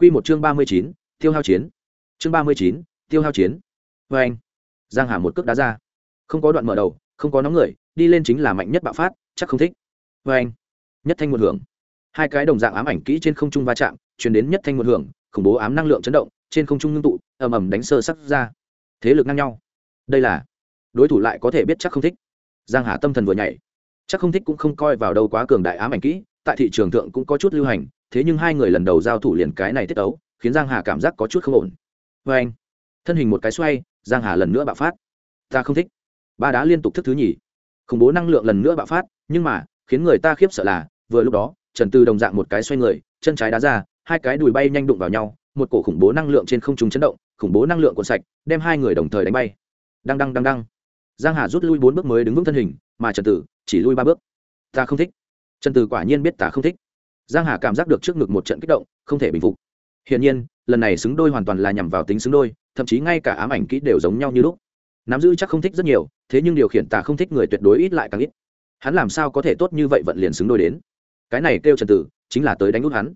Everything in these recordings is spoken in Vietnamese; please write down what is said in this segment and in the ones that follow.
Quy một chương ba mươi chín, tiêu hao chiến. Chương ba mươi chín, tiêu hao chiến. Và anh, giang hà một cước đá ra. Không có đoạn mở đầu, không có nóng người, đi lên chính là mạnh nhất bạo phát, chắc không thích. Và anh, nhất thanh một hưởng. Hai cái đồng dạng ám ảnh kỹ trên không trung va chạm, truyền đến nhất thanh một hưởng, khủng bố ám năng lượng chấn động, trên không trung ngưng tụ, ầm ầm đánh sơ sắc ra. Thế lực ngang nhau. Đây là, đối thủ lại có thể biết chắc không thích. Giang hà tâm thần vừa nhảy. Chắc không thích cũng không coi vào đâu quá cường đại ám ảnh kỹ, tại thị trường thượng cũng có chút lưu hành thế nhưng hai người lần đầu giao thủ liền cái này tiết ấu khiến giang hà cảm giác có chút không ổn. Vê anh, thân hình một cái xoay, giang hà lần nữa bạo phát. Ta không thích. Ba đá liên tục thức thứ nhì. Khủng bố năng lượng lần nữa bạo phát, nhưng mà, khiến người ta khiếp sợ là, vừa lúc đó, trần tư đồng dạng một cái xoay người, chân trái đá ra, hai cái đùi bay nhanh đụng vào nhau, một cổ khủng bố năng lượng trên không trung chấn động, khủng bố năng lượng cuộn sạch, đem hai người đồng thời đánh bay. Đăng đăng đăng đăng. Giang hà rút lui bốn bước mới đứng vững thân hình, mà trần tử chỉ lui ba bước. Ta không thích. Trần tử quả nhiên biết ta không thích giang hà cảm giác được trước ngực một trận kích động không thể bình phục. Hiển nhiên lần này xứng đôi hoàn toàn là nhằm vào tính xứng đôi thậm chí ngay cả ám ảnh kỹ đều giống nhau như lúc. Nắm giữ chắc không thích rất nhiều thế nhưng điều khiển tà không thích người tuyệt đối ít lại càng ít. Hắn làm sao có thể tốt như vậy vận liền xứng đôi đến? Cái này kêu trần tử chính là tới đánh út hắn.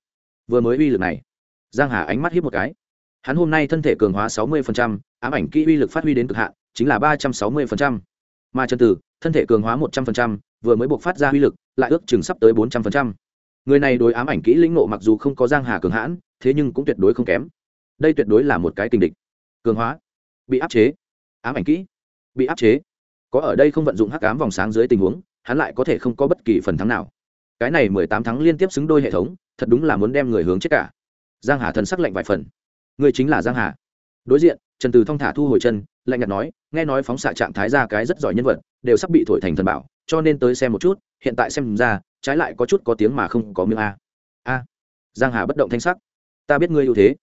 Vừa mới uy lực này giang hà ánh mắt hiếp một cái. Hắn hôm nay thân thể cường hóa 60%, ám ảnh kỹ uy lực phát huy đến cực hạn chính là 360%. mà trần tử thân thể cường hóa 100%, vừa mới buộc phát ra uy lực lại ước chừng sắp tới 400% người này đối ám ảnh kỹ lĩnh nộ mặc dù không có giang hà cường hãn, thế nhưng cũng tuyệt đối không kém. Đây tuyệt đối là một cái tình địch. Cường hóa. Bị áp chế. Ám ảnh kỹ. Bị áp chế. Có ở đây không vận dụng hắc ám vòng sáng dưới tình huống, hắn lại có thể không có bất kỳ phần thắng nào. Cái này mười tám tháng liên tiếp xứng đôi hệ thống, thật đúng là muốn đem người hướng chết cả. Giang hà thần sắc lạnh vài phần. Người chính là giang hà. Đối diện, trần từ thong thả thu hồi chân, lạnh nhạt nói, nghe nói phóng xạ trạng thái ra cái rất giỏi nhân vật, đều sắp bị thổi thành thần bảo, cho nên tới xem một chút, hiện tại xem ra trái lại có chút có tiếng mà không có miếng a. A. Giang hà bất động thanh sắc. Ta biết ngươi ưu thế.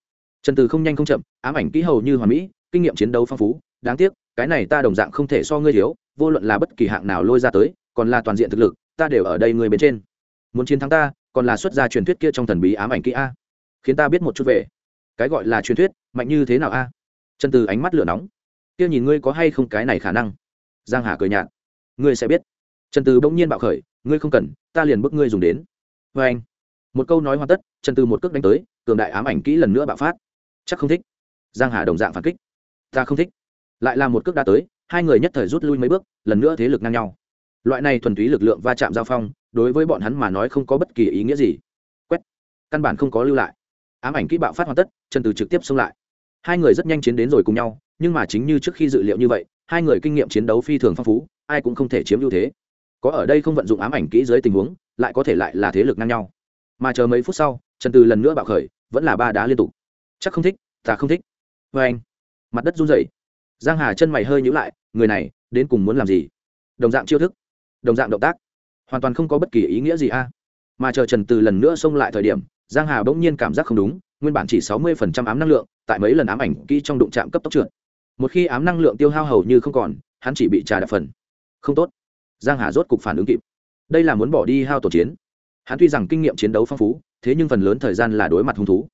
Trần từ không nhanh không chậm, ám ảnh kỹ hầu như hoàn mỹ, kinh nghiệm chiến đấu phong phú. Đáng tiếc, cái này ta đồng dạng không thể so ngươi thiếu, vô luận là bất kỳ hạng nào lôi ra tới, còn là toàn diện thực lực, ta đều ở đây ngươi bên trên. Muốn chiến thắng ta, còn là xuất gia truyền thuyết kia trong thần bí ám ảnh kỹ a. Khiến ta biết một chút về. Cái gọi là truyền thuyết, mạnh như thế nào a? Trần từ ánh mắt lửa nóng. Kia nhìn ngươi có hay không cái này khả năng? Giang hà cười nhạt. Ngươi sẽ biết trần từ bỗng nhiên bạo khởi, ngươi không cần, ta liền bức ngươi dùng đến. Vê anh, một câu nói hoàn tất, trần từ một cước đánh tới, cường đại ám ảnh kỹ lần nữa bạo phát. Chắc không thích. Giang hà đồng dạng phản kích. Ta không thích. Lại là một cước đã tới, hai người nhất thời rút lui mấy bước, lần nữa thế lực ngang nhau. Loại này thuần túy lực lượng va chạm giao phong, đối với bọn hắn mà nói không có bất kỳ ý nghĩa gì. Quét. Căn bản không có lưu lại. Ám ảnh kỹ bạo phát hoàn tất, trần từ trực tiếp xông lại. Hai người rất nhanh chiến đến rồi cùng nhau, nhưng mà chính như trước khi dự liệu như vậy, hai người kinh nghiệm chiến đấu phi thường phong phú, ai cũng không thể chiếm ưu thế có ở đây không vận dụng ám ảnh kỹ dưới tình huống, lại có thể lại là thế lực ngang nhau. Mà chờ mấy phút sau, trần từ lần nữa bạo khởi, vẫn là ba đá liên tục. Chắc không thích, ta không thích. Vê anh, mặt đất run rẩy. Giang hà chân mày hơi nhíu lại, người này, đến cùng muốn làm gì? Đồng dạng chiêu thức, đồng dạng động tác, hoàn toàn không có bất kỳ ý nghĩa gì a. Mà chờ trần từ lần nữa xông lại thời điểm, giang hà bỗng nhiên cảm giác không đúng, nguyên bản chỉ sáu mươi phần trăm ám năng lượng, tại mấy lần ám ảnh kỹ trong đụng chạm cấp tốc trượt. Một khi ám năng lượng tiêu hao hầu như không còn, hắn chỉ bị trà đạp phần. Không tốt giang hà rốt cục phản ứng kịp. Đây là muốn bỏ đi hao tổ chiến. Hắn tuy rằng kinh nghiệm chiến đấu phong phú, thế nhưng phần lớn thời gian là đối mặt hung thú.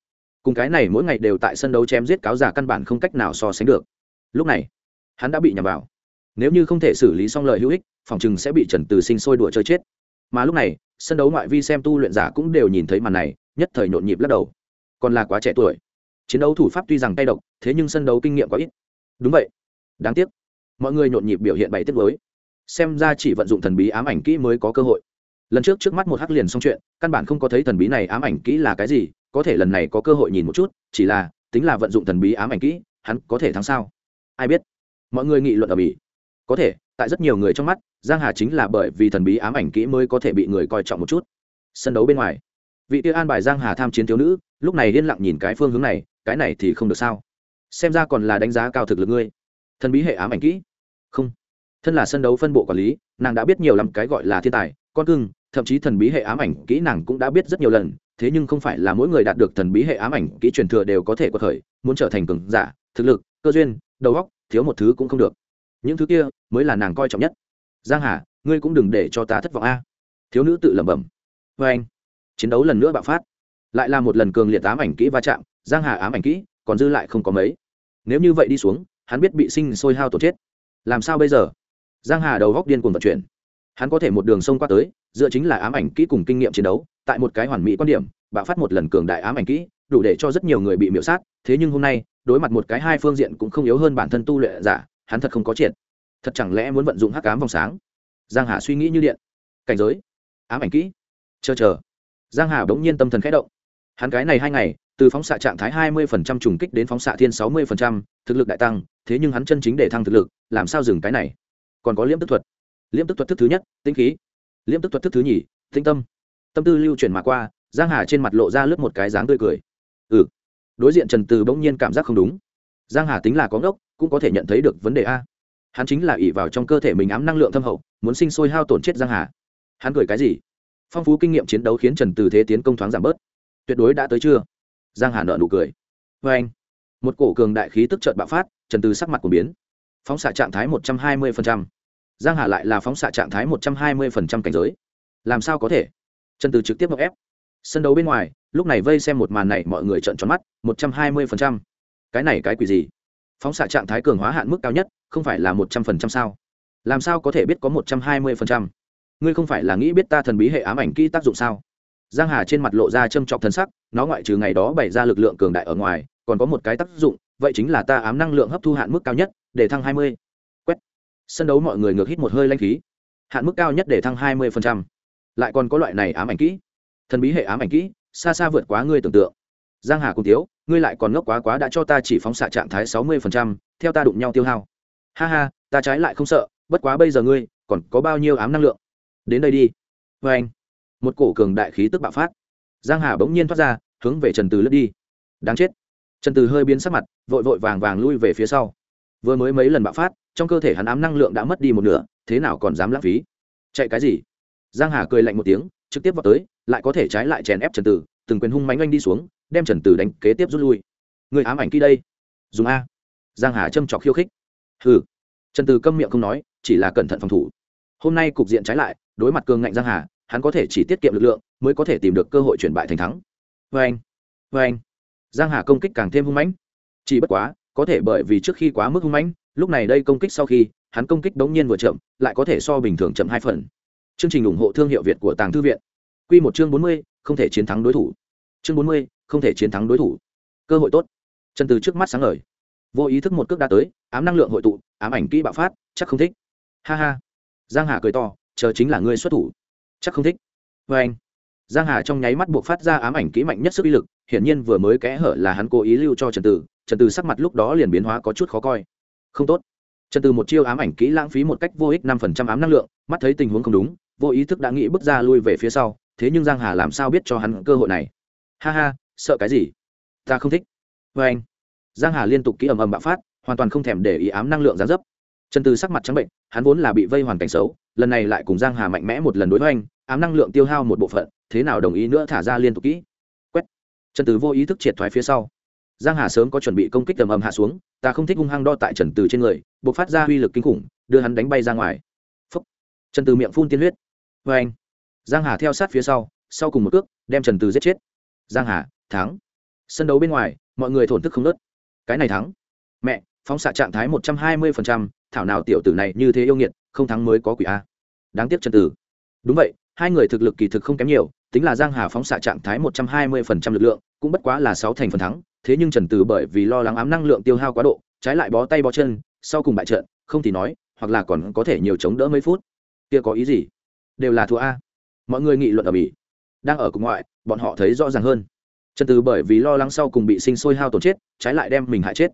Cùng cái này mỗi ngày đều tại sân đấu chém giết cáo giả căn bản không cách nào so sánh được. Lúc này, hắn đã bị nhầm vào. Nếu như không thể xử lý xong lời hữu ích, phòng chừng sẽ bị trần từ sinh sôi đùa chơi chết. Mà lúc này, sân đấu ngoại vi xem tu luyện giả cũng đều nhìn thấy màn này, nhất thời nhộn nhịp lắc đầu. Còn là quá trẻ tuổi. Chiến đấu thủ pháp tuy rằng tay độc, thế nhưng sân đấu kinh nghiệm quá ít. Đúng vậy. Đáng tiếc. Mọi người nhộn nhịp biểu hiện bày tiết với xem ra chỉ vận dụng thần bí ám ảnh kỹ mới có cơ hội. Lần trước trước mắt một hắc liền xong chuyện, căn bản không có thấy thần bí này ám ảnh kỹ là cái gì, có thể lần này có cơ hội nhìn một chút, chỉ là, tính là vận dụng thần bí ám ảnh kỹ, hắn có thể thắng sao? Ai biết? Mọi người nghị luận ở bỉ. Có thể, tại rất nhiều người trong mắt, giang hà chính là bởi vì thần bí ám ảnh kỹ mới có thể bị người coi trọng một chút. Sân đấu bên ngoài, vị tiêu an bài giang hà tham chiến thiếu nữ, lúc này liên lặng nhìn cái phương hướng này, cái này thì không được sao? Xem ra còn là đánh giá cao thực lực ngươi. Thần bí hệ ám ảnh kỹ thân là sân đấu phân bộ quản lý, nàng đã biết nhiều lắm cái gọi là thiên tài, con cưng, thậm chí thần bí hệ ám ảnh kỹ nàng cũng đã biết rất nhiều lần, thế nhưng không phải là mỗi người đạt được thần bí hệ ám ảnh kỹ truyền thừa đều có thể có khởi, muốn trở thành cường giả, thực lực, cơ duyên, đầu óc, thiếu một thứ cũng không được. Những thứ kia mới là nàng coi trọng nhất. Giang hà, ngươi cũng đừng để cho ta thất vọng a. Thiếu nữ tự lẩm bẩm. Với anh, chiến đấu lần nữa bạo phát. Lại là một lần cường liệt ám ảnh kỹ va chạm, giang hà ám ảnh kỹ, còn dư lại không có mấy. Nếu như vậy đi xuống, hắn biết bị sinh sôi hao tổ chết. Làm sao bây giờ? Giang hà đầu góc điên cuồng vận chuyển. Hắn có thể một đường sông qua tới dựa chính là ám ảnh kỹ cùng kinh nghiệm chiến đấu tại một cái hoàn mỹ quan điểm bạo phát một lần cường đại ám ảnh kỹ đủ để cho rất nhiều người bị miễu sát thế nhưng hôm nay đối mặt một cái hai phương diện cũng không yếu hơn bản thân tu luyện giả hắn thật không có triệt. Thật chẳng lẽ muốn vận dụng hắc ám vòng sáng? Giang hà suy nghĩ như điện. Cảnh giới. Ám ảnh kỹ. Chờ chờ. Giang hà bỗng nhiên tâm thần khẽ động. Hắn cái này hai ngày từ phóng xạ trạng thái 20% trùng kích đến phóng xạ thiên 60%, thực lực đại tăng thế nhưng hắn chân chính để thăng thực lực làm sao dừng cái này? Còn có liễm tức thuật. Liễm tức thuật thức thứ nhất, tinh khí. Liễm tức thuật thức thứ nhì, tinh tâm. Tâm tư lưu chuyển mà qua, giang hà trên mặt lộ ra lướt một cái dáng tươi cười. Ừ đối diện trần từ bỗng nhiên cảm giác không đúng. Giang hà tính là có ngốc, cũng có thể nhận thấy được vấn đề a. Hắn chính là ỷ vào trong cơ thể mình ám năng lượng thâm hậu, muốn sinh sôi hao tổn chết giang hà. Hắn cười cái gì? Phong phú kinh nghiệm chiến đấu khiến trần từ thế tiến công thoáng giảm bớt. Tuyệt đối đã tới chưa? Giang hà nợ nụ cười. Vê anh, một cổ cường đại khí tức trợn bạo phát, trần từ sắc mặt của biến. Phóng xạ trạng thái một trăm hai 120% giang hà lại là phóng xạ trạng thái một trăm hai 120% cảnh giới. Làm sao có thể? Trần từ trực tiếp bọc ép. Sân đấu bên ngoài, lúc này vây xem một màn này mọi người trợn tròn mắt, một trăm hai 120%. cái này cái quỷ gì? Phóng xạ trạng thái cường hóa hạn mức cao nhất, không phải là một trăm phần trăm sao? Làm sao có thể biết có một trăm hai mươi phần trăm? Ngươi không phải là nghĩ biết ta thần bí hệ ám ảnh kỹ tác dụng sao? Giang hà trên mặt lộ ra châm trọc thân sắc, nó ngoại trừ ngày đó bày ra lực lượng cường đại ở ngoài, còn có một cái tác dụng, vậy chính là ta ám năng lượng hấp thu hạn mức cao nhất, để thăng hai mươi. quét sân đấu mọi người ngược hít một hơi lanh khí. Hạn mức cao nhất để thăng hai mươi phần trăm. Lại còn có loại này ám ảnh kỹ. Thần bí hệ ám ảnh kỹ, xa xa vượt quá ngươi tưởng tượng. Giang hà cùng tiếu, ngươi lại còn ngốc quá quá đã cho ta chỉ phóng xạ trạng thái sáu mươi phần trăm, theo ta đụng nhau tiêu hao. Ha ha, ta trái lại không sợ, bất quá bây giờ ngươi còn có bao nhiêu ám năng lượng? Đến đây đi. Vê anh, một cổ cường đại khí tức bạo phát. Giang hà bỗng nhiên thoát ra, hướng về trần từ lướt đi. Đáng chết. Trần từ hơi biến sắc mặt, vội vội vàng vàng lui về phía sau. Vừa mới mấy lần bạo phát trong cơ thể hắn ám năng lượng đã mất đi một nửa, thế nào còn dám lãng phí? Chạy cái gì? Giang hà cười lạnh một tiếng, trực tiếp vào tới, lại có thể trái lại chèn ép trần tử, từng quyền hung mánh anh đi xuống, đem trần tử đánh kế tiếp rút lui. Người ám ảnh kia đây. Dùng a. Giang hà châm trọc khiêu khích. Hừ. Trần tử câm miệng không nói, chỉ là cẩn thận phòng thủ. Hôm nay cục diện trái lại, đối mặt cường ngạnh giang hà, hắn có thể chỉ tiết kiệm lực lượng, mới có thể tìm được cơ hội chuyển bại thành thắng. Vê anh. Vê anh. Giang hà công kích càng thêm hung mãnh. Chỉ bất quá, có thể bởi vì trước khi quá mức hung mãnh lúc này đây công kích sau khi hắn công kích đống nhiên vừa chậm lại có thể so bình thường chậm hai phần. Chương trình ủng hộ thương hiệu việt của tàng thư viện. Quy một chương bốn mươi, không thể chiến thắng đối thủ. Chương bốn mươi, không thể chiến thắng đối thủ. Cơ hội tốt. Trần từ trước mắt sáng ngời. Vô ý thức một cước đã tới ám năng lượng hội tụ ám ảnh kỹ bạo phát chắc không thích. Ha ha. Giang hà cười to chờ chính là ngươi xuất thủ. Chắc không thích. Vê anh. Giang hà trong nháy mắt buộc phát ra ám ảnh kỹ mạnh nhất sức uy lực hiển nhiên vừa mới kẽ hở là hắn cố ý lưu cho trần tử trần tử sắc mặt lúc đó liền biến hóa có chút khó coi không tốt. Trần từ một chiêu ám ảnh kỹ lãng phí một cách vô ích năm phần trăm ám năng lượng, mắt thấy tình huống không đúng, vô ý thức đã nghĩ bước ra lui về phía sau, thế nhưng giang hà làm sao biết cho hắn cơ hội này? Ha ha, sợ cái gì? Ta không thích. Vê anh, giang hà liên tục kỹ ầm ầm bạo phát, hoàn toàn không thèm để ý ám năng lượng gián dấp. Trần từ sắc mặt trắng bệnh, hắn vốn là bị vây hoàn cảnh xấu, lần này lại cùng giang hà mạnh mẽ một lần đối với anh, ám năng lượng tiêu hao một bộ phận, thế nào đồng ý nữa thả ra liên tục kỹ quét. Trần từ vô ý thức triệt thoái phía sau giang hà sớm có chuẩn bị công kích tầm ầm hạ xuống, ta không thích hung hăng đo tại trần từ trên người, buộc phát ra uy lực kinh khủng, đưa hắn đánh bay ra ngoài. Phúc. trần từ miệng phun tiên huyết. Vê anh. Giang hà theo sát phía sau sau cùng một cước, đem trần từ giết chết. Giang hà, thắng. Sân đấu bên ngoài, mọi người thổn thức không nớt. Cái này thắng. Mẹ, phóng xạ trạng thái một trăm hai mươi phần trăm, thảo nào tiểu tử này như thế yêu nghiệt, không thắng mới có quỷ a. Đáng tiếc trần tử đúng vậy, hai người thực lực kỳ thực không kém nhiều, tính là giang hà phóng xạ trạng thái một trăm hai mươi phần trăm lực lượng cũng bất quá là sáu thành phần thắng, thế nhưng trần tử bởi vì lo lắng ám năng lượng tiêu hao quá độ, trái lại bó tay bó chân, sau cùng bại trận, không thì nói, hoặc là còn có thể nhiều chống đỡ mấy phút. Kia có ý gì? Đều là thua a. Mọi người nghị luận ở bỉ. Đang ở cùng ngoại, bọn họ thấy rõ ràng hơn. Trần tử bởi vì lo lắng sau cùng bị sinh sôi hao tổn chết, trái lại đem mình hại chết.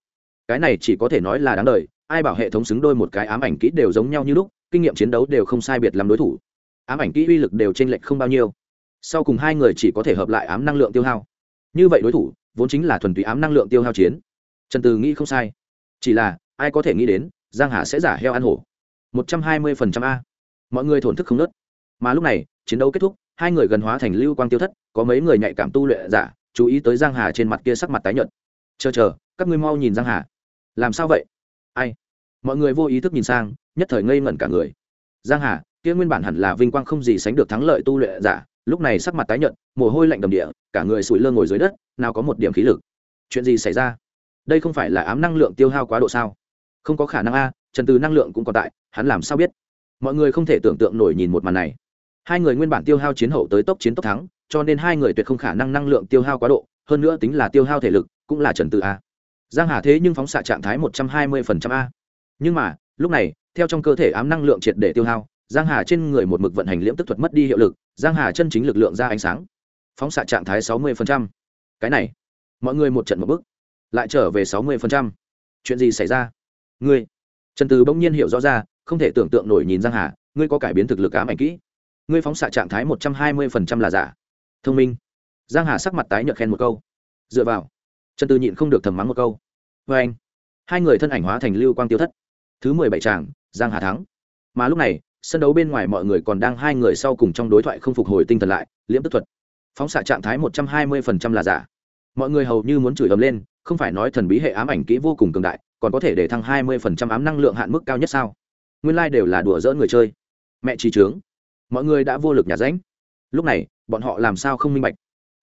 Cái này chỉ có thể nói là đáng đời, ai bảo hệ thống xứng đôi một cái ám ảnh kỹ đều giống nhau như lúc, kinh nghiệm chiến đấu đều không sai biệt làm đối thủ. Ám ảnh kỹ uy lực đều t r ê n lệch không bao nhiêu. Sau cùng hai người chỉ có thể hợp lại ám năng lượng tiêu hao như vậy đối thủ, vốn chính là thuần túy ám năng lượng tiêu hao chiến. Trần từ nghĩ không sai. Chỉ là, ai có thể nghĩ đến, giang hà sẽ giả heo ăn hổ. một trăm hai mươi phần trăm a. Mọi người thổn thức không nớt. Mà lúc này, chiến đấu kết thúc, hai người gần hóa thành lưu quang tiêu thất, có mấy người nhạy cảm tu luyện giả, chú ý tới giang hà trên mặt kia sắc mặt tái nhợt. Chờ chờ, các ngươi mau nhìn giang hà. Làm sao vậy? Ai? Mọi người vô ý thức nhìn sang, nhất thời ngây ngẩn cả người. Giang hà kia nguyên bản hẳn là vinh quang không gì sánh được thắng lợi tu luyện giả, lúc này sắc mặt tái nhợt, mồ hôi lạnh đầm địa, cả người sủi lơ ngồi dưới đất, nào có một điểm khí lực. Chuyện gì xảy ra? Đây không phải là ám năng lượng tiêu hao quá độ sao? Không có khả năng a, trần từ năng lượng cũng còn tại, hắn làm sao biết? Mọi người không thể tưởng tượng nổi nhìn một màn này. Hai người nguyên bản tiêu hao chiến hậu tới tốc chiến tốc thắng, cho nên hai người tuyệt không khả năng năng lượng tiêu hao quá độ, hơn nữa tính là tiêu hao thể lực, cũng là trần tự a. Giang hà thế nhưng phóng xạ trạng thái một trăm hai mươi phần trăm a. Nhưng mà, lúc này, theo trong cơ thể ám năng lượng triệt để tiêu hao giang hà trên người một mực vận hành liễm tức thuật mất đi hiệu lực, giang hà chân chính lực lượng ra ánh sáng, phóng xạ trạng thái sáu mươi phần trăm. Cái này, mọi người một trận một bước, lại trở về sáu mươi phần trăm. Chuyện gì xảy ra? Ngươi, trần từ bỗng nhiên hiểu rõ ra, không thể tưởng tượng nổi nhìn giang hà, ngươi có cải biến thực lực ám ảnh kỹ. Ngươi phóng xạ trạng thái một trăm hai mươi phần trăm là giả. Thông minh. Giang hà sắc mặt tái nhợt khen một câu. Dựa vào, trần từ nhịn không được thầm mắng một câu. Vê anh, hai người thân ảnh hóa thành lưu quang tiêu thất. Thứ mười bảy tràng giang hà thắng. Mà lúc này sân đấu bên ngoài mọi người còn đang hai người sau cùng trong đối thoại không phục hồi tinh thần lại, liễm tức thuật. Phóng xạ trạng thái một trăm hai mươi phần trăm là giả. Mọi người hầu như muốn chửi ấm lên, không phải nói thần bí hệ ám ảnh kỹ vô cùng cường đại, còn có thể để thăng hai mươi phần trăm ám năng lượng hạn mức cao nhất sao? Nguyên lai、like、đều là đùa dỡ người chơi. Mẹ trí trướng. Mọi người đã vô lực nhà ránh. Lúc này, bọn họ làm sao không minh bạch?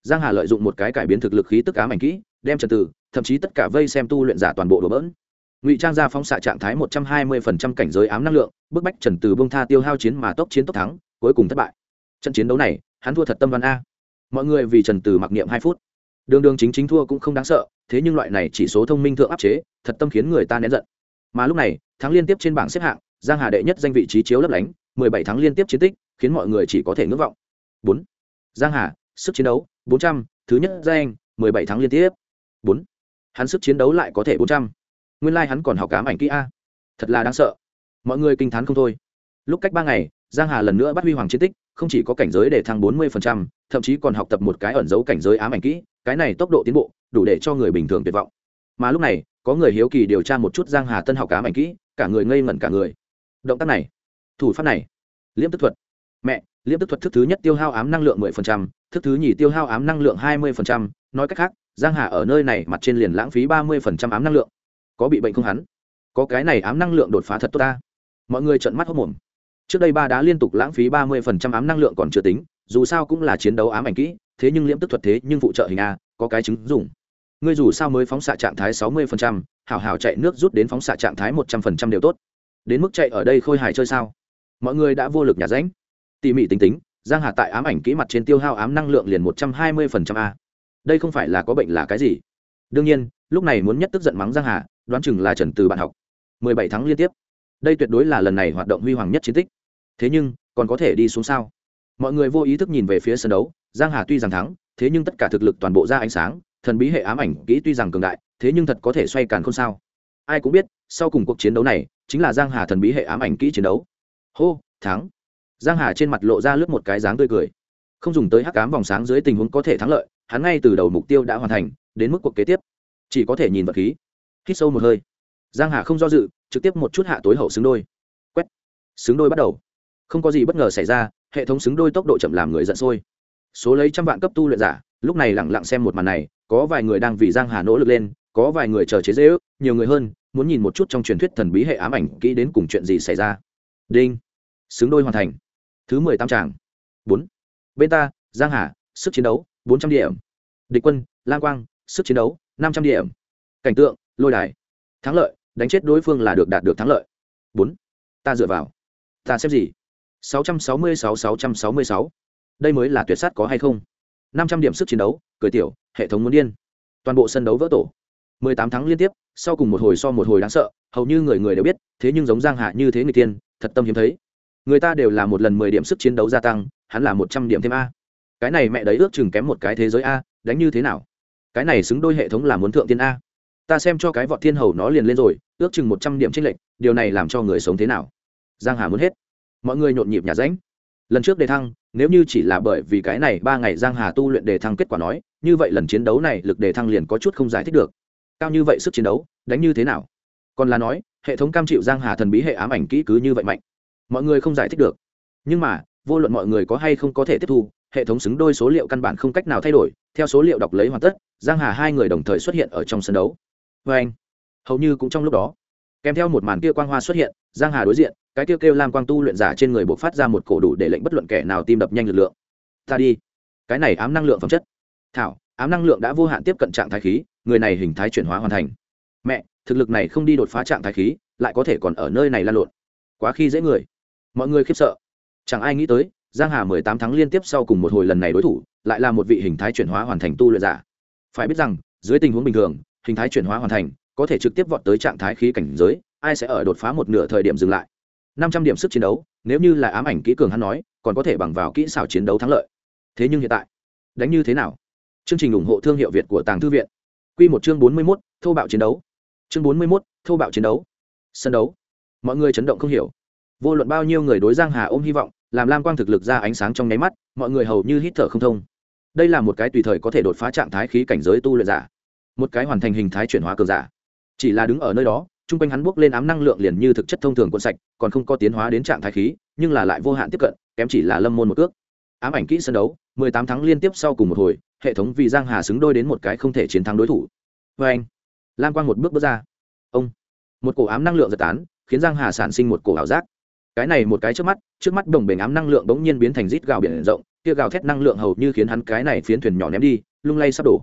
Giang hà lợi dụng một cái cải biến thực lực khí tức ám ảnh kỹ, đem trật tử thậm chí tất cả vây xem tu luyện giả toàn bộ đổ bỡn ngụy trang ra phóng xạ trạng thái một trăm hai mươi phần trăm cảnh giới ám năng lượng, bức bách trần từ bông tha tiêu hao chiến mà tốc chiến tốc thắng, cuối cùng thất bại. Trận chiến đấu này, hắn thua thật tâm văn a. Mọi người vì trần từ mặc niệm hai phút. Đường đường chính chính thua cũng không đáng sợ, thế nhưng loại này chỉ số thông minh thượng áp chế, thật tâm khiến người ta nén giận. Mà lúc này, thắng liên tiếp trên bảng xếp hạng, giang hà đệ nhất danh vị trí chiếu lấp lánh, mười bảy tháng liên tiếp chiến tích, khiến mọi người chỉ có thể ngưỡng vọng. Bốn. Giang hà, sức chiến đấu, bốn trăm, thứ nhất danh, mười bảy tháng liên tiếp. Bốn. Hắn sức chiến đấu lại có thể bốn trăm nguyên lai hắn còn học cám ảnh kỹ a. Thật là đáng sợ. Mọi người kinh t h á n không thôi. Lúc cách ba ngày, giang hà lần nữa bắt huy hoàng chiến tích, không chỉ có cảnh giới để thăng bốn mươi thậm chí còn học tập một cái ẩn giấu cảnh giới ám ảnh kỹ, cái này tốc độ tiến bộ, đủ để cho người bình thường tuyệt vọng. Mà lúc này, có người hiếu kỳ điều tra một chút giang hà tân học ám ảnh kỹ, cả người ngây ngẩn cả người. Động tác này, thủ pháp này liêm tức thuật. Mẹ liêm tức thuật thức thứ nhất tiêu hao ám năng lượng mười phần trăm, thức thứ nhì tiêu hao ám năng lượng hai mươi phần trăm. Nói cách khác, giang hà ở nơi này mặt trên liền lãng phí ba mươi phần trăm ám năng lượng có bị bệnh không hắn? Có cái này ám năng lượng đột phá thật tốt ta. Mọi người trợn mắt hốc mồm. Trước đây ba đá liên tục lãng phí ba mươi phần trăm ám năng lượng còn chưa tính, dù sao cũng là chiến đấu ám ảnh kỹ, thế nhưng liễm tức thuật thế nhưng phụ trợ hình a, có cái chứng dùng ngươi dù sao mới phóng xạ trạng thái sáu mươi phần trăm, hảo hảo chạy nước rút đến phóng xạ trạng thái một trăm phần trăm đều tốt. Đến mức chạy ở đây khôi hài chơi sao? Mọi người đã vô lực nhà ránh. Tỉ mỉ tính tính, giang hà tại ám ảnh kỹ mặt trên tiêu hao ám năng lượng liền một trăm hai mươi phần trăm a. Đây không phải là có bệnh là cái gì? Đương nhiên, lúc này muốn nhất tức giận mắng giang hà đoán chừng là trần từ bạn học. Mười bảy tháng liên tiếp. Đây tuyệt đối là lần này hoạt động huy hoàng nhất chiến tích. Thế nhưng, còn có thể đi xuống sao? Mọi người vô ý thức nhìn về phía sân đấu, giang hà tuy rằng thắng, thế nhưng tất cả thực lực toàn bộ ra ánh sáng, thần bí hệ ám ảnh kỹ tuy rằng cường đại, thế nhưng thật có thể xoay càn không sao? Ai cũng biết, sau cùng cuộc chiến đấu này, chính là giang hà thần bí hệ ám ảnh kỹ chiến đấu. Hô, thắng. Giang hà trên mặt lộ ra lướt một cái dáng tươi cười. Không dùng tới hắc cám vòng sáng dưới tình huống có thể thắng lợi, hắn ngay từ đầu mục tiêu đã hoàn thành, đến mức cuộc kế tiếp. Chỉ có thể nhìn vật khí hít sâu một hơi. Giang hà không do dự, trực tiếp một chút hạ tối hậu xứng đôi. Quét. Xứng đôi bắt đầu. Không có gì bất ngờ xảy ra, hệ thống xứng đôi tốc độ chậm làm người giận sôi. Số lấy trăm vạn cấp tu luyện giả, lúc này lặng lặng xem một màn này, có vài người đang vì giang hà nỗ lực lên, có vài người chờ chế dễ ước, nhiều người hơn, muốn nhìn một chút trong truyền thuyết thần bí hệ ám ảnh, kỹ đến cùng chuyện gì xảy ra. Đinh. Xứng đôi hoàn thành. Thứ mười tam tràng. Bốn. Bên ta, giang hà, sức chiến đấu, bốn trăm điểm. Địch quân, lang quang, sức chiến đấu, năm trăm điểm. Cảnh tượng lôi đài. Thắng lợi, đánh chết đối phương là được đạt được thắng lợi. Bốn, ta dựa vào. Ta xếp gì? Sáu trăm sáu mươi sáu sáu trăm sáu mươi sáu. Đây mới là tuyệt sát có hay không? Năm trăm điểm sức chiến đấu, cười tiểu, hệ thống muốn điên. Toàn bộ sân đấu vỡ tổ. Mười tám tháng liên tiếp, sau cùng một hồi so một hồi đáng sợ, hầu như người người đều biết, thế nhưng giống giang hạ như thế người tiên, thật tâm hiếm thấy. Người ta đều là một lần mười điểm sức chiến đấu gia tăng, hắn là một trăm điểm thêm a. Cái này mẹ đấy ước chừng kém một cái thế giới a, đánh như thế nào? Cái này xứng đôi hệ thống là muốn thượng tiên a ta xem cho cái vọt thiên hầu nó liền lên rồi, ước chừng một trăm điểm tranh lệch, điều này làm cho người sống thế nào? Giang hà muốn hết. Mọi người nhộn nhịp nhà ránh. Lần trước đề thăng, nếu như chỉ là bởi vì cái này ba ngày giang hà tu luyện đề thăng kết quả nói, như vậy lần chiến đấu này lực đề thăng liền có chút không giải thích được. Cao như vậy sức chiến đấu, đánh như thế nào? Còn là nói, hệ thống cam chịu giang hà thần bí hệ ám ảnh kỹ cứ như vậy mạnh. Mọi người không giải thích được. Nhưng mà, vô luận mọi người có hay không có thể tiếp thu, hệ thống xứng đôi số liệu căn bản không cách nào thay đổi. Theo số liệu đọc lấy hoàn tất, giang hà hai người đồng thời xuất hiện ở trong sân đấu vê anh, hầu như cũng trong lúc đó, kèm theo một màn kia quang hoa xuất hiện, giang hà đối diện, cái kêu kêu lam quang tu luyện giả trên người buộc phát ra một cổ đủ để lệnh bất luận kẻ nào tim đập nhanh lực lượng. Ta đi. Cái này ám năng lượng phẩm chất. Thảo, ám năng lượng đã vô hạn tiếp cận trạng thái khí, người này hình thái chuyển hóa hoàn thành. Mẹ, thực lực này không đi đột phá trạng thái khí, lại có thể còn ở nơi này lan lộn. Quá khi dễ người. Mọi người khiếp sợ. Chẳng ai nghĩ tới, giang hà mười tám tháng liên tiếp sau cùng một hồi lần này đối thủ, lại là một vị hình thái chuyển hóa hoàn thành tu luyện giả. Phải biết rằng, dưới tình huống bình thường hình thái chuyển hóa hoàn thành, có thể trực tiếp vọt tới trạng thái khí cảnh giới, ai sẽ ở đột phá một nửa thời điểm dừng lại. Năm trăm điểm sức chiến đấu, nếu như là ám ảnh kỹ cường hắn nói, còn có thể bằng vào kỹ xảo chiến đấu thắng lợi. Thế nhưng hiện tại, đánh như thế nào? Chương trình ủng hộ thương hiệu việt của tàng thư viện. Q một chương bốn mươi mốt, thô bạo chiến đấu. Chương bốn mươi mốt, thô bạo chiến đấu. Sân đấu. Mọi người chấn động không hiểu. Vô luận bao nhiêu người đối giang hà ôm hy vọng, làm lam quang thực lực ra ánh sáng trong nháy mắt, mọi người hầu như hít thở không thông. Đây là một cái tùy thời có thể đột phá trạng thái khí cảnh giới tu luyện giả một cái hoàn thành hình thái chuyển hóa cường giả. Chỉ là đứng ở nơi đó, chung quanh hắn buốc lên ám năng lượng liền như thực chất thông thường cuộn sạch, còn không có tiến hóa đến trạng thái khí, nhưng là lại vô hạn tiếp cận, kém chỉ là lâm môn một ước. Ám ảnh kỹ sân đấu, mười tám tháng liên tiếp sau cùng một hồi, hệ thống vì giang hà xứng đôi đến một cái không thể chiến thắng đối thủ. Vê anh, lam quang một bước bước ra. Ông, một cổ ám năng lượng giật tán, khiến giang hà sản sinh một cổ ảo giác. Cái này một cái trước mắt trước mắt đồng bền ám năng lượng bỗng nhiên biến thành rít gào biển rộng, kia gào thét năng lượng hầu như khiến hắn cái này phiến thuyền nhỏ ném đi, lung lay sắp đổ.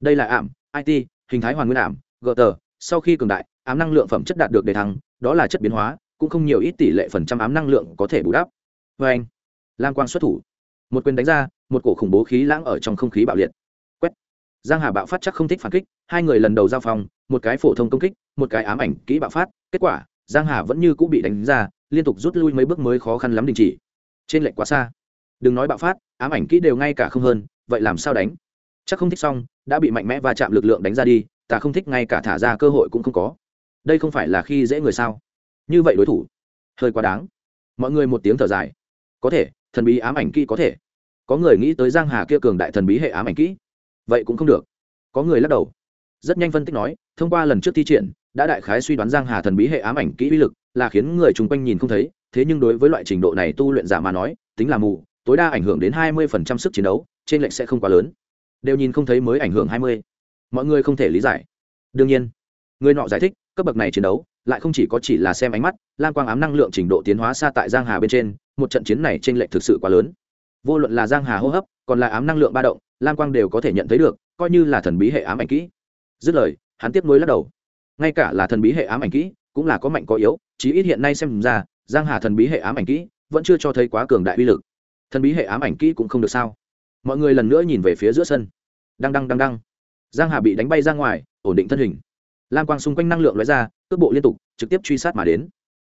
Đây là ảm it hình thái hoàn nguyên ảm, gờ tờ, sau khi cường đại, ám năng lượng phẩm chất đạt được đề thăng, đó là chất biến hóa, cũng không nhiều ít tỷ lệ phần trăm ám năng lượng có thể bù đắp. Vê anh, lam quang xuất thủ. Một quyền đánh ra, một cổ khủng bố khí lãng ở trong không khí bạo liệt. Quét. Giang hà bạo phát chắc không thích phản kích, hai người lần đầu giao phòng một cái phổ thông công kích, một cái ám ảnh kỹ bạo phát, kết quả, giang hà vẫn như cũng bị đánh ra, liên tục rút lui mấy bước mới khó khăn lắm đình chỉ. Trên lệnh quá xa. Đừng nói bạo phát, ám ảnh kỹ đều ngay cả không hơn, vậy làm sao đánh? Chắc không thích xong, đã bị mạnh mẽ và chạm lực lượng đánh ra đi, ta không thích ngay cả thả ra cơ hội cũng không có. Đây không phải là khi dễ người sao? Như vậy đối thủ, hơi quá đáng. Mọi người một tiếng thở dài. Có thể, thần bí ám ảnh kỹ có thể. Có người nghĩ tới giang hà kia cường đại thần bí hệ ám ảnh kỹ. Vậy cũng không được. Có người lắc đầu. Rất nhanh phân tích nói, thông qua lần trước thi triển, đã đại khái suy đoán giang hà thần bí hệ ám ảnh kỹ uy lực là khiến người chung quanh nhìn không thấy, thế nhưng đối với loại trình độ này tu luyện giả mà nói, tính là mù, tối đa ảnh hưởng đến hai 20% sức chiến đấu, trên lệnh sẽ không quá lớn đều nhìn không thấy mới ảnh hưởng hai mươi. Mọi người không thể lý giải. Đương nhiên, người nọ giải thích, cấp bậc này chiến đấu, lại không chỉ có chỉ là xem ánh mắt lan quang ám năng lượng trình độ tiến hóa xa tại giang hà bên trên, một trận chiến này trên lệch thực sự quá lớn. Vô luận là giang hà hô hấp, còn là ám năng lượng ba động lam quang đều có thể nhận thấy được, coi như là thần bí hệ ám ảnh kỹ. Dứt lời, hắn tiếp nối lắc đầu. Ngay cả là thần bí hệ ám ảnh kỹ, cũng là có mạnh có yếu, chí ít hiện nay xem ra, giang hà thần bí hệ ám ảnh kỹ vẫn chưa cho thấy quá cường đại uy lực. Thần bí hệ ám ảnh kỹ cũng không được sao? Mọi người lần nữa nhìn về phía giữa sân. Đăng đăng đăng đăng. Giang hà bị đánh bay ra ngoài, ổn định thân hình. Lam quang xung quanh năng lượng lóe ra, cước bộ liên tục, trực tiếp truy sát mà đến.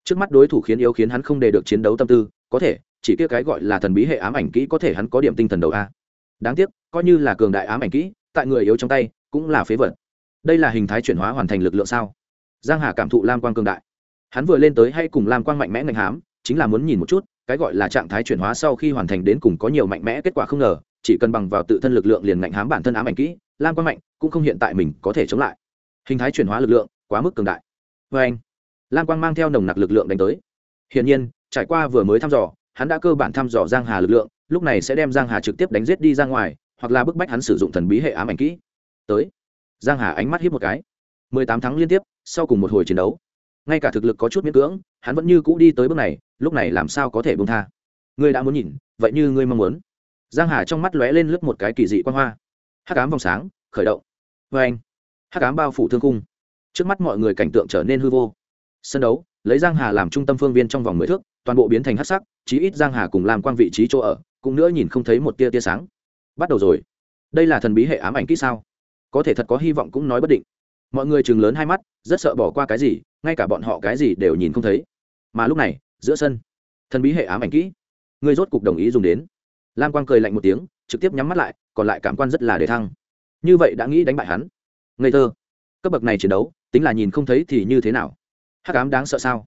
Trước mắt đối thủ khiến yếu khiến hắn không đề được chiến đấu tâm tư, có thể, chỉ kia cái gọi là thần bí hệ ám ảnh kỹ có thể hắn có điểm tinh thần đầu a. Đáng tiếc, coi như là cường đại ám ảnh kỹ, tại người yếu trong tay, cũng là phế vật. Đây là hình thái chuyển hóa hoàn thành lực lượng sao? Giang hà cảm thụ lam quang cường đại. Hắn vừa lên tới hay cùng lam quang mạnh mẽ ngành hám, chính là muốn nhìn một chút, cái gọi là trạng thái chuyển hóa sau khi hoàn thành đến cùng có nhiều mạnh mẽ kết quả không ngờ chỉ cần bằng vào tự thân lực lượng liền ngạnh hám bản thân ám ảnh kỹ, lam quang mạnh cũng không hiện tại mình có thể chống lại. Hình thái chuyển hóa lực lượng quá mức cường đại. Vê anh, lam quang mang theo nồng nặc lực lượng đánh tới. Hiển nhiên, trải qua vừa mới thăm dò, hắn đã cơ bản thăm dò giang hà lực lượng, lúc này sẽ đem giang hà trực tiếp đánh giết đi ra ngoài, hoặc là bức bách hắn sử dụng thần bí hệ ám ảnh kỹ. Tới, giang hà ánh mắt hiếp một cái. Mười tám tháng liên tiếp, sau cùng một hồi chiến đấu. Ngay cả thực lực có chút miễn cưỡng, hắn vẫn như cũ đi tới bước này, lúc này làm sao có thể bông tha? Ngươi đã muốn nhìn, vậy như ngươi mong muốn giang hà trong mắt lóe lên lướt một cái kỳ dị quan hoa. Hắc ám vòng sáng, khởi động. Vê anh, hắc ám bao phủ thương cung trước mắt mọi người cảnh tượng trở nên hư vô. Sân đấu, lấy giang hà làm trung tâm phương viên trong vòng mười thước, toàn bộ biến thành hắc sắc, chí ít giang hà cùng làm quang vị trí chỗ ở, cũng nữa nhìn không thấy một tia tia sáng. Bắt đầu rồi. Đây là thần bí hệ ám ảnh kỹ sao? Có thể thật có hy vọng cũng nói bất định. Mọi người chừng lớn hai mắt, rất sợ bỏ qua cái gì, ngay cả bọn họ cái gì đều nhìn không thấy. Mà lúc này, giữa sân, thần bí hệ ám ảnh kỹ. Người rốt cục đồng ý dùng đến lam quang cười lạnh một tiếng, trực tiếp nhắm mắt lại, còn lại cảm quan rất là để thăng. Như vậy đã nghĩ đánh bại hắn. Ngây thơ. Cấp bậc này chiến đấu, tính là nhìn không thấy thì như thế nào? Hắc ám đáng sợ sao?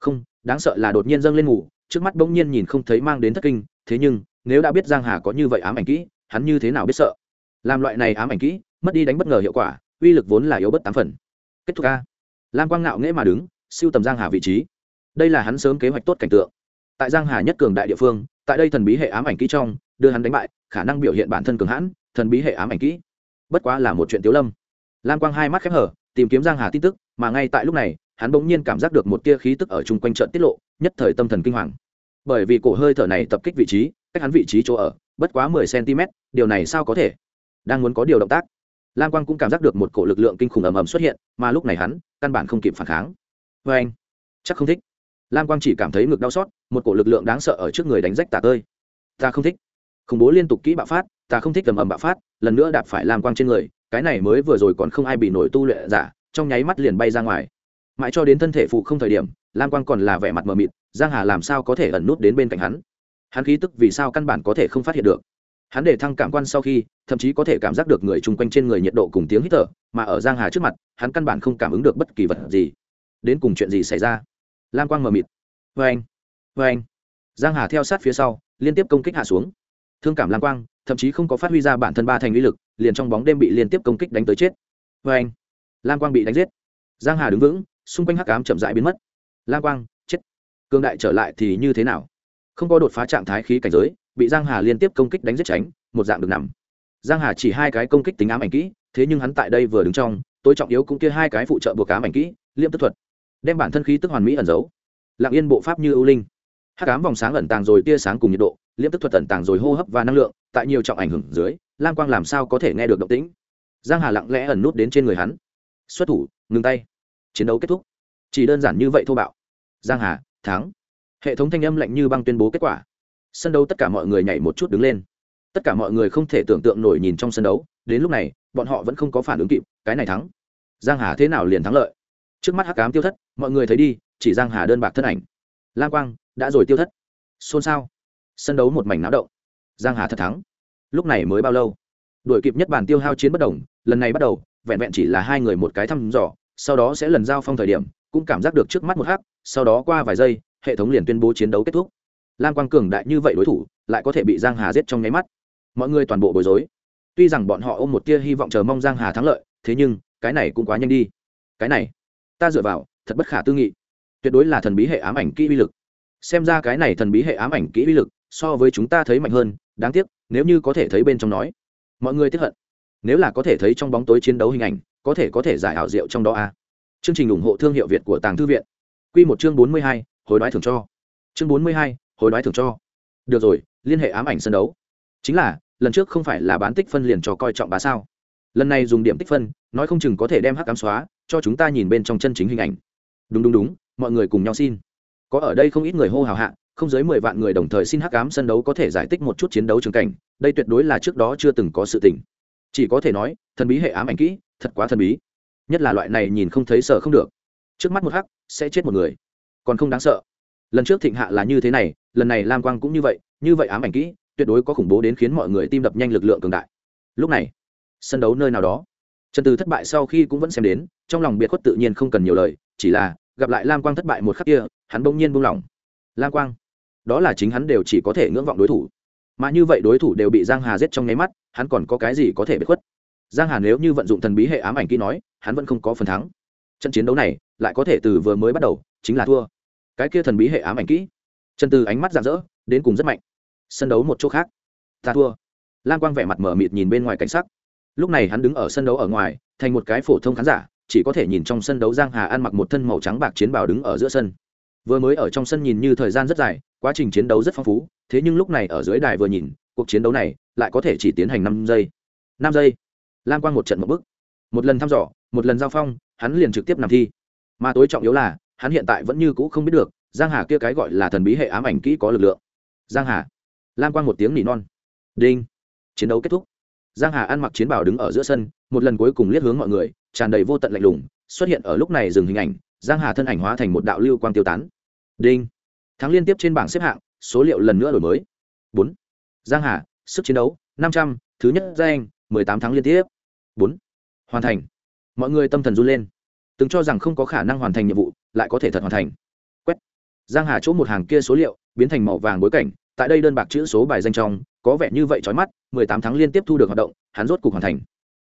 Không, đáng sợ là đột nhiên dâng lên ngủ, trước mắt bỗng nhiên nhìn không thấy mang đến thất kinh, thế nhưng, nếu đã biết giang hà có như vậy ám ảnh kỹ, hắn như thế nào biết sợ? Làm loại này ám ảnh kỹ, mất đi đánh bất ngờ hiệu quả, uy lực vốn là yếu bất tám phần. Kết thúc a lam quang ngạo nghễ mà đứng, siêu tầm giang hà vị trí. Đây là hắn sớm kế hoạch tốt cảnh tượng tại giang hà nhất cường đại địa phương, tại đây thần bí hệ ám ảnh kỹ trong, đưa hắn đánh bại, khả năng biểu hiện bản thân cường hãn, thần bí hệ ám ảnh kỹ. Bất quá là một chuyện tiếu lâm. Lam quang hai mắt khép hở, tìm kiếm giang hà tin tức, mà ngay tại lúc này, hắn bỗng nhiên cảm giác được một tia khí tức ở chung quanh trận tiết lộ, nhất thời tâm thần kinh hoàng. Bởi vì cổ hơi thở này tập kích vị trí, cách hắn vị trí chỗ ở, bất quá mười cm điều này sao có thể? Đang muốn có điều động tác. Lam quang cũng cảm giác được một cổ lực lượng kinh khủng ầm ầm xuất hiện, mà lúc này hắn, căn bản không kịp phản kháng. Vê anh. Chắc không thích lam quang chỉ cảm thấy ngực đau xót, một cổ lực lượng đáng sợ ở trước người đánh rách tả tơi. Ta không thích. Khủng bố liên tục kỹ bạo phát, ta không thích tầm ầm bạo phát, lần nữa đạp phải lam quang trên người, cái này mới vừa rồi còn không ai bị nổi tu luyện giả, trong nháy mắt liền bay ra ngoài. Mãi cho đến thân thể phụ không thời điểm, lam quang còn là vẻ mặt mờ mịt, giang hà làm sao có thể ẩn nút đến bên cạnh hắn? Hắn khí tức vì sao căn bản có thể không phát hiện được? Hắn để thăng cảm quan sau khi, thậm chí có thể cảm giác được người chung quanh trên người nhiệt độ cùng tiếng hít thở, mà ở giang hà trước mặt, hắn căn bản không cảm ứng được bất kỳ vật gì. Đến cùng chuyện gì xảy ra? Lam quang mờ mịt. Vê anh vê anh. Giang hà theo sát phía sau, liên tiếp công kích hạ xuống. Thương cảm lam quang, thậm chí không có phát huy ra bản thân ba thành uy lực, liền trong bóng đêm bị liên tiếp công kích đánh tới chết. Vê anh, lam quang bị đánh giết. Giang hà đứng vững, xung quanh hắc ám chậm rãi biến mất. Lam quang, chết. Cương đại trở lại thì như thế nào? Không có đột phá trạng thái khí cảnh giới, bị giang hà liên tiếp công kích đánh giết tránh, một dạng được nằm. Giang hà chỉ hai cái công kích tính ám ảnh kỹ, thế nhưng hắn tại đây vừa đứng trong, tối trọng yếu cũng kia hai cái phụ trợ buộc ám ảnh kỹ liêm tức thuật đem bản thân khí tức hoàn mỹ ẩn giấu. Lặng yên bộ pháp như ưu linh. Hắc ám vòng sáng ẩn tàng rồi tia sáng cùng nhiệt độ liêm tức thuật ẩn tàng rồi hô hấp và năng lượng, tại nhiều trọng ảnh hưởng dưới, lam quang làm sao có thể nghe được động tĩnh? Giang hà lặng lẽ ẩn nút đến trên người hắn. Xuất thủ, ngừng tay. Chiến đấu kết thúc. Chỉ đơn giản như vậy thô bạo. Giang hà, thắng. Hệ thống thanh âm lạnh như băng tuyên bố kết quả. Sân đấu tất cả mọi người nhảy một chút đứng lên. Tất cả mọi người không thể tưởng tượng nổi nhìn trong sân đấu, đến lúc này, bọn họ vẫn không có phản ứng kịp, cái này thắng. Giang hà thế nào liền thắng lợi? Trước mắt hắc cám tiêu thất mọi người thấy đi, chỉ giang hà đơn bạc thân ảnh. Lang quang, đã rồi tiêu thất. Xôn xao. Sân đấu một mảnh náo động. Giang hà thật thắng. Lúc này mới bao lâu? Đuổi kịp nhất bản tiêu hao chiến bất đồng, lần này bắt đầu, vẹn vẹn chỉ là hai người một cái thăm dò, sau đó sẽ lần giao phong thời điểm, cũng cảm giác được trước mắt một hắc, sau đó qua vài giây, hệ thống liền tuyên bố chiến đấu kết thúc. Lam quang cường đại như vậy đối thủ, lại có thể bị giang hà giết trong nháy mắt. Mọi người toàn bộ bối rối. Tuy rằng bọn họ ôm một tia hy vọng chờ mong giang hà thắng lợi, thế nhưng, cái này cũng quá nhanh đi. Cái này, ta dựa vào thật bất khả tư nghị. Tuyệt đối là thần bí hệ ám ảnh kỹ uy lực. Xem ra cái này thần bí hệ ám ảnh kỹ uy lực so với chúng ta thấy mạnh hơn đáng tiếc nếu như có thể thấy bên trong nói. Mọi người tiếp hận. Nếu là có thể thấy trong bóng tối chiến đấu hình ảnh có thể có thể giải ảo diệu trong đó a chương trình ủng hộ thương hiệu việt của tàng thư viện. Quy một chương bốn mươi hai, hồi đoái thường cho. Chương bốn mươi hai, hồi đoái thường cho. Được rồi liên hệ ám ảnh sân đấu. Chính là lần trước không phải là bán tích phân liền cho coi trọng bá sao. Lần này dùng điểm tích phân nói không chừng có thể đem hắc ám xóa cho chúng ta nhìn bên trong chân chính hình ảnh đúng đúng đúng, mọi người cùng nhau xin. Có ở đây không ít người hô hào hạ, không dưới mười vạn người đồng thời xin hắc ám sân đấu có thể giải thích một chút chiến đấu trường cảnh, đây tuyệt đối là trước đó chưa từng có sự tình. Chỉ có thể nói, thần bí hệ ám ảnh kỹ, thật quá thần bí. Nhất là loại này nhìn không thấy sợ không được. Trước mắt một hắc, sẽ chết một người. Còn không đáng sợ. Lần trước thịnh hạ là như thế này, lần này lam quang cũng như vậy như vậy ám ảnh kỹ, tuyệt đối có khủng bố đến khiến mọi người tim đập nhanh lực lượng cường đại. Lúc này, sân đấu nơi nào đó. Trần từ thất bại sau khi cũng vẫn xem đến, trong lòng biệt khuất tự nhiên không cần nhiều lời chỉ là gặp lại lam quang thất bại một khắc kia, hắn bỗng nhiên buông lỏng. Lam quang, đó là chính hắn đều chỉ có thể ngưỡng vọng đối thủ. Mà như vậy đối thủ đều bị giang hà giết trong nháy mắt, hắn còn có cái gì có thể biệt khuất? Giang hà nếu như vận dụng thần bí hệ ám ảnh kỹ nói, hắn vẫn không có phần thắng. Trận chiến đấu này lại có thể từ vừa mới bắt đầu, chính là thua. Cái kia thần bí hệ ám ảnh kỹ. Trần từ ánh mắt rạng rỡ, đến cùng rất mạnh. Sân đấu một chỗ khác. Ta thua. Lam quang vẻ mặt mở mịt nhìn bên ngoài cảnh sắc. Lúc này hắn đứng ở sân đấu ở ngoài, thành một cái phổ thông khán giả chỉ có thể nhìn trong sân đấu giang hà ăn mặc một thân màu trắng bạc chiến bào đứng ở giữa sân. Vừa mới ở trong sân nhìn như thời gian rất dài, quá trình chiến đấu rất phong phú, thế nhưng lúc này ở dưới đài vừa nhìn, cuộc chiến đấu này lại có thể chỉ tiến hành năm giây. Năm giây. Lam quang một trận một bức một lần thăm dò, một lần giao phong, hắn liền trực tiếp nằm thi. Mà tối trọng yếu là, hắn hiện tại vẫn như cũ không biết được, giang hà kia cái gọi là thần bí hệ ám ảnh kỹ có lực lượng. Giang hà. Lam quang một tiếng nỉ non. Đinh. Chiến đấu kết thúc. Giang hà ăn mặc chiến bào đứng ở giữa sân một lần cuối cùng liếc hướng mọi người, tràn đầy vô tận lạnh lùng, xuất hiện ở lúc này dừng hình ảnh, giang hà thân ảnh hóa thành một đạo lưu quang tiêu tán. Đinh! Thắng liên tiếp trên bảng xếp hạng, số liệu lần nữa đổi mới. Bốn! Giang hà, sức chiến đấu, năm trăm, thứ nhất danh, mười tám tháng liên tiếp. Bốn! Hoàn thành. Mọi người tâm thần run lên. Từng cho rằng không có khả năng hoàn thành nhiệm vụ, lại có thể thật hoàn thành. Quét! Giang hà chỗ một hàng kia số liệu, biến thành màu vàng bối cảnh, tại đây đơn bạc chữ số bài danh trong, có vẻ như vậy chói mắt, mười tám tháng liên tiếp thu được hoạt động, hắn rốt cục hoàn thành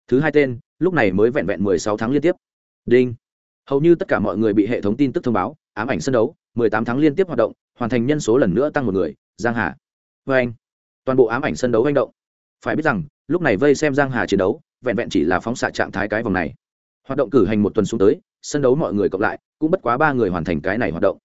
thứ hai tên, lúc này mới vẹn vẹn mười sáu tháng liên tiếp. Đinh. Hầu như tất cả mọi người bị hệ thống tin tức thông báo, ám ảnh sân đấu, mười tám tháng liên tiếp hoạt động, hoàn thành nhân số lần nữa tăng một người, giang hà. Vê anh, toàn bộ ám ảnh sân đấu hành động. Phải biết rằng, lúc này vây xem giang hà chiến đấu, vẹn vẹn chỉ là phóng xạ trạng thái cái vòng này. Hoạt động cử hành một tuần xuống tới, sân đấu mọi người cộng lại, cũng bất quá ba người hoàn thành cái này hoạt động.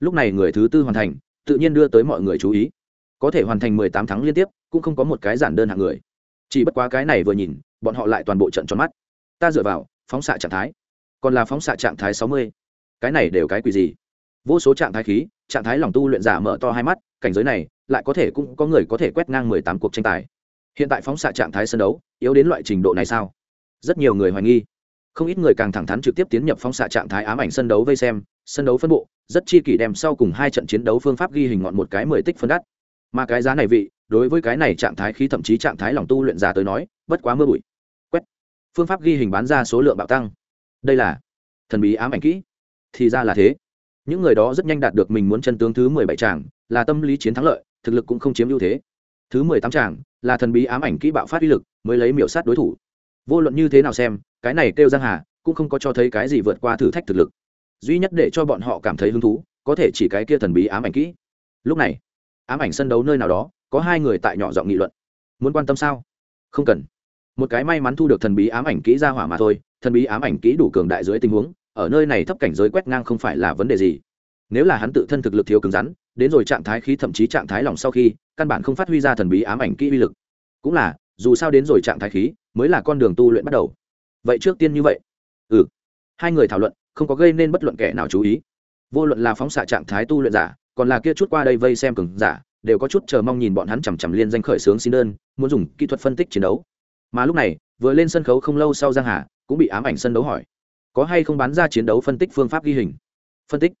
Lúc này người thứ tư hoàn thành, tự nhiên đưa tới mọi người chú ý. Có thể hoàn thành mười tám tháng liên tiếp, cũng không có một cái giản đơn hạng người. Chỉ bất quá cái này vừa nhìn bọn họ lại toàn bộ trận tròn mắt. Ta dựa vào, phóng xạ trạng thái. Còn là phóng xạ trạng thái sáu mươi. Cái này đều cái quỷ gì? Vô số trạng thái khí, trạng thái lòng tu luyện giả mở to hai mắt, cảnh giới này, lại có thể cũng có người có thể quét ngang mười tám cuộc tranh tài. Hiện tại phóng xạ trạng thái sân đấu, yếu đến loại trình độ này sao? Rất nhiều người hoài nghi. Không ít người càng thẳng thắn trực tiếp tiến nhập phóng xạ trạng thái ám ảnh sân đấu vây xem, sân đấu phân bộ, rất chi kỷ đem sau cùng hai trận chiến đấu phương pháp ghi hình ngọn một cái mười tích phân đắt. Mà cái giá này vị, đối với cái này trạng thái khí thậm chí trạng thái lòng tu luyện giả tới nói, bất quá mưa bụi phương pháp ghi hình bán ra số lượng bạo tăng. Đây là thần bí ám ảnh kỹ. Thì ra là thế. Những người đó rất nhanh đạt được mình muốn chân tướng thứ mười bảy tràng, là tâm lý chiến thắng lợi, thực lực cũng không chiếm ưu thế. Thứ mười tám tràng, là thần bí ám ảnh kỹ bạo phát uy lực, mới lấy miểu sát đối thủ. Vô luận như thế nào xem, cái này kêu giang hà, cũng không có cho thấy cái gì vượt qua thử thách thực lực. Duy nhất để cho bọn họ cảm thấy hứng thú, có thể chỉ cái kia thần bí ám ảnh kỹ. Lúc này, ám ảnh sân đấu nơi nào đó, có hai người tại nhỏ giọng nghị luận. Muốn quan tâm sao? Không cần một cái may mắn thu được thần bí ám ảnh kỹ ra hỏa mà thôi, thần bí ám ảnh kỹ đủ cường đại dưới tình huống, ở nơi này thấp cảnh giới quét ngang không phải là vấn đề gì. Nếu là hắn tự thân thực lực thiếu cứng rắn, đến rồi trạng thái khí thậm chí trạng thái lòng sau khi, căn bản không phát huy ra thần bí ám ảnh kỹ uy lực. Cũng là, dù sao đến rồi trạng thái khí, mới là con đường tu luyện bắt đầu. Vậy trước tiên như vậy. Ừ. Hai người thảo luận, không có gây nên bất luận kẻ nào chú ý. Vô luận là phóng xạ trạng thái tu luyện giả, còn là kia chút qua đây vây xem cường giả, đều có chút chờ mong nhìn bọn hắn chằm chằm liên danh khởi sướng xin đơn, muốn dùng kỹ thuật phân tích chiến đấu mà lúc này, vừa lên sân khấu không lâu sau giang hà cũng bị ám ảnh sân đấu hỏi, có hay không bán ra chiến đấu phân tích phương pháp ghi hình? Phân tích?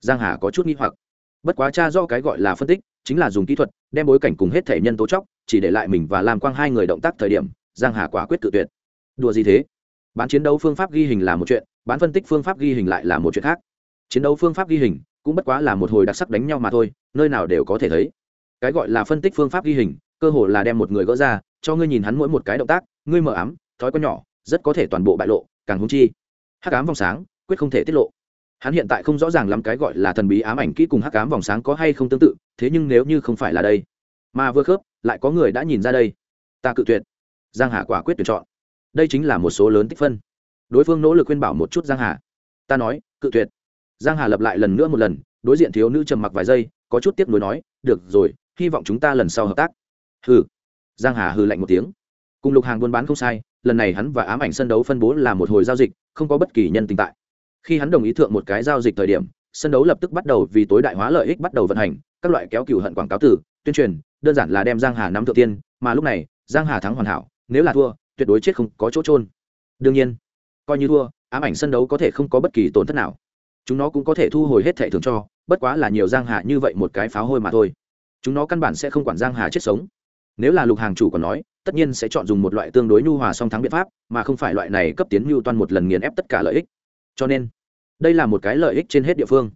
Giang hà có chút nghi hoặc. Bất quá cha do cái gọi là phân tích chính là dùng kỹ thuật, đem bối cảnh cùng hết thể nhân tố chóc, chỉ để lại mình và làm quang hai người động tác thời điểm, giang hà quả quyết tự tuyệt. Đùa gì thế? Bán chiến đấu phương pháp ghi hình là một chuyện, bán phân tích phương pháp ghi hình lại là một chuyện khác. Chiến đấu phương pháp ghi hình cũng bất quá là một hồi đặc sắc đánh nhau mà thôi, nơi nào đều có thể thấy. Cái gọi là phân tích phương pháp ghi hình, cơ hồ là đem một người gỡ ra cho ngươi nhìn hắn mỗi một cái động tác, ngươi mờ ám, thói quen nhỏ, rất có thể toàn bộ bại lộ, càng hung chi. Hắc ám vòng sáng, quyết không thể tiết lộ. Hắn hiện tại không rõ ràng lắm cái gọi là thần bí ám ảnh kỹ cùng hắc ám vòng sáng có hay không tương tự, thế nhưng nếu như không phải là đây, mà vừa khớp, lại có người đã nhìn ra đây. Ta cự tuyệt. Giang hà quả quyết tuyển chọn. Đây chính là một số lớn tích phân. Đối phương nỗ lực khuyên bảo một chút giang hà. Ta nói, cự tuyệt. Giang hà lập lại lần nữa một lần, đối diện thiếu nữ trầm mặc vài giây, có chút tiếc nuối nói, được rồi, hy vọng chúng ta lần sau hợp tác. Ừ giang hà hừ lạnh một tiếng. Cùng lục hàng buôn bán không sai, lần này hắn và ám ảnh sân đấu phân bố là một hồi giao dịch, không có bất kỳ nhân tình tại. Khi hắn đồng ý thượng một cái giao dịch thời điểm, sân đấu lập tức bắt đầu vì tối đại hóa lợi ích bắt đầu vận hành, các loại kéo cửu hận quảng cáo tử tuyên truyền, đơn giản là đem giang hà nắm thượng tiên, mà lúc này, giang hà thắng hoàn hảo, nếu là thua, tuyệt đối chết không có chỗ trôn đương nhiên, coi như thua, ám ảnh sân đấu có thể không có bất kỳ tổn thất nào. Chúng nó cũng có thể thu hồi hết thẻ thường cho, bất quá là nhiều giang hà như vậy một cái pháo hôi mà thôi. Chúng nó căn bản sẽ không quản giang hà chết sống nếu là lục hàng chủ còn nói, tất nhiên sẽ chọn dùng một loại tương đối nhu hòa song thắng biện pháp, mà không phải loại này cấp tiến mưu toan một lần nghiền ép tất cả lợi ích. Cho nên, đây là một cái lợi ích trên hết địa phương.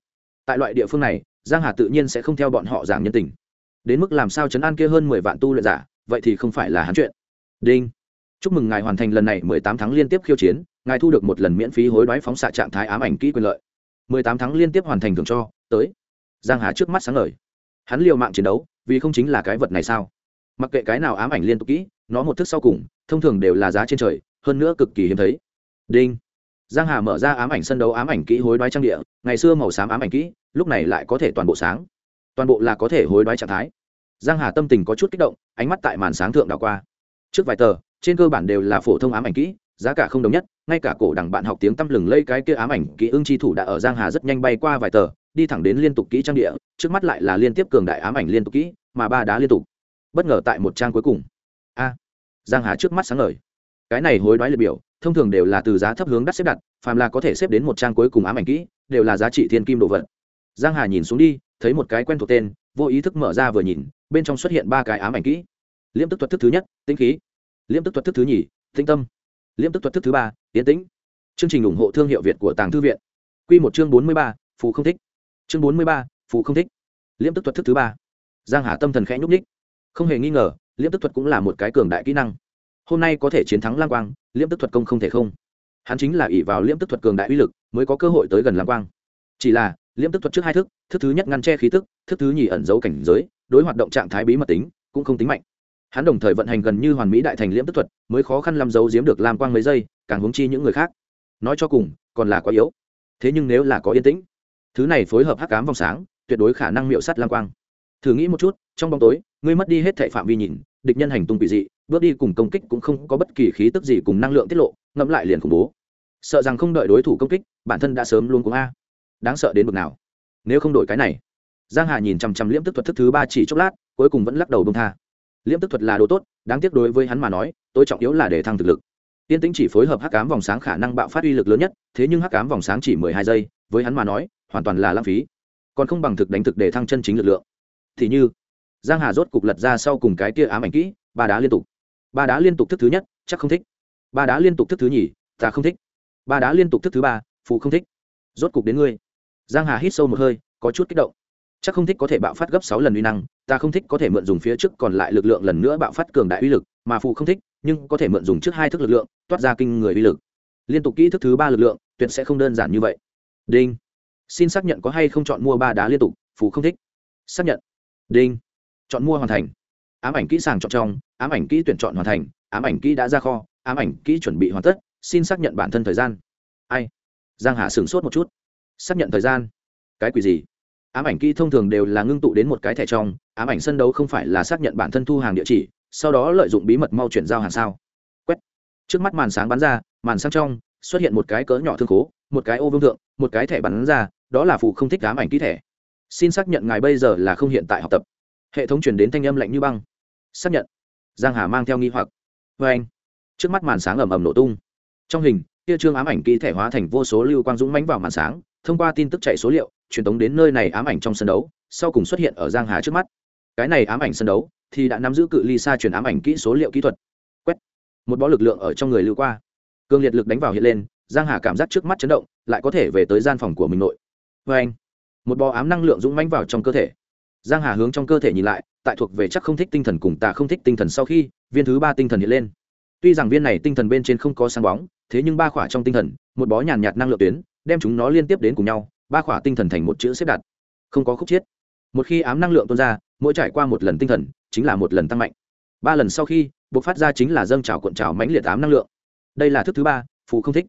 Tại loại địa phương này, giang hà tự nhiên sẽ không theo bọn họ giảng nhân tình. Đến mức làm sao chấn an kia hơn mười vạn tu luyện giả, vậy thì không phải là hắn chuyện. Đinh. Chúc mừng ngài hoàn thành lần này mười tám tháng liên tiếp khiêu chiến, ngài thu được một lần miễn phí hối đoái phóng xạ trạng thái ám ảnh kỹ quyền lợi. mười tám tháng liên tiếp hoàn thành thưởng cho, tới. Giang hà trước mắt sáng ngời. Hắn liều mạng chiến đấu, vì không chính là cái vật này sao? Mặc kệ cái nào ám ảnh liên tục kỹ, nó một thức sau cùng, thông thường đều là giá trên trời, hơn nữa cực kỳ hiếm thấy. Đinh. Giang hà mở ra ám ảnh sân đấu, ám ảnh kỹ hối đoái trang địa, ngày xưa màu xám ám ảnh kỹ, lúc này lại có thể toàn bộ sáng. Toàn bộ là có thể hối đoái trạng thái. Giang hà tâm tình có chút kích động, ánh mắt tại màn sáng thượng đảo qua. Trước vài tờ, trên cơ bản đều là phổ thông ám ảnh kỹ, giá cả không đồng nhất, ngay cả cổ đẳng bạn học tiếng tăm lừng lây cái kia ám ảnh kỹ ưng chi thủ đã ở giang hà rất nhanh bay qua vài tờ, đi thẳng đến liên tục kỹ trang địa, trước mắt lại là liên tiếp cường đại ám ảnh liên tục kỹ, mà ba đá liên tục bất ngờ tại một trang cuối cùng. A, giang hà trước mắt sáng ngời. Cái này hối đoái liệt biểu, thông thường đều là từ giá thấp hướng đắt xếp đặt, phàm là có thể xếp đến một trang cuối cùng ám ảnh kỹ, đều là giá trị thiên kim đồ vật. Giang hà nhìn xuống đi, thấy một cái quen thuộc tên, vô ý thức mở ra vừa nhìn, bên trong xuất hiện ba cái ám ảnh kỹ. Liêm tức thuật thức thứ nhất tinh khí. Liêm tức thuật thức thứ nhì tinh tâm. Liêm tức thuật thức thứ ba tiến tĩnh. Chương trình ủng hộ thương hiệu việt của tàng thư viện. Q một chương bốn mươi ba, phù không thích. Chương bốn mươi ba, phù không thích. Liêm tức thuật thức thứ ba. Giang hà tâm thần khẽ nhúc ních không hề nghi ngờ, liễm tức thuật cũng là một cái cường đại kỹ năng. Hôm nay có thể chiến thắng lang quang, liễm tức thuật công không thể không. Hắn chính là ỷ vào liễm tức thuật cường đại uy lực, mới có cơ hội tới gần lang quang. Chỉ là, liễm tức thuật trước hai thức thức thứ nhất ngăn che khí tức, thức thứ nhì ẩn giấu cảnh giới, đối hoạt động trạng thái bí mật tính, cũng không tính mạnh. Hắn đồng thời vận hành gần như hoàn mỹ đại thành liễm tức thuật, mới khó khăn làm giấu giếm được lam quang mấy giây, càng hướng chi những người khác. Nói cho cùng, còn là quá yếu. Thế nhưng nếu là có yên tĩnh, thứ này phối hợp hắc cám vòng sáng, tuyệt đối khả năng miệu sắt lam quang thử nghĩ một chút, trong bóng tối, ngươi mất đi hết thệ phạm vi nhìn, địch nhân hành tung quỷ dị, bước đi cùng công kích cũng không có bất kỳ khí tức gì cùng năng lượng tiết lộ, ngẫm lại liền khủng bố. Sợ rằng không đợi đối thủ công kích, bản thân đã sớm luôn cũng a. Đáng sợ đến bực nào. Nếu không đổi cái này. Giang hà nhìn chằm chằm liễm tức thuật thức thứ ba chỉ chốc lát, cuối cùng vẫn lắc đầu bông tha. Liễm tức thuật là đồ tốt, đáng tiếc đối với hắn mà nói tôi trọng yếu là để thăng thực lực. Tiên tĩnh chỉ phối hợp hắc ám vòng sáng khả năng bạo phát uy lực lớn nhất, thế nhưng hắc ám vòng sáng chỉ mười hai giây, với hắn mà nói, hoàn toàn là lãng phí. Còn không bằng thực đánh thực để thăng chân chính lực lượng thì như, giang hà rốt cục lật ra sau cùng cái kia ám ảnh kỹ, ba đá liên tục. Ba đá liên tục thức thứ nhất, chắc không thích. Ba đá liên tục thức thứ nhì, ta không thích. Ba đá liên tục thức thứ ba, phụ không thích. Rốt cục đến ngươi. Giang hà hít sâu một hơi, có chút kích động. Chắc không thích có thể bạo phát gấp sáu lần uy năng, ta không thích có thể mượn dùng phía trước còn lại lực lượng lần nữa bạo phát cường đại uy lực, mà phụ không thích, nhưng có thể mượn dùng trước hai thức lực lượng, toát ra kinh người uy lực. Liên tục kỹ thức thứ ba lực lượng, tuyệt sẽ không đơn giản như vậy. Đinh. Xin xác nhận có hay không chọn mua ba đá liên tục, phụ không thích. Xác nhận đinh. Chọn mua hoàn thành. Ám ảnh kỹ sàng chọn trong, ám ảnh kỹ tuyển chọn hoàn thành, ám ảnh kỹ đã ra kho, ám ảnh kỹ chuẩn bị hoàn tất, xin xác nhận bản thân thời gian. Ai? Giang hà sửng sốt một chút. Xác nhận thời gian. Cái quỷ gì? Ám ảnh kỹ thông thường đều là ngưng tụ đến một cái thẻ trong, ám ảnh sân đấu không phải là xác nhận bản thân thu hàng địa chỉ, sau đó lợi dụng bí mật mau chuyển giao hàng sao. Quét. Trước mắt màn sáng bắn ra, màn sáng trong, xuất hiện một cái cỡ nhỏ thương khố, một cái ô vương thượng, một cái thẻ bắn ra, đó là phụ không thích ám ảnh kỹ thẻ xin xác nhận ngài bây giờ là không hiện tại học tập. Hệ thống chuyển đến thanh âm lạnh như băng. Xác nhận. Giang hà mang theo nghi hoặc. Vê anh, trước mắt màn sáng ầm ầm nổ tung. Trong hình kia trương ám ảnh kỹ thể hóa thành vô số lưu quang dũng mánh vào màn sáng, thông qua tin tức chạy số liệu, truyền tống đến nơi này ám ảnh trong sân đấu, sau cùng xuất hiện ở giang hà trước mắt. Cái này ám ảnh sân đấu thì đã nắm giữ cự ly xa truyền ám ảnh kỹ số liệu kỹ thuật. Quét. Một bó lực lượng ở trong người lưu qua. Cương liệt lực đánh vào hiện lên, giang hà cảm giác trước mắt chấn động, lại có thể về tới gian phòng của mình nội. Vê anh một bó ám năng lượng dũng mãnh vào trong cơ thể. Giang hà hướng trong cơ thể nhìn lại, tại thuộc về chắc không thích tinh thần cùng tà không thích tinh thần sau khi, viên thứ ba tinh thần hiện lên. Tuy rằng viên này tinh thần bên trên không có sáng bóng, thế nhưng ba khỏa trong tinh thần, một bó nhàn nhạt năng lượng tuyến, đem chúng nó liên tiếp đến cùng nhau, ba khỏa tinh thần thành một chữ xếp đặt. Không có khúc chiết. Một khi ám năng lượng tuôn ra, mỗi trải qua một lần tinh thần, chính là một lần tăng mạnh. Ba lần sau khi buộc phát ra chính là dâng trào cuộn trào mãnh liệt ám năng lượng. Đây là thức thứ ba, phù không thích.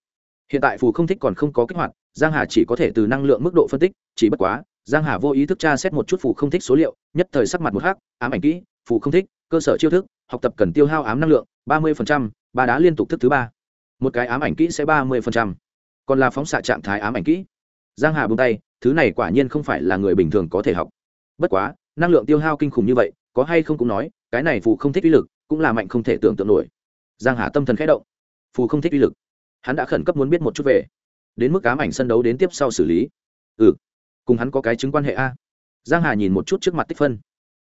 Hiện tại phù không thích còn không có kích hoạt giang hà chỉ có thể từ năng lượng mức độ phân tích, chỉ bất quá, giang hà vô ý thức tra xét một chút phù không thích số liệu, nhất thời sắc mặt một hắc, ám ảnh kỹ, phù không thích, cơ sở chiêu thức, học tập cần tiêu hao ám năng lượng, ba mươi ba đá liên tục thức thứ ba. Một cái ám ảnh kỹ sẽ ba mươi còn là phóng xạ trạng thái ám ảnh kỹ. Giang hà buông tay, thứ này quả nhiên không phải là người bình thường có thể học. Bất quá, năng lượng tiêu hao kinh khủng như vậy, có hay không cũng nói, cái này phù không thích uy lực cũng là mạnh không thể tưởng tượng nổi. Giang hà tâm thần khẽ động. Phù không thích uy lực. Hắn đã khẩn cấp muốn biết một chút về đến mức ám ảnh sân đấu đến tiếp sau xử lý. Ừ cùng hắn có cái chứng quan hệ a. Giang hà nhìn một chút trước mặt tích phân.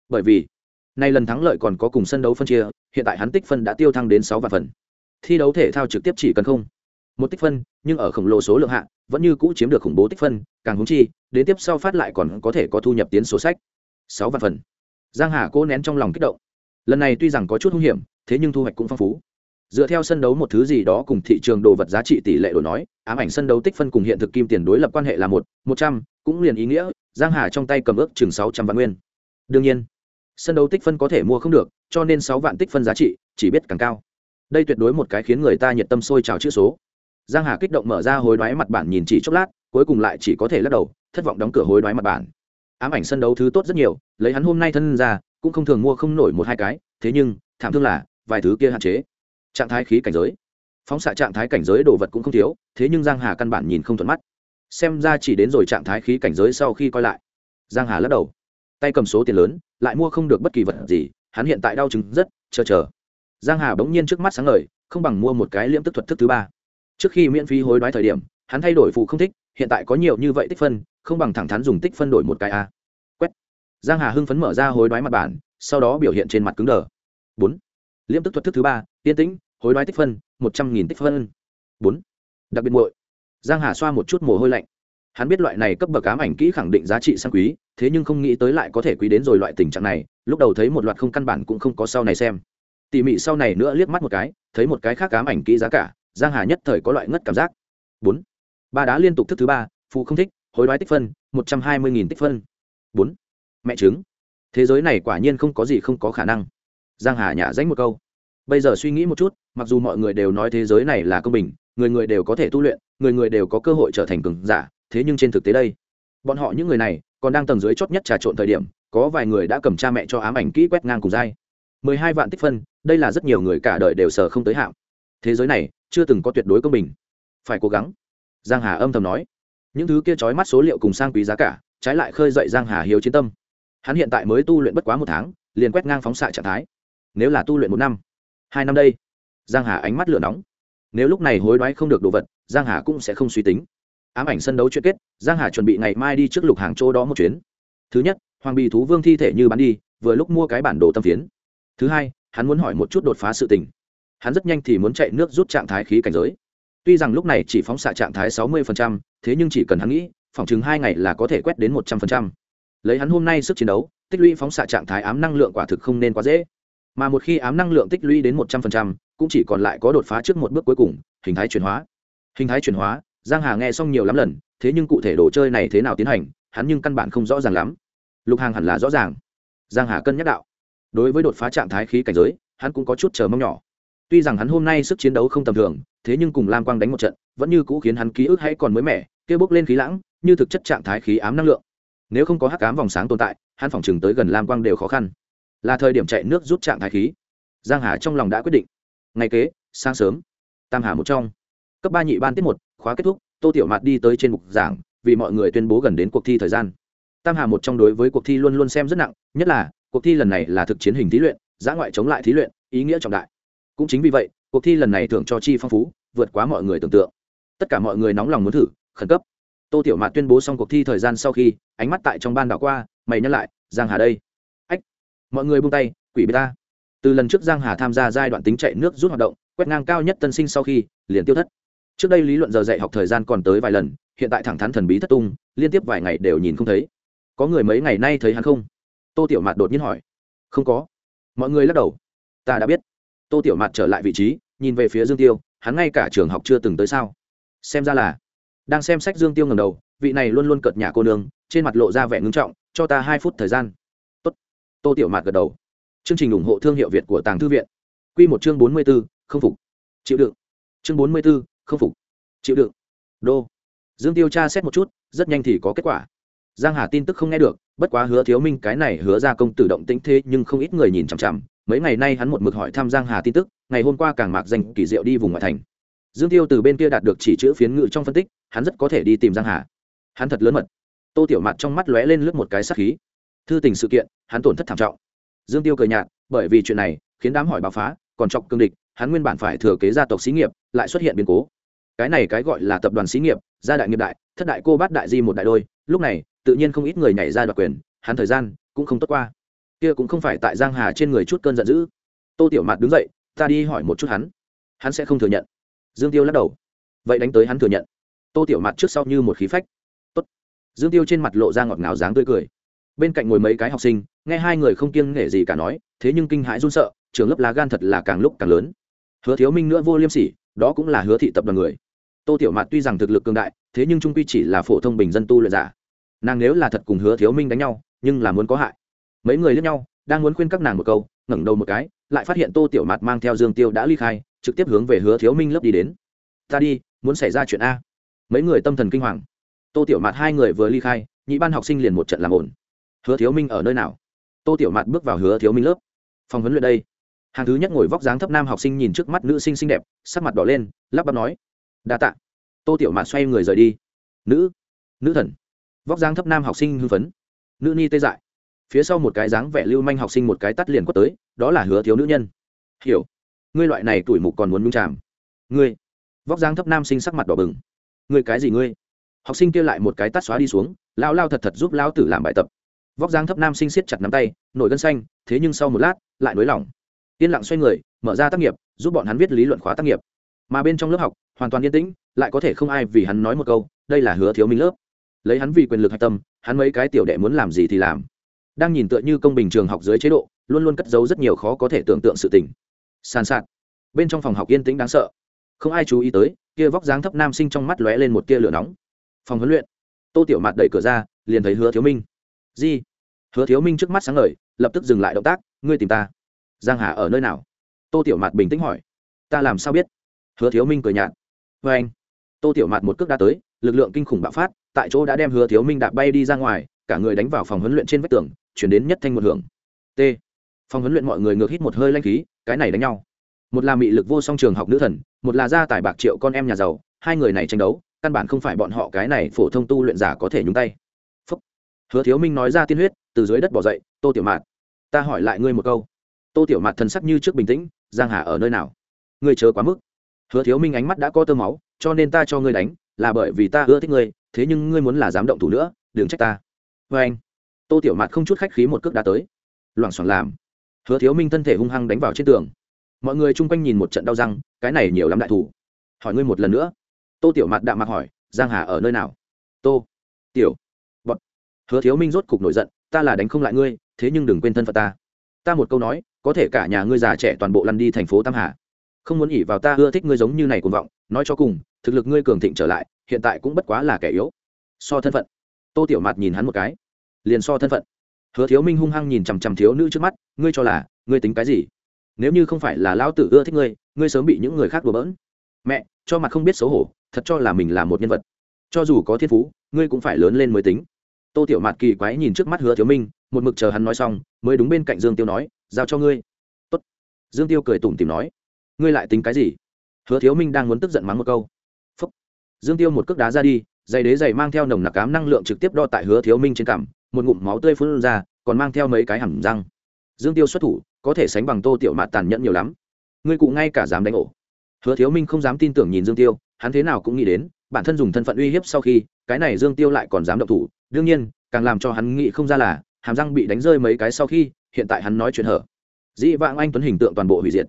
Bởi vì, nay lần thắng lợi còn có cùng sân đấu phân chia, hiện tại hắn tích phân đã tiêu thăng đến sáu vạn phần. Thi đấu thể thao trực tiếp chỉ cần không. Một tích phân, nhưng ở khổng lồ số lượng hạ, vẫn như cũ chiếm được khủng bố tích phân, càng húng chi, đến tiếp sau phát lại còn có thể có thu nhập tiến số sách. Sáu vạn phần. Giang hà cố nén trong lòng kích động. Lần này tuy rằng có chút hung hiểm, thế nhưng thu hoạch cũng phong phú dựa theo sân đấu một thứ gì đó cùng thị trường đồ vật giá trị tỷ lệ đổi nói, ám ảnh sân đấu tích phân cùng hiện thực kim tiền đối lập quan hệ là một một trăm, cũng liền ý nghĩa, giang hà trong tay cầm ước chừng sáu trăm vạn nguyên. Đương nhiên, sân đấu tích phân có thể mua không được, cho nên sáu vạn tích phân giá trị, chỉ biết càng cao. Đây tuyệt đối một cái khiến người ta nhiệt tâm sôi trào chữ số. Giang hà kích động mở ra hối đoái mặt bản nhìn chỉ chốc lát, cuối cùng lại chỉ có thể lắc đầu, thất vọng đóng cửa hối đoái mặt bản. Ám ảnh sân đấu thứ tốt rất nhiều, lấy hắn hôm nay thân ra, cũng không thường mua không nổi một hai cái, thế nhưng, thảm thương là, vài thứ kia hạn chế trạng thái khí cảnh giới. Phóng xạ trạng thái cảnh giới đồ vật cũng không thiếu, thế nhưng giang hà căn bản nhìn không thuận mắt. Xem ra chỉ đến rồi trạng thái khí cảnh giới sau khi coi lại. Giang hà lắc đầu. Tay cầm số tiền lớn, lại mua không được bất kỳ vật gì, hắn hiện tại đau chứng rất, chờ chờ. Giang hà bỗng nhiên trước mắt sáng ngời, không bằng mua một cái liễm tức thuật thức thứ ba. Trước khi miễn phí hối đoái thời điểm, hắn thay đổi phụ không thích, hiện tại có nhiều như vậy tích phân, không bằng thẳng thắn dùng tích phân đổi một cái a. Quét. Giang hà hưng phấn mở ra hối đoái mặt bản, sau đó biểu hiện trên mặt cứng đờ. Bốn. Liêm tức thuật thức thứ ba, yên tĩnh, hối đoái tích phân, một trăm nghìn tích phân. Bốn. Đặc biệt muội. Giang hà xoa một chút mồ hôi lạnh. Hắn biết loại này cấp bậc ám ảnh kỹ khẳng định giá trị sang quý, thế nhưng không nghĩ tới lại có thể quý đến rồi loại tình trạng này, lúc đầu thấy một loạt không căn bản cũng không có sau này xem. Tỉ mỉ sau này nữa liếc mắt một cái, thấy một cái khác ám ảnh kỹ giá cả, giang hà nhất thời có loại ngất cảm giác. Bốn. Ba đá liên tục thức thứ ba phụ không thích, hối đoái tích phân, một trăm hai mươi nghìn tích phân. Bốn. Mẹ chứng thế giới này quả nhiên không có gì không có khả năng giang hà nhả danh một câu. Bây giờ suy nghĩ một chút, mặc dù mọi người đều nói thế giới này là công bình, người người đều có thể tu luyện, người người đều có cơ hội trở thành cường giả, thế nhưng trên thực tế đây, bọn họ những người này còn đang tầng dưới chót nhất trà trộn thời điểm, có vài người đã cầm cha mẹ cho ám ảnh kỹ quét ngang cùng dai. Mười hai vạn tích phân, đây là rất nhiều người cả đời đều sờ không tới hạng. Thế giới này chưa từng có tuyệt đối công bình. Phải cố gắng. Giang hà âm thầm nói. Những thứ kia trói mắt số liệu cùng sang quý giá cả, trái lại khơi dậy giang hà hiếu chiến tâm. Hắn hiện tại mới tu luyện bất quá một tháng, liền quét ngang phóng xạ trạng thái nếu là tu luyện một năm hai năm đây giang hà ánh mắt lửa nóng. Nếu lúc này hối đoái không được đồ vật giang hà cũng sẽ không suy tính. Ám ảnh sân đấu chuyện kết giang hà chuẩn bị ngày mai đi trước lục hàng chỗ đó một chuyến. Thứ nhất hoàng bì thú vương thi thể như bán đi vừa lúc mua cái bản đồ tâm phiến. Thứ hai hắn muốn hỏi một chút đột phá sự tình. Hắn rất nhanh thì muốn chạy nước rút trạng thái khí cảnh giới. Tuy rằng lúc này chỉ phóng xạ trạng thái sáu 60%, thế nhưng chỉ cần hắn nghĩ phòng chừng hai ngày là có thể quét đến một trăm linh lấy hắn hôm nay sức chiến đấu tích lũy phóng xạ trạng thái ám năng lượng quả thực không nên quá dễ mà một khi ám năng lượng tích lũy đến một trăm linh cũng chỉ còn lại có đột phá trước một bước cuối cùng, hình thái chuyển hóa. Hình thái chuyển hóa, giang hà nghe xong nhiều lắm lần, thế nhưng cụ thể đồ chơi này thế nào tiến hành, hắn nhưng căn bản không rõ ràng lắm. Lục hàng hẳn là rõ ràng. Giang hà cân nhắc đạo. Đối với đột phá trạng thái khí cảnh giới, hắn cũng có chút chờ mong nhỏ. Tuy rằng hắn hôm nay sức chiến đấu không tầm thường, thế nhưng cùng lam quang đánh một trận, vẫn như cũ khiến hắn ký ức hay còn mới mẻ kêu bốc lên khí lãng, như thực chất trạng thái khí ám năng lượng. Nếu không có hắc ám vòng sáng tồn tại, hắn phòng chừng tới gần lam quang đều khó khăn là thời điểm chạy nước rút trạng thái khí. Giang hà trong lòng đã quyết định. Ngày kế, sáng sớm, tam hà một trong. Cấp ba nhị ban tiết một, khóa kết thúc, tô tiểu mạt đi tới trên mục giảng, vì mọi người tuyên bố gần đến cuộc thi thời gian. Tam hà một trong đối với cuộc thi luôn luôn xem rất nặng, nhất là, cuộc thi lần này là thực chiến hình thí luyện, giã ngoại chống lại thí luyện, ý nghĩa trọng đại. Cũng chính vì vậy, cuộc thi lần này thưởng cho chi phong phú, vượt quá mọi người tưởng tượng. Tất cả mọi người nóng lòng muốn thử, khẩn cấp. Tô tiểu mạt tuyên bố xong cuộc thi thời gian sau khi, ánh mắt tại trong ban đảo qua, mày nhắc lại, giang hà đây mọi người buông tay, quỷ bê ta. Từ lần trước giang hà tham gia giai đoạn tính chạy nước rút hoạt động, quét ngang cao nhất tân sinh sau khi, liền tiêu thất. Trước đây lý luận giờ dạy học thời gian còn tới vài lần, hiện tại thẳng thắn thần bí thất tung, liên tiếp vài ngày đều nhìn không thấy. Có người mấy ngày nay thấy hắn không? Tô tiểu mạt đột nhiên hỏi. Không có. Mọi người lắc đầu. Ta đã biết. Tô tiểu mạt trở lại vị trí, nhìn về phía dương tiêu, hắn ngay cả trường học chưa từng tới sao? Xem ra là, đang xem sách dương tiêu ngầm đầu, vị này luôn luôn cợt nhà cô nương, trên mặt lộ ra vẻ ngưng trọng, cho ta hai phút thời gian tô tiểu mạt gật đầu. Chương trình ủng hộ thương hiệu việt của tàng thư viện. Q một chương bốn mươi b ố không phục. Chịu đựng. Chương bốn mươi b ố không phục. Chịu đựng. Đô. Dương tiêu tra xét một chút, rất nhanh thì có kết quả. Giang hà tin tức không nghe được, bất quá hứa thiếu minh cái này hứa ra công tử động tĩnh thế nhưng không ít người nhìn chằm chằm. Mấy ngày nay hắn một mực hỏi thăm giang hà tin tức, ngày hôm qua càng mạc danh kỳ diệu đi vùng ngoại thành. Dương tiêu từ bên kia đạt được chỉ chữ phiến ngự trong phân tích, hắn rất có thể đi tìm giang hà. Hắn thật lớn mật. Tô tiểu mặt trong mắt lóe lên lướt một cái sắc khí thư tình sự kiện, hắn tổn thất thảm trọng. Dương tiêu cười nhạt, bởi vì chuyện này khiến đám hỏi báo phá, còn trọng cương địch, hắn nguyên bản phải thừa kế gia tộc xí nghiệp, lại xuất hiện biến cố. Cái này cái gọi là tập đoàn xí nghiệp, gia đại nghiệp đại, thất đại cô bát đại di một đại đôi, lúc này, tự nhiên không ít người nhảy ra đoạt quyền, hắn thời gian cũng không tốt qua. Kia cũng không phải tại giang hà trên người chút cơn giận dữ. Tô tiểu mạt đứng dậy, ta đi hỏi một chút hắn hắn sẽ không thừa nhận. Dương tiêu lắc đầu. Vậy đánh tới hắn thừa nhận. Tô tiểu mạt trước sau như một khí phách. Tốt. dương tiêu trên mặt lộ ra ngọt ngào dáng tươi cười bên cạnh ngồi mấy cái học sinh, nghe hai người không kiêng nể gì cả nói, thế nhưng kinh hãi run sợ, trường lớp lá gan thật là càng lúc càng lớn. Hứa thiếu minh nữa vô liêm sỉ, đó cũng là hứa thị tập đoàn người. Tô tiểu mạt tuy rằng thực lực cường đại, thế nhưng trung quy chỉ là phổ thông bình dân tu luyện giả. Nàng nếu là thật cùng hứa thiếu minh đánh nhau, nhưng là muốn có hại. Mấy người lẫn nhau, đang muốn khuyên các nàng một câu, ngẩng đầu một cái, lại phát hiện tô tiểu mạt mang theo dương tiêu đã ly khai, trực tiếp hướng về hứa thiếu minh lớp đi đến. Ta đi, muốn xảy ra chuyện a. Mấy người tâm thần kinh hoàng. Tô tiểu mạt hai người vừa ly khai, nhị ban học sinh liền một trận làm ổn hứa thiếu minh ở nơi nào? Tô tiểu mạt bước vào hứa thiếu minh lớp. Phòng huấn luyện đây. Hàng thứ nhất ngồi vóc dáng thấp nam học sinh nhìn trước mắt nữ sinh xinh đẹp, sắc mặt đỏ lên, lắp bắp nói, đa tạ. Tô tiểu mạt xoay người rời đi. Nữ nữ thần. Vóc dáng thấp nam học sinh hưng phấn. Nữ ni tê dại. Phía sau một cái dáng vẻ lưu manh học sinh một cái tắt liền quất tới, đó là hứa thiếu nữ nhân. Hiểu. Ngươi loại này tuổi mục còn muốn nhung chàm. Ngươi. Vóc dáng thấp nam sinh sắc mặt đỏ bừng. Ngươi cái gì ngươi? Học sinh kia lại một cái tắt xóa đi xuống, lao lao thật thật giúp lao tử làm bài tập vóc dáng thấp nam sinh siết chặt nắm tay, nổi gân xanh, thế nhưng sau một lát, lại nới lỏng yên lặng xoay người, mở ra tác nghiệp, giúp bọn hắn viết lý luận khóa tác nghiệp. Mà bên trong lớp học, hoàn toàn yên tĩnh, lại có thể không ai vì hắn nói một câu, đây là hứa thiếu minh lớp. Lấy hắn vì quyền lực hạch tâm, hắn mấy cái tiểu đệ muốn làm gì thì làm. Đang nhìn tựa như công bình trường học dưới chế độ, luôn luôn cất giấu rất nhiều khó có thể tưởng tượng sự tình. Sàn sạt. Bên trong phòng học yên tĩnh đáng sợ. Không ai chú ý tới, kia vóc dáng thấp nam sinh trong mắt lóe lên một tia lửa nóng. Phòng huấn luyện. Tô tiểu mạt đẩy cửa ra, liền thấy hứa thiếu minh. Gì? hứa thiếu minh trước mắt sáng ngời, lập tức dừng lại động tác, ngươi tìm ta. Giang hà ở nơi nào? Tô tiểu mạt bình tĩnh hỏi. Ta làm sao biết? Hứa thiếu minh cười nhạt. Vê anh. Tô tiểu mạt một cước đã tới, lực lượng kinh khủng bạo phát, tại chỗ đã đem hứa thiếu minh đạp bay đi ra ngoài, cả người đánh vào phòng huấn luyện trên vách tường, chuyển đến nhất thanh một hưởng. T. Phòng huấn luyện mọi người ngược hít một hơi lanh khí, cái này đánh nhau. Một là mị lực vô song trường học nữ thần, một là gia tài bạc triệu con em nhà giàu, hai người này tranh đấu, căn bản không phải bọn họ cái này phổ thông tu luyện giả có thể nhúng tay hứa thiếu minh nói ra tiên huyết, từ dưới đất bỏ dậy, tô tiểu mạt, ta hỏi lại ngươi một câu. Tô tiểu mạt thần sắc như trước bình tĩnh, giang hà ở nơi nào? Ngươi chờ quá mức. Hứa thiếu minh ánh mắt đã có tơ máu, cho nên ta cho ngươi đánh, là bởi vì ta ưa thích ngươi, thế nhưng ngươi muốn là dám động thủ nữa, đừng trách ta. Vê anh, tô tiểu mạt không chút khách khí một cước đá tới. Loảng xoảng làm. Hứa thiếu minh thân thể hung hăng đánh vào trên tường. Mọi người chung quanh nhìn một trận đau răng, cái này nhiều lắm đại thủ. Hỏi ngươi một lần nữa. Tô tiểu mạt đạm mạc hỏi, giang hà ở nơi nào? Tô, tiểu hứa thiếu minh rốt cục nổi giận, ta là đánh không lại ngươi, thế nhưng đừng quên thân phận ta. Ta một câu nói, có thể cả nhà ngươi già trẻ toàn bộ lăn đi thành phố tam hà. Không muốn ỉ vào ta ưa thích ngươi giống như này cuồng vọng, nói cho cùng, thực lực ngươi cường thịnh trở lại, hiện tại cũng bất quá là kẻ yếu. So thân phận. Tô tiểu mạt nhìn hắn một cái. Liền so thân phận. Hứa thiếu minh hung hăng nhìn chằm chằm thiếu nữ trước mắt, ngươi cho là, ngươi tính cái gì? Nếu như không phải là lão tử ưa thích ngươi ngươi sớm bị những người khác đùa bỡn. Mẹ, cho mặt không biết xấu hổ, thật cho là mình là một nhân vật. Cho dù có thiên phú, ngươi cũng phải lớn lên mới tính tô tiểu mạt kỳ quái nhìn trước mắt hứa thiếu minh, một mực chờ hắn nói xong, mới đúng bên cạnh dương tiêu nói, giao cho ngươi. Tốt. dương tiêu cười tủm tìm nói, ngươi lại tính cái gì? Hứa thiếu minh đang muốn tức giận mắng một câu. Phúc. dương tiêu một cước đá ra đi, giày đế giày mang theo nồng nặc cám năng lượng trực tiếp đo tại hứa thiếu minh trên cằm, một ngụm máu tươi phun ra, còn mang theo mấy cái hầm răng. Dương tiêu xuất thủ, có thể sánh bằng tô tiểu mạt tàn nhẫn nhiều lắm. Ngươi cụ ngay cả dám đánh ổ. Hứa thiếu minh không dám tin tưởng nhìn dương tiêu, hắn thế nào cũng nghĩ đến, bản thân dùng thân phận uy hiếp sau khi, cái này dương tiêu lại còn dám động thủ đương nhiên, càng làm cho hắn nghĩ không ra là, hàm răng bị đánh rơi mấy cái sau khi, hiện tại hắn nói chuyện hở. Dĩ vãng anh tuấn hình tượng toàn bộ hủy diệt.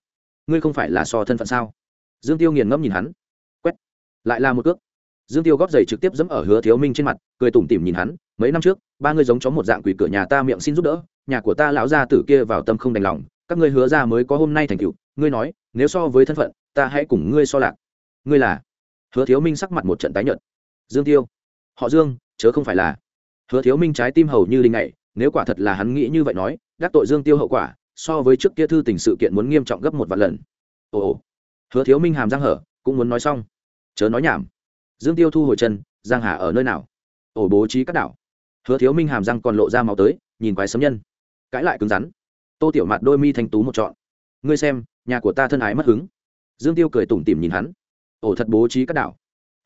Ngươi không phải là so thân phận sao? Dương tiêu nghiền ngẫm nhìn hắn. Quét. Lại là một cước. Dương tiêu góp giày trực tiếp dẫm ở hứa thiếu minh trên mặt, cười tủm tỉm nhìn hắn. Mấy năm trước, ba ngươi giống chó một dạng quỷ cửa nhà ta miệng xin giúp đỡ, nhà của ta lão gia tử kia vào tâm không đành lòng, các ngươi hứa ra mới có hôm nay thành cựu ngươi nói, nếu so với thân phận, ta hãy cùng ngươi so lạc. Ngươi là? Hứa thiếu minh sắc mặt một trận tái nhợt. Dương tiêu. Họ dương, chớ không phải là hứa thiếu minh trái tim hầu như linh này nếu quả thật là hắn nghĩ như vậy nói, đắc tội dương tiêu hậu quả, so với trước kia thư tình sự kiện muốn nghiêm trọng gấp một vạn lần. Ồ hứa thiếu minh hàm răng hở, cũng muốn nói xong. Chớ nói nhảm. Dương tiêu thu hồi chân, giang hà ở nơi nào? Ổ bố trí các đảo. Hứa thiếu minh hàm răng còn lộ ra máu tới, nhìn quái sấm nhân. Cãi lại cứng rắn. Tô tiểu mặt đôi mi thanh tú một trọn. Ngươi xem, nhà của ta thân ái mất hứng. Dương tiêu cười tủm tỉm nhìn hắn. Ổ thật bố trí các đảo.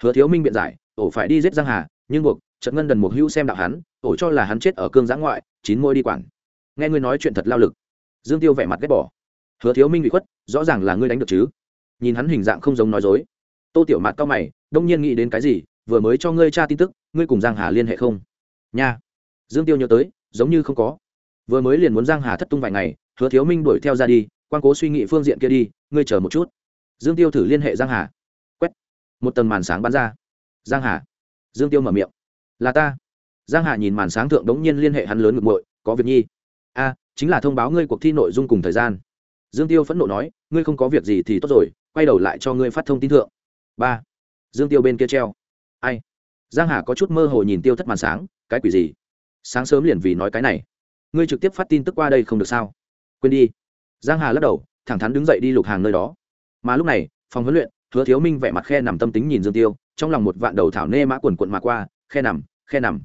Hứa thiếu minh biện giải. Ổ phải đi giết giang hà, nhưng buộc trận ngân đần một hữu xem đạo hắn, ổ cho là hắn chết ở cương giã ngoại, chín môi đi quản. Nghe ngươi nói chuyện thật lao lực. Dương tiêu vẻ mặt ghét bỏ. Hứa thiếu minh bị khuất, rõ ràng là ngươi đánh được chứ? Nhìn hắn hình dạng không giống nói dối. Tô tiểu mạt cao mày, đông nhiên nghĩ đến cái gì, vừa mới cho ngươi tra tin tức, ngươi cùng giang hà liên hệ không? Nha. Dương tiêu nhớ tới, giống như không có. Vừa mới liền muốn giang hà thất tung vài ngày, hứa thiếu minh đuổi theo ra đi, quan cố suy nghĩ phương diện kia đi, ngươi chờ một chút. Dương tiêu thử liên hệ giang hà. Quét. Một tầng màn sáng bắn ra. Giang hà. Dương tiêu mở miệng là ta. Giang hà nhìn màn sáng thượng đống nhiên liên hệ hắn lớn ngực muội, có việc nhi. A, chính là thông báo ngươi cuộc thi nội dung cùng thời gian. Dương tiêu phẫn nộ nói, ngươi không có việc gì thì tốt rồi, quay đầu lại cho ngươi phát thông tin thượng. Ba, dương tiêu bên kia treo. Ai? Giang hà có chút mơ hồ nhìn tiêu thất màn sáng, cái quỷ gì? Sáng sớm liền vì nói cái này. Ngươi trực tiếp phát tin tức qua đây không được sao? Quên đi. Giang hà lắc đầu, thẳng thắn đứng dậy đi lục hàng nơi đó. Mà lúc này, phòng huấn luyện, hứa thiếu minh vẻ mặt khe nằm tâm tính nhìn dương tiêu, trong lòng một vạn đầu thảo nê mã quần quận mà qua khe nằm khe nằm.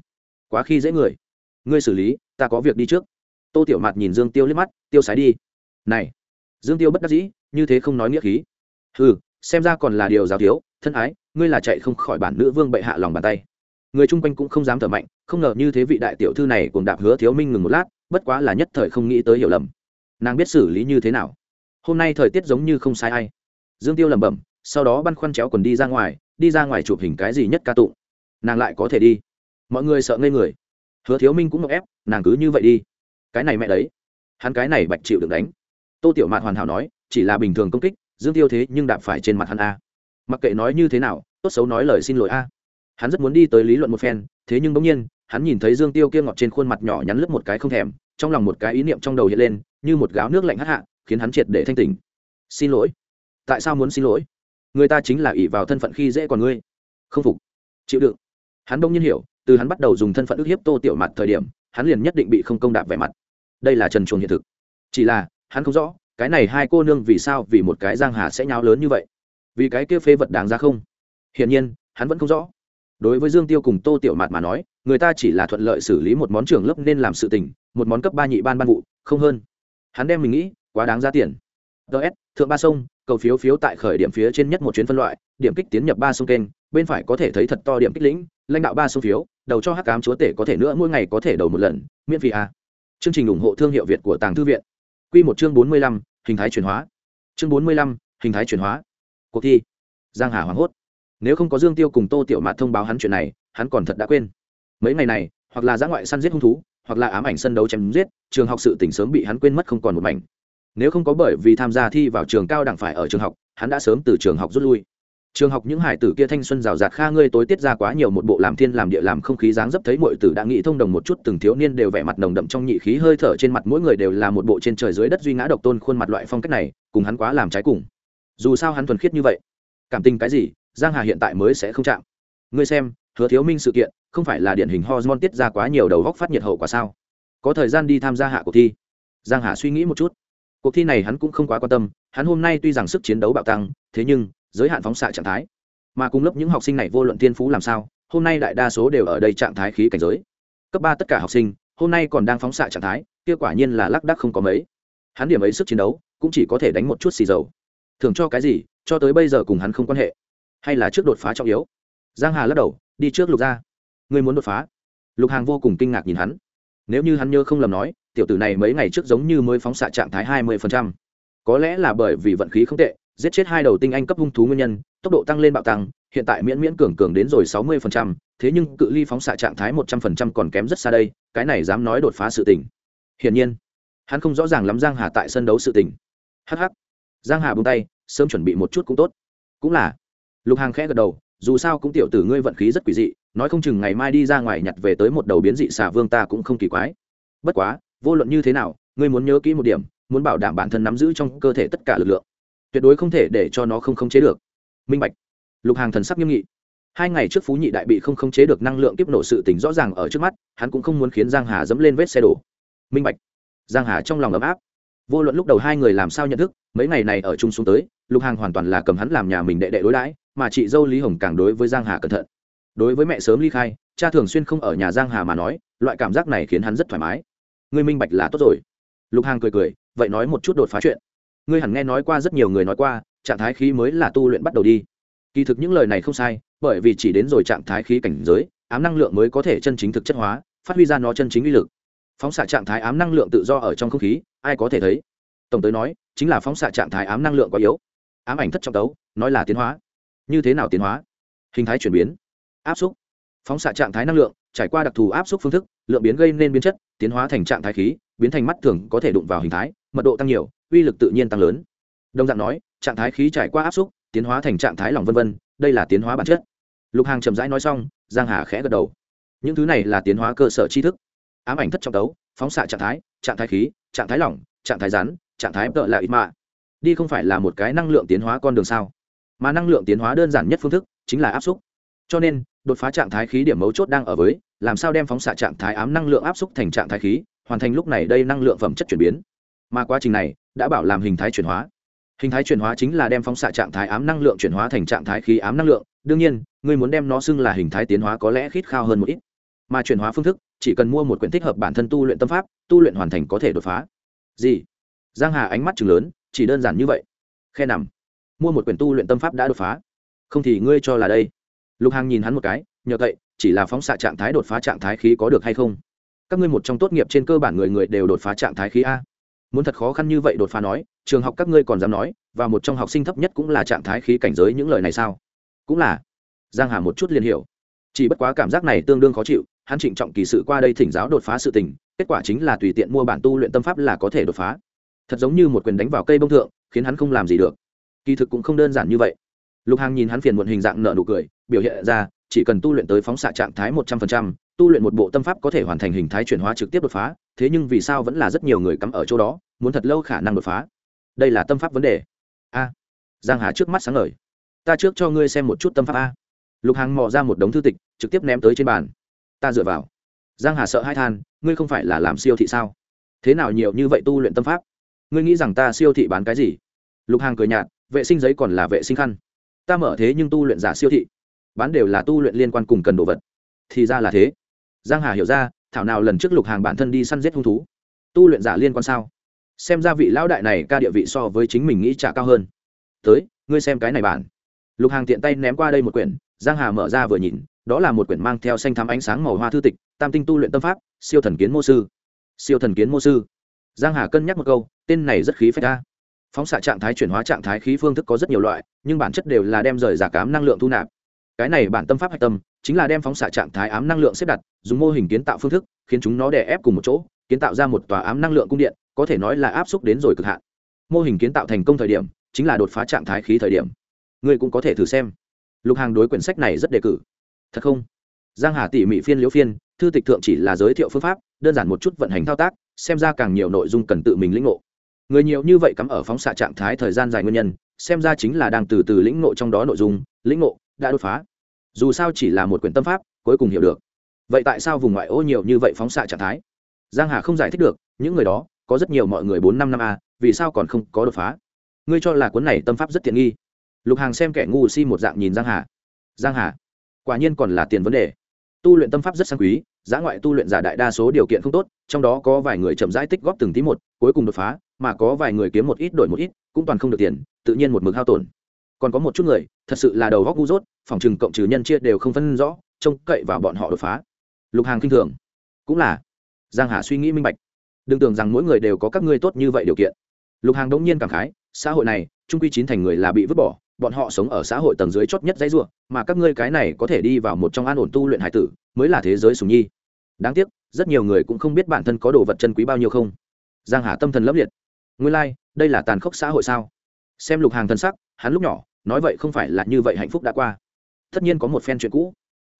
Quá khi dễ người. Ngươi xử lý, ta có việc đi trước. Tô tiểu mạt nhìn dương tiêu liếc mắt, tiêu sái đi. Này. Dương tiêu bất đắc dĩ, như thế không nói nghĩa khí. Ừ xem ra còn là điều giáo thiếu, thân ái, ngươi là chạy không khỏi bản nữ vương bệ hạ lòng bàn tay. Người chung quanh cũng không dám thở mạnh, không ngờ như thế vị đại tiểu thư này cùng đạp hứa thiếu minh ngừng một lát, bất quá là nhất thời không nghĩ tới hiểu lầm. Nàng biết xử lý như thế nào. Hôm nay thời tiết giống như không sai ai. Dương tiêu lẩm bẩm, sau đó băn khoăn chéo quần đi ra ngoài, đi ra ngoài chụp hình cái gì nhất ca tụng nàng lại có thể đi. Mọi người sợ ngây người. Hứa thiếu minh cũng ngọc ép, nàng cứ như vậy đi. Cái này mẹ đấy. Hắn cái này bạch chịu được đánh. Tô tiểu mạn hoàn hảo nói, chỉ là bình thường công kích, dương tiêu thế nhưng đạp phải trên mặt hắn a. Mặc kệ nói như thế nào, tốt xấu nói lời xin lỗi a. Hắn rất muốn đi tới lý luận một phen, thế nhưng bỗng nhiên, hắn nhìn thấy dương tiêu kia ngọt trên khuôn mặt nhỏ nhắn lướt một cái không thèm, trong lòng một cái ý niệm trong đầu hiện lên, như một gáo nước lạnh hắc hạ, khiến hắn triệt để thanh tỉnh. Xin lỗi. Tại sao muốn xin lỗi? Người ta chính là ỷ vào thân phận khi dễ còn ngươi. Không phục. Chịu đựng hắn đông nhiên hiểu, từ hắn bắt đầu dùng thân phận ức hiếp tô tiểu mặt thời điểm, hắn liền nhất định bị không công đạp vẻ mặt. Đây là trần chuồng hiện thực. Chỉ là, hắn không rõ, cái này hai cô nương vì sao vì một cái giang hà sẽ nháo lớn như vậy? Vì cái kia phê vật đáng ra không? Hiển nhiên, hắn vẫn không rõ. Đối với dương tiêu cùng tô tiểu mạt mà nói, người ta chỉ là thuận lợi xử lý một món trường lớp nên làm sự tình, một món cấp ba nhị ban ban vụ, không hơn. Hắn đem mình nghĩ, quá đáng giá tiền ts thượng ba sông, cầu phiếu phiếu tại khởi điểm phía trên nhất một chuyến phân loại, điểm kích tiến nhập ba sông kênh, bên phải có thể thấy thật to điểm kích lĩnh, lãnh đạo ba sông phiếu, đầu cho hắc cám chúa tể có thể nữa, mỗi ngày có thể đầu một lần, miễn phí à. chương trình ủng hộ thương hiệu việt của tàng thư viện. Q một chương bốn mươi lăm, hình thái chuyển hóa. Chương bốn mươi lăm, hình thái chuyển hóa. Cuộc thi. Giang hà hoảng hốt. Nếu không có dương tiêu cùng tô tiểu mạt thông báo hắn chuyện này, hắn còn thật đã quên. Mấy ngày này, hoặc là giã ngoại săn giết hung thú, hoặc là ám ảnh sân đấu chém giết, trường học sự tỉnh sớm bị hắn quên mất không còn một mảnh nếu không có bởi vì tham gia thi vào trường cao đẳng phải ở trường học, hắn đã sớm từ trường học rút lui. Trường học những hải tử kia thanh xuân rào rạt kha ngươi tối tiết ra quá nhiều một bộ làm thiên làm địa làm không khí dáng dấp thấy mọi tử đã nghĩ thông đồng một chút, từng thiếu niên đều vẻ mặt nồng đậm trong nhị khí hơi thở trên mặt mỗi người đều là một bộ trên trời dưới đất duy ngã độc tôn khuôn mặt loại phong cách này, cùng hắn quá làm trái cùng. Dù sao hắn thuần khiết như vậy. Cảm tình cái gì, giang hà hiện tại mới sẽ không chạm. Ngươi xem, hứa thiếu minh sự kiện, không phải là điển hình hormone tiết ra quá nhiều đầu góc phát nhiệt hậu quả sao? Có thời gian đi tham gia hạ cuộc thi. Giang hà suy nghĩ một chút cuộc thi này hắn cũng không quá quan tâm, hắn hôm nay tuy rằng sức chiến đấu bạo tăng, thế nhưng, giới hạn phóng xạ trạng thái. Mà cùng lớp những học sinh này vô luận tiên phú làm sao, hôm nay đại đa số đều ở đây trạng thái khí cảnh giới. Cấp ba tất cả học sinh, hôm nay còn đang phóng xạ trạng thái, kia quả nhiên là lác đắc không có mấy. Hắn điểm ấy sức chiến đấu, cũng chỉ có thể đánh một chút xì dầu. Thường cho cái gì, cho tới bây giờ cùng hắn không quan hệ. Hay là trước đột phá trọng yếu? Giang hà lắc đầu, đi trước lục ra. Ngươi muốn đột phá? Lục hàng vô cùng kinh ngạc nhìn hắn. Nếu như hắn nhớ không lầm nói tiểu tử này mấy ngày trước giống như mới phóng xạ trạng thái hai mươi có lẽ là bởi vì vận khí không tệ, giết chết hai đầu tinh anh cấp hung thú nguyên nhân, tốc độ tăng lên bạo tăng, hiện tại miễn miễn cường cường đến rồi sáu mươi thế nhưng cự ly phóng xạ trạng thái một trăm linh còn kém rất xa đây, cái này dám nói đột phá sự tình. Hiển nhiên, hắn không rõ ràng lắm giang hà tại sân đấu sự tình. Hh giang hà buông tay, sớm chuẩn bị một chút cũng tốt. Cũng là. Lục hàng khẽ gật đầu, dù sao cũng tiểu tử ngươi vận khí rất quỷ dị, nói không chừng ngày mai đi ra ngoài nhặt về tới một đầu biến dị xà vương ta cũng không kỳ quái. Bất quá vô luận như thế nào, ngươi muốn nhớ kỹ một điểm, muốn bảo đảm bản thân nắm giữ trong cơ thể tất cả lực lượng. Tuyệt đối không thể để cho nó không khống chế được. Minh bạch. Lục hàng thần sắc nghiêm nghị. Hai ngày trước phú nhị đại bị không khống chế được năng lượng kiếp nổ sự tỉnh rõ ràng ở trước mắt, hắn cũng không muốn khiến giang hà dẫm lên vết xe đổ. Minh bạch. Giang hà trong lòng ấm áp. Vô luận lúc đầu hai người làm sao nhận thức, mấy ngày này ở chung xuống tới, lục hàng hoàn toàn là cầm hắn làm nhà mình đệ đệ đối đãi, mà chị dâu lý hồng càng đối với giang hà cẩn thận. Đối với mẹ sớm ly khai, cha thường xuyên không ở nhà giang hà mà nói, loại cảm giác này khiến hắn rất thoải mái ngươi minh bạch là tốt rồi. Lục hàng cười cười, vậy nói một chút đột phá chuyện. Ngươi hẳn nghe nói qua rất nhiều người nói qua, trạng thái khí mới là tu luyện bắt đầu đi. Kỳ thực những lời này không sai, bởi vì chỉ đến rồi trạng thái khí cảnh giới, ám năng lượng mới có thể chân chính thực chất hóa, phát huy ra nó chân chính uy lực. Phóng xạ trạng thái ám năng lượng tự do ở trong không khí, ai có thể thấy? Tổng tới nói, chính là phóng xạ trạng thái ám năng lượng quá yếu. Ám ảnh thất trọng tấu, nói là tiến hóa. Như thế nào tiến hóa? Hình thái chuyển biến. Áp xúc. Phóng xạ trạng thái năng lượng trải qua đặc thù áp suất phương thức, lượng biến gây nên biến chất, tiến hóa thành trạng thái khí, biến thành mắt thường có thể đụng vào hình thái, mật độ tăng nhiều, uy lực tự nhiên tăng lớn. Đồng dạng nói, trạng thái khí trải qua áp suất, tiến hóa thành trạng thái lỏng vân vân, đây là tiến hóa bản chất. Lục hàng chậm rãi nói xong, giang hà khẽ gật đầu. Những thứ này là tiến hóa cơ sở tri thức. Ám ảnh thất trọng tấu, phóng xạ trạng thái trạng thái khí, trạng thái lỏng, trạng thái rắn, trạng thái tợ là ít mạ. Đi không phải là một cái năng lượng tiến hóa con đường sao? Mà năng lượng tiến hóa đơn giản nhất phương thức chính là áp xúc cho nên, đột phá trạng thái khí điểm mấu chốt đang ở với làm sao đem phóng xạ trạng thái ám năng lượng áp xúc thành trạng thái khí, hoàn thành lúc này đây năng lượng phẩm chất chuyển biến. Mà quá trình này đã bảo làm hình thái chuyển hóa. Hình thái chuyển hóa chính là đem phóng xạ trạng thái ám năng lượng chuyển hóa thành trạng thái khí ám năng lượng. Đương nhiên, ngươi muốn đem nó xưng là hình thái tiến hóa có lẽ khít khao hơn một ít. Mà chuyển hóa phương thức, chỉ cần mua một quyển thích hợp bản thân tu luyện tâm pháp, tu luyện hoàn thành có thể đột phá. Gì? Giang hà ánh mắt chừng lớn, chỉ đơn giản như vậy. Khe nằm. Mua một quyển tu luyện tâm pháp đã đột phá. Không thì ngươi cho là đây. Lục hàng nhìn hắn một cái, nhờ cậy chỉ là phóng xạ trạng thái đột phá trạng thái khí có được hay không? Các ngươi một trong tốt nghiệp trên cơ bản người người đều đột phá trạng thái khí a. Muốn thật khó khăn như vậy đột phá nói, trường học các ngươi còn dám nói, và một trong học sinh thấp nhất cũng là trạng thái khí cảnh giới những lời này sao? Cũng là. Giang hà một chút liền hiểu. Chỉ bất quá cảm giác này tương đương khó chịu, hắn trịnh trọng kỳ sự qua đây thỉnh giáo đột phá sự tình, kết quả chính là tùy tiện mua bản tu luyện tâm pháp là có thể đột phá. Thật giống như một quyền đánh vào cây bông thượng, khiến hắn không làm gì được. Kỳ thực cũng không đơn giản như vậy. Lục hàng nhìn hắn phiền muộn hình dạng nợ nụ cười, biểu hiện ra chỉ cần tu luyện tới phóng xạ trạng thái một trăm phần trăm, tu luyện một bộ tâm pháp có thể hoàn thành hình thái chuyển hóa trực tiếp đột phá, thế nhưng vì sao vẫn là rất nhiều người cắm ở chỗ đó, muốn thật lâu khả năng đột phá? Đây là tâm pháp vấn đề. A. Giang hà trước mắt sáng ngời. Ta trước cho ngươi xem một chút tâm pháp a. Lục hàng mò ra một đống thư tịch, trực tiếp ném tới trên bàn. Ta dựa vào. Giang hà sợ hai than, ngươi không phải là làm siêu thị sao? Thế nào nhiều như vậy tu luyện tâm pháp? Ngươi nghĩ rằng ta siêu thị bán cái gì? Lục hàng cười nhạt, vệ sinh giấy còn là vệ sinh khăn. Ta mở thế nhưng tu luyện giả siêu thị bán đều là tu luyện liên quan cùng cần đồ vật. Thì ra là thế. Giang hà hiểu ra, thảo nào lần trước lục hàng bản thân đi săn giết hung thú. Tu luyện giả liên quan sao? Xem ra vị lão đại này ca địa vị so với chính mình nghĩ trả cao hơn. Tới, ngươi xem cái này bản. Lục hàng tiện tay ném qua đây một quyển, giang hà mở ra vừa nhìn, đó là một quyển mang theo xanh thắm ánh sáng màu hoa thư tịch, tam tinh tu luyện tâm pháp, siêu thần kiến mô sư. Siêu thần kiến mô sư. Giang hà cân nhắc một câu, tên này rất khí phách ta phóng xạ trạng thái chuyển hóa trạng thái khí phương thức có rất nhiều loại, nhưng bản chất đều là đem rời giả cám năng lượng thu nạp cái này bản tâm pháp hạch tâm, chính là đem phóng xạ trạng thái ám năng lượng xếp đặt, dùng mô hình kiến tạo phương thức, khiến chúng nó đè ép cùng một chỗ, kiến tạo ra một tòa ám năng lượng cung điện, có thể nói là áp xúc đến rồi cực hạn. Mô hình kiến tạo thành công thời điểm, chính là đột phá trạng thái khí thời điểm. Ngươi cũng có thể thử xem. Lục hàng đối quyển sách này rất đề cử. Thật không? Giang hà tỉ mỉ phiên liễu phiên, thư tịch thượng chỉ là giới thiệu phương pháp, đơn giản một chút vận hành thao tác, xem ra càng nhiều nội dung cần tự mình lĩnh ngộ. Người nhiều như vậy cắm ở phóng xạ trạng thái thời gian dài nguyên nhân, xem ra chính là đang từ từ lĩnh ngộ trong đó nội dung, lĩnh ngộ đã đột phá. Dù sao chỉ là một quyển tâm pháp, cuối cùng hiểu được. Vậy tại sao vùng ngoại ô nhiều như vậy phóng xạ trạng thái? Giang hà không giải thích được, những người đó, có rất nhiều mọi người bốn năm năm a, vì sao còn không có đột phá? Ngươi cho là cuốn này tâm pháp rất tiện nghi. Lục hàng xem kẻ ngu si một dạng nhìn giang hà. Giang hà, quả nhiên còn là tiền vấn đề. Tu luyện tâm pháp rất sang quý, giá ngoại tu luyện giả đại đa số điều kiện không tốt, trong đó có vài người chậm rãi tích góp từng tí một, cuối cùng đột phá, mà có vài người kiếm một ít đổi một ít, cũng toàn không được tiền, tự nhiên một mực hao tổn còn có một chút người thật sự là đầu góc ngu dốt phòng trừng cộng trừ nhân chia đều không phân rõ trông cậy vào bọn họ đột phá. Lục hàng kinh thường. Cũng là. Giang hà suy nghĩ minh bạch. Đừng tưởng rằng mỗi người đều có các ngươi tốt như vậy điều kiện. Lục hàng đống nhiên cảm khái xã hội này trung quy chín thành người là bị vứt bỏ bọn họ sống ở xã hội tầng dưới chót nhất dãy ruộng mà các ngươi cái này có thể đi vào một trong an ổn tu luyện hải tử mới là thế giới sùng nhi. Đáng tiếc rất nhiều người cũng không biết bản thân có đồ vật chân quý bao nhiêu không. Giang hà tâm thần lấp liệt. Nguyên lai、like, đây là tàn khốc xã hội sao? Xem lục hàng thân sắc hắn lúc nhỏ nói vậy không phải là như vậy hạnh phúc đã qua. Tất nhiên có một phen chuyện cũ.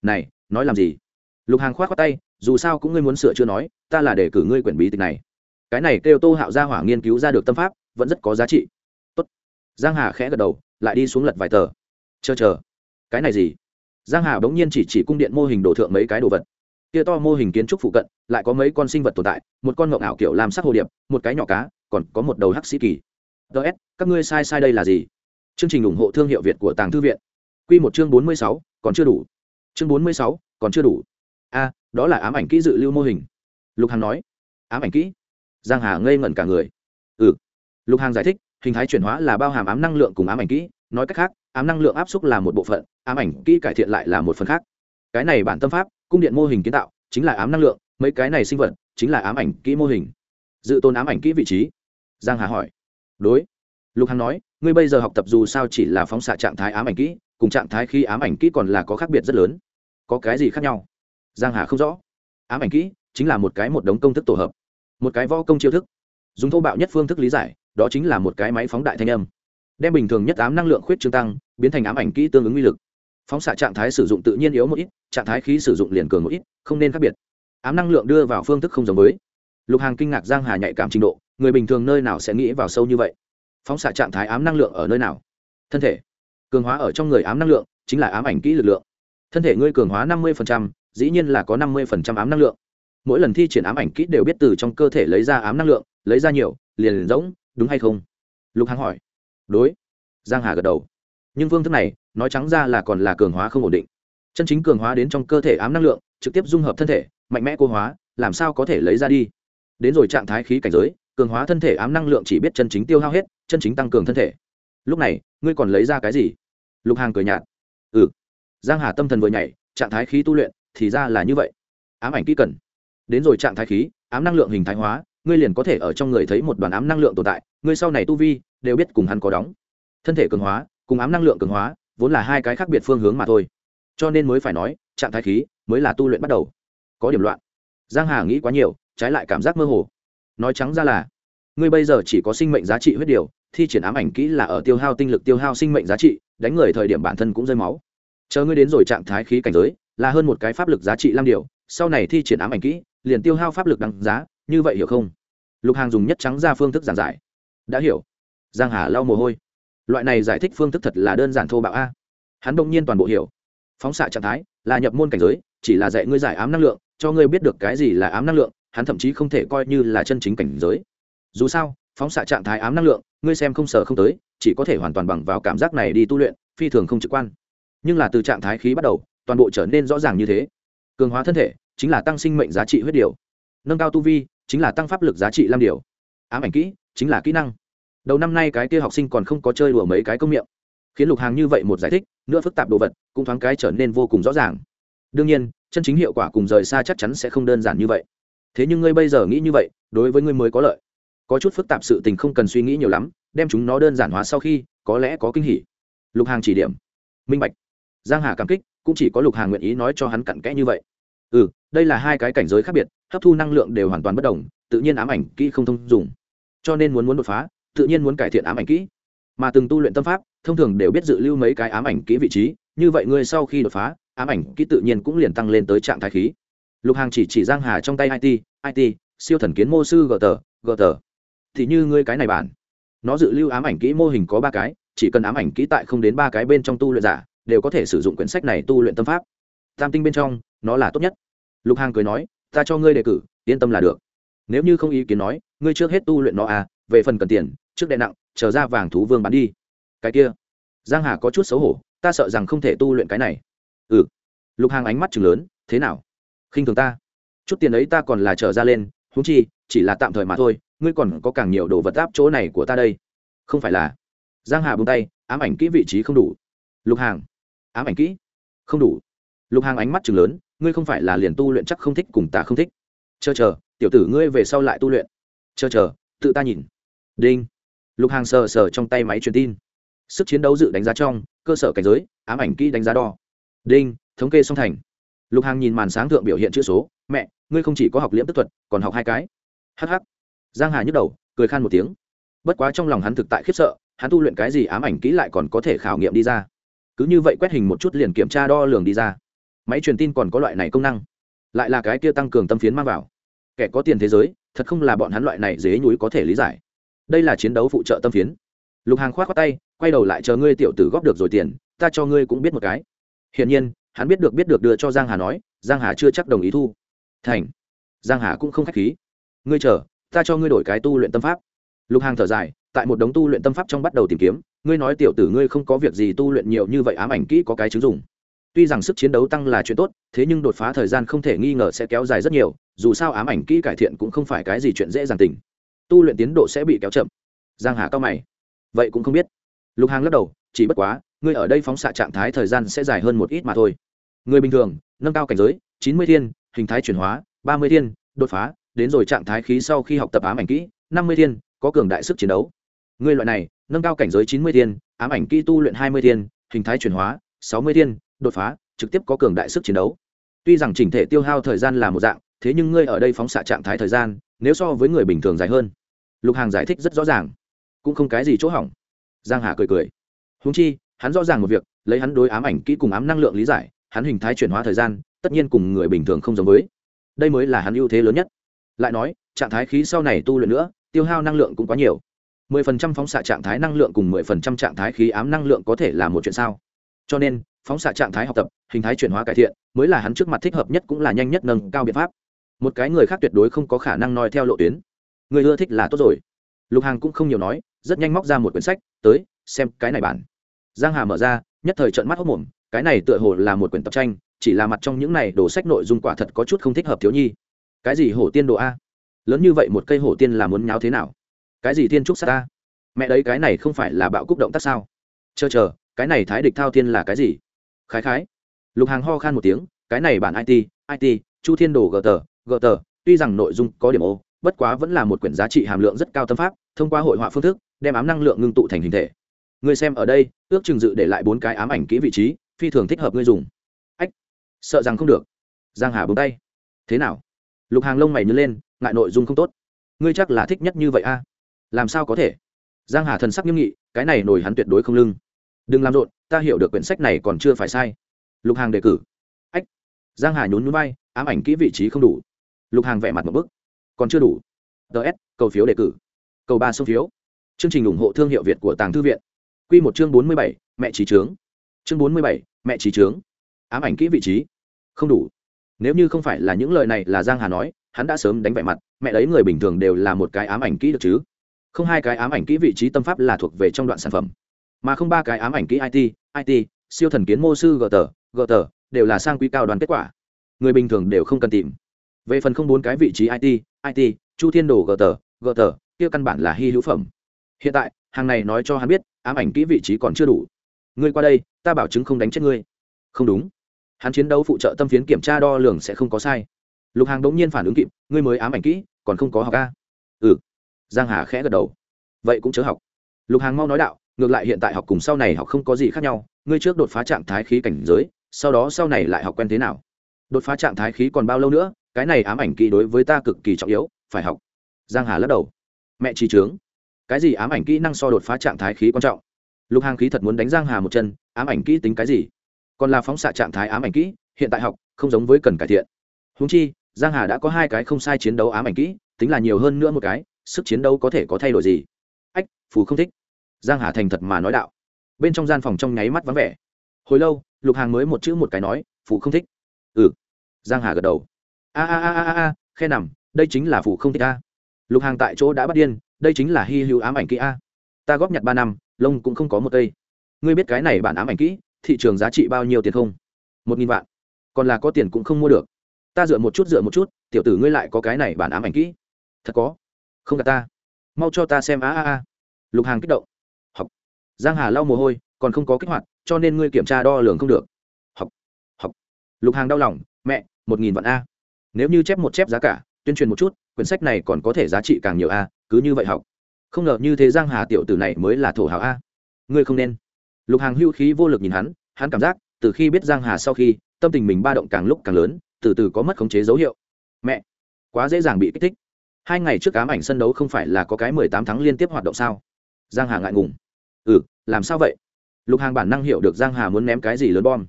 Này, nói làm gì? Lục hàng khoát khoát tay, dù sao cũng ngươi muốn sửa chưa nói, ta là để cử ngươi quyển bí tịch này. Cái này kêu tô hạo gia hỏa nghiên cứu ra được tâm pháp, vẫn rất có giá trị. Tốt. giang hà khẽ gật đầu, lại đi xuống lật vài tờ. Chờ chờ. Cái này gì? Giang hà bỗng nhiên chỉ chỉ cung điện mô hình đồ thượng mấy cái đồ vật. Kia to mô hình kiến trúc phụ cận, lại có mấy con sinh vật tồn tại, một con ngọc ảo kiểu làm sắc hồ điệp, một cái nhỏ cá, còn có một đầu hắc sĩ kỳ. Ts các ngươi sai sai đây là gì? Chương trình ủng hộ thương hiệu việt của tàng thư viện. Quy một chương bốn mươi sáu, còn chưa đủ. Chương bốn mươi sáu, còn chưa đủ. A đó là ám ảnh kỹ dự lưu mô hình. Lục hằng nói. Ám ảnh kỹ? Giang hà ngây ngẩn cả người. Ừ. Lục hằng giải thích hình thái chuyển hóa là bao hàm ám năng lượng cùng ám ảnh kỹ. Nói cách khác ám năng lượng áp xúc là một bộ phận ám ảnh kỹ cải thiện lại là một phần khác. Cái này bản tâm pháp cung điện mô hình kiến tạo chính là ám năng lượng mấy cái này sinh vật chính là ám ảnh kỹ mô hình. Dự tôn ám ảnh kỹ vị trí. Giang hà hỏi. Đối. Lục hằng nói ngươi bây giờ học tập dù sao chỉ là phóng xạ trạng thái ám ảnh kỹ, cùng trạng thái khi ám ảnh kỹ còn là có khác biệt rất lớn. Có cái gì khác nhau? Giang hà không rõ. Ám ảnh kỹ chính là một cái một đống công thức tổ hợp, một cái võ công chiêu thức. Dùng thô bạo nhất phương thức lý giải, đó chính là một cái máy phóng đại thanh âm. Đem bình thường nhất ám năng lượng khuyết trương tăng, biến thành ám ảnh kỹ tương ứng uy lực. Phóng xạ trạng thái sử dụng tự nhiên yếu một ít, trạng thái khí sử dụng liền cường một ít, không nên khác biệt. Ám năng lượng đưa vào phương thức không giống với. Lục hàng kinh ngạc giang hà nhạy cảm trình độ, người bình thường nơi nào sẽ nghĩ vào sâu như vậy? Phóng xạ trạng thái ám năng lượng ở nơi nào? Thân thể. Cường hóa ở trong người ám năng lượng chính là ám ảnh kỹ lực lượng. Thân thể ngươi cường hóa năm mươi dĩ nhiên là có năm mươi ám năng lượng. Mỗi lần thi triển ám ảnh kỹ đều biết từ trong cơ thể lấy ra ám năng lượng lấy ra nhiều liền, liền rỗng đúng hay không? Lục hằng hỏi. Đối. Giang hà gật đầu. Nhưng phương thức này nói trắng ra là còn là cường hóa không ổn định. Chân chính cường hóa đến trong cơ thể ám năng lượng trực tiếp dung hợp thân thể mạnh mẽ cô hóa làm sao có thể lấy ra đi? Đến rồi trạng thái khí cảnh giới cường hóa thân thể ám năng lượng chỉ biết chân chính tiêu hao hết, chân chính tăng cường thân thể. Lúc này, ngươi còn lấy ra cái gì? Lục hàng cười nhạt. Ừ. Giang hà tâm thần vừa nhảy, trạng thái khí tu luyện thì ra là như vậy. Ám ảnh kỹ cần đến rồi trạng thái khí, ám năng lượng hình thái hóa, ngươi liền có thể ở trong người thấy một đoàn ám năng lượng tồn tại, ngươi sau này tu vi đều biết cùng hắn có đóng. Thân thể cường hóa cùng ám năng lượng cường hóa vốn là hai cái khác biệt phương hướng mà thôi. Cho nên mới phải nói, trạng thái khí mới là tu luyện bắt đầu. Có điểm loạn. Giang hà nghĩ quá nhiều, trái lại cảm giác mơ hồ nói trắng ra là, ngươi bây giờ chỉ có sinh mệnh giá trị huyết điều, thi triển ám ảnh kỹ là ở tiêu hao tinh lực, tiêu hao sinh mệnh giá trị, đánh người thời điểm bản thân cũng rơi máu. Chờ ngươi đến rồi trạng thái khí cảnh giới, là hơn một cái pháp lực giá trị năm điều, sau này thi triển ám ảnh kỹ, liền tiêu hao pháp lực đằng giá, như vậy hiểu không? Lục hàng dùng nhất trắng ra phương thức giảng giải. Đã hiểu. Giang hà lau mồ hôi. Loại này giải thích phương thức thật là đơn giản thô bạo a. Hắn đông nhiên toàn bộ hiểu. Phóng xạ trạng thái là nhập môn cảnh giới, chỉ là dạy ngươi giải ám năng lượng, cho ngươi biết được cái gì là ám năng lượng hắn thậm chí không thể coi như là chân chính cảnh giới. Dù sao, phóng xạ trạng thái ám năng lượng, ngươi xem không sờ không tới, chỉ có thể hoàn toàn bằng vào cảm giác này đi tu luyện, phi thường không trực quan. Nhưng là từ trạng thái khí bắt đầu, toàn bộ trở nên rõ ràng như thế. Cường hóa thân thể, chính là tăng sinh mệnh giá trị huyết điều. Nâng cao tu vi, chính là tăng pháp lực giá trị lam điều. Ám ảnh kỹ, chính là kỹ năng. Đầu năm nay cái kia học sinh còn không có chơi đùa mấy cái công miệng. Khiến lục hàng như vậy một giải thích, nữa phức tạp đồ vật, cũng thoáng cái trở nên vô cùng rõ ràng. Đương nhiên, chân chính hiệu quả cùng rời xa chắc chắn sẽ không đơn giản như vậy thế nhưng ngươi bây giờ nghĩ như vậy, đối với ngươi mới có lợi. Có chút phức tạp sự tình không cần suy nghĩ nhiều lắm, đem chúng nó đơn giản hóa sau khi, có lẽ có kinh hỉ. Lục hàng chỉ điểm. Minh bạch. Giang hà cảm kích, cũng chỉ có lục hàng nguyện ý nói cho hắn cặn kẽ như vậy. Ừ đây là hai cái cảnh giới khác biệt, hấp thu năng lượng đều hoàn toàn bất đồng, tự nhiên ám ảnh kỹ không thông dùng cho nên muốn muốn đột phá, tự nhiên muốn cải thiện ám ảnh kỹ. Mà từng tu luyện tâm pháp, thông thường đều biết dự lưu mấy cái ám ảnh kỹ vị trí, như vậy ngươi sau khi đột phá, ám ảnh kỹ tự nhiên cũng liền tăng lên tới trạng thái khí lục hàng chỉ chỉ giang hà trong tay it it siêu thần kiến mô sư gờ tờ gờ tờ. Thì như ngươi cái này bản nó dự lưu ám ảnh kỹ mô hình có ba cái, chỉ cần ám ảnh kỹ tại không đến ba cái bên trong tu luyện giả, đều có thể sử dụng quyển sách này tu luyện tâm pháp. Tam tinh bên trong, nó là tốt nhất. Lục hàng cười nói, ta cho ngươi đề cử, yên tâm là được. Nếu như không ý kiến nói, ngươi trước hết tu luyện nó à về phần cần tiền, trước đệ nặng, chờ ra vàng thú vương bán đi. Cái kia. Giang hà có chút xấu hổ, ta sợ rằng không thể tu luyện cái này. Ừ. Lục hàng ánh mắt chừng lớn, thế nào? Khinh thường ta. Chút tiền ấy ta còn là trở ra lên húng chi, chỉ là tạm thời mà thôi, ngươi còn có càng nhiều đồ vật áp chỗ này của ta đây. Không phải là, giang hà buông tay, ám ảnh kỹ vị trí không đủ. Lục hàng, ám ảnh kỹ, không đủ. Lục hàng ánh mắt chừng lớn, ngươi không phải là liền tu luyện chắc không thích cùng ta không thích. Chờ chờ, tiểu tử ngươi về sau lại tu luyện. Chờ chờ, tự ta nhìn. Đinh. Lục hàng sờ sờ trong tay máy truyền tin. Sức chiến đấu dự đánh giá trong, cơ sở cảnh giới, ám ảnh kỹ đánh giá đo. Đinh, thống kê song thành lục hàng nhìn màn sáng thượng biểu hiện chữ số, mẹ, ngươi không chỉ có học liễm tức thuật, còn học hai cái. Hh giang hà nhức đầu, cười khan một tiếng. Bất quá trong lòng hắn thực tại khiếp sợ, hắn tu luyện cái gì ám ảnh kỹ lại còn có thể khảo nghiệm đi ra. Cứ như vậy quét hình một chút liền kiểm tra đo lường đi ra. Máy truyền tin còn có loại này công năng. Lại là cái kia tăng cường tâm phiến mang vào. Kẻ có tiền thế giới, thật không là bọn hắn loại này dế núi có thể lý giải. Đây là chiến đấu phụ trợ tâm phiến. Lục hàng khoát khoát tay, quay đầu lại chờ ngươi tiểu tử góp được rồi tiền, ta cho ngươi cũng biết một cái. Hiển nhiên hắn biết được biết được đưa cho giang hà nói, giang hà chưa chắc đồng ý thu. Thành. Giang hà cũng không khách khí. Ngươi chờ, ta cho ngươi đổi cái tu luyện tâm pháp. Lục hàng thở dài, tại một đống tu luyện tâm pháp trong bắt đầu tìm kiếm, ngươi nói tiểu tử ngươi không có việc gì tu luyện nhiều như vậy ám ảnh kỹ có cái chứng dùng tuy rằng sức chiến đấu tăng là chuyện tốt, thế nhưng đột phá thời gian không thể nghi ngờ sẽ kéo dài rất nhiều, dù sao ám ảnh kỹ cải thiện cũng không phải cái gì chuyện dễ dàng tình. Tu luyện tiến độ sẽ bị kéo chậm. Giang hà cao mày. Vậy cũng không biết. Lục hàng lắc đầu, chỉ bất quá, ngươi ở đây phóng xạ trạng thái thời gian sẽ dài hơn một ít mà thôi người bình thường, nâng cao cảnh giới, chín mươi thiên, hình thái chuyển hóa, ba mươi thiên, đột phá, đến rồi trạng thái khí sau khi học tập ám ảnh kỹ, năm mươi thiên, có cường đại sức chiến đấu. Ngươi loại này, nâng cao cảnh giới chín mươi thiên, ám ảnh kỹ tu luyện hai mươi thiên, hình thái chuyển hóa, sáu mươi thiên, đột phá, trực tiếp có cường đại sức chiến đấu. Tuy rằng chỉnh thể tiêu hao thời gian là một dạng, thế nhưng ngươi ở đây phóng xạ trạng thái thời gian, nếu so với người bình thường dài hơn. Lục hàng giải thích rất rõ ràng. Cũng không cái gì chỗ hỏng. Giang hà cười cười. Húng chi, hắn rõ ràng một việc, lấy hắn đối ám ảnh kỹ cùng ám năng lượng lý giải hắn hình thái chuyển hóa thời gian, tất nhiên cùng người bình thường không giống với. Đây mới là hắn ưu thế lớn nhất. Lại nói, trạng thái khí sau này tu luyện nữa, tiêu hao năng lượng cũng quá nhiều. 10% phóng xạ trạng thái năng lượng cùng 10% trạng thái khí ám năng lượng có thể là một chuyện sao? Cho nên, phóng xạ trạng thái học tập, hình thái chuyển hóa cải thiện, mới là hắn trước mặt thích hợp nhất cũng là nhanh nhất nâng cao biện pháp. Một cái người khác tuyệt đối không có khả năng nói theo lộ tuyến. Người ưa thích là tốt rồi. Lục hàng cũng không nhiều nói, rất nhanh móc ra một quyển sách, tới, xem cái này bản. Giang hà mở ra, nhất thời trận mắt hốc mồm cái này tựa hồ là một quyển tập tranh, chỉ là mặt trong những này đồ sách nội dung quả thật có chút không thích hợp thiếu nhi. Cái gì hổ tiên đồ a? Lớn như vậy một cây hổ tiên là muốn nháo thế nào? Cái gì thiên trúc sát ta? Mẹ đấy, cái này không phải là bạo cúc động tác sao? Chờ chờ, cái này thái địch thao thiên là cái gì? Khái khái. Lục hàng ho khan một tiếng, cái này bản it it chu thiên đồ gờ tờ gờ tờ tuy rằng nội dung có điểm ô, bất quá vẫn là một quyển giá trị hàm lượng rất cao tâm pháp, thông qua hội họa phương thức, đem ám năng lượng ngưng tụ thành hình thể. Người xem ở đây, ước chừng dự để lại bốn cái ám ảnh kỹ vị trí phi thường thích hợp ngươi dùng. Ách, sợ rằng không được. Giang hà bông tay. Thế nào? Lục hàng lông mày nhớ lên, ngại nội dung không tốt. Ngươi chắc là thích nhất như vậy a? Làm sao có thể? Giang hà thần sắc nghiêm nghị, cái này nổi hắn tuyệt đối không lưng. Đừng làm rộn, ta hiểu được quyển sách này còn chưa phải sai. Lục hàng đề cử. Ách. Giang hà nhún nhún bay ám ảnh kỹ vị trí không đủ. Lục hàng vẽ mặt một bức. Còn chưa đủ. Ts cầu phiếu đề cử. Cầu ba số phiếu. Chương trình ủng hộ thương hiệu việt của tàng thư viện. Quy một chương bốn mươi bảy, mẹ trí trướng chương bốn mươi bảy, mẹ trí trướng. Ám ảnh kỹ vị trí. Không đủ. Nếu như không phải là những lời này là giang hà nói, hắn đã sớm đánh vẻ mặt, mẹ đấy người bình thường đều là một cái ám ảnh kỹ được chứ. Không hai cái ám ảnh kỹ vị trí tâm pháp là thuộc về trong đoạn sản phẩm, mà không ba cái ám ảnh kỹ it it siêu thần kiến mô sư gờ tờ gờ tờ đều là sang quý cao đoàn kết quả. Người bình thường đều không cần tìm. Về phần không bốn cái vị trí it it chu thiên đồ gờ tờ gờ tờ kia căn bản là hy hữu phẩm. Hiện tại, hàng này nói cho hắn biết, ám ảnh kỹ vị trí còn chưa đủ. Ngươi qua đây ta bảo chứng không đánh chết ngươi. Không đúng. Hắn chiến đấu phụ trợ tâm phiến kiểm tra đo lường sẽ không có sai. Lục hàng đống nhiên phản ứng kịp, ngươi mới ám ảnh kỹ, còn không có học ca ừ. Giang hà khẽ gật đầu. Vậy cũng chớ học. Lục hàng mau nói đạo, ngược lại hiện tại học cùng sau này học không có gì khác nhau, ngươi trước đột phá trạng thái khí cảnh giới, sau đó sau này lại học quen thế nào? Đột phá trạng thái khí còn bao lâu nữa, cái này ám ảnh kỹ đối với ta cực kỳ trọng yếu, phải học. Giang hà lắc đầu. Mẹ trí trướng. Cái gì ám ảnh kỹ năng so đột phá trạng thái khí quan trọng? Lục hàng khí thật muốn đánh giang hà một chân, ám ảnh kỹ tính cái gì? Còn là phóng xạ trạng thái ám ảnh kỹ, hiện tại học, không giống với cần cải thiện. Húng chi, giang hà đã có hai cái không sai chiến đấu ám ảnh kỹ, tính là nhiều hơn nữa một cái, sức chiến đấu có thể có thay đổi gì? Ách, phù không thích. Giang hà thành thật mà nói đạo. Bên trong gian phòng trong nháy mắt vắng vẻ. Hồi lâu, lục hàng mới một chữ một cái nói, phù không thích. Ừ. Giang hà gật đầu. A a a a a khe nằm, đây chính là phù không thích a. Lục hàng tại chỗ đã bắt điên, đây chính là hy hữu ám ảnh kỹ a. Ta góp nhặt ba năm lông cũng không có một cây. Ngươi biết cái này bản ám ảnh kỹ, thị trường giá trị bao nhiêu tiền không? Một nghìn vạn. Còn là có tiền cũng không mua được. Ta dựa một chút, dựa một chút, tiểu tử ngươi lại có cái này bản ám ảnh kỹ. Thật có. Không cả ta. Mau cho ta xem, a a a. Lục hàng kích động. Học. Giang hà lau mồ hôi, còn không có kích hoạt, cho nên ngươi kiểm tra đo lường không được. Học. Học. Lục hàng đau lòng, mẹ, một nghìn vạn a. Nếu như chép một chép giá cả, tuyên truyền một chút, quyển sách này còn có thể giá trị càng nhiều a, cứ như vậy học không ngờ như thế giang hà tiểu tử này mới là thổ hào a. Ngươi không nên. Lục hàng hưu khí vô lực nhìn hắn hắn cảm giác, từ khi biết giang hà sau khi, tâm tình mình ba động càng lúc càng lớn, từ từ có mất khống chế dấu hiệu. Mẹ, quá dễ dàng bị kích thích. Hai ngày trước ám ảnh sân đấu không phải là có cái mười tám tháng liên tiếp hoạt động sao? Giang hà ngại ngùng. Ừ làm sao vậy? Lục hàng bản năng hiểu được giang hà muốn ném cái gì lớn bom.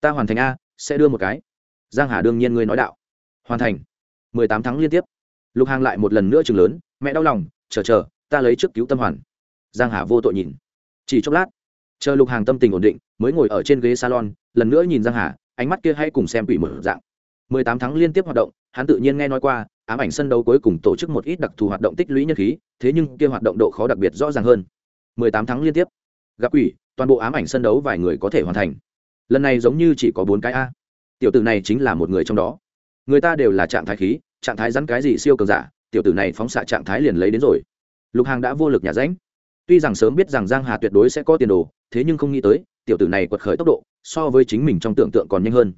Ta hoàn thành a, sẽ đưa một cái. Giang hà đương nhiên ngươi nói đạo. Hoàn thành. Mười tám tháng liên tiếp. Lục hàng lại một lần nữa chừng lớn, mẹ đau lòng, chờ chờ ta lấy trước cứu tâm hoàn. Giang hà vô tội nhìn. Chỉ chốc lát, chờ lục hàng tâm tình ổn định, mới ngồi ở trên ghế salon, lần nữa nhìn giang hà, ánh mắt kia hay cùng xem quỷ mở dạng. Mười tám tháng liên tiếp hoạt động, hắn tự nhiên nghe nói qua, ám ảnh sân đấu cuối cùng tổ chức một ít đặc thù hoạt động tích lũy nhân khí, thế nhưng kia hoạt động độ khó đặc biệt rõ ràng hơn. Mười tám tháng liên tiếp, gặp quỷ, toàn bộ ám ảnh sân đấu vài người có thể hoàn thành. Lần này giống như chỉ có bốn cái a. Tiểu tử này chính là một người trong đó. Người ta đều là trạng thái khí, trạng thái rắn cái gì siêu cường giả, tiểu tử này phóng xạ trạng thái liền lấy đến rồi lục hàng đã vô lực nhà ránh tuy rằng sớm biết rằng giang hà tuyệt đối sẽ có tiền đồ, thế nhưng không nghĩ tới, tiểu tử này quật khởi tốc độ, so với chính mình trong tưởng tượng còn nhanh hơn.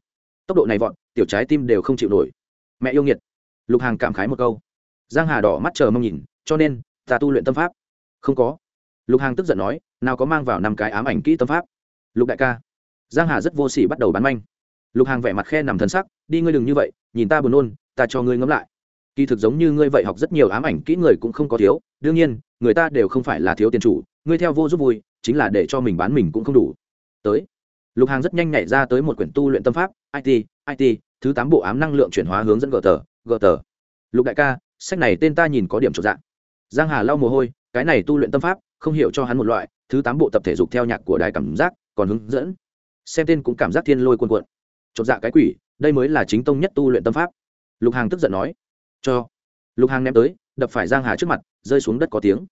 Tốc độ này vọt, tiểu trái tim đều không chịu nổi. Mẹ yêu nghiệt. Lục hàng cảm khái một câu. Giang hà đỏ mắt chờ mong nhìn, cho nên, ta tu luyện tâm pháp. Không có. Lục hàng tức giận nói, nào có mang vào năm cái ám ảnh kỹ tâm pháp. Lục đại ca. Giang hà rất vô sỉ bắt đầu bán manh. Lục hàng vẻ mặt khe nằm thân sắc, đi ngươi đừng như vậy, nhìn ta buồn nôn, ta cho ngươi ngẫm lại kỳ thực giống như ngươi vậy học rất nhiều ám ảnh kỹ người cũng không có thiếu, đương nhiên, người ta đều không phải là thiếu tiền chủ, ngươi theo vô giúp vui, chính là để cho mình bán mình cũng không đủ. Tới. Lục hàng rất nhanh nhảy ra tới một quyển tu luyện tâm pháp it it thứ tám bộ ám năng lượng chuyển hóa hướng dẫn gờ tờ gờ tờ. Lục đại ca, sách này tên ta nhìn có điểm trọn dạng giang hà lau mồ hôi, cái này tu luyện tâm pháp, không hiểu cho hắn một loại, thứ tám bộ tập thể dục theo nhạc của đài cảm giác, còn hướng dẫn. Xem tên cũng cảm giác thiên lôi cuồn cuộn. Chột dạ cái quỷ, đây mới là chính tông nhất tu luyện tâm pháp. Lục hàng tức giận nói cho. Lục hàng ném tới, đập phải giang hà trước mặt, rơi xuống đất có tiếng.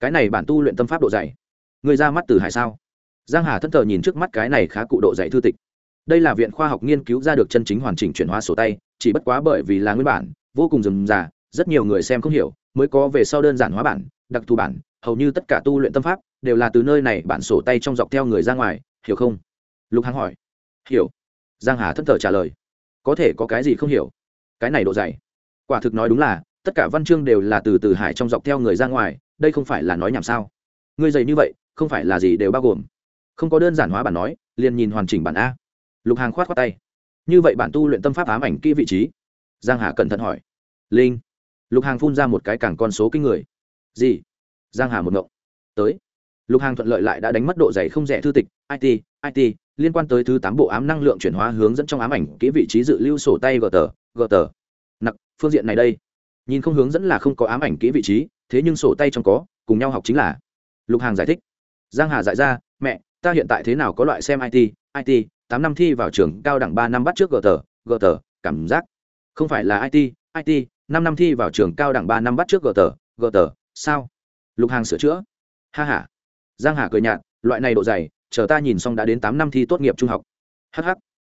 Cái này bản tu luyện tâm pháp độ dày. Người ra mắt từ hải sao? Giang hà thân thờ nhìn trước mắt cái này khá cụ độ dày thư tịch. Đây là viện khoa học nghiên cứu ra được chân chính hoàn chỉnh chuyển hóa sổ tay, chỉ bất quá bởi vì là nguyên bản, vô cùng rườm rà, rất nhiều người xem không hiểu, mới có về sau đơn giản hóa bản, đặc thù bản, hầu như tất cả tu luyện tâm pháp đều là từ nơi này bản sổ tay trong dọc theo người ra ngoài, hiểu không? Lục hằng hỏi. Hiểu. Giang hà thân thờ trả lời. Có thể có cái gì không hiểu? Cái này độ dày quả thực nói đúng là, tất cả văn chương đều là từ từ hải trong dọc theo người ra ngoài, đây không phải là nói nhảm sao? Ngươi dày như vậy, không phải là gì đều bao gồm. Không có đơn giản hóa bản nói, liền nhìn hoàn chỉnh bản a. Lục hàng khoát khoát tay. Như vậy bản tu luyện tâm pháp ám ảnh kỹ vị trí? Giang hà cẩn thận hỏi. Linh. Lục hàng phun ra một cái càng con số kinh người. Gì? Giang hà một ngộng. Tới. Lục hàng thuận lợi lại đã đánh mất độ dày không rẻ thư tịch it it liên quan tới thứ tám bộ ám năng lượng chuyển hóa hướng dẫn trong ám ảnh kỹ vị trí dự lưu sổ tay gờ tờ gờ tờ phương diện này đây. Nhìn không hướng dẫn là không có ám ảnh kỹ vị trí, thế nhưng sổ tay trong có, cùng nhau học chính là. Lục hàng giải thích. Giang hà giải ra, mẹ, ta hiện tại thế nào có loại xem it it tám năm thi vào trường cao đẳng ba năm bắt trước gờ tờ gờ tờ cảm giác. Không phải là it it năm năm thi vào trường cao đẳng ba năm bắt trước gờ tờ gờ tờ sao? Lục hàng sửa chữa. Ha ha. Giang hà cười nhạt, loại này độ dày, chờ ta nhìn xong đã đến tám năm thi tốt nghiệp trung học. Hh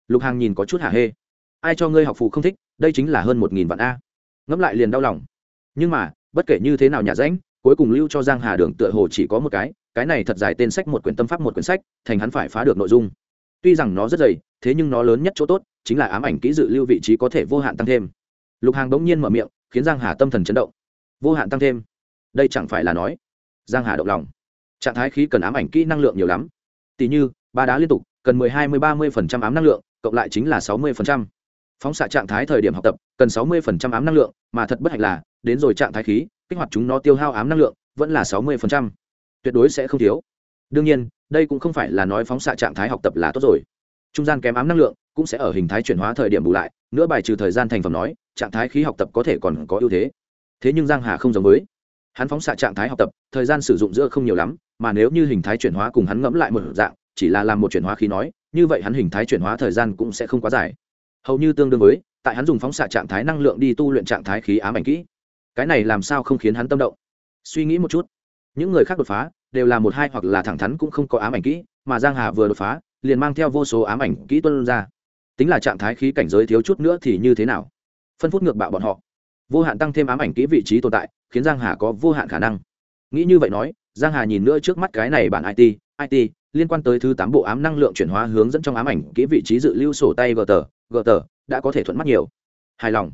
lục hàng nhìn có chút hả hê ai cho ngươi học phụ không thích, đây chính là hơn một nghìn vạn a. Ngẫm lại liền đau lòng. Nhưng mà, bất kể như thế nào nhà rãnh cuối cùng lưu cho giang hà đường tựa hồ chỉ có một cái cái này thật dài tên sách một quyển tâm pháp một quyển sách, thành hắn phải phá được nội dung. Tuy rằng nó rất dày, thế nhưng nó lớn nhất chỗ tốt, chính là ám ảnh kỹ dự lưu vị trí có thể vô hạn tăng thêm. Lục hàng bỗng nhiên mở miệng, khiến giang hà tâm thần chấn động. Vô hạn tăng thêm? Đây chẳng phải là nói. Giang hà động lòng. Trạng thái khí cần ám ảnh kỹ năng lượng nhiều lắm. Tỷ như, ba đá liên tục, cần mười hai mươi ba mươi phần trăm ám năng lượng, cộng lại chính là sáu mươi phần trăm phóng xạ trạng thái thời điểm học tập, cần sáu mươi phần trăm ám năng lượng, mà thật bất hạnh là, đến rồi trạng thái khí, kích hoạt chúng nó tiêu hao ám năng lượng, vẫn là sáu mươi phần trăm. Tuyệt đối sẽ không thiếu. Đương nhiên, đây cũng không phải là nói phóng xạ trạng thái học tập là tốt rồi. Trung gian kém ám năng lượng cũng sẽ ở hình thái chuyển hóa thời điểm bù lại, nữa bài trừ thời gian thành phẩm nói, trạng thái khí học tập có thể còn có ưu thế. Thế nhưng giang hà không giống với. Hắn phóng xạ trạng thái học tập, thời gian sử dụng giữa không nhiều lắm, mà nếu như hình thái chuyển hóa cùng hắn ngẫm lại một dạng, chỉ là làm một chuyển hóa khí nói, như vậy hắn hình thái chuyển hóa thời gian cũng sẽ không quá dài hầu như tương đương với, tại hắn dùng phóng xạ trạng thái năng lượng đi tu luyện trạng thái khí ám ảnh kỹ. Cái này làm sao không khiến hắn tâm động? Suy nghĩ một chút. Những người khác đột phá, đều là một hai hoặc là thẳng thắn cũng không có ám ảnh kỹ, mà giang hà vừa đột phá, liền mang theo vô số ám ảnh kỹ tuân ra. Tính là trạng thái khí cảnh giới thiếu chút nữa thì như thế nào? Phân phút ngược bạo bọn họ. Vô hạn tăng thêm ám ảnh kỹ vị trí tồn tại, khiến giang hà có vô hạn khả năng. Nghĩ như vậy nói, giang hà nhìn nữa trước mắt cái này bản it it liên quan tới thứ tám bộ ám năng lượng chuyển hóa hướng dẫn trong ám ảnh kỹ vị trí dự lưu sổ tay gờ tờ gờ tờ, đã có thể thuận mắt nhiều. Hài lòng.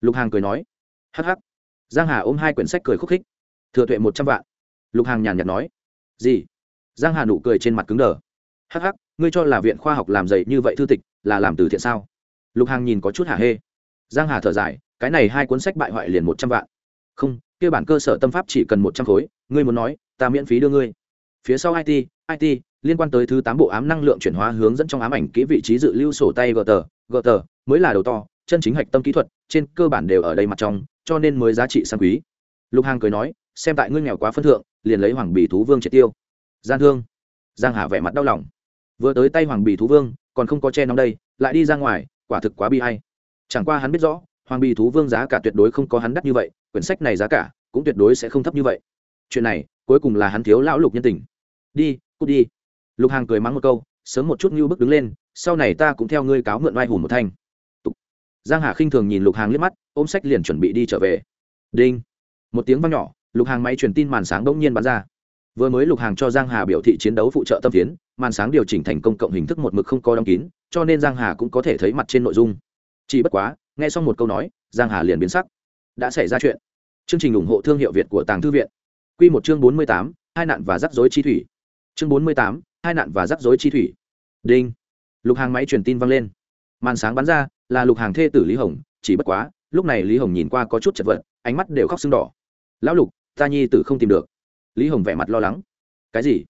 Lục hàng cười nói. Hắc hắc. Giang hà ôm hai quyển sách cười khúc khích. Thừa tuệ một trăm vạn. Lục hàng nhàn nhạt nói. Gì? Giang hà nụ cười trên mặt cứng đờ. Hắc hắc, ngươi cho là viện khoa học làm dạy như vậy thư tịch, là làm từ thiện sao? Lục hàng nhìn có chút hả hê. Giang hà thở dài, cái này hai cuốn sách bại hoại liền một trăm vạn. Không, kia bản cơ sở tâm pháp chỉ cần một trăm khối, ngươi muốn nói, ta miễn phí đưa ngươi phía sau it it liên quan tới thứ tám bộ ám năng lượng chuyển hóa hướng dẫn trong ám ảnh kỹ vị trí dự lưu sổ tay gờ tờ gờ tờ mới là đầu to, chân chính hạch tâm kỹ thuật, trên cơ bản đều ở đây mặt trong, cho nên mới giá trị sang quý. Lục hàng cười nói, xem tại ngươi nghèo quá phân thượng, liền lấy hoàng bì thú vương triệt tiêu. Gian thương, giang hà vẻ mặt đau lòng. Vừa tới tay hoàng bì thú vương, còn không có che nóng đây, lại đi ra ngoài, quả thực quá bi hay chẳng qua hắn biết rõ, hoàng bì thú vương giá cả tuyệt đối không có hắn đắt như vậy, quyển sách này giá cả cũng tuyệt đối sẽ không thấp như vậy. Chuyện này cuối cùng là hắn thiếu lão lục nhân tình. Đi, cút đi. Lục hàng cười mắng một câu, sớm một chút như bước đứng lên, sau này ta cũng theo ngươi cáo mượn oai hùn một thanh. Giang hà khinh thường nhìn lục hàng liếc mắt, ôm sách liền chuẩn bị đi trở về. Đinh. Một tiếng vang nhỏ, lục hàng máy truyền tin màn sáng bỗng nhiên bắn ra. Vừa mới lục hàng cho giang hà biểu thị chiến đấu phụ trợ tâm phiến, màn sáng điều chỉnh thành công cộng hình thức một mực không có đóng kín, cho nên giang hà cũng có thể thấy mặt trên nội dung. Chỉ bất quá, nghe xong một câu nói, giang hà liền biến sắc. Đã xảy ra chuyện. Chương trình ủng hộ thương hiệu việt của tàng thư viện quy một chương bốn mươi tám, hai nạn và rắc rối chi thủy. Chương bốn mươi tám, hai nạn và rắc rối chi thủy. Đinh. Lục hàng máy truyền tin vang lên. Màn sáng bắn ra là lục hàng thê tử lý hồng chỉ bất quá lúc này lý hồng nhìn qua có chút chật vật ánh mắt đều khóc sưng đỏ. Lão lục ta nhi tử không tìm được. Lý hồng vẻ mặt lo lắng. Cái gì?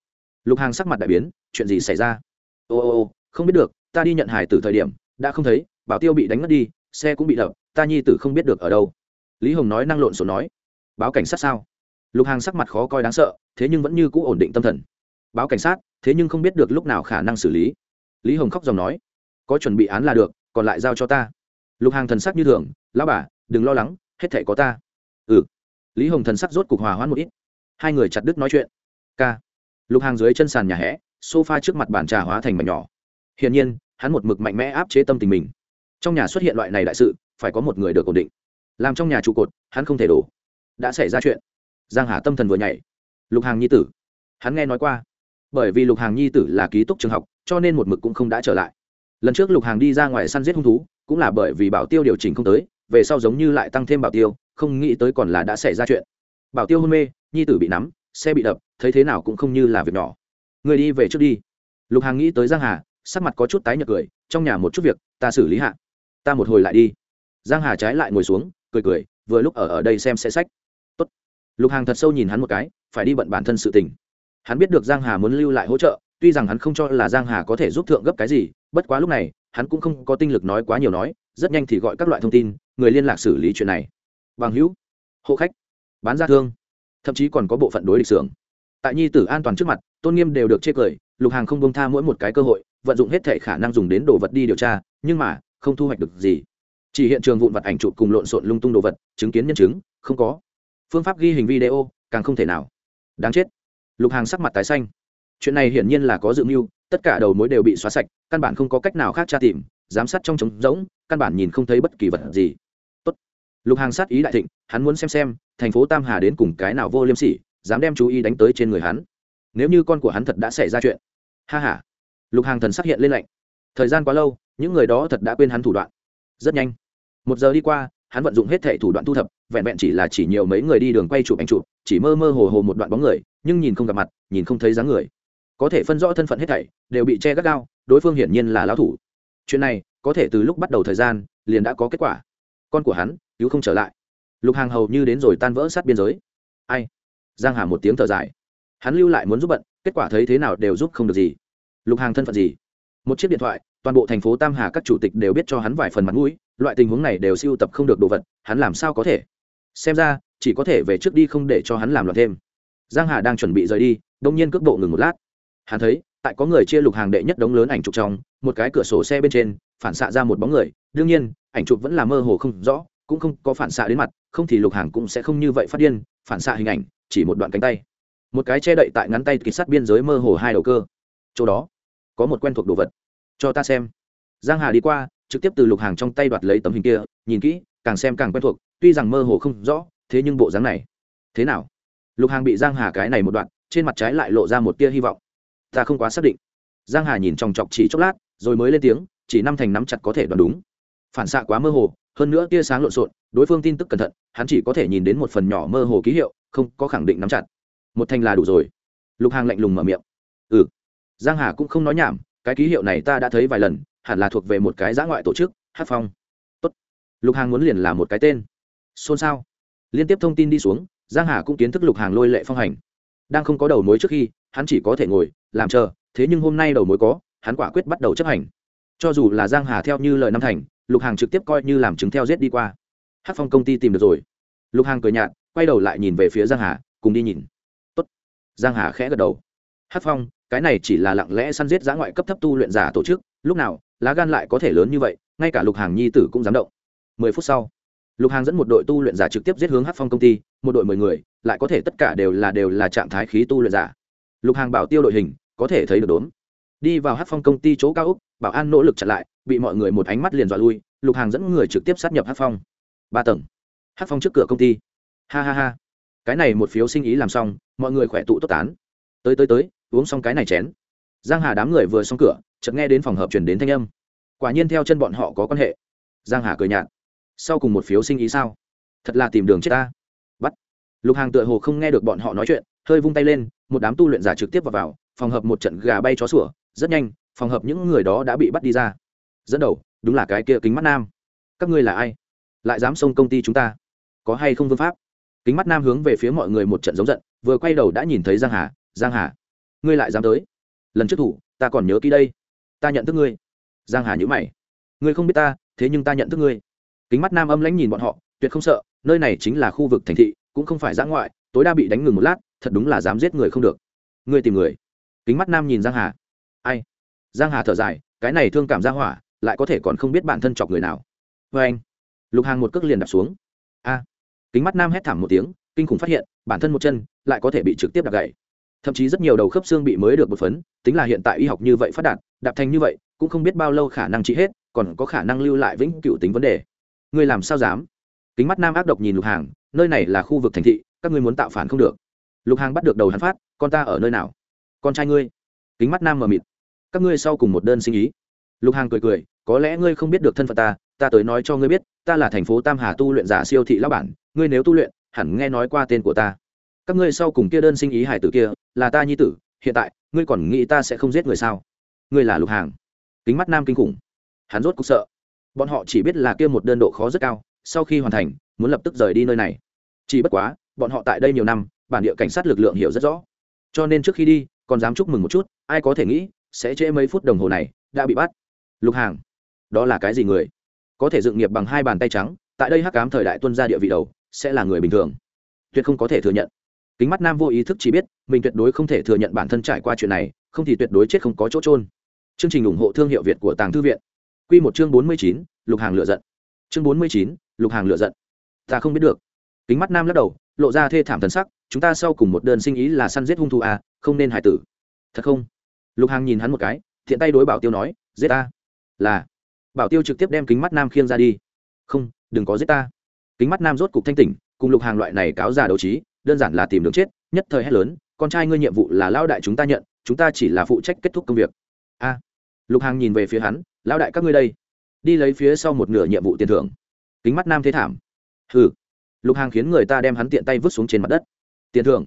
Lục hàng sắc mặt đại biến chuyện gì xảy ra? Ô ô ô không biết được ta đi nhận hải tử thời điểm đã không thấy bảo tiêu bị đánh mất đi xe cũng bị đập ta nhi tử không biết được ở đâu. Lý hồng nói năng lộn xộn nói. Báo cảnh sát sao? Lục hàng sắc mặt khó coi đáng sợ, thế nhưng vẫn như cũ ổn định tâm thần. Báo cảnh sát, thế nhưng không biết được lúc nào khả năng xử lý. Lý hồng khóc dòng nói, có chuẩn bị án là được, còn lại giao cho ta. Lục hàng thần sắc như thường lao bà, đừng lo lắng, hết thể có ta. Ừ. Lý hồng thần sắc rốt cục hòa hoãn một ít. Hai người chặt đứt nói chuyện. K lục hàng dưới chân sàn nhà hẽ sofa trước mặt bàn trà hóa thành mảnh nhỏ. Hiển nhiên, hắn một mực mạnh mẽ áp chế tâm tình mình. Trong nhà xuất hiện loại này đại sự, phải có một người được ổn định. Làm trong nhà trụ cột, hắn không thể đổ. Đã xảy ra chuyện giang hà tâm thần vừa nhảy. Lục hàng nhi tử. Hắn nghe nói qua. Bởi vì lục hàng nhi tử là ký túc trường học, cho nên một mực cũng không đã trở lại. Lần trước lục hàng đi ra ngoài săn giết hung thú, cũng là bởi vì bảo tiêu điều chỉnh không tới, về sau giống như lại tăng thêm bảo tiêu, không nghĩ tới còn là đã xảy ra chuyện. Bảo tiêu hôn mê, nhi tử bị nắm, xe bị đập, thấy thế nào cũng không như là việc nhỏ. Người đi về trước đi. Lục hàng nghĩ tới giang hà, sắc mặt có chút tái nhợt cười, trong nhà một chút việc, ta xử lý hạ. Ta một hồi lại đi. Giang hà trái lại ngồi xuống, cười cười, vừa lúc ở ở đây xem xe sách lục hàng thật sâu nhìn hắn một cái, phải đi bận bản thân sự tình. Hắn biết được giang hà muốn lưu lại hỗ trợ, tuy rằng hắn không cho là giang hà có thể giúp thượng gấp cái gì, bất quá lúc này, hắn cũng không có tinh lực nói quá nhiều nói, rất nhanh thì gọi các loại thông tin, người liên lạc xử lý chuyện này. Bằng hữu, hộ khách, bán ra thương, thậm chí còn có bộ phận đối địch xưởng. Tại nhi tử an toàn trước mặt, tôn nghiêm đều được chê cười, lục hàng không bông tha mỗi một cái cơ hội, vận dụng hết thể khả năng dùng đến đồ vật đi điều tra, nhưng mà, không thu hoạch được gì. Chỉ hiện trường vụn vật ảnh chụp cùng lộn xộn lung tung đồ vật, chứng kiến nhân chứng, không có phương pháp ghi hình video, càng không thể nào. Đáng chết. Lục hàng sắc mặt tái xanh. Chuyện này hiển nhiên là có dự mưu, tất cả đầu mối đều bị xóa sạch, căn bản không có cách nào khác tra tìm, giám sát trong trống rỗng, căn bản nhìn không thấy bất kỳ vật gì. Tốt. lục hàng sát ý đại thịnh, hắn muốn xem xem, thành phố tam hà đến cùng cái nào vô liêm sỉ, dám đem chú ý đánh tới trên người hắn. Nếu như con của hắn thật đã xảy ra chuyện. Ha h a lục hàng thần sắc hiện lên lạnh. Thời gian quá lâu, những người đó thật đã quên hắn thủ đoạn. Rất nhanh. Một giờ đi qua hắn vận dụng hết thệ thủ đoạn thu thập, vẹn vẹn chỉ là chỉ nhiều mấy người đi đường quay chụp ảnh chụp, chỉ mơ mơ hồ hồ một đoạn bóng người, nhưng nhìn không gặp mặt, nhìn không thấy dáng người. Có thể phân rõ thân phận hết thảy, đều bị che gắt gao, đối phương hiển nhiên là lão thủ. Chuyện này, có thể từ lúc bắt đầu thời gian, liền đã có kết quả. Con của hắn, cứu không trở lại. Lục hàng hầu như đến rồi tan vỡ sát biên giới. Ai? Giang hà một tiếng thở dài. Hắn lưu lại muốn giúp bận, kết quả thấy thế nào đều giúp không được gì. Lục hàng thân phận gì? Một chiếc điện thoại, toàn bộ thành phố tam hà các chủ tịch đều biết cho hắn vài phần mặt mũi loại tình huống này đều siêu tập không được đồ vật, hắn làm sao có thể? Xem ra, chỉ có thể về trước đi không để cho hắn làm loạn thêm. Giang hà đang chuẩn bị rời đi, đông nhiên cước bộ ngừng một lát. Hắn thấy, tại có người chia lục hàng đệ nhất đống lớn ảnh chụp trong, một cái cửa sổ xe bên trên, phản xạ ra một bóng người. Đương nhiên, ảnh chụp vẫn là mơ hồ không rõ, cũng không có phản xạ đến mặt, không thì lục hàng cũng sẽ không như vậy phát điên, phản xạ hình ảnh, chỉ một đoạn cánh tay. Một cái che đậy tại ngắn tay kịch sát biên giới mơ hồ hai đầu cơ. Chỗ đó, có một quen thuộc đồ vật. Cho ta xem. Giang hà đi qua trực tiếp từ lục hàng trong tay đoạt lấy tấm hình kia, nhìn kỹ, càng xem càng quen thuộc, tuy rằng mơ hồ không rõ, thế nhưng bộ dáng này. Thế nào? Lục hàng bị giang hà cái này một đoạn, trên mặt trái lại lộ ra một tia hy vọng. Ta không quá xác định. Giang hà nhìn trong chọc chỉ chốc lát, rồi mới lên tiếng, chỉ năm thành nắm chặt có thể đoán đúng. Phản xạ quá mơ hồ, hơn nữa tia sáng lộn xộn, đối phương tin tức cẩn thận, hắn chỉ có thể nhìn đến một phần nhỏ mơ hồ ký hiệu, không có khẳng định nắm chặt. Một thành là đủ rồi. Lục hàng lạnh lùng mở miệng. Ừ. Giang hà cũng không nói nhảm, cái ký hiệu này ta đã thấy vài lần hẳn là thuộc về một cái giã ngoại tổ chức, hát phong. Tốt. lục hàng muốn liền là một cái tên. Xôn xao. Liên tiếp thông tin đi xuống, giang hà cũng kiến thức lục hàng lôi lệ phong hành. Đang không có đầu mối trước khi, hắn chỉ có thể ngồi, làm chờ, thế nhưng hôm nay đầu mối có, hắn quả quyết bắt đầu chấp hành. Cho dù là giang hà theo như lời năm thành, lục hàng trực tiếp coi như làm chứng theo giết đi qua. Hát phong công ty tìm được rồi. Lục hàng cười nhạt, quay đầu lại nhìn về phía giang hà, cùng đi nhìn. Tốt. giang hà khẽ gật đầu. Hát phong, cái này chỉ là lặng lẽ săn giết giã ngoại cấp thấp tu luyện giả tổ chức, lúc nào lá gan lại có thể lớn như vậy, ngay cả lục hàng nhi tử cũng dám động. Mười phút sau, lục hàng dẫn một đội tu luyện giả trực tiếp giết hướng hát phong công ty, một đội mười người, lại có thể tất cả đều là đều là trạng thái khí tu luyện giả. Lục hàng bảo tiêu đội hình, có thể thấy được đốn đi vào hát phong công ty chỗ cao úc bảo an nỗ lực chặn lại, bị mọi người một ánh mắt liền dọa lui, lục hàng dẫn người trực tiếp sát nhập hát phong. Ba tầng. Hát phong trước cửa công ty. Ha ha ha. Cái này một phiếu sinh ý làm xong, mọi người khỏe tụ tốt tán. Tới tới tới, uống xong cái này chén. Giang hà đám người vừa xong cửa chợt nghe đến phòng hợp chuyển đến thanh âm. Quả nhiên theo chân bọn họ có quan hệ. Giang hà cười nhạt. Sau cùng một phiếu sinh ý sao? Thật là tìm đường chết ta. Bắt. Lục hàng tựa hồ không nghe được bọn họ nói chuyện, hơi vung tay lên, một đám tu luyện giả trực tiếp vào vào, phòng hợp một trận gà bay chó sủa, rất nhanh, phòng hợp những người đó đã bị bắt đi ra. Dẫn đầu, đúng là cái kia kính mắt nam. Các ngươi là ai? Lại dám xông công ty chúng ta? Có hay không vương pháp? Kính mắt nam hướng về phía mọi người một trận giống giận, vừa quay đầu đã nhìn thấy giang hà. Giang hà, ngươi lại dám tới? Lần trước thủ, ta còn nhớ kỹ đây ta nhận thức ngươi. Giang hà nhữ mày. Ngươi không biết ta, thế nhưng ta nhận thức ngươi. Kính mắt nam âm lãnh nhìn bọn họ, tuyệt không sợ, nơi này chính là khu vực thành thị, cũng không phải giã ngoại, tối đa bị đánh ngừng một lát, thật đúng là dám giết người không được. Ngươi tìm người. Kính mắt nam nhìn giang hà. Ai? Giang hà thở dài, cái này thương cảm ra hỏa, lại có thể còn không biết bản thân chọc người nào. Vê anh. Lục hàng một cước liền đạp xuống. A. Kính mắt nam hét thảm một tiếng, kinh khủng phát hiện, bản thân một chân, lại có thể bị trực tiếp đạp gãy thậm chí rất nhiều đầu khớp xương bị mới được bột phấn, tính là hiện tại y học như vậy phát đạt, đạp thành như vậy, cũng không biết bao lâu khả năng trị hết, còn có khả năng lưu lại vĩnh cửu tính vấn đề. Ngươi làm sao dám? Kính mắt nam ác độc nhìn lục hàng, nơi này là khu vực thành thị, các ngươi muốn tạo phản không được. Lục hàng bắt được đầu hắn phát, con ta ở nơi nào? Con trai ngươi. Kính mắt nam mờ mịt. Các ngươi sau cùng một đơn sinh ý. Lục hàng cười cười, có lẽ ngươi không biết được thân phận ta ta tới nói cho ngươi biết, ta là thành phố tam hà tu luyện giả siêu thị lão bản, ngươi nếu tu luyện, hẳn nghe nói qua tên của ta. Các ngươi sau cùng kia đơn sinh ý hải tử kia là ta nhi tử, hiện tại, ngươi còn nghĩ ta sẽ không giết người sao? Ngươi là lục hàng. Kính mắt nam kinh khủng. Hắn rốt cục sợ. Bọn họ chỉ biết là kia một đơn độ khó rất cao, sau khi hoàn thành, muốn lập tức rời đi nơi này. Chỉ bất quá, bọn họ tại đây nhiều năm, bản địa cảnh sát lực lượng hiểu rất rõ. Cho nên trước khi đi, còn dám chúc mừng một chút, ai có thể nghĩ, sẽ trễ mấy phút đồng hồ này, đã bị bắt. Lục hàng. Đó là cái gì người? Có thể dựng nghiệp bằng hai bàn tay trắng, tại đây hắc cám thời đại tuân ra địa vị đầu, sẽ là người bình thường. Tuyệt không có thể thừa nhận kính mắt nam vô ý thức chỉ biết, mình tuyệt đối không thể thừa nhận bản thân trải qua chuyện này, không thì tuyệt đối chết không có chỗ trôn chương trình ủng hộ thương hiệu việt của tàng thư viện. Q một chương bốn mươi chín, lục hàng lựa giận. Chương bốn mươi chín, lục hàng lựa giận. Ta không biết được. Kính mắt nam lắc đầu, lộ ra thê thảm thần sắc, chúng ta sau cùng một đơn sinh ý là săn giết hung thủ à không nên hại tử. Thật không? Lục hàng nhìn hắn một cái, thiện tay đối bảo tiêu nói, giết ta. Là. Bảo tiêu trực tiếp đem kính mắt nam khiêng ra đi. Không, đừng có giết ta. Kính mắt nam rốt cục thanh tỉnh, cùng lục hàng loại này cáo già đấu trí đơn giản là tìm đường chết, nhất thời hét lớn, con trai ngươi nhiệm vụ là lao đại chúng ta nhận, chúng ta chỉ là phụ trách kết thúc công việc. A. Lục hàng nhìn về phía hắn lao đại các ngươi đây, đi lấy phía sau một nửa nhiệm vụ tiền thưởng. Kính mắt nam thế thảm. Hừ. Lục hàng khiến người ta đem hắn tiện tay vứt xuống trên mặt đất. Tiền thưởng?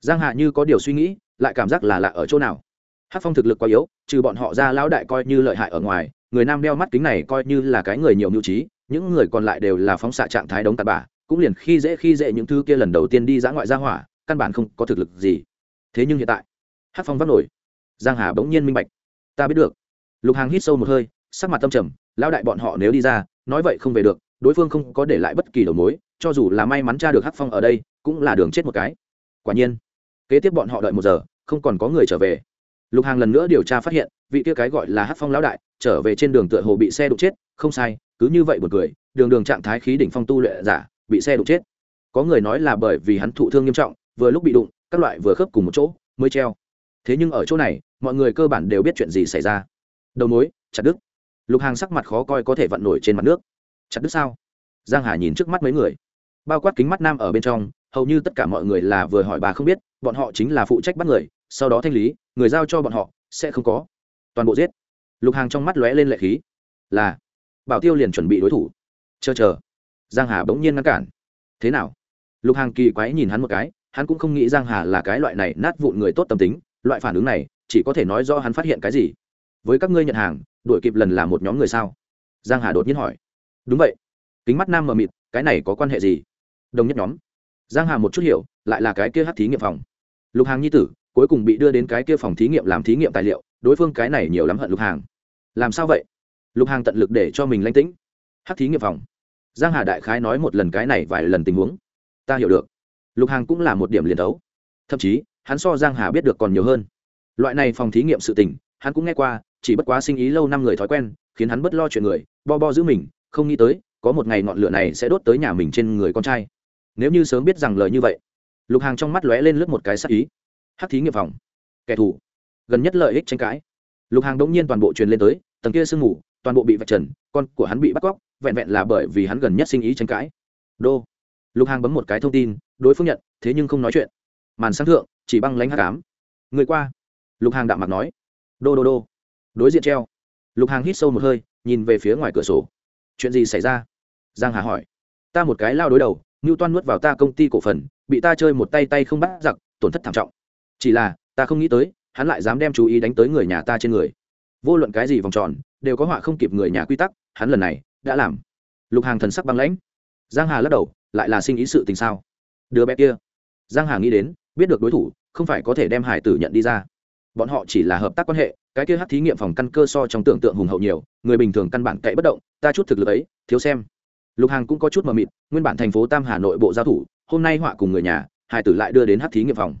Giang hạ như có điều suy nghĩ, lại cảm giác là lạ ở chỗ nào. Hát phong thực lực quá yếu, trừ bọn họ ra lão đại coi như lợi hại ở ngoài, người nam đeo mắt kính này coi như là cái người nhiều mưu trí, những người còn lại đều là phóng xạ trạng thái đống tạt bả cũng liền khi dễ khi dễ những thứ kia lần đầu tiên đi dã ngoại ra hỏa, căn bản không có thực lực gì. Thế nhưng hiện tại, hát phong vắt nổi. Giang hà bỗng nhiên minh bạch. Ta biết được. Lục hàng hít sâu một hơi, sắc mặt tâm trầm, lão đại bọn họ nếu đi ra, nói vậy không về được, đối phương không có để lại bất kỳ đầu mối, cho dù là may mắn tra được hát phong ở đây, cũng là đường chết một cái. Quả nhiên, kế tiếp bọn họ đợi một giờ, không còn có người trở về. Lục hàng lần nữa điều tra phát hiện, vị kia cái gọi là hát phong lão đại, trở về trên đường tựa hồ bị xe đụng chết, không sai, cứ như vậy một người đường đường trạng thái khí đỉnh phong tu luyện giả bị xe đụng chết. Có người nói là bởi vì hắn thụ thương nghiêm trọng, vừa lúc bị đụng, các loại vừa khớp cùng một chỗ, mới treo. Thế nhưng ở chỗ này, mọi người cơ bản đều biết chuyện gì xảy ra. Đầu mối, chặt đứt. Lục hàng sắc mặt khó coi có thể vặn nổi trên mặt nước. Chặt đứt sao? Giang hà nhìn trước mắt mấy người. Bao quát kính mắt nam ở bên trong, hầu như tất cả mọi người là vừa hỏi bà không biết, bọn họ chính là phụ trách bắt người, sau đó thanh lý, người giao cho bọn họ, sẽ không có. Toàn bộ giết. Lục hàng trong mắt lóe lên lệ khí. Là. Bảo tiêu liền chuẩn bị đối thủ. Chờ chờ giang hà bỗng nhiên ngăn cản. Thế nào? Lục hàng kỳ quái nhìn hắn một cái, hắn cũng không nghĩ giang hà là cái loại này nát vụn người tốt tâm tính, loại phản ứng này, chỉ có thể nói do hắn phát hiện cái gì. Với các ngươi nhận hàng, đuổi kịp lần là một nhóm người sao? Giang hà đột nhiên hỏi. Đúng vậy. Kính mắt nam mờ mịt, cái này có quan hệ gì? Đồng nhất nhóm. Giang hà một chút hiểu, lại là cái kia hát thí nghiệm phòng. Lục hàng nhi tử, cuối cùng bị đưa đến cái kia phòng thí nghiệm làm thí nghiệm tài liệu, đối phương cái này nhiều lắm hận lục hàng. Làm sao vậy? Lục hàng tận lực để cho mình lanh tĩnh. Hát thí nghiệm phòng giang hà đại khái nói một lần cái này vài lần tình huống. Ta hiểu được. Lục hàng cũng là một điểm liền đấu thậm chí, hắn so giang hà biết được còn nhiều hơn. Loại này phòng thí nghiệm sự tình, hắn cũng nghe qua, chỉ bất quá sinh ý lâu năm người thói quen, khiến hắn bất lo chuyện người, bo bo giữ mình, không nghĩ tới, có một ngày ngọn lửa này sẽ đốt tới nhà mình trên người con trai. Nếu như sớm biết rằng lời như vậy, lục hàng trong mắt lóe lên lướt một cái sắc ý. Hắc thí nghiệm phòng. Kẻ thù. Gần nhất lợi ích tranh cãi. Lục hàng đống nhiên toàn bộ truyền lên tới, tầng kia sương mù toàn bộ bị vạch trần, con của hắn bị bắt cóc, vẹn vẹn là bởi vì hắn gần nhất sinh ý tranh cãi. Đô. Lục hàng bấm một cái thông tin, đối phương nhận, thế nhưng không nói chuyện. Màn sáng thượng, chỉ băng lánh hát cám người qua. Lục hàng đạm mặt nói. Đô đô đô. Đối diện treo. Lục hàng hít sâu một hơi, nhìn về phía ngoài cửa sổ. Chuyện gì xảy ra? Giang hà hỏi. Ta một cái lao đối đầu, ngưu toan nuốt vào ta công ty cổ phần, bị ta chơi một tay tay không bắt giặc, tổn thất thảm trọng. Chỉ là, ta không nghĩ tới, hắn lại dám đem chú ý đánh tới người nhà ta trên người. Vô luận cái gì vòng tròn đều có họa không kịp người nhà quy tắc, hắn lần này đã làm. Lục hàng thần sắc băng lãnh. Giang hà lắc đầu, lại là sinh ý sự tình sao? Đứa bé kia. Giang hà nghĩ đến, biết được đối thủ, không phải có thể đem hải tử nhận đi ra. Bọn họ chỉ là hợp tác quan hệ, cái kia hát thí nghiệm phòng căn cơ so trong tưởng tượng hùng hậu nhiều, người bình thường căn bản cậy bất động, ta chút thực lực ấy, thiếu xem. Lục hàng cũng có chút mờ mịt, nguyên bản thành phố tam hà nội bộ giao thủ, hôm nay họa cùng người nhà, hải tử lại đưa đến hát thí nghiệm phòng.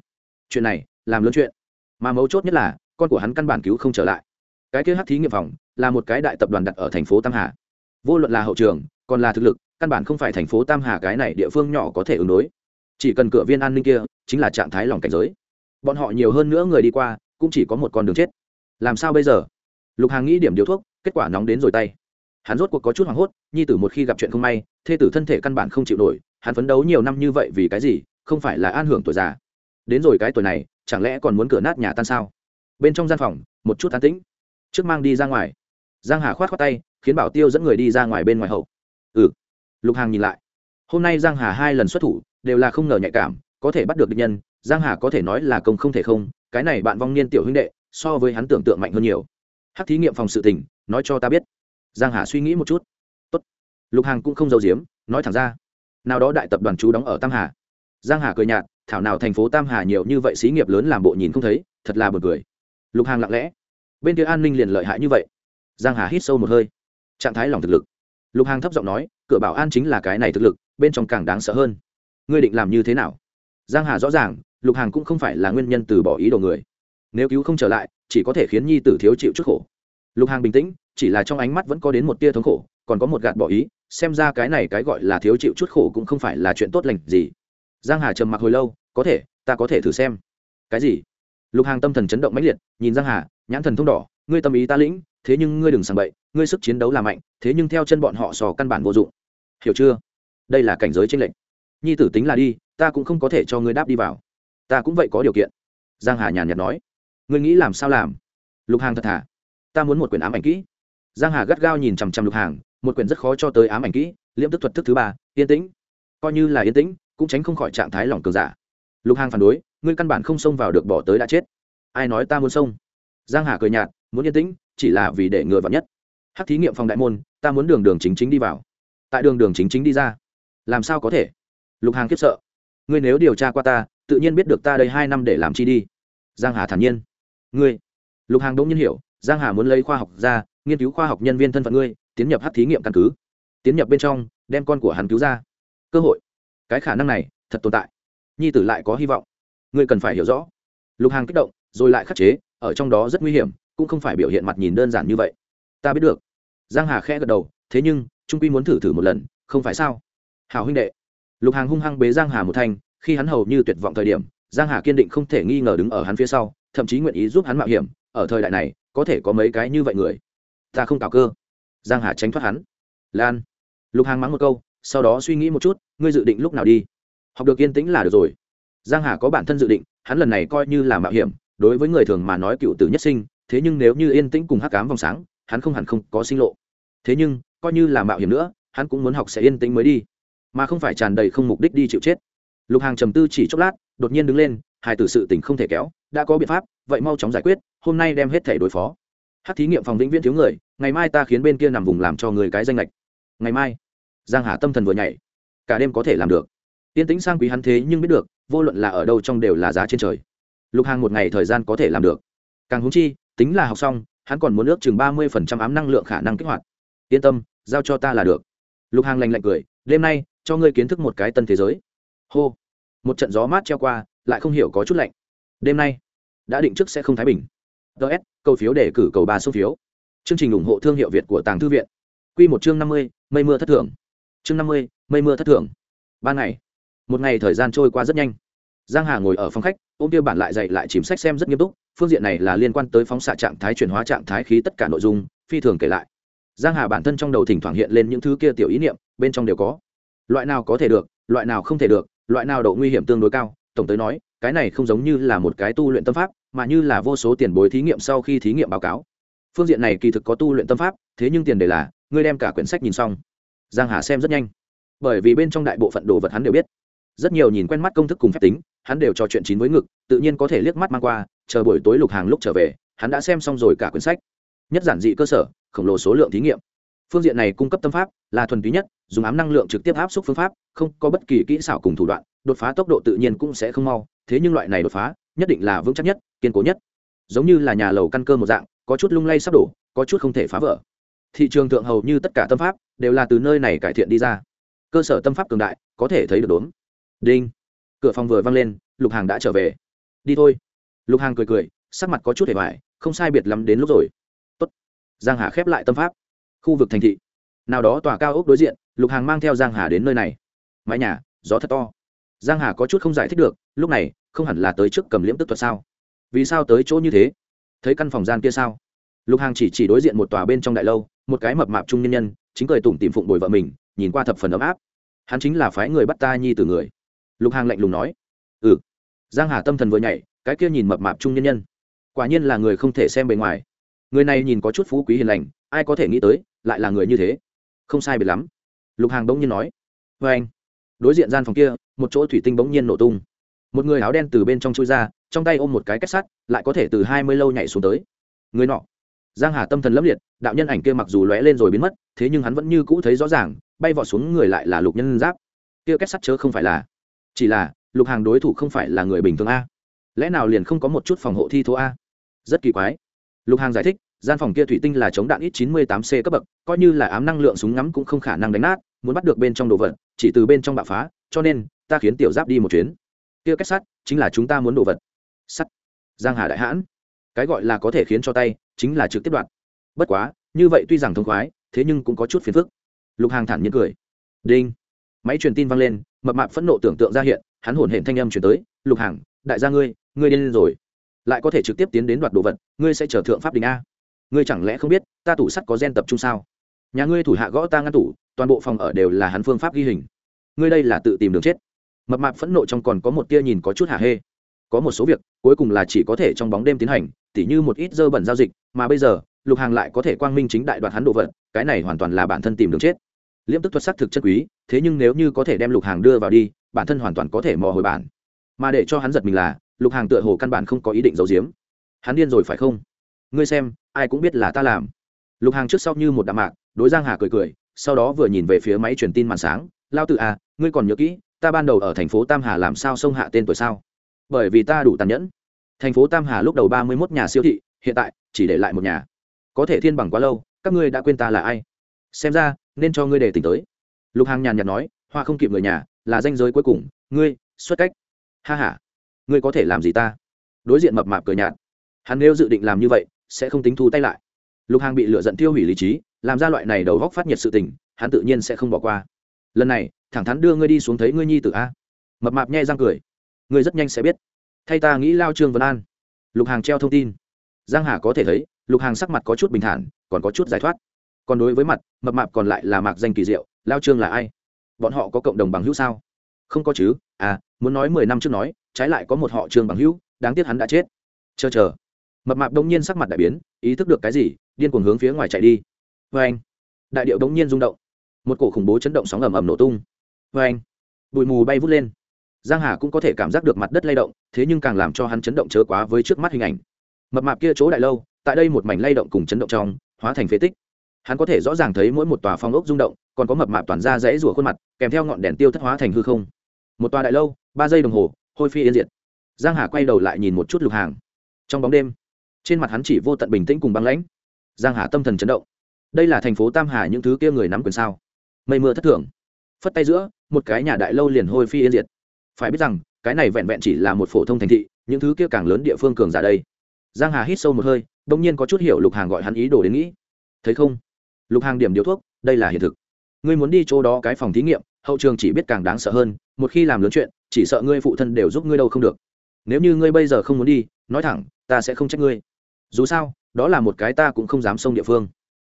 Chuyện này, làm lớn chuyện. Mà mấu chốt nhất là, con của hắn căn bản cứu không trở lại cái kia hát thí nghiệm phòng là một cái đại tập đoàn đặt ở thành phố tam hà. Vô luận là hậu trường, còn là thực lực, căn bản không phải thành phố tam hà cái này địa phương nhỏ có thể ứng đối. Chỉ cần cửa viên an ninh kia chính là trạng thái lòng cảnh giới. Bọn họ nhiều hơn nữa người đi qua, cũng chỉ có một con đường chết. Làm sao bây giờ? Lục hàng nghĩ điểm điếu thuốc, kết quả nóng đến rồi tay. Hắn rốt cuộc có chút hoảng hốt, nhi tử một khi gặp chuyện không may, thê tử thân thể căn bản không chịu nổi, hắn phấn đấu nhiều năm như vậy vì cái gì, không phải là an hưởng tuổi già. Đến rồi cái tuổi này, chẳng lẽ còn muốn cửa nát nhà tan sao? Bên trong gian phòng, một chút an tĩnh trước mang đi ra ngoài. Giang hà khoát khoát tay, khiến bảo tiêu dẫn người đi ra ngoài bên ngoài hậu. Ừ. Lục hàng nhìn lại. Hôm nay giang hà hai lần xuất thủ, đều là không ngờ nhạy cảm, có thể bắt được địch nhân, giang hà có thể nói là công không thể không, cái này bạn vong niên tiểu huynh đệ, so với hắn tưởng tượng mạnh hơn nhiều. Hắc thí nghiệm phòng sự tình, nói cho ta biết. Giang hà suy nghĩ một chút. Tốt. lục hàng cũng không giấu giếm, nói thẳng ra. Nào đó đại tập đoàn chú đóng ở tam hà. Giang hà cười nhạt, thảo nào thành phố tam hà nhiều như vậy xí nghiệp lớn làm bộ nhìn không thấy, thật là buồn cười. Lục hàng lặng lẽ bên kia an ninh liền lợi hại như vậy. Giang hà hít sâu một hơi. Trạng thái lòng thực lực. Lục hàng thấp giọng nói, cửa bảo an chính là cái này thực lực, bên trong càng đáng sợ hơn. Ngươi định làm như thế nào? Giang hà rõ ràng, lục hàng cũng không phải là nguyên nhân từ bỏ ý đồ người. Nếu cứu không trở lại, chỉ có thể khiến nhi tử thiếu chịu chút khổ. Lục hàng bình tĩnh, chỉ là trong ánh mắt vẫn có đến một tia thống khổ, còn có một gạt bỏ ý, xem ra cái này cái gọi là thiếu chịu chút khổ cũng không phải là chuyện tốt lành gì. Giang hà trầm mặc hồi lâu, có thể, ta có thể thử xem. Cái gì? Lục hàng tâm thần chấn động mãnh liệt, nhìn giang hà nhãn thần thông đỏ, ngươi tâm ý ta lĩnh, thế nhưng ngươi đừng sàng bậy, ngươi sức chiến đấu là mạnh, thế nhưng theo chân bọn họ sò căn bản vô dụng. Hiểu chưa? Đây là cảnh giới tranh lệch. Nhi tử tính là đi, ta cũng không có thể cho ngươi đáp đi vào. Ta cũng vậy có điều kiện. Giang hà nhàn nhạt nói. Ngươi nghĩ làm sao làm? Lục hàng thật thà. Ta muốn một quyển ám ảnh kỹ. Giang hà gắt gao nhìn chằm chằm lục hàng, một quyển rất khó cho tới ám ảnh kỹ, liễm tức thuật thức thứ ba, yên tĩnh. Coi như là yên tĩnh, cũng tránh không khỏi trạng thái lòng cường giả. Lục hàng phản đối, ngươi căn bản không xông vào được bỏ tới đã chết. Ai nói ta muốn xông? Giang hà cười nhạt, muốn yên tĩnh, chỉ là vì để ngừa vào nhất. Hắc thí nghiệm phòng đại môn, ta muốn đường đường chính chính đi vào. Tại đường đường chính chính đi ra. Làm sao có thể? Lục hàng khiếp sợ. Ngươi nếu điều tra qua ta, tự nhiên biết được ta đây hai năm để làm chi đi. Giang hà thản nhiên. Ngươi? Lục hàng đông nhiên hiểu, giang hà muốn lấy khoa học ra, nghiên cứu khoa học nhân viên thân phận ngươi, tiến nhập hát thí nghiệm căn cứ. Tiến nhập bên trong, đem con của hắn cứu ra. Cơ hội. Cái khả năng này, thật tồn tại. Nhi tử lại có hy vọng. Ngươi cần phải hiểu rõ. Lục hàng kích động, rồi lại khắc chế ở trong đó rất nguy hiểm, cũng không phải biểu hiện mặt nhìn đơn giản như vậy. Ta biết được. Giang hà khẽ gật đầu, thế nhưng, trung quy muốn thử thử một lần, không phải sao? Hào huynh đệ. Lục hàng hung hăng bế giang hà một thanh, khi hắn hầu như tuyệt vọng thời điểm, giang hà kiên định không thể nghi ngờ đứng ở hắn phía sau, thậm chí nguyện ý giúp hắn mạo hiểm, ở thời đại này, có thể có mấy cái như vậy người. Ta không cào cơ. Giang hà tránh thoát hắn. Lan. Lục hàng mắng một câu, sau đó suy nghĩ một chút, ngươi dự định lúc nào đi? Học được yên tĩnh là được rồi. Giang hà có bản thân dự định, hắn lần này coi như là mạo hiểm đối với người thường mà nói cựu tử nhất sinh, thế nhưng nếu như yên tĩnh cùng hắc cám vòng sáng, hắn không hẳn không có sinh lộ. Thế nhưng, coi như là mạo hiểm nữa, hắn cũng muốn học sẽ yên tĩnh mới đi, mà không phải tràn đầy không mục đích đi chịu chết. Lục hàng trầm tư chỉ chốc lát, đột nhiên đứng lên, hai tử sự tình không thể kéo, đã có biện pháp, vậy mau chóng giải quyết, hôm nay đem hết thể đối phó. Hát thí nghiệm phòng vĩnh viễn thiếu người, ngày mai ta khiến bên kia nằm vùng làm cho người cái danh lệch ngày mai, giang hà tâm thần vừa nhảy. Cả đêm có thể làm được. Tiên tĩnh sang quý hắn thế nhưng biết được, vô luận là ở đâu trong đều là giá trên trời lục hàng một ngày thời gian có thể làm được. Càng húng chi, tính là học xong, hắn còn muốn ước chừng ba mươi phần trăm ám năng lượng khả năng kích hoạt. Yên tâm, giao cho ta là được. Lục hàng lành lạnh cười, đêm nay, cho ngươi kiến thức một cái tân thế giới. Hô. Một trận gió mát treo qua, lại không hiểu có chút lạnh. Đêm nay, đã định trước sẽ không thái bình. Ts cầu phiếu để cử cầu ba số phiếu. Chương trình ủng hộ thương hiệu việt của tàng thư viện. Q một chương năm mươi, mây mưa thất thường. Chương năm mươi, mây mưa thất thường. Ba ngày. Một ngày thời gian trôi qua rất nhanh giang hà ngồi ở phòng khách, ôm kia bản lại dạy lại chìm sách xem rất nghiêm túc, phương diện này là liên quan tới phóng xạ trạng thái chuyển hóa trạng thái khí tất cả nội dung, phi thường kể lại. Giang hà bản thân trong đầu thỉnh thoảng hiện lên những thứ kia tiểu ý niệm, bên trong đều có. Loại nào có thể được, loại nào không thể được, loại nào độ nguy hiểm tương đối cao, tổng tới nói, cái này không giống như là một cái tu luyện tâm pháp, mà như là vô số tiền bối thí nghiệm sau khi thí nghiệm báo cáo. Phương diện này kỳ thực có tu luyện tâm pháp, thế nhưng tiền đề là, ngươi đem cả quyển sách nhìn xong. Giang hà xem rất nhanh. Bởi vì bên trong đại bộ phận đồ vật hắn đều biết. Rất nhiều nhìn quen mắt công thức cùng phép tính hắn đều trò chuyện chín với ngực, tự nhiên có thể liếc mắt mang qua, chờ buổi tối lục hàng lúc trở về, hắn đã xem xong rồi cả quyển sách. Nhất giản dị cơ sở, khổng lồ số lượng thí nghiệm. Phương diện này cung cấp tâm pháp là thuần túy nhất, dùng ám năng lượng trực tiếp áp suất phương pháp, không có bất kỳ kỹ xảo cùng thủ đoạn, đột phá tốc độ tự nhiên cũng sẽ không mau, thế nhưng loại này đột phá, nhất định là vững chắc nhất, kiên cố nhất. Giống như là nhà lầu căn cơ một dạng, có chút lung lay sắp đổ, có chút không thể phá vỡ. Thị trường thượng hầu như tất cả tâm pháp đều là từ nơi này cải thiện đi ra. Cơ sở tâm pháp cường đại, có thể thấy được đốn đinh cửa phòng vừa văng lên, lục hàng đã trở về. Đi thôi. Lục hàng cười cười, sắc mặt có chút hề vải không sai biệt lắm đến lúc rồi. Tốt. giang hà khép lại tâm pháp. Khu vực thành thị. Nào đó tòa cao ốc đối diện, lục hàng mang theo giang hà đến nơi này. Mái nhà, gió thật to. Giang hà có chút không giải thích được, lúc này, không hẳn là tới trước cầm liễm tức thuật sao? Vì sao tới chỗ như thế? Thấy căn phòng gian kia sao? Lục hàng chỉ chỉ đối diện một tòa bên trong đại lâu, một cái mập mạp trung nhân nhân, chính cười tủm tìm phụng bồi vợ mình, nhìn qua thập phần ấm áp. Hắn chính là phái người bắt ta nhi từ người lục hàng lạnh lùng nói. Ừ. Giang hà tâm thần vừa nhảy, cái kia nhìn mập mạp trung nhân nhân. Quả nhiên là người không thể xem bề ngoài. Người này nhìn có chút phú quý hiền lành, ai có thể nghĩ tới, lại là người như thế. Không sai biệt lắm. Lục hàng bỗng nhiên nói. Vê anh. Đối diện gian phòng kia, một chỗ thủy tinh bỗng nhiên nổ tung. Một người áo đen từ bên trong chui ra, trong tay ôm một cái kết sắt, lại có thể từ hai mươi lâu nhảy xuống tới. Người nọ. Giang hà tâm thần lấp liệt, đạo nhân ảnh kia mặc dù lóe lên rồi biến mất, thế nhưng hắn vẫn như cũ thấy rõ ràng, bay vọt xuống người lại là lục nhân giáp. Kia kết sắt chớ không phải là chỉ là, lục hàng đối thủ không phải là người bình thường a. Lẽ nào liền không có một chút phòng hộ thi thố a? Rất kỳ quái. Lục hàng giải thích, gian phòng kia thủy tinh là chống đạn ít 98 c cấp bậc, coi như là ám năng lượng súng ngắm cũng không khả năng đánh nát, muốn bắt được bên trong đồ vật, chỉ từ bên trong bạo phá, cho nên, ta khiến tiểu giáp đi một chuyến. Kia kết sắt, chính là chúng ta muốn đồ vật. Sắt. Giang hà đại hãn. Cái gọi là có thể khiến cho tay, chính là trực tiếp đoạn. Bất quá, như vậy tuy rằng thông khoái, thế nhưng cũng có chút phiền phức. Lục hàng thản nhiên cười. Đinh. Máy truyền tin vang lên mập mạp phẫn nộ tưởng tượng ra hiện, hắn hổn hển thanh âm chuyển tới, lục hàng đại gia ngươi ngươi điên rồi. Lại có thể trực tiếp tiến đến đoạt đồ vật, ngươi sẽ trở thượng pháp đình a. Ngươi chẳng lẽ không biết, ta tủ sắt có gen tập trung sao? Nhà ngươi thủ hạ gõ ta ngăn tủ, toàn bộ phòng ở đều là hắn phương pháp ghi hình. Ngươi đây là tự tìm đường chết. Mập mạp phẫn nộ trong còn có một tia nhìn có chút hả hê. Có một số việc, cuối cùng là chỉ có thể trong bóng đêm tiến hành, tỉ như một ít dơ bẩn giao dịch, mà bây giờ, lục hàng lại có thể quang minh chính đại đoạt hắn đồ vật, cái này hoàn toàn là bản thân tìm đường chết liễm tức thuật sắc thực chất quý, thế nhưng nếu như có thể đem lục hàng đưa vào đi, bản thân hoàn toàn có thể mò hồi bản. Mà để cho hắn giật mình là, lục hàng tựa hồ căn bản không có ý định giấu giếm. Hắn điên rồi phải không? Ngươi xem, ai cũng biết là ta làm. Lục hàng trước sau như một đạm mạc, đối giang hà cười cười, sau đó vừa nhìn về phía máy truyền tin màn sáng, lao tự à ngươi còn nhớ kỹ, ta ban đầu ở thành phố tam hà làm sao xông hạ tên tuổi sao? Bởi vì ta đủ tàn nhẫn. Thành phố tam hà lúc đầu ba mươi mốt nhà siêu thị, hiện tại chỉ để lại một nhà. Có thể thiên bằng quá lâu, các ngươi đã quên ta là ai? Xem ra nên cho ngươi để tỉnh tới. Lục hàng nhàn nhạt nói, hoa không kịp người nhà, là danh giới cuối cùng, ngươi, xuất cách. Ha h a ngươi có thể làm gì ta? Đối diện mập mạp cười nhạt. Hắn nếu dự định làm như vậy, sẽ không tính thu tay lại. Lục hàng bị lựa giận tiêu hủy lý trí, làm ra loại này đầu góc phát nhiệt sự tình, hắn tự nhiên sẽ không bỏ qua. Lần này, thẳng thắn đưa ngươi đi xuống thấy ngươi nhi tử a. Mập mạp nhẹ răng cười. Ngươi rất nhanh sẽ biết. Thay ta nghĩ lao trương vân an. Lục hàng treo thông tin. Giang hà có thể thấy, lục hàng sắc mặt có chút bình thản, còn có chút giải thoát còn đối với mặt, mập mạp còn lại là mạc danh kỳ diệu, lao trương là ai? Bọn họ có cộng đồng bằng hữu sao? Không có chứ à muốn nói mười năm trước nói, trái lại có một họ trương bằng hữu, đáng tiếc hắn đã chết. Chờ chờ. Mập mạp đông nhiên sắc mặt đại biến, ý thức được cái gì, điên cuồng hướng phía ngoài chạy đi. Vê anh. Đại điệu đông nhiên rung động. Một cổ khủng bố chấn động sóng ầm ầm nổ tung. Vê anh. Bụi mù bay vút lên. Giang hà cũng có thể cảm giác được mặt đất lay động, thế nhưng càng làm cho hắn chấn động chớ quá với trước mắt hình ảnh. Mập mạp kia chỗ đại lâu, tại đây một mảnh lay động cùng chấn động trong, hóa thành phế tích hắn có thể rõ ràng thấy mỗi một tòa phong ốc rung động, còn có mập mạp toàn ra rẽ rủa khuôn mặt, kèm theo ngọn đèn tiêu thất hóa thành hư không. Một tòa đại lâu, ba giây đồng hồ, hôi phi yên diệt. Giang hà quay đầu lại nhìn một chút lục hàng. Trong bóng đêm, trên mặt hắn chỉ vô tận bình tĩnh cùng băng lãnh. Giang hà tâm thần chấn động. Đây là thành phố tam hà những thứ kia người nắm quyền sao? Mây mưa thất thường. Phất tay giữa, một cái nhà đại lâu liền hôi phi yên diệt. Phải biết rằng, cái này vẹn vẹn chỉ là một phổ thông thành thị, những thứ kia càng lớn địa phương cường giả đây. Giang hà hít sâu một hơi, bỗng nhiên có chút hiểu lục hàng gọi hắn ý đồ đến nghĩ. Thấy không? Lục hàng điểm điếu thuốc, đây là hiện thực. Ngươi muốn đi chỗ đó cái phòng thí nghiệm, hậu trường chỉ biết càng đáng sợ hơn, một khi làm lớn chuyện, chỉ sợ ngươi phụ thân đều giúp ngươi đâu không được. Nếu như ngươi bây giờ không muốn đi, nói thẳng, ta sẽ không trách ngươi. Dù sao, đó là một cái ta cũng không dám xông địa phương.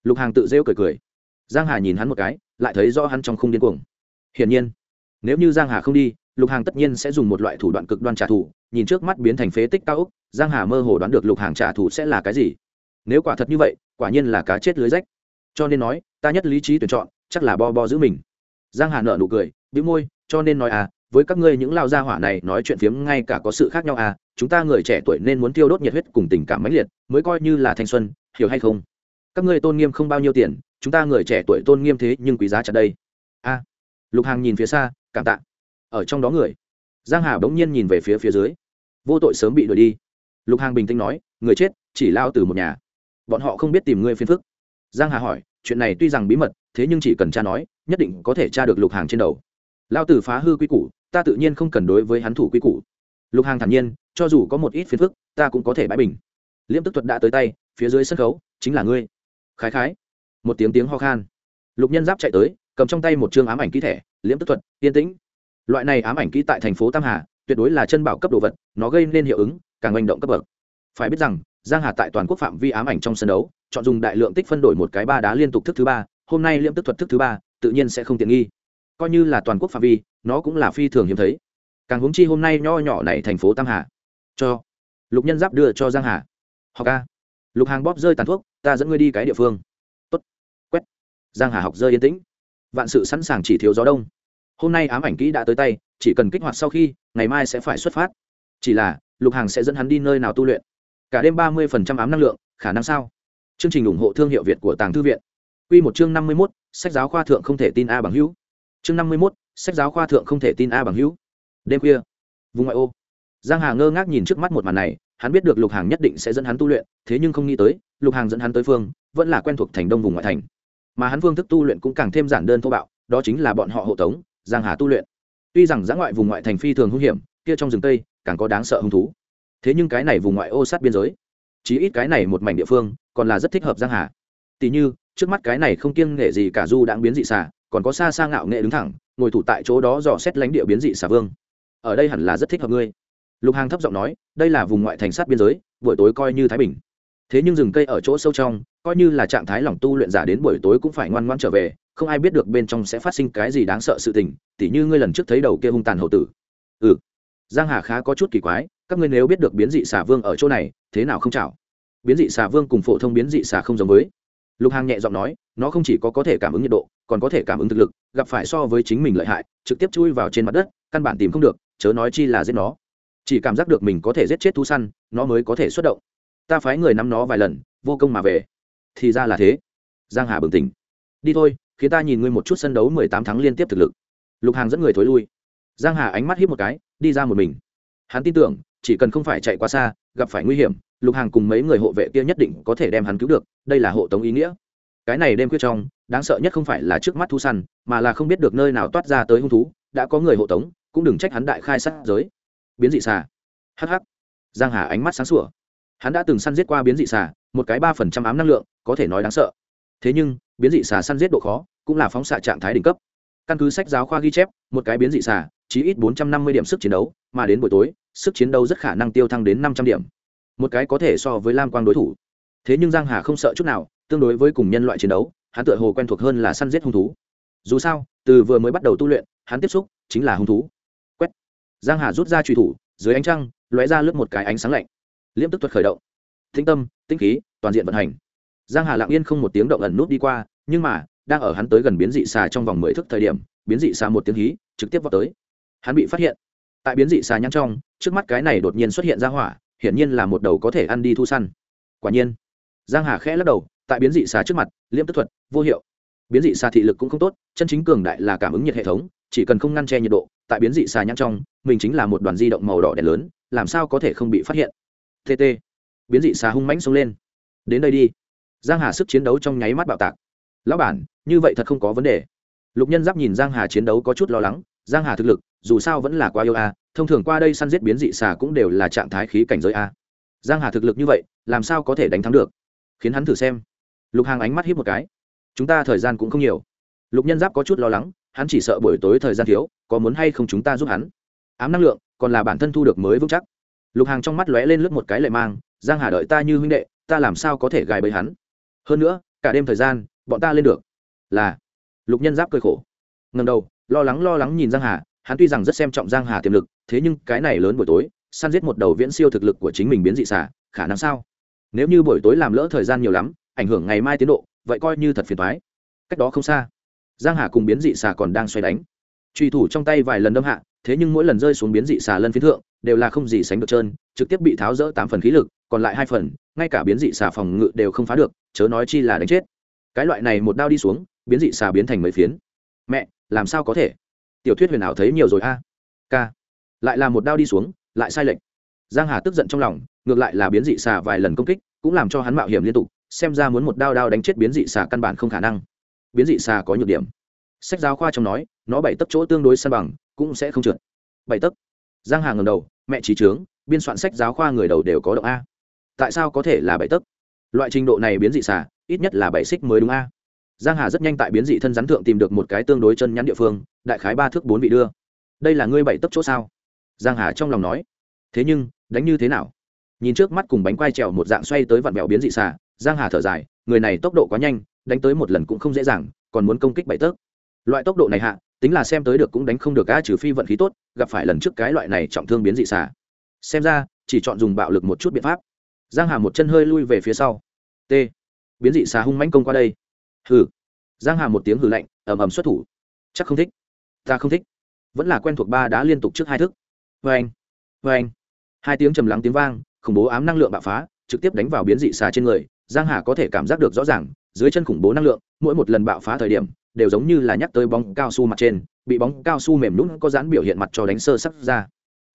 Lục hàng tự rêu cười cười. Giang hà nhìn hắn một cái, lại thấy rõ hắn trong khung điên cuồng. Hiển nhiên, nếu như giang hà không đi, lục hàng tất nhiên sẽ dùng một loại thủ đoạn cực đoan trả thù, nhìn trước mắt biến thành phế tích cao úc giang hà mơ hồ đoán được lục hàng trả thù sẽ là cái gì. Nếu quả thật như vậy, quả nhiên là cá chết lưới rách cho nên nói, ta nhất lý trí tuyển chọn, chắc là bo bo giữ mình. Giang hà nợ nụ cười, bĩu môi, cho nên nói à với các ngươi những lao gia hỏa này nói chuyện phiếm ngay cả có sự khác nhau à chúng ta người trẻ tuổi nên muốn tiêu đốt nhiệt huyết cùng tình cảm mãnh liệt, mới coi như là thanh xuân, hiểu hay không? Các ngươi tôn nghiêm không bao nhiêu tiền, chúng ta người trẻ tuổi tôn nghiêm thế nhưng quý giá chặt đây. A lục hàng nhìn phía xa, cảm tạ. Ở trong đó người. Giang hà bỗng nhiên nhìn về phía phía dưới. Vô tội sớm bị đuổi đi. Lục hàng bình tĩnh nói, người chết, chỉ lao từ một nhà. Bọn họ không biết tìm ngươi phiền phức giang hà hỏi, chuyện này tuy rằng bí mật, thế nhưng chỉ cần cha nói, nhất định có thể tra được lục hàng trên đầu. Lao tử phá hư quy củ, ta tự nhiên không cần đối với hắn thủ quy củ. Lục hàng thản nhiên, cho dù có một ít phiền phức, ta cũng có thể bãi bình. Liễm tức thuật đã tới tay, phía dưới sân khấu, chính là ngươi. Khái khái. Một tiếng tiếng ho khan. Lục nhân giáp chạy tới, cầm trong tay một chương ám ảnh ký thẻ, liễm tức thuật, yên tĩnh. Loại này ám ảnh ký tại thành phố tam hà, tuyệt đối là chân bảo cấp đồ vật, nó gây nên hiệu ứng, càng manh động cấp bậc. Phải biết rằng, giang hà tại toàn quốc phạm vi ám ảnh trong sân đấu chọn dùng đại lượng tích phân đổi một cái ba đá liên tục thức thứ ba, hôm nay liễm tức thuật thức thứ ba, tự nhiên sẽ không tiện nghi. Coi như là toàn quốc phạm vi, nó cũng là phi thường hiếm thấy. Càng huống chi hôm nay nho nhỏ này thành phố tam hà. Cho. Lục nhân giáp đưa cho giang hà. Học ca lục hàng bóp rơi tàn thuốc, ta dẫn ngươi đi cái địa phương. Tốt. Quét. Giang hà học rơi yên tĩnh. Vạn sự sẵn sàng chỉ thiếu gió đông. Hôm nay ám ảnh kỹ đã tới tay, chỉ cần kích hoạt sau khi, ngày mai sẽ phải xuất phát. Chỉ là, lục hàng sẽ dẫn hắn đi nơi nào tu luyện? Cả đêm ba mươi ám năng lượng, khả năng sao? Chương trình ủng hộ thương hiệu việt của tàng thư viện. Quy một chương năm mươi 51, sách giáo khoa thượng không thể tin a bằng hữu. Chương năm mươi 51, sách giáo khoa thượng không thể tin a bằng hữu. Đêm khuya vùng ngoại ô. Giang hà ngơ ngác nhìn trước mắt một màn này hắn biết được lục hàng nhất định sẽ dẫn hắn tu luyện thế nhưng không nghĩ tới lục hàng dẫn hắn tới phương vẫn là quen thuộc thành đông vùng ngoại thành. Mà hắn phương thức tu luyện cũng càng thêm giản đơn thô bạo đó chính là bọn họ hộ tống giang hà tu luyện. Tuy rằng giã ngoại vùng ngoại thành phi thường hung hiểm kia trong rừng tây càng có đáng sợ hung thú. Thế nhưng cái này vùng ngoại ô sát biên giới chí ít cái này một mảnh địa phương còn là rất thích hợp giang hà. Tỷ như, trước mắt cái này không kiêng nghệ gì cả du đãng biến dị xà, còn có xa xa ngạo nghệ đứng thẳng, ngồi thủ tại chỗ đó dò xét lánh địa biến dị xà vương. Ở đây hẳn là rất thích hợp ngươi. Lục hàng thấp giọng nói, đây là vùng ngoại thành sát biên giới, buổi tối coi như thái bình. Thế nhưng rừng cây ở chỗ sâu trong, coi như là trạng thái lỏng tu luyện giả đến buổi tối cũng phải ngoan ngoan trở về, không ai biết được bên trong sẽ phát sinh cái gì đáng sợ sự tình, tỉ như ngươi lần trước thấy đầu kia hung tàn hậu tử. Ừ. Giang hà khá có chút kỳ quái các ngươi nếu biết được biến dị xà vương ở chỗ này, thế nào không chảo? Biến dị xà vương cùng phổ thông biến dị xà không giống với. Lục hàng nhẹ giọng nói, nó không chỉ có có thể cảm ứng nhiệt độ, còn có thể cảm ứng thực lực, gặp phải so với chính mình lợi hại, trực tiếp chui vào trên mặt đất, căn bản tìm không được, chớ nói chi là giết nó. Chỉ cảm giác được mình có thể giết chết thú săn, nó mới có thể xuất động. Ta phái người nắm nó vài lần, vô công mà về. Thì ra là thế. Giang hà bừng tỉnh. Đi thôi, khiến ta nhìn ngươi một chút sân đấu mười tám tháng liên tiếp thực lực. Lục hàng dẫn người thối lui. Giang hà ánh mắt hít một cái, đi ra một mình. Hắn tin tưởng chỉ cần không phải chạy quá xa, gặp phải nguy hiểm, lục hàng cùng mấy người hộ vệ kia nhất định có thể đem hắn cứu được, đây là hộ tống ý nghĩa. Cái này đêm quyết trong, đáng sợ nhất không phải là trước mắt thu săn, mà là không biết được nơi nào toát ra tới hung thú, đã có người hộ tống, cũng đừng trách hắn đại khai sát giới. Biến dị xà. Hh giang hà ánh mắt sáng sủa. Hắn đã từng săn giết qua biến dị xà, một cái ba phần trăm ám năng lượng, có thể nói đáng sợ. Thế nhưng, biến dị xà săn giết độ khó, cũng là phóng xạ trạng thái đỉnh cấp. Căn cứ sách giáo khoa ghi chép, một cái biến dị xà chỉ ít bốn trăm năm mươi điểm sức chiến đấu, mà đến buổi tối, sức chiến đấu rất khả năng tiêu thăng đến năm trăm điểm. Một cái có thể so với lam quang đối thủ. Thế nhưng giang hà không sợ chút nào, tương đối với cùng nhân loại chiến đấu, hắn tựa hồ quen thuộc hơn là săn giết hung thú. Dù sao, từ vừa mới bắt đầu tu luyện, hắn tiếp xúc chính là hung thú. Quét. Giang hà rút ra truy thủ, dưới ánh trăng, lóe ra lướt một cái ánh sáng lạnh. Liễm tức thuật khởi động. Thính tâm tinh khí, toàn diện vận hành. Giang hà lặng yên không một tiếng động ẩn nút đi qua, nhưng mà, đang ở hắn tới gần biến dị xà trong vòng mười thước thời điểm, biến dị xà một tiếng hí, trực tiếp vọt tới hắn bị phát hiện. Tại biến dị xà nhăn trong, trước mắt cái này đột nhiên xuất hiện ra hỏa, hiển nhiên là một đầu có thể ăn đi thu săn. Quả nhiên, giang hà khẽ lắc đầu, tại biến dị xà trước mặt liêm tức thuật, vô hiệu. Biến dị xà thị lực cũng không tốt, chân chính cường đại là cảm ứng nhiệt hệ thống, chỉ cần không ngăn che nhiệt độ, tại biến dị xà nhăn trong, mình chính là một đoàn di động màu đỏ đèn lớn, làm sao có thể không bị phát hiện? Tt biến dị xà hung mãnh xông lên. Đến đây đi. Giang hà sức chiến đấu trong nháy mắt bạo tạc. Lão bản, như vậy thật không có vấn đề. Lục nhân giáp nhìn giang hà chiến đấu có chút lo lắng giang hà thực lực, dù sao vẫn là quá yêu a, thông thường qua đây săn giết biến dị xà cũng đều là trạng thái khí cảnh giới a. Giang hà thực lực như vậy, làm sao có thể đánh thắng được? Khiến hắn thử xem. Lục hàng ánh mắt hít một cái. Chúng ta thời gian cũng không nhiều. Lục nhân giáp có chút lo lắng, hắn chỉ sợ buổi tối thời gian thiếu, có muốn hay không chúng ta giúp hắn? Ám năng lượng, còn là bản thân thu được mới vững chắc. Lục hàng trong mắt lóe lên lướt một cái lệ mang, giang hà đợi ta như huynh đệ, ta làm sao có thể gài bẫy hắn? Hơn nữa, cả đêm thời gian, bọn ta lên được. Là. Lục nhân giáp cười khổ. Ngầm đầu lo lắng lo lắng nhìn giang hà, hắn tuy rằng rất xem trọng giang hà tiềm lực, thế nhưng cái này lớn buổi tối, săn giết một đầu viễn siêu thực lực của chính mình biến dị xả khả năng sao? Nếu như buổi tối làm lỡ thời gian nhiều lắm, ảnh hưởng ngày mai tiến độ, vậy coi như thật phiền toái. Cách đó không xa, giang hà cùng biến dị xà còn đang xoay đánh. Truy thủ trong tay vài lần đâm hạ, thế nhưng mỗi lần rơi xuống biến dị xà lân phiến thượng, đều là không gì sánh được trơn, trực tiếp bị tháo rỡ tám phần khí lực, còn lại hai phần, ngay cả biến dị xà phòng ngự đều không phá được, chớ nói chi là đánh chết. Cái loại này một đao đi xuống, biến dị xà biến thành mấy phiến. Mẹ làm sao có thể? Tiểu thuyết huyền ảo thấy nhiều rồi a. K lại là một đao đi xuống, lại sai lệch. Giang hà tức giận trong lòng, ngược lại là biến dị xà vài lần công kích, cũng làm cho hắn mạo hiểm liên tục, xem ra muốn một đao đao đánh chết biến dị xà căn bản không khả năng. Biến dị xà có nhược điểm. Sách giáo khoa trong nói, nó bảy tấc chỗ tương đối san bằng, cũng sẽ không trượt. Bảy tấc. Giang hà ngầm đầu, mẹ trí trướng, biên soạn sách giáo khoa người đầu đều có động a. Tại sao có thể là bảy tấc? Loại trình độ này biến dị xà, ít nhất là bảy xích mới đúng a giang hà rất nhanh tại biến dị thân rắn thượng tìm được một cái tương đối chân nhắn địa phương, đại khái ba thước bốn vị đưa. Đây là ngươi bảy tấc chỗ sao? Giang hà trong lòng nói. Thế nhưng, đánh như thế nào? Nhìn trước mắt cùng bánh quai trèo một dạng xoay tới vặn vẹo biến dị xà, giang hà thở dài, người này tốc độ quá nhanh, đánh tới một lần cũng không dễ dàng, còn muốn công kích bảy tấc. Loại tốc độ này hạ, tính là xem tới được cũng đánh không được a trừ phi vận khí tốt, gặp phải lần trước cái loại này trọng thương biến dị xà. Xem ra, chỉ chọn dùng bạo lực một chút biện pháp. Giang hà một chân hơi lui về phía sau. T. Biến dị xà hung mãnh công qua đây hừ. Giang hà một tiếng hừ lạnh, ầm ầm xuất thủ. Chắc không thích. Ta không thích. Vẫn là quen thuộc ba đã liên tục trước hai thức. Vê anh vê anh hai tiếng trầm lắng tiếng vang, khủng bố ám năng lượng bạo phá, trực tiếp đánh vào biến dị xà trên người. Giang hà có thể cảm giác được rõ ràng, dưới chân khủng bố năng lượng, mỗi một lần bạo phá thời điểm, đều giống như là nhắc tới bóng cao su mặt trên, bị bóng cao su mềm nhũn có dán biểu hiện mặt cho đánh sơ sắc ra.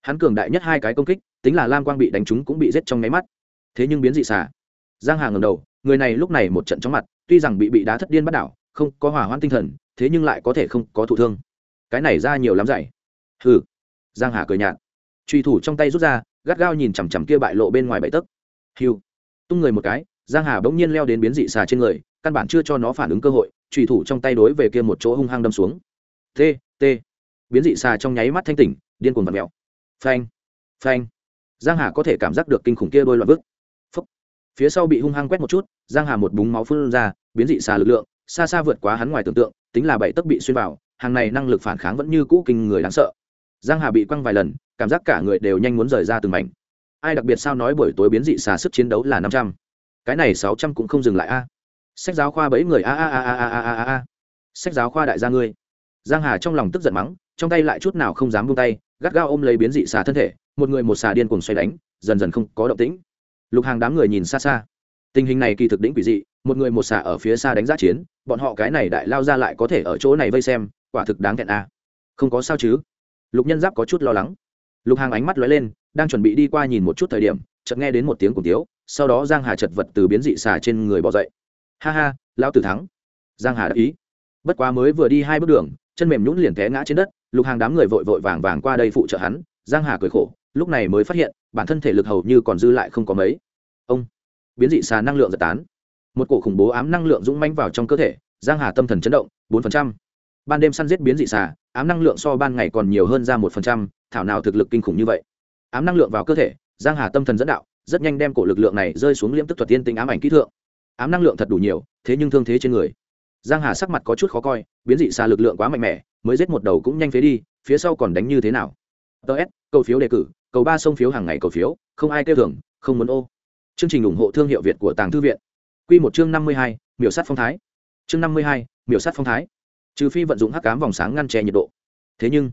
Hắn cường đại nhất hai cái công kích, tính là lam quang bị đánh trúng cũng bị giết trong nháy mắt. Thế nhưng biến dị xà giang hà ngầm đầu, người này lúc này một trận chóng mặt, tuy rằng bị bị đá thất điên bắt đảo, không có hỏa hoãn tinh thần, thế nhưng lại có thể không có thụ thương. Cái này ra nhiều lắm dạy. Hừ. Giang hà cười nhạt. Truy thủ trong tay rút ra, gắt gao nhìn chằm chằm kia bại lộ bên ngoài bãi tấc. Hiu tung người một cái, giang hà bỗng nhiên leo đến biến dị xà trên người, căn bản chưa cho nó phản ứng cơ hội, truy thủ trong tay đối về kia một chỗ hung hăng đâm xuống. T t. Biến dị xà trong nháy mắt thanh tỉnh, điên cuồng vặn mèo. Phanh. Phanh. Giang hà có thể cảm giác được kinh khủng kia đôi loạn vứt phía sau bị hung hăng quét một chút, giang hà một búng máu phun ra, biến dị xà lực lượng, xa xa vượt quá hắn ngoài tưởng tượng, tính là bảy tấc bị xuyên vào, hàng này năng lực phản kháng vẫn như cũ kinh người đáng sợ. Giang hà bị quăng vài lần, cảm giác cả người đều nhanh muốn rời ra từng mảnh. Ai đặc biệt sao nói buổi tối biến dị xà sức chiến đấu là năm trăm? Cái này sáu trăm cũng không dừng lại a. Sách giáo khoa bẫy người a a a a a a a sách giáo khoa đại gia ngươi. Giang hà trong lòng tức giận mắng, trong tay lại chút nào không dám buông tay, gắt gao ôm lấy biến dị xà thân thể, một người một xà điên cuồng xoay đánh, dần dần không có động tĩnh lục hàng đám người nhìn xa xa. Tình hình này kỳ thực đỉnh quỷ dị, một người một xả ở phía xa đánh giá chiến, bọn họ cái này đại lao ra lại có thể ở chỗ này vây xem, quả thực đáng thẹn a. À. không có sao chứ? Lục nhân giáp có chút lo lắng. Lục hàng ánh mắt lóe lên, đang chuẩn bị đi qua nhìn một chút thời điểm, chợt nghe đến một tiếng cùng tiếu, sau đó giang hà chật vật từ biến dị xà trên người bỏ dậy. Ha ha lao tử thắng. Giang hà đã ý. Bất quá mới vừa đi hai bước đường, chân mềm nhũn liền té ngã trên đất, lục hàng đám người vội vội vàng vàng qua đây phụ trợ hắn, giang hà cười khổ lúc này mới phát hiện, bản thân thể lực hầu như còn dư lại không có mấy. Ông, biến dị xà năng lượng giật tán. Một cổ khủng bố ám năng lượng dũng manh vào trong cơ thể, giang hà tâm thần chấn động, bốn phần trăm. Ban đêm săn giết biến dị xà, ám năng lượng so ban ngày còn nhiều hơn ra một phần trăm, thảo nào thực lực kinh khủng như vậy. Ám năng lượng vào cơ thể, giang hà tâm thần dẫn đạo, rất nhanh đem cổ lực lượng này rơi xuống liễm tức thuật tiên tinh ám ảnh kỹ thượng. Ám năng lượng thật đủ nhiều, thế nhưng thương thế trên người. Giang hà sắc mặt có chút khó coi, biến dị xà lực lượng quá mạnh mẽ, mới giết một đầu cũng nhanh phế đi, phía sau còn đánh như thế nào? Ts cầu phiếu đề cử cầu ba sông phiếu hàng ngày cầu phiếu không ai kêu thường không muốn ô. Chương trình ủng hộ thương hiệu việt của tàng thư viện. Quy một chương năm mươi hai, miểu sát phong thái. Chương năm mươi hai, miểu sát phong thái. Trừ phi vận dụng hắc cám vòng sáng ngăn che nhiệt độ. Thế nhưng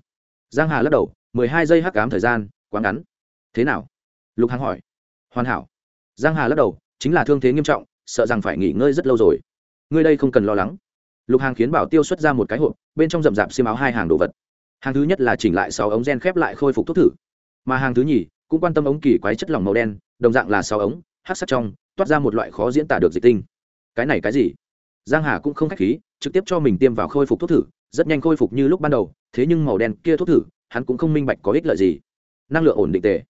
giang hà lắc đầu mười hai giây hắc cám thời gian quá ngắn. Thế nào? Lục hằng hỏi. Hoàn hảo. Giang hà lắc đầu chính là thương thế nghiêm trọng sợ rằng phải nghỉ ngơi rất lâu rồi. Ngươi đây không cần lo lắng. Lục hàng khiến bảo tiêu xuất ra một cái hộp bên trong rậm rạp xiêm áo hai hàng đồ vật. Hàng thứ nhất là chỉnh lại sáu ống gen khép lại khôi phục thuốc thử mà hàng thứ nhì cũng quan tâm ống kỳ quái chất lỏng màu đen, đồng dạng là sáu ống, hát sắt trong, toát ra một loại khó diễn tả được dịch tinh. Cái này cái gì? Giang hà cũng không khách khí, trực tiếp cho mình tiêm vào khôi phục thuốc thử, rất nhanh khôi phục như lúc ban đầu, thế nhưng màu đen kia thuốc thử, hắn cũng không minh bạch có ích lợi gì. Năng lượng ổn định tề.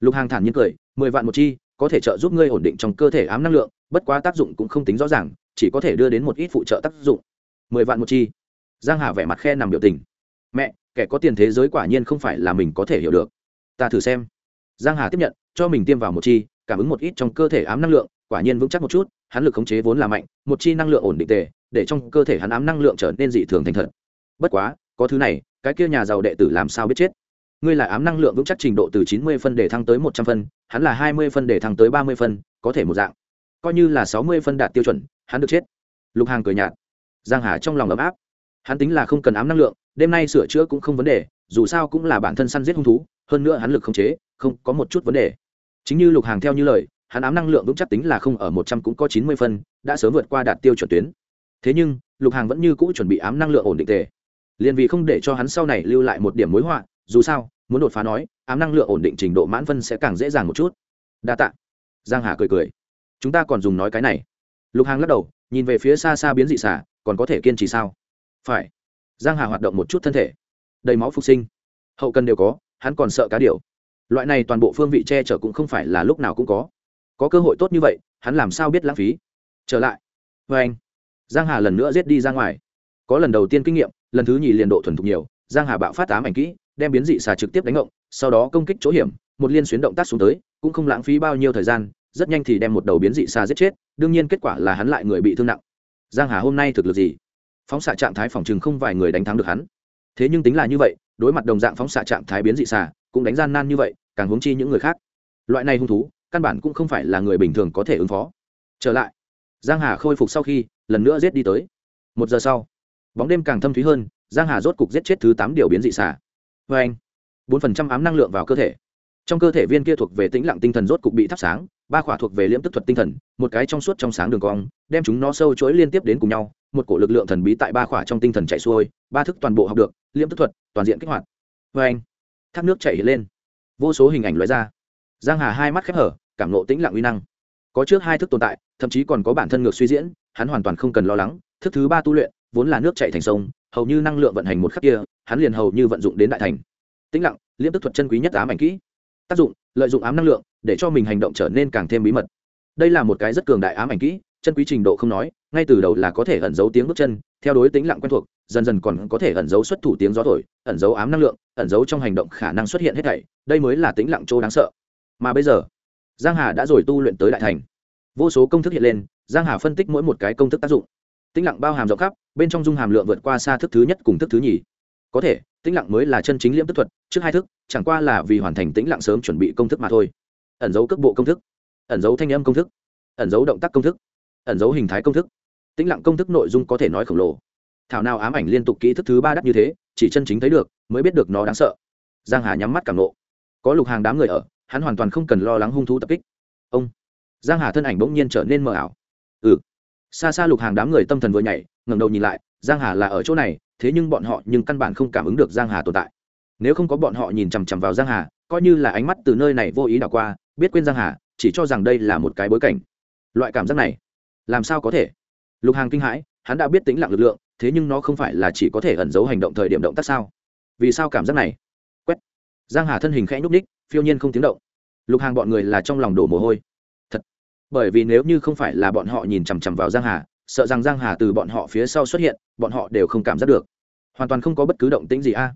Lục hàng thản nhiên cười, mười vạn một chi, có thể trợ giúp ngươi ổn định trong cơ thể ám năng lượng, bất quá tác dụng cũng không tính rõ ràng, chỉ có thể đưa đến một ít phụ trợ tác dụng. Mười vạn một chi. Giang hà vẻ mặt khe nằm biểu tình. Mẹ, kẻ có tiền thế giới quả nhiên không phải là mình có thể hiểu được ta thử xem. Giang hà tiếp nhận, cho mình tiêm vào một chi, cảm ứng một ít trong cơ thể ám năng lượng, quả nhiên vững chắc một chút, hắn lực khống chế vốn là mạnh, một chi năng lượng ổn định tề, để trong cơ thể hắn ám năng lượng trở nên dị thường thành thật. Bất quá, có thứ này, cái kia nhà giàu đệ tử làm sao biết chết? Ngươi là ám năng lượng vững chắc trình độ từ chín mươi phân để thăng tới một trăm phân, hắn là hai mươi phân để thăng tới ba mươi phân, có thể một dạng. Coi như là sáu mươi phân đạt tiêu chuẩn, hắn được chết. Lục hàng cười nhạt. Giang hà trong lòng ấm áp. Hắn tính là không cần ám năng lượng, đêm nay sửa chữa cũng không vấn đề dù sao cũng là bản thân săn giết hung thú, hơn nữa hắn lực không chế, không có một chút vấn đề. Chính như lục hàng theo như lời, hắn ám năng lượng vững chắc tính là không ở một trăm cũng có chín mươi phân, đã sớm vượt qua đạt tiêu chuẩn tuyến. Thế nhưng, lục hàng vẫn như cũ chuẩn bị ám năng lượng ổn định tề. Liền vì không để cho hắn sau này lưu lại một điểm mối họa, dù sao, muốn đột phá nói, ám năng lượng ổn định trình độ mãn phân sẽ càng dễ dàng một chút. Đa tạ. Giang hà cười cười. Chúng ta còn dùng nói cái này. Lục hàng lắc đầu, nhìn về phía xa xa biến dị xả còn có thể kiên trì sao? Phải. Giang hà hoạt động một chút thân thể đầy máu phục sinh. Hậu cần đều có, hắn còn sợ cá điều loại này toàn bộ phương vị che chở cũng không phải là lúc nào cũng có. Có cơ hội tốt như vậy, hắn làm sao biết lãng phí? Trở lại. Vê anh, giang hà lần nữa giết đi ra ngoài. Có lần đầu tiên kinh nghiệm, lần thứ nhì liền độ thuần thục nhiều, giang hà bạo phát tám ảnh kỹ, đem biến dị xà trực tiếp đánh ngộng, sau đó công kích chỗ hiểm, một liên xuyến động tác xuống tới, cũng không lãng phí bao nhiêu thời gian, rất nhanh thì đem một đầu biến dị xà giết chết, đương nhiên kết quả là hắn lại người bị thương nặng. Giang hà hôm nay thực lực gì? Phóng xạ trạng thái phòng chừng không vài người đánh thắng được hắn thế nhưng tính là như vậy, đối mặt đồng dạng phóng xạ trạng thái biến dị xà cũng đánh gian nan như vậy, càng huống chi những người khác. Loại này hung thú, căn bản cũng không phải là người bình thường có thể ứng phó. Trở lại, giang hà khôi phục sau khi, lần nữa giết đi tới. Một giờ sau, bóng đêm càng thâm thúy hơn, giang hà rốt cục giết chết thứ tám điều biến dị xà vê anh, bốn phần trăm ám năng lượng vào cơ thể. Trong cơ thể viên kia thuộc về tĩnh lặng tinh thần rốt cục bị thắp sáng, ba khỏa thuộc về liễm tức thuật tinh thần, một cái trong suốt trong sáng đường cong, đem chúng nó sâu chối liên tiếp đến cùng nhau một cổ lực lượng thần bí tại ba khỏa trong tinh thần chạy xuôi, ba thức toàn bộ học được, liễm tức thuật, toàn diện kích hoạt. Vê anh, thác nước chảy lên. Vô số hình ảnh loại ra. Giang hà hai mắt khép hở, cảm nộ tĩnh lặng uy năng. Có trước hai thức tồn tại, thậm chí còn có bản thân ngược suy diễn, hắn hoàn toàn không cần lo lắng. Thức thứ ba tu luyện, vốn là nước chảy thành sông, hầu như năng lượng vận hành một khắc kia, hắn liền hầu như vận dụng đến đại thành. Tĩnh lặng, liễm tức thuật chân quý nhất ám ảnh kỹ. Tác dụng, lợi dụng ám năng lượng, để cho mình hành động trở nên càng thêm bí mật. Đây là một cái rất cường đại ám ảnh kỹ, chân quý trình độ không nói ngay từ đầu là có thể ẩn giấu tiếng bước chân, theo đối tính lặng quen thuộc, dần dần còn có thể ẩn giấu xuất thủ tiếng gió thổi, ẩn giấu ám năng lượng, ẩn giấu trong hành động khả năng xuất hiện hết thảy, đây mới là tính lặng chỗ đáng sợ. Mà bây giờ, giang hà đã rồi tu luyện tới đại thành. Vô số công thức hiện lên, giang hà phân tích mỗi một cái công thức tác dụng. Tĩnh lặng bao hàm rộng khắp, bên trong dung hàm lượng vượt qua xa thức thứ nhất cùng thức thứ nhì. Có thể, tĩnh lặng mới là chân chính liễm tức thuật, trước hai thức, chẳng qua là vì hoàn thành tĩnh lặng sớm chuẩn bị công thức mà thôi. Ẩn dấu cước bộ công thức, ẩn dấu thanh âm công thức, ẩn dấu động tác công thức, ẩn dấu hình thái công thức tĩnh lặng công thức nội dung có thể nói khổng lồ. Thảo nào ám ảnh liên tục kỹ thức thứ ba đắt như thế, chỉ chân chính thấy được, mới biết được nó đáng sợ. Giang hà nhắm mắt cảm nộ. Có lục hàng đám người ở, hắn hoàn toàn không cần lo lắng hung thú tập kích. Ông. Giang hà thân ảnh bỗng nhiên trở nên mờ ảo. Ừ. Xa xa lục hàng đám người tâm thần vừa nhảy, ngẩng đầu nhìn lại, giang hà là ở chỗ này, thế nhưng bọn họ nhưng căn bản không cảm ứng được giang hà tồn tại. Nếu không có bọn họ nhìn chằm chằm vào giang hà, coi như là ánh mắt từ nơi này vô ý đảo qua, biết quên giang hà, chỉ cho rằng đây là một cái bối cảnh. Loại cảm giác này, làm sao có thể? Lục hàng kinh hãi, hắn đã biết tính lặng lực lượng, thế nhưng nó không phải là chỉ có thể ẩn giấu hành động thời điểm động tác sao? Vì sao cảm giác này? Quét. Giang hà thân hình khẽ nhúc ních phiêu nhiên không tiếng động. Lục hàng bọn người là trong lòng đổ mồ hôi. Thật. Bởi vì nếu như không phải là bọn họ nhìn chằm chằm vào giang hà, sợ rằng giang hà từ bọn họ phía sau xuất hiện, bọn họ đều không cảm giác được. Hoàn toàn không có bất cứ động tĩnh gì a.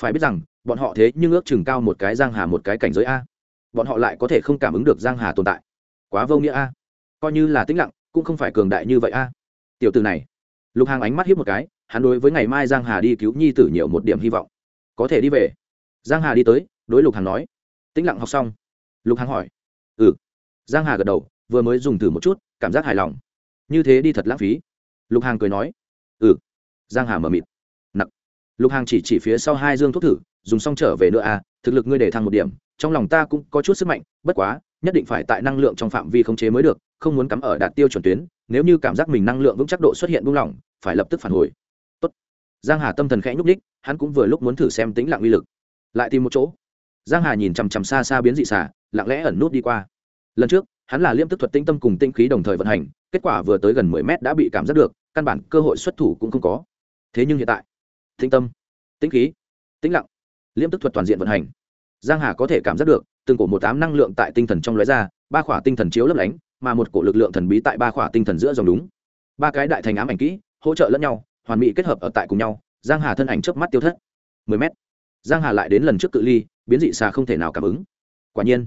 Phải biết rằng, bọn họ thế nhưng ước chừng cao một cái giang hà một cái cảnh giới a. Bọn họ lại có thể không cảm ứng được giang hà tồn tại. Quá vô nghĩa a. Coi như là tĩnh lặng, cũng không phải cường đại như vậy a tiểu từ này. Lục hàng ánh mắt hiếp một cái, hắn đối với ngày mai giang hà đi cứu nhi tử nhiều một điểm hy vọng. Có thể đi về. Giang hà đi tới, đối lục hàng nói. Tĩnh lặng học xong. Lục hàng hỏi. Ừ. Giang hà gật đầu, vừa mới dùng thử một chút, cảm giác hài lòng. Như thế đi thật lãng phí. Lục hàng cười nói. Ừ. Giang hà mở mịt. Nặng. Lục hàng chỉ chỉ phía sau hai dương thuốc thử, dùng xong trở về nữa à thực lực ngươi để thăng một điểm, trong lòng ta cũng có chút sức mạnh, bất quá nhất định phải tại năng lượng trong phạm vi khống chế mới được, không muốn cắm ở đạt tiêu chuẩn tuyến, nếu như cảm giác mình năng lượng vững chắc độ xuất hiện buông lỏng, phải lập tức phản hồi. Tốt. giang hà tâm thần khẽ nhúc đích hắn cũng vừa lúc muốn thử xem tính lặng uy lực. Lại tìm một chỗ. Giang hà nhìn chằm chằm xa xa biến dị xả lặng lẽ ẩn nút đi qua. Lần trước, hắn là liêm tức thuật tinh tâm cùng tinh khí đồng thời vận hành, kết quả vừa tới gần 10 mét đã bị cảm giác được, căn bản cơ hội xuất thủ cũng không có. Thế nhưng hiện tại tinh tâm tinh khí, tĩnh lặng, liêm tức thuật toàn diện vận hành giang hà có thể cảm giác được, từng cổ một tám năng lượng tại tinh thần trong lóe ra, ba khỏa tinh thần chiếu lấp lánh, mà một cổ lực lượng thần bí tại ba khỏa tinh thần giữa dòng đúng. Ba cái đại thành ám ảnh kỹ, hỗ trợ lẫn nhau, hoàn mỹ kết hợp ở tại cùng nhau, giang hà thân ảnh trước mắt tiêu thất. 10 mét. Giang hà lại đến lần trước cự ly, biến dị xà không thể nào cảm ứng. Quả nhiên,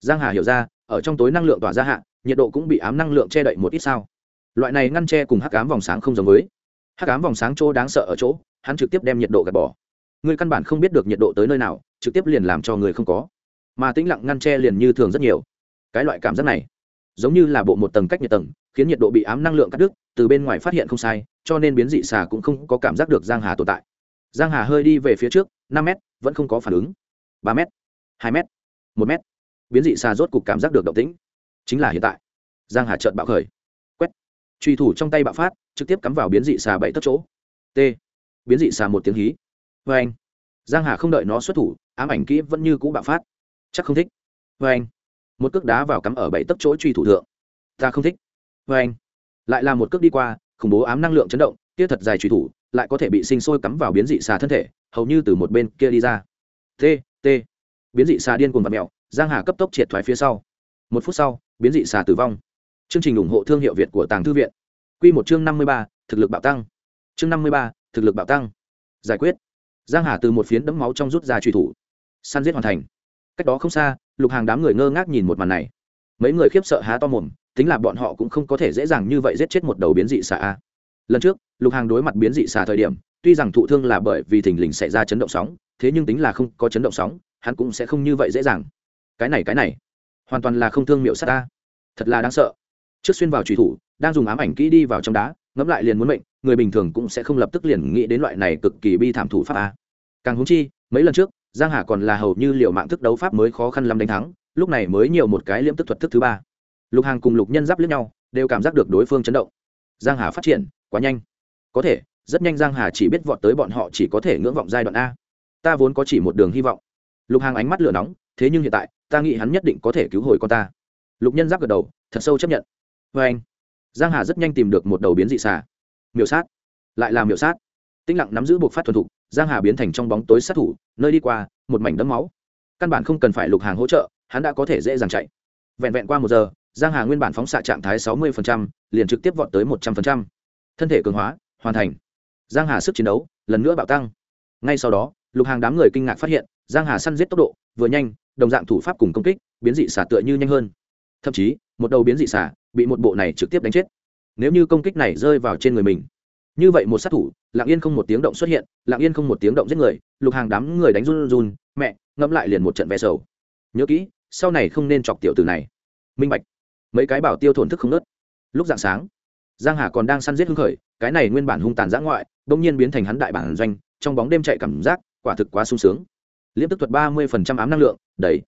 giang hà hiểu ra, ở trong tối năng lượng tỏa ra hạ, nhiệt độ cũng bị ám năng lượng che đậy một ít sao. Loại này ngăn che cùng hắc ám vòng sáng không giống với. Hắc ám vòng sáng chỗ đáng sợ ở chỗ, hắn trực tiếp đem nhiệt độ gạt bỏ người căn bản không biết được nhiệt độ tới nơi nào, trực tiếp liền làm cho người không có. Mà tĩnh lặng ngăn tre liền như thường rất nhiều. Cái loại cảm giác này, giống như là bộ một tầng cách nhiệt tầng, khiến nhiệt độ bị ám năng lượng cắt đứt, từ bên ngoài phát hiện không sai, cho nên biến dị xà cũng không có cảm giác được giang hà tồn tại. Giang hà hơi đi về phía trước, năm m vẫn không có phản ứng. Ba m hai m một m biến dị xà rốt cục cảm giác được động tĩnh. Chính là hiện tại. Giang hà trợn bạo khởi. Quét. Truy thủ trong tay bạo phát, trực tiếp cắm vào biến dị xà bảy tấc chỗ. T. Biến dị xà một tiếng hí vê anh. Giang hà không đợi nó xuất thủ ám ảnh kỹ vẫn như cũ bạo phát. Chắc không thích. Vê anh. Một cước đá vào cắm ở bảy tấc chỗ truy thủ thượng. Ta không thích. Vê anh. Lại là một cước đi qua khủng bố ám năng lượng chấn động kia thật dài truy thủ lại có thể bị sinh sôi cắm vào biến dị xà thân thể hầu như từ một bên kia đi ra. T t. Biến dị xà điên cuồng vật mèo giang hà cấp tốc triệt thoái phía sau. Một phút sau biến dị xà tử vong. Chương trình ủng hộ thương hiệu việt của tàng thư viện. Quy một chương năm mươi ba, thực lực bạo tăng. Chương năm mươi ba, thực lực bạo tăng. Giải quyết giang hà từ một phiến đấm máu trong rút ra truy thủ. Săn giết hoàn thành. Cách đó không xa, lục hàng đám người ngơ ngác nhìn một màn này. Mấy người khiếp sợ há to mồm, tính là bọn họ cũng không có thể dễ dàng như vậy giết chết một đầu biến dị xà a. Lần trước, lục hàng đối mặt biến dị xà thời điểm, tuy rằng thụ thương là bởi vì thình lình xảy ra chấn động sóng, thế nhưng tính là không có chấn động sóng, hắn cũng sẽ không như vậy dễ dàng. Cái này cái này, hoàn toàn là không thương miệu sát ta. Thật là đáng sợ. Trước xuyên vào trùy thủ, đang dùng ám ảnh kỹ đi vào trong đá ngẫm lại liền muốn mệnh, người bình thường cũng sẽ không lập tức liền nghĩ đến loại này cực kỳ bi thảm thủ pháp a. Càng húng chi, mấy lần trước, giang hà còn là hầu như liệu mạng thức đấu pháp mới khó khăn lắm đánh thắng, lúc này mới nhiều một cái liễm tức thuật thức thứ ba. Lục hàng cùng lục nhân giáp lẫn nhau, đều cảm giác được đối phương chấn động. Giang hà phát triển, quá nhanh. Có thể, rất nhanh giang hà chỉ biết vọt tới bọn họ chỉ có thể ngưỡng vọng giai đoạn a. Ta vốn có chỉ một đường hy vọng. Lục hàng ánh mắt lửa nóng, thế nhưng hiện tại, ta nghĩ hắn nhất định có thể cứu hồi con ta. Lục nhân giáp gật đầu, thật sâu chấp nhận. Vê anh giang hà rất nhanh tìm được một đầu biến dị xà. Miểu sát. Lại là miểu sát. Tĩnh lặng nắm giữ buộc phát thuần thục giang hà biến thành trong bóng tối sát thủ nơi đi qua một mảnh đấm máu. Căn bản không cần phải lục hàng hỗ trợ hắn đã có thể dễ dàng chạy. Vẹn vẹn qua một giờ giang hà nguyên bản phóng xạ trạng thái sáu 60%, liền trực tiếp vọt tới một trăm 100%. thân thể cường hóa hoàn thành. Giang hà sức chiến đấu lần nữa bạo tăng. Ngay sau đó lục hàng đám người kinh ngạc phát hiện giang hà săn giết tốc độ vừa nhanh đồng dạng thủ pháp cùng công kích biến dị xả tựa như nhanh hơn. Thậm chí một đầu biến dị xả bị một bộ này trực tiếp đánh chết. Nếu như công kích này rơi vào trên người mình, như vậy một sát thủ, lặng yên không một tiếng động xuất hiện, lặng yên không một tiếng động giết người, lục hàng đám người đánh run run, mẹ, ngẫm lại liền một trận vẽ sầu. Nhớ kỹ, sau này không nên chọc tiểu từ này. Minh bạch. Mấy cái bảo tiêu thổn thức không nớt. Lúc dạng sáng, giang hà còn đang săn giết hưng khởi, cái này nguyên bản hung tàn giã ngoại đông nhiên biến thành hắn đại bản doanh, trong bóng đêm chạy cảm giác, quả thực quá sung sướng. Liếp tức thuật ba mươi ám năng lượng, đầy.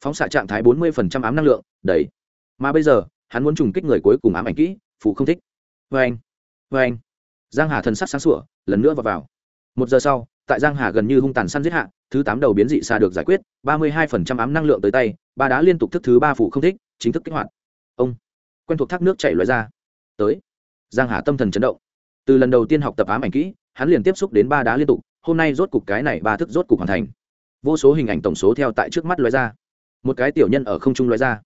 Phóng xạ trạng thái bốn mươi ám năng lượng, đầy. Mà bây giờ hắn muốn trùng kích người cuối cùng ám ảnh kỹ, phụ không thích. Vê anh vê anh. Giang hà thần sắc sáng sủa, lần nữa vào vào. Một giờ sau, tại giang hà gần như hung tàn săn giết hạ, thứ tám đầu biến dị xa được giải quyết, ba mươi hai ám năng lượng tới tay, ba đá liên tục thức thứ ba phụ không thích, chính thức kích hoạt. Ông, quen thuộc thác nước chảy loại ra. Tới. Giang hà tâm thần chấn động. Từ lần đầu tiên học tập ám ảnh kỹ, hắn liền tiếp xúc đến ba đá liên tục, hôm nay rốt cục cái này ba thức rốt cục hoàn thành. Vô số hình ảnh tổng số theo tại trước mắt loại ra. Một cái tiểu nhân ở không trung loại ra.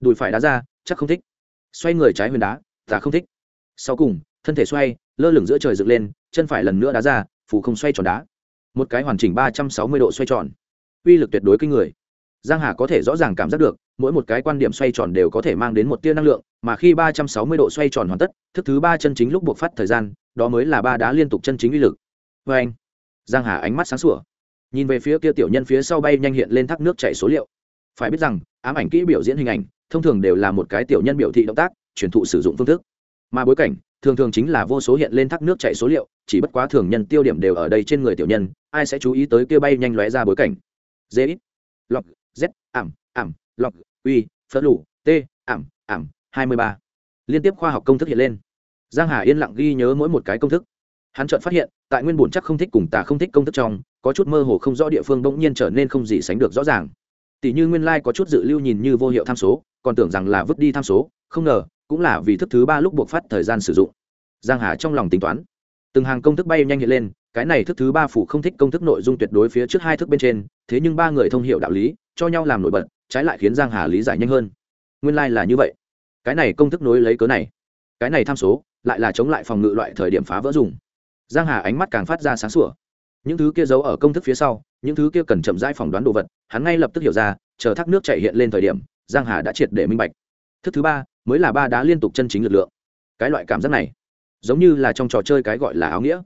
Đùi phải đá ra chắc không thích. Xoay người trái huyền đá, ta không thích. Sau cùng, thân thể xoay, lơ lửng giữa trời dựng lên, chân phải lần nữa đá ra phủ không xoay tròn đá. Một cái hoàn chỉnh ba trăm sáu mươi độ xoay tròn. Uy lực tuyệt đối kinh người. Giang hà có thể rõ ràng cảm giác được, mỗi một cái quan điểm xoay tròn đều có thể mang đến một tia năng lượng, mà khi ba trăm sáu mươi độ xoay tròn hoàn tất, thức thứ ba chân chính lúc buộc phát thời gian, đó mới là ba đá liên tục chân chính uy lực. Vê anh, giang hà ánh mắt sáng sủa. Nhìn về phía kia tiểu nhân phía sau bay nhanh hiện lên thác nước chảy số liệu. Phải biết rằng, ám ảnh kỹ biểu diễn hình ảnh thông thường đều là một cái tiểu nhân biểu thị động tác, truyền thụ sử dụng phương thức. Mà bối cảnh, thường thường chính là vô số hiện lên thác nước chảy số liệu, chỉ bất quá thường nhân tiêu điểm đều ở đây trên người tiểu nhân, ai sẽ chú ý tới kia bay nhanh lóe ra bối cảnh? Dễ lọc, z, ảm ảm, lọc uy phớt lủ t, ảm ảm, hai mươi ba. Liên tiếp khoa học công thức hiện lên. Giang hà yên lặng ghi nhớ mỗi một cái công thức. Hắn chợt phát hiện, tại nguyên bổn chắc không thích cùng tà không thích công thức trong, có chút mơ hồ không rõ địa phương bỗng nhiên trở nên không gì sánh được rõ ràng. Tỷ như nguyên lai like có chút dự lưu nhìn như vô hiệu tham số còn tưởng rằng là vứt đi tham số, không ngờ, cũng là vì thức thứ ba lúc buộc phát thời gian sử dụng. Giang hà trong lòng tính toán. Từng hàng công thức bay nhanh hiện lên, cái này thức thứ ba phủ không thích công thức nội dung tuyệt đối phía trước hai thức bên trên, thế nhưng ba người thông hiểu đạo lý, cho nhau làm nổi bật, trái lại khiến giang hà lý giải nhanh hơn. Nguyên lai like là như vậy. Cái này công thức nối lấy cớ này. Cái này tham số, lại là chống lại phòng ngự loại thời điểm phá vỡ dùng. Giang hà ánh mắt càng phát ra sáng sủa. Những thứ kia giấu ở công thức phía sau, những thứ kia cần chậm rãi phỏng đoán đồ vật, hắn ngay lập tức hiểu ra, chờ thác nước chảy hiện lên thời điểm giang hà đã triệt để minh bạch. Thức thứ ba mới là ba đá liên tục chân chính lực lượng. Cái loại cảm giác này, giống như là trong trò chơi cái gọi là áo nghĩa.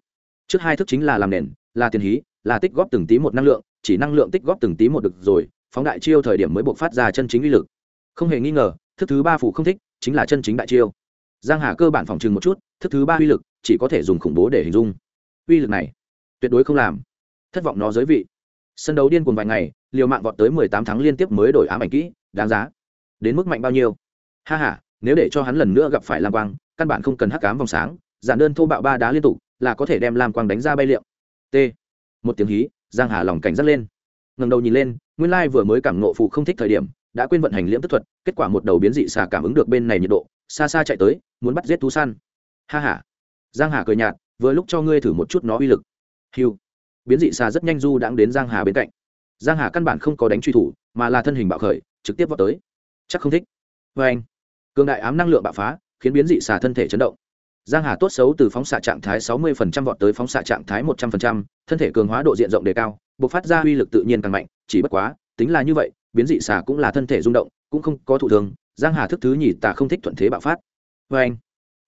Trước hai thức chính là làm nền, là tiền hí, là tích góp từng tí một năng lượng, chỉ năng lượng tích góp từng tí một được rồi, phóng đại chiêu thời điểm mới buộc phát ra chân chính uy lực. Không hề nghi ngờ, thức thứ ba phủ không thích, chính là chân chính đại chiêu. Giang hà cơ bản phòng trừng một chút, thức thứ ba uy lực chỉ có thể dùng khủng bố để hình dung. Uy lực này, tuyệt đối không làm. Thất vọng nó giới vị. Sân đấu điên cuồng vài ngày, liều mạng vọt tới mười tám tháng liên tiếp mới đổi ám ảnh kỹ đáng giá. Đến mức mạnh bao nhiêu? Ha ha, nếu để cho hắn lần nữa gặp phải lam quang, căn bản không cần hắc cám vòng sáng, giản đơn thô bạo ba đá liên tục, là có thể đem lam quang đánh ra bay liệu. T. Một tiếng hí, giang hà lòng cảnh giác lên. Ngẩng đầu nhìn lên, nguyên lai vừa mới cảm ngộ phụ không thích thời điểm, đã quên vận hành liễm tức thuật, kết quả một đầu biến dị xà cảm ứng được bên này nhiệt độ, xa xa chạy tới, muốn bắt giết thú săn. Ha ha. Giang hà cười nhạt, vừa lúc cho ngươi thử một chút nó uy lực. Hiu biến dị xà rất nhanh du đãng đến giang hà bên cạnh. Giang hà căn bản không có đánh truy thủ, mà là thân hình bạo khởi trực tiếp vọt tới. Chắc không thích. Vê anh cường đại ám năng lượng bạo phá khiến biến dị xà thân thể chấn động. Giang hà tốt xấu từ phóng xạ trạng thái 60% vọt tới phóng xạ trạng thái 100%, thân thể cường hóa độ diện rộng đề cao bộc phát ra uy lực tự nhiên càng mạnh chỉ bất quá tính là như vậy biến dị xà cũng là thân thể rung động cũng không có thụ thường giang hà thức thứ nhì tà không thích thuận thế bạo phát. Vê anh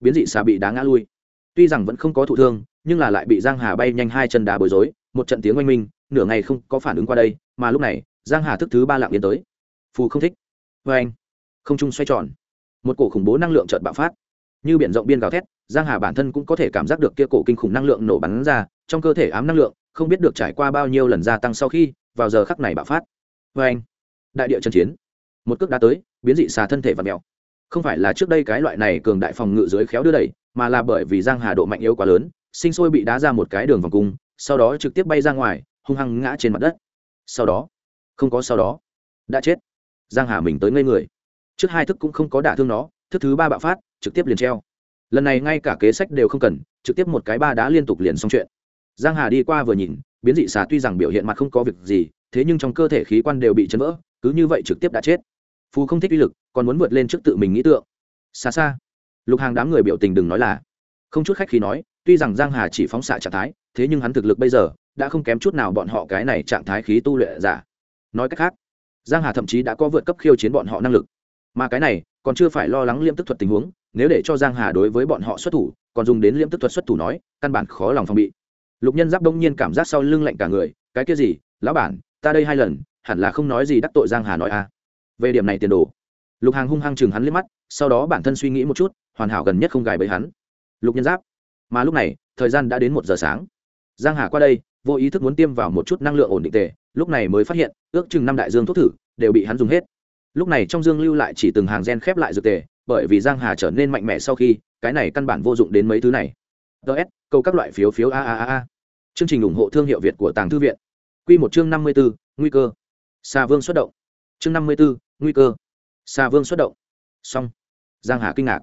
biến dị xà bị đá ngã lui. Tuy rằng vẫn không có thụ thương nhưng là lại bị giang hà bay nhanh hai chân đá bối rối một trận tiếng oanh minh nửa ngày không có phản ứng qua đây mà lúc này giang hà thức thứ ba lạng yên tới phù không thích. Vê anh. Không trung xoay tròn. Một cổ khủng bố năng lượng chợt bạo phát. Như biển rộng biên gào thét, giang hà bản thân cũng có thể cảm giác được kia cổ kinh khủng năng lượng nổ bắn ra, trong cơ thể ám năng lượng, không biết được trải qua bao nhiêu lần gia tăng sau khi, vào giờ khắc này bạo phát. Vê anh. Đại địa chân chiến. Một cước đá tới, biến dị xà thân thể và mèo. Không phải là trước đây cái loại này cường đại phòng ngự dưới khéo đưa đẩy, mà là bởi vì giang hà độ mạnh yếu quá lớn, sinh sôi bị đá ra một cái đường vòng cung, sau đó trực tiếp bay ra ngoài, hung hăng ngã trên mặt đất. Sau đó. Không có sau đó. Đã chết giang hà mình tới ngây người. Trước hai thức cũng không có đả thương nó, thức thứ ba bạo phát, trực tiếp liền treo. Lần này ngay cả kế sách đều không cần, trực tiếp một cái ba đá liên tục liền xong chuyện. Giang hà đi qua vừa nhìn, biến dị xà tuy rằng biểu hiện mặt không có việc gì, thế nhưng trong cơ thể khí quan đều bị chấn vỡ, cứ như vậy trực tiếp đã chết. Phù không thích uy lực, còn muốn vượt lên trước tự mình nghĩ tượng. Xa xa, lục hàng đám người biểu tình đừng nói là, không chút khách khi nói, tuy rằng giang hà chỉ phóng xạ trạng thái, thế nhưng hắn thực lực bây giờ, đã không kém chút nào bọn họ cái này trạng thái khí tu luyện giả. Nói cách khác giang hà thậm chí đã có vượt cấp khiêu chiến bọn họ năng lực. Mà cái này, còn chưa phải lo lắng liêm tức thuật tình huống, nếu để cho giang hà đối với bọn họ xuất thủ, còn dùng đến liêm tức thuật xuất thủ nói, căn bản khó lòng phòng bị. Lục nhân giáp đông nhiên cảm giác sau lưng lạnh cả người, cái kia gì? Lão bản, ta đây hai lần, hẳn là không nói gì đắc tội giang hà nói a. À. về điểm này tiền đồ, lục hàng hung hăng chừng hắn liếc mắt, sau đó bản thân suy nghĩ một chút, hoàn hảo gần nhất không gài bẫy hắn. Lục nhân giáp, mà lúc này, thời gian đã đến một giờ sáng. Giang hà qua đây, vô ý thức muốn tiêm vào một chút năng lượng ổn định tề lúc này mới phát hiện ước chừng năm đại dương thuốc thử đều bị hắn dùng hết. Lúc này trong dương lưu lại chỉ từng hàng gen khép lại dược tề bởi vì giang hà trở nên mạnh mẽ sau khi cái này căn bản vô dụng đến mấy thứ này. Ts câu các loại phiếu phiếu a a a a. Chương trình ủng hộ thương hiệu việt của tàng thư viện. Quy một chương năm mươi 54, nguy cơ. Xà vương xuất động. Chương năm mươi 54, nguy cơ. Xà vương xuất động. Xong. Giang hà kinh ngạc.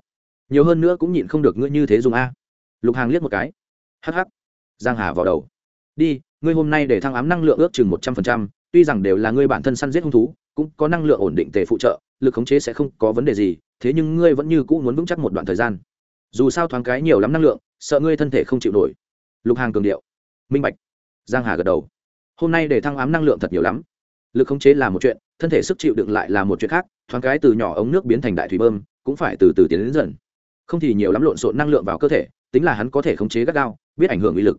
Nhiều hơn nữa cũng nhịn không được ngươi như thế dùng a. Lục hàng liếc một cái. Hắc hắc. Giang hà vào đầu. Đi ngươi hôm nay để thăng ám năng lượng ước chừng một trăm phần trăm, tuy rằng đều là ngươi bản thân săn giết hung thú, cũng có năng lượng ổn định tề phụ trợ, lực khống chế sẽ không có vấn đề gì, thế nhưng ngươi vẫn như cũ muốn vững chắc một đoạn thời gian. Dù sao thoáng cái nhiều lắm năng lượng, sợ ngươi thân thể không chịu nổi. Lục hàng cường điệu. Minh bạch. Giang hà gật đầu. Hôm nay để thăng ám năng lượng thật nhiều lắm. Lực khống chế là một chuyện, thân thể sức chịu đựng lại là một chuyện khác, thoáng cái từ nhỏ ống nước biến thành đại thủy bơm, cũng phải từ từ tiến đến dần. Không thì nhiều lắm lộn xộn năng lượng vào cơ thể, tính là hắn có thể khống chế gắt gao, biết ảnh hưởng uy lực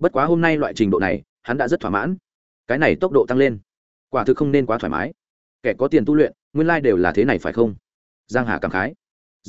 bất quá hôm nay loại trình độ này, hắn đã rất thỏa mãn. Cái này tốc độ tăng lên, quả thực không nên quá thoải mái. Kẻ có tiền tu luyện, nguyên lai、like、đều là thế này phải không? Giang hà cảm khái.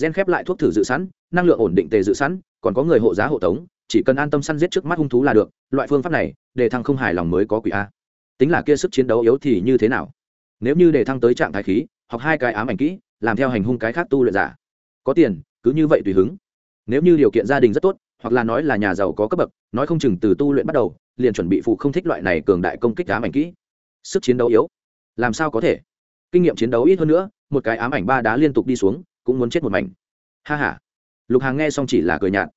Gen khép lại thuốc thử dự sẵn, năng lượng ổn định tề dự sẵn, còn có người hộ giá hộ tống, chỉ cần an tâm săn giết trước mắt hung thú là được, loại phương pháp này, để thăng không hài lòng mới có quỷ a. Tính là kia sức chiến đấu yếu thì như thế nào? Nếu như để thăng tới trạng thái khí hoặc hai cái ám ảnh kỹ, làm theo hành hung cái khác tu luyện giả. Có tiền, cứ như vậy tùy hứng. Nếu như điều kiện gia đình rất tốt hoặc là nói là nhà giàu có cấp bậc, nói không chừng từ tu luyện bắt đầu, liền chuẩn bị phụ không thích loại này cường đại công kích ám ảnh kỹ. Sức chiến đấu yếu. Làm sao có thể? Kinh nghiệm chiến đấu ít hơn nữa, một cái ám ảnh ba đá liên tục đi xuống, cũng muốn chết một mảnh. Ha h a lục hàng nghe xong chỉ là cười nhạt.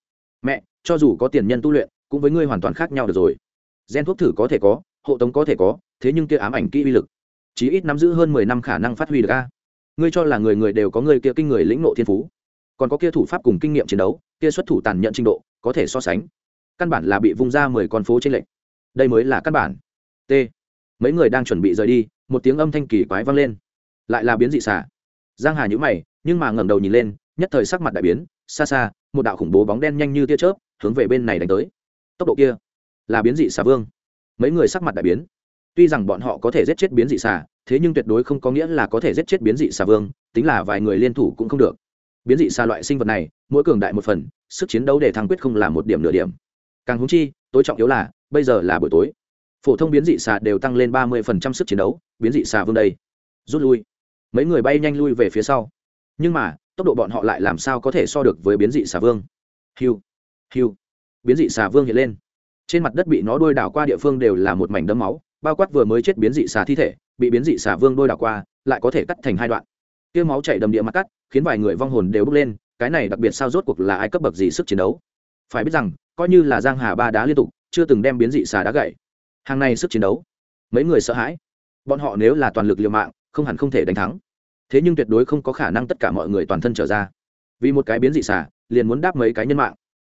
Mẹ, cho dù có tiền nhân tu luyện, cũng với ngươi hoàn toàn khác nhau được rồi. Gen thuốc thử có thể có, hộ tống có thể có, thế nhưng kia ám ảnh kỹ uy lực, chí ít nắm giữ hơn mười năm khả năng phát huy được a. Ngươi cho là người người đều có người kia kinh người lĩnh nộ thiên phú. Còn có kia thủ pháp cùng kinh nghiệm chiến đấu, kia xuất thủ tàn nhận trình độ có thể so sánh. Căn bản là bị vung ra mười con phố trên lệnh. Đây mới là căn bản. T. Mấy người đang chuẩn bị rời đi, một tiếng âm thanh kỳ quái vang lên. Lại là biến dị xả giang hà nhữ mày, nhưng mà ngẩng đầu nhìn lên, nhất thời sắc mặt đại biến, xa xa, một đạo khủng bố bóng đen nhanh như tia chớp, hướng về bên này đánh tới. Tốc độ kia là biến dị xà vương. Mấy người sắc mặt đại biến. Tuy rằng bọn họ có thể giết chết biến dị xà, thế nhưng tuyệt đối không có nghĩa là có thể giết chết biến dị xà vương, tính là vài người liên thủ cũng không được. Biến dị xà loại sinh vật này mỗi cường đại một phần, sức chiến đấu để thăng quyết không là một điểm nửa điểm. Càng húng chi, tối trọng yếu là, bây giờ là buổi tối. Phổ thông biến dị xà đều tăng lên ba mươi phần trăm sức chiến đấu, biến dị xà vương đây. Rút lui. Mấy người bay nhanh lui về phía sau. Nhưng mà, tốc độ bọn họ lại làm sao có thể so được với biến dị xà vương? Hiu hiu. Biến dị xà vương hiện lên. Trên mặt đất bị nó đôi đảo qua địa phương đều là một mảnh đấm máu, bao quát vừa mới chết biến dị xà thi thể, bị biến dị xà vương đôi đảo qua, lại có thể cắt thành hai đoạn. Tiêu máu chảy đầm địa mặt cắt, khiến vài người vong hồn đều bước lên cái này đặc biệt sao rốt cuộc là ai cấp bậc gì sức chiến đấu? Phải biết rằng, coi như là giang hà ba đá liên tục, chưa từng đem biến dị xà đá gậy. Hàng này sức chiến đấu, mấy người sợ hãi. Bọn họ nếu là toàn lực liều mạng, không hẳn không thể đánh thắng. Thế nhưng tuyệt đối không có khả năng tất cả mọi người toàn thân trở ra. Vì một cái biến dị xà, liền muốn đáp mấy cái nhân mạng.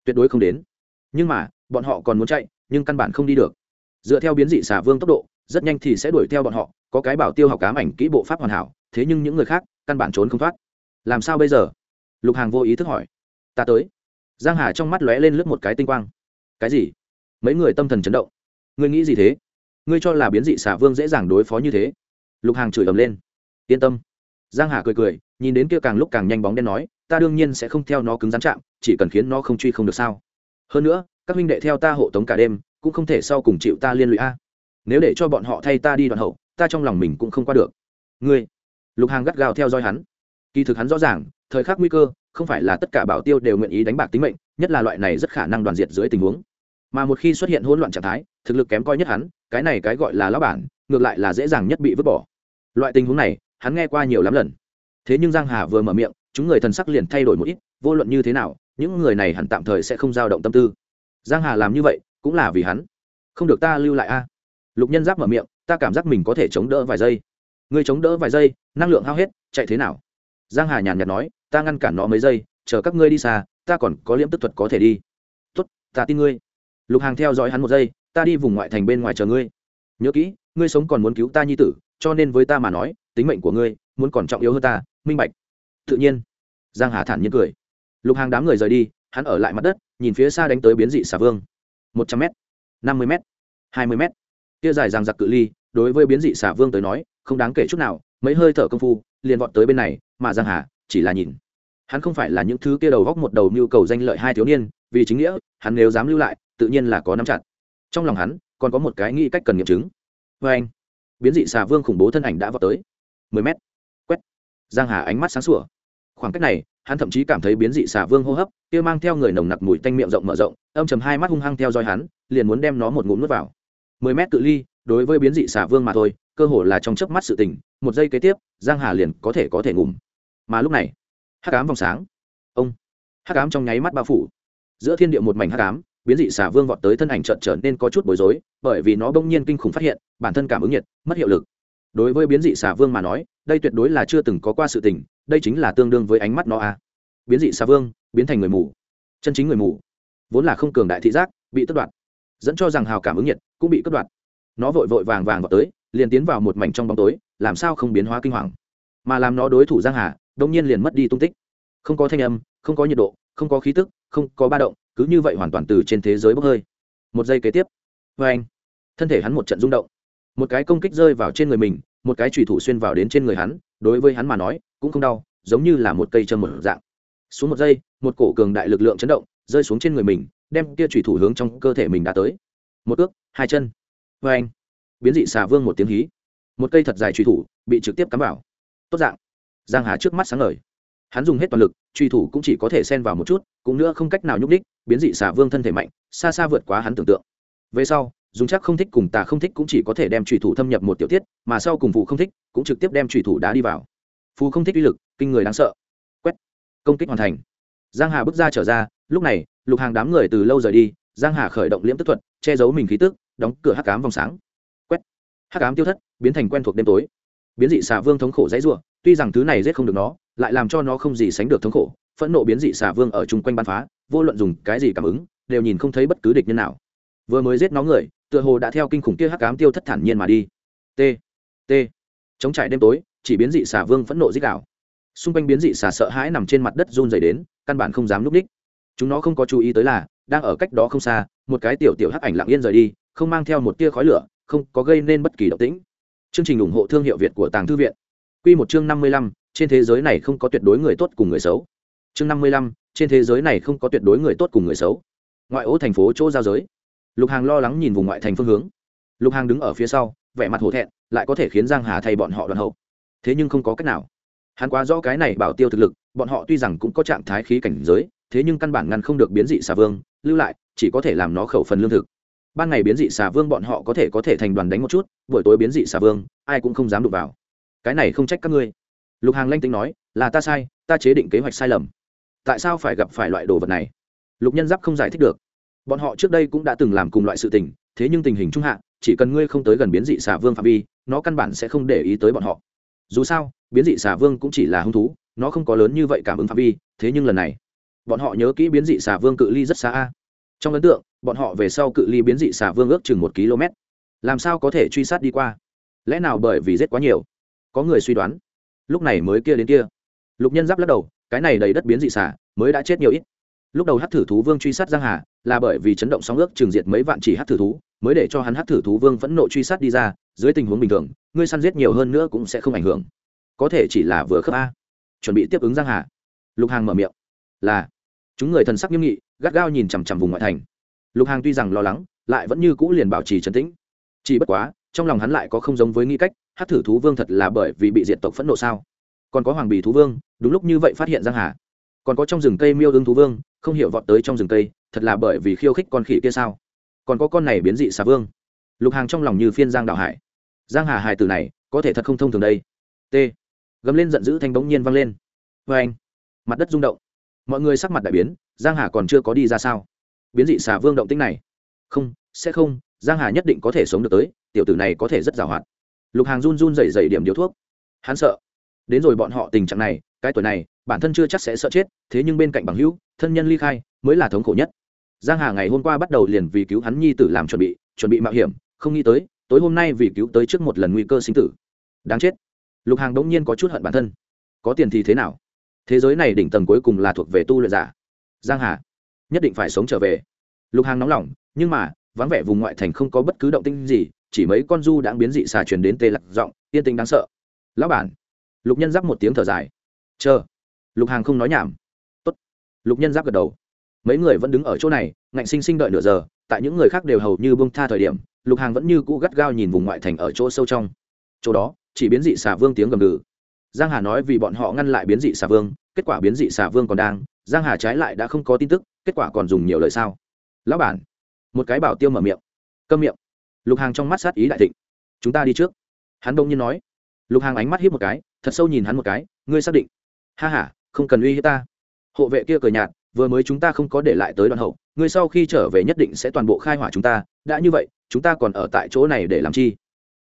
Tuyệt đối không đến. Nhưng mà, bọn họ còn muốn chạy, nhưng căn bản không đi được. Dựa theo biến dị xà vương tốc độ, rất nhanh thì sẽ đuổi theo bọn họ, có cái bảo tiêu học cám ảnh kỹ bộ pháp hoàn hảo, thế nhưng những người khác, căn bản trốn không thoát. Làm sao bây giờ? Lục hàng vô ý thức hỏi, ta tới. Giang hà trong mắt lóe lên lướt một cái tinh quang. Cái gì? Mấy người tâm thần chấn động. Ngươi nghĩ gì thế? Ngươi cho là biến dị xà vương dễ dàng đối phó như thế? Lục hàng chửi ầm lên. Yên tâm. Giang hà cười cười, nhìn đến kia càng lúc càng nhanh bóng đen nói, ta đương nhiên sẽ không theo nó cứng rắn chạm, chỉ cần khiến nó không truy không được sao? Hơn nữa, các huynh đệ theo ta hộ tống cả đêm, cũng không thể sau cùng chịu ta liên lụy a. Nếu để cho bọn họ thay ta đi đoạn hậu, ta trong lòng mình cũng không qua được. Ngươi? Lục hàng gắt gao theo dõi hắn. Kỳ thực hắn rõ ràng thời khắc nguy cơ, không phải là tất cả bảo tiêu đều nguyện ý đánh bạc tính mệnh, nhất là loại này rất khả năng đoàn diệt dưới tình huống. Mà một khi xuất hiện hỗn loạn trạng thái, thực lực kém coi nhất hắn, cái này cái gọi là lão bản, ngược lại là dễ dàng nhất bị vứt bỏ. Loại tình huống này, hắn nghe qua nhiều lắm lần. Thế nhưng giang hà vừa mở miệng, chúng người thần sắc liền thay đổi một ít, vô luận như thế nào, những người này hẳn tạm thời sẽ không dao động tâm tư. Giang hà làm như vậy, cũng là vì hắn. Không được ta lưu lại a. Lục nhân giáp mở miệng, ta cảm giác mình có thể chống đỡ vài giây. Ngươi chống đỡ vài giây, năng lượng hao hết, chạy thế nào? Giang hà nhàn nhạt nói, ta ngăn cản nó mấy giây, chờ các ngươi đi xa, ta còn có liễm tức thuật có thể đi. Tốt, ta tin ngươi. Lục hàng theo dõi hắn một giây, ta đi vùng ngoại thành bên ngoài chờ ngươi. Nhớ kỹ, ngươi sống còn muốn cứu ta nhi tử, cho nên với ta mà nói, tính mệnh của ngươi muốn còn trọng yếu hơn ta, minh bạch. Tự nhiên. Giang hà thản nhiên cười. Lục hàng đám người rời đi, hắn ở lại mặt đất, nhìn phía xa đánh tới biến dị xà vương. Một trăm m năm mươi m hai mươi m kia dài ràng giặc cự ly, đối với biến dị xà vương tới nói, không đáng kể chút nào, mấy hơi thở công phu, liền vọt tới bên này mà giang hà chỉ là nhìn. Hắn không phải là những thứ kia đầu góc một đầu nhu cầu danh lợi hai thiếu niên, vì chính nghĩa, hắn nếu dám lưu lại, tự nhiên là có nắm chặt. Trong lòng hắn, còn có một cái nghĩ cách cần nghiệm chứng. Vê anh, biến dị xà vương khủng bố thân ảnh đã vào tới. Mười mét. Quét. Giang hà ánh mắt sáng sủa. Khoảng cách này, hắn thậm chí cảm thấy biến dị xà vương hô hấp, kia mang theo người nồng nặc mùi tanh miệng rộng mở rộng, âm chầm hai mắt hung hăng theo dõi hắn, liền muốn đem nó một ngụm nuốt vào. Mười mét cự ly, đối với biến dị xà vương mà thôi, cơ hồ là trong chớp mắt sự tình, một giây kế tiếp, giang hà liền có thể có thể ngủm mà lúc này, hắc ám vòng sáng. Ông, hắc ám trong nháy mắt bao phủ. Giữa thiên địa một mảnh hắc ám, biến dị xà vương vọt tới thân ảnh chợt trở nên có chút bối rối, bởi vì nó bỗng nhiên kinh khủng phát hiện, bản thân cảm ứng nhiệt, mất hiệu lực. Đối với biến dị xà vương mà nói, đây tuyệt đối là chưa từng có qua sự tình, đây chính là tương đương với ánh mắt nó a. Biến dị xà vương, biến thành người mù. Chân chính người mù. Vốn là không cường đại thị giác, bị tất đoạt. Dẫn cho rằng hào cảm ứng nhiệt, cũng bị cất đoạt. Nó vội vội vàng vàng vào tới, liền tiến vào một mảnh trong bóng tối, làm sao không biến hóa kinh hoàng? Mà làm nó đối thủ giang hà đông nhiên liền mất đi tung tích. Không có thanh âm, không có nhiệt độ, không có khí tức, không có ba động, cứ như vậy hoàn toàn từ trên thế giới bốc hơi. Một giây kế tiếp vê anh. Thân thể hắn một trận rung động. Một cái công kích rơi vào trên người mình, một cái trùy thủ xuyên vào đến trên người hắn, đối với hắn mà nói, cũng không đau, giống như là một cây châm một dạng. Xuống một giây, một cổ cường đại lực lượng chấn động, rơi xuống trên người mình, đem kia trùy thủ hướng trong cơ thể mình đã tới. Một ước, hai chân. Vê anh. Biến dị xà vương một tiếng hí. Một cây thật dài trùy thủ bị trực tiếp cắm vào. Tốt dạng giang hà trước mắt sáng ngời. Hắn dùng hết toàn lực, truy thủ cũng chỉ có thể xen vào một chút, cũng nữa không cách nào nhúc đích biến dị xà vương thân thể mạnh, xa xa vượt quá hắn tưởng tượng. Về sau, dùng chắc không thích cùng tà không thích cũng chỉ có thể đem truy thủ thâm nhập một tiểu tiết, mà sau cùng phụ không thích cũng trực tiếp đem truy thủ đá đi vào. Phù không thích uy lực, kinh người đáng sợ. Quét. Công kích hoàn thành. Giang hà bước ra trở ra, lúc này, lục hàng đám người từ lâu rời đi, giang hà khởi động liễm tức thuật, che giấu mình khí tức, đóng cửa hắc cám vòng sáng. Quét. Hắc cám tiêu thất, biến thành quen thuộc đêm tối. Biến dị xà vương thống khổ dãy rủa tuy rằng thứ này giết không được nó, lại làm cho nó không gì sánh được thống khổ, phẫn nộ biến dị xà vương ở chung quanh bắn phá, vô luận dùng cái gì cảm ứng, đều nhìn không thấy bất cứ địch nhân nào. Vừa mới giết nó người, tựa hồ đã theo kinh khủng kia hắc cám tiêu thất thản nhiên mà đi. T t. Chống trải đêm tối, chỉ biến dị xà vương phẫn nộ dích đạo xung quanh biến dị xà sợ hãi nằm trên mặt đất run dày đến, căn bản không dám núp ních. Chúng nó không có chú ý tới là, đang ở cách đó không xa, một cái tiểu tiểu hắc ảnh lặng yên rời đi, không mang theo một tia khói lửa, không có gây nên bất kỳ động tĩnh. Chương trình ủng hộ thương hiệu việt của tàng thư viện. Quy một chương năm mươi lăm, trên thế giới này không có tuyệt đối người tốt cùng người xấu. Chương năm mươi lăm, trên thế giới này không có tuyệt đối người tốt cùng người xấu. Ngoại ô thành phố chỗ giao giới. Lục hàng lo lắng nhìn vùng ngoại thành phương hướng. Lục hàng đứng ở phía sau, vẻ mặt hổ thẹn, lại có thể khiến giang hà thay bọn họ đoàn hậu. Thế nhưng không có cách nào. Hắn quá rõ cái này bảo tiêu thực lực, bọn họ tuy rằng cũng có trạng thái khí cảnh giới, thế nhưng căn bản ngăn không được biến dị xà vương, lưu lại, chỉ có thể làm nó khẩu phần lương thực. Ban ngày biến dị xà vương bọn họ có thể có thể thành đoàn đánh một chút, buổi tối biến dị xà vương, ai cũng không dám đụng vào cái này không trách các ngươi. Lục hàng lanh tính nói, là ta sai, ta chế định kế hoạch sai lầm. Tại sao phải gặp phải loại đồ vật này? Lục nhân giáp không giải thích được. Bọn họ trước đây cũng đã từng làm cùng loại sự tình, thế nhưng tình hình trung hạ, chỉ cần ngươi không tới gần biến dị xà vương phạm vi, nó căn bản sẽ không để ý tới bọn họ. Dù sao, biến dị xà vương cũng chỉ là hung thú, nó không có lớn như vậy cảm ứng phạm vi, thế nhưng lần này, bọn họ nhớ kỹ biến dị xà vương cự ly rất xa a. Trong ấn tượng, bọn họ về sau cự ly biến dị xà vương ước chừng một km. Làm sao có thể truy sát đi qua? Lẽ nào bởi vì rét quá nhiều? Có người suy đoán. Lúc này mới kia đến kia. Lục nhân giáp lắc đầu, cái này đầy đất biến dị xả mới đã chết nhiều ít. Lúc đầu hát thử thú vương truy sát giang hà, là bởi vì chấn động sóng ước trừng diệt mấy vạn chỉ hát thử thú, mới để cho hắn hát thử thú vương phẫn nộ truy sát đi ra, dưới tình huống bình thường, ngươi săn giết nhiều hơn nữa cũng sẽ không ảnh hưởng. Có thể chỉ là vừa khớp a. Chuẩn bị tiếp ứng giang hà. Lục hàng mở miệng. Là. Chúng người thần sắc nghiêm nghị, gắt gao nhìn chằm chằm vùng ngoại thành. Lục hàng tuy rằng lo lắng, lại vẫn như cũ liền bảo trì trấn tĩnh. Chỉ bất quá, trong lòng hắn lại có không giống với nghĩ cách hát thử thú vương thật là bởi vì bị diệt tộc phẫn nộ sao? Còn có hoàng bì thú vương, đúng lúc như vậy phát hiện giang hà. Còn có trong rừng cây miêu đương thú vương, không hiểu vọt tới trong rừng cây, thật là bởi vì khiêu khích con khỉ kia sao? Còn có con này biến dị xà vương. Lục hàng trong lòng như phiên giang đạo hải. Giang hà hài tử này, có thể thật không thông thường đây. T. Gầm lên giận dữ thanh bỗng nhiên vang lên. Vê anh, mặt đất rung động. Mọi người sắc mặt đại biến, giang hà còn chưa có đi ra sao? Biến dị xà vương động tĩnh này. Không, sẽ không, giang hà nhất định có thể sống được tới, tiểu tử này có thể rất giàu hoạt lục hàng run run dày dày điểm điếu thuốc. Hắn sợ. Đến rồi bọn họ tình trạng này, cái tuổi này, bản thân chưa chắc sẽ sợ chết, thế nhưng bên cạnh bằng hữu, thân nhân ly khai, mới là thống khổ nhất. Giang hà ngày hôm qua bắt đầu liền vì cứu hắn nhi tử làm chuẩn bị chuẩn bị mạo hiểm, không nghĩ tới, tối hôm nay vì cứu tới trước một lần nguy cơ sinh tử. Đáng chết. Lục hàng đống nhiên có chút hận bản thân. Có tiền thì thế nào? Thế giới này đỉnh tầng cuối cùng là thuộc về tu luyện giả. Giang hà, nhất định phải sống trở về. Lục hàng nóng lòng, nhưng mà vắng vẻ vùng ngoại thành không có bất cứ động tĩnh gì, chỉ mấy con du đã biến dị xà truyền đến tê lặc giọng, yên tĩnh đáng sợ. Lão bản. Lục nhân giáp một tiếng thở dài. Chờ. Lục hàng không nói nhảm. Tốt. lục nhân giáp gật đầu. Mấy người vẫn đứng ở chỗ này, ngạnh sinh sinh đợi nửa giờ, tại những người khác đều hầu như bông tha thời điểm, lục hàng vẫn như cũ gắt gao nhìn vùng ngoại thành ở chỗ sâu trong. Chỗ đó, chỉ biến dị xà vương tiếng gầm gừ. Giang hà nói vì bọn họ ngăn lại biến dị xà vương, kết quả biến dị xà vương còn đang, giang hà trái lại đã không có tin tức, kết quả còn dùng nhiều lời sao? Lão bản một cái bảo tiêu mở miệng. Câm miệng. Lục hàng trong mắt sát ý đại thịnh. Chúng ta đi trước. Hắn đông nhiên nói. Lục hàng ánh mắt hiếp một cái, thật sâu nhìn hắn một cái, ngươi xác định. Ha ha, không cần uy hiếp ta. Hộ vệ kia cười nhạt, vừa mới chúng ta không có để lại tới đoạn hậu, ngươi sau khi trở về nhất định sẽ toàn bộ khai hỏa chúng ta, đã như vậy, chúng ta còn ở tại chỗ này để làm chi?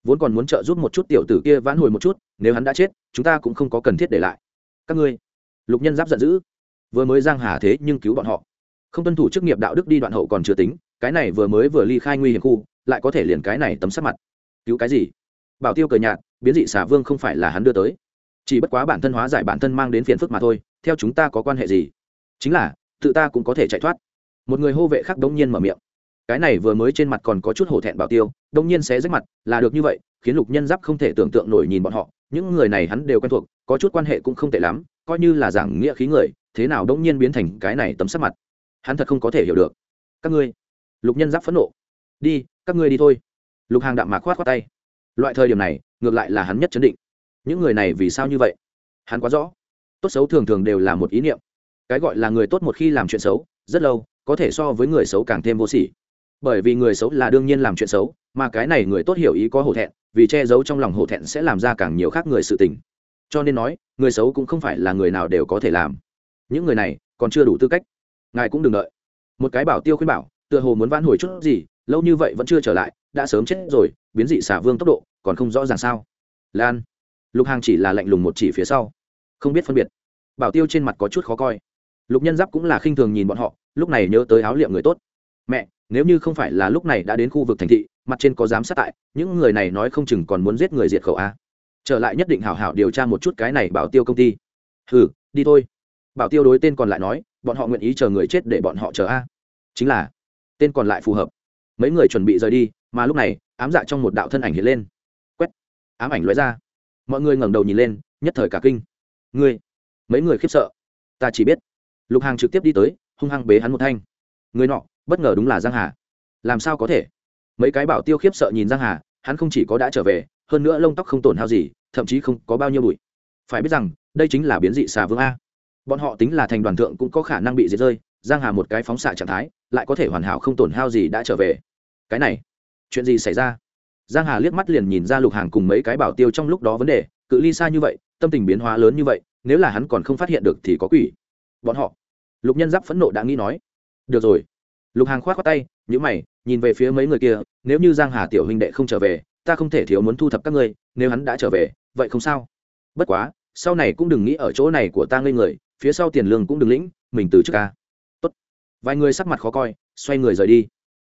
Vốn còn muốn trợ giúp một chút tiểu tử kia vãn hồi một chút, nếu hắn đã chết, chúng ta cũng không có cần thiết để lại. Các ngươi. Lục nhân giáp giận dữ. Vừa mới giang hà thế nhưng cứu bọn họ. Không tuân thủ chức nghiệp đạo đức đi đoạn hậu còn chưa tính cái này vừa mới vừa ly khai nguy hiểm khu, lại có thể liền cái này tấm sắc mặt. Cứu cái gì? Bảo tiêu cờ nhạt, biến dị xả vương không phải là hắn đưa tới. Chỉ bất quá bản thân hóa giải bản thân mang đến phiền phức mà thôi, theo chúng ta có quan hệ gì? Chính là, tự ta cũng có thể chạy thoát. Một người hô vệ khác đông nhiên mở miệng. Cái này vừa mới trên mặt còn có chút hổ thẹn bảo tiêu đông nhiên sẽ rách mặt, là được như vậy, khiến lục nhân giáp không thể tưởng tượng nổi nhìn bọn họ. Những người này hắn đều quen thuộc, có chút quan hệ cũng không tệ lắm, coi như là giảng nghĩa khí người, thế nào đông nhiên biến thành cái này tấm sắc mặt? Hắn thật không có thể hiểu được. Các ngươi lục nhân giáp phẫn nộ. Đi, các ngươi đi thôi. Lục hàng đạm mạc khoát khoát tay. Loại thời điểm này, ngược lại là hắn nhất chấn định. Những người này vì sao như vậy? Hắn quá rõ. Tốt xấu thường thường đều là một ý niệm. Cái gọi là người tốt một khi làm chuyện xấu, rất lâu, có thể so với người xấu càng thêm vô sỉ. Bởi vì người xấu là đương nhiên làm chuyện xấu, mà cái này người tốt hiểu ý có hổ thẹn, vì che giấu trong lòng hổ thẹn sẽ làm ra càng nhiều khác người sự tình. Cho nên nói, người xấu cũng không phải là người nào đều có thể làm. Những người này còn chưa đủ tư cách. Ngài cũng đừng đợi. Một cái bảo tiêu khuyên bảo tựa hồ muốn vãn hồi chút gì, lâu như vậy vẫn chưa trở lại, đã sớm chết rồi, biến dị xả vương tốc độ, còn không rõ ràng sao. Lan, lục hàng chỉ là lạnh lùng một chỉ phía sau. Không biết phân biệt. Bảo tiêu trên mặt có chút khó coi. Lục nhân giáp cũng là khinh thường nhìn bọn họ, lúc này nhớ tới áo liệm người tốt. Mẹ, nếu như không phải là lúc này đã đến khu vực thành thị, mặt trên có giám sát tại, những người này nói không chừng còn muốn giết người diệt khẩu a. Trở lại nhất định hảo hảo điều tra một chút cái này bảo tiêu công ty. Ừ đi thôi. Bảo tiêu đối tên còn lại nói, bọn họ nguyện ý chờ người chết để bọn họ chờ a. Chính là tên còn lại phù hợp. Mấy người chuẩn bị rời đi, mà lúc này, ám dạ trong một đạo thân ảnh hiện lên. Quét! Ám ảnh lóe ra. Mọi người ngẩng đầu nhìn lên, nhất thời cả kinh. Ngươi! Mấy người khiếp sợ. Ta chỉ biết. Lục hàng trực tiếp đi tới, hung hăng bế hắn một thanh. Người nọ, bất ngờ đúng là giang hà. Làm sao có thể? Mấy cái bảo tiêu khiếp sợ nhìn giang hà, hắn không chỉ có đã trở về, hơn nữa lông tóc không tổn hao gì, thậm chí không có bao nhiêu bụi. Phải biết rằng, đây chính là biến dị xà vương a. Bọn họ tính là thành đoàn thượng cũng có khả năng bị diệt rơi giang hà một cái phóng xạ trạng thái, lại có thể hoàn hảo không tổn hao gì đã trở về. Cái này, chuyện gì xảy ra? Giang hà liếc mắt liền nhìn ra lục hàng cùng mấy cái bảo tiêu trong lúc đó vấn đề, cự ly xa như vậy, tâm tình biến hóa lớn như vậy, nếu là hắn còn không phát hiện được thì có quỷ. Bọn họ. Lục nhân giáp phẫn nộ đã nghĩ nói. Được rồi. Lục hàng khoát khoát tay nhữ mày, nhìn về phía mấy người kia, nếu như giang hà tiểu huynh đệ không trở về, ta không thể thiếu muốn thu thập các ngươi, nếu hắn đã trở về, vậy không sao. Bất quá, sau này cũng đừng nghĩ ở chỗ này của ta ngây người, phía sau tiền lương cũng đừng lĩnh, mình từ trước ca vài người sắc mặt khó coi, xoay người rời đi.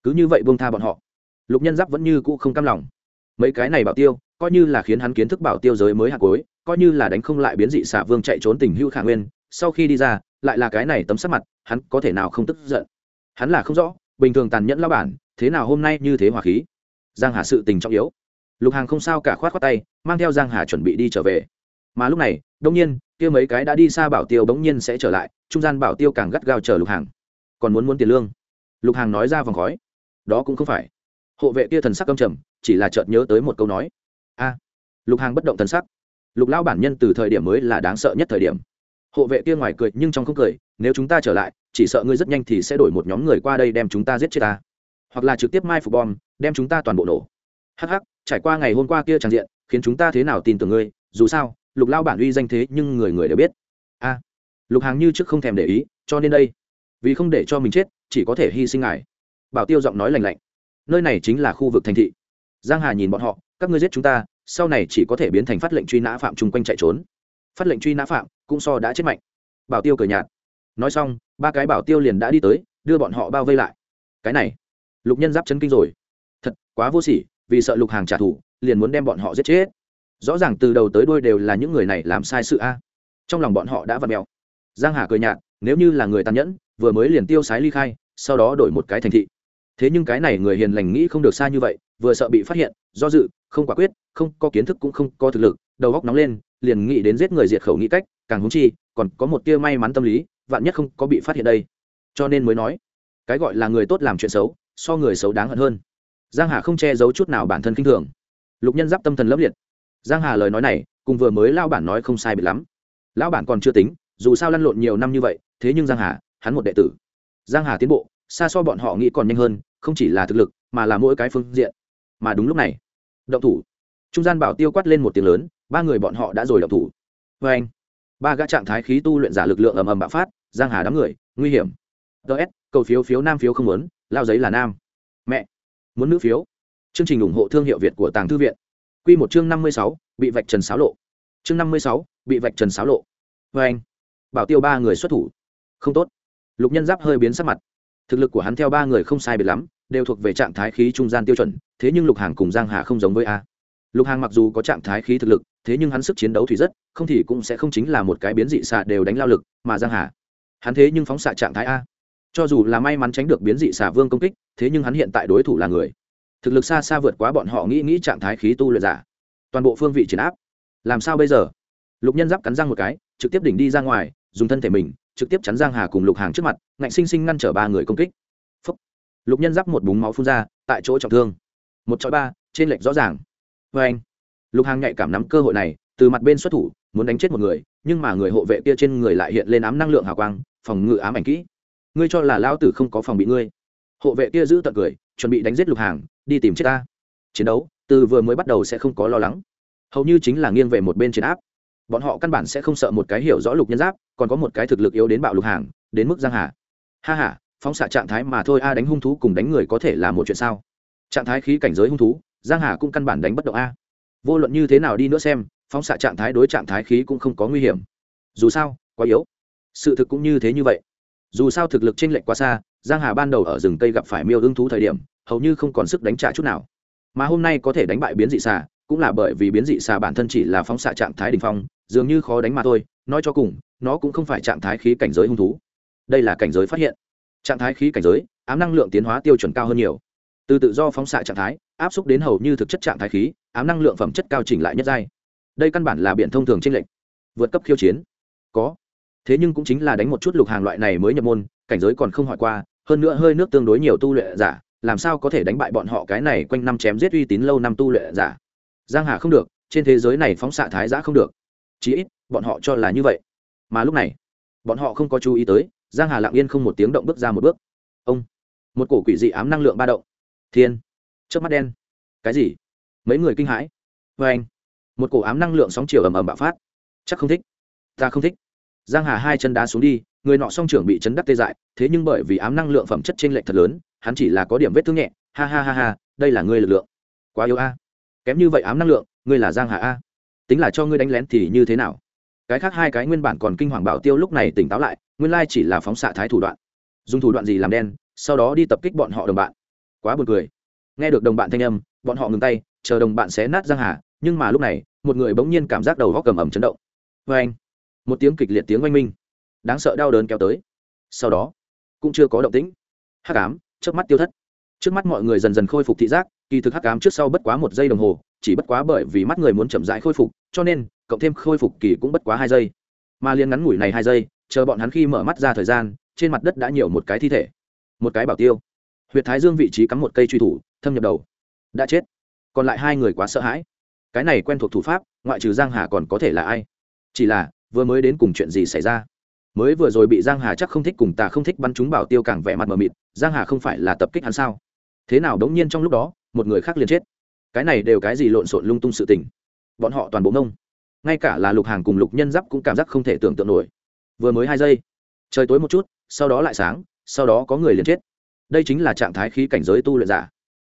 Cứ như vậy buông tha bọn họ. Lục nhân giáp vẫn như cũ không cam lòng. Mấy cái này bảo tiêu, coi như là khiến hắn kiến thức bảo tiêu giới mới hạt cối coi như là đánh không lại biến dị xả vương chạy trốn tình hưu khả nguyên, sau khi đi ra, lại là cái này tấm sắc mặt, hắn có thể nào không tức giận? Hắn là không rõ, bình thường tàn nhẫn lao bản, thế nào hôm nay như thế hòa khí? Giang hà sự tình trọng yếu. Lục hàng không sao cả khoát khoát tay, mang theo giang hà chuẩn bị đi trở về. Mà lúc này đông nhiên, kia mấy cái đã đi xa bảo tiêu bỗng nhiên sẽ trở lại, trung gian bảo tiêu càng gắt gao chờ lục hàng còn muốn muốn tiền lương. Lục hàng nói ra vòng khói. Đó cũng không phải. Hộ vệ kia thần sắc căm trầm, chỉ là chợt nhớ tới một câu nói. A. Lục hàng bất động thần sắc. Lục lão bản nhân từ thời điểm mới là đáng sợ nhất thời điểm. Hộ vệ kia ngoài cười nhưng trong không cười, nếu chúng ta trở lại, chỉ sợ ngươi rất nhanh thì sẽ đổi một nhóm người qua đây đem chúng ta giết chết ta. Hoặc là trực tiếp mai phục bom, đem chúng ta toàn bộ nổ. Hh trải qua ngày hôm qua kia tràn diện, khiến chúng ta thế nào tin tưởng ngươi? Dù sao, lục lao bản uy danh thế nhưng người người đều biết. A. Lục hàng như trước không thèm để ý, cho nên đây vì không để cho mình chết, chỉ có thể hy sinh ngài. Bảo tiêu giọng nói lành lạnh. Nơi này chính là khu vực thành thị. Giang hà nhìn bọn họ, các ngươi giết chúng ta, sau này chỉ có thể biến thành phát lệnh truy nã phạm chung quanh chạy trốn. Phát lệnh truy nã phạm cũng so đã chết mạnh. Bảo tiêu cười nhạt. Nói xong, ba cái bảo tiêu liền đã đi tới, đưa bọn họ bao vây lại. Cái này, lục nhân giáp chấn kinh rồi. Thật, quá vô sỉ, vì sợ lục hàng trả thù, liền muốn đem bọn họ giết chết. Rõ ràng từ đầu tới đuôi đều là những người này làm sai sự a. Trong lòng bọn họ đã vặt mèo. Giang hà cười nhạt nếu như là người tàn nhẫn, vừa mới liền tiêu sái ly khai, sau đó đổi một cái thành thị. Thế nhưng cái này người hiền lành nghĩ không được xa như vậy, vừa sợ bị phát hiện, do dự, không quả quyết, không có kiến thức cũng không có thực lực, đầu góc nóng lên, liền nghĩ đến giết người diệt khẩu nghĩ cách, càng húng chi, còn có một tia may mắn tâm lý, vạn nhất không có bị phát hiện đây. Cho nên mới nói, cái gọi là người tốt làm chuyện xấu, so người xấu đáng hận hơn. Giang hà không che giấu chút nào bản thân kinh thường. Lục nhân giáp tâm thần lấp liệt. Giang hà lời nói này, cùng vừa mới lao bản nói không sai biệt lắm. Lão bản còn chưa tính, dù sao lăn lộn nhiều năm như vậy thế nhưng giang hà hắn một đệ tử. Giang hà tiến bộ xa so bọn họ nghĩ còn nhanh hơn không chỉ là thực lực mà là mỗi cái phương diện. Mà đúng lúc này động thủ. Trung gian bảo tiêu quát lên một tiếng lớn ba người bọn họ đã rồi động thủ. Vê anh ba gã trạng thái khí tu luyện giả lực lượng ầm ầm bạo phát giang hà đám người nguy hiểm. Ts cầu phiếu phiếu nam phiếu không muốn lao giấy là nam. Mẹ muốn nữ phiếu. Chương trình ủng hộ thương hiệu việt của tàng thư viện. Quy một chương năm mươi sáu, bị vạch trần xáo lộ. Chương năm mươi sáu, bị vạch trần xáo lộ. Vê anh bảo tiêu ba người xuất thủ không tốt. Lục nhân giáp hơi biến sắc mặt. Thực lực của hắn theo ba người không sai biệt lắm, đều thuộc về trạng thái khí trung gian tiêu chuẩn, thế nhưng lục hàng cùng giang hà không giống với a. Lục hàng mặc dù có trạng thái khí thực lực, thế nhưng hắn sức chiến đấu thủy rất, không thì cũng sẽ không chính là một cái biến dị xạ đều đánh lao lực, mà giang hà. Hắn thế nhưng phóng xạ trạng thái a. Cho dù là may mắn tránh được biến dị xà vương công kích, thế nhưng hắn hiện tại đối thủ là người. Thực lực xa xa vượt quá bọn họ nghĩ nghĩ trạng thái khí tu luyện giả. Toàn bộ phương vị triển áp. Làm sao bây giờ? Lục nhân giáp cắn răng một cái, trực tiếp đỉnh đi ra ngoài, dùng thân thể mình trực tiếp chắn giang hà cùng lục hàng trước mặt, ngạnh sinh sinh ngăn trở ba người công kích. Phúc. lục nhân giáp một búng máu phun ra, tại chỗ trọng thương. Một chọi ba, trên lệch rõ ràng. Vê anh, lục hàng nhạy cảm nắm cơ hội này, từ mặt bên xuất thủ, muốn đánh chết một người, nhưng mà người hộ vệ kia trên người lại hiện lên ám năng lượng hào quang, phòng ngự ám ảnh kỹ. Ngươi cho là lao tử không có phòng bị ngươi? Hộ vệ kia giữ tận cười, chuẩn bị đánh giết lục hàng, đi tìm chết ta. Chiến đấu, từ vừa mới bắt đầu sẽ không có lo lắng. Hầu như chính là nghiêng về một bên chiến áp bọn họ căn bản sẽ không sợ một cái hiểu rõ lục nhân giáp, còn có một cái thực lực yếu đến bạo lục hàng, đến mức giang hà. Ha ha, phóng xạ trạng thái mà thôi, a, đánh hung thú cùng đánh người có thể là một chuyện sao? Trạng thái khí cảnh giới hung thú, giang hà cũng căn bản đánh bất động a. Vô luận như thế nào đi nữa xem, phóng xạ trạng thái đối trạng thái khí cũng không có nguy hiểm. Dù sao, quá yếu. Sự thực cũng như thế như vậy. Dù sao thực lực chênh lệch quá xa, giang hà ban đầu ở rừng cây gặp phải miêu ưng thú thời điểm, hầu như không còn sức đánh trả chút nào. Mà hôm nay có thể đánh bại biến dị xà, cũng là bởi vì biến dị xà bản thân chỉ là phóng xạ trạng thái đỉnh phong dường như khó đánh mà thôi, nói cho cùng, nó cũng không phải trạng thái khí cảnh giới hung thú. Đây là cảnh giới phát hiện. Trạng thái khí cảnh giới, ám năng lượng tiến hóa tiêu chuẩn cao hơn nhiều. Từ tự do phóng xạ trạng thái, áp xúc đến hầu như thực chất trạng thái khí, ám năng lượng phẩm chất cao chỉnh lại nhất giai. Đây căn bản là biện thông thường trên lệnh vượt cấp khiêu chiến. Có. Thế nhưng cũng chính là đánh một chút lục hàng loại này mới nhập môn, cảnh giới còn không hỏi qua, hơn nữa hơi nước tương đối nhiều tu luyện giả, làm sao có thể đánh bại bọn họ cái này quanh năm chém giết uy tín lâu năm tu luyện giả. Giang hà không được, trên thế giới này phóng xạ thái giã không được chí ít, bọn họ cho là như vậy. Mà lúc này, bọn họ không có chú ý tới, giang hà lặng yên không một tiếng động bước ra một bước. Ông, một cổ quỷ dị ám năng lượng ba động. Thiên trước mắt đen. Cái gì? Mấy người kinh hãi. Vê anh, một cổ ám năng lượng sóng chiều ầm ầm bạo phát. Chắc không thích. Ta không thích. Giang hà hai chân đá xuống đi, người nọ song trưởng bị chấn đắc tê dại, thế nhưng bởi vì ám năng lượng phẩm chất trên lệch thật lớn, hắn chỉ là có điểm vết thương nhẹ. Ha ha ha ha, đây là ngươi lực lượng. Quá yếu a. Kém như vậy ám năng lượng, ngươi là giang hà a tính là cho ngươi đánh lén thì như thế nào? Cái khác hai cái nguyên bản còn kinh hoàng bảo tiêu lúc này tỉnh táo lại, nguyên lai chỉ là phóng xạ thái thủ đoạn. Dùng thủ đoạn gì làm đen, sau đó đi tập kích bọn họ đồng bạn. Quá buồn cười. Nghe được đồng bạn thanh âm, bọn họ ngừng tay, chờ đồng bạn xé nát giang hà, nhưng mà lúc này, một người bỗng nhiên cảm giác đầu góc cầm ẩm chấn động. Vê anh, một tiếng kịch liệt tiếng oanh minh, đáng sợ đau đớn kéo tới. Sau đó, cũng chưa có động tĩnh. Hắc ám trước mắt tiêu thất. Trước mắt mọi người dần dần khôi phục thị giác, kỳ thực hắc ám trước sau bất quá một giây đồng hồ, chỉ bất quá bởi vì mắt người muốn chậm rãi khôi phục cho nên, cộng thêm khôi phục kỳ cũng bất quá hai giây. Mà liên ngắn ngủi này hai giây, chờ bọn hắn khi mở mắt ra thời gian, trên mặt đất đã nhiều một cái thi thể. Một cái bảo tiêu. Huyệt thái dương vị trí cắm một cây truy thủ, thâm nhập đầu. Đã chết. Còn lại hai người quá sợ hãi. Cái này quen thuộc thủ pháp, ngoại trừ giang hà còn có thể là ai? Chỉ là, vừa mới đến cùng chuyện gì xảy ra? Mới vừa rồi bị giang hà chắc không thích cùng ta không thích bắn chúng bảo tiêu càng vẻ mặt mờ mịt, giang hà không phải là tập kích hắn sao? Thế nào đống nhiên trong lúc đó, một người khác liền chết. Cái này đều cái gì lộn xộn lung tung sự tình? Bọn họ toàn bộ ngông. Ngay cả là lục hàng cùng lục nhân giáp cũng cảm giác không thể tưởng tượng nổi. Vừa mới hai giây, trời tối một chút, sau đó lại sáng, sau đó có người liền chết. Đây chính là trạng thái khí cảnh giới tu luyện giả.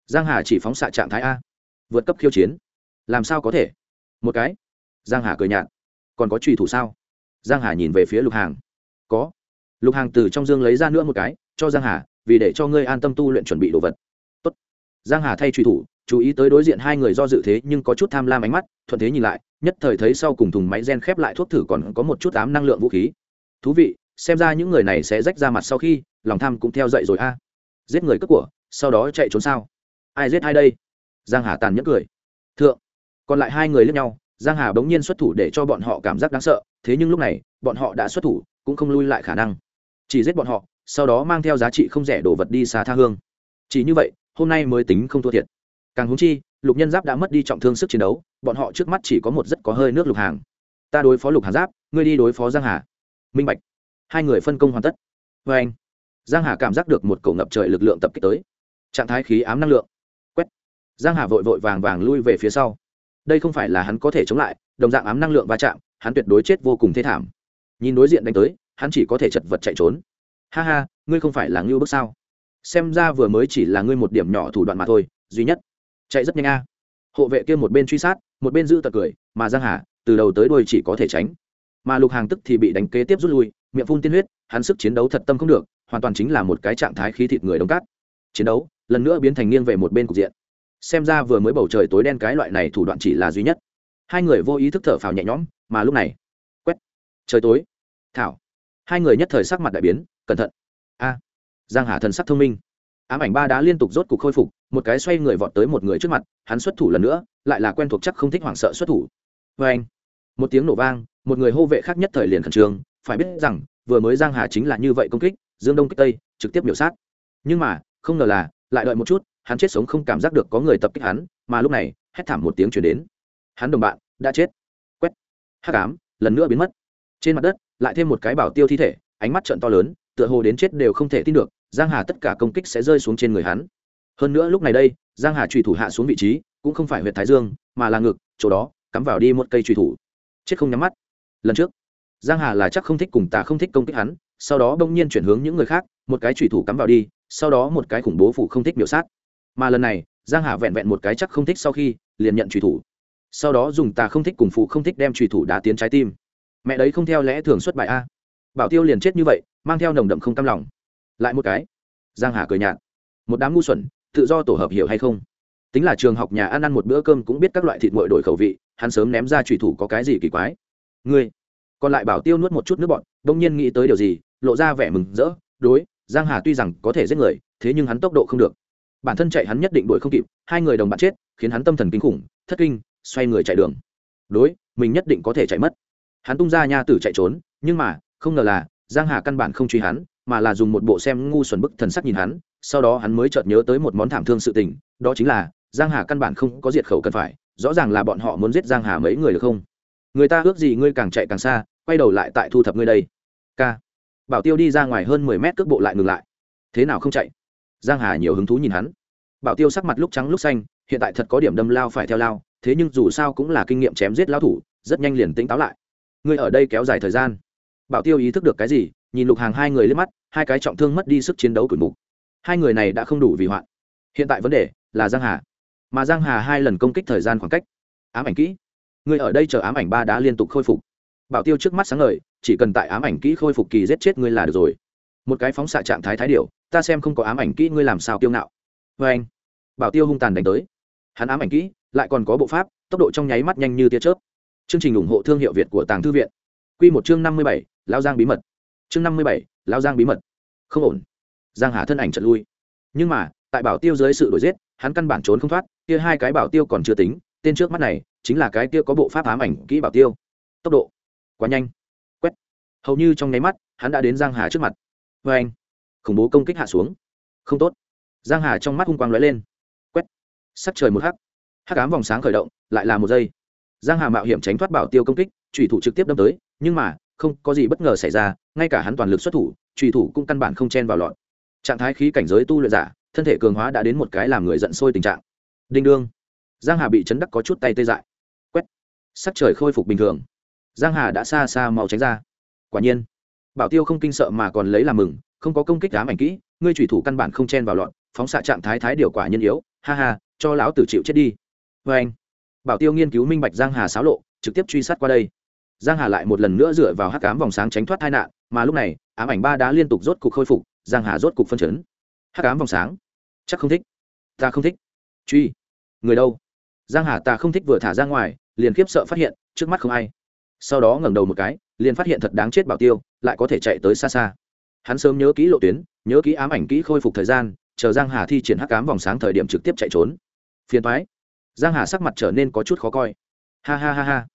Giang hà chỉ phóng xạ trạng thái a. Vượt cấp khiêu chiến. Làm sao có thể? Một cái. Giang hà cười nhạt. Còn có trùy thủ sao? Giang hà nhìn về phía lục hàng. Có. Lục hàng từ trong dương lấy ra nữa một cái, cho giang hà, vì để cho ngươi an tâm tu luyện chuẩn bị đồ vật. Tốt. giang hà thay truy thủ chú ý tới đối diện hai người do dự thế nhưng có chút tham lam ánh mắt, thuận thế nhìn lại, nhất thời thấy sau cùng thùng máy gen khép lại thuốc thử còn có một chút ám năng lượng vũ khí. Thú vị, xem ra những người này sẽ rách ra mặt sau khi, lòng tham cũng theo dậy rồi a. À. Giết người cướp của, sau đó chạy trốn sao? Ai giết ai đây? Giang hà tàn nhẫn cười. Thượng, còn lại hai người lướt nhau, giang hà bỗng nhiên xuất thủ để cho bọn họ cảm giác đáng sợ, thế nhưng lúc này, bọn họ đã xuất thủ, cũng không lui lại khả năng. Chỉ giết bọn họ, sau đó mang theo giá trị không rẻ đồ vật đi xa tha hương. Chỉ như vậy, hôm nay mới tính không thua thiệt càng húng chi, lục nhân giáp đã mất đi trọng thương sức chiến đấu, bọn họ trước mắt chỉ có một rất có hơi nước lục hàng. Ta đối phó lục hàng giáp, ngươi đi đối phó giang hà. Minh bạch. Hai người phân công hoàn tất. Vê anh, giang hà cảm giác được một cầu ngập trời lực lượng tập kích tới. Trạng thái khí ám năng lượng. Quét. Giang hà vội vội vàng vàng lui về phía sau. Đây không phải là hắn có thể chống lại, đồng dạng ám năng lượng va chạm, hắn tuyệt đối chết vô cùng thê thảm. Nhìn đối diện đánh tới, hắn chỉ có thể chật vật chạy trốn. Ha ha, ngươi không phải là ngưu bước sao? Xem ra vừa mới chỉ là ngươi một điểm nhỏ thủ đoạn mà thôi, duy nhất chạy rất nhanh a. Hộ vệ kia một bên truy sát, một bên giữ tật cười, mà giang hà, từ đầu tới đuôi chỉ có thể tránh. Mà lục hàng tức thì bị đánh kế tiếp rút lui, miệng phun tiên huyết, hắn sức chiến đấu thật tâm không được, hoàn toàn chính là một cái trạng thái khí thịt người đóng cát. Chiến đấu, lần nữa biến thành nghiêng về một bên cục diện. Xem ra vừa mới bầu trời tối đen cái loại này thủ đoạn chỉ là duy nhất. Hai người vô ý thức thở phào nhẹ nhõm, mà lúc này, quét. Trời tối. Thảo. Hai người nhất thời sắc mặt đại biến, cẩn thận. A. Giang hà thần sắc thông minh ám ảnh ba đá liên tục rốt cục khôi phục, một cái xoay người vọt tới một người trước mặt, hắn xuất thủ lần nữa, lại là quen thuộc chắc không thích hoảng sợ xuất thủ. Vê anh, một tiếng nổ vang, một người hô vệ khác nhất thời liền khẩn trương, phải biết rằng, vừa mới giang hà chính là như vậy công kích, dương đông kích tây, trực tiếp biểu sát. Nhưng mà, không ngờ là, lại đợi một chút, hắn chết sống không cảm giác được có người tập kích hắn, mà lúc này, hét thảm một tiếng chuyển đến. Hắn đồng bạn, đã chết. Quét. Hắc ám, lần nữa biến mất. Trên mặt đất, lại thêm một cái bảo tiêu thi thể, ánh mắt trận to lớn, tựa hồ đến chết đều không thể tin được giang hà tất cả công kích sẽ rơi xuống trên người hắn. Hơn nữa lúc này đây, giang hà trùy thủ hạ xuống vị trí, cũng không phải huyện thái dương, mà là ngực, chỗ đó, cắm vào đi một cây trùy thủ. Chết không nhắm mắt. Lần trước, giang hà là chắc không thích cùng tà không thích công kích hắn, sau đó bỗng nhiên chuyển hướng những người khác, một cái trùy thủ cắm vào đi, sau đó một cái khủng bố phụ không thích biểu sát. Mà lần này, giang hà vẹn vẹn một cái chắc không thích sau khi, liền nhận trùy thủ. Sau đó dùng tà không thích cùng phụ không thích đem trùy thủ đá tiến trái tim. Mẹ đấy không theo lẽ thường xuất bại a. Bảo tiêu liền chết như vậy, mang theo nồng đậm không cam lòng lại một cái. Giang hà cười nhạt. Một đám ngu xuẩn, tự do tổ hợp hiểu hay không? Tính là trường học nhà ăn ăn một bữa cơm cũng biết các loại thịt nguội đổi khẩu vị, hắn sớm ném ra trùy thủ có cái gì kỳ quái. Ngươi, còn lại bảo tiêu nuốt một chút nước bọn đông nhiên nghĩ tới điều gì, lộ ra vẻ mừng rỡ, đối, giang hà tuy rằng có thể giết người, thế nhưng hắn tốc độ không được. Bản thân chạy hắn nhất định đuổi không kịp, hai người đồng bạn chết, khiến hắn tâm thần kinh khủng, thất kinh, xoay người chạy đường. Đối, mình nhất định có thể chạy mất. Hắn tung ra nha tử chạy trốn, nhưng mà, không ngờ là, giang hà căn bản không truy hắn mà là dùng một bộ xem ngu xuẩn bức thần sắc nhìn hắn, sau đó hắn mới chợt nhớ tới một món thảm thương sự tình, đó chính là, giang hà căn bản không có diệt khẩu cần phải, rõ ràng là bọn họ muốn giết giang hà mấy người được không? Người ta ước gì ngươi càng chạy càng xa, quay đầu lại tại thu thập ngươi đây. K bảo tiêu đi ra ngoài hơn mười mét cước bộ lại ngừng lại. Thế nào không chạy? Giang hà nhiều hứng thú nhìn hắn. Bảo tiêu sắc mặt lúc trắng lúc xanh, hiện tại thật có điểm đâm lao phải theo lao, thế nhưng dù sao cũng là kinh nghiệm chém giết lao thủ, rất nhanh liền tỉnh táo lại. Ngươi ở đây kéo dài thời gian. Bảo tiêu ý thức được cái gì, nhìn lục hàng hai người lên mắt hai cái trọng thương mất đi sức chiến đấu tuổi mục. Hai người này đã không đủ vì hoạn. Hiện tại vấn đề là giang hà. Mà giang hà hai lần công kích thời gian khoảng cách. Ám ảnh kỹ. Người ở đây chờ ám ảnh ba đã liên tục khôi phục. Bảo tiêu trước mắt sáng ngời, chỉ cần tại ám ảnh kỹ khôi phục kỳ giết chết ngươi là được rồi. Một cái phóng xạ trạng thái thái điệu ta xem không có ám ảnh kỹ ngươi làm sao tiêu ngạo. Vê anh, bảo tiêu hung tàn đánh tới. Hắn ám ảnh kỹ, lại còn có bộ pháp, tốc độ trong nháy mắt nhanh như tia chớp. Chương trình ủng hộ thương hiệu việt của tàng thư viện. Q một chương năm mươi bảy lao giang bí mật. Chương năm mươi bảy lao giang bí mật. Không ổn. Giang hà thân ảnh trận lui. Nhưng mà, tại bảo tiêu dưới sự đổi giết, hắn căn bản trốn không thoát, kia hai cái bảo tiêu còn chưa tính, tên trước mắt này, chính là cái kia có bộ pháp ám ảnh kỹ bảo tiêu. Tốc độ. Quá nhanh. Quét. Hầu như trong nháy mắt, hắn đã đến giang hà trước mặt. Vê anh. Khủng bố công kích hạ xuống. Không tốt. Giang hà trong mắt hung quang lóe lên. Quét. Sắc trời một hắc. Hắc ám vòng sáng khởi động, lại là một giây. Giang hà mạo hiểm tránh thoát bảo tiêu công kích thủy thủ trực tiếp đâm tới, nhưng mà không có gì bất ngờ xảy ra, ngay cả hắn toàn lực xuất thủ, trùy thủ cũng căn bản không chen vào lọn trạng thái khí cảnh giới tu luyện giả, thân thể cường hóa đã đến một cái làm người giận sôi tình trạng. Đinh đương. Giang hà bị chấn đắc có chút tay tê dại. Quét. Sắc trời khôi phục bình thường. Giang hà đã xa xa mau tránh ra. Quả nhiên. Bảo tiêu không kinh sợ mà còn lấy làm mừng, không có công kích đám ảnh kỹ, ngươi thủy thủ căn bản không chen vào lọn phóng xạ trạng thái thái điều quả nhân yếu, ha ha, cho lão tử chịu chết đi. Vê anh bảo tiêu nghiên cứu minh bạch giang hà xáo lộ, trực tiếp truy sát qua đây giang hà lại một lần nữa dựa vào hắc cám vòng sáng tránh thoát tai nạn, mà lúc này, ám ảnh ba đã liên tục rốt cục khôi phục, giang hà rốt cục phân chấn. Hắc cám vòng sáng? Chắc không thích. Ta không thích. Truy. Người đâu? Giang hà ta không thích vừa thả ra ngoài, liền khiếp sợ phát hiện, trước mắt không ai. Sau đó ngẩng đầu một cái, liền phát hiện thật đáng chết bảo tiêu, lại có thể chạy tới xa xa. Hắn sớm nhớ kỹ lộ tuyến, nhớ kỹ ám ảnh kỹ khôi phục thời gian, chờ giang hà thi triển hắc cám vòng sáng thời điểm trực tiếp chạy trốn. Phiền thoái giang hà sắc mặt trở nên có chút khó coi. Ha ha ha ha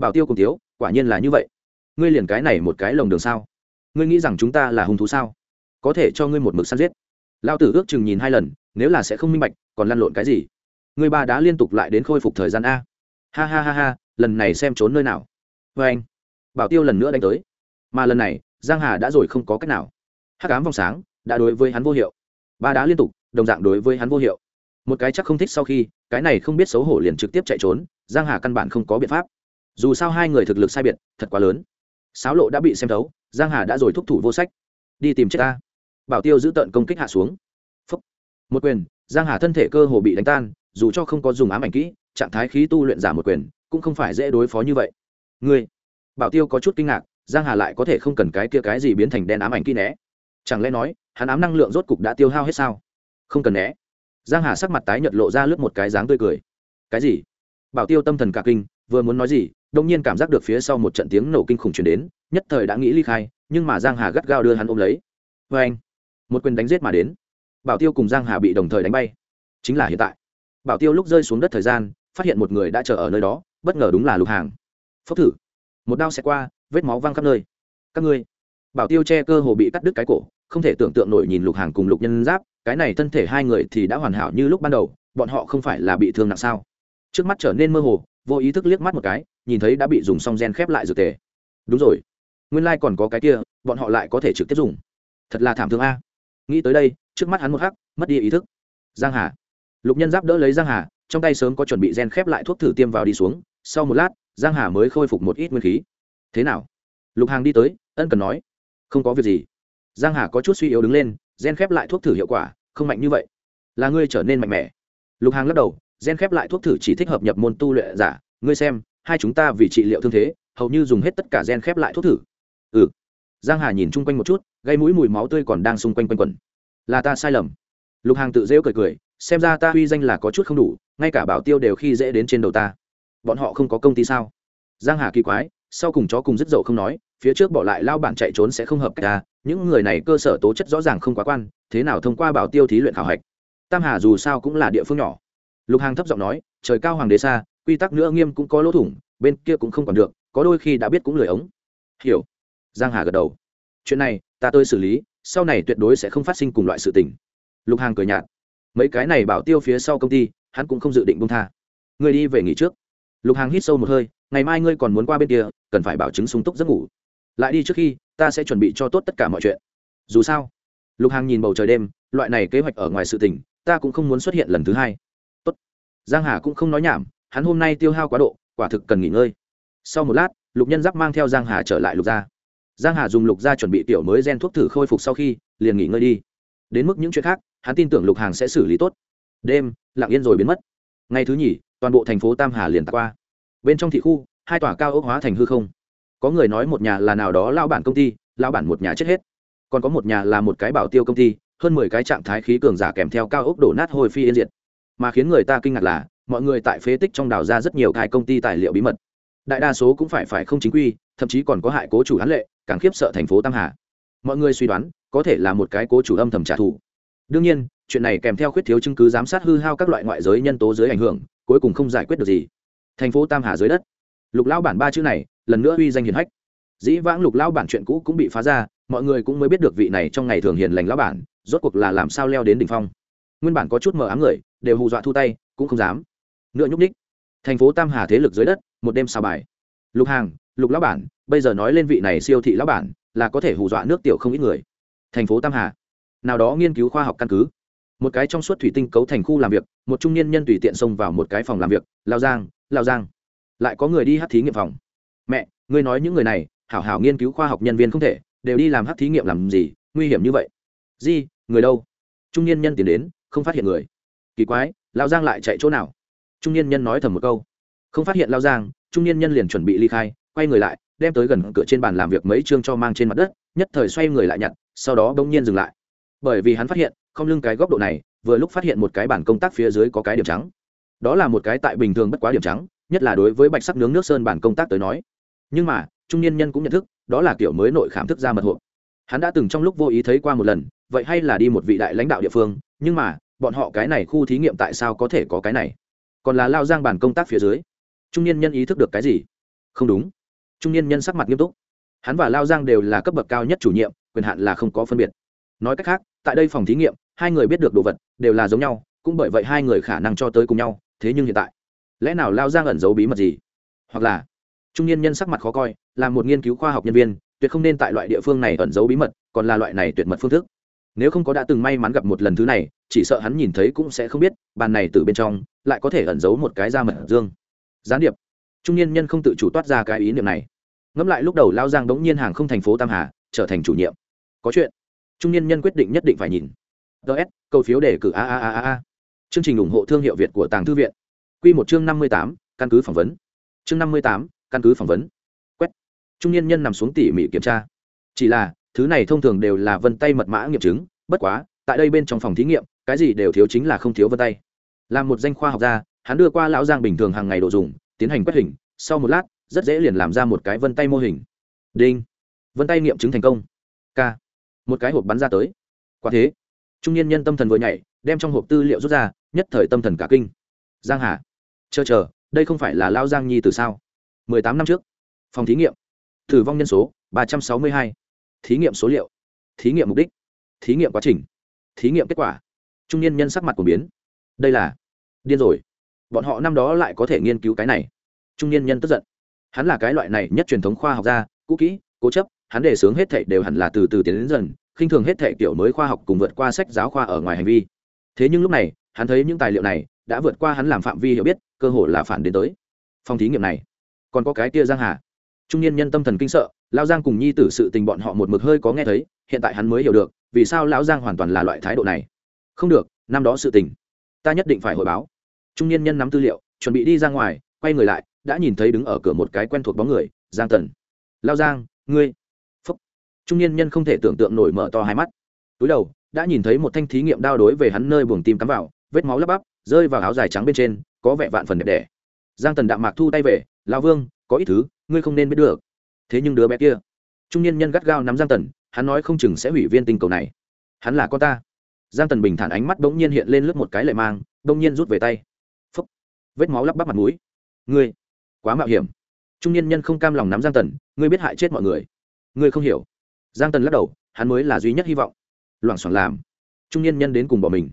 bảo tiêu cùng thiếu, quả nhiên là như vậy. Ngươi liền cái này một cái lồng đường sao? Ngươi nghĩ rằng chúng ta là hung thú sao? Có thể cho ngươi một mực săn giết. Lao tử ước chừng nhìn hai lần, nếu là sẽ không minh bạch, còn lăn lộn cái gì? Ngươi ba đã liên tục lại đến khôi phục thời gian a. Ha ha ha ha, lần này xem trốn nơi nào. Vê anh, bảo tiêu lần nữa đánh tới. Mà lần này, giang hà đã rồi không có cách nào. Hắc ám vòng sáng, đã đối với hắn vô hiệu. Ba đá liên tục, đồng dạng đối với hắn vô hiệu. Một cái chắc không thích sau khi, cái này không biết xấu hổ liền trực tiếp chạy trốn, giang hà căn bản không có biện pháp dù sao hai người thực lực sai biệt thật quá lớn. Sáo lộ đã bị xem thấu, giang hà đã rồi thúc thủ vô sách. Đi tìm chết ta. Bảo tiêu giữ tận công kích hạ xuống. Phúc. một quyền, giang hà thân thể cơ hồ bị đánh tan, dù cho không có dùng ám ảnh kỹ, trạng thái khí tu luyện giả một quyền, cũng không phải dễ đối phó như vậy. Ngươi. Bảo tiêu có chút kinh ngạc, giang hà lại có thể không cần cái kia cái gì biến thành đen ám ảnh kỹ né. Chẳng lẽ nói, hắn ám năng lượng rốt cục đã tiêu hao hết sao? Không cần né. Giang hà sắc mặt tái nhợt lộ ra lướt một cái dáng tươi cười. Cái gì? Bảo tiêu tâm thần cả kinh, vừa muốn nói gì đông nhiên cảm giác được phía sau một trận tiếng nổ kinh khủng chuyển đến, nhất thời đã nghĩ ly khai, nhưng mà giang hà gắt gao đưa hắn ôm lấy. Vê anh, một quyền đánh giết mà đến. Bảo tiêu cùng giang hà bị đồng thời đánh bay. Chính là hiện tại. Bảo tiêu lúc rơi xuống đất thời gian, phát hiện một người đã chờ ở nơi đó, bất ngờ đúng là lục hàng. Phốc thử. Một đao xẹt qua, vết máu văng khắp nơi. Các ngươi. Bảo tiêu che cơ hồ bị cắt đứt cái cổ, không thể tưởng tượng nổi nhìn lục hàng cùng lục nhân giáp, cái này thân thể hai người thì đã hoàn hảo như lúc ban đầu, bọn họ không phải là bị thương nặng sao? Trước mắt trở nên mơ hồ, vô ý thức liếc mắt một cái nhìn thấy đã bị dùng xong gen khép lại dược tề. Đúng rồi. Nguyên lai、like、còn có cái kia, bọn họ lại có thể trực tiếp dùng. Thật là thảm thương a. Nghĩ tới đây, trước mắt hắn một hắc, mất đi ý thức. Giang hà. Lục nhân giáp đỡ lấy giang hà, trong tay sớm có chuẩn bị gen khép lại thuốc thử tiêm vào đi xuống. Sau một lát, giang hà mới khôi phục một ít nguyên khí. Thế nào? Lục hàng đi tới, ân cần nói. Không có việc gì. Giang hà có chút suy yếu đứng lên, gen khép lại thuốc thử hiệu quả, không mạnh như vậy. Là ngươi trở nên mạnh mẽ. Lục hàng lắc đầu, gen khép lại thuốc thử chỉ thích hợp nhập môn tu luyện giả, ngươi xem hai chúng ta vì trị liệu thương thế, hầu như dùng hết tất cả gen khép lại thuốc thử. Ừ. Giang hà nhìn chung quanh một chút, gây mũi mùi máu tươi còn đang xung quanh quanh quẩn. Là ta sai lầm. Lục hàng tự rêu cười cười, xem ra ta uy danh là có chút không đủ, ngay cả bảo tiêu đều khi dễ đến trên đầu ta. Bọn họ không có công ty sao? Giang hà kỳ quái, sau cùng chó cùng rất dậu không nói, phía trước bỏ lại lao bản chạy trốn sẽ không hợp cách ta, những người này cơ sở tố chất rõ ràng không quá quan, thế nào thông qua bảo tiêu thí luyện khảo hạch? Tam hà dù sao cũng là địa phương nhỏ. Lục hàng thấp giọng nói, trời cao hoàng đế xa quy tắc nữa nghiêm cũng có lỗ thủng, bên kia cũng không còn được, có đôi khi đã biết cũng lười ống. Hiểu. Giang hà gật đầu. Chuyện này, ta tôi xử lý, sau này tuyệt đối sẽ không phát sinh cùng loại sự tình. Lục hàng cười nhạt. Mấy cái này bảo tiêu phía sau công ty, hắn cũng không dự định buông tha. Người đi về nghỉ trước. Lục hàng hít sâu một hơi, ngày mai ngươi còn muốn qua bên kia, cần phải bảo chứng sung túc giấc ngủ. Lại đi trước khi, ta sẽ chuẩn bị cho tốt tất cả mọi chuyện. Dù sao, lục hàng nhìn bầu trời đêm, loại này kế hoạch ở ngoài sự tình, ta cũng không muốn xuất hiện lần thứ hai. Tốt. Giang hà cũng không nói nhảm hắn hôm nay tiêu hao quá độ, quả thực cần nghỉ ngơi. Sau một lát, lục nhân giáp mang theo giang hà trở lại lục gia. Giang hà dùng lục gia chuẩn bị tiểu mới gen thuốc thử khôi phục sau khi, liền nghỉ ngơi đi. Đến mức những chuyện khác, hắn tin tưởng lục hàng sẽ xử lý tốt. Đêm, lặng yên rồi biến mất. Ngày thứ nhì, toàn bộ thành phố tam hà liền tạt qua. Bên trong thị khu, hai tòa cao ốc hóa thành hư không. Có người nói một nhà là nào đó lao bản công ty lao bản một nhà chết hết. Còn có một nhà là một cái bảo tiêu công ty, hơn mười cái trạng thái khí cường giả kèm theo cao ốc đổ nát hồi phi yên diệt. Mà khiến người ta kinh ngạc là mọi người tại phế tích trong đào ra rất nhiều cái công ty tài liệu bí mật. Đại đa số cũng phải phải không chính quy, thậm chí còn có hại cố chủ hán lệ, càng khiếp sợ thành phố tam hà. Mọi người suy đoán, có thể là một cái cố chủ âm thầm trả thù. Đương nhiên, chuyện này kèm theo khuyết thiếu chứng cứ giám sát hư hao các loại ngoại giới nhân tố dưới ảnh hưởng, cuối cùng không giải quyết được gì. Thành phố tam hà dưới đất. Lục lão bản ba chữ này, lần nữa uy danh hiền hách. Dĩ vãng lục lão bản chuyện cũ cũng bị phá ra, mọi người cũng mới biết được vị này trong ngày thường hiền lành lão bản, rốt cuộc là làm sao leo đến đỉnh phong. Nguyên bản có chút mờ ám người, đều hù dọa thu tay, cũng không dám nữa nhúc ních thành phố tam hà thế lực dưới đất, một đêm sao bài. Lục hàng, lục lão bản, bây giờ nói lên vị này siêu thị lão bản, là có thể hù dọa nước tiểu không ít người. Thành phố tam hà. Nào đó nghiên cứu khoa học căn cứ. Một cái trong suốt thủy tinh cấu thành khu làm việc, một trung niên nhân tùy tiện xông vào một cái phòng làm việc lao giang lao giang. Lại có người đi hát thí nghiệm phòng. Mẹ, ngươi nói những người này, hảo hảo nghiên cứu khoa học nhân viên không thể, đều đi làm hát thí nghiệm làm gì, nguy hiểm như vậy. Di, người đâu? Trung niên nhân tiến đến, không phát hiện người. Kỳ quái lao giang lại chạy chỗ nào? Trung niên nhân nói thầm một câu. Không phát hiện lao giang, trung niên nhân liền chuẩn bị ly khai, quay người lại, đem tới gần cửa trên bàn làm việc mấy chương cho mang trên mặt đất, nhất thời xoay người lại nhặt, sau đó bỗng nhiên dừng lại. Bởi vì hắn phát hiện, không lưng cái góc độ này, vừa lúc phát hiện một cái bản công tác phía dưới có cái điểm trắng. Đó là một cái tại bình thường bất quá điểm trắng, nhất là đối với bạch sắc nướng nước sơn bản công tác tới nói. Nhưng mà, trung niên nhân cũng nhận thức, đó là kiểu mới nội khảm thức ra mật hộp. Hắn đã từng trong lúc vô ý thấy qua một lần, vậy hay là đi một vị đại lãnh đạo địa phương, nhưng mà, bọn họ cái này khu thí nghiệm tại sao có thể có cái này? Còn là lao giang bản công tác phía dưới. Trung niên nhân ý thức được cái gì? Không đúng. Trung niên nhân sắc mặt nghiêm túc. Hắn và lao giang đều là cấp bậc cao nhất chủ nhiệm, quyền hạn là không có phân biệt. Nói cách khác, tại đây phòng thí nghiệm, hai người biết được đồ vật, đều là giống nhau, cũng bởi vậy hai người khả năng cho tới cùng nhau, thế nhưng hiện tại, lẽ nào lao giang ẩn giấu bí mật gì? Hoặc là, trung niên nhân sắc mặt khó coi, là một nghiên cứu khoa học nhân viên, tuyệt không nên tại loại địa phương này ẩn giấu bí mật, còn là loại này tuyệt mật phương thức nếu không có đã từng may mắn gặp một lần thứ này, chỉ sợ hắn nhìn thấy cũng sẽ không biết, bàn này từ bên trong, lại có thể ẩn giấu một cái da mật dương. Gián điệp. Trung niên nhân không tự chủ toát ra cái ý niệm này. Ngẫm lại lúc đầu lao giang đống nhiên hàng không thành phố tam hà, trở thành chủ nhiệm. Có chuyện. Trung niên nhân quyết định nhất định phải nhìn. Ts cầu phiếu đề cử a a a a chương trình ủng hộ thương hiệu việt của tàng thư viện. Q một chương năm mươi tám, căn cứ phỏng vấn. Chương năm mươi tám, căn cứ phỏng vấn. Quét. Trung niên nhân nằm xuống tỉ mỉ kiểm tra. Chỉ là, thứ này thông thường đều là vân tay mật mã nghiệm chứng bất quá, tại đây bên trong phòng thí nghiệm, cái gì đều thiếu chính là không thiếu vân tay. Làm một danh khoa học gia, hắn đưa qua lão giang bình thường hàng ngày đồ dùng, tiến hành quét hình, sau một lát, rất dễ liền làm ra một cái vân tay mô hình. Đinh. Vân tay nghiệm chứng thành công. K. Một cái hộp bắn ra tới. Quả thế. Trung niên nhân tâm thần vừa nhảy, đem trong hộp tư liệu rút ra, nhất thời tâm thần cả kinh. Giang hà. Chờ chờ, đây không phải là lao giang nhi từ sao? Mười tám năm trước. Phòng thí nghiệm. Tử vong nhân số ba trăm sáu mươi hai. Thí nghiệm số liệu. Thí nghiệm mục đích thí nghiệm quá trình, thí nghiệm kết quả, trung niên nhân sắc mặt của biến. Đây là, điên rồi. Bọn họ năm đó lại có thể nghiên cứu cái này. Trung niên nhân tức giận. Hắn là cái loại này nhất truyền thống khoa học gia, cũ kỹ, cố chấp, hắn đề xướng hết thảy đều hẳn là từ từ tiến đến dần, khinh thường hết thảy kiểu mới khoa học cùng vượt qua sách giáo khoa ở ngoài hành vi. Thế nhưng lúc này, hắn thấy những tài liệu này đã vượt qua hắn làm phạm vi hiểu biết, cơ hội là phản đến tới. Phòng thí nghiệm này, còn có cái kia giang hà. Trung niên nhân tâm thần kinh sợ, lao giang cùng nhi tử sự tình bọn họ một mực hơi có nghe thấy hiện tại hắn mới hiểu được, vì sao lão giang hoàn toàn là loại thái độ này. Không được, năm đó sự tình, ta nhất định phải hồi báo. Trung niên nhân nắm tư liệu, chuẩn bị đi ra ngoài, quay người lại, đã nhìn thấy đứng ở cửa một cái quen thuộc bóng người, giang tần. Lao giang, ngươi phúc. Trung niên nhân không thể tưởng tượng nổi mở to hai mắt. Túi đầu, đã nhìn thấy một thanh thí nghiệm đao đối về hắn nơi buồng tim cắm vào, vết máu lấp bắp, rơi vào áo dài trắng bên trên, có vẻ vạn phần đẹp đẽ. Giang tần đạm mạc thu tay về lao vương, có ít thứ, ngươi không nên biết được. Thế nhưng đứa bé kia trung niên nhân gắt gao nắm giang tần hắn nói không chừng sẽ hủy viên tinh cầu này. Hắn là con ta. Giang tần bình thản ánh mắt bỗng nhiên hiện lên lướt một cái lệ mang, bỗng nhiên rút về tay. Phấp vết máu lắp bắp mặt mũi. Ngươi, quá mạo hiểm. Trung niên nhân không cam lòng nắm giang tần, ngươi biết hại chết mọi người. Ngươi không hiểu. Giang tần lắc đầu, hắn mới là duy nhất hy vọng. Loảng xoảng làm. Trung niên nhân đến cùng bỏ mình.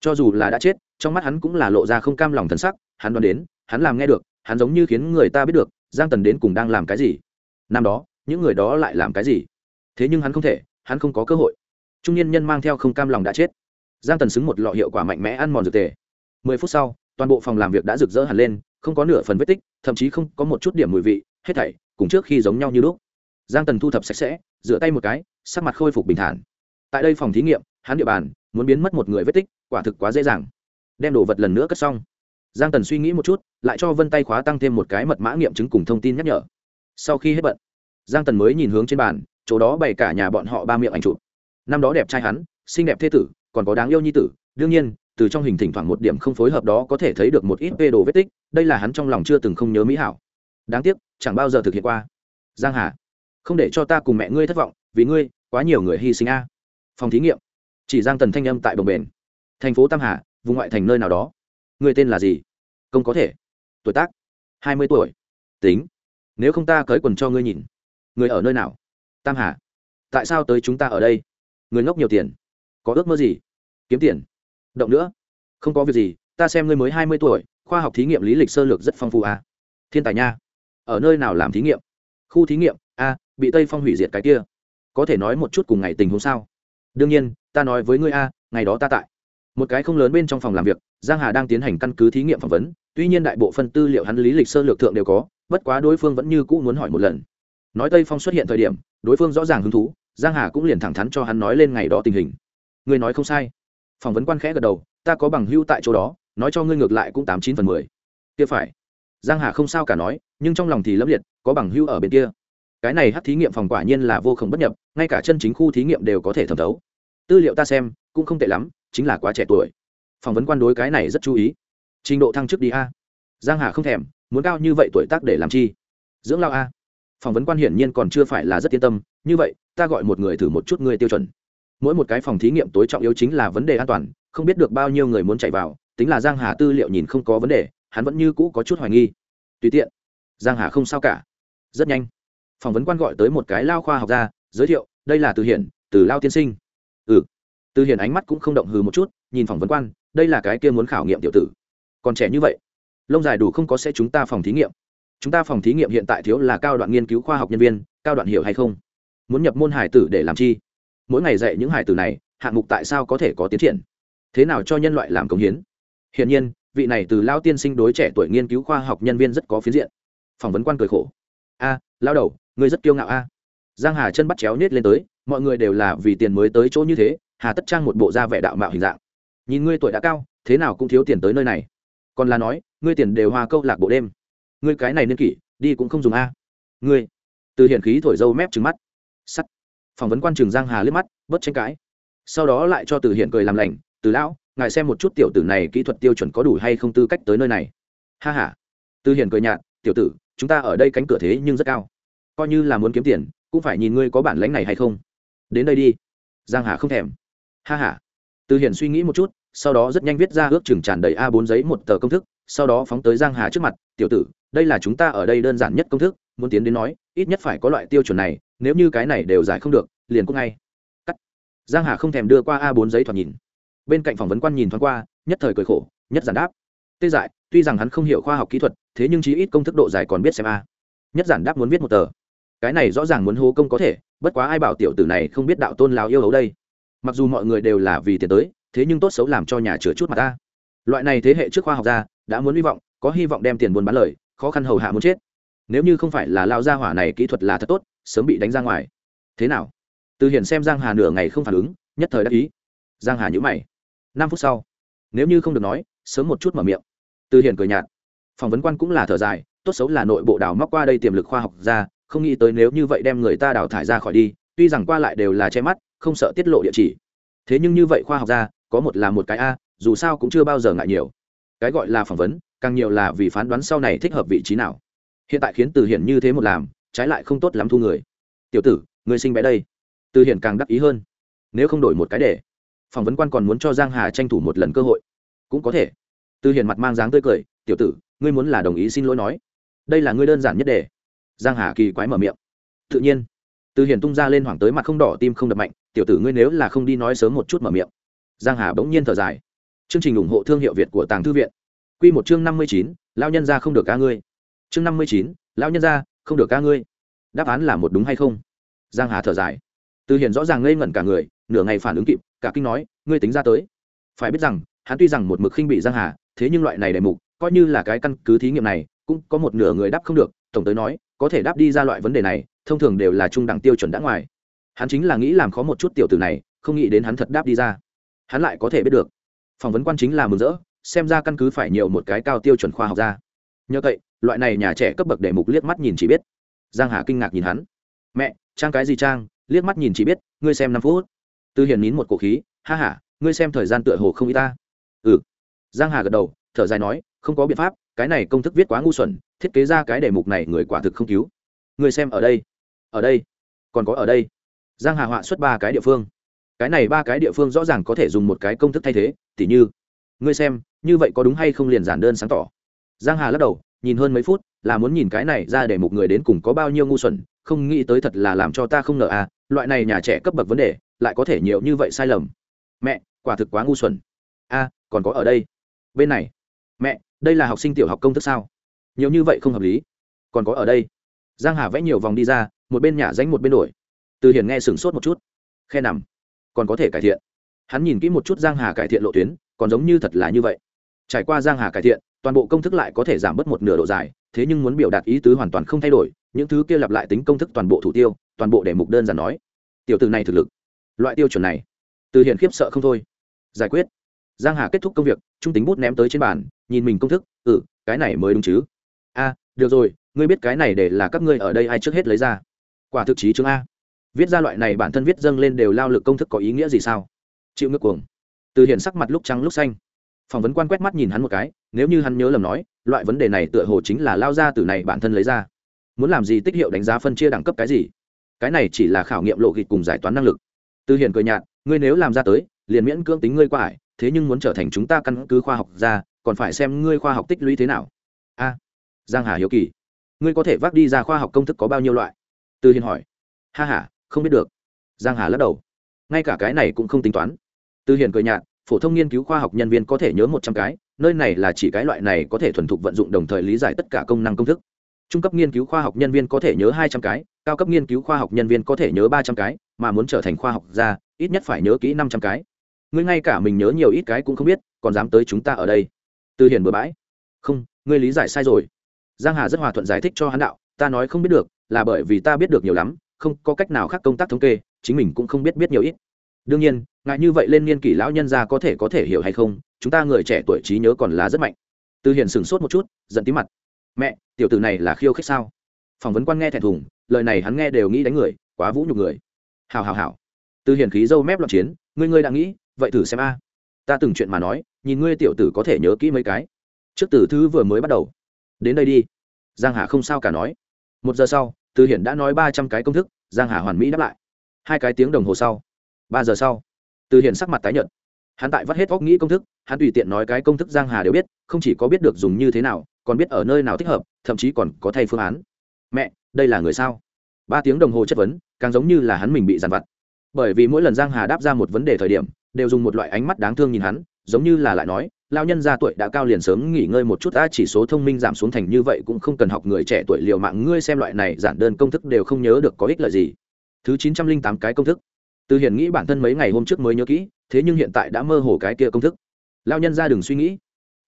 Cho dù là đã chết, trong mắt hắn cũng là lộ ra không cam lòng thân sắc, hắn đoán đến, hắn làm nghe được, hắn giống như khiến người ta biết được, giang tần đến cùng đang làm cái gì. Năm đó, những người đó lại làm cái gì? Thế nhưng hắn không thể, hắn không có cơ hội. Trung niên nhân mang theo không cam lòng đã chết. Giang tần xứng một lọ hiệu quả mạnh mẽ ăn mòn dược tề. Mười phút sau, toàn bộ phòng làm việc đã rực rỡ hẳn lên, không có nửa phần vết tích, thậm chí không có một chút điểm mùi vị, hết thảy cùng trước khi giống nhau như lúc. Giang tần thu thập sạch sẽ, rửa tay một cái, sắc mặt khôi phục bình thản. Tại đây phòng thí nghiệm, hắn địa bàn, muốn biến mất một người vết tích, quả thực quá dễ dàng. Đem đồ vật lần nữa cất xong. Giang tần suy nghĩ một chút, lại cho vân tay khóa tăng thêm một cái mật mã nghiệm chứng cùng thông tin nhắc nhở. Sau khi hết bận, giang tần mới nhìn hướng trên bàn chỗ đó bày cả nhà bọn họ ba miệng ảnh chụp. Năm đó đẹp trai hắn, xinh đẹp thế tử, còn có đáng yêu nhi tử. Đương nhiên, từ trong hình thỉnh thoảng một điểm không phối hợp đó có thể thấy được một ít vê đồ vết tích, đây là hắn trong lòng chưa từng không nhớ mỹ hảo. Đáng tiếc, chẳng bao giờ thực hiện qua. Giang hà, không để cho ta cùng mẹ ngươi thất vọng, vì ngươi, quá nhiều người hy sinh a. Phòng thí nghiệm. Chỉ giang tần thanh âm tại bồng bền thành phố tam hà, vùng ngoại thành nơi nào đó. Người tên là gì? Công có thể. Tuổi tác? Hai mươi tuổi. Tính. Nếu không ta cởi quần cho ngươi nhìn. Người ở nơi nào? Tam hà, tại sao tới chúng ta ở đây? Người ngốc nhiều tiền, có ước mơ gì? Kiếm tiền, động nữa, không có việc gì, ta xem ngươi mới hai mươi tuổi, khoa học thí nghiệm lý lịch sơ lược rất phong phú à. thiên tài nha, ở nơi nào làm thí nghiệm? Khu thí nghiệm, a, bị tây phong hủy diệt cái kia. Có thể nói một chút cùng ngày tình huống sao? Đương nhiên, ta nói với ngươi a, ngày đó ta tại một cái không lớn bên trong phòng làm việc, giang hà đang tiến hành căn cứ thí nghiệm phỏng vấn, tuy nhiên đại bộ phân tư liệu hắn lý lịch sơ lược thượng đều có, bất quá đối phương vẫn như cũ muốn hỏi một lần nói tây phong xuất hiện thời điểm, đối phương rõ ràng hứng thú, giang hà cũng liền thẳng thắn cho hắn nói lên ngày đó tình hình. Ngươi nói không sai. Phỏng vấn quan khẽ gật đầu, ta có bằng hưu tại chỗ đó, nói cho ngươi ngược lại cũng tám chín phần mười. Kia phải. Giang hà không sao cả nói, nhưng trong lòng thì lấp liệt, có bằng hưu ở bên kia. Cái này hát thí nghiệm phòng quả nhiên là vô khổng bất nhập, ngay cả chân chính khu thí nghiệm đều có thể thẩm thấu. Tư liệu ta xem, cũng không tệ lắm, chính là quá trẻ tuổi. Phỏng vấn quan đối cái này rất chú ý. Trình độ thăng chức đi a. Giang hà không thèm, muốn cao như vậy tuổi tác để làm chi? Dưỡng lao a phỏng vấn quan hiển nhiên còn chưa phải là rất yên tâm, như vậy, ta gọi một người thử một chút ngươi tiêu chuẩn. Mỗi một cái phòng thí nghiệm tối trọng yếu chính là vấn đề an toàn, không biết được bao nhiêu người muốn chạy vào, tính là giang hà tư liệu nhìn không có vấn đề, hắn vẫn như cũ có chút hoài nghi. Tùy tiện. Giang hà không sao cả. Rất nhanh. Phỏng vấn quan gọi tới một cái lao khoa học gia, giới thiệu, đây là từ hiển, từ lao tiên sinh. Ừ. Từ hiển ánh mắt cũng không động hừ một chút, nhìn phỏng vấn quan, đây là cái kia muốn khảo nghiệm tiểu tử. Còn trẻ như vậy, lông dài đủ không có sẽ chúng ta phòng thí nghiệm chúng ta phòng thí nghiệm hiện tại thiếu là cao đoạn nghiên cứu khoa học nhân viên, cao đoạn hiểu hay không? Muốn nhập môn hải tử để làm chi? Mỗi ngày dạy những hải tử này, hạng mục tại sao có thể có tiến triển? Thế nào cho nhân loại làm công hiến? Hiển nhiên, vị này từ lao tiên sinh đối trẻ tuổi nghiên cứu khoa học nhân viên rất có phiến diện. Phỏng vấn quan cười khổ. A, lao đầu, ngươi rất kiêu ngạo a. Giang hà chân bắt chéo nhét lên tới, mọi người đều là vì tiền mới tới chỗ như thế, hà tất trang một bộ da vẻ đạo mạo hình dạng. Nhìn ngươi tuổi đã cao, thế nào cũng thiếu tiền tới nơi này. Còn là nói, ngươi tiền đều hoa câu lạc bộ đêm ngươi cái này niên kỷ, đi cũng không dùng a. Ngươi, từ hiển khí thổi dâu mép trừng mắt. Sắt. Phỏng vấn quan trường giang hà liếc mắt, bớt tranh cãi. Sau đó lại cho từ hiển cười làm lành, từ lão, ngài xem một chút tiểu tử này kỹ thuật tiêu chuẩn có đủ hay không tư cách tới nơi này. Ha ha. Từ hiển cười nhạt, tiểu tử, chúng ta ở đây cánh cửa thế nhưng rất cao. Coi như là muốn kiếm tiền, cũng phải nhìn ngươi có bản lãnh này hay không. Đến đây đi. Giang hà không thèm. Ha ha. Từ hiển suy nghĩ một chút, sau đó rất nhanh viết ra ước chừng tràn đầy a 4 giấy một tờ công thức, sau đó phóng tới giang hà trước mặt, tiểu tử đây là chúng ta ở đây đơn giản nhất công thức, muốn tiến đến nói, ít nhất phải có loại tiêu chuẩn này, nếu như cái này đều giải không được, liền cũng ngay. Cắt. Giang hà không thèm đưa qua a 4 giấy thoạt nhìn. Bên cạnh phỏng vấn quan nhìn thoáng qua, nhất thời cười khổ, nhất giản đáp. Tê dại, tuy rằng hắn không hiểu khoa học kỹ thuật, thế nhưng chí ít công thức độ dài còn biết xem a. Nhất giản đáp muốn viết một tờ. Cái này rõ ràng muốn hô công có thể, bất quá ai bảo tiểu tử này không biết đạo tôn lào yêu hấu đây. Mặc dù mọi người đều là vì tiền tới, thế nhưng tốt xấu làm cho nhà chữa chút mà ta loại này thế hệ trước khoa học gia, đã muốn hy vọng, có hy vọng đem tiền buôn bán lời khó khăn hầu hạ muốn chết. Nếu như không phải là lao gia hỏa này kỹ thuật là thật tốt, sớm bị đánh ra ngoài. Thế nào? Từ hiển xem giang hà nửa ngày không phản ứng, nhất thời đắc ý. Giang hà nhữ mày. Năm phút sau, nếu như không được nói, sớm một chút mở miệng. Từ hiển cười nhạt. Phỏng vấn quan cũng là thở dài, tốt xấu là nội bộ đào móc qua đây tiềm lực khoa học ra, không nghĩ tới nếu như vậy đem người ta đào thải ra khỏi đi, tuy rằng qua lại đều là che mắt, không sợ tiết lộ địa chỉ. Thế nhưng như vậy khoa học ra, có một là một cái a, dù sao cũng chưa bao giờ ngại nhiều. Cái gọi là phỏng vấn càng nhiều là vì phán đoán sau này thích hợp vị trí nào. Hiện tại khiến từ hiển như thế một làm, trái lại không tốt lắm thu người. Tiểu tử người sinh bé đây. Từ hiển càng đắc ý hơn. Nếu không đổi một cái để, phỏng vấn quan còn muốn cho giang hà tranh thủ một lần cơ hội. Cũng có thể. Từ hiển mặt mang dáng tươi cười, tiểu tử, ngươi muốn là đồng ý xin lỗi nói. Đây là ngươi đơn giản nhất để. Giang hà kỳ quái mở miệng. Tự nhiên. Từ hiển tung ra lên hoảng tới mặt không đỏ, tim không đập mạnh. Tiểu tử ngươi nếu là không đi nói sớm một chút mở miệng. Giang hà bỗng nhiên thở dài. Chương trình ủng hộ thương hiệu việt của tàng thư viện quy một chương năm mươi chín, nhân gia không được ca ngươi. Chương năm mươi chín, nhân gia không được ca ngươi. Đáp án là một đúng hay không? Giang hà thở dài. Từ hiển rõ ràng ngây ngẩn cả người nửa ngày phản ứng kịp cả kinh nói ngươi tính ra tới. Phải biết rằng hắn tuy rằng một mực khinh bị giang hà thế nhưng loại này đề mục coi như là cái căn cứ thí nghiệm này cũng có một nửa người đáp không được tổng tới nói có thể đáp đi ra loại vấn đề này thông thường đều là trung đẳng tiêu chuẩn đã ngoài. Hắn chính là nghĩ làm khó một chút tiểu tử này không nghĩ đến hắn thật đáp đi ra. Hắn lại có thể biết được. Phỏng vấn quan chính là mừng rỡ xem ra căn cứ phải nhiều một cái cao tiêu chuẩn khoa học ra. Nhờ vậy, loại này nhà trẻ cấp bậc đề mục liếc mắt nhìn chỉ biết. Giang hà kinh ngạc nhìn hắn. Mẹ, trang cái gì trang? Liếc mắt nhìn chỉ biết, ngươi xem năm phút. Tư hiền nín một cổ khí, ha ha, ngươi xem thời gian tựa hồ không y ta. Ừ. Giang hà gật đầu, thở dài nói, không có biện pháp, cái này công thức viết quá ngu xuẩn, thiết kế ra cái đề mục này người quả thực không cứu. Ngươi xem ở đây. Ở đây. Còn có ở đây. Giang hà họa xuất ba cái địa phương. Cái này ba cái địa phương rõ ràng có thể dùng một cái công thức thay thế, tỉ như, ngươi xem như vậy có đúng hay không liền giản đơn sáng tỏ. Giang hà lắc đầu, nhìn hơn mấy phút, là muốn nhìn cái này ra để một người đến cùng có bao nhiêu ngu xuẩn, không nghĩ tới thật là làm cho ta không ngờ à loại này nhà trẻ cấp bậc vấn đề, lại có thể nhiều như vậy sai lầm. Mẹ, quả thực quá ngu xuẩn. A, còn có ở đây. Bên này. Mẹ, đây là học sinh tiểu học công thức sao? Nhiều như vậy không hợp lý. Còn có ở đây. Giang hà vẽ nhiều vòng đi ra, một bên nhà danh một bên đổi. Từ hiển nghe sửng sốt một chút. Khe nằm. Còn có thể cải thiện. Hắn nhìn kỹ một chút giang hà cải thiện lộ tuyến, còn giống như thật là như vậy trải qua giang hà cải thiện, toàn bộ công thức lại có thể giảm bớt một nửa độ dài, thế nhưng muốn biểu đạt ý tứ hoàn toàn không thay đổi, những thứ kia lặp lại tính công thức toàn bộ thủ tiêu, toàn bộ để mục đơn giản nói. Tiểu từ này thực lực, loại tiêu chuẩn này, từ hiện khiếp sợ không thôi. Giải quyết. Giang hà kết thúc công việc, trung tính bút ném tới trên bàn, nhìn mình công thức ừ cái này mới đúng chứ. A, được rồi, ngươi biết cái này để là các ngươi ở đây ai trước hết lấy ra? Quả thực chí chương a. Viết ra loại này bản thân viết dâng lên đều lao lực công thức có ý nghĩa gì sao? Chịu ngược cuồng. Từ hiện sắc mặt lúc trắng lúc xanh phỏng vấn quan quét mắt nhìn hắn một cái, nếu như hắn nhớ lầm nói, loại vấn đề này tựa hồ chính là lao ra từ này bản thân lấy ra. Muốn làm gì tích hiệu đánh giá phân chia đẳng cấp cái gì? Cái này chỉ là khảo nghiệm lộ kịch cùng giải toán năng lực. Từ Hiền cười nhạt, ngươi nếu làm ra tới, liền miễn cưỡng tính ngươi qua ải, thế nhưng muốn trở thành chúng ta căn cứ khoa học ra, còn phải xem ngươi khoa học tích lũy thế nào. A, giang hà hiếu kỳ. Ngươi có thể vác đi ra khoa học công thức có bao nhiêu loại? Từ hiền hỏi. Ha ha, không biết được. Giang hà lắc đầu. Ngay cả cái này cũng không tính toán. Từ hiền cười nhạt phổ thông nghiên cứu khoa học nhân viên có thể nhớ một trăm cái, nơi này là chỉ cái loại này có thể thuần thục vận dụng đồng thời lý giải tất cả công năng công thức. Trung cấp nghiên cứu khoa học nhân viên có thể nhớ hai trăm cái, cao cấp nghiên cứu khoa học nhân viên có thể nhớ ba trăm cái, mà muốn trở thành khoa học gia, ít nhất phải nhớ kỹ năm trăm cái. Ngươi ngay cả mình nhớ nhiều ít cái cũng không biết, còn dám tới chúng ta ở đây. Từ hiển bừa bãi. Không, ngươi lý giải sai rồi. Giang hà rất hòa thuận giải thích cho hắn đạo, ta nói không biết được, là bởi vì ta biết được nhiều lắm, không có cách nào khác công tác thống kê, chính mình cũng không biết biết nhiều ít. Đương nhiên ngại như vậy lên niên kỷ lão nhân gia có thể có thể hiểu hay không, chúng ta người trẻ tuổi trí nhớ còn là rất mạnh. Từ hiển sửng sốt một chút, giận tí mặt. Mẹ, tiểu tử này là khiêu khích sao? Phỏng vấn quan nghe thẹn thùng, lời này hắn nghe đều nghĩ đánh người, quá vũ nhục người. Hào hào hào từ hiển khí dâu mép loạn chiến, ngươi ngươi đang nghĩ, vậy thử xem a. Ta từng chuyện mà nói, nhìn ngươi tiểu tử có thể nhớ kỹ mấy cái. Trước tử thứ vừa mới bắt đầu. Đến đây đi. Giang hà không sao cả nói. Một giờ sau, từ hiển đã nói ba trăm cái công thức, giang hà hoàn mỹ đáp lại. Hai cái tiếng đồng hồ sau. Ba giờ sau từ hiền sắc mặt tái nhợt. Hắn tại vắt hết óc nghĩ công thức, hắn tùy tiện nói cái công thức giang hà đều biết, không chỉ có biết được dùng như thế nào, còn biết ở nơi nào thích hợp, thậm chí còn có thay phương án. Mẹ, đây là người sao? Ba tiếng đồng hồ chất vấn, càng giống như là hắn mình bị dằn vặt. Bởi vì mỗi lần giang hà đáp ra một vấn đề thời điểm, đều dùng một loại ánh mắt đáng thương nhìn hắn, giống như là lại nói lao nhân ra tuổi đã cao liền sớm nghỉ ngơi một chút, ta chỉ số thông minh giảm xuống thành như vậy cũng không cần học người trẻ tuổi liều mạng, ngươi xem loại này giản đơn công thức đều không nhớ được có ích lợi gì. Thứ chín trăm linh tám cái công thức từ hiển nghĩ bản thân mấy ngày hôm trước mới nhớ kỹ, thế nhưng hiện tại đã mơ hồ cái kia công thức. Lao nhân ra đừng suy nghĩ.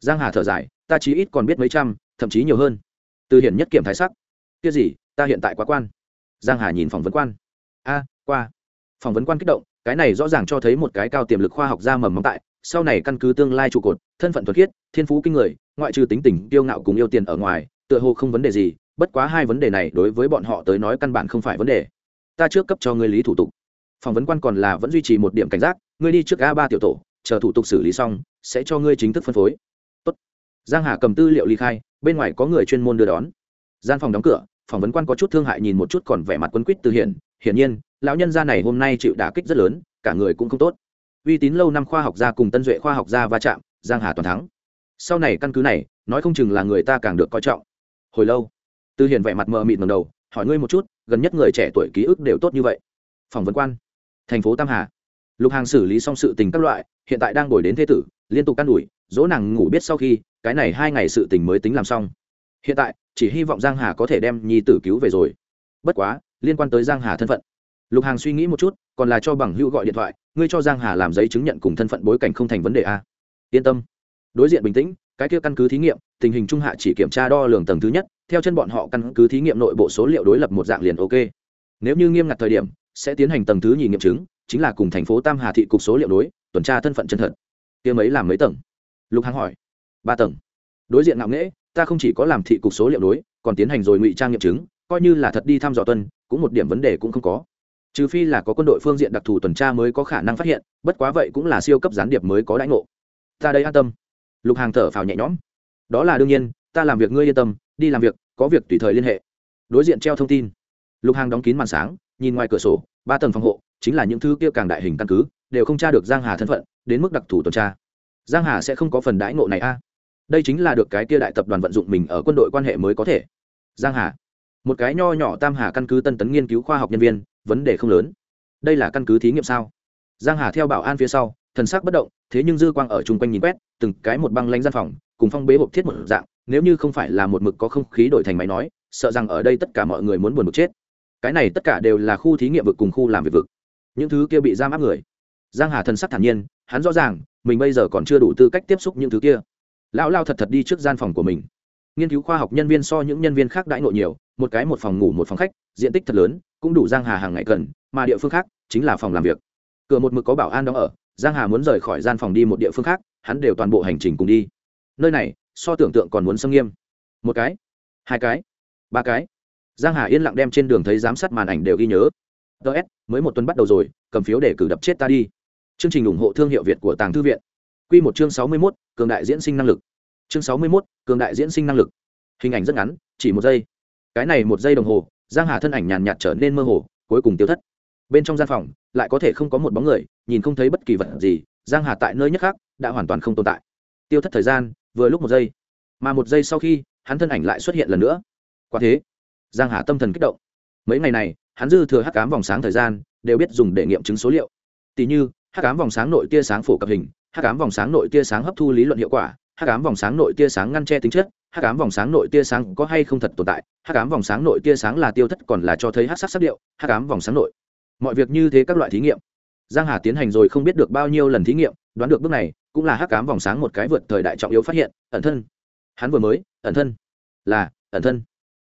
Giang hà thở dài, ta chí ít còn biết mấy trăm, thậm chí nhiều hơn. Từ hiển nhất kiểm thái sắc. Kia gì, ta hiện tại quá quan. Giang hà nhìn phỏng vấn quan. A, qua. Phỏng vấn quan kích động, cái này rõ ràng cho thấy một cái cao tiềm lực khoa học gia mầm móng tại, sau này căn cứ tương lai trụ cột, thân phận thuật khiết, thiên phú kinh người, ngoại trừ tính tình, kiêu ngạo cùng yêu tiền ở ngoài, tựa hồ không vấn đề gì, bất quá hai vấn đề này đối với bọn họ tới nói căn bản không phải vấn đề. Ta trước cấp cho ngươi lý thủ tục phỏng vấn quan còn là vẫn duy trì một điểm cảnh giác, ngươi đi trước a ba tiểu tổ, chờ thủ tục xử lý xong, sẽ cho ngươi chính thức phân phối. Tốt. giang hà cầm tư liệu ly khai, bên ngoài có người chuyên môn đưa đón. Gian phòng đóng cửa phỏng vấn quan có chút thương hại nhìn một chút còn vẻ mặt quấn quýt từ hiển. Hiển nhiên, lão nhân gia này hôm nay chịu đả kích rất lớn, cả người cũng không tốt. Uy tín lâu năm khoa học gia cùng tân duệ khoa học gia va chạm, giang hà toàn thắng. Sau này căn cứ này, nói không chừng là người ta càng được coi trọng. Hồi lâu, từ hiển vẻ mặt mờ mịt ngầm đầu, hỏi ngươi một chút, gần nhất người trẻ tuổi ký ức đều tốt như vậy? Phỏng vấn quan thành phố tam hà. Lục hàng xử lý xong sự tình các loại, hiện tại đang đổi đến thế tử, liên tục căn đuổi dỗ nàng ngủ biết sau khi, cái này hai ngày sự tình mới tính làm xong. Hiện tại, chỉ hy vọng giang hà có thể đem nhi tử cứu về rồi. Bất quá, liên quan tới giang hà thân phận. Lục hàng suy nghĩ một chút, còn là cho bằng hữu gọi điện thoại, ngươi cho giang hà làm giấy chứng nhận cùng thân phận bối cảnh không thành vấn đề a. Yên tâm. Đối diện bình tĩnh, cái kia căn cứ thí nghiệm, tình hình trung hạ chỉ kiểm tra đo lường tầng thứ nhất, theo chân bọn họ căn cứ thí nghiệm nội bộ số liệu đối lập một dạng liền ok. Nếu như nghiêm ngặt thời điểm sẽ tiến hành tầng thứ nhì nghiệm chứng, chính là cùng thành phố tam hà thị cục số liệu đối, tuần tra thân phận chân thật. Kia mấy làm mấy tầng? Lục hằng hỏi. Ba tầng. Đối diện ngạo nghễ, ta không chỉ có làm thị cục số liệu đối, còn tiến hành rồi ngụy trang nghiệm chứng, coi như là thật đi thăm dò tuân cũng một điểm vấn đề cũng không có. Trừ phi là có quân đội phương diện đặc thù tuần tra mới có khả năng phát hiện, bất quá vậy cũng là siêu cấp gián điệp mới có đãi ngộ. Ta đây an tâm. Lục hàng thở phào nhẹ nhõm. Đó là đương nhiên, ta làm việc ngươi yên tâm, đi làm việc, có việc tùy thời liên hệ. Đối diện treo thông tin. Lục hàng đóng kín màn sáng nhìn ngoài cửa sổ, ba tầng phòng hộ, chính là những thứ kia càng đại hình căn cứ, đều không tra được giang hà thân phận, đến mức đặc thù tuần tra. Giang hà sẽ không có phần đãi ngộ này a. À? Đây chính là được cái kia đại tập đoàn vận dụng mình ở quân đội quan hệ mới có thể. Giang hà. Một cái nho nhỏ tam hà căn cứ tân tấn nghiên cứu khoa học nhân viên, vấn đề không lớn. Đây là căn cứ thí nghiệm sao? Giang hà theo bảo an phía sau, thần sắc bất động, thế nhưng dư quang ở chung quanh nhìn quét, từng cái một băng lanh gian phòng, cùng phong bế hộp thiết một dạng, nếu như không phải là một mực có không khí đổi thành máy nói, sợ rằng ở đây tất cả mọi người muốn buồn một chết cái này tất cả đều là khu thí nghiệm vực cùng khu làm việc vực. Những thứ kia bị giam áp người. Giang hà thần sắc thản nhiên, hắn rõ ràng, mình bây giờ còn chưa đủ tư cách tiếp xúc những thứ kia. Lão lao thật thật đi trước gian phòng của mình. Nghiên cứu khoa học nhân viên so những nhân viên khác đãi ngộ nhiều, một cái một phòng ngủ một phòng khách, diện tích thật lớn, cũng đủ giang hà hàng ngày cần, mà địa phương khác chính là phòng làm việc. Cửa một mực có bảo an đóng ở, giang hà muốn rời khỏi gian phòng đi một địa phương khác, hắn đều toàn bộ hành trình cùng đi. Nơi này, so tưởng tượng còn muốn xâm nghiêm. Một cái, hai cái, ba cái giang hà yên lặng đem trên đường thấy giám sát màn ảnh đều ghi nhớ. Ts mới một tuần bắt đầu rồi cầm phiếu để cử đập chết ta đi. Chương trình ủng hộ thương hiệu việt của tàng thư viện. Quy một chương sáu mươi 61, cường đại diễn sinh năng lực. Chương sáu mươi 61, cường đại diễn sinh năng lực. Hình ảnh rất ngắn chỉ một giây. Cái này một giây đồng hồ giang hà thân ảnh nhàn nhạt trở nên mơ hồ cuối cùng tiêu thất. Bên trong gian phòng lại có thể không có một bóng người nhìn không thấy bất kỳ vật gì giang hà tại nơi nhất khác đã hoàn toàn không tồn tại. Tiêu thất thời gian vừa lúc một giây. Mà một giây sau khi hắn thân ảnh lại xuất hiện lần nữa. Quả thế giang hà tâm thần kích động. Mấy ngày này, hắn dư thừa hắc cám vòng sáng thời gian, đều biết dùng để nghiệm chứng số liệu. Tỷ như, hắc cám vòng sáng nội tia sáng phổ cập hình, hắc ám vòng sáng nội tia sáng hấp thu lý luận hiệu quả, hắc ám vòng sáng nội tia sáng ngăn che tính chất, hắc ám vòng sáng nội tia sáng có hay không thật tồn tại, hắc ám vòng sáng nội tia sáng là tiêu thất còn là cho thấy hắc sắc sắc điệu, hắc ám vòng sáng nội. Mọi việc như thế các loại thí nghiệm. Giang hà tiến hành rồi không biết được bao nhiêu lần thí nghiệm, đoán được bước này, cũng là hắc ám vòng sáng một cái vượt thời đại trọng yếu phát hiện, ẩn thân. Hắn vừa mới, ẩn thân. Là, ẩn thân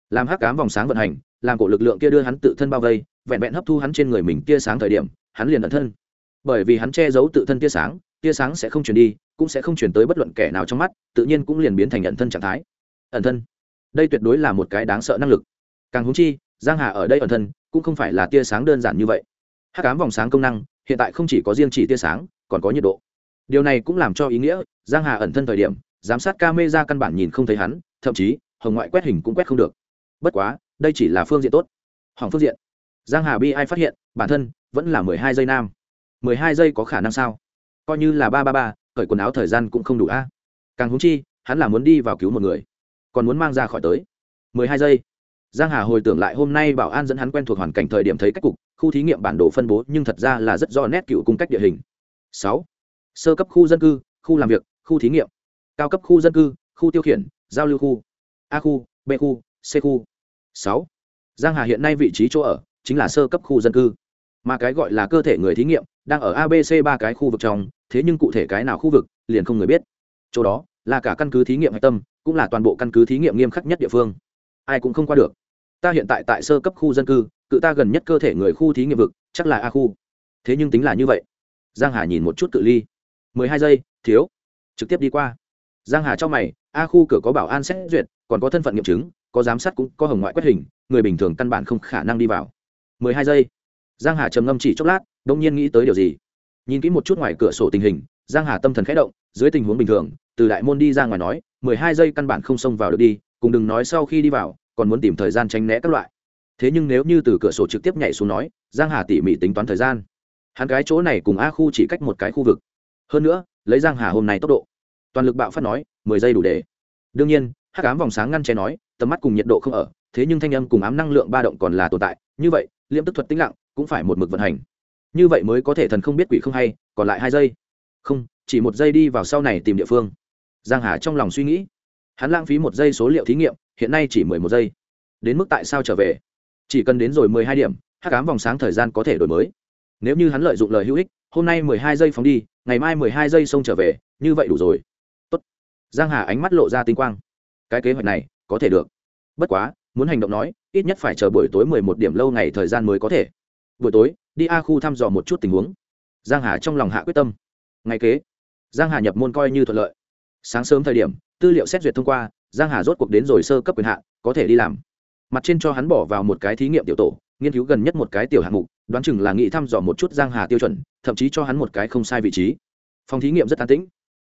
làm hắc ám vòng sáng vận hành, làm cổ lực lượng kia đưa hắn tự thân bao vây, vẹn vẹn hấp thu hắn trên người mình tia sáng thời điểm, hắn liền ẩn thân. Bởi vì hắn che giấu tự thân tia sáng tia sáng sẽ không chuyển đi, cũng sẽ không chuyển tới bất luận kẻ nào trong mắt, tự nhiên cũng liền biến thành ẩn thân trạng thái. Ẩn thân. Đây tuyệt đối là một cái đáng sợ năng lực. Càng húng chi, giang hà ở đây ẩn thân, cũng không phải là tia sáng đơn giản như vậy. Hát cám vòng sáng công năng, hiện tại không chỉ có riêng chỉ tia sáng, còn có nhiệt độ. Điều này cũng làm cho ý nghĩa, giang hà ẩn thân thời điểm, giám sát camera căn bản nhìn không thấy hắn, thậm chí, hồng ngoại quét hình cũng quét không được bất quá, đây chỉ là phương diện tốt. Hỏng phương diện. Giang hà bi ai phát hiện, bản thân vẫn là mười hai giây nam. Mười hai giây có khả năng sao? Coi như là ba ba ba, cởi quần áo thời gian cũng không đủ a. Càng húng chi, hắn là muốn đi vào cứu một người, còn muốn mang ra khỏi tới. Mười hai giây. Giang hà hồi tưởng lại hôm nay bảo an dẫn hắn quen thuộc hoàn cảnh thời điểm thấy cách cục, khu thí nghiệm bản đồ phân bố nhưng thật ra là rất do nét cựu cung cách địa hình. Sáu. Sơ cấp khu dân cư, khu làm việc, khu thí nghiệm. Cao cấp khu dân cư, khu tiêu khiển, giao lưu khu. A khu, b khu c khu. Sáu. Giang hà hiện nay vị trí chỗ ở chính là sơ cấp khu dân cư. Mà cái gọi là cơ thể người thí nghiệm đang ở abc ba cái khu vực trong, thế nhưng cụ thể cái nào khu vực liền không người biết. Chỗ đó là cả căn cứ thí nghiệm hạch tâm, cũng là toàn bộ căn cứ thí nghiệm nghiêm khắc nhất địa phương. Ai cũng không qua được. Ta hiện tại tại sơ cấp khu dân cư, cự ta gần nhất cơ thể người khu thí nghiệm vực, chắc là a khu. Thế nhưng tính là như vậy. Giang hà nhìn một chút cự ly. Mười hai giây, thiếu. Trực tiếp đi qua. Giang hà cho mày, a khu cửa có bảo an xét duyệt, còn có thân phận nghiệm chứng có giám sát cũng có hồng ngoại quét hình, người bình thường căn bản không khả năng đi vào. Mười hai giây. Giang hà trầm ngâm chỉ chốc lát, đông nhiên nghĩ tới điều gì? Nhìn kỹ một chút ngoài cửa sổ tình hình, giang hà tâm thần khẽ động, dưới tình huống bình thường, từ đại môn đi ra ngoài nói, mười hai giây căn bản không xông vào được đi, cùng đừng nói sau khi đi vào, còn muốn tìm thời gian tránh né các loại. Thế nhưng nếu như từ cửa sổ trực tiếp nhảy xuống nói, giang hà tỉ mỉ tính toán thời gian. Hắn cái chỗ này cùng a khu chỉ cách một cái khu vực. Hơn nữa, lấy giang hà hôm nay tốc độ, toàn lực bạo phát nói, mười giây đủ để. Đương nhiên, hắc ám vòng sáng ngăn che nói tầm mắt cùng nhiệt độ không ở, thế nhưng thanh âm cùng ám năng lượng ba động còn là tồn tại, như vậy liễm tức thuật tĩnh lặng cũng phải một mực vận hành. Như vậy mới có thể thần không biết quỷ không hay, còn lại hai giây. Không, chỉ một giây đi vào sau này tìm địa phương. Giang hà trong lòng suy nghĩ. Hắn lãng phí một giây số liệu thí nghiệm, hiện nay chỉ mười một giây. Đến mức tại sao trở về? Chỉ cần đến rồi mười hai điểm, hắc ám vòng sáng thời gian có thể đổi mới. Nếu như hắn lợi dụng lời hữu ích, hôm nay mười hai giây phóng đi, ngày mai mười hai giây xông trở về, như vậy đủ rồi. Tốt. giang hà ánh mắt lộ ra tinh quang. Cái kế hoạch này có thể được. Bất quá, muốn hành động nói, ít nhất phải chờ buổi tối mười một điểm lâu ngày thời gian mới có thể. Buổi tối, đi a khu thăm dò một chút tình huống. Giang hà trong lòng hạ quyết tâm. Ngày kế, giang hà nhập môn coi như thuận lợi. Sáng sớm thời điểm, tư liệu xét duyệt thông qua, giang hà rốt cuộc đến rồi sơ cấp quyền hạn, có thể đi làm. Mặt trên cho hắn bỏ vào một cái thí nghiệm tiểu tổ, nghiên cứu gần nhất một cái tiểu hạng mục, đoán chừng là nghĩ thăm dò một chút giang hà tiêu chuẩn, thậm chí cho hắn một cái không sai vị trí. Phòng thí nghiệm rất an tĩnh.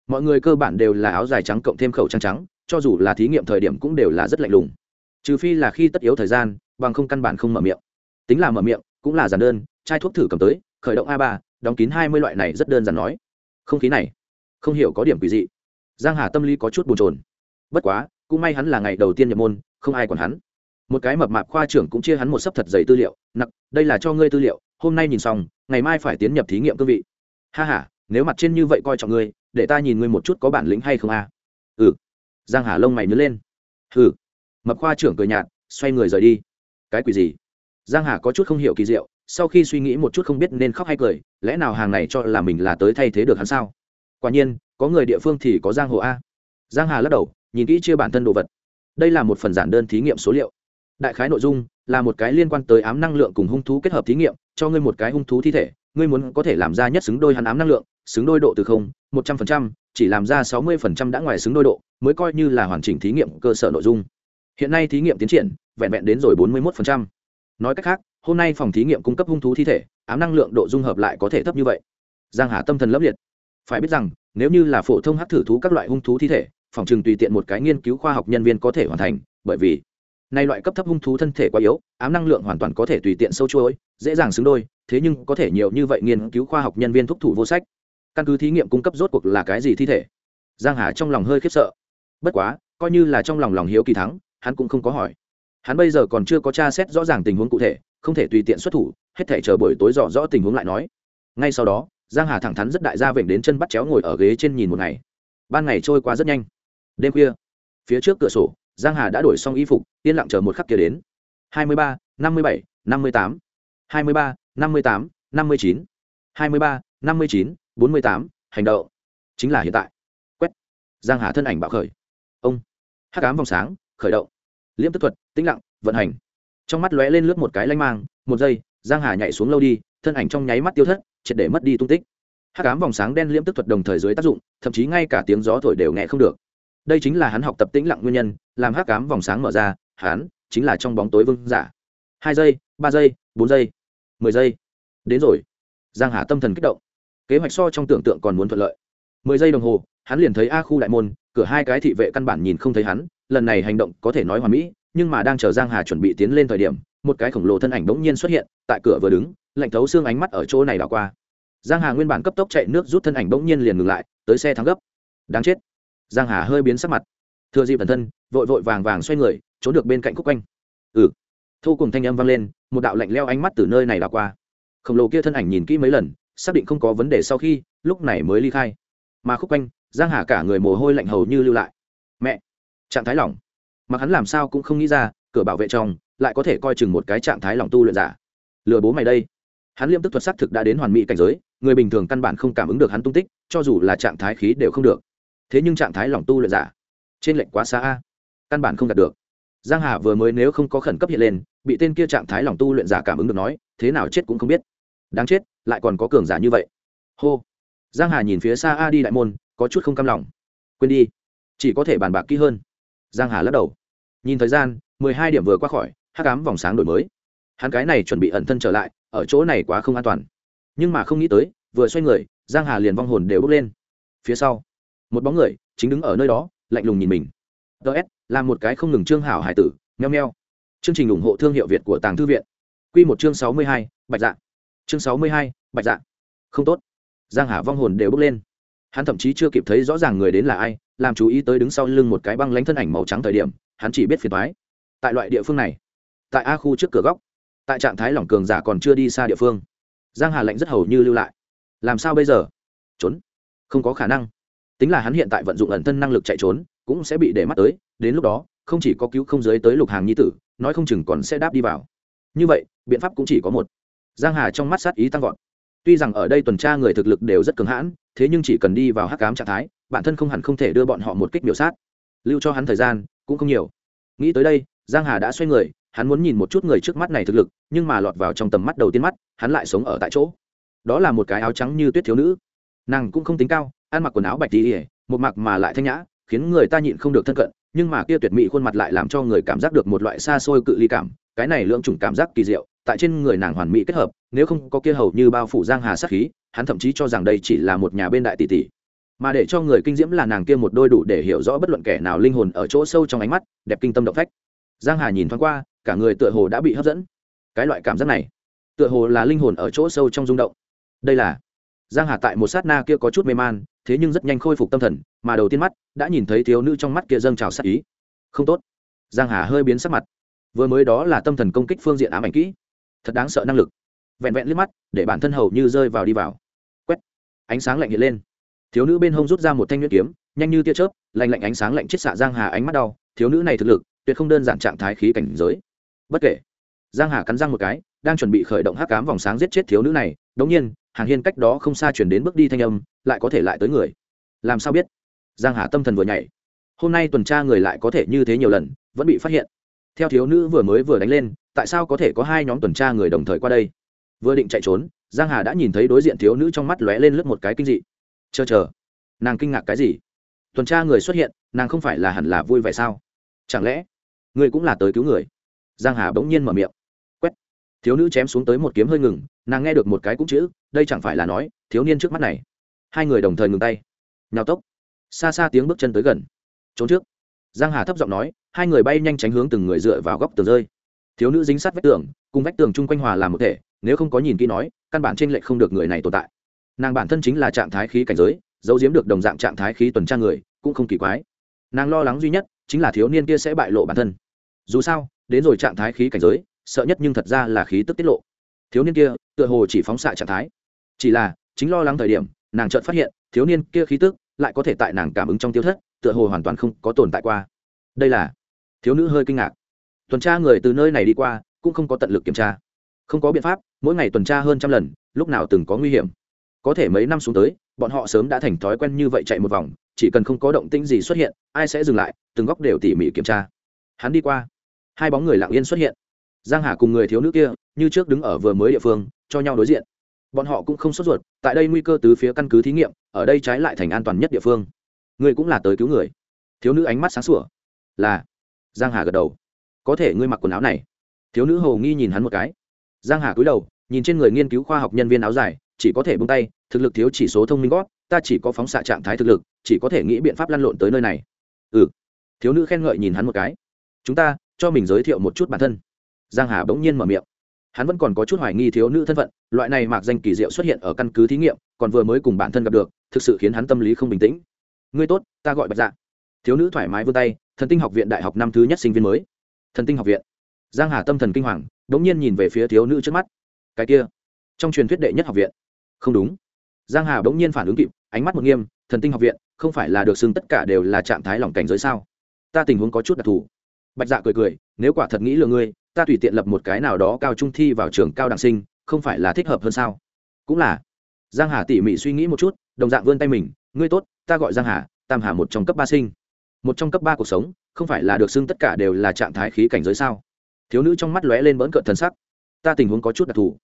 Mọi người cơ bản đều là áo dài trắng cộng thêm khẩu trang trắng cho dù là thí nghiệm thời điểm cũng đều là rất lạnh lùng. Trừ phi là khi tất yếu thời gian, bằng không căn bản không mở miệng. Tính là mở miệng, cũng là giản đơn, chai thuốc thử cầm tới, khởi động a ba, đóng kín hai mươi loại này rất đơn giản nói. Không khí này, không hiểu có điểm quỷ dị. Giang hà tâm lý có chút bồn chồn. Bất quá, cũng may hắn là ngày đầu tiên nhập môn, không ai còn hắn. Một cái mập mạp khoa trưởng cũng chia hắn một sấp thật dày tư liệu, nặc, đây là cho ngươi tư liệu, hôm nay nhìn xong, ngày mai phải tiến nhập thí nghiệm cương vị. Ha ha, nếu mặt trên như vậy coi trọng ngươi, để ta nhìn ngươi một chút có bản lĩnh hay không a giang hà lông mày nhớ lên. Hừ. Mập khoa trưởng cười nhạt, xoay người rời đi. Cái quỷ gì? Giang hà có chút không hiểu kỳ diệu, sau khi suy nghĩ một chút không biết nên khóc hay cười, lẽ nào hàng này cho là mình là tới thay thế được hắn sao? Quả nhiên, có người địa phương thì có giang hồ a. Giang hà lắc đầu, nhìn kỹ chia bản thân đồ vật. Đây là một phần giản đơn thí nghiệm số liệu. Đại khái nội dung là một cái liên quan tới ám năng lượng cùng hung thú kết hợp thí nghiệm, cho ngươi một cái hung thú thi thể ngươi muốn có thể làm ra nhất xứng đôi hắn ám năng lượng, xứng đôi độ từ không, một trăm phần trăm, chỉ làm ra sáu mươi phần trăm đã ngoài xứng đôi độ, mới coi như là hoàn chỉnh thí nghiệm cơ sở nội dung. Hiện nay thí nghiệm tiến triển, vẹn vẹn đến rồi bốn mươi một phần trăm. Nói cách khác, hôm nay phòng thí nghiệm cung cấp hung thú thi thể, ám năng lượng độ dung hợp lại có thể thấp như vậy. Giang hà tâm thần lấp liệt. Phải biết rằng, nếu như là phổ thông hắc thử thú các loại hung thú thi thể, phòng trừng tùy tiện một cái nghiên cứu khoa học nhân viên có thể hoàn thành, bởi vì nay loại cấp thấp hung thú thân thể quá yếu, ám năng lượng hoàn toàn có thể tùy tiện sâu chuối dễ dàng xứng đôi thế nhưng có thể nhiều như vậy nghiên cứu khoa học nhân viên thúc thủ vô sách. Căn cứ thí nghiệm cung cấp rốt cuộc là cái gì thi thể? Giang hà trong lòng hơi khiếp sợ. Bất quá, coi như là trong lòng lòng hiếu kỳ thắng, hắn cũng không có hỏi. Hắn bây giờ còn chưa có tra xét rõ ràng tình huống cụ thể, không thể tùy tiện xuất thủ, hết thể chờ buổi tối rõ rõ tình huống lại nói. Ngay sau đó, giang hà thẳng thắn rất đại gia vểnh đến chân bắt chéo ngồi ở ghế trên nhìn một ngày. Ban ngày trôi qua rất nhanh. Đêm khuya, phía trước cửa sổ, giang hà đã đổi xong y phục, yên lặng chờ một khắc kia đến. Hai mươi ba, năm mươi bảy năm mươi tám hai mươi ba năm mươi tám năm mươi chín, hai mươi ba, năm mươi chín, bốn mươi tám, hành động. Chính là hiện tại. Quét. Giang hà thân ảnh bạo khởi. Ông. Hắc ám vòng sáng, khởi động. Liễm tức thuật, tĩnh lặng, vận hành. Trong mắt lóe lên lướt một cái lanh mang, một giây, giang hà nhảy xuống lâu đi, thân ảnh trong nháy mắt tiêu thất, triệt để mất đi tung tích. Hắc ám vòng sáng đen liễm tức thuật đồng thời dưới tác dụng, thậm chí ngay cả tiếng gió thổi đều nghe không được. Đây chính là hắn học tập tĩnh lặng nguyên nhân, làm hắc ám vòng sáng mở ra, hắn chính là trong bóng tối vương giả. Hai giây, ba giây, bốn giây mười giây. Đến rồi. Giang hà tâm thần kích động. Kế hoạch so trong tưởng tượng còn muốn thuận lợi. Mười giây đồng hồ, hắn liền thấy a khu đại môn, cửa hai cái thị vệ căn bản nhìn không thấy hắn, lần này hành động có thể nói hoàn mỹ, nhưng mà đang chờ giang hà chuẩn bị tiến lên thời điểm, một cái khổng lồ thân ảnh bỗng nhiên xuất hiện, tại cửa vừa đứng, lạnh thấu xương ánh mắt ở chỗ này đảo qua. Giang hà nguyên bản cấp tốc chạy nước rút thân ảnh bỗng nhiên liền ngừng lại, tới xe thắng gấp. Đáng chết. Giang hà hơi biến sắc mặt. Thừa dịp thần thân, vội vội vàng vàng xoay người, trốn được bên cạnh khúc quanh. Ừ. Thu cùng thanh âm vang lên một đạo lạnh leo ánh mắt từ nơi này đảo qua. Khổng lồ kia thân ảnh nhìn kỹ mấy lần, xác định không có vấn đề sau khi, lúc này mới ly khai. Mà khúc quanh, giang hà cả người mồ hôi lạnh hầu như lưu lại. Mẹ! Trạng thái lỏng. Mà hắn làm sao cũng không nghĩ ra, cửa bảo vệ trong, lại có thể coi chừng một cái trạng thái lỏng tu luyện giả. Lừa bố mày đây. Hắn liêm tức thuật xác thực đã đến hoàn mỹ cảnh giới, người bình thường căn bản không cảm ứng được hắn tung tích, cho dù là trạng thái khí đều không được. Thế nhưng trạng thái lỏng tu luyện giả, trên lệnh quá xa a. Căn bản không đạt được. Giang hà vừa mới nếu không có khẩn cấp hiện lên bị tên kia trạng thái lòng tu luyện giả cảm ứng được nói, thế nào chết cũng không biết. Đáng chết, lại còn có cường giả như vậy. Hô. Giang hà nhìn phía xa a đi đại môn, có chút không cam lòng. Quên đi. Chỉ có thể bàn bạc kỹ hơn. Giang hà lắc đầu. Nhìn thời gian, mười hai điểm vừa qua khỏi hát cám vòng sáng đổi mới. Hắn cái này chuẩn bị ẩn thân trở lại, ở chỗ này quá không an toàn. Nhưng mà không nghĩ tới, vừa xoay người, giang hà liền vong hồn đều bước lên. Phía sau, một bóng người, chính đứng ở nơi đó, lạnh lùng nhìn mình. Ts là một cái không ngừng trương hảo hải tử nheo nheo chương trình ủng hộ thương hiệu việt của tàng thư viện. Quy một chương sáu mươi hai, bạch dạ. Chương sáu mươi hai, bạch dạ. Không tốt. Giang hà vong hồn đều bước lên. Hắn thậm chí chưa kịp thấy rõ ràng người đến là ai làm chú ý tới đứng sau lưng một cái băng lánh thân ảnh màu trắng thời điểm hắn chỉ biết phiền thoái tại loại địa phương này tại a khu trước cửa góc tại trạng thái lỏng cường giả còn chưa đi xa địa phương giang hà lệnh rất hầu như lưu lại. Làm sao bây giờ? Trốn. Không có khả năng. Tính là hắn hiện tại vận dụng ẩn thân năng lực chạy trốn cũng sẽ bị để mắt tới đến lúc đó không chỉ có cứu không giới tới lục hàng nhi tử nói không chừng còn sẽ đáp đi vào. Như vậy, biện pháp cũng chỉ có một. Giang hà trong mắt sát ý tăng vọt. Tuy rằng ở đây tuần tra người thực lực đều rất cứng hãn, thế nhưng chỉ cần đi vào hắc cám trạng thái, bản thân không hẳn không thể đưa bọn họ một kích biểu sát. Lưu cho hắn thời gian, cũng không nhiều. Nghĩ tới đây, giang hà đã xoay người, hắn muốn nhìn một chút người trước mắt này thực lực, nhưng mà lọt vào trong tầm mắt đầu tiên mắt, hắn lại sống ở tại chỗ. Đó là một cái áo trắng như tuyết thiếu nữ. Nàng cũng không tính cao, ăn mặc quần áo bạch tỉ một mặc mà lại thanh nhã, khiến người ta nhịn không được thân cận nhưng mà kia tuyệt mỹ khuôn mặt lại làm cho người cảm giác được một loại xa xôi cự ly cảm, cái này lượng chủng cảm giác kỳ diệu, tại trên người nàng hoàn mỹ kết hợp, nếu không có kia hầu như bao phủ giang hà sát khí, hắn thậm chí cho rằng đây chỉ là một nhà bên đại tỷ tỷ. Mà để cho người kinh diễm là nàng kia một đôi đủ để hiểu rõ bất luận kẻ nào linh hồn ở chỗ sâu trong ánh mắt, đẹp kinh tâm động phách. Giang hà nhìn thoáng qua, cả người tựa hồ đã bị hấp dẫn. Cái loại cảm giác này, tựa hồ là linh hồn ở chỗ sâu trong rung động. Đây là giang hà tại một sát na kia có chút mê man, thế nhưng rất nhanh khôi phục tâm thần, mà đầu tiên mắt đã nhìn thấy thiếu nữ trong mắt kia dâng trào sát ý. Không tốt. Giang hà hơi biến sắc mặt. Vừa mới đó là tâm thần công kích phương diện ám ảnh kỹ. Thật đáng sợ năng lực. Vẹn vẹn liếc mắt, để bản thân hầu như rơi vào đi vào. Quét. Ánh sáng lạnh hiện lên. Thiếu nữ bên hông rút ra một thanh nhuyễn kiếm, nhanh như tia chớp, lạnh lạnh ánh sáng lạnh chết xạ giang hà ánh mắt đau. Thiếu nữ này thực lực, tuyệt không đơn giản trạng thái khí cảnh giới. Bất kể. Giang hà cắn răng một cái, đang chuẩn bị khởi động hắc cám vòng sáng giết chết thiếu nữ này đống nhiên, hàng hiên cách đó không xa chuyển đến bước đi thanh âm, lại có thể lại tới người. Làm sao biết? Giang hà tâm thần vừa nhảy. Hôm nay tuần tra người lại có thể như thế nhiều lần, vẫn bị phát hiện. Theo thiếu nữ vừa mới vừa đánh lên, tại sao có thể có hai nhóm tuần tra người đồng thời qua đây? Vừa định chạy trốn, giang hà đã nhìn thấy đối diện thiếu nữ trong mắt lóe lên lướt một cái kinh dị. Chờ chờ. Nàng kinh ngạc cái gì? Tuần tra người xuất hiện, nàng không phải là hẳn là vui vẻ sao? Chẳng lẽ ngươi cũng là tới cứu người? Giang hà bỗng nhiên mở miệng thiếu nữ chém xuống tới một kiếm hơi ngừng, nàng nghe được một cái cũng chữ, đây chẳng phải là nói, thiếu niên trước mắt này. Hai người đồng thời ngừng tay. Nhào tốc. Xa xa tiếng bước chân tới gần. Trốn trước. Giang hà thấp giọng nói, hai người bay nhanh tránh hướng từng người dựa vào góc tường rơi. Thiếu nữ dính sát vách tường, cùng vách tường chung quanh hòa làm một thể, nếu không có nhìn kỹ nói, căn bản trên lệch không được người này tồn tại. Nàng bản thân chính là trạng thái khí cảnh giới, giấu giếm được đồng dạng trạng thái khí tuần tra người, cũng không kỳ quái. Nàng lo lắng duy nhất, chính là thiếu niên kia sẽ bại lộ bản thân. Dù sao, đến rồi trạng thái khí cảnh giới sợ nhất nhưng thật ra là khí tức tiết lộ. Thiếu niên kia, tựa hồ chỉ phóng xạ trạng thái. Chỉ là, chính lo lắng thời điểm, nàng chợt phát hiện, thiếu niên kia khí tức lại có thể tại nàng cảm ứng trong tiêu thất, tựa hồ hoàn toàn không có tồn tại qua. Đây là, thiếu nữ hơi kinh ngạc. Tuần tra người từ nơi này đi qua, cũng không có tận lực kiểm tra. Không có biện pháp, mỗi ngày tuần tra hơn trăm lần, lúc nào từng có nguy hiểm. Có thể mấy năm xuống tới, bọn họ sớm đã thành thói quen như vậy chạy một vòng, chỉ cần không có động tĩnh gì xuất hiện, ai sẽ dừng lại, từng góc đều tỉ mỉ kiểm tra. Hắn đi qua, hai bóng người lặng yên xuất hiện giang hà cùng người thiếu nữ kia, như trước đứng ở vừa mới địa phương, cho nhau đối diện. Bọn họ cũng không sốt ruột, tại đây nguy cơ từ phía căn cứ thí nghiệm, ở đây trái lại thành an toàn nhất địa phương. Người cũng là tới cứu người. Thiếu nữ ánh mắt sáng sủa. Là, giang hà gật đầu. Có thể ngươi mặc quần áo này. Thiếu nữ hồ nghi nhìn hắn một cái. Giang hà cúi đầu, nhìn trên người nghiên cứu khoa học nhân viên áo dài, chỉ có thể bung tay, thực lực thiếu chỉ số thông minh gót, ta chỉ có phóng xạ trạng thái thực lực, chỉ có thể nghĩ biện pháp lăn lộn tới nơi này. Ừ. Thiếu nữ khen ngợi nhìn hắn một cái. Chúng ta, cho mình giới thiệu một chút bản thân giang hà bỗng nhiên mở miệng. Hắn vẫn còn có chút hoài nghi thiếu nữ thân phận, loại này mạc danh kỳ diệu xuất hiện ở căn cứ thí nghiệm, còn vừa mới cùng bản thân gặp được, thực sự khiến hắn tâm lý không bình tĩnh. Ngươi tốt, ta gọi bạch dạ. Thiếu nữ thoải mái vươn tay, thần tinh học viện đại học năm thứ nhất sinh viên mới. Thần tinh học viện? Giang hà tâm thần kinh hoàng đống nhiên nhìn về phía thiếu nữ trước mắt. Cái kia, trong truyền thuyết đệ nhất học viện? Không đúng. Giang hà đống nhiên phản ứng kịp, ánh mắt một nghiêm, thần tinh học viện, không phải là được xưng tất cả đều là trạng thái lỏng cảnh giới sao? Ta tình huống có chút đặc thù. Bạch dạ cười cười, nếu quả thật nghĩ lừa ngươi ta tùy tiện lập một cái nào đó cao trung thi vào trường cao đẳng sinh, không phải là thích hợp hơn sao? Cũng là. Giang hà tỉ mỉ suy nghĩ một chút, đồng dạng vươn tay mình, ngươi tốt, ta gọi giang hà, tam hà một trong cấp ba sinh. Một trong cấp ba cuộc sống, không phải là được xưng tất cả đều là trạng thái khí cảnh giới sao? Thiếu nữ trong mắt lóe lên bỡn cợt thần sắc. Ta tình huống có chút đặc thù.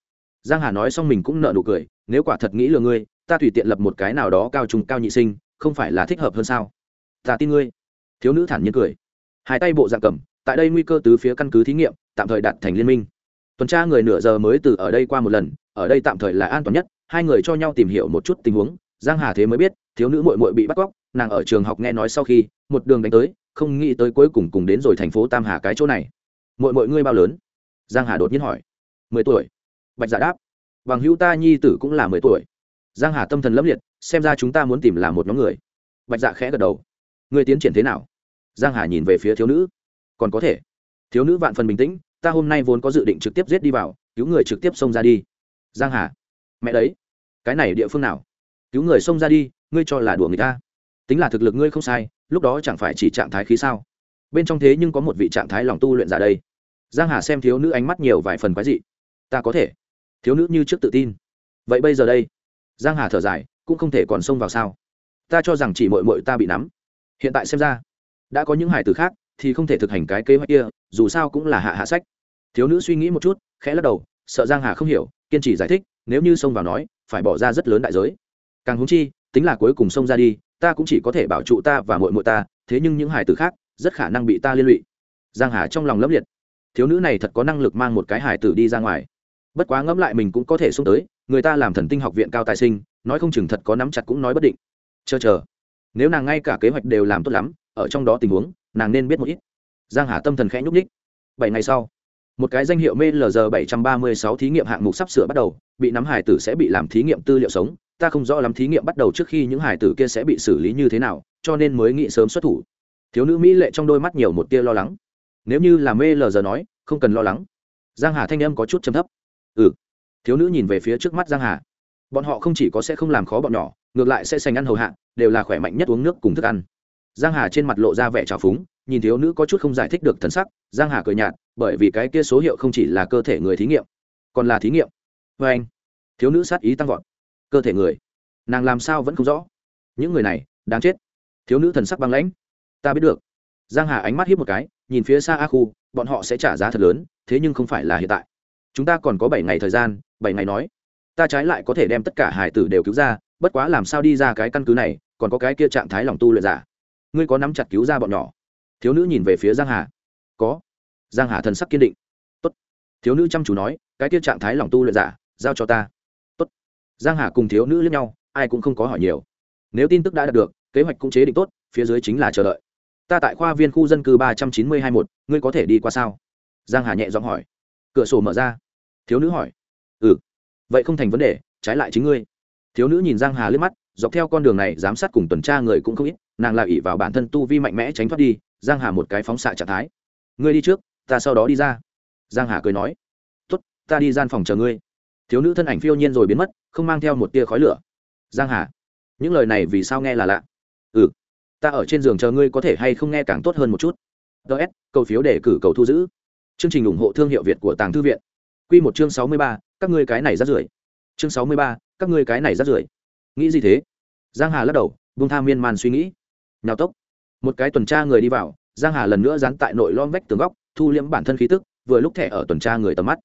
Giang hà nói xong mình cũng nợ nụ cười, nếu quả thật nghĩ lừa ngươi, ta tùy tiện lập một cái nào đó cao trung cao nhị sinh, không phải là thích hợp hơn sao? Ta tin ngươi. Thiếu nữ thản nhiên cười. Hai tay bộ dạng cầm tại đây nguy cơ từ phía căn cứ thí nghiệm tạm thời đặt thành liên minh. Tuần tra người nửa giờ mới từ ở đây qua một lần, ở đây tạm thời là an toàn nhất, hai người cho nhau tìm hiểu một chút tình huống, giang hà thế mới biết, thiếu nữ muội muội bị bắt cóc, nàng ở trường học nghe nói sau khi, một đường đánh tới, không nghĩ tới cuối cùng cùng đến rồi thành phố tam hà cái chỗ này. Muội muội ngươi bao lớn? Giang hà đột nhiên hỏi. Mười tuổi. Bạch giả dạ đáp. Bằng hữu ta nhi tử cũng là mười tuổi. Giang hà tâm thần lâm liệt, xem ra chúng ta muốn tìm là một nhóm người. Bạch dạ khẽ gật đầu. Người tiến triển thế nào? Giang hà nhìn về phía thiếu nữ còn có thể. Thiếu nữ vạn phần bình tĩnh, ta hôm nay vốn có dự định trực tiếp giết đi vào, cứu người trực tiếp xông ra đi. Giang hà. Mẹ đấy. Cái này địa phương nào? Cứu người xông ra đi, ngươi cho là đùa người ta. Tính là thực lực ngươi không sai, lúc đó chẳng phải chỉ trạng thái khí sao? Bên trong thế nhưng có một vị trạng thái lòng tu luyện giả đây. Giang hà xem thiếu nữ ánh mắt nhiều vài phần quái dị. Ta có thể. Thiếu nữ như trước tự tin. Vậy bây giờ đây? Giang hà thở dài, cũng không thể còn xông vào sao? Ta cho rằng chỉ mội mội ta bị nắm. Hiện tại xem ra, đã có những hải tử khác thì không thể thực hành cái kế hoạch kia, dù sao cũng là hạ hạ sách. Thiếu nữ suy nghĩ một chút, khẽ lắc đầu, sợ giang hà không hiểu, kiên trì giải thích, nếu như xông vào nói, phải bỏ ra rất lớn đại giới. Càng húng chi, tính là cuối cùng xông ra đi, ta cũng chỉ có thể bảo trụ ta và muội muội ta, thế nhưng những hải tử khác, rất khả năng bị ta liên lụy. Giang hà trong lòng lấp liệt. Thiếu nữ này thật có năng lực mang một cái hải tử đi ra ngoài. Bất quá ngẫm lại mình cũng có thể xuống tới, người ta làm thần tinh học viện cao tài sinh, nói không chừng thật có nắm chặt cũng nói bất định. Chờ chờ. Nếu nàng ngay cả kế hoạch đều làm tốt lắm, ở trong đó tình huống nàng nên biết một ít. Giang hà tâm thần khẽ nhúc nhích. Bảy ngày sau, một cái danh hiệu mlg 736 thí nghiệm hạng mục sắp sửa bắt đầu, bị nắm hải tử sẽ bị làm thí nghiệm tư liệu sống. Ta không rõ lắm thí nghiệm bắt đầu trước khi những hải tử kia sẽ bị xử lý như thế nào, cho nên mới nghĩ sớm xuất thủ. Thiếu nữ mỹ lệ trong đôi mắt nhiều một tia lo lắng. Nếu như là mlg nói, không cần lo lắng. Giang hà thanh âm có chút trầm thấp. Ừ. Thiếu nữ nhìn về phía trước mắt giang hà. Bọn họ không chỉ có sẽ không làm khó bọn nhỏ, ngược lại sẽ sành ăn hầu hạ, đều là khỏe mạnh nhất uống nước cùng thức ăn giang hà trên mặt lộ ra vẻ trào phúng, nhìn thiếu nữ có chút không giải thích được thần sắc, giang hà cười nhạt, bởi vì cái kia số hiệu không chỉ là cơ thể người thí nghiệm, còn là thí nghiệm. Với anh, thiếu nữ sát ý tăng vọt. Cơ thể người, nàng làm sao vẫn không rõ? Những người này, đáng chết. Thiếu nữ thần sắc băng lãnh. Ta biết được. Giang hà ánh mắt hiếp một cái, nhìn phía xa a khu, bọn họ sẽ trả giá thật lớn, thế nhưng không phải là hiện tại. Chúng ta còn có bảy ngày thời gian, bảy ngày nói. Ta trái lại có thể đem tất cả hải tử đều cứu ra, bất quá làm sao đi ra cái căn cứ này, còn có cái kia trạng thái lòng tu luyện giả ngươi có nắm chặt cứu ra bọn nhỏ. Thiếu nữ nhìn về phía giang hà. Có. Giang hà thần sắc kiên định. Tốt. thiếu nữ chăm chú nói, cái kia trạng thái lòng tu luyện giả, giao cho ta. Tốt. giang hà cùng thiếu nữ lẫn nhau, ai cũng không có hỏi nhiều. Nếu tin tức đã đạt được, kế hoạch cũng chế định tốt, phía dưới chính là chờ đợi. Ta tại khoa viên khu dân cư ba trăm chín mươi hai một ngươi có thể đi qua sao? Giang hà nhẹ giọng hỏi. Cửa sổ mở ra. Thiếu nữ hỏi. Ừ. Vậy không thành vấn đề, trái lại chính ngươi. Thiếu nữ nhìn giang hà liếc mắt dọc theo con đường này giám sát cùng tuần tra người cũng không ít nàng lại ỉ vào bản thân tu vi mạnh mẽ tránh thoát đi giang hà một cái phóng xạ trạng thái. Ngươi đi trước ta sau đó đi ra. Giang hà cười nói. Tốt ta đi gian phòng chờ ngươi. Thiếu nữ thân ảnh phiêu nhiên rồi biến mất không mang theo một tia khói lửa. Giang hà những lời này vì sao nghe là lạ? Ừ ta ở trên giường chờ ngươi có thể hay không nghe càng tốt hơn một chút. Ts cầu phiếu để cử cầu thu giữ. Chương trình ủng hộ thương hiệu việt của tàng thư viện. Quy một chương sáu mươi ba, các ngươi cái này rất rưởi. Chương sáu mươi ba, các ngươi cái này rất rưởi nghĩ gì thế? Giang hà lắc đầu, buông tham miên man suy nghĩ. Nhào tốc. Một cái tuần tra người đi vào, giang hà lần nữa dán tại nội lom vách tường góc, thu liễm bản thân khí tức, vừa lúc thẻ ở tuần tra người tầm mắt.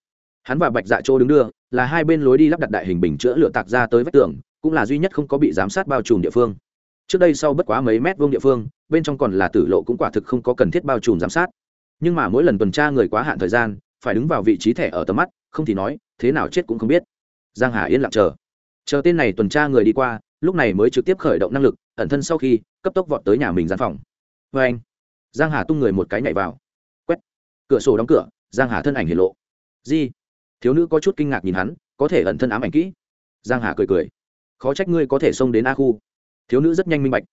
Hắn và bạch dạ châu đứng đưa, là hai bên lối đi lắp đặt đại hình bình chữa lửa tạc ra tới vách tường, cũng là duy nhất không có bị giám sát bao trùm địa phương. Trước đây sau bất quá mấy mét vuông địa phương, bên trong còn là tử lộ cũng quả thực không có cần thiết bao trùm giám sát. Nhưng mà mỗi lần tuần tra người quá hạn thời gian, phải đứng vào vị trí thẻ ở tầm mắt, không thì nói, thế nào chết cũng không biết. Giang hà yên lặng chờ chờ tên này tuần tra người đi qua, lúc này mới trực tiếp khởi động năng lực, ẩn thân sau khi, cấp tốc vọt tới nhà mình gian phòng. Vê anh, giang hà tung người một cái nhảy vào. Quét. Cửa sổ đóng cửa, giang hà thân ảnh hiện lộ. Di. Thiếu nữ có chút kinh ngạc nhìn hắn, có thể ẩn thân ám ảnh kỹ. Giang hà cười cười. Khó trách ngươi có thể xông đến a khu. Thiếu nữ rất nhanh minh bạch.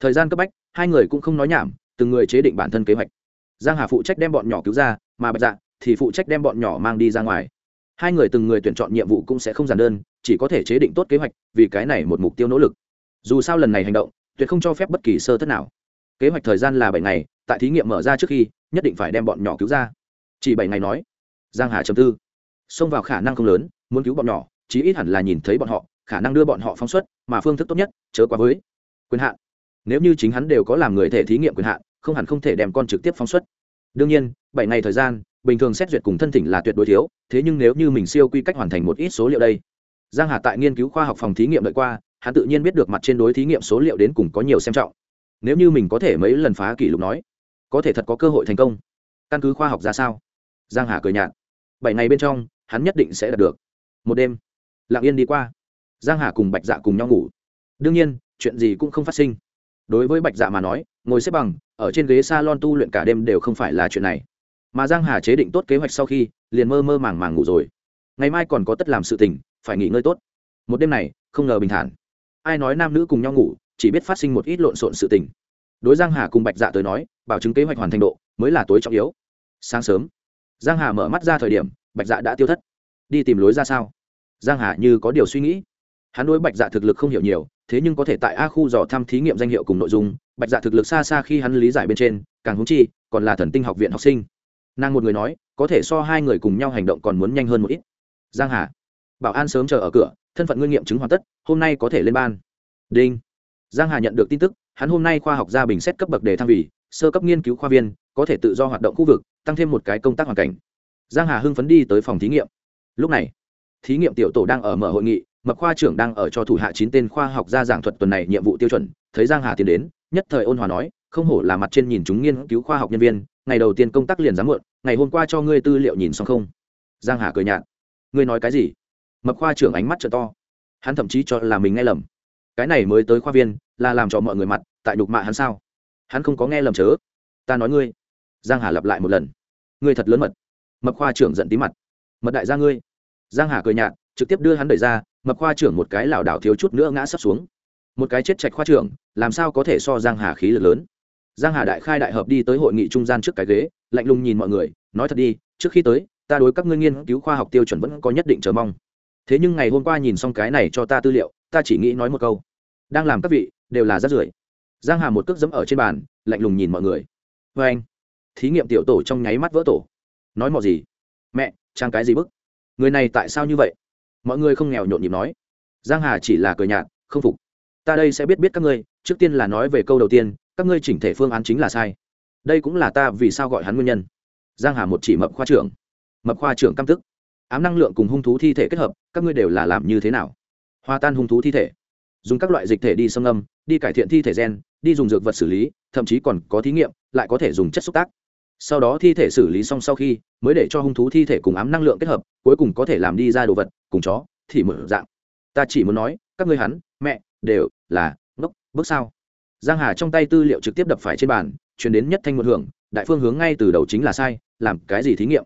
Thời gian cấp bách, hai người cũng không nói nhảm, từng người chế định bản thân kế hoạch. Giang hà phụ trách đem bọn nhỏ cứu ra, mà bạch dạ thì phụ trách đem bọn nhỏ mang đi ra ngoài hai người từng người tuyển chọn nhiệm vụ cũng sẽ không giản đơn, chỉ có thể chế định tốt kế hoạch, vì cái này một mục tiêu nỗ lực. Dù sao lần này hành động, tuyệt không cho phép bất kỳ sơ thất nào. Kế hoạch thời gian là bảy ngày, tại thí nghiệm mở ra trước khi, nhất định phải đem bọn nhỏ cứu ra. Chỉ bảy ngày nói. Giang hà chấm tư. Xông vào khả năng không lớn, muốn cứu bọn nhỏ, chí ít hẳn là nhìn thấy bọn họ, khả năng đưa bọn họ phóng xuất, mà phương thức tốt nhất, chớ quá với. Quyền hạn. Nếu như chính hắn đều có làm người thể thí nghiệm quyền hạn, không hẳn không thể đem con trực tiếp phóng xuất. Đương nhiên, bảy ngày thời gian bình thường xét duyệt cùng thân thỉnh là tuyệt đối thiếu, thế nhưng nếu như mình siêu quy cách hoàn thành một ít số liệu đây, giang hà tại nghiên cứu khoa học phòng thí nghiệm đợi qua, hắn tự nhiên biết được mặt trên đối thí nghiệm số liệu đến cùng có nhiều xem trọng. Nếu như mình có thể mấy lần phá kỷ lục nói, có thể thật có cơ hội thành công. Căn cứ khoa học ra sao? Giang hà cười nhạt. Bảy ngày bên trong, hắn nhất định sẽ đạt được. Một đêm lặng yên đi qua. Giang hà cùng bạch dạ cùng nhau ngủ. Đương nhiên, chuyện gì cũng không phát sinh. Đối với bạch dạ mà nói, ngồi xếp bằng, ở trên ghế salon tu luyện cả đêm đều không phải là chuyện này mà giang hà chế định tốt kế hoạch sau khi, liền mơ mơ màng màng ngủ rồi. Ngày mai còn có tất làm sự tình, phải nghỉ ngơi tốt. Một đêm này, không ngờ bình thản. Ai nói nam nữ cùng nhau ngủ, chỉ biết phát sinh một ít lộn xộn sự tình. Đối giang hà cùng bạch dạ tới nói, bảo chứng kế hoạch hoàn thành độ, mới là tối trọng yếu. Sáng sớm, giang hà mở mắt ra thời điểm, bạch dạ đã tiêu thất. Đi tìm lối ra sao? Giang hà như có điều suy nghĩ. Hắn đối bạch dạ thực lực không hiểu nhiều, thế nhưng có thể tại a khu dò thăm thí nghiệm danh hiệu cùng nội dung, bạch dạ thực lực xa xa khi hắn lý giải bên trên, càng húng chi, còn là thần tinh học viện học sinh nàng một người nói, có thể so hai người cùng nhau hành động còn muốn nhanh hơn một ít. Giang hà, bảo an sớm chờ ở cửa, thân phận ngươi nghiệm chứng hoàn tất, hôm nay có thể lên ban. Đinh. Giang hà nhận được tin tức, hắn hôm nay khoa học gia bình xét cấp bậc đề thăng vị sơ cấp nghiên cứu khoa viên, có thể tự do hoạt động khu vực, tăng thêm một cái công tác hoàn cảnh. Giang hà hưng phấn đi tới phòng thí nghiệm. Lúc này, thí nghiệm tiểu tổ đang ở mở hội nghị, mập khoa trưởng đang ở cho thủ hạ chín tên khoa học gia giảng thuật tuần này nhiệm vụ tiêu chuẩn, thấy giang hà tiến đến, nhất thời ôn hòa nói, không hổ là mặt trên nhìn chúng nghiên cứu khoa học nhân viên ngày đầu tiên công tác liền dám muộn, ngày hôm qua cho ngươi tư liệu nhìn xong không? Giang hà cười nhạt. Ngươi nói cái gì? Mập khoa trưởng ánh mắt trợ to. Hắn thậm chí cho là mình nghe lầm. Cái này mới tới khoa viên, là làm cho mọi người mặt, tại đục mạ hắn sao? Hắn không có nghe lầm chớ. Ta nói ngươi. Giang hà lặp lại một lần. Ngươi thật lớn mật. Mập khoa trưởng giận tí mặt. Mật đại gia ngươi. Giang hà cười nhạt, trực tiếp đưa hắn đẩy ra, mập khoa trưởng một cái lảo đảo thiếu chút nữa ngã sắp xuống. Một cái chết chạch khoa trưởng, làm sao có thể so giang hà khí lực lớn? Giang hà đại khai đại hợp đi tới hội nghị trung gian trước cái ghế, lạnh lùng nhìn mọi người, nói thật đi, trước khi tới, ta đối các ngươi nghiên cứu khoa học tiêu chuẩn vẫn có nhất định chờ mong. Thế nhưng ngày hôm qua nhìn xong cái này cho ta tư liệu, ta chỉ nghĩ nói một câu. Đang làm các vị, đều là rát rưởi. Giang hà một cước dẫm ở trên bàn, lạnh lùng nhìn mọi người. Vê anh, thí nghiệm tiểu tổ trong nháy mắt vỡ tổ. Nói mọi gì? Mẹ, trang cái gì bức? Người này tại sao như vậy? Mọi người không nghèo nhộn nhịp nói. Giang hà chỉ là cười nhạt, không phục. Ta đây sẽ biết biết các ngươi, trước tiên là nói về câu đầu tiên các ngươi chỉnh thể phương án chính là sai. Đây cũng là ta vì sao gọi hắn nguyên nhân. Giang hà một chỉ mập khoa trưởng. Mập khoa trưởng căm tức. Ám năng lượng cùng hung thú thi thể kết hợp, các ngươi đều là làm như thế nào? Hòa tan hung thú thi thể. Dùng các loại dịch thể đi xâm âm, đi cải thiện thi thể gen, đi dùng dược vật xử lý, thậm chí còn có thí nghiệm, lại có thể dùng chất xúc tác. Sau đó thi thể xử lý xong sau khi, mới để cho hung thú thi thể cùng ám năng lượng kết hợp, cuối cùng có thể làm đi ra đồ vật, cùng chó, thì mở dạng. Ta chỉ muốn nói, các ngươi hắn, mẹ, đều là ngốc, bước sao? Giang hà trong tay tư liệu trực tiếp đập phải trên bàn chuyển đến nhất thanh một hưởng, đại phương hướng ngay từ đầu chính là sai, làm cái gì thí nghiệm?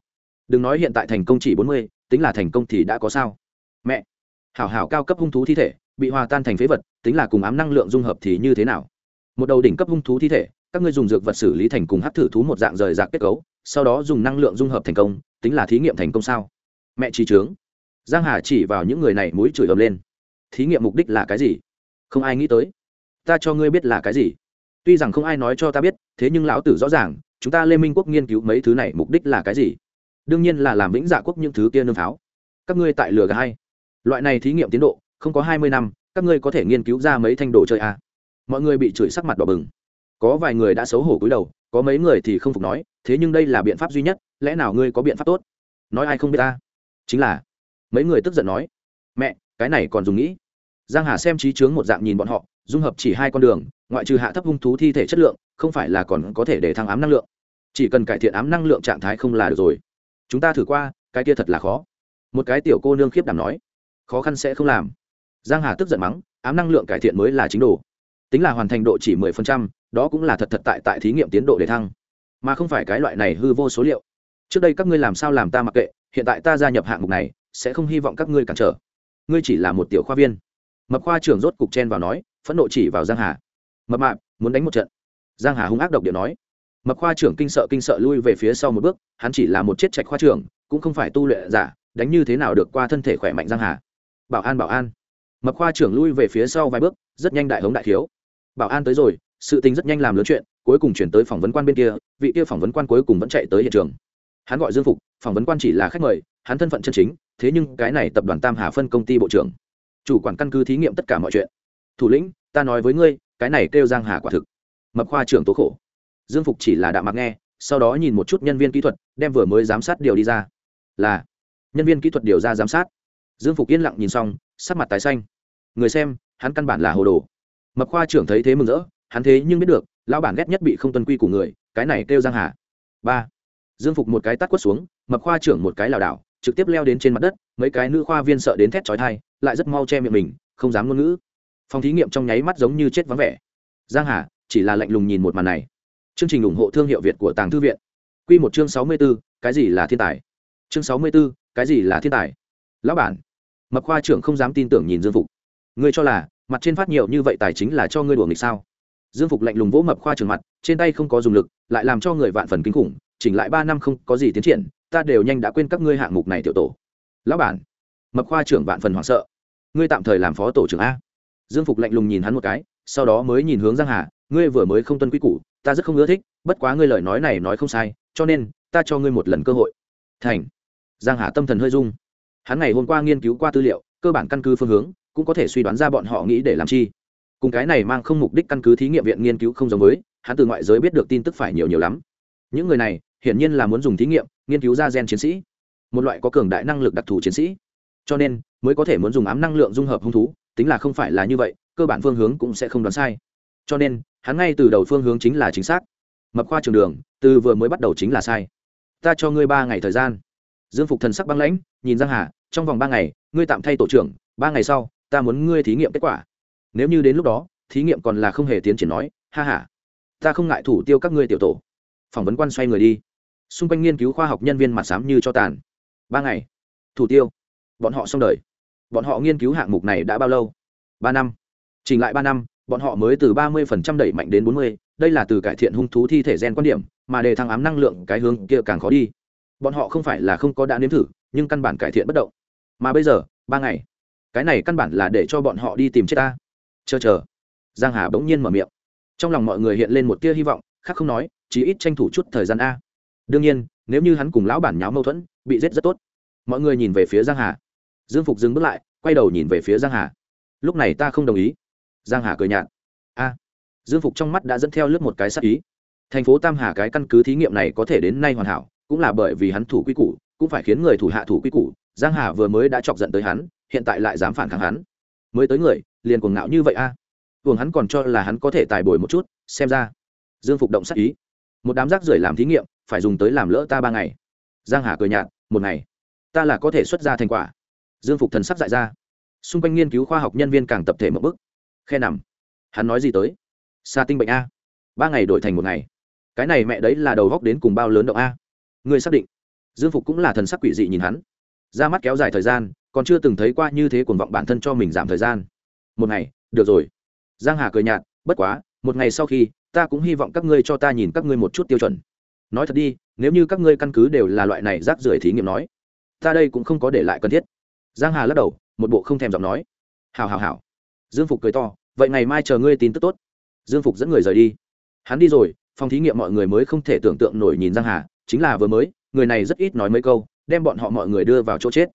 Đừng nói hiện tại thành công chỉ bốn mươi, tính là thành công thì đã có sao? Mẹ! Hảo hảo cao cấp hung thú thi thể, bị hòa tan thành phế vật, tính là cùng ám năng lượng dung hợp thì như thế nào? Một đầu đỉnh cấp hung thú thi thể, các ngươi dùng dược vật xử lý thành cùng hấp thử thú một dạng rời rạc kết cấu, sau đó dùng năng lượng dung hợp thành công, tính là thí nghiệm thành công sao? Mẹ trí trướng! Giang hà chỉ vào những người này mũi chửi ầm lên. Thí nghiệm mục đích là cái gì? Không ai nghĩ tới ta cho ngươi biết là cái gì. Tuy rằng không ai nói cho ta biết, thế nhưng lão tử rõ ràng, chúng ta lê minh quốc nghiên cứu mấy thứ này mục đích là cái gì? Đương nhiên là làm vĩnh dạ quốc những thứ kia nương pháo các ngươi tại lừa gà hay loại này thí nghiệm tiến độ, không có hai mươi năm, các ngươi có thể nghiên cứu ra mấy thanh đồ chơi à. mọi người bị chửi sắc mặt đỏ bừng. Có vài người đã xấu hổ cúi đầu, có mấy người thì không phục nói, thế nhưng đây là biện pháp duy nhất, lẽ nào ngươi có biện pháp tốt? Nói ai không biết ta? Chính là, mấy người tức giận nói, mẹ, cái này còn dùng nghĩ. Giang hà xem trí chướng một dạng nhìn bọn họ dung hợp chỉ hai con đường ngoại trừ hạ thấp hung thú thi thể chất lượng không phải là còn có thể để thăng ám năng lượng. Chỉ cần cải thiện ám năng lượng trạng thái không là được rồi. Chúng ta thử qua cái kia thật là khó. Một cái tiểu cô nương khiếp đảm nói khó khăn sẽ không làm. Giang hà tức giận mắng ám năng lượng cải thiện mới là chính đồ. Tính là hoàn thành độ chỉ mười phần trăm, đó cũng là thật thật tại tại thí nghiệm tiến độ để thăng. Mà không phải cái loại này hư vô số liệu. Trước đây các ngươi làm sao làm ta mặc kệ hiện tại ta gia nhập hạng mục này sẽ không hy vọng các ngươi cản trở. Ngươi chỉ là một tiểu khoa viên. Mập khoa trưởng rốt cục chen vào nói phẫn nộ chỉ vào giang hà. Mập mạp, muốn đánh một trận. Giang hà hung ác độc điện nói. Mập khoa trưởng kinh sợ kinh sợ lui về phía sau một bước, hắn chỉ là một chết trạch khoa trưởng, cũng không phải tu luyện giả, đánh như thế nào được qua thân thể khỏe mạnh giang hà. Bảo an bảo an. Mập khoa trưởng lui về phía sau vài bước, rất nhanh đại hống đại thiếu. Bảo an tới rồi, sự tình rất nhanh làm lớn chuyện, cuối cùng chuyển tới phỏng vấn quan bên kia, vị kia phỏng vấn quan cuối cùng vẫn chạy tới hiện trường. Hắn gọi dương phục, phỏng vấn quan chỉ là khách mời, hắn thân phận chân chính, thế nhưng cái này tập đoàn tam hà phân công ty bộ trưởng. Chủ quản căn cứ thí nghiệm tất cả mọi chuyện thủ lĩnh, ta nói với ngươi, cái này kêu giang hà quả thực. Mập khoa trưởng tố khổ. Dương phục chỉ là đạo mặc nghe, sau đó nhìn một chút nhân viên kỹ thuật, đem vừa mới giám sát điều đi ra. Là, nhân viên kỹ thuật điều ra giám sát. Dương phục yên lặng nhìn xong, sắc mặt tái xanh. Người xem, hắn căn bản là hồ đồ. Mập khoa trưởng thấy thế mừng rỡ, hắn thế nhưng biết được, lão bản ghét nhất bị không tuân quy của người, cái này kêu giang hà. Ba, dương phục một cái tắt quất xuống, mập khoa trưởng một cái lảo đảo, trực tiếp leo đến trên mặt đất, mấy cái nữ khoa viên sợ đến thét chói thai lại rất mau che miệng mình, không dám ngôn ngữ phòng thí nghiệm trong nháy mắt giống như chết vắng vẻ. Giang hà chỉ là lạnh lùng nhìn một màn này. Chương trình ủng hộ thương hiệu việt của tàng thư viện. Quy một chương sáu mươi 64, cái gì là thiên tài? Chương sáu mươi 64, cái gì là thiên tài? Lão bản. Mập khoa trưởng không dám tin tưởng nhìn dương phục. Ngươi cho là mặt trên phát nhiều như vậy tài chính là cho ngươi đùa nghịch sao? Dương phục lạnh lùng vỗ mập khoa trưởng mặt trên tay không có dùng lực lại làm cho người vạn phần kinh khủng chỉnh lại ba năm không có gì tiến triển ta đều nhanh đã quên các ngươi hạng mục này tiểu tổ. Lão bản. Mập khoa trưởng vạn phần hoảng sợ. Ngươi tạm thời làm phó tổ trưởng a dương phục lạnh lùng nhìn hắn một cái, sau đó mới nhìn hướng giang hà, ngươi vừa mới không tuân quy củ, ta rất không ưa thích, bất quá ngươi lời nói này nói không sai, cho nên, ta cho ngươi một lần cơ hội. Thành. Giang hà tâm thần hơi rung. Hắn ngày hôm qua nghiên cứu qua tư liệu, cơ bản căn cứ phương hướng, cũng có thể suy đoán ra bọn họ nghĩ để làm chi. Cùng cái này mang không mục đích căn cứ thí nghiệm viện nghiên cứu không giống với, hắn từ ngoại giới biết được tin tức phải nhiều nhiều lắm. Những người này, hiển nhiên là muốn dùng thí nghiệm, nghiên cứu ra gen chiến sĩ. Một loại có cường đại năng lực đặc thù chiến sĩ. Cho nên, mới có thể muốn dùng ám năng lượng dung hợp hung thú tính là không phải là như vậy, cơ bản phương hướng cũng sẽ không đoán sai. Cho nên, hắn ngay từ đầu phương hướng chính là chính xác. Mập khoa trường đường, từ vừa mới bắt đầu chính là sai. Ta cho ngươi ba ngày thời gian. Dương phục thần sắc băng lãnh, nhìn giang hà, trong vòng ba ngày, ngươi tạm thay tổ trưởng, ba ngày sau, ta muốn ngươi thí nghiệm kết quả. Nếu như đến lúc đó, thí nghiệm còn là không hề tiến triển nói, ha ha. Ta không ngại thủ tiêu các ngươi tiểu tổ. Phỏng vấn quan xoay người đi. Xung quanh nghiên cứu khoa học nhân viên mặt sám như cho tàn. Ba ngày. Thủ tiêu. Bọn họ xong đời bọn họ nghiên cứu hạng mục này đã bao lâu? Ba năm. Chỉnh lại ba năm, bọn họ mới từ ba mươi phần trăm đẩy mạnh đến bốn mươi, đây là từ cải thiện hung thú thi thể gen quan điểm, mà để thăng ám năng lượng cái hướng kia càng khó đi. Bọn họ không phải là không có đã nếm thử, nhưng căn bản cải thiện bất động. Mà bây giờ, ba ngày. Cái này căn bản là để cho bọn họ đi tìm chết ta. Chờ chờ. Giang hà bỗng nhiên mở miệng. Trong lòng mọi người hiện lên một tia hy vọng, khác không nói chỉ ít tranh thủ chút thời gian a. Đương nhiên, nếu như hắn cùng lão bản nháo mâu thuẫn, bị giết rất tốt. Mọi người nhìn về phía giang hà dương phục dừng bước lại, quay đầu nhìn về phía giang hà. Lúc này ta không đồng ý. Giang hà cười nhạt. A. Dương phục trong mắt đã dẫn theo lướt một cái sắc ý. Thành phố tam hà cái căn cứ thí nghiệm này có thể đến nay hoàn hảo, cũng là bởi vì hắn thủ quy củ, cũng phải khiến người thủ hạ thủ quy củ. Giang hà vừa mới đã chọc giận tới hắn, hiện tại lại dám phản kháng hắn. Mới tới người, liền cuồng ngạo như vậy a. À. hắn còn cho là hắn có thể tài bồi một chút, xem ra. Dương phục động sắc ý. Một đám rác rưởi làm thí nghiệm, phải dùng tới làm lỡ ta ba ngày. Giang hà cười nhạt, một ngày. Ta là có thể xuất ra thành quả dương phục thần sắc dại ra. Xung quanh nghiên cứu khoa học nhân viên càng tập thể một bức khe nằm. Hắn nói gì tới? Xa tinh bệnh a. Ba ngày đổi thành một ngày. Cái này mẹ đấy là đầu góc đến cùng bao lớn động a. Ngươi xác định. Dương phục cũng là thần sắc quỷ dị nhìn hắn. Ra mắt kéo dài thời gian, còn chưa từng thấy qua như thế cuồng vọng bản thân cho mình giảm thời gian. Một ngày, được rồi. Giang hà cười nhạt, bất quá, một ngày sau khi, ta cũng hy vọng các ngươi cho ta nhìn các ngươi một chút tiêu chuẩn. Nói thật đi, nếu như các ngươi căn cứ đều là loại này rác rưởi thí nghiệm nói, ta đây cũng không có để lại cần thiết giang hà lắc đầu, một bộ không thèm giọng nói. Hào hào hào dương phục cười to, vậy ngày mai chờ ngươi tin tức tốt. Dương phục dẫn người rời đi. Hắn đi rồi, phòng thí nghiệm mọi người mới không thể tưởng tượng nổi nhìn giang hà, chính là vừa mới, người này rất ít nói mấy câu, đem bọn họ mọi người đưa vào chỗ chết.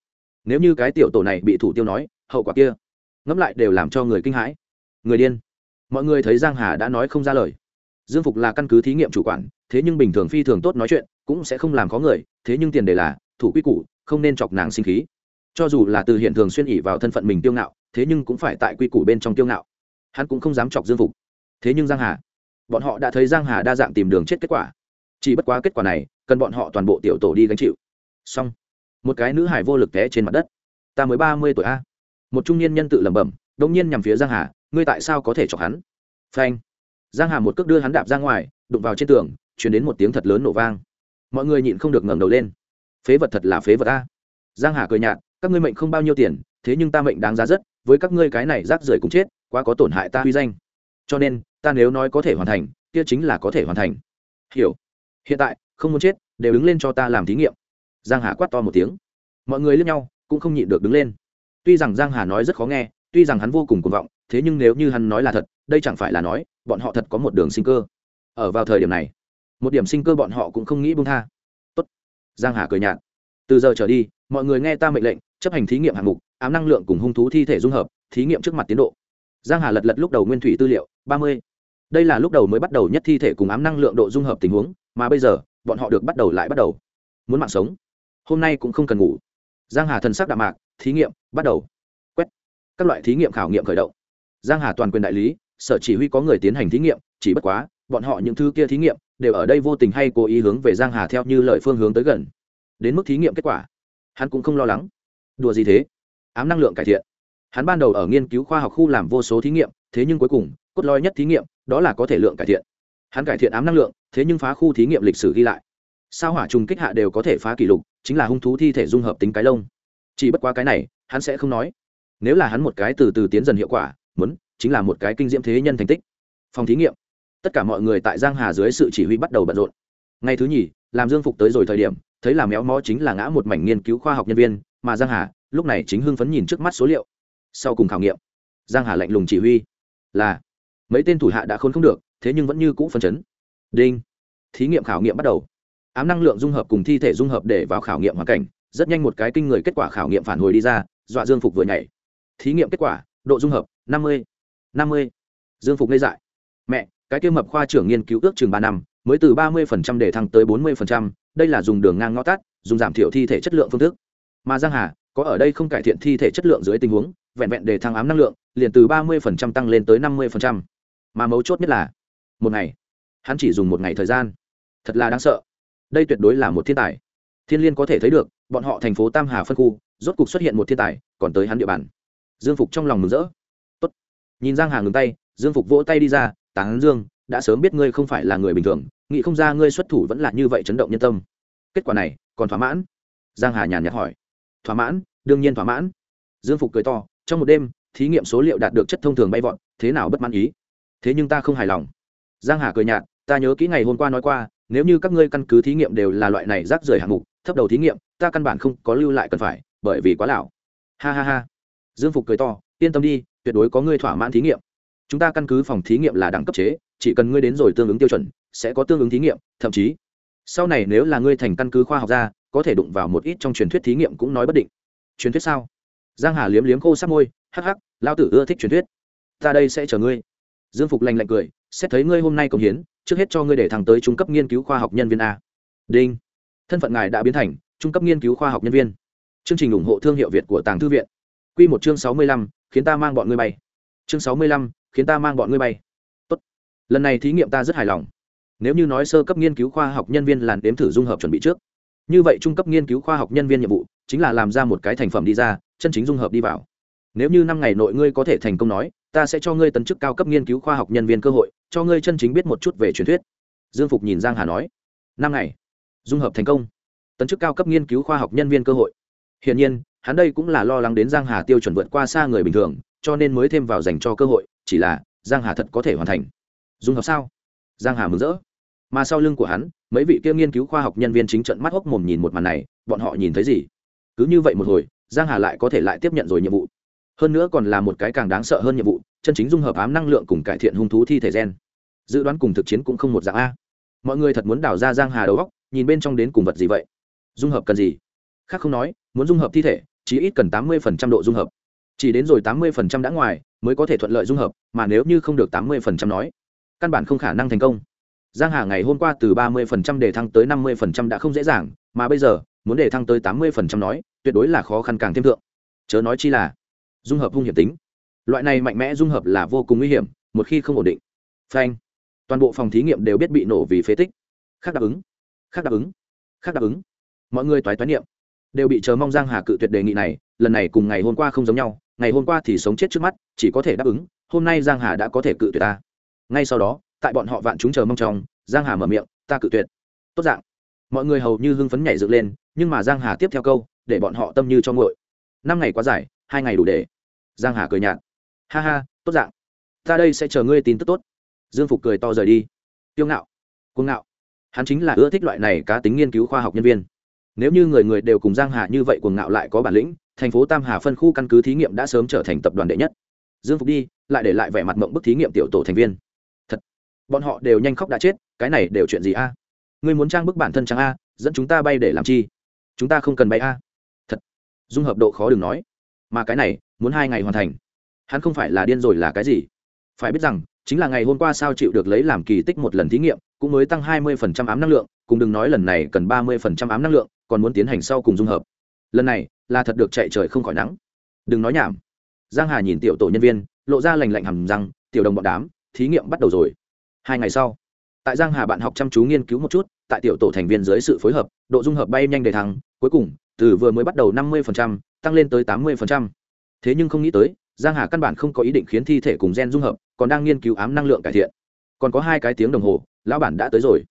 Nếu như cái tiểu tổ này bị thủ tiêu nói, hậu quả kia, ngẫm lại đều làm cho người kinh hãi. Người điên. Mọi người thấy giang hà đã nói không ra lời. Dương phục là căn cứ thí nghiệm chủ quản, thế nhưng bình thường phi thường tốt nói chuyện, cũng sẽ không làm có người, thế nhưng tiền đề là, thủ quy củ, không nên chọc nàng sinh khí cho dù là từ hiện thường xuyên ỉ vào thân phận mình tiêu ngạo, thế nhưng cũng phải tại quy củ bên trong tiêu ngạo. Hắn cũng không dám chọc dương phục. Thế nhưng giang hà, bọn họ đã thấy giang hà đa dạng tìm đường chết kết quả. Chỉ bất quá kết quả này, cần bọn họ toàn bộ tiểu tổ đi gánh chịu. Xong, một cái nữ hải vô lực té trên mặt đất. Ta mới ba mươi tuổi a. Một trung niên nhân tự lẩm bẩm đông nhiên nhằm phía giang hà, ngươi tại sao có thể chọc hắn? Phanh. Giang hà một cước đưa hắn đạp ra ngoài, đụng vào trên tường chuyển đến một tiếng thật lớn nổ vang. Mọi người nhịn không được ngẩng đầu lên. Phế vật thật là phế vật a. Giang hà cười nhạt các ngươi mệnh không bao nhiêu tiền, thế nhưng ta mệnh đáng giá rất, với các ngươi cái này rác rưởi cũng chết, quá có tổn hại ta uy danh. Cho nên, ta nếu nói có thể hoàn thành, kia chính là có thể hoàn thành. Hiểu. Hiện tại, không muốn chết, đều đứng lên cho ta làm thí nghiệm. Giang hà quát to một tiếng. Mọi người lướt nhau, cũng không nhịn được đứng lên. Tuy rằng giang hà nói rất khó nghe, tuy rằng hắn vô cùng cuồng vọng, thế nhưng nếu như hắn nói là thật, đây chẳng phải là nói, bọn họ thật có một đường sinh cơ. Ở vào thời điểm này, một điểm sinh cơ bọn họ cũng không nghĩ buông tha. Tốt. Giang hà cười nhạt. Từ giờ trở đi, mọi người nghe ta mệnh lệnh chấp hành thí nghiệm hạng mục, ám năng lượng cùng hung thú thi thể dung hợp, thí nghiệm trước mặt tiến độ. Giang hà lật lật lúc đầu nguyên thủy tư liệu, ba mươi. Đây là lúc đầu mới bắt đầu nhất thi thể cùng ám năng lượng độ dung hợp tình huống, mà bây giờ, bọn họ được bắt đầu lại bắt đầu. Muốn mạng sống. Hôm nay cũng không cần ngủ. Giang hà thần sắc đạm mạc, thí nghiệm, bắt đầu. Quét. Các loại thí nghiệm khảo nghiệm khởi động. Giang hà toàn quyền đại lý, sở chỉ huy có người tiến hành thí nghiệm, chỉ bất quá, bọn họ những thứ kia thí nghiệm, đều ở đây vô tình hay cố ý hướng về giang hà theo như lời phương hướng tới gần. Đến mức thí nghiệm kết quả, hắn cũng không lo lắng đùa gì thế? Ám năng lượng cải thiện. Hắn ban đầu ở nghiên cứu khoa học khu làm vô số thí nghiệm, thế nhưng cuối cùng, cốt lõi nhất thí nghiệm, đó là có thể lượng cải thiện. Hắn cải thiện ám năng lượng, thế nhưng phá khu thí nghiệm lịch sử ghi lại. Sao hỏa trùng kích hạ đều có thể phá kỷ lục, chính là hung thú thi thể dung hợp tính cái lông. Chỉ bất quá cái này, hắn sẽ không nói. Nếu là hắn một cái từ từ tiến dần hiệu quả, muốn, chính là một cái kinh diễm thế nhân thành tích. Phòng thí nghiệm. Tất cả mọi người tại giang hà dưới sự chỉ huy bắt đầu bận rộn. Ngày thứ nhì, làm dương phục tới rồi thời điểm, thấy là méo mó chính là ngã một mảnh nghiên cứu khoa học nhân viên mà giang hà lúc này chính hưng phấn nhìn trước mắt số liệu sau cùng khảo nghiệm giang hà lạnh lùng chỉ huy là mấy tên thủ hạ đã khốn không được thế nhưng vẫn như cũ phân chấn đinh thí nghiệm khảo nghiệm bắt đầu ám năng lượng dung hợp cùng thi thể dung hợp để vào khảo nghiệm hoàn cảnh rất nhanh một cái kinh người kết quả khảo nghiệm phản hồi đi ra dọa dương phục vừa nhảy thí nghiệm kết quả độ dung hợp năm mươi năm mươi. dương phục ngây dại mẹ cái kia mập khoa trưởng nghiên cứu ước chừng ba năm mới từ ba mươi để thăng tới bốn mươi đây là dùng đường ngang ngõ tắt dùng giảm thiểu thi thể chất lượng phương thức mà giang hà có ở đây không cải thiện thi thể chất lượng dưới tình huống, vẹn vẹn để thăng ám năng lượng, liền từ ba mươi tăng lên tới năm mươi mà mấu chốt nhất là, một ngày, hắn chỉ dùng một ngày thời gian. Thật là đáng sợ. Đây tuyệt đối là một thiên tài. Thiên liên có thể thấy được, bọn họ thành phố tam hà phân khu, rốt cục xuất hiện một thiên tài, còn tới hắn địa bàn. Dương phục trong lòng mừng rỡ. Tốt. nhìn giang hà ngừng tay, dương phục vỗ tay đi ra tán dương, đã sớm biết ngươi không phải là người bình thường, nghĩ không ra ngươi xuất thủ vẫn là như vậy chấn động nhân tâm. Kết quả này, còn thỏa mãn. Giang hà nhàn nhạt hỏi thỏa mãn, đương nhiên thỏa mãn. Dương phục cười to, trong một đêm, thí nghiệm số liệu đạt được chất thông thường bay vọt, thế nào bất mãn ý? Thế nhưng ta không hài lòng. Giang hà cười nhạt, ta nhớ kỹ ngày hôm qua nói qua, nếu như các ngươi căn cứ thí nghiệm đều là loại này rác rưởi hạng mục, thấp đầu thí nghiệm, ta căn bản không có lưu lại cần phải, bởi vì quá lão ha ha ha. Dương phục cười to, yên tâm đi, tuyệt đối có ngươi thỏa mãn thí nghiệm. Chúng ta căn cứ phòng thí nghiệm là đẳng cấp chế, chỉ cần ngươi đến rồi tương ứng tiêu chuẩn, sẽ có tương ứng thí nghiệm, thậm chí. Sau này nếu là ngươi thành căn cứ khoa học gia có thể đụng vào một ít trong truyền thuyết thí nghiệm cũng nói bất định. Truyền thuyết sao? Giang hà liếm liếm khô sắc môi, hắc hắc, lao tử ưa thích truyền thuyết. Ta đây sẽ chờ ngươi. Dương phục lành lạnh cười, xét thấy ngươi hôm nay công hiến, trước hết cho ngươi để thẳng tới trung cấp nghiên cứu khoa học nhân viên a. Đinh. Thân phận ngài đã biến thành trung cấp nghiên cứu khoa học nhân viên. Chương trình ủng hộ thương hiệu việt của tàng thư viện. Q một chương sáu mươi lăm, khiến ta mang bọn ngươi bay. Chương sáu mươi lăm, khiến ta mang bọn ngươi bay. Tốt. lần này thí nghiệm ta rất hài lòng. Nếu như nói sơ cấp nghiên cứu khoa học nhân viên làn đếm thử dung hợp chuẩn bị trước như vậy trung cấp nghiên cứu khoa học nhân viên nhiệm vụ, chính là làm ra một cái thành phẩm đi ra, chân chính dung hợp đi vào. Nếu như năm ngày nội ngươi có thể thành công nói, ta sẽ cho ngươi tấn chức cao cấp nghiên cứu khoa học nhân viên cơ hội, cho ngươi chân chính biết một chút về truyền thuyết. Dương phục nhìn giang hà nói. Năm ngày, dung hợp thành công, tấn chức cao cấp nghiên cứu khoa học nhân viên cơ hội. Hiển nhiên, hắn đây cũng là lo lắng đến giang hà tiêu chuẩn vượt qua xa người bình thường, cho nên mới thêm vào dành cho cơ hội, chỉ là giang hà thật có thể hoàn thành. Dung hợp sao? Giang hà mừng rỡ mà sau lưng của hắn, mấy vị kia nghiên cứu khoa học nhân viên chính trận mắt hốc mồm nhìn một màn này, bọn họ nhìn thấy gì? Cứ như vậy một hồi, giang hà lại có thể lại tiếp nhận rồi nhiệm vụ. Hơn nữa còn là một cái càng đáng sợ hơn nhiệm vụ, chân chính dung hợp ám năng lượng cùng cải thiện hung thú thi thể gen. Dự đoán cùng thực chiến cũng không một dạng a. Mọi người thật muốn đào ra giang hà đầu góc nhìn bên trong đến cùng vật gì vậy? Dung hợp cần gì? Khác không nói, muốn dung hợp thi thể chỉ ít cần tám mươi độ dung hợp. Chỉ đến rồi tám mươi đã ngoài, mới có thể thuận lợi dung hợp, mà nếu như không được tám mươi nói, căn bản không khả năng thành công giang hà ngày hôm qua từ ba mươi để thăng tới năm mươi đã không dễ dàng, mà bây giờ, muốn để thăng tới tám mươi nói, tuyệt đối là khó khăn càng thêm thượng. Chớ nói chi là, dung hợp hung hiểm tính. Loại này mạnh mẽ dung hợp là vô cùng nguy hiểm, một khi không ổn định. Phanh. Toàn bộ phòng thí nghiệm đều biết bị nổ vì phế tích. Khác đáp ứng. Khác đáp ứng. Khác đáp ứng. Mọi người toái toái niệm. Đều bị chờ mong giang hà cự tuyệt đề nghị này, lần này cùng ngày hôm qua không giống nhau, ngày hôm qua thì sống chết trước mắt, chỉ có thể đáp ứng, hôm nay giang hà đã có thể cự tuyệt ta. Ngay sau đó tại bọn họ vạn chúng chờ mong trong, giang hà mở miệng, ta cự tuyệt. Tốt dạng. Mọi người hầu như hưng phấn nhảy dựng lên, nhưng mà giang hà tiếp theo câu, để bọn họ tâm như cho ngội năm ngày quá dài, hai ngày đủ để. Giang hà cười nhạt. Ha ha, tốt dạng. Ta đây sẽ chờ ngươi tin tức tốt. Dương phục cười to rời đi. Tiêu ngạo, cuồng ngạo. Hắn chính là ưa thích loại này cá tính nghiên cứu khoa học nhân viên. Nếu như người người đều cùng giang hà như vậy cuồng ngạo lại có bản lĩnh, thành phố tam hà phân khu căn cứ thí nghiệm đã sớm trở thành tập đoàn đệ nhất. Dương phục đi, lại để lại vẻ mặt mộng bức thí nghiệm tiểu tổ thành viên bọn họ đều nhanh khóc đã chết, cái này đều chuyện gì a? Ngươi muốn trang bức bản thân trang a, dẫn chúng ta bay để làm chi? Chúng ta không cần bay a. Thật. Dung hợp độ khó đừng nói. Mà cái này, muốn hai ngày hoàn thành. Hắn không phải là điên rồi là cái gì? Phải biết rằng, chính là ngày hôm qua sao chịu được lấy làm kỳ tích một lần thí nghiệm, cũng mới tăng hai mươi phần trăm ám năng lượng, cùng đừng nói lần này cần ba mươi phần trăm ám năng lượng, còn muốn tiến hành sau cùng dung hợp. Lần này, là thật được chạy trời không khỏi nắng. Đừng nói nhảm. Giang hà nhìn tiểu tổ nhân viên, lộ ra lành lạnh hầm răng, tiểu đồng bọn đám, thí nghiệm bắt đầu rồi hai ngày sau, tại giang hà bạn học chăm chú nghiên cứu một chút, tại tiểu tổ thành viên dưới sự phối hợp, độ dung hợp bay nhanh để thắng cuối cùng, từ vừa mới bắt đầu năm mươi tăng lên tới tám mươi thế nhưng không nghĩ tới, giang hà căn bản không có ý định khiến thi thể cùng gen dung hợp, còn đang nghiên cứu ám năng lượng cải thiện. Còn có hai cái tiếng đồng hồ, lão bản đã tới rồi.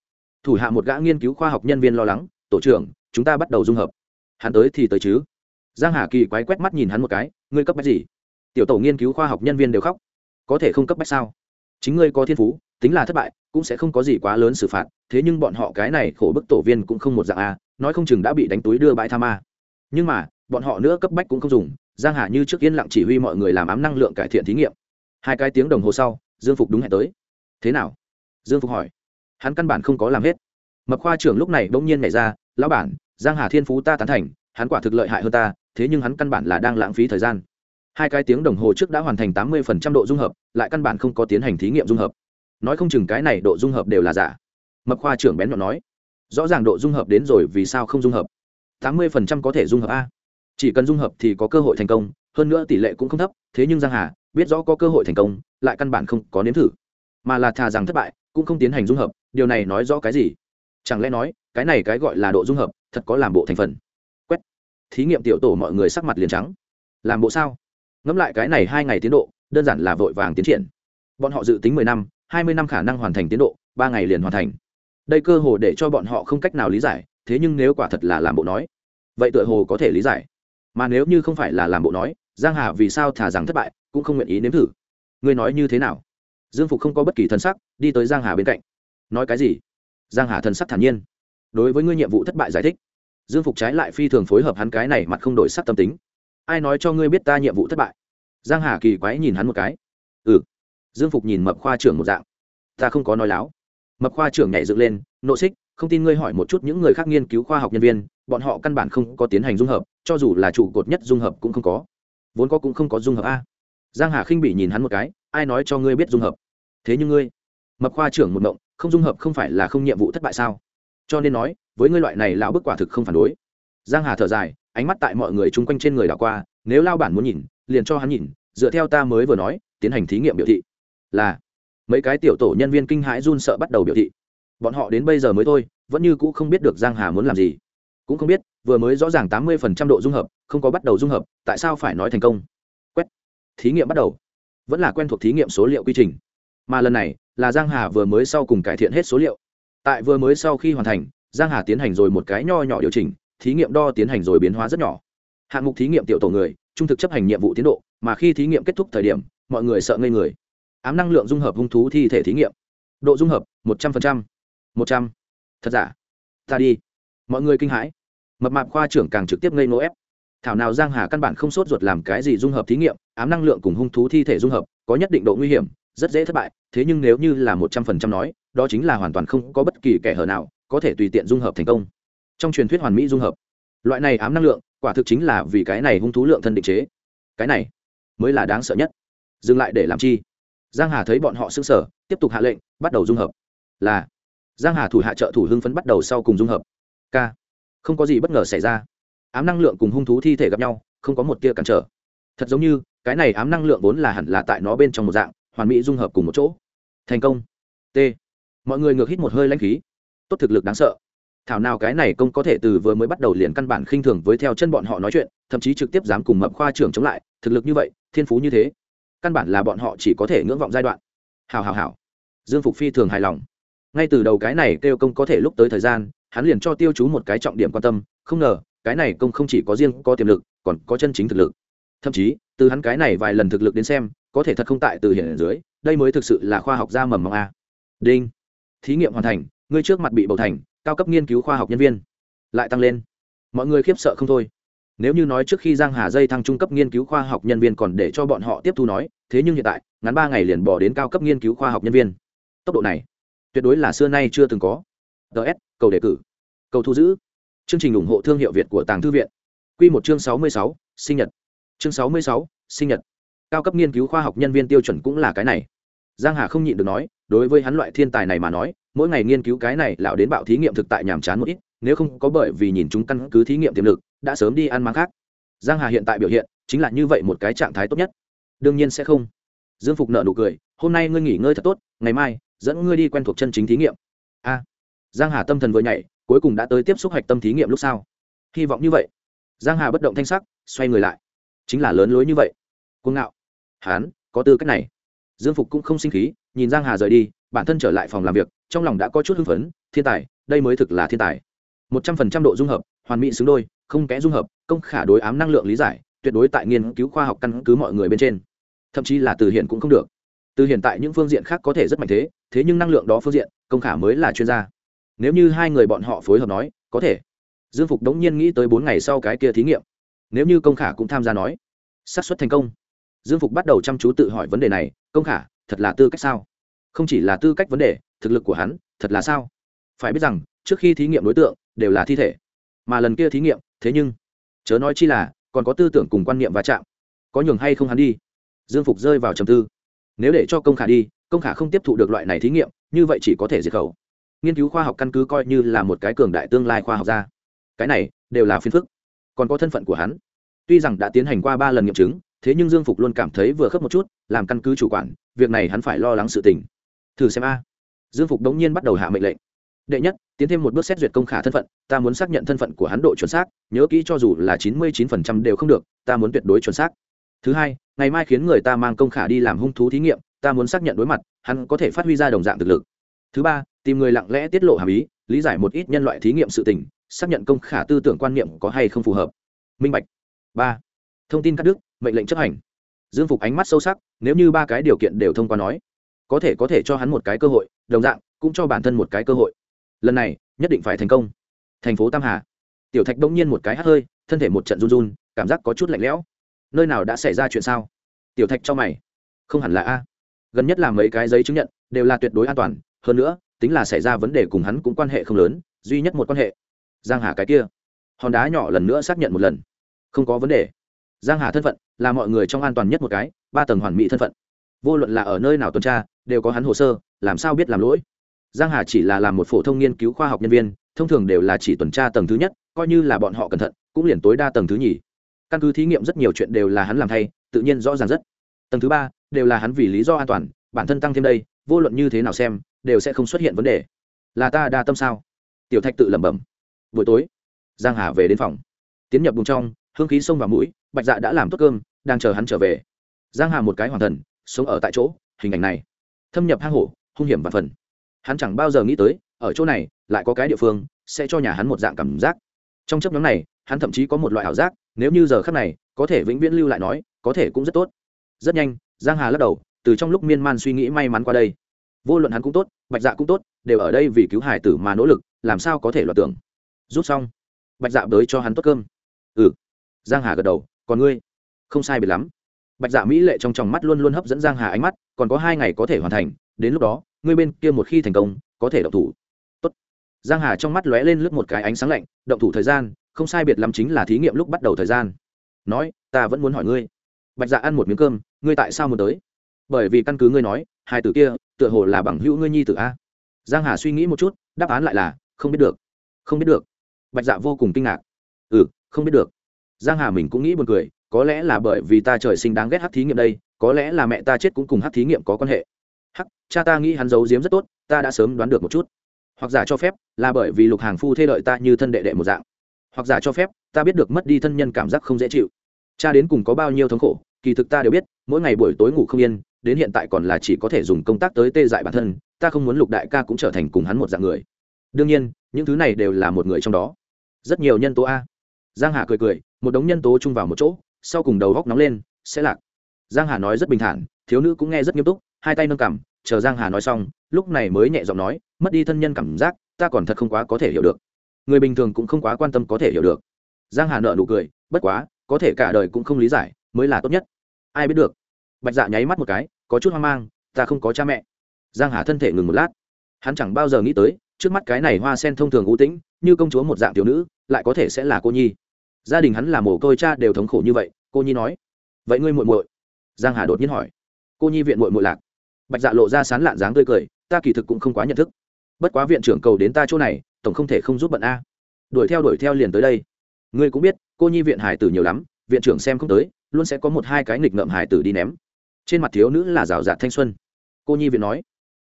Thủ hạ một gã nghiên cứu khoa học nhân viên lo lắng, tổ trưởng, chúng ta bắt đầu dung hợp. Hắn tới thì tới chứ? Giang hà kỳ quái quét mắt nhìn hắn một cái, ngươi cấp bách gì? Tiểu tổ nghiên cứu khoa học nhân viên đều khóc. Có thể không cấp bách sao? Chính ngươi có thiên phú tính là thất bại, cũng sẽ không có gì quá lớn xử phạt, thế nhưng bọn họ cái này khổ bức tổ viên cũng không một dạng a, nói không chừng đã bị đánh túi đưa bãi tham à nhưng mà, bọn họ nữa cấp bách cũng không dùng, giang hà như trước yên lặng chỉ huy mọi người làm ám năng lượng cải thiện thí nghiệm. Hai cái tiếng đồng hồ sau, dương phục đúng hẹn tới. Thế nào? Dương phục hỏi. Hắn căn bản không có làm hết. Mập khoa trưởng lúc này bỗng nhiên nhảy ra, lão bản, giang hà thiên phú ta tán thành, hắn quả thực lợi hại hơn ta, thế nhưng hắn căn bản là đang lãng phí thời gian. Hai cái tiếng đồng hồ trước đã hoàn thành tám mươi độ dung hợp, lại căn bản không có tiến hành thí nghiệm dung hợp nói không chừng cái này độ dung hợp đều là giả. Mập khoa trưởng bén nhọn nói. Rõ ràng độ dung hợp đến rồi vì sao không dung hợp? Tám mươi có thể dung hợp a. Chỉ cần dung hợp thì có cơ hội thành công, hơn nữa tỷ lệ cũng không thấp, thế nhưng giang hà, biết rõ có cơ hội thành công, lại căn bản không có nếm thử. Mà là thà rằng thất bại, cũng không tiến hành dung hợp, điều này nói rõ cái gì? Chẳng lẽ nói, cái này cái gọi là độ dung hợp, thật có làm bộ thành phần? Quét. Thí nghiệm tiểu tổ mọi người sắc mặt liền trắng. Làm bộ sao? Ngẫm lại cái này hai ngày tiến độ, đơn giản là vội vàng tiến triển. Bọn họ dự tính mười năm hai mươi năm khả năng hoàn thành tiến độ, ba ngày liền hoàn thành. Đây cơ hồ để cho bọn họ không cách nào lý giải, thế nhưng nếu quả thật là làm bộ nói, vậy tựa hồ có thể lý giải. Mà nếu như không phải là làm bộ nói, giang hà vì sao thả rằng thất bại, cũng không nguyện ý nếm thử. Ngươi nói như thế nào? Dương phục không có bất kỳ thân sắc, đi tới giang hà bên cạnh. Nói cái gì? Giang hà thân sắc thản nhiên. Đối với ngươi nhiệm vụ thất bại giải thích. Dương phục trái lại phi thường phối hợp hắn cái này mặt không đổi sắc tâm tính. Ai nói cho ngươi biết ta nhiệm vụ thất bại? Giang hà kỳ quái nhìn hắn một cái dương phục nhìn mập khoa trưởng một dạng. Ta không có nói láo. Mập khoa trưởng nhảy dựng lên, nộ xích không tin ngươi hỏi một chút những người khác nghiên cứu khoa học nhân viên, bọn họ căn bản không có tiến hành dung hợp, cho dù là trụ cột nhất dung hợp cũng không có. Vốn có cũng không có dung hợp a. Giang hà khinh bị nhìn hắn một cái, ai nói cho ngươi biết dung hợp? Thế nhưng ngươi, mập khoa trưởng một mộng không dung hợp không phải là không nhiệm vụ thất bại sao? Cho nên nói, với ngươi loại này lão bức quả thực không phản đối. Giang hà thở dài, ánh mắt tại mọi người chung quanh trên người đảo qua, nếu lao bản muốn nhìn, liền cho hắn nhìn, dựa theo ta mới vừa nói, tiến hành thí nghiệm biểu thị là mấy cái tiểu tổ nhân viên kinh hãi run sợ bắt đầu biểu thị. Bọn họ đến bây giờ mới thôi, vẫn như cũ không biết được giang hà muốn làm gì. Cũng không biết, vừa mới rõ ràng tám mươi phần trăm độ dung hợp, không có bắt đầu dung hợp, tại sao phải nói thành công? Quét. Thí nghiệm bắt đầu. Vẫn là quen thuộc thí nghiệm số liệu quy trình. Mà lần này, là giang hà vừa mới sau cùng cải thiện hết số liệu. Tại vừa mới sau khi hoàn thành, giang hà tiến hành rồi một cái nho nhỏ điều chỉnh, thí nghiệm đo tiến hành rồi biến hóa rất nhỏ. Hạng mục thí nghiệm tiểu tổ người, trung thực chấp hành nhiệm vụ tiến độ, mà khi thí nghiệm kết thúc thời điểm, mọi người sợ ngây người ám năng lượng dung hợp hung thú thi thể thí nghiệm. Độ dung hợp, một trăm linh một trăm. Thật giả? Ta đi. Mọi người kinh hãi. Mập mạp khoa trưởng càng trực tiếp ngây nô ép. Thảo nào giang hà căn bản không sốt ruột làm cái gì dung hợp thí nghiệm, ám năng lượng cùng hung thú thi thể dung hợp, có nhất định độ nguy hiểm, rất dễ thất bại, thế nhưng nếu như là một trăm phần trăm nói, đó chính là hoàn toàn không có bất kỳ kẻ hở nào có thể tùy tiện dung hợp thành công. Trong truyền thuyết hoàn mỹ dung hợp, loại này ám năng lượng, quả thực chính là vì cái này hung thú lượng thân định chế. Cái này mới là đáng sợ nhất. Dừng lại để làm chi? Giang hà thấy bọn họ xưng sở tiếp tục hạ lệnh, bắt đầu dung hợp. Là, giang hà thủ hạ trợ thủ hưng phấn bắt đầu sau cùng dung hợp. K. Không có gì bất ngờ xảy ra. Ám năng lượng cùng hung thú thi thể gặp nhau, không có một tia cản trở. Thật giống như, cái này ám năng lượng vốn là hẳn là tại nó bên trong một dạng, hoàn mỹ dung hợp cùng một chỗ. Thành công. T. Mọi người ngược hít một hơi lãnh khí. Tốt thực lực đáng sợ. Thảo nào cái này công có thể từ vừa mới bắt đầu liền căn bản khinh thường với theo chân bọn họ nói chuyện, thậm chí trực tiếp dám cùng mập khoa trưởng chống lại, thực lực như vậy, thiên phú như thế căn bản là bọn họ chỉ có thể ngưỡng vọng giai đoạn. Hào hào hào. Dương phục phi thường hài lòng. Ngay từ đầu cái này kêu công có thể lúc tới thời gian, hắn liền cho tiêu chú một cái trọng điểm quan tâm, không ngờ, cái này công không chỉ có riêng có tiềm lực, còn có chân chính thực lực. Thậm chí, từ hắn cái này vài lần thực lực đến xem, có thể thật không tại từ hiện ở dưới, đây mới thực sự là khoa học gia mầm mong a. Đinh. Thí nghiệm hoàn thành, ngươi trước mặt bị bầu thành, cao cấp nghiên cứu khoa học nhân viên. Lại tăng lên. Mọi người khiếp sợ không thôi nếu như nói trước khi giang hà dây thăng trung cấp nghiên cứu khoa học nhân viên còn để cho bọn họ tiếp thu nói, thế nhưng hiện tại, ngắn ba ngày liền bỏ đến cao cấp nghiên cứu khoa học nhân viên. Tốc độ này, tuyệt đối là xưa nay chưa từng có. Ts cầu đề cử, cầu thu giữ. Chương trình ủng hộ thương hiệu việt của tàng thư viện. Q một chương sáu mươi sáu, sinh nhật. Chương sáu mươi sáu, sinh nhật. Cao cấp nghiên cứu khoa học nhân viên tiêu chuẩn cũng là cái này. Giang hà không nhịn được nói, đối với hắn loại thiên tài này mà nói, mỗi ngày nghiên cứu cái này lão đến bạo thí nghiệm thực tại nhàm chán một ít nếu không có bởi vì nhìn chúng căn cứ thí nghiệm tiềm lực, đã sớm đi ăn máng khác. Giang hà hiện tại biểu hiện chính là như vậy một cái trạng thái tốt nhất. Đương nhiên sẽ không. Dương phục nợ nụ cười, hôm nay ngươi nghỉ ngơi thật tốt, ngày mai dẫn ngươi đi quen thuộc chân chính thí nghiệm. A. Giang hà tâm thần vừa nhảy, cuối cùng đã tới tiếp xúc hạch tâm thí nghiệm lúc sau. Hy vọng như vậy. Giang hà bất động thanh sắc, xoay người lại. Chính là lớn lối như vậy. Cuồng ngạo. Hán, có tư cách này. Dương phục cũng không sinh khí, nhìn giang hà rời đi, bản thân trở lại phòng làm việc, trong lòng đã có chút hưng phấn, thiên tài, đây mới thực là thiên tài một trăm phần trăm độ dung hợp, hoàn mỹ xứng đôi, không kẽ dung hợp, công khả đối ám năng lượng lý giải, tuyệt đối tại nghiên cứu khoa học căn cứ mọi người bên trên. Thậm chí là từ hiện cũng không được. Từ hiện tại những phương diện khác có thể rất mạnh thế thế nhưng năng lượng đó phương diện, công khả mới là chuyên gia. Nếu như hai người bọn họ phối hợp nói, có thể. Dương phục đống nhiên nghĩ tới bốn ngày sau cái kia thí nghiệm. Nếu như công khả cũng tham gia nói, xác suất thành công. Dương phục bắt đầu chăm chú tự hỏi vấn đề này, công khả, thật là tư cách sao? Không chỉ là tư cách vấn đề, thực lực của hắn, thật là sao? Phải biết rằng trước khi thí nghiệm đối tượng đều là thi thể, mà lần kia thí nghiệm, thế nhưng, chớ nói chi là, còn có tư tưởng cùng quan niệm va chạm. Có nhường hay không hắn đi? Dương phục rơi vào trầm tư. Nếu để cho công khả đi, công khả không tiếp thụ được loại này thí nghiệm, như vậy chỉ có thể diệt khẩu. Nghiên cứu khoa học căn cứ coi như là một cái cường đại tương lai khoa học gia. Cái này đều là phiền phức. Còn có thân phận của hắn. Tuy rằng đã tiến hành qua ba lần nghiệm chứng, thế nhưng dương phục luôn cảm thấy vừa khớp một chút, làm căn cứ chủ quản, việc này hắn phải lo lắng sự tình. Thử xem a. Dương phục đống nhiên bắt đầu hạ mệnh lệnh đệ nhất, tiến thêm một bước xét duyệt công khả thân phận, ta muốn xác nhận thân phận của hắn độ chuẩn xác, nhớ kỹ cho dù là chín mươi chín phần trăm đều không được, ta muốn tuyệt đối chuẩn xác. Thứ hai, ngày mai khiến người ta mang công khả đi làm hung thú thí nghiệm, ta muốn xác nhận đối mặt, hắn có thể phát huy ra đồng dạng thực lực. Thứ ba, tìm người lặng lẽ tiết lộ hàm ý, lý giải một ít nhân loại thí nghiệm sự tình, xác nhận công khả tư tưởng quan niệm có hay không phù hợp. Minh bạch. Ba, thông tin cắt đứt, mệnh lệnh chấp hành. Dương phục ánh mắt sâu sắc, nếu như ba cái điều kiện đều thông qua nói, có thể có thể cho hắn một cái cơ hội, đồng dạng, cũng cho bản thân một cái cơ hội lần này nhất định phải thành công. Thành phố tam hà. Tiểu thạch đông nhiên một cái hát hơi, thân thể một trận run run, cảm giác có chút lạnh lẽo. Nơi nào đã xảy ra chuyện sao? Tiểu thạch cho mày. Không hẳn là a. Gần nhất là mấy cái giấy chứng nhận, đều là tuyệt đối an toàn, hơn nữa, tính là xảy ra vấn đề cùng hắn cũng quan hệ không lớn, duy nhất một quan hệ. Giang hà cái kia. Hòn đá nhỏ lần nữa xác nhận một lần. Không có vấn đề. Giang hà thân phận là mọi người trong an toàn nhất một cái, ba tầng hoàn mỹ thân phận. Vô luận là ở nơi nào tuần tra, đều có hắn hồ sơ, làm sao biết làm lỗi? Giang hà chỉ là làm một phổ thông nghiên cứu khoa học nhân viên, thông thường đều là chỉ tuần tra tầng thứ nhất, coi như là bọn họ cẩn thận, cũng liền tối đa tầng thứ nhì. Căn cứ thí nghiệm rất nhiều chuyện đều là hắn làm thay, tự nhiên rõ ràng rất. Tầng thứ ba, đều là hắn vì lý do an toàn, bản thân tăng thêm đây, vô luận như thế nào xem, đều sẽ không xuất hiện vấn đề. Là ta đa tâm sao? Tiểu thạch tự lẩm bẩm. Buổi tối, giang hà về đến phòng. Tiến nhập bùng trong, hương khí xông vào mũi, bạch dạ đã làm tốt cơm, đang chờ hắn trở về. Giang hà một cái hoàn thần, sống ở tại chỗ, hình ảnh này. Thâm nhập hang hổ, hung hiểm và phần hắn chẳng bao giờ nghĩ tới, ở chỗ này, lại có cái địa phương, sẽ cho nhà hắn một dạng cảm giác. Trong chấp nhóm này, hắn thậm chí có một loại ảo giác, nếu như giờ khắc này, có thể vĩnh viễn lưu lại nói, có thể cũng rất tốt. Rất nhanh, giang hà lắc đầu, từ trong lúc miên man suy nghĩ may mắn qua đây. Vô luận hắn cũng tốt, bạch dạ cũng tốt, đều ở đây vì cứu hải tử mà nỗ lực, làm sao có thể loạt tưởng. Rút xong, bạch dạ tới cho hắn tốt cơm. Ừ. Giang hà gật đầu, còn ngươi? Không sai biệt lắm. Bạch dạ mỹ lệ trong tròng mắt luôn luôn hấp dẫn giang hà ánh mắt, còn có hai ngày có thể hoàn thành, đến lúc đó ngươi bên kia một khi thành công, có thể động thủ. Tốt. giang hà trong mắt lóe lên lướt một cái ánh sáng lạnh, động thủ thời gian, không sai biệt lắm chính là thí nghiệm lúc bắt đầu thời gian. Nói, ta vẫn muốn hỏi ngươi. Bạch dạ ăn một miếng cơm, ngươi tại sao muốn tới? Bởi vì căn cứ ngươi nói, hai tử kia, tựa hồ là bằng hữu ngươi nhi tử a. Giang hà suy nghĩ một chút, đáp án lại là, không biết được. Không biết được. Bạch dạ vô cùng kinh ngạc. Ừ không biết được. Giang hà mình cũng nghĩ buồn cười, có lẽ là bởi vì ta trời sinh đáng ghét hát thí nghiệm đây, có lẽ là mẹ ta chết cũng cùng hát thí nghiệm có quan hệ cha ta nghĩ hắn giấu giếm rất tốt, ta đã sớm đoán được một chút. Hoặc giả cho phép, là bởi vì lục hàng phu thê đợi ta như thân đệ đệ một dạng. Hoặc giả cho phép, ta biết được mất đi thân nhân cảm giác không dễ chịu. Cha đến cùng có bao nhiêu thống khổ, kỳ thực ta đều biết, mỗi ngày buổi tối ngủ không yên, đến hiện tại còn là chỉ có thể dùng công tác tới tê dại bản thân, ta không muốn lục đại ca cũng trở thành cùng hắn một dạng người. Đương nhiên, những thứ này đều là một người trong đó. Rất nhiều nhân tố a. Giang hà cười cười, một đống nhân tố chung vào một chỗ, sau cùng đầu góc nóng lên, sẽ lạc. Giang hà nói rất bình thản, thiếu nữ cũng nghe rất nghiêm túc, hai tay nâng cằm chờ giang hà nói xong, lúc này mới nhẹ giọng nói, mất đi thân nhân cảm giác, ta còn thật không quá có thể hiểu được. Người bình thường cũng không quá quan tâm có thể hiểu được. Giang hà nợ nụ cười, bất quá, có thể cả đời cũng không lý giải, mới là tốt nhất. Ai biết được? Bạch dạ nháy mắt một cái, có chút hoang mang, ta không có cha mẹ. Giang hà thân thể ngừng một lát. Hắn chẳng bao giờ nghĩ tới, trước mắt cái này hoa sen thông thường u tĩnh, như công chúa một dạng tiểu nữ, lại có thể sẽ là cô nhi. Gia đình hắn là mồ côi cha đều thống khổ như vậy, cô nhi nói. Vậy ngươi muội muội? Giang hà đột nhiên hỏi. Cô nhi viện muội muội lạc bạch dạ lộ ra sán lạn dáng tươi cười, ta kỳ thực cũng không quá nhận thức. Bất quá viện trưởng cầu đến ta chỗ này, tổng không thể không giúp bận a. Đuổi theo đuổi theo liền tới đây. Ngươi cũng biết, cô nhi viện hải tử nhiều lắm, viện trưởng xem không tới, luôn sẽ có một hai cái nghịch ngợm hải tử đi ném. Trên mặt thiếu nữ là rào rạt thanh xuân. Cô nhi viện nói,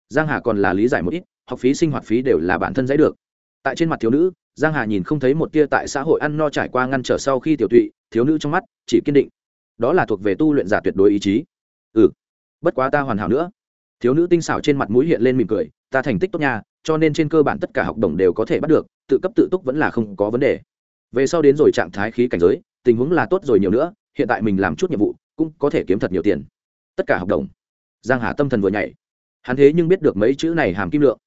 giang hà còn là lý giải một ít, học phí sinh hoạt phí đều là bản thân dãy được. Tại trên mặt thiếu nữ, giang hà nhìn không thấy một tia tại xã hội ăn no trải qua ngăn trở sau khi tiểu tụy, thiếu nữ trong mắt chỉ kiên định. Đó là thuộc về tu luyện giả tuyệt đối ý chí. Ừ bất quá ta hoàn hảo nữa thiếu nữ tinh xảo trên mặt mũi hiện lên mỉm cười, ta thành tích tốt nha, cho nên trên cơ bản tất cả học đồng đều có thể bắt được, tự cấp tự túc vẫn là không có vấn đề. Về sau đến rồi trạng thái khí cảnh giới, tình huống là tốt rồi nhiều nữa, hiện tại mình làm chút nhiệm vụ, cũng có thể kiếm thật nhiều tiền. Tất cả học đồng. Giang hà tâm thần vừa nhảy. Hắn thế nhưng biết được mấy chữ này hàm kim lượng.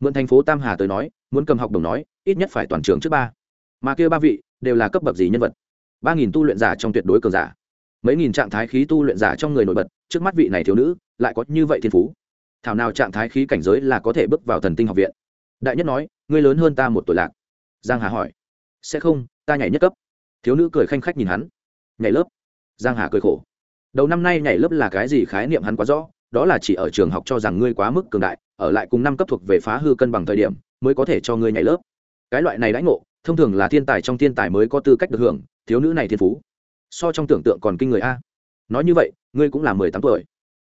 Mượn thành phố tam hà tới nói, muốn cầm học đồng nói, ít nhất phải toàn trường trước ba. Mà kia ba vị, đều là cấp bậc gì nhân vật? Ba nghìn tu luyện giả trong tuyệt đối cường giả. Mấy nghìn trạng thái khí tu luyện giả trong người nổi bật, trước mắt vị này thiếu nữ, lại có như vậy thiên phú thảo nào trạng thái khí cảnh giới là có thể bước vào thần tinh học viện. Đại nhất nói, ngươi lớn hơn ta một tuổi lạc. Giang hà hỏi. Sẽ không, ta nhảy nhất cấp. Thiếu nữ cười khanh khách nhìn hắn. Nhảy lớp? Giang hà cười khổ. Đầu năm nay nhảy lớp là cái gì khái niệm hắn quá rõ, đó là chỉ ở trường học cho rằng ngươi quá mức cường đại, ở lại cùng năm cấp thuộc về phá hư cân bằng thời điểm, mới có thể cho ngươi nhảy lớp. Cái loại này đãi ngộ, thông thường là thiên tài trong thiên tài mới có tư cách được hưởng, thiếu nữ này thiên phú. So trong tưởng tượng còn kinh người a. Nói như vậy, ngươi cũng là mười tám tuổi.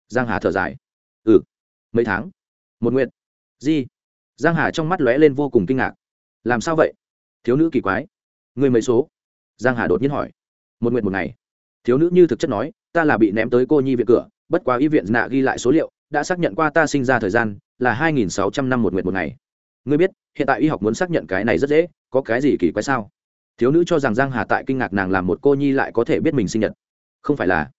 Giang hà thở dài. Ừ mấy tháng. Một nguyện di. Giang hà trong mắt lóe lên vô cùng kinh ngạc. Làm sao vậy? Thiếu nữ kỳ quái. Ngươi mấy số? Giang hà đột nhiên hỏi. Một nguyện một ngày. Thiếu nữ như thực chất nói, ta là bị ném tới cô nhi viện cửa, bất quá y viện nạ ghi lại số liệu, đã xác nhận qua ta sinh ra thời gian là hai nghìn sáu trăm năm một nguyện một ngày. Ngươi biết, hiện tại y học muốn xác nhận cái này rất dễ, có cái gì kỳ quái sao? Thiếu nữ cho rằng giang hà tại kinh ngạc nàng làm một cô nhi lại có thể biết mình sinh nhật. Không phải là.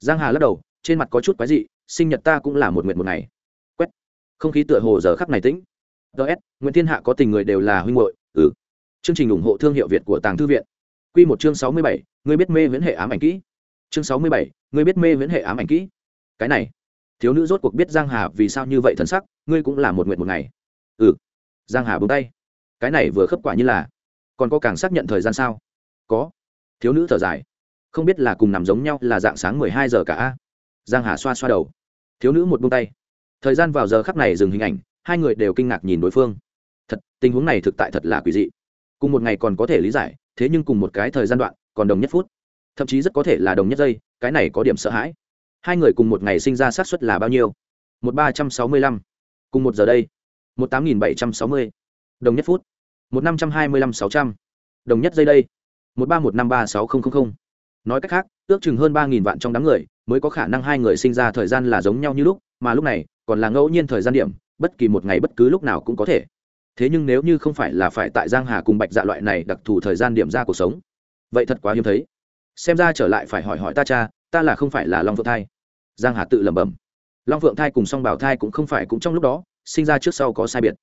Giang hà lắc đầu, trên mặt có chút quái dị, sinh nhật ta cũng là một nguyện một ngày không khí tựa hồ giờ khắc này tĩnh. Ts nguyễn thiên hạ có tình người đều là huynh hội ừ. Chương trình ủng hộ thương hiệu việt của tàng thư viện. Quy một chương sáu mươi bảy, ngươi biết mê viễn hệ ám ảnh kỹ. Chương sáu mươi bảy, ngươi biết mê viễn hệ ám ảnh kỹ. Cái này thiếu nữ rốt cuộc biết giang hà vì sao như vậy thần sắc ngươi cũng là một nguyện một ngày. Ừ. Giang hà buông tay. Cái này vừa khớp quả như là còn có càng xác nhận thời gian sao? Có. Thiếu nữ thở dài. Không biết là cùng nằm giống nhau là dạng sáng mười hai giờ cả a. Giang hà xoa xoa đầu. Thiếu nữ một buông tay thời gian vào giờ khắc này dừng hình ảnh, hai người đều kinh ngạc nhìn đối phương. Thật, tình huống này thực tại thật là quỷ dị. Cùng một ngày còn có thể lý giải, thế nhưng cùng một cái thời gian đoạn, còn đồng nhất phút. Thậm chí rất có thể là đồng nhất giây, cái này có điểm sợ hãi. Hai người cùng một ngày sinh ra xác suất là bao nhiêu? Một ba trăm sáu mươi lăm. Cùng một giờ đây, một tám nghìn bảy trăm sáu mươi. Đồng nhất phút, một năm trăm hai mươi lăm sáu trăm. Đồng nhất giây đây, một ba một năm ba sáu nghìn nói cách khác, ước chừng hơn ba nghìn vạn trong đám người, mới có khả năng hai người sinh ra thời gian là giống nhau như lúc, mà lúc này còn là ngẫu nhiên thời gian điểm, bất kỳ một ngày bất cứ lúc nào cũng có thể. Thế nhưng nếu như không phải là phải tại giang hà cùng bạch dạ loại này đặc thù thời gian điểm ra cuộc sống, vậy thật quá hiếm thấy. Xem ra trở lại phải hỏi hỏi ta cha, ta là không phải là long phượng thai. Giang hà tự lẩm bẩm. Long phượng thai cùng song bảo thai cũng không phải cũng trong lúc đó, sinh ra trước sau có sai biệt.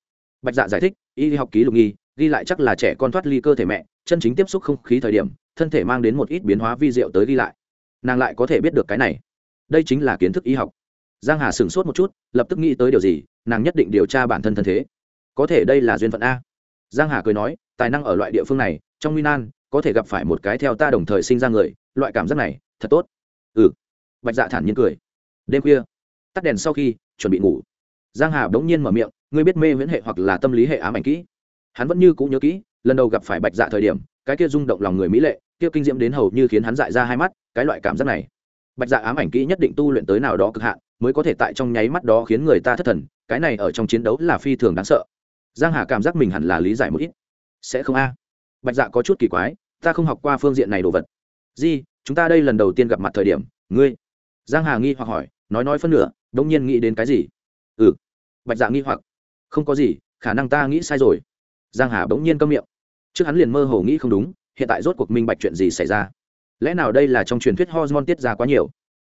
Bạch dạ giải thích, y học ký lục nghi, ghi lại chắc là trẻ con thoát ly cơ thể mẹ, chân chính tiếp xúc không khí thời điểm, thân thể mang đến một ít biến hóa vi diệu tới ghi lại. Nàng lại có thể biết được cái này. Đây chính là kiến thức y học giang hà sửng sốt một chút, lập tức nghĩ tới điều gì, nàng nhất định điều tra bản thân thân thế. Có thể đây là duyên phận a. Giang hà cười nói, tài năng ở loại địa phương này, trong minan có thể gặp phải một cái theo ta đồng thời sinh ra người, loại cảm giác này, thật tốt. Ừ. Bạch dạ thản nhiên cười. Đêm khuya, tắt đèn sau khi, chuẩn bị ngủ. Giang hà bỗng nhiên mở miệng, ngươi biết mê viễn hệ hoặc là tâm lý hệ ám ảnh kỹ. Hắn vẫn như cũng nhớ kỹ, lần đầu gặp phải bạch dạ thời điểm, cái kia rung động lòng người mỹ lệ, kia kinh diễm đến hầu như khiến hắn dại ra hai mắt, cái loại cảm giác này bạch dạ ám ảnh kỹ nhất định tu luyện tới nào đó cực hạn, mới có thể tại trong nháy mắt đó khiến người ta thất thần, cái này ở trong chiến đấu là phi thường đáng sợ. Giang hà cảm giác mình hẳn là lý giải một ít. Sẽ không a? Bạch dạ có chút kỳ quái, ta không học qua phương diện này đồ vật. Di, chúng ta đây lần đầu tiên gặp mặt thời điểm, ngươi. Giang hà nghi hoặc hỏi, nói nói phân nửa đông nhiên nghĩ đến cái gì? Ừ. Bạch dạ nghi hoặc, không có gì, khả năng ta nghĩ sai rồi. Giang hà bỗng nhiên câm miệng. Trước hắn liền mơ hồ nghĩ không đúng, hiện tại rốt cuộc minh bạch chuyện gì xảy ra lẽ nào đây là trong truyền thuyết hormone tiết ra quá nhiều?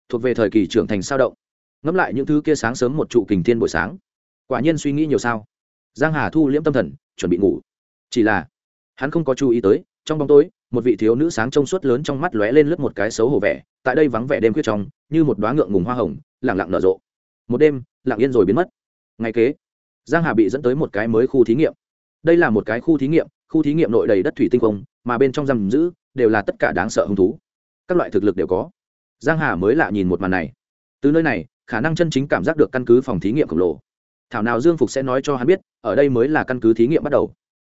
Thuộc về thời kỳ trưởng thành sao động. Ngẫm lại những thứ kia sáng sớm một trụ kình thiên buổi sáng. Quả nhiên suy nghĩ nhiều sao. Giang hà thu liễm tâm thần, chuẩn bị ngủ. Chỉ là, hắn không có chú ý tới, trong bóng tối, một vị thiếu nữ sáng trông suốt lớn trong mắt lóe lên lướt một cái xấu hổ vẻ, tại đây vắng vẻ đêm khuyết trong, như một đoá ngượng ngùng hoa hồng lẳng lặng nở rộ. Một đêm, lặng yên rồi biến mất. Ngay kế, giang hà bị dẫn tới một cái mới khu thí nghiệm. Đây là một cái khu thí nghiệm, khu thí nghiệm nội đầy đất thủy tinh không, mà bên trong giam giữ đều là tất cả đáng sợ hung thú. Các loại thực lực đều có. Giang hà mới lạ nhìn một màn này. Từ nơi này, khả năng chân chính cảm giác được căn cứ phòng thí nghiệm khổng lồ. Thảo nào dương phục sẽ nói cho hắn biết, ở đây mới là căn cứ thí nghiệm bắt đầu.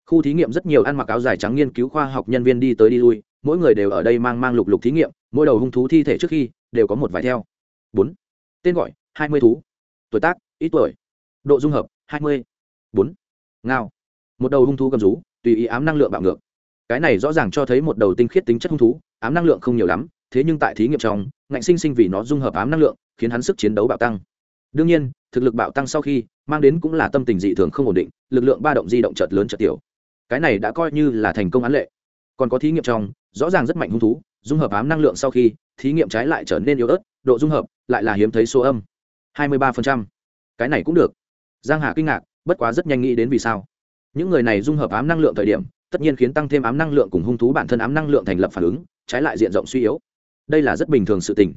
Khu thí nghiệm rất nhiều ăn mặc áo dài trắng nghiên cứu khoa học nhân viên đi tới đi lui, mỗi người đều ở đây mang mang lục lục thí nghiệm, mỗi đầu hung thú thi thể trước khi, đều có một vài theo. Bốn. Tên gọi, hai mươi thú. Tuổi tác, ít tuổi. Độ dung hợp, hai mươi. Bốn. Ngao. Một đầu hung thú cầm rú, tùy ý ám năng lượng bạo ngược cái này rõ ràng cho thấy một đầu tinh khiết tính chất hung thú, ám năng lượng không nhiều lắm, thế nhưng tại thí nghiệm trong, ngạnh sinh sinh vì nó dung hợp ám năng lượng, khiến hắn sức chiến đấu bạo tăng. Đương nhiên, thực lực bạo tăng sau khi, mang đến cũng là tâm tình dị thường không ổn định, lực lượng ba động di động chợt lớn chợt tiểu. Cái này đã coi như là thành công án lệ. Còn có thí nghiệm trong, rõ ràng rất mạnh hung thú, dung hợp ám năng lượng sau khi, thí nghiệm trái lại trở nên yếu ớt, độ dung hợp lại là hiếm thấy số âm. hai mươi ba cái này cũng được. Giang hà kinh ngạc, bất quá rất nhanh nghĩ đến vì sao. Những người này dung hợp ám năng lượng thời điểm tất nhiên khiến tăng thêm ám năng lượng cùng hung thú bản thân ám năng lượng thành lập phản ứng, trái lại diện rộng suy yếu. Đây là rất bình thường sự tình.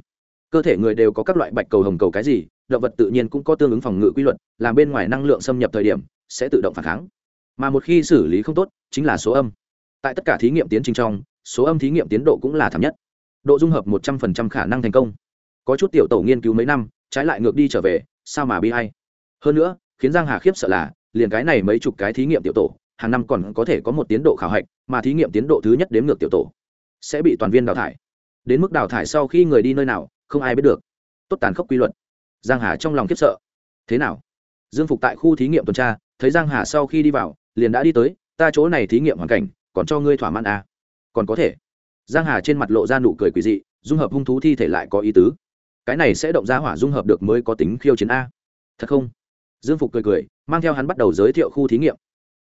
Cơ thể người đều có các loại bạch cầu hồng cầu cái gì, động vật tự nhiên cũng có tương ứng phòng ngự quy luật, làm bên ngoài năng lượng xâm nhập thời điểm, sẽ tự động phản kháng. Mà một khi xử lý không tốt, chính là số âm. Tại tất cả thí nghiệm tiến trình trong, số âm thí nghiệm tiến độ cũng là thảm nhất. Độ dung hợp một trăm phần trăm khả năng thành công. Có chút tiểu tổ nghiên cứu mấy năm, trái lại ngược đi trở về, sao mà bi hay hơn nữa, khiến giang hà khiếp sợ là, liền cái này mấy chục cái thí nghiệm tiểu tổ hàng năm còn có thể có một tiến độ khảo hạch, mà thí nghiệm tiến độ thứ nhất đếm ngược tiểu tổ, sẽ bị toàn viên đào thải. Đến mức đào thải sau khi người đi nơi nào, không ai biết được. Tốt tàn khốc quy luật. Giang hà trong lòng khiếp sợ. Thế nào? Dương phục tại khu thí nghiệm tuần tra, thấy giang hà sau khi đi vào, liền đã đi tới, ta chỗ này thí nghiệm hoàn cảnh, còn cho ngươi thỏa mãn à. còn có thể. Giang hà trên mặt lộ ra nụ cười quỷ dị, dung hợp hung thú thi thể lại có ý tứ. Cái này sẽ động ra hỏa dung hợp được mới có tính khiêu chiến a. Thật không? Dương phục cười cười, mang theo hắn bắt đầu giới thiệu khu thí nghiệm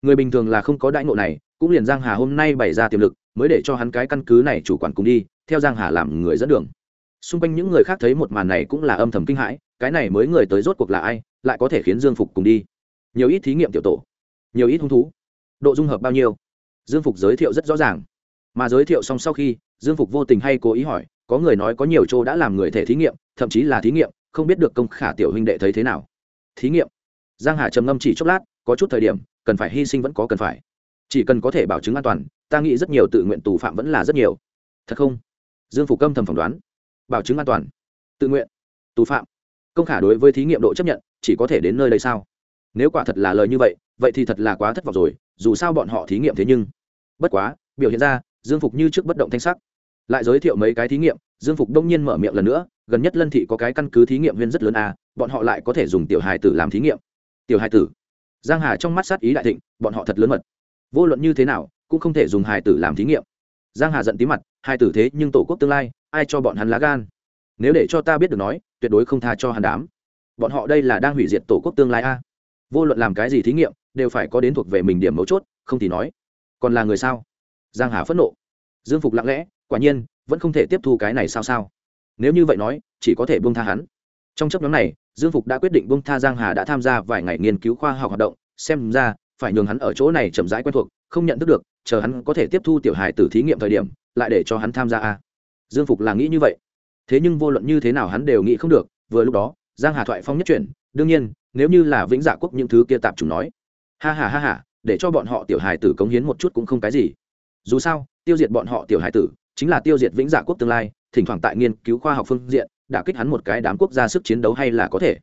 người bình thường là không có đãi ngộ này, cũng liền giang hà hôm nay bày ra tiềm lực, mới để cho hắn cái căn cứ này chủ quản cùng đi, theo giang hà làm người dẫn đường. Xung quanh những người khác thấy một màn này cũng là âm thầm kinh hãi, cái này mới người tới rốt cuộc là ai, lại có thể khiến dương phục cùng đi. Nhiều ít thí nghiệm tiểu tổ, nhiều ít hung thú. Độ dung hợp bao nhiêu? Dương phục giới thiệu rất rõ ràng. Mà giới thiệu xong sau khi, dương phục vô tình hay cố ý hỏi, có người nói có nhiều chỗ đã làm người thể thí nghiệm, thậm chí là thí nghiệm, không biết được công khả tiểu huynh đệ thấy thế nào. Thí nghiệm. Giang hà trầm ngâm chỉ chốc lát, có chút thời điểm cần phải hy sinh vẫn có cần phải. Chỉ cần có thể bảo chứng an toàn, ta nghĩ rất nhiều tự nguyện tù phạm vẫn là rất nhiều. Thật không? Dương phục âm thầm phỏng đoán. Bảo chứng an toàn. Tự nguyện. Tù phạm. Công khả đối với thí nghiệm độ chấp nhận, chỉ có thể đến nơi đây sao? Nếu quả thật là lời như vậy vậy thì thật là quá thất vọng rồi, dù sao bọn họ thí nghiệm thế nhưng. Bất quá, biểu hiện ra, dương phục như trước bất động thanh sắc. Lại giới thiệu mấy cái thí nghiệm, dương phục đông nhiên mở miệng lần nữa, gần nhất lân thị có cái căn cứ thí nghiệm viên rất lớn à bọn họ lại có thể dùng tiểu hài tử làm thí nghiệm. Tiểu hài tử? Giang hà trong mắt sát ý đại thịnh, bọn họ thật lớn mật. Vô luận như thế nào, cũng không thể dùng hài tử làm thí nghiệm. Giang hà giận tí mặt, hài tử thế nhưng tổ quốc tương lai, ai cho bọn hắn lá gan? Nếu để cho ta biết được nói, tuyệt đối không tha cho hắn đám. Bọn họ đây là đang hủy diệt tổ quốc tương lai a. Vô luận làm cái gì thí nghiệm, đều phải có đến thuộc về mình điểm mấu chốt, không thì nói. Còn là người sao? Giang hà phẫn nộ. Dương phục lặng lẽ, quả nhiên, vẫn không thể tiếp thu cái này sao sao. Nếu như vậy nói, chỉ có thể buông tha hắn trong chấp nhóm này, dương phục đã quyết định buông tha giang hà đã tham gia vài ngày nghiên cứu khoa học hoạt động, xem ra, phải nhường hắn ở chỗ này chậm rãi quen thuộc, không nhận thức được, chờ hắn có thể tiếp thu tiểu hài tử thí nghiệm thời điểm, lại để cho hắn tham gia a. Dương phục là nghĩ như vậy. Thế nhưng vô luận như thế nào hắn đều nghĩ không được, vừa lúc đó, giang hà thoại phong nhất chuyển, đương nhiên, nếu như là vĩnh dạ quốc những thứ kia tạp chủng nói, ha ha ha ha, để cho bọn họ tiểu hài tử cống hiến một chút cũng không cái gì. Dù sao, tiêu diệt bọn họ tiểu hài tử, chính là tiêu diệt vĩnh dạ quốc tương lai, thỉnh thoảng tại nghiên cứu khoa học phương diện đã kích hắn một cái đám quốc gia sức chiến đấu hay là có thể?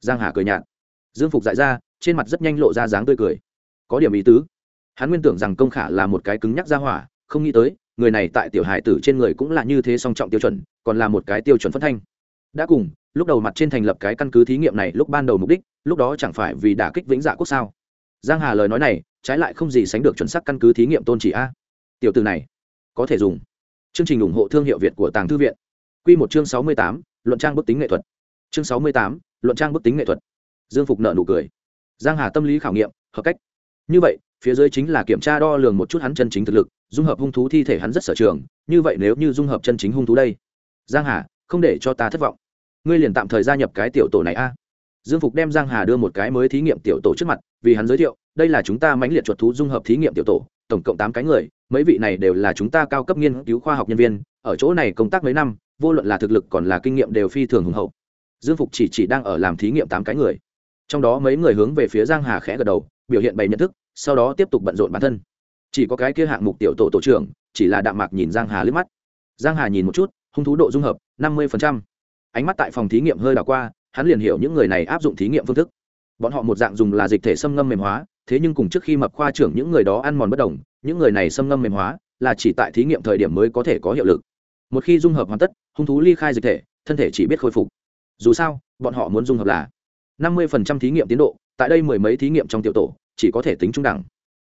Giang hà cười nhạt. Dương phục dại ra, trên mặt rất nhanh lộ ra dáng tươi cười. Có điểm ý tứ. Hắn nguyên tưởng rằng công khả là một cái cứng nhắc ra hỏa, không nghĩ tới, người này tại tiểu Hải tử trên người cũng là như thế song trọng tiêu chuẩn, còn là một cái tiêu chuẩn phân thanh. Đã cùng, lúc đầu mặt trên thành lập cái căn cứ thí nghiệm này lúc ban đầu mục đích, lúc đó chẳng phải vì đả kích vĩnh dạ quốc sao? Giang hà lời nói này, trái lại không gì sánh được chuẩn xác căn cứ thí nghiệm tôn chỉ a. Tiểu từ này, có thể dùng. Chương trình ủng hộ thương hiệu việt của tàng thư viện quy một chương sáu mươi tám, luận trang bức tính nghệ thuật. Chương sáu mươi tám, luận trang bức tính nghệ thuật. Dương phục nở nụ cười. Giang hà tâm lý khảo nghiệm hợp cách. Như vậy phía dưới chính là kiểm tra đo lường một chút hắn chân chính thực lực dung hợp hung thú thi thể hắn rất sở trường như vậy nếu như dung hợp chân chính hung thú đây? Giang hà không để cho ta thất vọng. Ngươi liền tạm thời gia nhập cái tiểu tổ này a. Dương phục đem giang hà đưa một cái mới thí nghiệm tiểu tổ trước mặt vì hắn giới thiệu đây là chúng ta mãnh liệt chuột thú dung hợp thí nghiệm tiểu tổ tổng cộng tám cái người mấy vị này đều là chúng ta cao cấp nghiên cứu khoa học nhân viên ở chỗ này công tác mấy năm vô luận là thực lực còn là kinh nghiệm đều phi thường hùng hậu. Dương phục chỉ chỉ đang ở làm thí nghiệm tám cái người. Trong đó mấy người hướng về phía giang hà khẽ gật đầu, biểu hiện bày nhận thức, sau đó tiếp tục bận rộn bản thân. Chỉ có cái kia hạng mục tiểu tổ tổ trưởng, chỉ là đạm mạc nhìn giang hà liếc mắt. Giang hà nhìn một chút, hung thú độ dung hợp, năm mươi ánh mắt tại phòng thí nghiệm hơi đảo qua, hắn liền hiểu những người này áp dụng thí nghiệm phương thức. Bọn họ một dạng dùng là dịch thể xâm ngâm mềm hóa, thế nhưng cùng trước khi mập khoa trưởng những người đó ăn mòn bất đồng, những người này xâm ngâm mềm hóa, là chỉ tại thí nghiệm thời điểm mới có thể có hiệu lực. Một khi dung hợp hoàn tất hung thú ly khai dịch thể, thân thể chỉ biết khôi phục. Dù sao, bọn họ muốn dung hợp là năm mươi thí nghiệm tiến độ, tại đây mười mấy thí nghiệm trong tiểu tổ, chỉ có thể tính trung đẳng.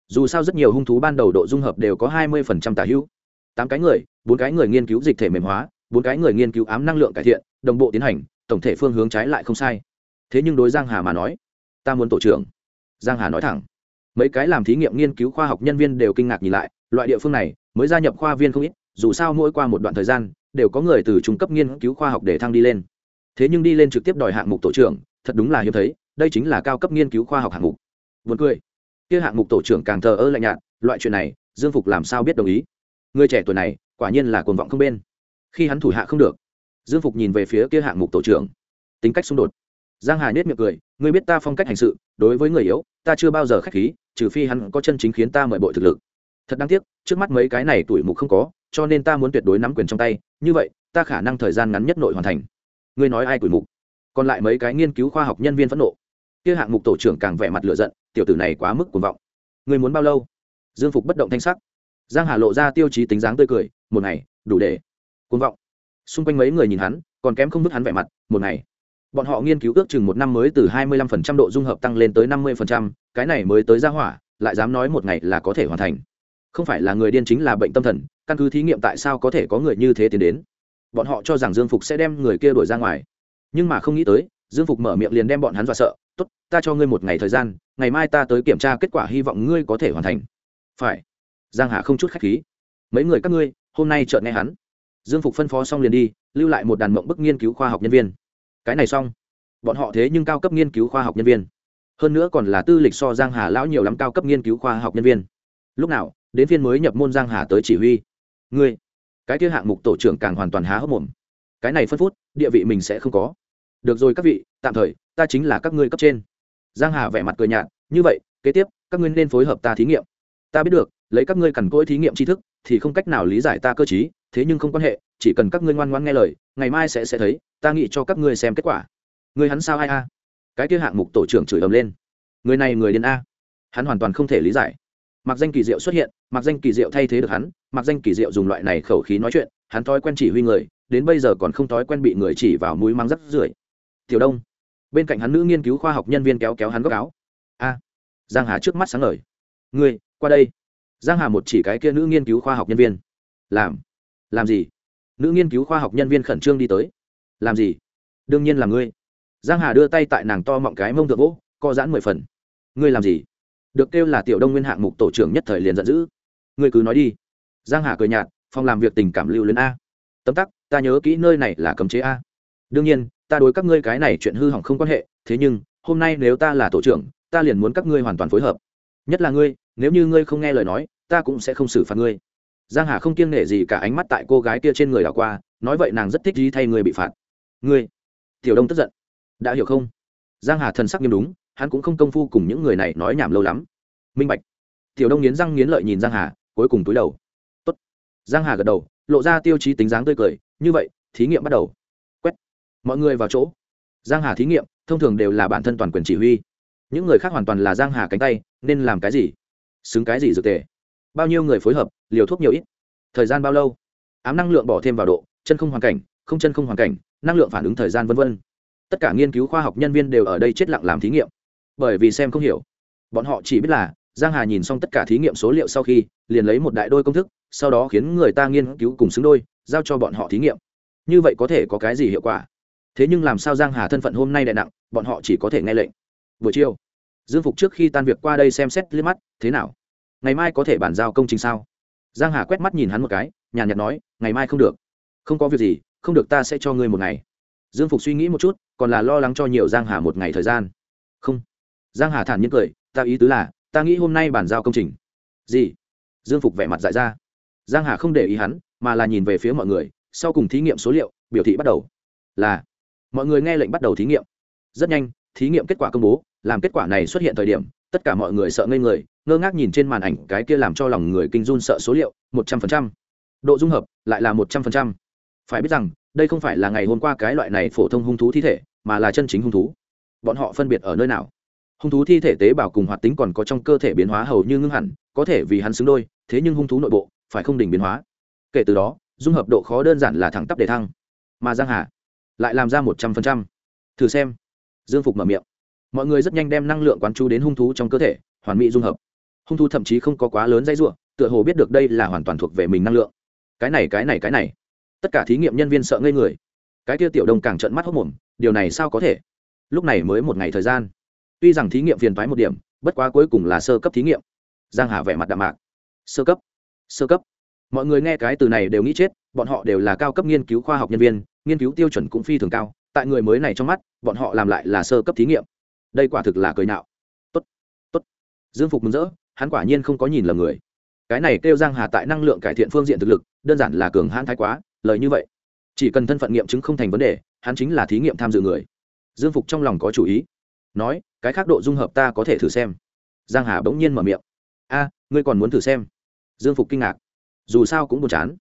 Dù sao rất nhiều hung thú ban đầu độ dung hợp đều có hai mươi tả hữu. Tám cái người, bốn cái người nghiên cứu dịch thể mềm hóa, bốn cái người nghiên cứu ám năng lượng cải thiện, đồng bộ tiến hành, tổng thể phương hướng trái lại không sai. Thế nhưng đối giang hà mà nói, ta muốn tổ trưởng. Giang hà nói thẳng. Mấy cái làm thí nghiệm nghiên cứu khoa học nhân viên đều kinh ngạc nhìn lại, loại địa phương này mới gia nhập khoa viên không ít dù sao mỗi qua một đoạn thời gian, đều có người từ trung cấp nghiên cứu khoa học để thăng đi lên. Thế nhưng đi lên trực tiếp đòi hạng mục tổ trưởng, thật đúng là hiếm thấy, đây chính là cao cấp nghiên cứu khoa học hạng mục. Vượt cười. Kia hạng mục tổ trưởng càng thờ ơ lạnh nhạt, loại chuyện này, dương phục làm sao biết đồng ý? Người trẻ tuổi này, quả nhiên là cuồng vọng không bên. Khi hắn thủ hạ không được, dương phục nhìn về phía kia hạng mục tổ trưởng. Tính cách xung đột. Giang hà nết miệng cười, ngươi biết ta phong cách hành sự, đối với người yếu, ta chưa bao giờ khách khí, trừ phi hắn có chân chính khiến ta mời bội thực lực. Thật đáng tiếc, trước mắt mấy cái này tuổi mục không có cho nên ta muốn tuyệt đối nắm quyền trong tay như vậy ta khả năng thời gian ngắn nhất nội hoàn thành. Ngươi nói ai tuổi mục? Còn lại mấy cái nghiên cứu khoa học nhân viên phẫn nộ. Kia hạng mục tổ trưởng càng vẻ mặt lựa giận tiểu tử này quá mức cuồng vọng. Ngươi muốn bao lâu? Dương phục bất động thanh sắc. Giang hà lộ ra tiêu chí tính dáng tươi cười một ngày đủ để cuồng vọng. Xung quanh mấy người nhìn hắn còn kém không vứt hắn vẻ mặt một ngày. Bọn họ nghiên cứu ước chừng một năm mới từ 25% độ dung hợp tăng lên tới 50%, cái này mới tới ra hỏa lại dám nói một ngày là có thể hoàn thành. Không phải là người điên chính là bệnh tâm thần căn cứ thí nghiệm tại sao có thể có người như thế tiến đến. Bọn họ cho rằng dương phục sẽ đem người kia đuổi ra ngoài. Nhưng mà không nghĩ tới, dương phục mở miệng liền đem bọn hắn dọa sợ. Tốt, ta cho ngươi một ngày thời gian, ngày mai ta tới kiểm tra kết quả hy vọng ngươi có thể hoàn thành. Phải. Giang hà không chút khách khí. Mấy người các ngươi, hôm nay chợt nghe hắn. Dương phục phân phó xong liền đi, lưu lại một đàn mộng bức nghiên cứu khoa học nhân viên. Cái này xong. Bọn họ thế nhưng cao cấp nghiên cứu khoa học nhân viên. Hơn nữa còn là tư lịch so giang hà lão nhiều lắm cao cấp nghiên cứu khoa học nhân viên. Lúc nào, đến phiên mới nhập môn giang hà tới chỉ huy ngươi, cái kia hạng mục tổ trưởng càng hoàn toàn há hốc mồm. Cái này phân phút, địa vị mình sẽ không có. Được rồi các vị, tạm thời, ta chính là các ngươi cấp trên. Giang hà vẻ mặt cười nhạt, như vậy, kế tiếp, các ngươi nên phối hợp ta thí nghiệm. Ta biết được, lấy các ngươi cần cỗi thí nghiệm tri thức, thì không cách nào lý giải ta cơ chí thế nhưng không quan hệ, chỉ cần các ngươi ngoan ngoan nghe lời, ngày mai sẽ sẽ thấy, ta nghĩ cho các ngươi xem kết quả. Người hắn sao ai a? Cái kia hạng mục tổ trưởng chửi ầm lên. Người này người điên a. Hắn hoàn toàn không thể lý giải mặc danh kỳ diệu xuất hiện mặc danh kỳ diệu thay thế được hắn mặc danh kỳ diệu dùng loại này khẩu khí nói chuyện, hắn thói quen chỉ huy người, đến bây giờ còn không thói quen bị người chỉ vào mũi mắng rắt rưởi. Tiểu đông, bên cạnh hắn nữ nghiên cứu khoa học nhân viên kéo kéo hắn góc áo. A, giang hà trước mắt sáng ngời. Ngươi, qua đây. Giang hà một chỉ cái kia nữ nghiên cứu khoa học nhân viên. Làm làm gì? Nữ nghiên cứu khoa học nhân viên khẩn trương đi tới. Làm gì? Đương nhiên là ngươi. Giang hà đưa tay tại nàng to mọng cái mông thượng vỗ co giãn mười phần. Ngươi làm gì? Được kêu là tiểu đông nguyên hạng mục tổ trưởng nhất thời liền giận dữ. Người cứ nói đi. Giang hà cười nhạt, phòng làm việc tình cảm lưu lên a. Tấm tắc, ta nhớ kỹ nơi này là cấm chế a. Đương nhiên, ta đối các ngươi cái này chuyện hư hỏng không quan hệ, thế nhưng, hôm nay nếu ta là tổ trưởng, ta liền muốn các ngươi hoàn toàn phối hợp. Nhất là ngươi, nếu như ngươi không nghe lời nói, ta cũng sẽ không xử phạt ngươi. Giang hà không kiêng nể gì cả ánh mắt tại cô gái kia trên người đảo qua, nói vậy nàng rất thích gì thay người bị phạt. Ngươi, tiểu đông tức giận. Đã hiểu không? Giang hà thần sắc nghiêm đúng hắn cũng không công phu cùng những người này nói nhảm lâu lắm. Minh bạch. Tiểu đông nghiến răng nghiến lợi nhìn giang hà, cuối cùng túi đầu. Tốt. giang hà gật đầu, lộ ra tiêu chí tính dáng tươi cười, như vậy, thí nghiệm bắt đầu. Quét. Mọi người vào chỗ. Giang hà thí nghiệm, thông thường đều là bản thân toàn quyền chỉ huy. Những người khác hoàn toàn là giang hà cánh tay, nên làm cái gì? Xứng cái gì dược tề? Bao nhiêu người phối hợp, liều thuốc nhiều ít? Thời gian bao lâu? Ám năng lượng bỏ thêm vào độ, chân không hoàn cảnh, không chân không hoàn cảnh, năng lượng phản ứng thời gian vân vân. Tất cả nghiên cứu khoa học nhân viên đều ở đây chết lặng làm thí nghiệm bởi vì xem không hiểu. Bọn họ chỉ biết là, giang hà nhìn xong tất cả thí nghiệm số liệu sau khi, liền lấy một đại đôi công thức, sau đó khiến người ta nghiên cứu cùng xứng đôi, giao cho bọn họ thí nghiệm. Như vậy có thể có cái gì hiệu quả? Thế nhưng làm sao giang hà thân phận hôm nay đại nặng, bọn họ chỉ có thể nghe lệnh. Buổi chiều, dương phục trước khi tan việc qua đây xem xét liếc mắt, thế nào? Ngày mai có thể bàn giao công trình sao? Giang hà quét mắt nhìn hắn một cái, nhàn nhạt nói, ngày mai không được. Không có việc gì, không được ta sẽ cho ngươi một ngày. Dương phục suy nghĩ một chút, còn là lo lắng cho nhiều giang hà một ngày thời gian. Không giang hà thản nhiên cười, ta ý tứ là, ta nghĩ hôm nay bàn giao công trình. Gì? Dương phục vẻ mặt dại ra. Giang hà không để ý hắn, mà là nhìn về phía mọi người, sau cùng thí nghiệm số liệu, biểu thị bắt đầu. Là, mọi người nghe lệnh bắt đầu thí nghiệm. Rất nhanh, thí nghiệm kết quả công bố, làm kết quả này xuất hiện thời điểm, tất cả mọi người sợ ngây người, ngơ ngác nhìn trên màn ảnh cái kia làm cho lòng người kinh run sợ số liệu, một trăm phần trăm. Độ dung hợp, lại là một trăm phần trăm. Phải biết rằng, đây không phải là ngày hôm qua cái loại này phổ thông hung thú thi thể, mà là chân chính hung thú. Bọn họ phân biệt ở nơi nào? Hung thú thi thể tế bào cùng hoạt tính còn có trong cơ thể biến hóa hầu như ngưng hẳn, có thể vì hắn xứng đôi, thế nhưng hung thú nội bộ, phải không đỉnh biến hóa. Kể từ đó, dung hợp độ khó đơn giản là thẳng tắp để thăng. Mà giang hà lại làm ra một trăm phần trăm. Thử xem. Dương phục mở miệng. Mọi người rất nhanh đem năng lượng quán chú đến hung thú trong cơ thể, hoàn mỹ dung hợp. Hung thú thậm chí không có quá lớn dây ruộng tựa hồ biết được đây là hoàn toàn thuộc về mình năng lượng. Cái này cái này cái này. Tất cả thí nghiệm nhân viên sợ ngây người. Cái kia tiểu đông càng trợn mắt hốc mồm, điều này sao có thể? Lúc này mới một ngày thời gian tuy rằng thí nghiệm phiền thoái một điểm, bất quá cuối cùng là sơ cấp thí nghiệm. Giang hà vẻ mặt đạm mạc. Sơ cấp? Sơ cấp. Mọi người nghe cái từ này đều nghĩ chết, bọn họ đều là cao cấp nghiên cứu khoa học nhân viên, nghiên cứu tiêu chuẩn cũng phi thường cao, tại người mới này trong mắt, bọn họ làm lại là sơ cấp thí nghiệm. Đây quả thực là cười nạo. Tốt tốt. Dương phục mừng rỡ, hắn quả nhiên không có nhìn lầm người. Cái này kêu giang hà tại năng lượng cải thiện phương diện thực lực, đơn giản là cường hãn thái quá, lời như vậy. Chỉ cần thân phận nghiệm chứng không thành vấn đề, hắn chính là thí nghiệm tham dự người. Dương phục trong lòng có chủ ý. Nói cái khác độ dung hợp ta có thể thử xem. Giang hà bỗng nhiên mở miệng. A, ngươi còn muốn thử xem? Dương phục kinh ngạc. Dù sao cũng buồn chán.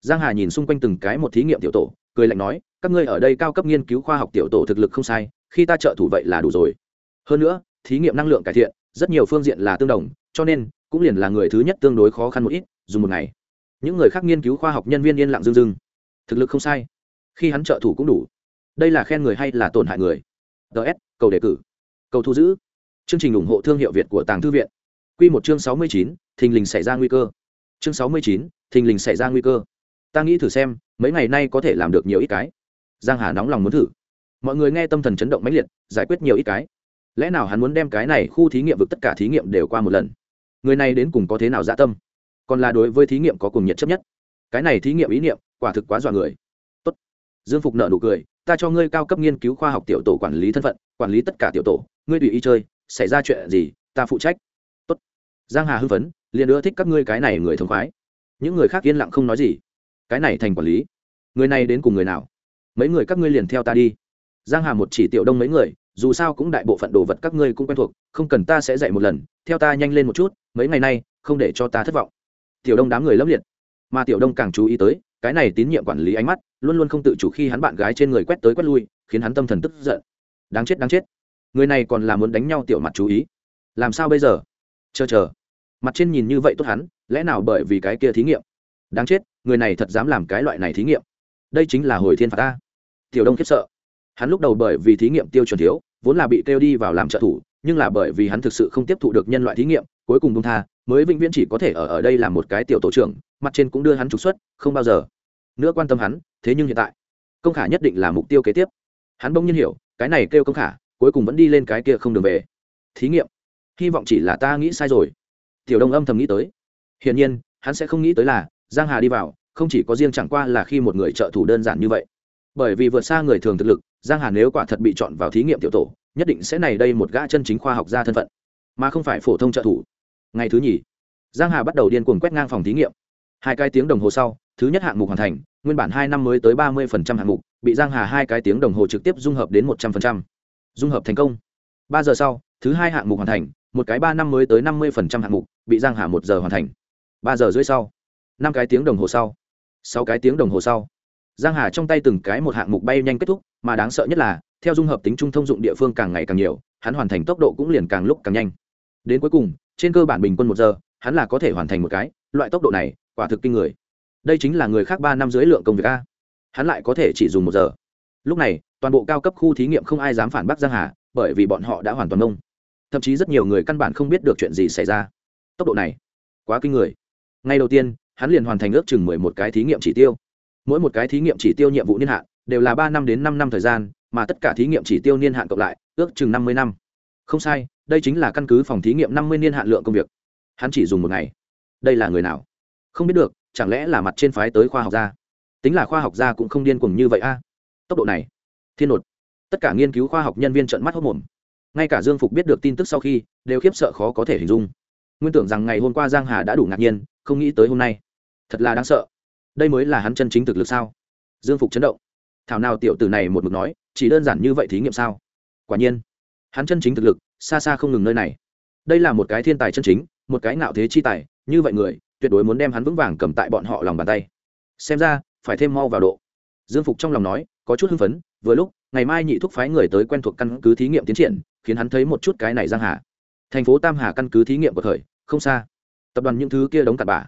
Giang hà nhìn xung quanh từng cái một thí nghiệm tiểu tổ, cười lạnh nói, các ngươi ở đây cao cấp nghiên cứu khoa học tiểu tổ thực lực không sai, khi ta trợ thủ vậy là đủ rồi. Hơn nữa, thí nghiệm năng lượng cải thiện, rất nhiều phương diện là tương đồng, cho nên, cũng liền là người thứ nhất tương đối khó khăn một ít, dùng một ngày. Những người khác nghiên cứu khoa học nhân viên yên lặng dưng dưng thực lực không sai. Khi hắn trợ thủ cũng đủ. Đây là khen người hay là tổn hại người? Ts cầu đề cử cầu thu giữ. Chương trình ủng hộ thương hiệu việt của tàng thư viện. Q một chương sáu mươi chín, thình lình xảy ra nguy cơ. Chương sáu mươi chín, thình lình xảy ra nguy cơ. Ta nghĩ thử xem, mấy ngày nay có thể làm được nhiều ít cái. Giang hà nóng lòng muốn thử. Mọi người nghe tâm thần chấn động mãnh liệt, giải quyết nhiều ít cái. Lẽ nào hắn muốn đem cái này khu thí nghiệm vực tất cả thí nghiệm đều qua một lần? Người này đến cùng có thế nào dạ tâm? Còn là đối với thí nghiệm có cùng nhiệt chấp nhất? Cái này thí nghiệm ý niệm, quả thực quá dọa người. Tốt. dương phục nợ nụ cười, ta cho ngươi cao cấp nghiên cứu khoa học tiểu tổ quản lý thân phận, quản lý tất cả tiểu tổ ngươi tùy ý chơi, xảy ra chuyện gì, ta phụ trách. Tốt. giang hà hưng phấn, liền ưa thích các ngươi cái này người thống khoái. Những người khác yên lặng không nói gì. Cái này thành quản lý. Người này đến cùng người nào? Mấy người các ngươi liền theo ta đi. Giang hà một chỉ tiểu đông mấy người, dù sao cũng đại bộ phận đồ vật các ngươi cũng quen thuộc, không cần ta sẽ dạy một lần, theo ta nhanh lên một chút, mấy ngày nay, không để cho ta thất vọng. Tiểu đông đám người lấp liệt. Mà tiểu đông càng chú ý tới, cái này tín nhiệm quản lý ánh mắt, luôn luôn không tự chủ khi hắn bạn gái trên người quét tới quét lui, khiến hắn tâm thần tức giận. Đáng chết đáng chết người này còn là muốn đánh nhau tiểu mặt chú ý. Làm sao bây giờ? Chờ chờ. Mặt trên nhìn như vậy tốt hắn, lẽ nào bởi vì cái kia thí nghiệm? Đáng chết, người này thật dám làm cái loại này thí nghiệm. Đây chính là hồi thiên phạt ta. Tiểu đông khiếp sợ. Hắn lúc đầu bởi vì thí nghiệm tiêu chuẩn thiếu, vốn là bị kêu đi vào làm trợ thủ, nhưng là bởi vì hắn thực sự không tiếp thụ được nhân loại thí nghiệm, cuối cùng bung tha, mới vĩnh viễn chỉ có thể ở ở đây làm một cái tiểu tổ trưởng, mặt trên cũng đưa hắn trục xuất, không bao giờ. Nữa quan tâm hắn, thế nhưng hiện tại, công khả nhất định là mục tiêu kế tiếp. Hắn bỗng nhiên hiểu, cái này kêu công khả cuối cùng vẫn đi lên cái kia không đường về. Thí nghiệm. Hy vọng chỉ là ta nghĩ sai rồi. Tiểu đông âm thầm nghĩ tới. Hiển nhiên, hắn sẽ không nghĩ tới là, giang hà đi vào, không chỉ có riêng chẳng qua là khi một người trợ thủ đơn giản như vậy. Bởi vì vượt xa người thường thực lực, giang hà nếu quả thật bị chọn vào thí nghiệm tiểu tổ, nhất định sẽ này đây một gã chân chính khoa học gia thân phận, mà không phải phổ thông trợ thủ. Ngày thứ nhì, giang hà bắt đầu điên cuồng quét ngang phòng thí nghiệm. Hai cái tiếng đồng hồ sau, thứ nhất hạng mục hoàn thành, nguyên bản hai năm mới tới ba mươi hạng mục, bị giang hà hai cái tiếng đồng hồ trực tiếp dung hợp đến một trăm linh dung hợp thành công. Ba giờ sau, thứ hai hạng mục hoàn thành, một cái ba năm mới tới năm mươi hạng mục, bị giang hà một giờ hoàn thành. Ba giờ rưỡi sau, năm cái tiếng đồng hồ sau, sáu cái tiếng đồng hồ sau, giang hà trong tay từng cái một hạng mục bay nhanh kết thúc, mà đáng sợ nhất là, theo dung hợp tính trung thông dụng địa phương càng ngày càng nhiều, hắn hoàn thành tốc độ cũng liền càng lúc càng nhanh. Đến cuối cùng, trên cơ bản bình quân một giờ, hắn là có thể hoàn thành một cái, loại tốc độ này, quả thực kinh người. Đây chính là người khác ba năm dưới lượng công việc a. Hắn lại có thể chỉ dùng một giờ lúc này, toàn bộ cao cấp khu thí nghiệm không ai dám phản bác giang hà, bởi vì bọn họ đã hoàn toàn nông thậm chí rất nhiều người căn bản không biết được chuyện gì xảy ra. Tốc độ này, quá kinh người. Ngay đầu tiên, hắn liền hoàn thành ước chừng mười một cái thí nghiệm chỉ tiêu. Mỗi một cái thí nghiệm chỉ tiêu nhiệm vụ niên hạn đều là ba năm đến năm năm thời gian, mà tất cả thí nghiệm chỉ tiêu niên hạn cộng lại, ước chừng năm mươi năm. Không sai, đây chính là căn cứ phòng thí nghiệm năm mươi niên hạn lượng công việc. Hắn chỉ dùng một ngày. Đây là người nào? Không biết được, chẳng lẽ là mặt trên phái tới khoa học gia? Tính là khoa học gia cũng không điên cuồng như vậy a tốc độ này. Thiên nột. Tất cả nghiên cứu khoa học nhân viên trợn mắt hốc mồm. Ngay cả dương phục biết được tin tức sau khi, đều khiếp sợ khó có thể hình dung. Nguyên tưởng rằng ngày hôm qua giang hà đã đủ ngạc nhiên, không nghĩ tới hôm nay. Thật là đáng sợ. Đây mới là hắn chân chính thực lực sao? Dương phục chấn động. Thảo nào tiểu tử này một mực nói, chỉ đơn giản như vậy thí nghiệm sao? Quả nhiên, hắn chân chính thực lực, xa xa không ngừng nơi này. Đây là một cái thiên tài chân chính, một cái ngạo thế chi tài, như vậy người, tuyệt đối muốn đem hắn vững vàng cầm tại bọn họ lòng bàn tay. Xem ra, phải thêm mau vào độ. Dương phục trong lòng nói có chút hưng phấn, vừa lúc, ngày mai nhị thúc phái người tới quen thuộc căn cứ thí nghiệm tiến triển, khiến hắn thấy một chút cái này giang hà. Thành phố tam hà căn cứ thí nghiệm của thời, không xa. Tập đoàn những thứ kia đóng cặn bà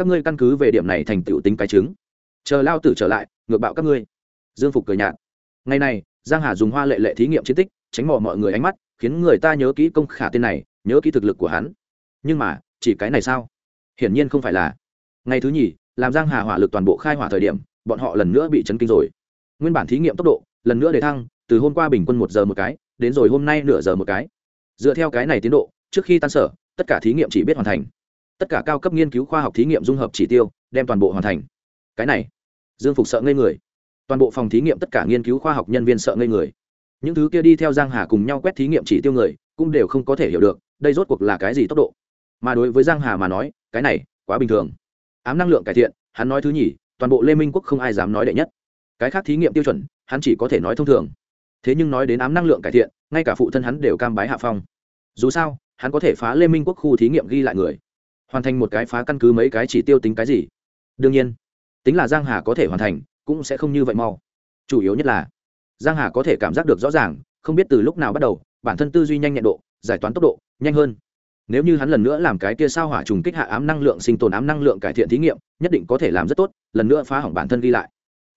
các ngươi căn cứ về điểm này thành tựu tính cái chứng chờ lao tử trở lại, ngược bạo các ngươi. Dương phục cười nhạt. Ngày này, giang hà dùng hoa lệ lệ thí nghiệm chiến tích, tránh mò mọi người ánh mắt, khiến người ta nhớ kỹ công khả tên này, nhớ kỹ thực lực của hắn. Nhưng mà, chỉ cái này sao? Hiển nhiên không phải là. Ngày thứ nhì, làm giang hà hỏa lực toàn bộ khai hỏa thời điểm, bọn họ lần nữa bị chấn kinh rồi nguyên bản thí nghiệm tốc độ, lần nữa để thăng, từ hôm qua bình quân một giờ một cái, đến rồi hôm nay nửa giờ một cái. Dựa theo cái này tiến độ, trước khi tan sở, tất cả thí nghiệm chỉ biết hoàn thành. Tất cả cao cấp nghiên cứu khoa học thí nghiệm dung hợp chỉ tiêu, đem toàn bộ hoàn thành. Cái này, dương phục sợ ngây người. Toàn bộ phòng thí nghiệm tất cả nghiên cứu khoa học nhân viên sợ ngây người. Những thứ kia đi theo giang hà cùng nhau quét thí nghiệm chỉ tiêu người, cũng đều không có thể hiểu được, đây rốt cuộc là cái gì tốc độ. Mà đối với giang hà mà nói, cái này quá bình thường. Ám năng lượng cải thiện, hắn nói thứ nhì, toàn bộ lê minh quốc không ai dám nói đệ nhất cái khác thí nghiệm tiêu chuẩn, hắn chỉ có thể nói thông thường. Thế nhưng nói đến ám năng lượng cải thiện, ngay cả phụ thân hắn đều cam bái hạ phong. Dù sao, hắn có thể phá lê minh quốc khu thí nghiệm ghi lại người, hoàn thành một cái phá căn cứ mấy cái chỉ tiêu tính cái gì. Đương nhiên, tính là giang hà có thể hoàn thành, cũng sẽ không như vậy mau. Chủ yếu nhất là, giang hà có thể cảm giác được rõ ràng, không biết từ lúc nào bắt đầu, bản thân tư duy nhanh nhẹn độ, giải toán tốc độ, nhanh hơn. Nếu như hắn lần nữa làm cái kia sao hỏa trùng kích hạ ám năng lượng, sinh tồn ám năng lượng cải thiện thí nghiệm, nhất định có thể làm rất tốt, lần nữa phá hỏng bản thân ghi lại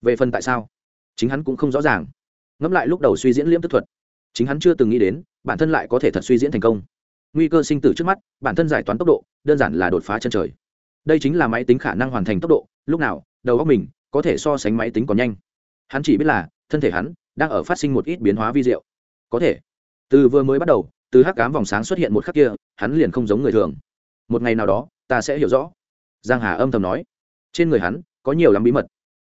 về phần tại sao? Chính hắn cũng không rõ ràng. Ngẫm lại lúc đầu suy diễn liễm tức thuật, chính hắn chưa từng nghĩ đến, bản thân lại có thể thật suy diễn thành công. Nguy cơ sinh tử trước mắt, bản thân giải toán tốc độ, đơn giản là đột phá chân trời. Đây chính là máy tính khả năng hoàn thành tốc độ, lúc nào, đầu óc mình có thể so sánh máy tính còn nhanh. Hắn chỉ biết là, thân thể hắn đang ở phát sinh một ít biến hóa vi diệu. Có thể, từ vừa mới bắt đầu, từ hắc cám vòng sáng xuất hiện một khắc kia, hắn liền không giống người thường. Một ngày nào đó, ta sẽ hiểu rõ. Giang hà âm thầm nói. Trên người hắn có nhiều lắm bí mật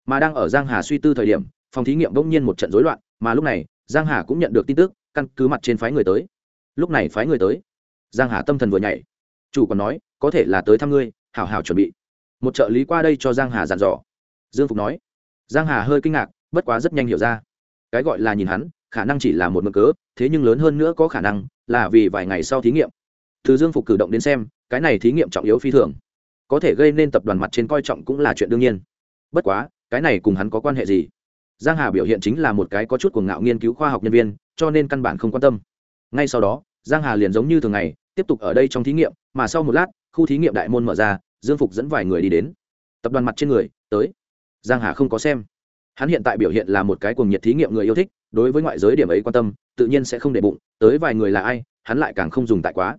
mà đang ở giang hà suy tư thời điểm, phòng thí nghiệm bỗng nhiên một trận rối loạn, mà lúc này, giang hà cũng nhận được tin tức, căn cứ mặt trên phái người tới. Lúc này phái người tới. Giang hà tâm thần vừa nhảy. Chủ còn nói, có thể là tới thăm ngươi, hảo hảo chuẩn bị. Một trợ lý qua đây cho giang hà dặn dò. Dương phục nói. Giang hà hơi kinh ngạc, bất quá rất nhanh hiểu ra. Cái gọi là nhìn hắn, khả năng chỉ là một mực cớ, thế nhưng lớn hơn nữa có khả năng là vì vài ngày sau thí nghiệm. Từ dương phục cử động đến xem, cái này thí nghiệm trọng yếu phi thường. Có thể gây nên tập đoàn mặt trên coi trọng cũng là chuyện đương nhiên. Bất quá cái này cùng hắn có quan hệ gì? Giang hà biểu hiện chính là một cái có chút cuồng ngạo nghiên cứu khoa học nhân viên, cho nên căn bản không quan tâm. Ngay sau đó, giang hà liền giống như thường ngày, tiếp tục ở đây trong thí nghiệm, mà sau một lát, khu thí nghiệm đại môn mở ra, dương phục dẫn vài người đi đến. Tập đoàn mặt trên người, tới. Giang hà không có xem. Hắn hiện tại biểu hiện là một cái cuồng nhiệt thí nghiệm người yêu thích, đối với ngoại giới điểm ấy quan tâm, tự nhiên sẽ không để bụng, tới vài người là ai, hắn lại càng không dùng tại quá.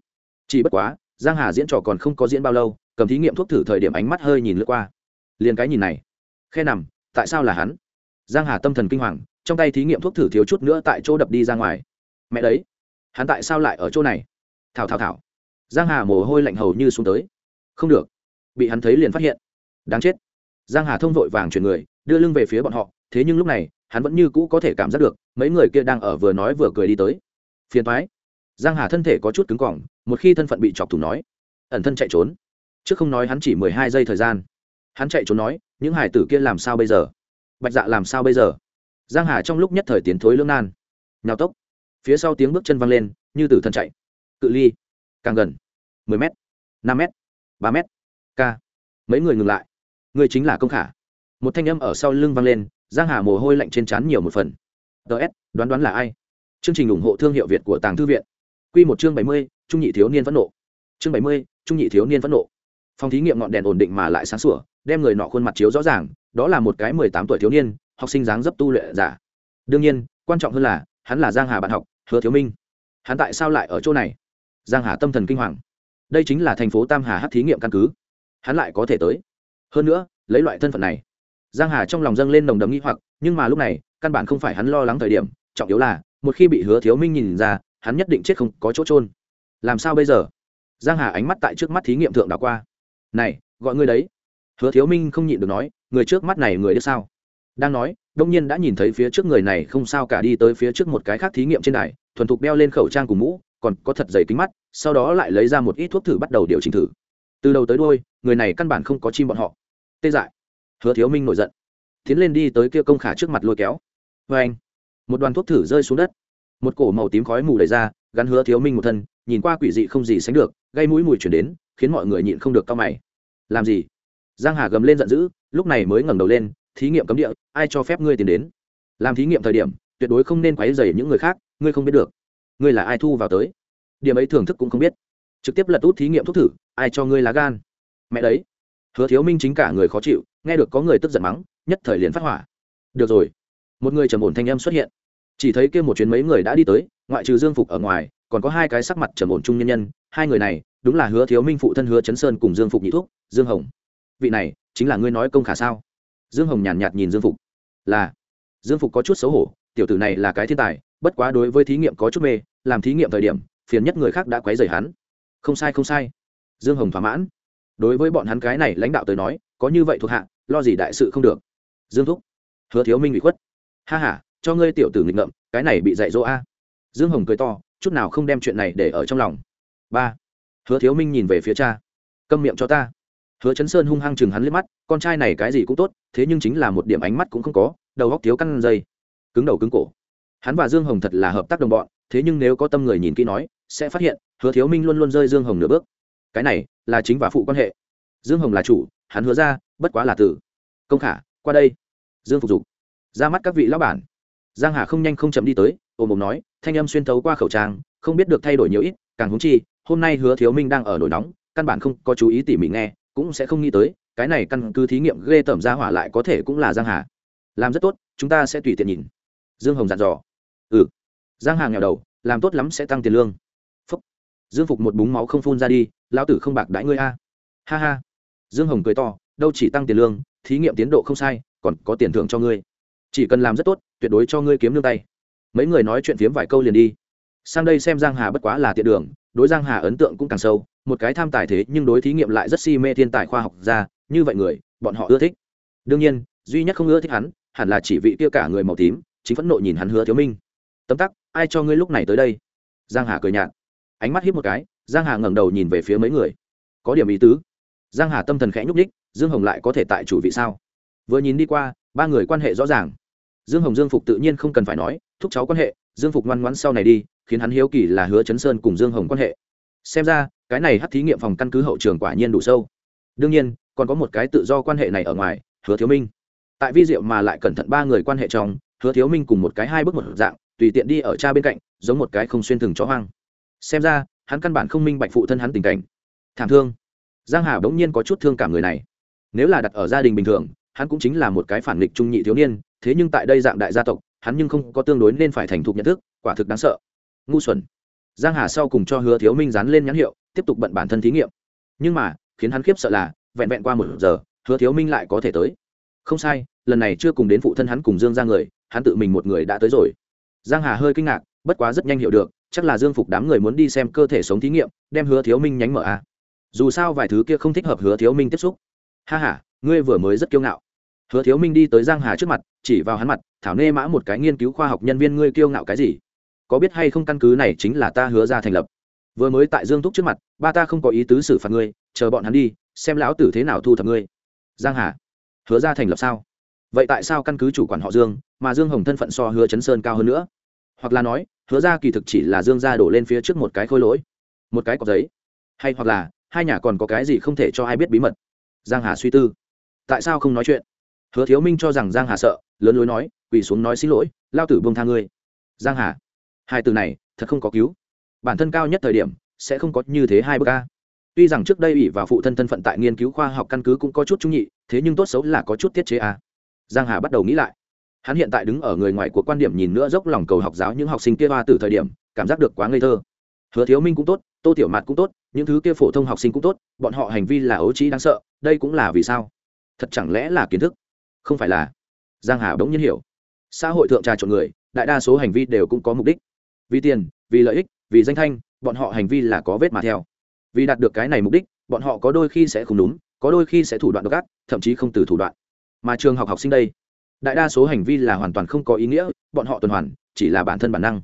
Chỉ bất quá, giang hà diễn trò còn không có diễn bao lâu, cầm thí nghiệm thuốc thử thời điểm ánh mắt hơi nhìn lướt qua. Liền cái nhìn này khe nằm, tại sao là hắn? Giang hà tâm thần kinh hoàng, trong tay thí nghiệm thuốc thử thiếu chút nữa tại chỗ đập đi ra ngoài. Mẹ đấy, hắn tại sao lại ở chỗ này? Thảo thảo thảo. Giang hà mồ hôi lạnh hầu như xuống tới. Không được. Bị hắn thấy liền phát hiện. Đáng chết. Giang hà thông vội vàng chuyển người, đưa lưng về phía bọn họ, thế nhưng lúc này, hắn vẫn như cũ có thể cảm giác được, mấy người kia đang ở vừa nói vừa cười đi tới. Phiền thoái giang hà thân thể có chút cứng cỏng, một khi thân phận bị chọc thủ nói, ẩn thân chạy trốn. Trước không nói hắn chỉ mười hai giây thời gian. Hắn chạy trốn nói những hải tử kia làm sao bây giờ? Bạch dạ làm sao bây giờ? Giang hà trong lúc nhất thời tiến thối lưỡng nan. Nhào tốc. Phía sau tiếng bước chân văng lên, như tử thần chạy. Cự ly. Càng gần. mười m năm m ba m k. Mấy người ngừng lại. Người chính là công khả. Một thanh âm ở sau lưng văng lên, giang hà mồ hôi lạnh trên trán nhiều một phần. Ts đoán đoán là ai? Chương trình ủng hộ thương hiệu việt của tàng thư viện. Q một chương bảy mươi, trung nhị thiếu niên phẫn nộ. Chương bảy mươi, trung nhị thiếu niên phẫn nộ. Phòng thí nghiệm ngọn đèn ổn định mà lại sáng sủa đem người nọ khuôn mặt chiếu rõ ràng, đó là một cái mười tám tuổi thiếu niên, học sinh dáng dấp tu luyện giả. Đương nhiên, quan trọng hơn là, hắn là giang hà bạn học, hứa thiếu minh. Hắn tại sao lại ở chỗ này? Giang hà tâm thần kinh hoàng. Đây chính là thành phố tam hà hát thí nghiệm căn cứ. Hắn lại có thể tới. Hơn nữa, lấy loại thân phận này. Giang hà trong lòng dâng lên nồng đấm nghi hoặc, nhưng mà lúc này, căn bản không phải hắn lo lắng thời điểm, trọng yếu là, một khi bị hứa thiếu minh nhìn ra, hắn nhất định chết không có chỗ trôn làm sao bây giờ? Giang hà ánh mắt tại trước mắt thí nghiệm thượng đảo qua. Này, gọi ngươi đấy hứa thiếu minh không nhịn được nói, người trước mắt này người đ sao? Đang nói, đông nhiên đã nhìn thấy phía trước người này không sao cả đi tới phía trước một cái khác thí nghiệm trên đài, thuần thục đeo lên khẩu trang cùng mũ, còn có thật dày kính mắt, sau đó lại lấy ra một ít thuốc thử bắt đầu điều chỉnh thử. Từ đầu tới đôi người này căn bản không có chim bọn họ. Tê dại. Hứa thiếu minh nổi giận. Tiến lên đi tới kia công khả trước mặt lôi kéo. Vê anh, một đoàn thuốc thử rơi xuống đất. Một cổ màu tím khói mù đầy ra, gắn hứa thiếu minh một thân, nhìn qua quỷ dị không gì sánh được, gây mũi mùi chuyển đến, khiến mọi người nhịn không được cao mày. Làm gì? Giang hà gầm lên giận dữ, lúc này mới ngẩng đầu lên, thí nghiệm cấm địa, ai cho phép ngươi tiến đến? Làm thí nghiệm thời điểm, tuyệt đối không nên quấy rầy những người khác, ngươi không biết được. Ngươi là ai thu vào tới? Điểm ấy thưởng thức cũng không biết. Trực tiếp lật út thí nghiệm thuốc thử, ai cho ngươi lá gan? Mẹ đấy. Hứa thiếu minh chính cả người khó chịu, nghe được có người tức giận mắng, nhất thời liền phát hỏa. Được rồi. Một người trầm ổn thanh âm xuất hiện. Chỉ thấy kia một chuyến mấy người đã đi tới, ngoại trừ dương phục ở ngoài, còn có hai cái sắc mặt trầm ổn trung nhân nhân. Hai người này, đúng là hứa thiếu minh phụ thân hứa chấn sơn cùng dương phục nhị thuốc dương hồng vị này chính là ngươi nói công khả sao? Dương hồng nhàn nhạt, nhạt nhìn dương phục. Là. Dương phục có chút xấu hổ tiểu tử này là cái thiên tài bất quá đối với thí nghiệm có chút mê làm thí nghiệm thời điểm phiền nhất người khác đã quấy rầy hắn. Không sai không sai. Dương hồng thỏa mãn. Đối với bọn hắn cái này lãnh đạo tới nói có như vậy thuộc hạ lo gì đại sự không được. Dương thúc. Hứa thiếu minh bị khuất. Ha h a cho ngươi tiểu tử nghịch ngợm cái này bị dạy dỗ a. Dương hồng cười to chút nào không đem chuyện này để ở trong lòng. Ba. Hứa thiếu minh nhìn về phía cha. Câm miệng cho ta hứa chấn sơn hung hăng chừng hắn liếc mắt, con trai này cái gì cũng tốt, thế nhưng chính là một điểm ánh mắt cũng không có, đầu góc thiếu căn dây. Cứng đầu cứng cổ. Hắn và dương hồng thật là hợp tác đồng bọn, thế nhưng nếu có tâm người nhìn kỹ nói, sẽ phát hiện, hứa thiếu minh luôn luôn rơi dương hồng nửa bước. Cái này, là chính và phụ quan hệ. Dương hồng là chủ, hắn hứa ra, bất quá là tử. Công khả, qua đây. Dương phục dục. Ra mắt các vị lão bản. Giang hà không nhanh không chậm đi tới ôm ôm nói, thanh âm xuyên thấu qua khẩu trang, không biết được thay đổi nhiều ít, càng húng chi, hôm nay hứa thiếu minh đang ở nổi nóng, căn bản không có chú ý tỉ mỉ nghe cũng sẽ không nghĩ tới, cái này căn cứ thí nghiệm ghê tởm ra hỏa lại có thể cũng là giang hà. Làm rất tốt, chúng ta sẽ tùy tiện nhìn. Dương hồng dặn dò. Ừ. Giang hà nghèo đầu, làm tốt lắm sẽ tăng tiền lương. Phúc. dương phục một búng máu không phun ra đi, lão tử không bạc đãi ngươi a. Ha ha. Dương hồng cười to, đâu chỉ tăng tiền lương, thí nghiệm tiến độ không sai, còn có tiền thưởng cho ngươi. Chỉ cần làm rất tốt, tuyệt đối cho ngươi kiếm lương tay. Mấy người nói chuyện phiếm vài câu liền đi. Sang đây xem giang hà bất quá là tiện đường, đối giang hà ấn tượng cũng càng sâu một cái tham tài thế nhưng đối thí nghiệm lại rất si mê thiên tài khoa học ra như vậy người, bọn họ ưa thích. Đương nhiên, duy nhất không ưa thích hắn, hẳn là chỉ vị kia cả người màu tím, chính phẫn nộ nhìn hắn hứa thiếu minh. Tấm tắc, ai cho ngươi lúc này tới đây? Giang hà cười nhạt. Ánh mắt hiếp một cái, giang hà ngẩng đầu nhìn về phía mấy người. Có điểm ý tứ. Giang hà tâm thần khẽ nhúc nhích, dương hồng lại có thể tại chủ vị sao? Vừa nhìn đi qua, ba người quan hệ rõ ràng. Dương hồng dương phục tự nhiên không cần phải nói, thúc cháu quan hệ, dương phục ngoan ngoãn sau này đi, khiến hắn hiếu kỳ là hứa chấn sơn cùng dương hồng quan hệ. Xem ra cái này hắt thí nghiệm phòng căn cứ hậu trường quả nhiên đủ sâu. Đương nhiên, còn có một cái tự do quan hệ này ở ngoài, hứa thiếu minh. Tại vi diệu mà lại cẩn thận ba người quan hệ trong, hứa thiếu minh cùng một cái hai bước một dạng, tùy tiện đi ở cha bên cạnh, giống một cái không xuyên thừng chó hoang. Xem ra, hắn căn bản không minh bạch phụ thân hắn tình cảnh. Thảm thương. Giang hà bỗng nhiên có chút thương cảm người này. Nếu là đặt ở gia đình bình thường, hắn cũng chính là một cái phản nghịch trung nhị thiếu niên, thế nhưng tại đây dạng đại gia tộc, hắn nhưng không có tương đối nên phải thành thục nhận thức, quả thực đáng sợ. Ngu xuẩn giang hà sau cùng cho hứa thiếu minh dán lên nhãn hiệu, tiếp tục bận bản thân thí nghiệm. Nhưng mà, khiến hắn khiếp sợ là, vẹn vẹn qua một giờ, hứa thiếu minh lại có thể tới. Không sai, lần này chưa cùng đến phụ thân hắn cùng dương ra người, hắn tự mình một người đã tới rồi. Giang hà hơi kinh ngạc, bất quá rất nhanh hiểu được, chắc là dương phục đám người muốn đi xem cơ thể sống thí nghiệm, đem hứa thiếu minh nhánh mở a. Dù sao vài thứ kia không thích hợp hứa thiếu minh tiếp xúc. Ha ha, ngươi vừa mới rất kiêu ngạo. Hứa thiếu minh đi tới giang hà trước mặt, chỉ vào hắn mặt, thảo nê mã một cái nghiên cứu khoa học nhân viên ngươi kiêu ngạo cái gì? Có biết hay không căn cứ này chính là ta hứa ra thành lập. Vừa mới tại dương thúc trước mặt, ba ta không có ý tứ xử phạt ngươi, chờ bọn hắn đi, xem lão tử thế nào thu thập ngươi. Giang hà, hứa ra thành lập sao? Vậy tại sao căn cứ chủ quản họ dương, mà dương hồng thân phận so hứa chấn sơn cao hơn nữa? Hoặc là nói, hứa ra kỳ thực chỉ là dương gia đổ lên phía trước một cái khôi lỗi, một cái cọc giấy. Hay hoặc là, hai nhà còn có cái gì không thể cho ai biết bí mật? Giang hà suy tư. Tại sao không nói chuyện? Hứa thiếu minh cho rằng giang hà sợ, lớn lối nói, quỳ xuống nói xin lỗi, lao tử buông tha ngươi. Giang hà hai từ này, thật không có cứu. Bản thân cao nhất thời điểm, sẽ không có như thế hai bước ca tuy rằng trước đây ủy và phụ thân thân phận tại nghiên cứu khoa học căn cứ cũng có chút trung nhị, thế nhưng tốt xấu là có chút tiết chế a. Giang hà bắt đầu nghĩ lại. Hắn hiện tại đứng ở người ngoài của quan điểm nhìn nữa dốc lòng cầu học giáo những học sinh kia hoa từ thời điểm, cảm giác được quá ngây thơ. Hứa thiếu minh cũng tốt, tô tiểu mạt cũng tốt, những thứ kia phổ thông học sinh cũng tốt, bọn họ hành vi là ấu trí đáng sợ, đây cũng là vì sao? Thật chẳng lẽ là kiến thức? Không phải là. Giang hà bỗng nhiên hiểu. Xã hội thượng trà trộn người, đại đa số hành vi đều cũng có mục đích vì tiền, vì lợi ích, vì danh thanh, bọn họ hành vi là có vết mà theo. Vì đạt được cái này mục đích, bọn họ có đôi khi sẽ không đúng, có đôi khi sẽ thủ đoạn độc ác, thậm chí không từ thủ đoạn. Mà trường học học sinh đây, đại đa số hành vi là hoàn toàn không có ý nghĩa, bọn họ tuần hoàn, chỉ là bản thân bản năng.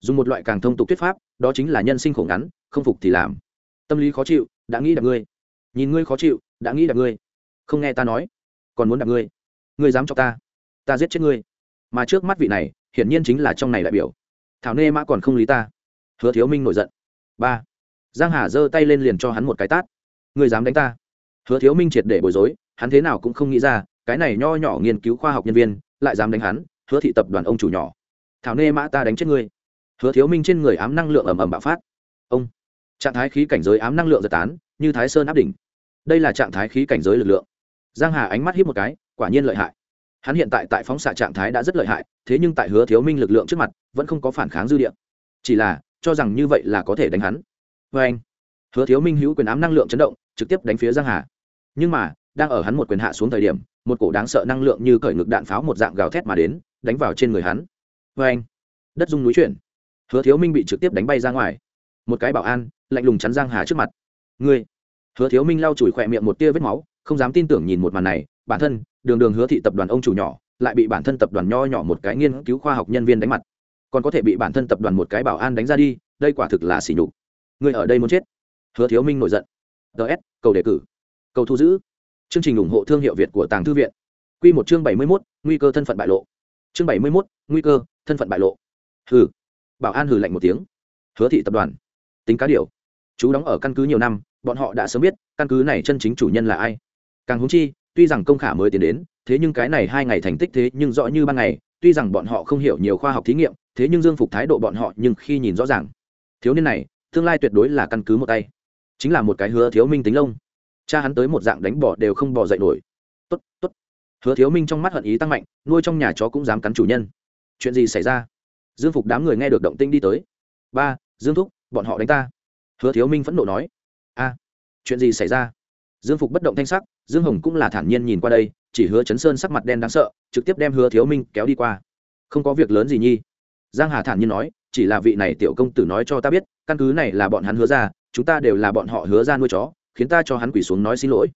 Dùng một loại càng thông tục thuyết pháp, đó chính là nhân sinh khổ ngắn, không phục thì làm. Tâm lý khó chịu, đã nghĩ đạp ngươi. Nhìn ngươi khó chịu, đã nghĩ đạp ngươi. Không nghe ta nói, còn muốn đạp ngươi. Ngươi dám cho ta ta giết chết ngươi. Mà trước mắt vị này, hiển nhiên chính là trong này đại biểu thảo nê mã còn không lý ta. Hứa thiếu minh nổi giận. Ba. Giang hà giơ tay lên liền cho hắn một cái tát. Người dám đánh ta? Hứa thiếu minh triệt để bối rối, hắn thế nào cũng không nghĩ ra, cái này nho nhỏ nghiên cứu khoa học nhân viên, lại dám đánh hắn, hứa thị tập đoàn ông chủ nhỏ. Thảo nê mã ta đánh chết ngươi. Hứa thiếu minh trên người ám năng lượng ầm ầm bạo phát. Ông. Trạng thái khí cảnh giới ám năng lượng giật tán, như thái sơn áp đỉnh. Đây là trạng thái khí cảnh giới lực lượng. Giang hà ánh mắt hít một cái, quả nhiên lợi hại. Hắn hiện tại tại phóng xạ trạng thái đã rất lợi hại thế nhưng tại hứa thiếu minh lực lượng trước mặt, vẫn không có phản kháng dư địa. Chỉ là, cho rằng như vậy là có thể đánh hắn. Vê anh, hứa thiếu minh hữu quyền ám năng lượng chấn động, trực tiếp đánh phía giang hà. Nhưng mà, đang ở hắn một quyền hạ xuống thời điểm, một cổ đáng sợ năng lượng như cởi ngực đạn pháo một dạng gào thét mà đến, đánh vào trên người hắn. Vê anh, đất dung núi chuyển. Hứa thiếu minh bị trực tiếp đánh bay ra ngoài. Một cái bảo an, lạnh lùng chắn giang hà trước mặt. Ngươi, hứa thiếu minh lau chùi khỏe miệng một tia vết máu, không dám tin tưởng nhìn một màn này. Bản thân, đường đường hứa thị tập đoàn ông chủ nhỏ lại bị bản thân tập đoàn nho nhỏ một cái nghiên cứu khoa học nhân viên đánh mặt. Còn có thể bị bản thân tập đoàn một cái bảo an đánh ra đi, đây quả thực là xỉ nhục. Người ở đây muốn chết. Hứa thiếu minh nổi giận. Ts cầu đề cử. Cầu thu giữ. Chương trình ủng hộ thương hiệu việt của tàng thư viện. Q một chương bảy mươi mốt, nguy cơ thân phận bại lộ. Chương bảy mươi mốt, nguy cơ thân phận bại lộ. Hừ. Bảo an hừ lạnh một tiếng. Hứa thị tập đoàn. Tính cá điều. Chú đóng ở căn cứ nhiều năm, bọn họ đã sớm biết, căn cứ này chân chính chủ nhân là ai. Càng húng chi tuy rằng công khả mới tiến đến, thế nhưng cái này hai ngày thành tích thế nhưng rõ như ban ngày, tuy rằng bọn họ không hiểu nhiều khoa học thí nghiệm, thế nhưng dương phục thái độ bọn họ nhưng khi nhìn rõ ràng. Thiếu niên này, tương lai tuyệt đối là căn cứ một tay. Chính là một cái hứa thiếu minh tính lông. Cha hắn tới một dạng đánh bỏ đều không bỏ dậy nổi. Tốt tốt. Hứa thiếu minh trong mắt hận ý tăng mạnh, nuôi trong nhà chó cũng dám cắn chủ nhân. Chuyện gì xảy ra? Dương phục đám người nghe được động tinh đi tới. Ba, dương thúc, bọn họ đánh ta. Hứa thiếu minh phẫn nộ nói. A, chuyện gì xảy ra? Dương phục bất động thanh sắc, dương hồng cũng là thản nhiên nhìn qua đây, chỉ hứa chấn sơn sắc mặt đen đáng sợ, trực tiếp đem hứa thiếu minh kéo đi qua. Không có việc lớn gì nhi. Giang hà thản nhiên nói, chỉ là vị này tiểu công tử nói cho ta biết, căn cứ này là bọn hắn hứa ra, chúng ta đều là bọn họ hứa ra nuôi chó, khiến ta cho hắn quỳ xuống nói xin lỗi.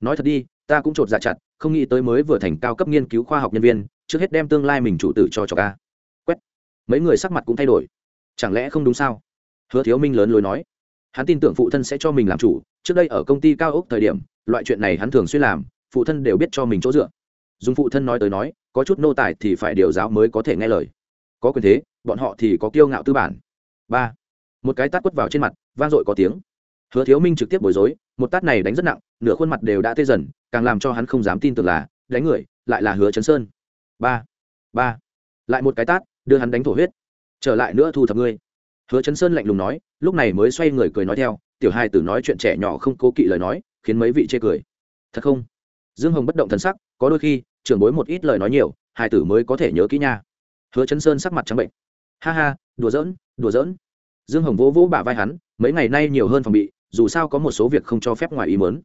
Nói thật đi, ta cũng chột dạ chặt, không nghĩ tới mới vừa thành cao cấp nghiên cứu khoa học nhân viên, trước hết đem tương lai mình chủ tử cho cho ca quét. Mấy người sắc mặt cũng thay đổi. Chẳng lẽ không đúng sao? Hứa thiếu minh lớn lối nói. Hắn tin tưởng phụ thân sẽ cho mình làm chủ trước đây ở công ty cao ốc thời điểm, loại chuyện này hắn thường xuyên làm, phụ thân đều biết cho mình chỗ dựa. Dùng phụ thân nói tới nói, có chút nô tài thì phải điều giáo mới có thể nghe lời. Có quyền thế, bọn họ thì có kiêu ngạo tư bản. Ba, một cái tát quất vào trên mặt, vang dội có tiếng. Hứa thiếu minh trực tiếp bối rối, một tát này đánh rất nặng, nửa khuôn mặt đều đã tê dần, càng làm cho hắn không dám tin tưởng là, đánh người, lại là hứa chấn sơn. Ba ba, lại một cái tát, đưa hắn đánh thổ huyết. Trở lại nữa thu thập ngươi hứa chấn sơn lạnh lùng nói, lúc này mới xoay người cười nói theo, tiểu hai tử nói chuyện trẻ nhỏ không cố kỵ lời nói, khiến mấy vị chê cười. Thật không? Dương hồng bất động thần sắc, có đôi khi, trưởng bối một ít lời nói nhiều hai tử mới có thể nhớ kỹ nha. Hứa chấn sơn sắc mặt trắng bệnh. Ha ha, đùa giỡn đùa giỡn. Dương hồng vỗ vỗ bả vai hắn, mấy ngày nay nhiều hơn phòng bị, dù sao có một số việc không cho phép ngoài ý mớn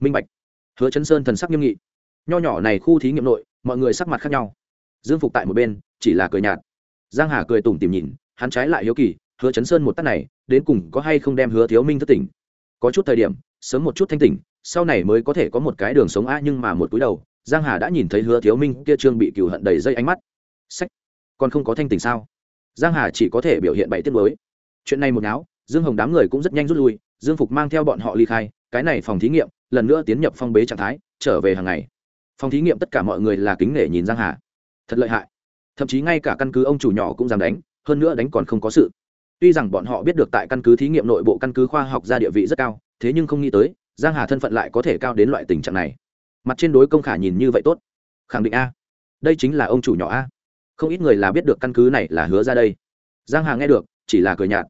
minh bạch. Hứa chấn sơn thần sắc nghiêm nghị. Nho nhỏ này khu thí nghiệm nội, mọi người sắc mặt khác nhau. Dương phục tại một bên, chỉ là cười nhạt. Giang hà cười tủm tìm nhìn, hắn trái lại hiếu kỳ hứa chấn sơn một tắt này, đến cùng có hay không đem hứa thiếu minh thất tỉnh? Có chút thời điểm, sớm một chút thanh tỉnh, sau này mới có thể có một cái đường sống a nhưng mà một cúi đầu, giang hà đã nhìn thấy hứa thiếu minh kia trương bị cừu hận đầy dây ánh mắt. Sách, còn không có thanh tỉnh sao? Giang hà chỉ có thể biểu hiện bảy tiết mới. Chuyện này một ngáo dương hồng đám người cũng rất nhanh rút lui, dương phục mang theo bọn họ ly khai, cái này phòng thí nghiệm, lần nữa tiến nhập phong bế trạng thái, trở về hàng ngày. Phòng thí nghiệm tất cả mọi người là kính nể nhìn giang hà. Thật lợi hại. Thậm chí ngay cả căn cứ ông chủ nhỏ cũng dám đánh, hơn nữa đánh còn không có sự tuy rằng bọn họ biết được tại căn cứ thí nghiệm nội bộ căn cứ khoa học ra địa vị rất cao, thế nhưng không nghĩ tới, giang hà thân phận lại có thể cao đến loại tình trạng này. Mặt trên đối công khả nhìn như vậy tốt. Khẳng định a. Đây chính là ông chủ nhỏ a. Không ít người là biết được căn cứ này là hứa ra đây. Giang hà nghe được, chỉ là cười nhạt.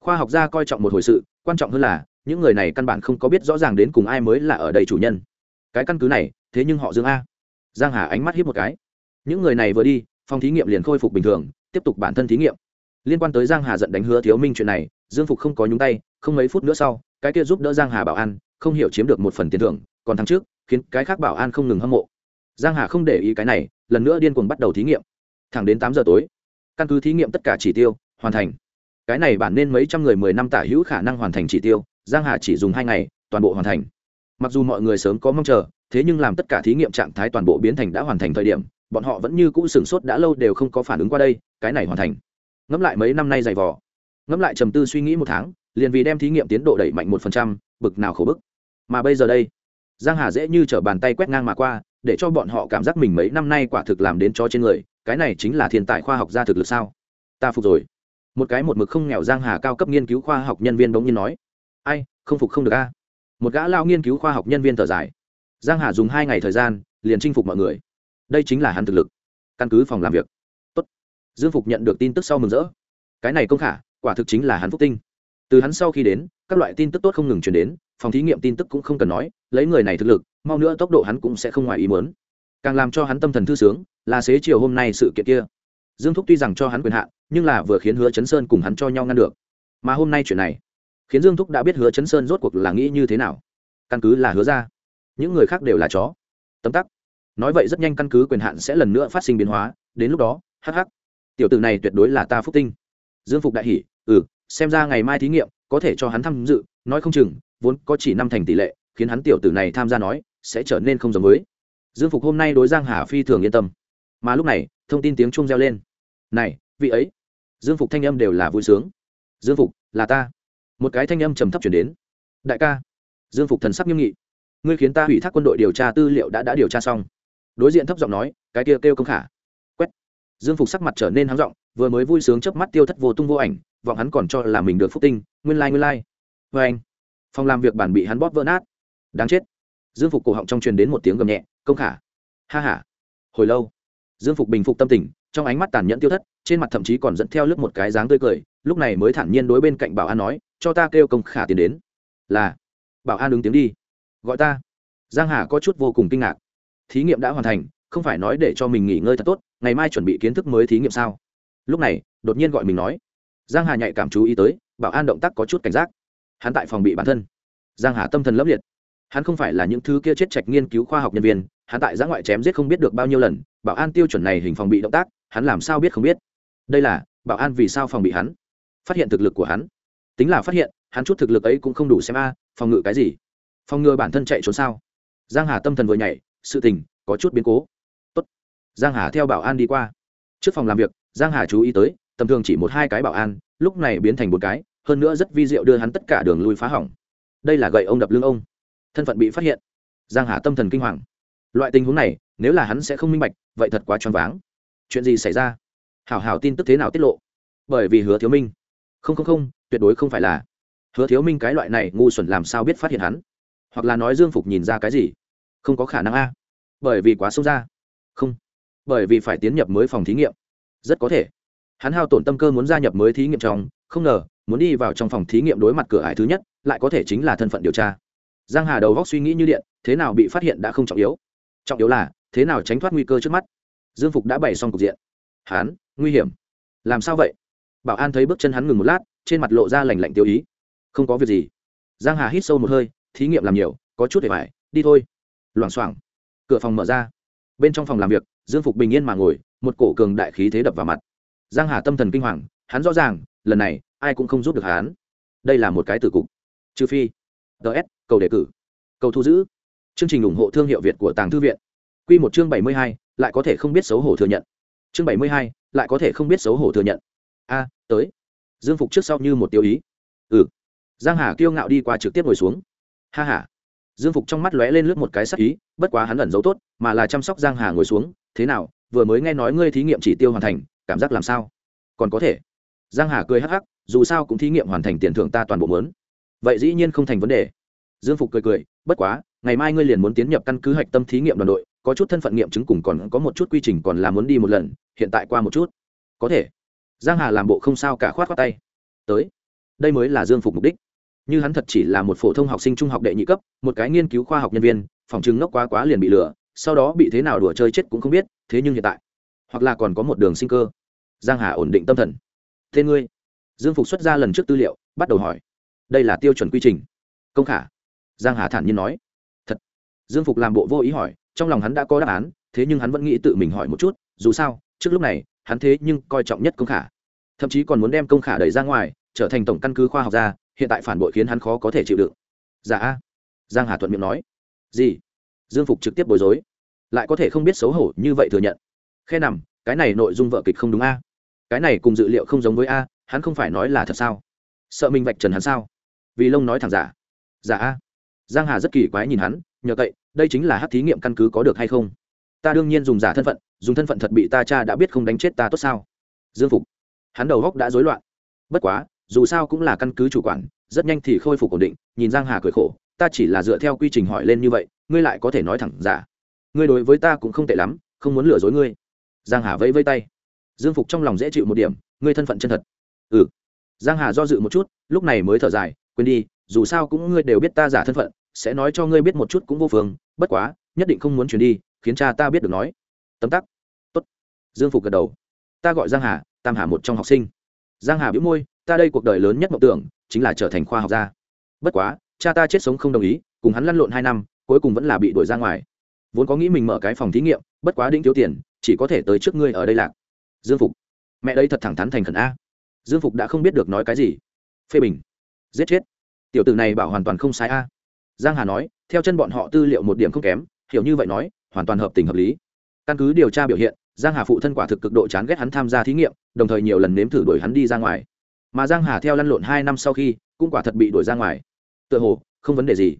Khoa học gia coi trọng một hồi sự, quan trọng hơn là, những người này căn bản không có biết rõ ràng đến cùng ai mới là ở đây chủ nhân. Cái căn cứ này, thế nhưng họ dương a. Giang hà ánh mắt hiếp một cái. Những người này vừa đi, phòng thí nghiệm liền khôi phục bình thường, tiếp tục bản thân thí nghiệm liên quan tới giang hà giận đánh hứa thiếu minh chuyện này, dương phục không có nhúng tay, không mấy phút nữa sau, cái kia giúp đỡ giang hà bảo an, không hiểu chiếm được một phần tiền thưởng, còn tháng trước, khiến cái khác bảo an không ngừng hâm mộ. Giang hà không để ý cái này, lần nữa điên cuồng bắt đầu thí nghiệm. Thẳng đến tám giờ tối, căn cứ thí nghiệm tất cả chỉ tiêu, hoàn thành. Cái này bản nên mấy trăm người mười năm tả hữu khả năng hoàn thành chỉ tiêu, giang hà chỉ dùng hai ngày, toàn bộ hoàn thành. Mặc dù mọi người sớm có mong chờ, thế nhưng làm tất cả thí nghiệm trạng thái toàn bộ biến thành đã hoàn thành thời điểm, bọn họ vẫn như cũ sửng sốt đã lâu đều không có phản ứng qua đây, cái này hoàn thành ngẫm lại mấy năm nay dày vò. Ngẫm lại trầm tư suy nghĩ một tháng, liền vì đem thí nghiệm tiến độ đẩy mạnh một phần trăm, bực nào khổ bức. Mà bây giờ đây, giang hà dễ như t r ở bàn tay quét ngang mà qua, để cho bọn họ cảm giác mình mấy năm nay quả thực làm đến cho trên người, cái này chính là thiên tài khoa học gia thực lực sao? Ta phục rồi. Một cái một mực không nghèo giang hà cao cấp nghiên cứu khoa học nhân viên bỗng nhiên nói. Ai, không phục không được a. Một gã lao nghiên cứu khoa học nhân viên thở dài. Giang hà dùng hai ngày thời gian, liền chinh phục mọi người. Đây chính là hắn thực lực. Căn cứ phòng làm việc dương phục nhận được tin tức sau mừng rỡ. Cái này công khả, quả thực chính là hắn phúc tinh. Từ hắn sau khi đến, các loại tin tức tốt không ngừng chuyển đến, phòng thí nghiệm tin tức cũng không cần nói, lấy người này thực lực, mau nữa tốc độ hắn cũng sẽ không ngoài ý muốn. Càng làm cho hắn tâm thần thư sướng, là xế chiều hôm nay sự kiện kia. Dương thúc tuy rằng cho hắn quyền hạn, nhưng là vừa khiến hứa chấn sơn cùng hắn cho nhau ngăn được. Mà hôm nay chuyện này, khiến dương thúc đã biết hứa chấn sơn rốt cuộc là nghĩ như thế nào. Căn cứ là hứa ra. Những người khác đều là chó. Tấm tắc. Nói vậy rất nhanh căn cứ quyền hạn sẽ lần nữa phát sinh biến hóa, đến lúc đó hh tiểu tử này tuyệt đối là ta phúc tinh. Dương phục đại hỷ ừ xem ra ngày mai thí nghiệm, có thể cho hắn tham dự, nói không chừng, vốn có chỉ năm thành tỷ lệ, khiến hắn tiểu tử này tham gia nói, sẽ trở nên không giống với. Dương phục hôm nay đối giang hà phi thường yên tâm. Mà lúc này, thông tin tiếng chuông reo lên. Này, vị ấy. Dương phục thanh âm đều là vui sướng. Dương phục, là ta. Một cái thanh âm trầm thấp chuyển đến. Đại ca. Dương phục thần sắc nghiêm nghị. Ngươi khiến ta hủy thác quân đội điều tra tư liệu đã đã điều tra xong. Đối diện thấp giọng nói, cái kia kêu công khả dương phục sắc mặt trở nên hắng giọng vừa mới vui sướng chớp mắt tiêu thất vô tung vô ảnh vọng hắn còn cho là mình được phúc tinh nguyên lai、like, nguyên lai、like. vê anh phòng làm việc bản bị hắn bóp vỡ nát. Đáng chết. Dương phục cổ họng trong truyền đến một tiếng gầm nhẹ công khả. Ha h a hồi lâu dương phục bình phục tâm tình trong ánh mắt tàn nhẫn tiêu thất trên mặt thậm chí còn dẫn theo lướt một cái dáng tươi cười lúc này mới thản nhiên đối bên cạnh bảo an nói cho ta kêu công khả tiến đến. Là. Bảo an ứng tiếng đi. Gọi ta. Giang hà có chút vô cùng kinh ngạc. Thí nghiệm đã hoàn thành không phải nói để cho mình nghỉ ngơi thật tốt ngày mai chuẩn bị kiến thức mới thí nghiệm sao? Lúc này, đột nhiên gọi mình nói. Giang hà nhạy cảm chú ý tới, bảo an động tác có chút cảnh giác. Hắn tại phòng bị bản thân. Giang hà tâm thần lấp liệt. Hắn không phải là những thứ kia chết trạch nghiên cứu khoa học nhân viên, hắn tại giã ngoại chém giết không biết được bao nhiêu lần, bảo an tiêu chuẩn này hình phòng bị động tác, hắn làm sao biết không biết? Đây là, bảo an vì sao phòng bị hắn? Phát hiện thực lực của hắn. Tính là phát hiện, hắn chút thực lực ấy cũng không đủ xem a, phòng ngự cái gì? Phòng ngừa bản thân chạy trốn sao? Giang hà tâm thần vừa nhảy, sự tình có chút biến cố giang hà theo bảo an đi qua. Trước phòng làm việc, giang hà chú ý tới, tầm thường chỉ một hai cái bảo an, lúc này biến thành một cái, hơn nữa rất vi diệu đưa hắn tất cả đường lui phá hỏng. Đây là gậy ông đập lưng ông. Thân phận bị phát hiện. Giang hà tâm thần kinh hoàng. Loại tình huống này, nếu là hắn sẽ không minh bạch, vậy thật quá choáng váng. Chuyện gì xảy ra? Hảo hảo tin tức thế nào tiết lộ? Bởi vì hứa thiếu minh. Không không không, tuyệt đối không phải là. Hứa thiếu minh cái loại này ngu xuẩn làm sao biết phát hiện hắn? Hoặc là nói dương phục nhìn ra cái gì? Không có khả năng a. Bởi vì quá sâu ra không bởi vì phải tiến nhập mới phòng thí nghiệm. Rất có thể, hắn hao tổn tâm cơ muốn gia nhập mới thí nghiệm trong, không ngờ, muốn đi vào trong phòng thí nghiệm đối mặt cửa ải thứ nhất, lại có thể chính là thân phận điều tra. Giang hà đầu góc suy nghĩ như điện, thế nào bị phát hiện đã không trọng yếu. Trọng yếu là, thế nào tránh thoát nguy cơ trước mắt. Dương phục đã bày xong cục diện. Hắn, nguy hiểm. Làm sao vậy? Bảo an thấy bước chân hắn ngừng một lát, trên mặt lộ ra lành lạnh tiêu ý. Không có việc gì. Giang hà hít sâu một hơi, thí nghiệm làm nhiều, có chút để phải đi thôi. Loảng xoảng. Cửa phòng mở ra bên trong phòng làm việc, dương phục bình yên mà ngồi, một cổ cường đại khí thế đập vào mặt. Giang hà tâm thần kinh hoàng, hắn rõ ràng, lần này, ai cũng không giúp được hắn. Đây là một cái tử cục. Trừ phi ts cầu đề cử, cầu thu giữ. Chương trình ủng hộ thương hiệu việt của tàng thư viện. Q một chương bảy mươi hai, lại có thể không biết xấu hổ thừa nhận. Chương bảy mươi hai, lại có thể không biết xấu hổ thừa nhận. A, tới. Dương phục trước sau như một tiêu ý. Ừ. Giang hà kiêu ngạo đi qua trực tiếp ngồi xuống. Ha ha dương phục trong mắt lóe lên lướt một cái sắc ý, bất quá hắn ẩn giấu tốt, mà là chăm sóc giang hà ngồi xuống, thế nào, vừa mới nghe nói ngươi thí nghiệm chỉ tiêu hoàn thành, cảm giác làm sao? Còn có thể. Giang hà cười hắc hắc, dù sao cũng thí nghiệm hoàn thành tiền thưởng ta toàn bộ muốn. Vậy dĩ nhiên không thành vấn đề. Dương phục cười cười, bất quá, ngày mai ngươi liền muốn tiến nhập căn cứ hạch tâm thí nghiệm đoàn đội, có chút thân phận nghiệm chứng cùng còn có một chút quy trình còn là muốn đi một lần, hiện tại qua một chút. Có thể. Giang hà làm bộ không sao cả khoát khoát tay. Tới, đây mới là dương phục mục đích như hắn thật chỉ là một phổ thông học sinh trung học đệ nhị cấp, một cái nghiên cứu khoa học nhân viên, phòng chứng ngốc quá quá liền bị lừa, sau đó bị thế nào đùa chơi chết cũng không biết, thế nhưng hiện tại, hoặc là còn có một đường sinh cơ. Giang hà ổn định tâm thần. Thế ngươi? Dương phục xuất ra lần trước tư liệu, bắt đầu hỏi. Đây là tiêu chuẩn quy trình. Công khả. Giang hà thản nhiên nói. Thật. Dương phục làm bộ vô ý hỏi, trong lòng hắn đã có đáp án, thế nhưng hắn vẫn nghĩ tự mình hỏi một chút, dù sao, trước lúc này, hắn thế nhưng coi trọng nhất công khả. Thậm chí còn muốn đem công khả đẩy ra ngoài, trở thành tổng căn cứ khoa học gia hiện tại phản bội khiến hắn khó có thể chịu đựng. Dạ a. Giang hà thuận miệng nói. Gì? Dương phục trực tiếp bối rối. Lại có thể không biết xấu hổ như vậy thừa nhận. Khe nằm, cái này nội dung vợ kịch không đúng a. Cái này cùng dự liệu không giống với a, hắn không phải nói là thật sao? Sợ mình vạch trần hắn sao? Vì lông nói thẳng giả. Giả a. Giang hà rất kỳ quái nhìn hắn, nhờ cậy, đây chính là hát thí nghiệm căn cứ có được hay không? Ta đương nhiên dùng giả thân phận, dùng thân phận thật bị ta cha đã biết không đánh chết ta tốt sao? Dương phục. Hắn đầu góc đã rối loạn. Bất quá dù sao cũng là căn cứ chủ quản, rất nhanh thì khôi phục ổn định, nhìn giang hà cười khổ, ta chỉ là dựa theo quy trình hỏi lên như vậy, ngươi lại có thể nói thẳng giả. Ngươi đối với ta cũng không tệ lắm, không muốn lừa dối ngươi. Giang hà vẫy vẫy tay. Dương phục trong lòng dễ chịu một điểm, ngươi thân phận chân thật. Ừ. Giang hà do dự một chút, lúc này mới thở dài, quên đi, dù sao cũng ngươi đều biết ta giả thân phận, sẽ nói cho ngươi biết một chút cũng vô phương, bất quá, nhất định không muốn chuyển đi, khiến cha ta biết được nói. Tấm tắc. Tốt. Dương phục gật đầu. Ta gọi giang hà, tam hà một trong học sinh. Giang hà biếu môi ta đây cuộc đời lớn nhất mộng tưởng chính là trở thành khoa học gia. Bất quá, cha ta chết sống không đồng ý, cùng hắn lăn lộn hai năm, cuối cùng vẫn là bị đuổi ra ngoài. Vốn có nghĩ mình mở cái phòng thí nghiệm, bất quá đĩnh thiếu tiền, chỉ có thể tới trước ngươi ở đây lạc. Dương phục. Mẹ đây thật thẳng thắn thành khẩn a. Dương phục đã không biết được nói cái gì. Phê bình. Giết chết. Tiểu tử này bảo hoàn toàn không sai a. Giang hà nói, theo chân bọn họ tư liệu một điểm không kém, hiểu như vậy nói, hoàn toàn hợp tình hợp lý. Căn cứ điều tra biểu hiện, giang hà phụ thân quả thực cực độ chán ghét hắn tham gia thí nghiệm, đồng thời nhiều lần nếm thử đuổi hắn đi ra ngoài mà giang hà theo lăn lộn hai năm sau khi cũng quả thật bị đuổi ra ngoài. Tựa hồ, không vấn đề gì.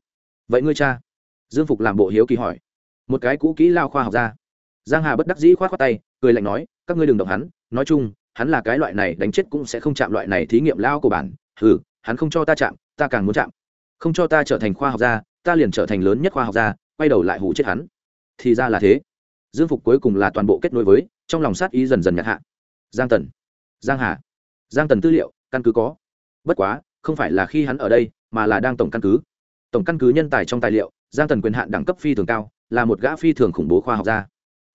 Vậy ngươi cha? Dương phục làm bộ hiếu kỳ hỏi. Một cái cũ kỹ lao khoa học ra giang hà bất đắc dĩ khoát khoát tay, cười lạnh nói, các ngươi đừng động hắn. Nói chung, hắn là cái loại này đánh chết cũng sẽ không chạm loại này thí nghiệm lao của bản ừ hắn không cho ta chạm, ta càng muốn chạm. Không cho ta trở thành khoa học gia, ta liền trở thành lớn nhất khoa học gia, quay đầu lại hủ chết hắn. Thì ra là thế. Dương phục cuối cùng là toàn bộ kết nối với, trong lòng sát ý dần dần nhạt hạ. Giang tần. Giang hà. Giang tần tư liệu căn cứ có. Bất quá, không phải là khi hắn ở đây, mà là đang tổng căn cứ. Tổng căn cứ nhân tài trong tài liệu, giang tần quyền hạn đẳng cấp phi thường cao, là một gã phi thường khủng bố khoa học gia.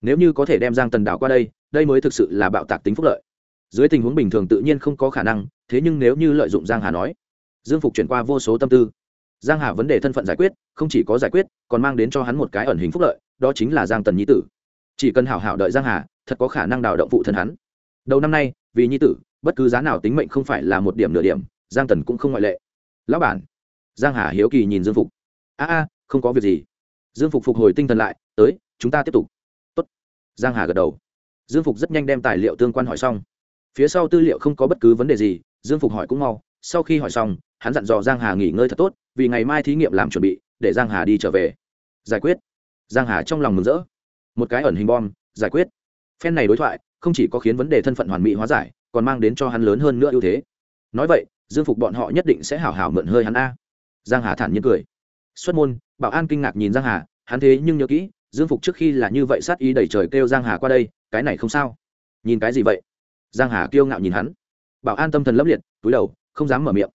Nếu như có thể đem giang tần đảo qua đây đây mới thực sự là bạo tạc tính phúc lợi. Dưới tình huống bình thường tự nhiên không có khả năng, thế nhưng nếu như lợi dụng giang hà nói, dương phục chuyển qua vô số tâm tư. Giang hà vấn đề thân phận giải quyết, không chỉ có giải quyết, còn mang đến cho hắn một cái ẩn hình phúc lợi, đó chính là giang tần nhi tử. Chỉ cần hảo hảo đợi giang hà, thật có khả năng đào động phụ thân hắn. Đầu năm nay, vì nhi tử bất cứ giá nào tính mệnh không phải là một điểm nửa điểm, giang tần cũng không ngoại lệ. Lão bản, giang hà hiếu kỳ nhìn dương phục. A a, không có việc gì. Dương phục phục hồi tinh thần lại, tới, chúng ta tiếp tục. Tốt. giang hà gật đầu. Dương phục rất nhanh đem tài liệu tương quan hỏi xong. Phía sau tư liệu không có bất cứ vấn đề gì, dương phục hỏi cũng mau. Sau khi hỏi xong, hắn dặn dò giang hà nghỉ ngơi thật tốt, vì ngày mai thí nghiệm làm chuẩn bị, để giang hà đi trở về. Giải quyết. Giang hà trong lòng mừng rỡ. Một cái ẩn hình bom, giải quyết. Phen này đối thoại, không chỉ có khiến vấn đề thân phận hoàn mỹ hóa giải còn mang đến cho hắn lớn hơn nữa ưu thế. Nói vậy, dương phục bọn họ nhất định sẽ hảo hảo mượn hơi hắn a. Giang hà thản nhiên cười. Xuất môn, bảo an kinh ngạc nhìn giang hà, hắn thế nhưng nhớ kỹ, dương phục trước khi là như vậy sát ý đẩy trời kêu giang hà qua đây, cái này không sao. Nhìn cái gì vậy? Giang hà kiêu ngạo nhìn hắn. Bảo an tâm thần lấp liệt, túi đầu, không dám mở miệng.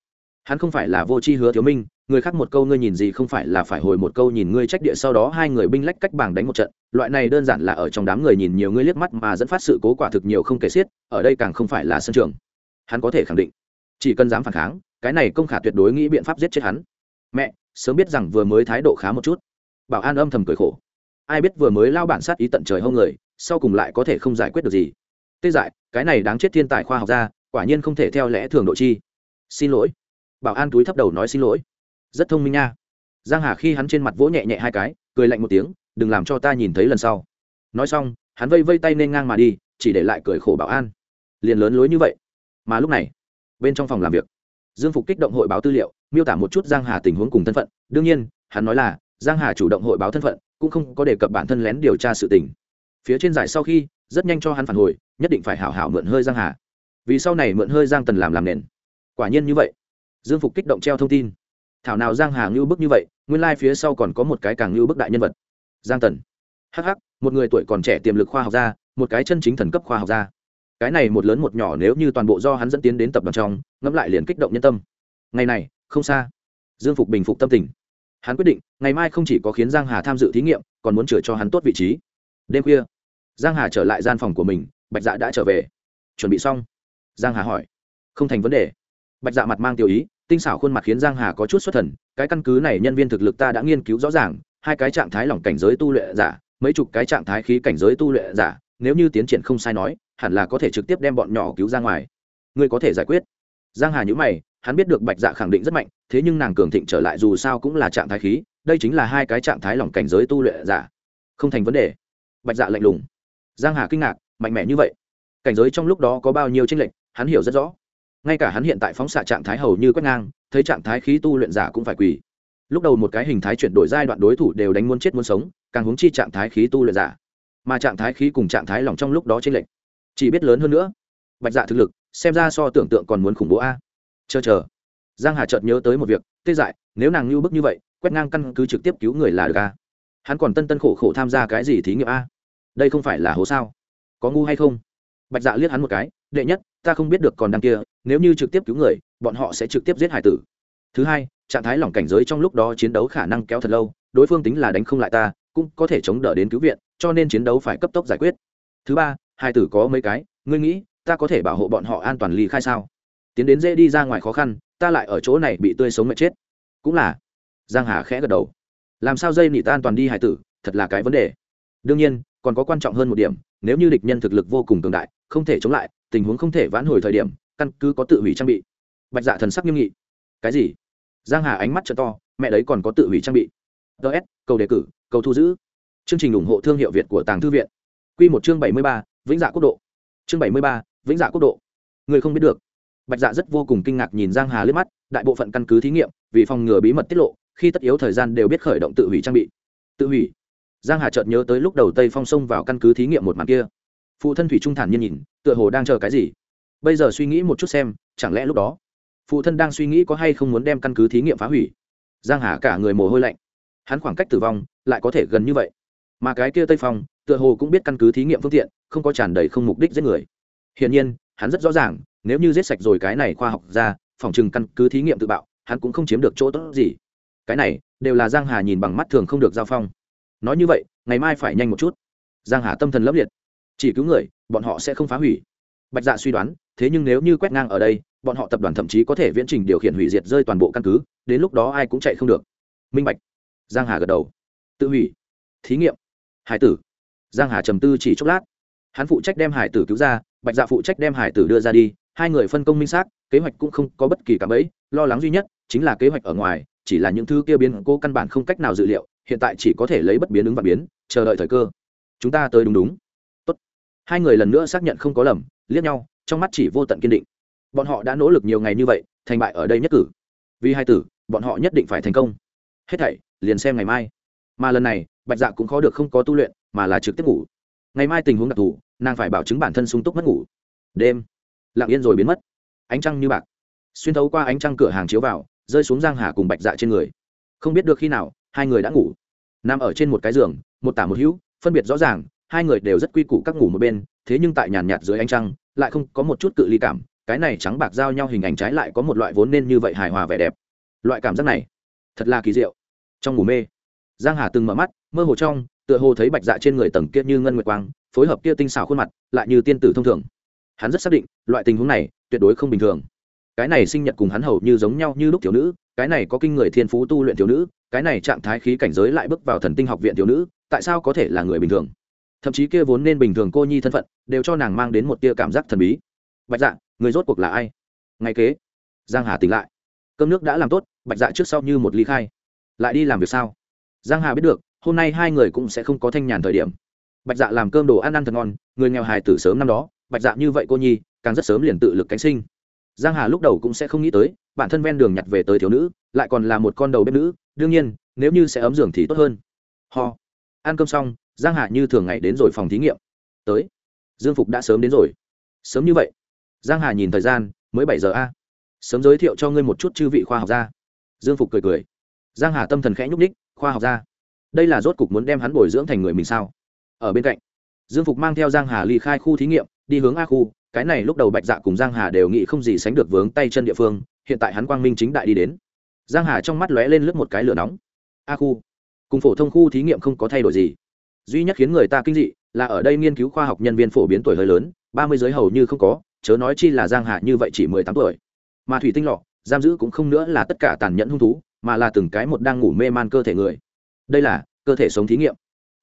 Hắn không phải là vô tri hứa thiếu minh người khác một câu ngươi nhìn gì không phải là phải hồi một câu nhìn ngươi trách địa sau đó hai người binh lách cách bảng đánh một trận. Loại này đơn giản là ở trong đám người nhìn nhiều ngươi liếc mắt mà dẫn phát sự cố quả thực nhiều không kể xiết, ở đây càng không phải là sân trường. Hắn có thể khẳng định, chỉ cần dám phản kháng, cái này công khả tuyệt đối nghĩ biện pháp giết chết hắn. Mẹ, sớm biết rằng vừa mới thái độ khá một chút. Bảo an âm thầm cười khổ. Ai biết vừa mới lao bản sát ý tận trời hông người, sau cùng lại có thể không giải quyết được gì. Tê dại, cái này đáng chết thiên tài khoa học ra quả nhiên không thể theo lẽ thường độ chi. Xin lỗi. Bảo an túi thấp đầu nói xin lỗi rất thông minh nha. Giang hà khi hắn trên mặt vỗ nhẹ nhẹ hai cái, cười lạnh một tiếng, đừng làm cho ta nhìn thấy lần sau. Nói xong, hắn vây vây tay nên ngang mà đi, chỉ để lại cười khổ bảo an. Liền lớn lối như vậy. Mà lúc này, bên trong phòng làm việc, dương phục kích động hội báo tư liệu, miêu tả một chút giang hà tình huống cùng thân phận. Đương nhiên, hắn nói là giang hà chủ động hội báo thân phận, cũng không có đề cập bản thân lén điều tra sự tình. Phía trên giải sau khi, rất nhanh cho hắn phản hồi, nhất định phải hảo hảo mượn hơi giang hà. Vì sau này mượn hơi giang tần làm làm nền. Quả nhiên như vậy. Dương phục kích động treo thông tin thảo nào giang hà ngưu bức như vậy, nguyên lai phía sau còn có một cái càng ngưu bức đại nhân vật. Giang tần. Hh một người tuổi còn trẻ tiềm lực khoa học gia, một cái chân chính thần cấp khoa học gia. Cái này một lớn một nhỏ nếu như toàn bộ do hắn dẫn tiến đến tập đoàn trong, ngẫm lại liền kích động nhân tâm. Ngày này, không xa. Dương phục bình phục tâm tình. Hắn quyết định, ngày mai không chỉ có khiến giang hà tham dự thí nghiệm, còn muốn chừa cho hắn tốt vị trí. Đêm khuya, giang hà trở lại gian phòng của mình, bạch dạ đã trở về. Chuẩn bị xong. Giang hà hỏi. Không thành vấn đề. Bạch dạ mặt mang tiêu ý tinh xảo khuôn mặt khiến giang hà có chút xuất thần, cái căn cứ này nhân viên thực lực ta đã nghiên cứu rõ ràng, hai cái trạng thái lỏng cảnh giới tu luyện giả, mấy chục cái trạng thái khí cảnh giới tu luyện giả, nếu như tiến triển không sai nói, hẳn là có thể trực tiếp đem bọn nhỏ cứu ra ngoài. Ngươi có thể giải quyết. Giang hà nhữ mày, hắn biết được bạch dạ khẳng định rất mạnh, thế nhưng nàng cường thịnh trở lại dù sao cũng là trạng thái khí, đây chính là hai cái trạng thái lỏng cảnh giới tu luyện giả. Không thành vấn đề. Bạch dạ lạnh lùng. Giang hà kinh ngạc, mạnh mẽ như vậy. Cảnh giới trong lúc đó có bao nhiêu tranh lệch, hắn hiểu rất rõ ngay cả hắn hiện tại phóng xạ trạng thái hầu như quét ngang, thấy trạng thái khí tu luyện giả cũng phải quỳ. Lúc đầu một cái hình thái chuyển đổi giai đoạn đối thủ đều đánh muốn chết muốn sống, càng hướng chi trạng thái khí tu luyện giả. Mà trạng thái khí cùng trạng thái lòng trong lúc đó chênh lệch. Chỉ biết lớn hơn nữa. Bạch dạ thực lực, xem ra so tưởng tượng còn muốn khủng bố a. Chờ chờ. Giang hà chợt nhớ tới một việc, tê dại, nếu nàng lưu bức như vậy, quét ngang căn cứ trực tiếp cứu người là được a. Hắn còn tân tân khổ khổ tham gia cái gì thí nghiệm a? Đây không phải là hố sao? Có ngu hay không? Bạch dạ liếc hắn một cái đệ nhất, ta không biết được còn đằng kia, nếu như trực tiếp cứu người, bọn họ sẽ trực tiếp giết hải tử. Thứ hai, trạng thái lỏng cảnh giới trong lúc đó chiến đấu khả năng kéo thật lâu, đối phương tính là đánh không lại ta, cũng có thể chống đỡ đến cứu viện, cho nên chiến đấu phải cấp tốc giải quyết. Thứ ba, Hải tử có mấy cái, ngươi nghĩ, ta có thể bảo hộ bọn họ an toàn ly khai sao? Tiến đến dễ đi ra ngoài khó khăn, ta lại ở chỗ này bị tươi sống mệt chết. Cũng là. Giang hà khẽ gật đầu. Làm sao dây nị ta an toàn đi hải tử, thật là cái vấn đề. Đương nhiên, còn có quan trọng hơn một điểm, nếu như địch nhân thực lực vô cùng cường đại không thể chống lại tình huống không thể vãn hồi thời điểm căn cứ có tự hủy trang bị. Bạch dạ thần sắc nghiêm nghị. Cái gì? Giang hà ánh mắt trợ to mẹ đấy còn có tự hủy trang bị. Ts cầu đề cử cầu thu giữ. Chương trình ủng hộ thương hiệu việt của tàng thư viện. Quy một chương bảy mươi ba, vĩnh dạ quốc độ. Chương bảy mươi ba, vĩnh dạ quốc độ. Người không biết được. Bạch dạ rất vô cùng kinh ngạc nhìn giang hà liếc mắt đại bộ phận căn cứ thí nghiệm vì phòng ngừa bí mật tiết lộ khi tất yếu thời gian đều biết khởi động tự hủy trang bị. Tự hủy. Giang hà chợt nhớ tới lúc đầu tây phong sông vào căn cứ thí nghiệm một màn kia phụ thân thủy trung thản nhiên nhìn, tựa hồ đang chờ cái gì. Bây giờ suy nghĩ một chút xem, chẳng lẽ lúc đó, phụ thân đang suy nghĩ có hay không muốn đem căn cứ thí nghiệm phá hủy. Giang hà cả người mồ hôi lạnh. Hắn khoảng cách tử vong lại có thể gần như vậy. Mà cái kia tây phong, tựa hồ cũng biết căn cứ thí nghiệm phương tiện, không có tràn đầy không mục đích giết người. Hiển nhiên, hắn rất rõ ràng, nếu như giết sạch rồi cái này khoa học ra, phòng trừng căn cứ thí nghiệm tự bạo, hắn cũng không chiếm được chỗ tốt gì. Cái này, đều là giang hà nhìn bằng mắt thường không được giao phong. Nói như vậy, ngày mai phải nhanh một chút. Giang hà tâm thần lấp liệt chỉ cứu người, bọn họ sẽ không phá hủy. Bạch dạ suy đoán, thế nhưng nếu như quét ngang ở đây, bọn họ tập đoàn thậm chí có thể viễn trình điều khiển hủy diệt rơi toàn bộ căn cứ, đến lúc đó ai cũng chạy không được. Minh bạch. Giang hà gật đầu. Tự hủy. Thí nghiệm. Hải tử. Giang hà trầm tư chỉ chốc lát. Hắn phụ trách đem hải tử cứu ra, bạch dạ phụ trách đem hải tử đưa ra đi, hai người phân công minh xác, kế hoạch cũng không có bất kỳ cả ấy lo lắng duy nhất chính là kế hoạch ở ngoài, chỉ là những thứ kia biến cô căn bản không cách nào dự liệu, hiện tại chỉ có thể lấy bất biến ứng và biến, chờ đợi thời cơ. Chúng ta tới đúng đúng hai người lần nữa xác nhận không có lầm, liếc nhau, trong mắt chỉ vô tận kiên định. Bọn họ đã nỗ lực nhiều ngày như vậy, thành bại ở đây nhất cử. Vì hai tử, bọn họ nhất định phải thành công. Hết thảy, liền xem ngày mai. Mà lần này, bạch dạ cũng khó được không có tu luyện, mà là trực tiếp ngủ. Ngày mai tình huống đặc thù, nàng phải bảo chứng bản thân sung túc mất ngủ. Đêm, lặng yên rồi biến mất. Ánh trăng như bạc. Xuyên thấu qua ánh trăng cửa hàng chiếu vào, rơi xuống giang hà cùng bạch dạ trên người. Không biết được khi nào, hai người đã ngủ. Nằm ở trên một cái giường, một tả một hữu, phân biệt rõ ràng hai người đều rất quy củ các ngủ một bên, thế nhưng tại nhàn nhạt dưới ánh trăng, lại không có một chút cự ly cảm, cái này trắng bạc giao nhau hình ảnh trái lại có một loại vốn nên như vậy hài hòa vẻ đẹp. Loại cảm giác này, thật là kỳ diệu. Trong ngủ mê, giang hà từng mở mắt, mơ hồ trong, tựa hồ thấy bạch dạ trên người tầng kia như ngân nguyệt quang, phối hợp kia tinh xảo khuôn mặt, lại như tiên tử thông thường. Hắn rất xác định, loại tình huống này tuyệt đối không bình thường. Cái này sinh nhật cùng hắn hầu như giống nhau như lúc thiếu nữ, cái này có kinh người thiên phú tu luyện thiếu nữ, cái này trạng thái khí cảnh giới lại bước vào thần tinh học viện thiếu nữ, tại sao có thể là người bình thường? Thậm chí kia vốn nên bình thường cô nhi thân phận, đều cho nàng mang đến một tia cảm giác thần bí. Bạch dạ người rốt cuộc là ai? Ngay kế, giang hà tỉnh lại. Cơm nước đã làm tốt, bạch dạ trước sau như một ly khai. Lại đi làm việc sao? Giang hà biết được, hôm nay hai người cũng sẽ không có thanh nhàn thời điểm. Bạch dạ làm cơm đồ ăn ăn thật ngon, người nghèo hài tử sớm năm đó, bạch dạ như vậy cô nhi, càng rất sớm liền tự lực cánh sinh. Giang hà lúc đầu cũng sẽ không nghĩ tới, bản thân ven đường nhặt về tới thiếu nữ, lại còn là một con đầu bếp nữ, đương nhiên, nếu như sẽ ấm giường thì tốt hơn. Ho. Ăn cơm xong giang hà như thường ngày đến rồi phòng thí nghiệm. Tới. Dương phục đã sớm đến rồi. Sớm như vậy. Giang hà nhìn thời gian, mới bảy giờ a. Sớm giới thiệu cho ngươi một chút chư vị khoa học gia. Dương phục cười cười. Giang hà tâm thần khẽ nhúc ních khoa học gia. Đây là rốt cục muốn đem hắn bồi dưỡng thành người mình sao? Ở bên cạnh, dương phục mang theo giang hà ly khai khu thí nghiệm, đi hướng a khu. Cái này lúc đầu bạch dạ cùng giang hà đều nghĩ không gì sánh được vướng tay chân địa phương. Hiện tại hắn quang minh chính đại đi đến. Giang hà trong mắt lóe lên lướt một cái lửa nóng. A khu. Cùng phổ thông khu thí nghiệm không có thay đổi gì duy nhất khiến người ta kinh dị là ở đây nghiên cứu khoa học nhân viên phổ biến tuổi hơi lớn, ba mươi giới hầu như không có, chớ nói chi là giang hạ như vậy chỉ mười tám tuổi. Mà thủy tinh lọ, giam giữ cũng không nữa là tất cả tàn nhẫn hung thú, mà là từng cái một đang ngủ mê man cơ thể người. Đây là cơ thể sống thí nghiệm.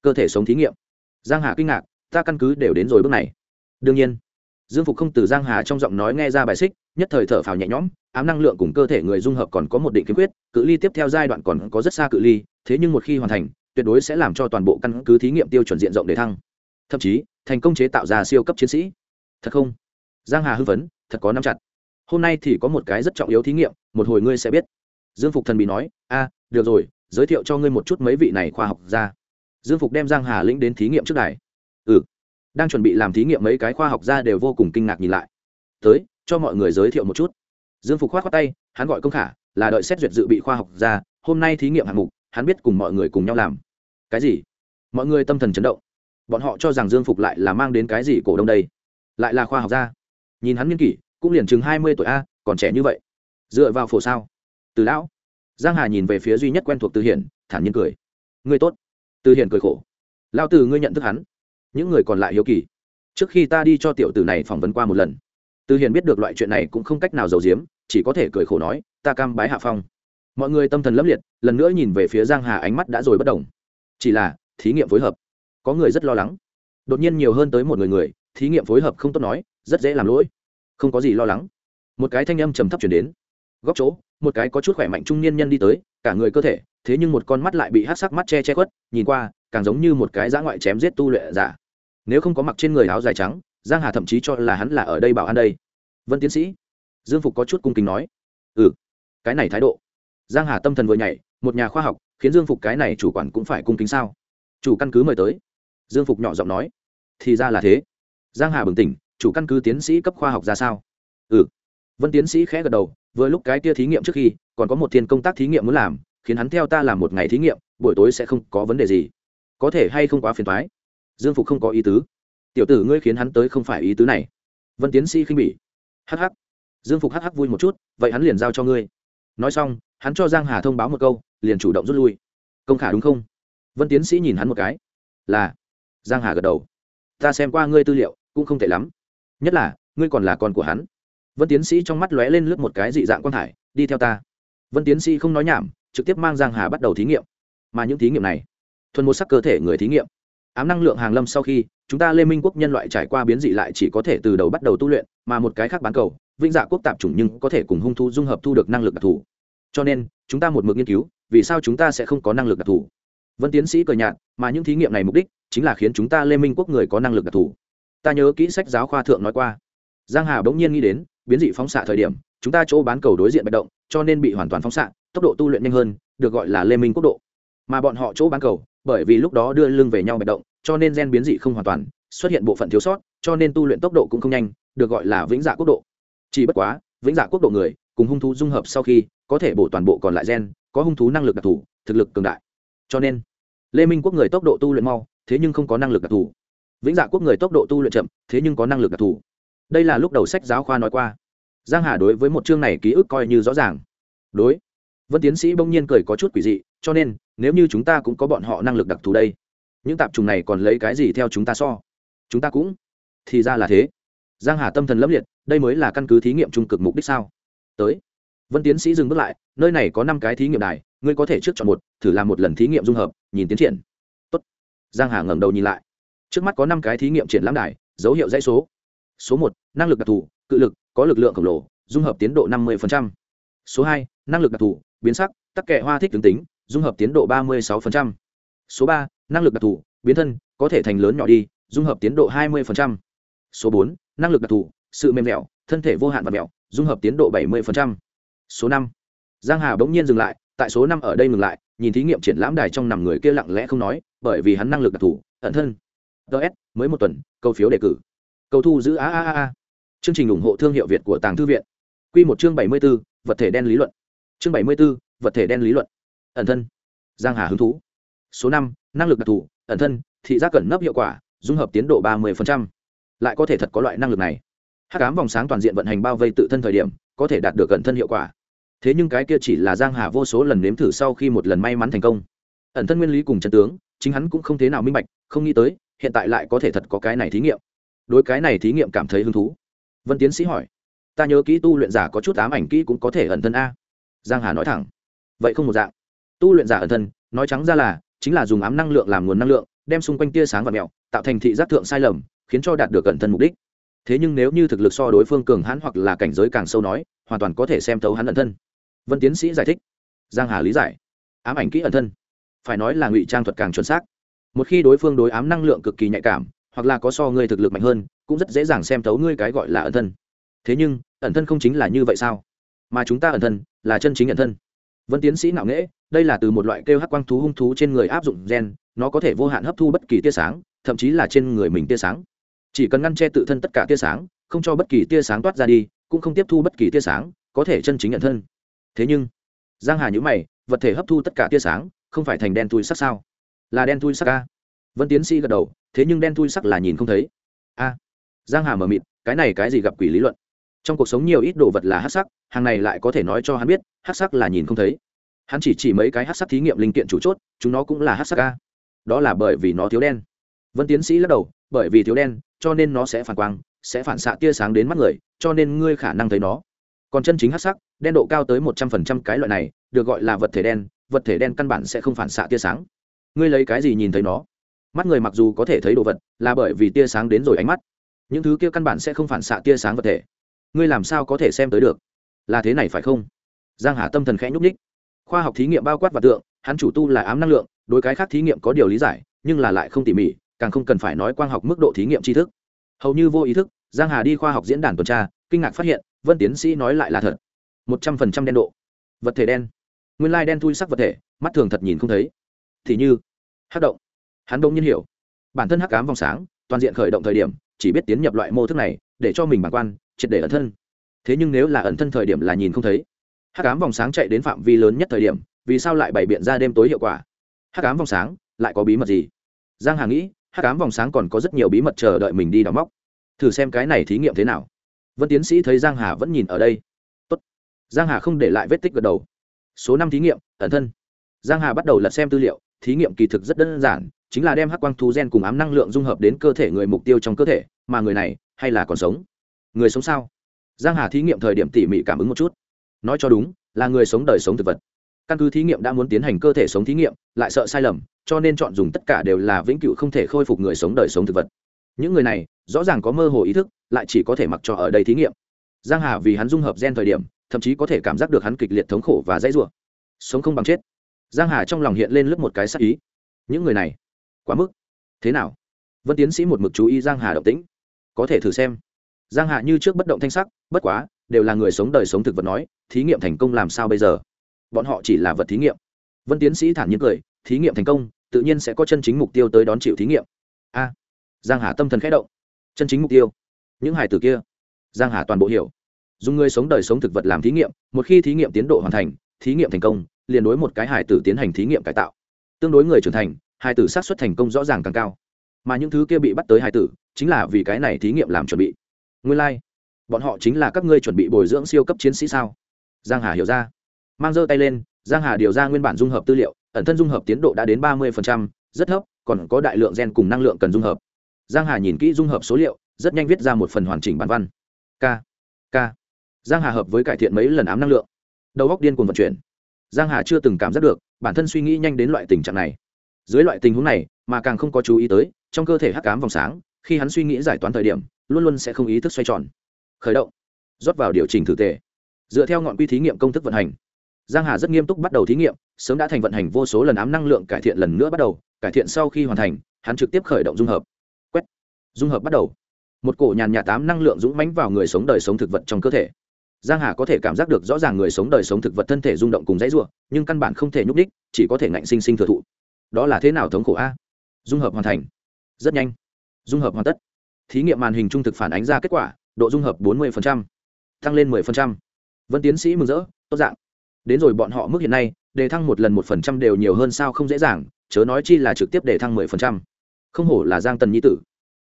Cơ thể sống thí nghiệm. Giang hà kinh ngạc, ta căn cứ đều đến rồi bước này. Đương nhiên, dương phục không từ giang hà trong giọng nói nghe ra bài xích, nhất thời thở phào nhẹ nhõm, ám năng lượng cùng cơ thể người dung hợp còn có một định kiếm quyết cự ly tiếp theo giai đoạn còn có rất xa cự ly, thế nhưng một khi hoàn thành tuyệt đối sẽ làm cho toàn bộ căn cứ thí nghiệm tiêu chuẩn diện rộng để thăng. Thậm chí, thành công chế tạo ra siêu cấp chiến sĩ. Thật không? Giang hà hưng phấn, thật có nắm chặt. Hôm nay thì có một cái rất trọng yếu thí nghiệm, một hồi ngươi sẽ biết. Dương phục thần bị nói, a, được rồi, giới thiệu cho ngươi một chút mấy vị này khoa học gia. Dương phục đem giang hà lĩnh đến thí nghiệm trước đài. Ừ. Đang chuẩn bị làm thí nghiệm mấy cái khoa học gia đều vô cùng kinh ngạc nhìn lại. Tới, cho mọi người giới thiệu một chút. Dương phục khoát khoát tay, hắn gọi công khả, là đợi xét duyệt dự bị khoa học gia, hôm nay thí nghiệm hạng mục hắn biết cùng mọi người cùng nhau làm. Cái gì? Mọi người tâm thần chấn động. Bọn họ cho rằng dương phục lại là mang đến cái gì cổ đông đây? Lại là khoa học gia. Nhìn hắn nghiên kỷ, cũng liền chừng hai mươi tuổi a, còn trẻ như vậy. Dựa vào phổ sao? Từ lão. Giang hà nhìn về phía duy nhất quen thuộc từ hiển, thản nhiên cười. Ngươi tốt. Từ hiển cười khổ. Lao từ ngươi nhận thức hắn. Những người còn lại hiếu kỳ. Trước khi ta đi cho tiểu tử này phỏng vấn qua một lần. Từ hiển biết được loại chuyện này cũng không cách nào giấu giếm, chỉ có thể cười khổ nói, ta cam bái hạ phong mọi người tâm thần lấp liệt, lần nữa nhìn về phía giang hà ánh mắt đã rồi bất đồng chỉ là, thí nghiệm phối hợp. Có người rất lo lắng. Đột nhiên nhiều hơn tới một người người, thí nghiệm phối hợp không tốt nói, rất dễ làm lỗi. Không có gì lo lắng. Một cái thanh âm trầm thấp chuyển đến. Góc chỗ, một cái có chút khỏe mạnh trung niên nhân đi tới, cả người cơ thể, thế nhưng một con mắt lại bị hát sắc mắt che che khuất, nhìn qua, càng giống như một cái dã ngoại chém giết tu luyện giả. Nếu không có mặc trên người áo dài trắng, giang hà thậm chí cho là hắn là ở đây bảo an đây. Vân tiến sĩ, dương phục có chút cung kính nói. Ừ cái này thái độ giang hà tâm thần vừa nhảy, một nhà khoa học, khiến dương phục cái này chủ quản cũng phải cung kính sao? Chủ căn cứ mời tới. Dương phục nhỏ giọng nói. Thì ra là thế. Giang hà bừng tỉnh, chủ căn cứ tiến sĩ cấp khoa học ra sao? Ừ. Vân tiến sĩ khẽ gật đầu, vừa lúc cái tia thí nghiệm trước khi, còn có một thiên công tác thí nghiệm muốn làm, khiến hắn theo ta làm một ngày thí nghiệm, buổi tối sẽ không có vấn đề gì. Có thể hay không quá phiền thoái dương phục không có ý tứ. Tiểu tử ngươi khiến hắn tới không phải ý tứ này. Vân tiến sĩ khinh bỉ. Hh dương phục hh vui một chút, vậy hắn liền giao cho ngươi. Nói xong hắn cho giang hà thông báo một câu, liền chủ động rút lui. Công khả đúng không? Vân tiến sĩ nhìn hắn một cái. Là. Giang hà gật đầu. Ta xem qua ngươi tư liệu, cũng không tệ lắm. Nhất là, ngươi còn là con của hắn. Vân tiến sĩ trong mắt lóe lên lướt một cái dị dạng quan hải, đi theo ta. Vân tiến sĩ không nói nhảm, trực tiếp mang giang hà bắt đầu thí nghiệm. Mà những thí nghiệm này, thuần một sắc cơ thể người thí nghiệm. Ám năng lượng hàng lâm sau khi, chúng ta lê minh quốc nhân loại trải qua biến dị lại chỉ có thể từ đầu bắt đầu tu luyện, mà một cái khác bán cầu, vĩnh dạ quốc tạp chủng nhưng có thể cùng hung thu dung hợp thu được năng lực đặc thù cho nên, chúng ta một mực nghiên cứu, vì sao chúng ta sẽ không có năng lực đặc thù? Vân tiến sĩ cờ nhạt, mà những thí nghiệm này mục đích chính là khiến chúng ta lê minh quốc người có năng lực đặc thù. Ta nhớ kỹ sách giáo khoa thượng nói qua, giang hà bỗng nhiên nghĩ đến, biến dị phóng xạ thời điểm, chúng ta chỗ bán cầu đối diện bạch động, cho nên bị hoàn toàn phóng xạ, tốc độ tu luyện nhanh hơn, được gọi là lê minh quốc độ. Mà bọn họ chỗ bán cầu, bởi vì lúc đó đưa lưng về nhau bạch động, cho nên gen biến dị không hoàn toàn, xuất hiện bộ phận thiếu sót, cho nên tu luyện tốc độ cũng không nhanh, được gọi là vĩnh dạ quốc độ. Chỉ bất quá, vĩnh dạ quốc độ người cùng hung thú dung hợp sau khi, có thể bổ toàn bộ còn lại gen, có hung thú năng lực đặc thù, thực lực cường đại. Cho nên, lê minh quốc người tốc độ tu luyện mau, thế nhưng không có năng lực đặc thù. Vĩnh dạ quốc người tốc độ tu luyện chậm, thế nhưng có năng lực đặc thù. Đây là lúc đầu sách giáo khoa nói qua. Giang hà đối với một chương này ký ức coi như rõ ràng. Đối, vân tiến sĩ bỗng nhiên cười có chút quỷ dị, cho nên, nếu như chúng ta cũng có bọn họ năng lực đặc thù đây, những tạp trùng này còn lấy cái gì theo chúng ta so? Chúng ta cũng thì ra là thế. Giang hà tâm thần lấp liệt, đây mới là căn cứ thí nghiệm trung cực mục đích sao? Tới. Vân tiến sĩ dừng bước lại, nơi này có năm cái thí nghiệm đài, ngươi có thể trước chọn một, thử làm một lần thí nghiệm dung hợp, nhìn tiến triển. Tốt. giang hà ngẩng đầu nhìn lại. Trước mắt có năm cái thí nghiệm triển lãm đài, dấu hiệu dãy số. Số một, năng lực đặc thù, cự lực, có lực lượng khổng lồ, dung hợp tiến độ năm mươi số hai, năng lực đặc thù, biến sắc, tắc kệ hoa thích tướng tính, dung hợp tiến độ ba mươi sáu số ba, năng lực đặc thù, biến thân, có thể thành lớn nhỏ đi, dung hợp tiến độ hai mươi số bốn, năng lực đặc thù, sự mềm dẻo, thân thể vô hạn và mẹo dung hợp tiến độ bảy mươi số năm. Giang hà bỗng nhiên dừng lại tại số năm ở đây ngừng lại nhìn thí nghiệm triển lãm đài trong nằm người kia lặng lẽ không nói bởi vì hắn năng lực đặc thủ, ẩn thân. DS, mới một tuần câu phiếu đề cử. Cầu thu giữ a a a a. Chương trình ủng hộ thương hiệu việt của tàng thư viện. Quy một chương bảy mươi b ố vật thể đen lý luận. Chương bảy mươi b ố vật thể đen lý luận. Ẩn thân. Giang hà hứng thú. Số năm năng lực đặc thủ, ẩn thân thị giác cẩn nấp hiệu quả dung hợp tiến độ ba mươi lại có thể thật có loại năng lực này hát cám vòng sáng toàn diện vận hành bao vây tự thân thời điểm, có thể đạt được cận thân hiệu quả. Thế nhưng cái kia chỉ là giang hà vô số lần nếm thử sau khi một lần may mắn thành công. Ẩn thân nguyên lý cùng chân tướng, chính hắn cũng không thế nào minh bạch, không nghĩ tới, hiện tại lại có thể thật có cái này thí nghiệm. Đối cái này thí nghiệm cảm thấy hứng thú. Vân tiến sĩ hỏi, ta nhớ kỹ tu luyện giả có chút ám ảnh kỹ cũng có thể ẩn thân a? Giang hà nói thẳng, vậy không một dạng. Tu luyện giả ẩn thân, nói trắng ra là, chính là dùng ám năng lượng làm nguồn năng lượng, đem xung quanh tia sáng và mẹo, tạo thành thị giác thượng sai lầm, khiến cho đạt được ẩn thân mục đích thế nhưng nếu như thực lực so đối phương cường hãn hoặc là cảnh giới càng sâu nói, hoàn toàn có thể xem thấu hắn ẩn thân. Vân tiến sĩ giải thích. Giang hà lý giải. Ám ảnh kỹ ẩn thân. Phải nói là ngụy trang thuật càng chuẩn xác. Một khi đối phương đối ám năng lượng cực kỳ nhạy cảm, hoặc là có so ngươi thực lực mạnh hơn, cũng rất dễ dàng xem thấu ngươi cái gọi là ẩn thân. Thế nhưng, ẩn thân không chính là như vậy sao? Mà chúng ta ẩn thân là chân chính ẩn thân. Vân tiến sĩ ngạo nghễ, đây là từ một loại kêu hắc quang thú hung thú trên người áp dụng gen, nó có thể vô hạn hấp thu bất kỳ tia sáng, thậm chí là trên người mình tia sáng chỉ cần ngăn che tự thân tất cả tia sáng, không cho bất kỳ tia sáng toát ra đi, cũng không tiếp thu bất kỳ tia sáng, có thể chân chính nhận thân. Thế nhưng, giang hà nhữ mày, vật thể hấp thu tất cả tia sáng, không phải thành đen thui sắc sao? Là đen thui sắc a. Vân tiến sĩ gật đầu, thế nhưng đen thui sắc là nhìn không thấy. A. Giang hà mở mịt, cái này cái gì gặp quỷ lý luận? Trong cuộc sống nhiều ít đồ vật là hát sắc, hàng này lại có thể nói cho hắn biết hát sắc là nhìn không thấy. Hắn chỉ chỉ mấy cái hát sắc thí nghiệm linh kiện chủ chốt, chúng nó cũng là hát sắc a. Đó là bởi vì nó thiếu đen. Vân tiến sĩ lắc đầu, bởi vì thiếu đen cho nên nó sẽ phản quang, sẽ phản xạ tia sáng đến mắt người, cho nên ngươi khả năng thấy nó. Còn chân chính hát sắc, đen độ cao tới một trăm phần trăm cái loại này, được gọi là vật thể đen, vật thể đen căn bản sẽ không phản xạ tia sáng. Ngươi lấy cái gì nhìn thấy nó? Mắt người mặc dù có thể thấy đồ vật, là bởi vì tia sáng đến rồi ánh mắt. Những thứ kia căn bản sẽ không phản xạ tia sáng vật thể. Ngươi làm sao có thể xem tới được? Là thế này phải không? Giang hà tâm thần khẽ nhúc ních khoa học thí nghiệm bao quát và tượng, hắn chủ tu là ám năng lượng, đối cái khác thí nghiệm có điều lý giải, nhưng là lại không tỉ mỉ càng không cần phải nói quang học mức độ thí nghiệm tri thức. Hầu như vô ý thức, giang hà đi khoa học diễn đàn tuần tra, kinh ngạc phát hiện, vân tiến sĩ nói lại là thật. Một trăm phần trăm đen độ. Vật thể đen. Nguyên lai đen thui sắc vật thể, mắt thường thật nhìn không thấy. Thì như, hắc động. Hắn đông nhiên hiểu. Bản thân hắc ám vòng sáng, toàn diện khởi động thời điểm, chỉ biết tiến nhập loại mô thức này, để cho mình bản quan, triệt để ẩn thân. Thế nhưng nếu là ẩn thân thời điểm là nhìn không thấy. Hắc ám vòng sáng chạy đến phạm vi lớn nhất thời điểm, vì sao lại bày biện ra đêm tối hiệu quả? Hắc ám vòng sáng, lại có bí mật gì? Giang hà nghĩ hắc ám vòng sáng còn có rất nhiều bí mật chờ đợi mình đi đào móc. Thử xem cái này thí nghiệm thế nào. Vân tiến sĩ thấy giang hà vẫn nhìn ở đây. Tốt. giang hà không để lại vết tích gật đầu. Số năm thí nghiệm, ẩn thân. Giang hà bắt đầu lật xem tư liệu, thí nghiệm kỳ thực rất đơn giản, chính là đem hắc quang thú gen cùng ám năng lượng dung hợp đến cơ thể người mục tiêu trong cơ thể, mà người này hay là còn sống? Người sống sao? Giang hà thí nghiệm thời điểm tỉ mỉ cảm ứng một chút. Nói cho đúng, là người sống đời sống thực vật căn cứ thí nghiệm đã muốn tiến hành cơ thể sống thí nghiệm, lại sợ sai lầm, cho nên chọn dùng tất cả đều là vĩnh cửu không thể khôi phục người sống đời sống thực vật. Những người này, rõ ràng có mơ hồ ý thức, lại chỉ có thể mặc cho ở đây thí nghiệm. Giang hà vì hắn dung hợp gen thời điểm, thậm chí có thể cảm giác được hắn kịch liệt thống khổ và dãy rủa. Sống không bằng chết. Giang hà trong lòng hiện lên lướt một cái sắc ý. Những người này, quá mức. Thế nào? Vân tiến sĩ một mực chú ý giang hà động tĩnh. Có thể thử xem. Giang hà như trước bất động thanh sắc, bất quá, đều là người sống đời sống thực vật nói, thí nghiệm thành công làm sao bây giờ? Bọn họ chỉ là vật thí nghiệm. Vân tiến sĩ thản nhiên cười thí nghiệm thành công tự nhiên sẽ có chân chính mục tiêu tới đón chịu thí nghiệm. A giang hà tâm thần khẽ động. Chân chính mục tiêu? Những hải tử kia? Giang hà toàn bộ hiểu. Dùng người sống đời sống thực vật làm thí nghiệm một khi thí nghiệm tiến độ hoàn thành thí nghiệm thành công liền đối một cái hải tử tiến hành thí nghiệm cải tạo. Tương đối người trưởng thành hải tử sát xuất thành công rõ ràng càng cao. Mà những thứ kia bị bắt tới hải tử chính là vì cái này thí nghiệm làm chuẩn bị. Nguyên lai、like, bọn họ chính là các ngươi chuẩn bị bồi dưỡng siêu cấp chiến sĩ sao? Giang hà hiểu ra mang giơ tay lên, giang hà điều ra nguyên bản dung hợp tư liệu, ẩn thân dung hợp tiến độ đã đến ba mươi rất thấp, còn có đại lượng gen cùng năng lượng cần dung hợp. Giang hà nhìn kỹ dung hợp số liệu, rất nhanh viết ra một phần hoàn chỉnh bản văn. K k. Giang hà hợp với cải thiện mấy lần ám năng lượng. Đầu góc điên cuồng vận chuyển. Giang hà chưa từng cảm giác được, bản thân suy nghĩ nhanh đến loại tình trạng này. Dưới loại tình huống này, mà càng không có chú ý tới, trong cơ thể hắc cám vòng sáng, khi hắn suy nghĩ giải toán thời điểm, luôn luôn sẽ không ý thức xoay tròn. Khởi động. Rót vào điều chỉnh thử tệ dựa theo ngọn quy thí nghiệm công thức vận hành giang hà rất nghiêm túc bắt đầu thí nghiệm sớm đã thành vận hành vô số lần ám năng lượng cải thiện lần nữa bắt đầu cải thiện sau khi hoàn thành hắn trực tiếp khởi động dung hợp. Quét. Dung hợp bắt đầu. Một cổ nhàn nhạt tám năng lượng dũng mãnh vào người sống đời sống thực vật trong cơ thể. Giang hà có thể cảm giác được rõ ràng người sống đời sống thực vật thân thể rung động cùng dãy ruộng nhưng căn bản không thể nhúc đích chỉ có thể ngạnh sinh sinh thừa thụ. Đó là thế nào thống khổ a? Dung hợp hoàn thành. Rất nhanh. Dung hợp hoàn tất. Thí nghiệm màn hình trung thực phản ánh ra kết quả độ dung hợp 40%, tăng lên 10%. vân tiến sĩ mừng rỡ tốt dạng đến rồi bọn họ mức hiện nay, đề thăng một lần một phần trăm đều nhiều hơn sao không dễ dàng, chớ nói chi là trực tiếp đề thăng mười phần trăm. Không hổ là giang tần nhi tử.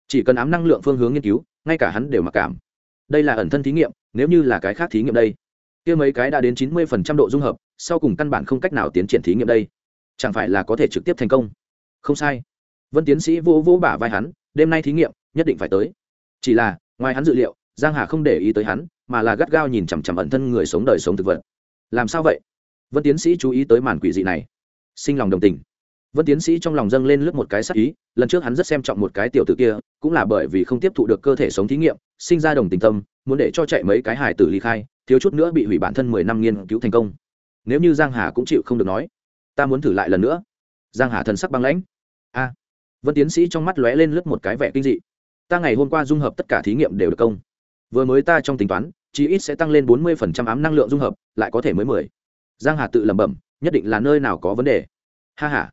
Chỉ cần ám năng lượng phương hướng nghiên cứu, ngay cả hắn đều mặc cảm. Đây là ẩn thân thí nghiệm, nếu như là cái khác thí nghiệm đây. Kia mấy cái đã đến chín mươi phần trăm độ dung hợp, sau cùng căn bản không cách nào tiến triển thí nghiệm đây. Chẳng phải là có thể trực tiếp thành công? Không sai. Vân tiến sĩ vô vô bả vai hắn, đêm nay thí nghiệm, nhất định phải tới. Chỉ là, ngoài hắn dự liệu, giang hà không để ý tới hắn, mà là gắt gao nhìn chằm chằm ẩn thân người sống đời sống thực vật làm sao vậy? Vân tiến sĩ chú ý tới màn quỷ dị này. Sinh lòng đồng tình. Vân tiến sĩ trong lòng dâng lên lướt một cái sắc ý, lần trước hắn rất xem trọng một cái tiểu tử kia, cũng là bởi vì không tiếp thụ được cơ thể sống thí nghiệm, sinh ra đồng tình tâm, muốn để cho chạy mấy cái hài tử ly khai, thiếu chút nữa bị hủy bản thân mười năm nghiên cứu thành công. Nếu như giang hà cũng chịu không được nói, ta muốn thử lại lần nữa. Giang hà thần sắc băng lãnh. A. Vân tiến sĩ trong mắt lóe lên lướt một cái vẻ kinh dị. Ta ngày hôm qua dung hợp tất cả thí nghiệm đều được công vừa mới ta trong tính toán, chí ít sẽ tăng lên bốn mươi phần trăm ám năng lượng dung hợp, lại có thể mới mười. Giang hà tự lẩm bẩm, nhất định là nơi nào có vấn đề. Ha ha.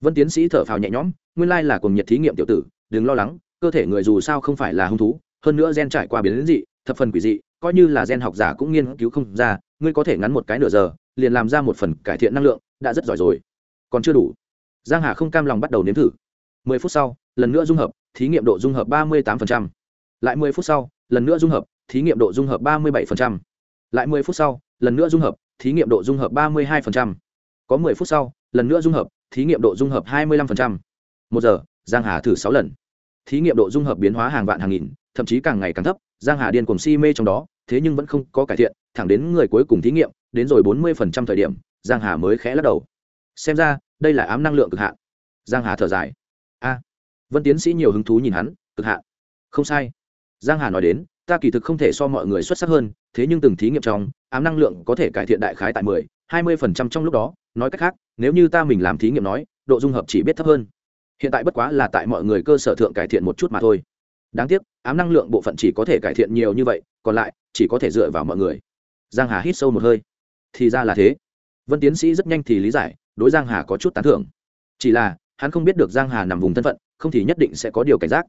Vân tiến sĩ thở phào nhẹ nhõm, nguyên lai là cùng nhiệt thí nghiệm tiểu tử, đừng lo lắng, cơ thể người dù sao không phải là hung thú, hơn nữa gen trải qua biến đến dị, thập phần quỷ dị, coi như là gen học giả cũng nghiên cứu không ra, ngươi có thể ngắn một cái nửa giờ, liền làm ra một phần cải thiện năng lượng, đã rất giỏi rồi. Còn chưa đủ. Giang hà không cam lòng bắt đầu nếm thử. mười phút sau, lần nữa dung hợp, thí nghiệm độ dung hợp ba mươi 38%. lại mười phút sau lần nữa dung hợp thí nghiệm độ dung hợp ba mươi 37%. lại mười phút sau lần nữa dung hợp thí nghiệm độ dung hợp 32%. Có 10 phút sau, lần nữa dung hợp, thí nghiệm độ dung hợp 25%. Một giờ, Giang Hà thử 6 lần. Thí nghiệm độ dung hợp biến hóa hàng vạn hàng nghìn, thậm chí càng ngày càng thấp, Giang Hà điên cuồng si mê trong đó, thế nhưng vẫn không có cải thiện, thẳng đến người cuối cùng thí nghiệm, đến rồi 40% thời điểm, Giang Hà mới khẽ lắc đầu. Xem ra, đây là ám năng lượng cực hạn. Giang Hà thở dài. A, Vân tiến sĩ nhiều hứng thú nhìn hắn, cực hạn. Không sai. Giang Hà nói đến, ta kỳ thực không thể so mọi người xuất sắc hơn thế nhưng từng thí nghiệm trong ám năng lượng có thể cải thiện đại khái tại mười hai mươi phần trăm trong lúc đó. Nói cách khác nếu như ta mình làm thí nghiệm nói độ dung hợp chỉ biết thấp hơn. Hiện tại bất quá là tại mọi người cơ sở thượng cải thiện một chút mà thôi. Đáng tiếc ám năng lượng bộ phận chỉ có thể cải thiện nhiều như vậy còn lại chỉ có thể dựa vào mọi người. Giang hà hít sâu một hơi. Thì ra là thế. Vân tiến sĩ rất nhanh thì lý giải đối giang hà có chút tán thưởng. Chỉ là hắn không biết được giang hà nằm vùng thân phận không thì nhất định sẽ có điều cảnh giác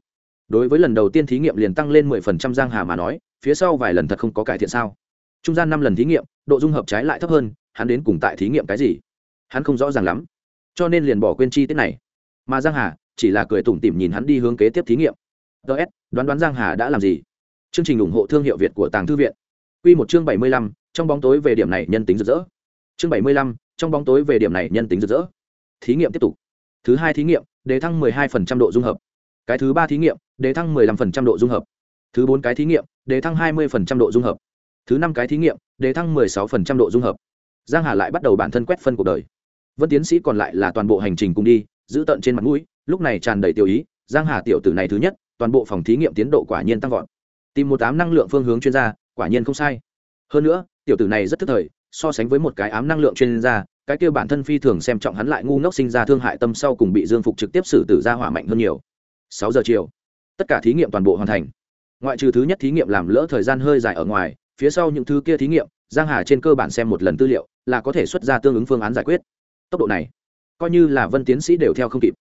đối với lần đầu tiên thí nghiệm liền tăng lên mười phần trăm giang hà mà nói phía sau vài lần thật không có cải thiện sao? Trung gian năm lần thí nghiệm độ dung hợp trái lại thấp hơn hắn đến cùng tại thí nghiệm cái gì? Hắn không rõ ràng lắm. Cho nên liền bỏ quên chi tiết này. Mà giang hà chỉ là cười tủm tỉm nhìn hắn đi hướng kế tiếp thí nghiệm. Ts đoán đoán giang hà đã làm gì? Chương trình ủng hộ thương hiệu việt của tàng thư viện. Quy một chương bảy mươi lăm, trong bóng tối về điểm này nhân tính rực rỡ. Chương bảy mươi lăm, trong bóng tối về điểm này nhân tính rực rỡ. Thí nghiệm tiếp tục. Thứ hai thí nghiệm đề thăng 12% độ dung hợp. Cái thứ ba thí nghiệm đề thăng 15% độ dung hợp. Thứ bốn cái thí nghiệm, đề thăng 20% độ dung hợp. Thứ năm cái thí nghiệm, đề thăng 16% độ dung hợp. Giang hà lại bắt đầu bản thân quét phân cuộc đời. Vân tiến sĩ còn lại là toàn bộ hành trình cùng đi, giữ tận trên mặt mũi, lúc này tràn đầy tiêu ý, giang hà tiểu tử này thứ nhất, toàn bộ phòng thí nghiệm tiến độ quả nhiên tăng vọt. Tìm một ám năng lượng phương hướng chuyên gia, quả nhiên không sai. Hơn nữa, tiểu tử này rất thức thời, so sánh với một cái ám năng lượng chuyên gia, cái kia bản thân phi thường xem trọng hắn lại ngu ngốc sinh ra thương hại tâm sau cùng bị dương phục trực tiếp xử tử ra hỏa mạnh hơn nhiều. Sáu giờ chiều tất cả thí nghiệm toàn bộ hoàn thành. Ngoại trừ thứ nhất thí nghiệm làm lỡ thời gian hơi dài ở ngoài, phía sau những thứ kia thí nghiệm, giang hà trên cơ bản xem một lần tư liệu, là có thể xuất ra tương ứng phương án giải quyết. Tốc độ này, coi như là vân tiến sĩ đều theo không kịp.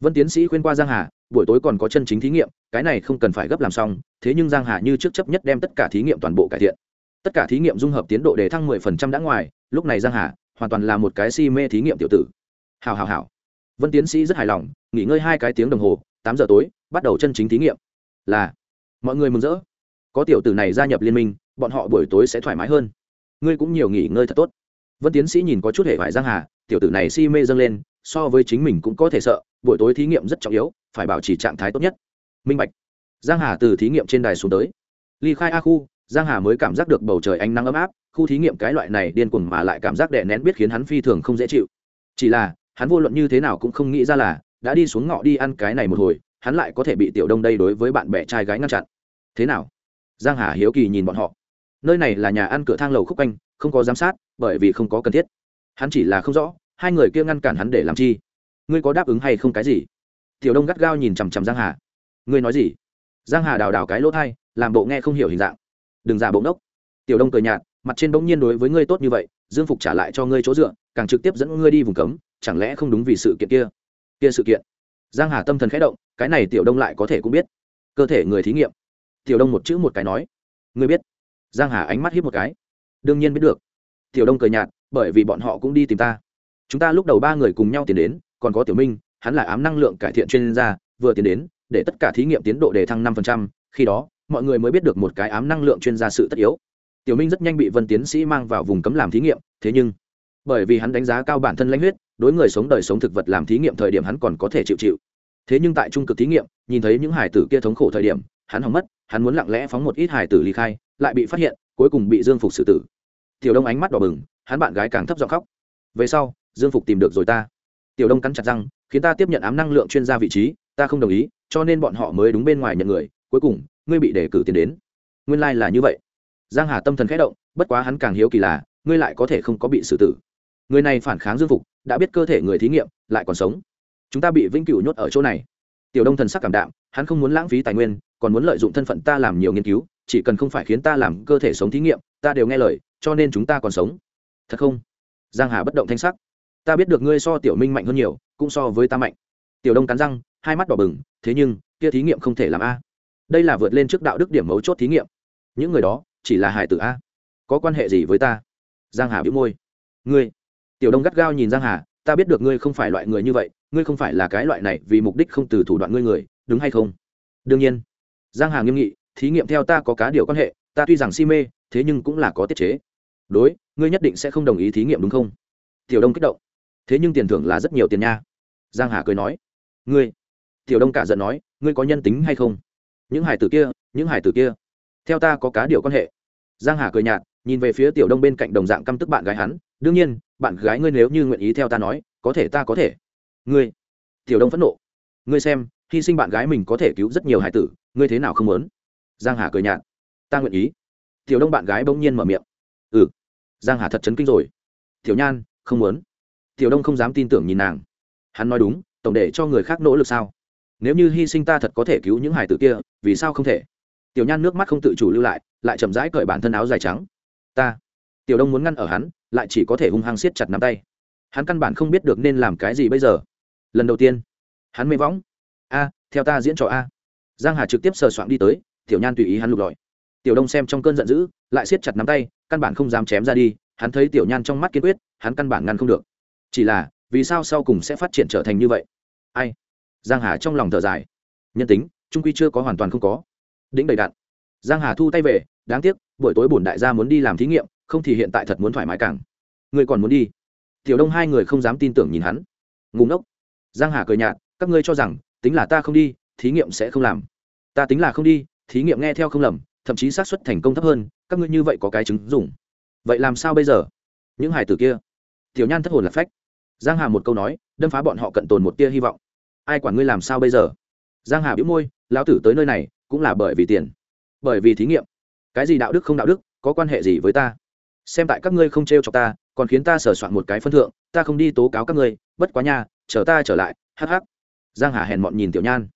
Vân tiến sĩ khuyên qua giang hà, buổi tối còn có chân chính thí nghiệm, cái này không cần phải gấp làm xong, thế nhưng giang hà như trước chấp nhất đem tất cả thí nghiệm toàn bộ cải thiện. Tất cả thí nghiệm dung hợp tiến độ để thăng 10% đã ngoài, lúc này giang hà hoàn toàn là một cái si mê thí nghiệm tiểu tử. Hào hào hào. Vân tiến sĩ rất hài lòng, nghỉ ngơi hai cái tiếng đồng hồ, tám giờ tối bắt đầu chân chính thí nghiệm. Là, mọi người mừng rỡ. Có tiểu tử này gia nhập liên minh, bọn họ buổi tối sẽ thoải mái hơn. Ngươi cũng nhiều nghỉ ngơi thật tốt. Vân tiến sĩ nhìn có chút hệ vải giang hà, tiểu tử này si mê dâng lên, so với chính mình cũng có thể sợ, buổi tối thí nghiệm rất trọng yếu, phải bảo trì trạng thái tốt nhất. Minh bạch. Giang hà từ thí nghiệm trên đài xuống tới. Ly khai a khu, giang hà mới cảm giác được bầu trời ánh nắng ấm áp, khu thí nghiệm cái loại này điên cuồng mà lại cảm giác đè nén biết khiến hắn phi thường không dễ chịu. Chỉ là, hắn vô luận như thế nào cũng không nghĩ ra là, đã đi xuống ngọ đi ăn cái này một hồi hắn lại có thể bị tiểu đông đây đối với bạn bè trai gái ngăn chặn. Thế nào? Giang hà hiếu kỳ nhìn bọn họ. Nơi này là nhà ăn cửa thang lầu khúc quanh, không có giám sát, bởi vì không có cần thiết. Hắn chỉ là không rõ, hai người kia ngăn cản hắn để làm chi? Ngươi có đáp ứng hay không cái gì? Tiểu đông gắt gao nhìn chằm chằm giang hà. Ngươi nói gì? Giang hà đào đào cái lỗ thai, làm bộ nghe không hiểu hình dạng. Đừng giả bộ ngốc. Tiểu đông cười nhạt, mặt trên bỗng nhiên đối với ngươi tốt như vậy, dương phục trả lại cho ngươi chỗ dựa, càng trực tiếp dẫn ngươi đi vùng cấm, chẳng lẽ không đúng vì sự kiện kia? Kia sự kiện? Giang hà tâm thần khẽ động, cái này tiểu đông lại có thể cũng biết. Cơ thể người thí nghiệm. Tiểu đông một chữ một cái nói. Ngươi biết. Giang hà ánh mắt hiếp một cái. Đương nhiên biết được. Tiểu đông cười nhạt, bởi vì bọn họ cũng đi tìm ta. Chúng ta lúc đầu ba người cùng nhau tiến đến, còn có tiểu minh, hắn là ám năng lượng cải thiện chuyên gia, vừa tiến đến, để tất cả thí nghiệm tiến độ đề thăng năm khi đó, mọi người mới biết được một cái ám năng lượng chuyên gia sự tất yếu. Tiểu minh rất nhanh bị vân tiến sĩ mang vào vùng cấm làm thí nghiệm, thế nhưng, bởi vì hắn đánh giá cao bản thân lãnh huyết đối người sống đời sống thực vật làm thí nghiệm thời điểm hắn còn có thể chịu chịu. Thế nhưng tại trung cực thí nghiệm, nhìn thấy những hải tử kia thống khổ thời điểm, hắn hỏng mất, hắn muốn lặng lẽ phóng một ít hải tử ly khai, lại bị phát hiện, cuối cùng bị dương phục xử tử. Tiểu đông ánh mắt đỏ bừng, hắn bạn gái càng thấp giọng khóc. Về sau, dương phục tìm được rồi ta. Tiểu đông cắn chặt răng, khiến ta tiếp nhận ám năng lượng chuyên gia vị trí, ta không đồng ý, cho nên bọn họ mới đúng bên ngoài nhận người, cuối cùng, ngươi bị đề cử tiền đến. Nguyên lai、like、là như vậy. Giang hà tâm thần khẽ động, bất quá hắn càng hiếu kỳ là, ngươi lại có thể không có bị xử tử. Người này phản kháng dương phục đã biết cơ thể người thí nghiệm, lại còn sống. Chúng ta bị vĩnh cửu nhốt ở chỗ này. Tiểu đông thần sắc cảm đạm, hắn không muốn lãng phí tài nguyên, còn muốn lợi dụng thân phận ta làm nhiều nghiên cứu, chỉ cần không phải khiến ta làm cơ thể sống thí nghiệm, ta đều nghe lời, cho nên chúng ta còn sống. Thật không? Giang hà bất động thanh sắc. Ta biết được ngươi so tiểu minh mạnh hơn nhiều, cũng so với ta mạnh. Tiểu đông cắn răng, hai mắt đỏ bừng, thế nhưng, kia thí nghiệm không thể làm a. Đây là vượt lên trước đạo đức điểm mấu chốt thí nghiệm. Những người đó, chỉ là hải tử a. Có quan hệ gì với ta? Giang hà bĩu môi. Ngươi tiểu đông gắt gao nhìn giang hà, ta biết được ngươi không phải loại người như vậy, ngươi không phải là cái loại này vì mục đích không từ thủ đoạn ngươi người, đúng hay không? Đương nhiên. Giang hà nghiêm nghị, thí nghiệm theo ta có cá điều quan hệ, ta tuy rằng si mê, thế nhưng cũng là có tiết chế. Đối, ngươi nhất định sẽ không đồng ý thí nghiệm đúng không? Tiểu đông kích động. Thế nhưng tiền thưởng là rất nhiều tiền nha. Giang hà cười nói. Ngươi. Tiểu đông cả giận nói, ngươi có nhân tính hay không? Những hải tử kia, những hải tử kia, theo ta có cá điều quan hệ. Giang hà cười nhạt, nhìn về phía tiểu đông bên cạnh đồng dạng căm tức bạn gái hắn đương nhiên, bạn gái ngươi nếu như nguyện ý theo ta nói, có thể ta có thể. Ngươi, tiểu đông phẫn nộ. Ngươi xem, hy sinh bạn gái mình có thể cứu rất nhiều hải tử, ngươi thế nào không muốn? Giang hà cười nhạt. Ta nguyện ý. Tiểu đông bạn gái bỗng nhiên mở miệng. Ừ. Giang hà thật chấn kinh rồi. Tiểu nhan, không muốn. Tiểu đông không dám tin tưởng nhìn nàng. Hắn nói đúng, tổng để cho người khác nỗ lực sao? Nếu như hy sinh ta thật có thể cứu những hải tử kia, vì sao không thể? Tiểu nhan nước mắt không tự chủ lưu lại lại chậm rãi cởi bản thân áo dài trắng. Ta tiểu đông muốn ngăn ở hắn, lại chỉ có thể hung hăng siết chặt nắm tay. Hắn căn bản không biết được nên làm cái gì bây giờ. Lần đầu tiên, hắn mê võng. A, theo ta diễn trò a. Giang hà trực tiếp sờ soạng đi tới, tiểu nhan tùy ý hắn lục lọi. Tiểu đông xem trong cơn giận dữ, lại siết chặt nắm tay, căn bản không dám chém ra đi. Hắn thấy tiểu nhan trong mắt kiên quyết, hắn căn bản ngăn không được. Chỉ là, vì sao sau cùng sẽ phát triển trở thành như vậy? Ai? Giang hà trong lòng thở dài. Nhân tính, trung quy chưa có, hoàn toàn không có. Đĩnh đầy đạn. Giang hà thu tay về, đáng tiếc, buổi tối bổn đại gia muốn đi làm thí nghiệm không thì hiện tại thật muốn thoải mái càng. Ngươi còn muốn đi? Tiểu đông hai người không dám tin tưởng nhìn hắn. Ngùng ốc giang hà cười nhạt, các ngươi cho rằng, tính là ta không đi, thí nghiệm sẽ không làm. Ta tính là không đi, thí nghiệm nghe theo không lầm, thậm chí xác suất thành công thấp hơn, các ngươi như vậy có cái chứng dùng vậy làm sao bây giờ? Những hài tử kia. Tiểu nhan thất hồn là phách. Giang hà một câu nói, đâm phá bọn họ cận tồn một tia hy vọng. Ai quản ngươi làm sao bây giờ? Giang hà bĩu môi, lão tử tới nơi này, cũng là bởi vì tiền. Bởi vì thí nghiệm. Cái gì đạo đức không đạo đức, có quan hệ gì với ta? Xem tại các ngươi không t r cho ta, còn khiến ta sửa soạn một cái phân thượng, ta không đi tố cáo các ngươi, bất quá nha, chờ ta trở lại, hắc hắc. Giang hà hèn mọn nhìn tiểu nhan.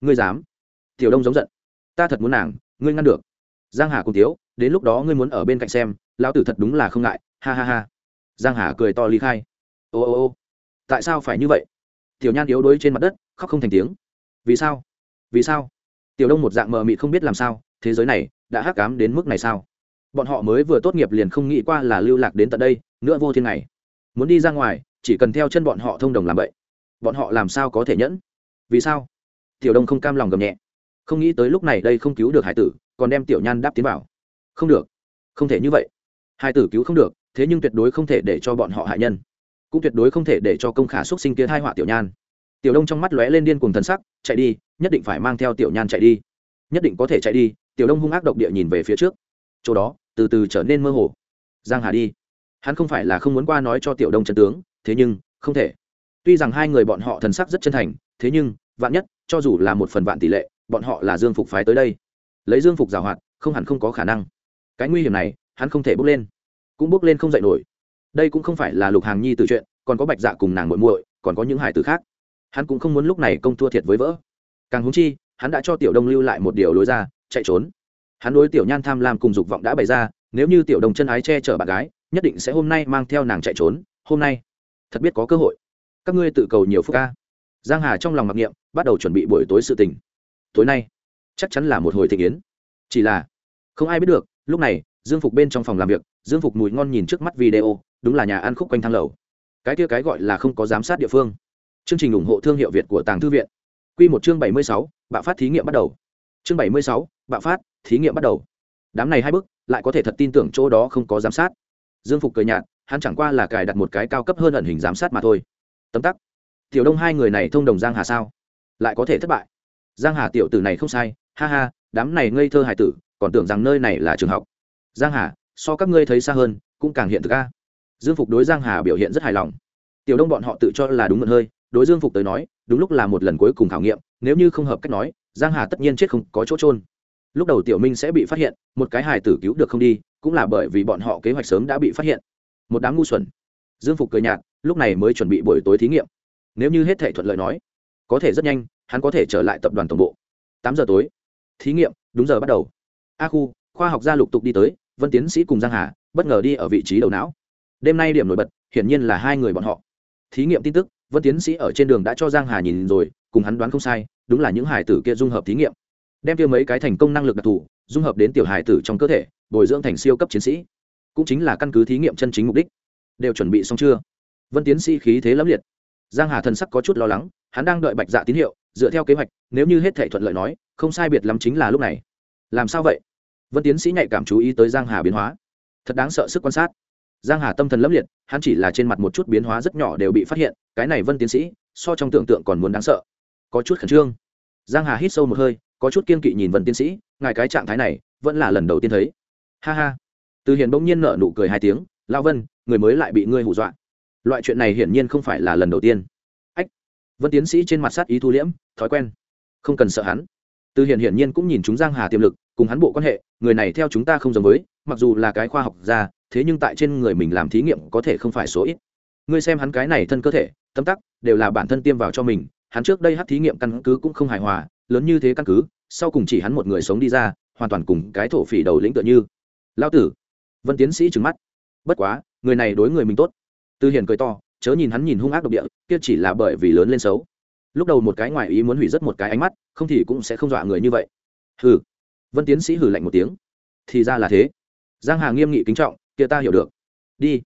Ngươi dám? Tiểu đông giống giận. Ta thật muốn nàng, ngươi ngăn được. Giang hà cùng tiếu, đến lúc đó ngươi muốn ở bên cạnh xem, lão tử thật đúng là không ngại, ha ha ha. Giang hà cười to ly khai. Ô ô ô, tại sao phải như vậy? Tiểu nhan yếu đuối trên mặt đất, khóc không thành tiếng. Vì sao? Vì sao? Tiểu đông một dạng mờ mịt không biết làm sao, thế giới này đã hắc cám đến mức này sao? Bọn họ mới vừa tốt nghiệp liền không nghĩ qua là lưu lạc đến tận đây, nữa vô thiên này muốn đi ra ngoài, chỉ cần theo chân bọn họ thông đồng làm vậy. Bọn họ làm sao có thể nhẫn? Vì sao? Tiểu đông không cam lòng gầm nhẹ. Không nghĩ tới lúc này đây không cứu được hải tử, còn đem tiểu nhan đáp tiến vào. Không được. Không thể như vậy. Hải tử cứu không được, thế nhưng tuyệt đối không thể để cho bọn họ hại nhân. Cũng tuyệt đối không thể để cho công khả xuất sinh kia thai họa tiểu nhan. Tiểu đông trong mắt lóe lên điên cùng thần sắc, chạy đi, nhất định phải mang theo tiểu nhan chạy đi. Nhất định có thể chạy đi, tiểu đông hung ác độc địa nhìn về phía trước. Chỗ đó từ từ trở nên mơ hồ. Giang hà đi. Hắn không phải là không muốn qua nói cho tiểu đông chân tướng, thế nhưng, không thể. Tuy rằng hai người bọn họ thần sắc rất chân thành, thế nhưng, vạn nhất, cho dù là một phần vạn tỷ lệ, bọn họ là dương phục phái tới đây. Lấy dương phục giảo hoạt, không hẳn không có khả năng. Cái nguy hiểm này, hắn không thể bước lên. Cũng bước lên không dậy nổi. Đây cũng không phải là lục hàng nhi từ chuyện, còn có bạch dạ cùng nàng muội muội, còn có những hải tử khác. Hắn cũng không muốn lúc này công thua thiệt với vỡ. Càng húng chi, hắn đã cho tiểu đông lưu lại một điều lối ra, chạy trốn hắn đối tiểu nhan tham lam cùng dục vọng đã bày ra, nếu như tiểu đồng chân ái che chở bạn gái, nhất định sẽ hôm nay mang theo nàng chạy trốn, hôm nay. Thật biết có cơ hội. Các ngươi tự cầu nhiều phúc ca giang hà trong lòng mặc niệm, bắt đầu chuẩn bị buổi tối sự tình. Tối nay, chắc chắn là một hồi thịnh yến. Chỉ là, không ai biết được, lúc này, dương phục bên trong phòng làm việc, dương phục mùi ngon nhìn trước mắt video, đúng là nhà ăn khúc quanh thang lầu. Cái kia cái gọi là không có giám sát địa phương. Chương trình ủng hộ thương hiệu việt của tàng thư viện. Q một chương bảy mươi sáu, bạo phát thí nghiệm bắt đầu. Chương bảy mươi sáu, bạo phát thí nghiệm bắt đầu. Đám này hai bước, lại có thể thật tin tưởng chỗ đó không có giám sát. Dương phục cười nhạt, hắn chẳng qua là cài đặt một cái cao cấp hơn ẩn hình giám sát mà thôi. Tấm tắc. Tiểu đông hai người này thông đồng giang hà sao? Lại có thể thất bại. Giang hà tiểu tử này không sai, ha ha, đám này ngây thơ hải tử, còn tưởng rằng nơi này là trường học. Giang hà, so các ngươi thấy xa hơn, cũng càng hiện thực ca dương phục đối giang hà biểu hiện rất hài lòng. Tiểu đông bọn họ tự cho là đúng mượn hơi, đối dương phục tới nói, đúng lúc là một lần cuối cùng khảo nghiệm, nếu như không hợp cách nói, giang hà tất nhiên chết không có chỗ trôn lúc đầu tiểu minh sẽ bị phát hiện, một cái hài tử cứu được không đi, cũng là bởi vì bọn họ kế hoạch sớm đã bị phát hiện. Một đám ngu xuẩn. Dương phục cười nhạt, lúc này mới chuẩn bị buổi tối thí nghiệm. Nếu như hết thể thuận lợi nói, có thể rất nhanh, hắn có thể trở lại tập đoàn tổng bộ. Tám giờ tối. Thí nghiệm, đúng giờ bắt đầu. A khu, khoa học gia lục tục đi tới, vân tiến sĩ cùng giang hà, bất ngờ đi ở vị trí đầu não. Đêm nay điểm nổi bật, hiển nhiên là hai người bọn họ. Thí nghiệm tin tức, vân tiến sĩ ở trên đường đã cho giang hà nhìn rồi, cùng hắn đoán không sai, đúng là những hải tử kia dung hợp thí nghiệm đem kia mấy cái thành công năng lực đặc thù dung hợp đến tiểu hải tử trong cơ thể, bồi dưỡng thành siêu cấp chiến sĩ. Cũng chính là căn cứ thí nghiệm chân chính mục đích. Đều chuẩn bị xong chưa? Vân tiến sĩ khí thế lẫm liệt. Giang hà thần sắc có chút lo lắng, hắn đang đợi bạch dạ tín hiệu, dựa theo kế hoạch, nếu như hết thể thuận lợi nói, không sai biệt lắm chính là lúc này. Làm sao vậy? Vân tiến sĩ nhạy cảm chú ý tới giang hà biến hóa. Thật đáng sợ sức quan sát. Giang hà tâm thần lẫm liệt, hắn chỉ là trên mặt một chút biến hóa rất nhỏ đều bị phát hiện, cái này vân tiến sĩ, so trong tưởng tượng còn muốn đáng sợ. Có chút khẩn trương. Giang hà hít sâu một hơi có chút kiên kỵ nhìn vân tiến sĩ, ngài cái trạng thái này vẫn là lần đầu tiên thấy. Ha ha. Từ hiền bỗng nhiên nở nụ cười hai tiếng lao vân, người mới lại bị ngươi hù dọa. Loại chuyện này hiển nhiên không phải là lần đầu tiên. Ách. Vân tiến sĩ trên mặt sát ý thu liễm, thói quen. Không cần sợ hắn. Từ hiền hiển nhiên cũng nhìn chúng giang hà tiềm lực, cùng hắn bộ quan hệ, người này theo chúng ta không giống với, mặc dù là cái khoa học gia, thế nhưng tại trên người mình làm thí nghiệm có thể không phải số ít. Ngươi xem hắn cái này thân cơ thể tâm tắc đều là bản thân tiêm vào cho mình, hắn trước đây hát thí nghiệm căn cứ cũng không hài hòa lớn như thế căn cứ, sau cùng chỉ hắn một người sống đi ra, hoàn toàn cùng cái thổ phỉ đầu lĩnh tựa như. Lao tử! Vân tiến sĩ trừng mắt. Bất quá, người này đối người mình tốt. Tư hiền cười to, chớ nhìn hắn nhìn hung ác độc địa, kia chỉ là bởi vì lớn lên xấu. Lúc đầu một cái ngoài ý muốn hủy rất một cái ánh mắt, không thì cũng sẽ không dọa người như vậy. Hừ! Vân tiến sĩ hừ lạnh một tiếng. Thì ra là thế. Giang hà nghiêm nghị kính trọng, kia ta hiểu được. Đi!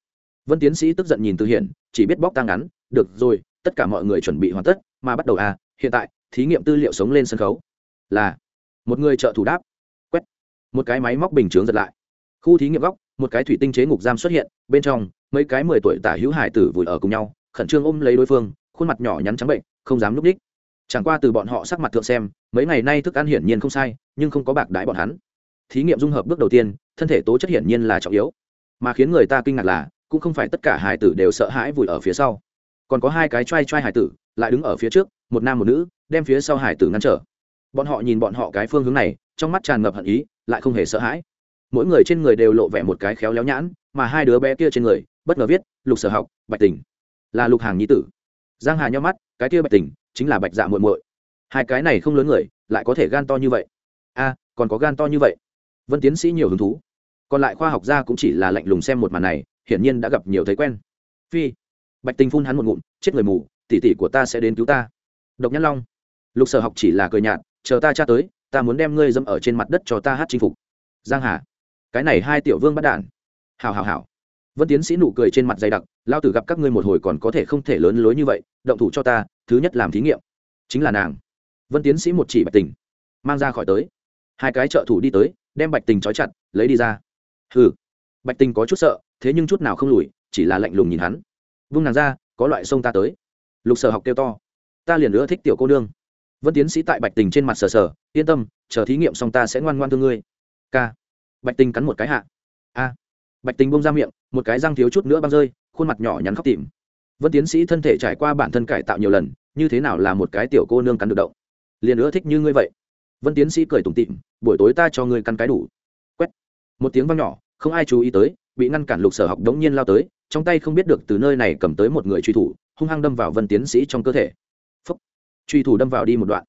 Vân tiến sĩ tức giận nhìn tư hiển chỉ biết bóc tang ngắn, được rồi, tất cả mọi người chuẩn bị hoàn tất, mà bắt đầu à hiện tại thí nghiệm tư liệu sống lên sân khấu. Là, một người trợ thủ đáp, quét, một cái máy móc bình chướng giật lại. Khu thí nghiệm góc, một cái thủy tinh chế ngục giam xuất hiện, bên trong, mấy cái mười tuổi tả hữu hải tử vùi ở cùng nhau, khẩn trương ôm lấy đối phương, khuôn mặt nhỏ nhắn trắng bệnh, không dám núp đích. Chẳng qua từ bọn họ sắc mặt thượng xem, mấy ngày nay thức ăn hiển nhiên không sai, nhưng không có bạc đái bọn hắn. Thí nghiệm dung hợp bước đầu tiên, thân thể tố chất hiển nhiên là trọng yếu. Mà khiến người ta kinh ngạc là, cũng không phải tất cả hải tử đều sợ hãi vùi ở phía sau. Còn có hai cái t r a i t r a i hải tử, lại đứng ở phía trước, một nam một nữ đem phía sau hải tử ngăn trở. Bọn họ nhìn bọn họ cái phương hướng này, trong mắt tràn ngập hận ý, lại không hề sợ hãi. Mỗi người trên người đều lộ vẻ một cái khéo léo nhãn, mà hai đứa bé kia trên người, bất ngờ viết, lục sở học, bạch tình là lục hàng nhi tử. Giang hà nhau mắt, cái kia bạch tình chính là bạch dạ muội muội. Hai cái này không lớn người, lại có thể gan to như vậy. A, còn có gan to như vậy? Vân tiến sĩ nhiều hứng thú. Còn lại khoa học gia cũng chỉ là lạnh lùng xem một màn này, hiển nhiên đã gặp nhiều thấy quen. Phi, bạch tình phun hắn một ngụm, chết người mù, tỷ tỷ của ta sẽ đến cứu ta. Độc nhãn long lục sở học chỉ là cười nhạt, chờ ta tra tới, ta muốn đem ngươi dâm ở trên mặt đất cho ta hát chinh phục. Giang hà, cái này hai tiểu vương bắt đản hào hào hào vân tiến sĩ nụ cười trên mặt dày đặc lao tử gặp các ngươi một hồi còn có thể không thể lớn lối như vậy, động thủ cho ta, thứ nhất làm thí nghiệm. Chính là nàng. Vân tiến sĩ một chỉ bạch tình, mang ra khỏi tới. Hai cái trợ thủ đi tới, đem bạch tình trói chặt, lấy đi ra. Hừ. Bạch tình có chút sợ, thế nhưng chút nào không lùi, chỉ là lạnh lùng nhìn hắn. Vung nàng ra, có loại sông ta tới. Lục sở học kêu to, ta liền nữa thích tiểu cô nương vân tiến sĩ tại bạch tình trên mặt sờ sờ, yên tâm, chờ thí nghiệm xong ta sẽ ngoan ngoan thương ngươi. K bạch tình cắn một cái hạ. A. Bạch tình bông ra miệng, một cái răng thiếu chút nữa băng rơi, khuôn mặt nhỏ nhắn khóc tìm vân tiến sĩ thân thể trải qua bản thân cải tạo nhiều lần, như thế nào là một cái tiểu cô nương cắn được động liền nữa thích như ngươi vậy. Vân tiến sĩ cười tủm tịm buổi tối ta cho ngươi cắn cái đủ. Quét. Một tiếng văng nhỏ, không ai chú ý tới, bị ngăn cản lục sở học đống nhiên lao tới, trong tay không biết được từ nơi này cầm tới một người truy thủ, hung hăng đâm vào vân tiến sĩ trong cơ thể truy thủ đâm vào đi một đoạn.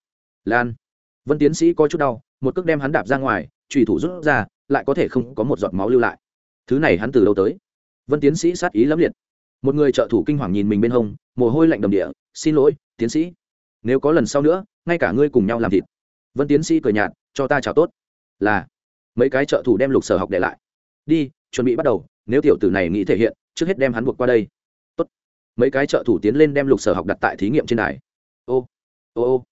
Lan. Vân tiến sĩ có chút đau, một cước đem hắn đạp ra ngoài, truy thủ rút ra, lại có thể không có một giọt máu lưu lại. Thứ này hắn từ đâu tới? Vân tiến sĩ sát ý lắm liệt. Một người trợ thủ kinh hoàng nhìn mình bên hông, mồ hôi lạnh đầm địa, xin lỗi, tiến sĩ. Nếu có lần sau nữa, ngay cả ngươi cùng nhau làm thịt. Vân tiến sĩ cười nhạt, cho ta chào tốt. Là. Mấy cái trợ thủ đem lục sở học để lại. Đi, chuẩn bị bắt đầu, nếu tiểu tử này nghĩ thể hiện, trước hết đem hắn buộc qua đây. Tốt. mấy cái trợ thủ tiến lên đem lục sở học đặt tại thí nghiệm trên đài. Ô ô ô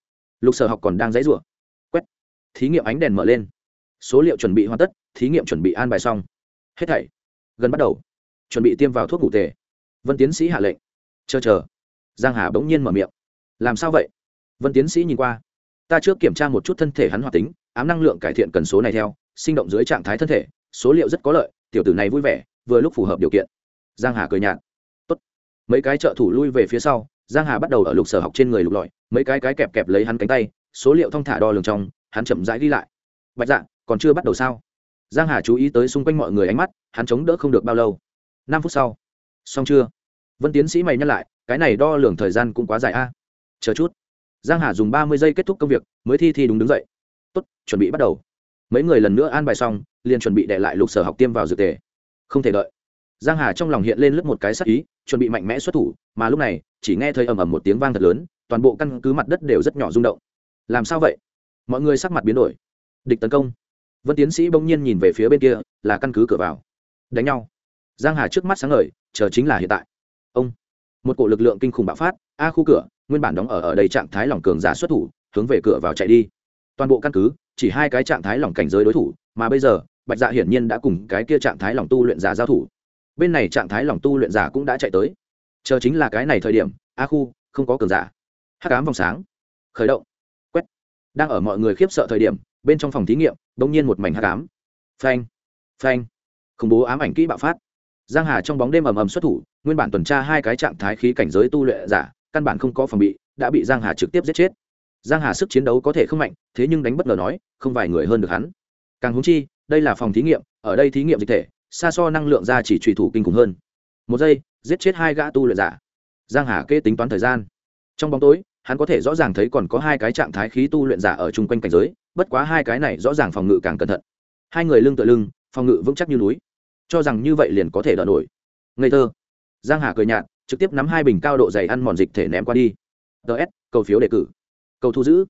lục sở học còn đang dãy rủa quét thí nghiệm ánh đèn mở lên số liệu chuẩn bị hoàn tất thí nghiệm chuẩn bị an bài xong hết thảy gần bắt đầu chuẩn bị tiêm vào thuốc ngủ tề vân tiến sĩ hạ lệnh chờ chờ giang hà bỗng nhiên mở miệng làm sao vậy vân tiến sĩ nhìn qua ta trước kiểm tra một chút thân thể hắn hoạt tính ám năng lượng cải thiện cần số này theo sinh động dưới trạng thái thân thể số liệu rất có lợi tiểu tử này vui vẻ vừa lúc phù hợp điều kiện giang hà cười nhạt Tốt. mấy cái trợ thủ lui về phía sau giang hà bắt đầu ở lục sở học trên người lục lọi, mấy cái cái kẹp kẹp lấy hắn cánh tay, số liệu thong thả đo lường trong, hắn chậm rãi đi lại. Bạch dạ còn chưa bắt đầu sao? Giang hà chú ý tới xung quanh mọi người ánh mắt, hắn chống đỡ không được bao lâu. Năm phút sau. Xong chưa? Vân tiến sĩ mày nhắc lại, cái này đo lường thời gian cũng quá dài a. Chờ chút. Giang hà dùng ba mươi giây kết thúc công việc, mới thi thi đúng đứng dậy. Tốt, chuẩn bị bắt đầu. Mấy người lần nữa an bài xong, liền chuẩn bị để lại lục sở học tiêm vào dự tề. Không thể đợi giang hà trong lòng hiện lên lướt một cái sắc ý, chuẩn bị mạnh mẽ xuất thủ, mà lúc này, chỉ nghe thấy ầm ầm một tiếng vang thật lớn, toàn bộ căn cứ mặt đất đều rất nhỏ rung động. Làm sao vậy? Mọi người sắc mặt biến đổi. Địch tấn công. Vân tiến sĩ bỗng nhiên nhìn về phía bên kia, là căn cứ cửa vào. Đánh nhau. Giang hà trước mắt sáng ngời, chờ chính là hiện tại. Ông. Một cổ lực lượng kinh khủng bạo phát, a khu cửa, nguyên bản đóng ở ở đây trạng thái lỏng cường giả xuất thủ, hướng về cửa vào chạy đi. Toàn bộ căn cứ, chỉ hai cái trạng thái lỏng cảnh giới đối thủ, mà bây giờ, bạch dạ hiển nhiên đã cùng cái kia trạng thái lỏng tu luyện giả giao thủ bên này trạng thái lòng tu luyện giả cũng đã chạy tới. Chờ chính là cái này thời điểm, a khu, không có cường giả. Hắc ám vòng sáng, khởi động. Quét. Đang ở mọi người khiếp sợ thời điểm, bên trong phòng thí nghiệm, bỗng nhiên một mảnh hắc ám. Phanh phanh. Khủng bố ám ảnh kỹ bạo phát. Giang hà trong bóng đêm ầm ầm xuất thủ, nguyên bản tuần tra hai cái trạng thái khí cảnh giới tu luyện giả, căn bản không có phòng bị, đã bị giang hà trực tiếp giết chết. Giang hà sức chiến đấu có thể không mạnh, thế nhưng đánh bất ngờ nói, không vài người hơn được hắn. Càng húng chi, đây là phòng thí nghiệm, ở đây thí nghiệm dịch thể xa so năng lượng ra chỉ trùy thủ kinh khủng hơn. Một giây, giết chết hai gã tu luyện giả. Giang hà kê tính toán thời gian. Trong bóng tối, hắn có thể rõ ràng thấy còn có hai cái trạng thái khí tu luyện giả ở chung quanh cảnh giới, bất quá hai cái này rõ ràng phòng ngự càng cẩn thận. Hai người lưng tựa lưng, phòng ngự vững chắc như núi. Cho rằng như vậy liền có thể đỡ nổi. Ngây thơ. Giang hà cười nhạt, trực tiếp nắm hai bình cao độ dày ăn mòn dịch thể ném qua đi. Ts cầu phiếu đề cử. Cầu thu giữ.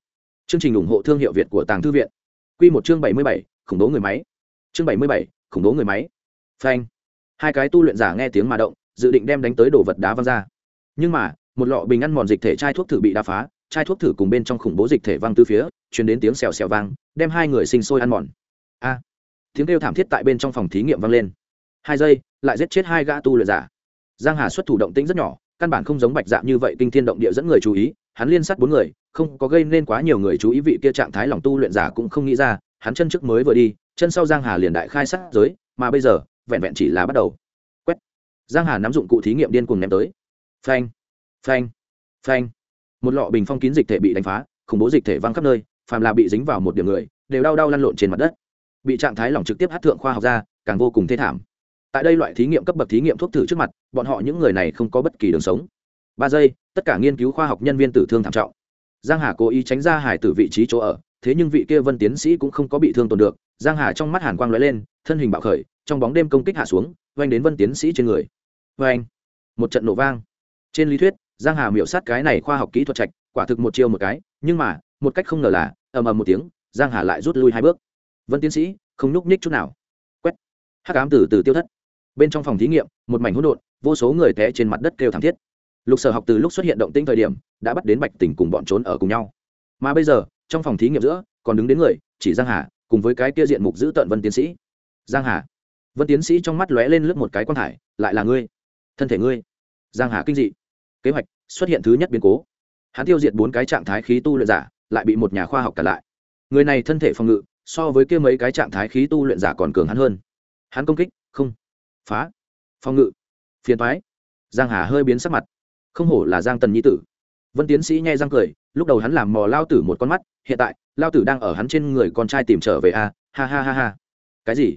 Chương trình ủng hộ thương hiệu việt của tàng thư viện. Quy một chương bảy mươi bảy, khủng bố người máy. Chương bảy mươi bảy, khủng bố người máy phanh. Hai cái tu luyện giả nghe tiếng mà động, dự định đem đánh tới đồ vật đá văng ra. Nhưng mà, một lọ bình ăn mòn dịch thể chai thuốc thử bị đá phá, chai thuốc thử cùng bên trong khủng bố dịch thể văng từ phía chuyển đến tiếng xèo xèo vang, đem hai người sinh sôi ăn mòn. A! À, tiếng kêu thảm thiết tại bên trong phòng thí nghiệm vang lên. Hai giây, lại giết chết hai gã tu luyện giả. Giang hà xuất thủ động tĩnh rất nhỏ, căn bản không giống bạch dạng như vậy kinh thiên động địa dẫn người chú ý, hắn liên sát bốn người, không có gây nên quá nhiều người chú ý vị kia trạng thái lòng tu luyện giả cũng không nghĩ ra, hắn chân trước mới vừa đi, chân sau giang hà liền đại khai sát giới, mà bây giờ vẹn vẹn chỉ là bắt đầu. Quét. Giang hà nắm dụng cụ thí nghiệm điên cuồng ném tới. Phanh. Phanh. Phanh. Một lọ bình phong kín dịch thể bị đánh phá, khủng bố dịch thể văng khắp nơi, phàm là bị dính vào một điểm người, đều đau đau lăn lộn trên mặt đất. Bị trạng thái lỏng trực tiếp hát thượng khoa học ra, càng vô cùng thê thảm. Tại đây loại thí nghiệm cấp bậc thí nghiệm thuốc thử trước mặt, bọn họ những người này không có bất kỳ đường sống. Ba giây, tất cả nghiên cứu khoa học nhân viên tử thương thảm trọng. Giang hà cố ý tránh ra hải từ vị trí chỗ ở, thế nhưng vị kia vân tiến sĩ cũng không có bị thương tổn được. Giang hà trong mắt hàn quang lóe lên thân hình bạo khởi, trong bóng đêm công kích hạ xuống oanh đến vân tiến sĩ trên người. Oanh một trận nổ vang. Trên lý thuyết, giang hà miểu sát cái này khoa học kỹ thuật trạch, quả thực một chiêu một cái, nhưng mà, một cách không ngờ là, ầm ầm một tiếng, giang hà lại rút lui hai bước. Vân tiến sĩ, không nhúc nhích chút nào. Quét. Hắc ám từ từ tiêu thất. Bên trong phòng thí nghiệm, một mảnh hỗn độn, vô số người té trên mặt đất kêu thảm thiết. Lục sở học từ lúc xuất hiện động tĩnh thời điểm, đã bắt đến bạch tỉnh cùng bọn trốn ở cùng nhau. Mà bây giờ, trong phòng thí nghiệm giữa, còn đứng đến người, chỉ giang hà, cùng với cái kia diện mục giữ tận vân tiến sĩ giang hà. Vân tiến sĩ trong mắt lóe lên lướt một cái quan thải, lại là ngươi? Thân thể ngươi? Giang hà kinh dị. Kế hoạch, xuất hiện thứ nhất biến cố. Hắn tiêu diệt bốn cái trạng thái khí tu luyện giả, lại bị một nhà khoa học cả lại. Người này thân thể phòng ngự, so với kia mấy cái trạng thái khí tu luyện giả còn cường hắn hơn. Hắn công kích, không. Phá. Phòng ngự. Phiền thoái giang hà hơi biến sắc mặt. Không hổ là giang tần nhi tử. Vân tiến sĩ nhai răng cười, lúc đầu hắn làm mò lao tử một con mắt, hiện tại, lao tử đang ở hắn trên người con trai tìm trở về a, ha ha ha ha. Cái gì?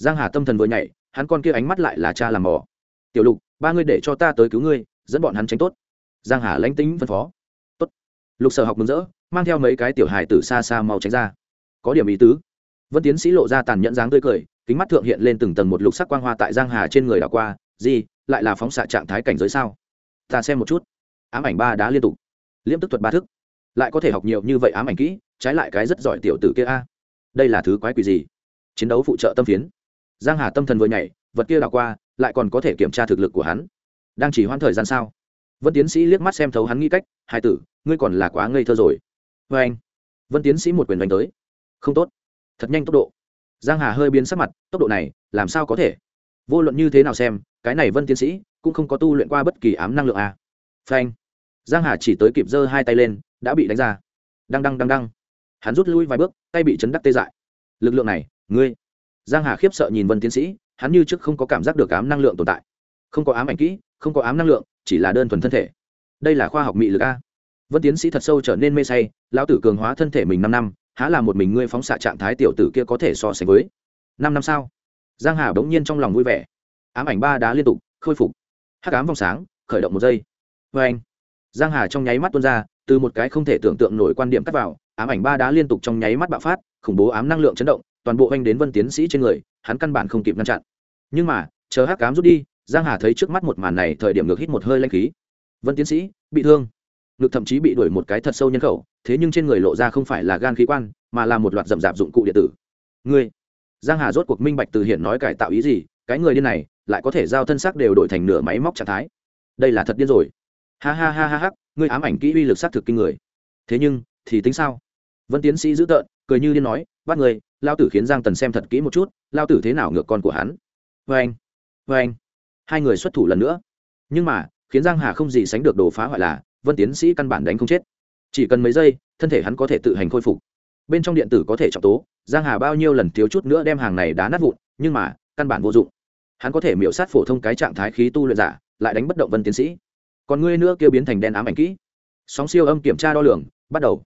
Giang hà tâm thần vừa nhảy, hắn con kia ánh mắt lại là cha làm mò. Tiểu lục, ba ngươi để cho ta tới cứu ngươi, dẫn bọn hắn tránh tốt. Giang hà lãnh tính phân phó. Tốt. Lục sở học mừng rỡ, mang theo mấy cái tiểu hài tử xa xa mau tránh ra. Có điểm ý tứ. Vân tiến sĩ lộ ra tàn nhẫn dáng tươi cười, kính mắt thượng hiện lên từng tầng một lục sắc quang hoa tại giang hà trên người đảo qua. Gì, lại là phóng xạ trạng thái cảnh giới sao? Ta xem một chút. Ám ảnh ba đá liên tục. Liêm tức thuật ba thức. Lại có thể học nhiều như vậy ám ảnh kỹ, trái lại cái rất giỏi tiểu tử kia a. Đây là thứ quái quỷ gì? Chiến đấu phụ trợ tâm phiến giang hà tâm thần vừa nhảy, vật kia đảo qua, lại còn có thể kiểm tra thực lực của hắn. Đang chỉ hoãn thời gian sao? Vân tiến sĩ liếc mắt xem thấu hắn nghĩ cách, hai tử, ngươi còn là quá ngây thơ rồi. Vê anh. Vân tiến sĩ một quyền đánh tới. Không tốt. Thật nhanh tốc độ. Giang hà hơi biến sắc mặt, tốc độ này, làm sao có thể? Vô luận như thế nào xem, cái này vân tiến sĩ cũng không có tu luyện qua bất kỳ ám năng lượng à? phanh. Giang hà chỉ tới kịp giơ hai tay lên, đã bị đánh ra. Đăng đăng đăng đăng. Hắn rút lui vài bước, tay bị chấn đắc tê dại. Lực lượng này, ngươi giang hà khiếp sợ nhìn vân tiến sĩ, hắn như trước không có cảm giác được ám năng lượng tồn tại. Không có ám ảnh kỹ, không có ám năng lượng, chỉ là đơn thuần thân thể. Đây là khoa học mị lực a. Vân tiến sĩ thật sâu trở nên mê say, lão tử cường hóa thân thể mình năm năm, há là một mình ngươi phóng xạ trạng thái tiểu tử kia có thể so sánh với? Năm năm sao? Giang hà bỗng nhiên trong lòng vui vẻ. Ám ảnh ba đá liên tục, khôi phục. Hắc ám vòng sáng, khởi động một giây. Vê anh, giang hà trong nháy mắt tuôn ra, từ một cái không thể tưởng tượng nổi quan điểm cắt vào, ám ảnh ba đá liên tục trong nháy mắt bạo phát, khủng bố ám năng lượng chấn động toàn bộ anh đến vân tiến sĩ trên người, hắn căn bản không kịp ngăn chặn. Nhưng mà, chờ hắc cám rút đi, giang hà thấy trước mắt một màn này, thời điểm ngược hít một hơi lanh khí. Vân tiến sĩ, bị thương. Ngực thậm chí bị đuổi một cái thật sâu nhân khẩu, thế nhưng trên người lộ ra không phải là gan khí quan, mà là một loạt rậm rạp dụng cụ điện tử. Ngươi, giang hà rốt cuộc minh bạch từ hiện nói cải tạo ý gì, cái người điên này, lại có thể giao thân xác đều đổi thành nửa máy móc trạng thái. Đây là thật điên rồi. Ha ha ha ha ha, ngươi ám ảnh kỹ uy lực sát thực kinh người. Thế nhưng, thì tính sao? Vân tiến sĩ giữ tợn, cười như điên nói, bắt người lao tử khiến giang tần xem thật kỹ một chút, lao tử thế nào ngược con của hắn? Vê anh vê anh, hai người xuất thủ lần nữa. Nhưng mà, khiến giang hà không gì sánh được đồ phá hoại là, vân tiến sĩ căn bản đánh không chết. Chỉ cần mấy giây, thân thể hắn có thể tự hành khôi phục. Bên trong điện tử có thể trọng tố, giang hà bao nhiêu lần thiếu chút nữa đem hàng này đá nát vụn, nhưng mà, căn bản vô dụng. Hắn có thể miểu sát phổ thông cái trạng thái khí tu luyện giả, lại đánh bất động vân tiến sĩ. Còn ngươi nữa kêu biến thành đen ám ảnh kỹ. Sóng siêu âm kiểm tra đo lường, bắt đầu.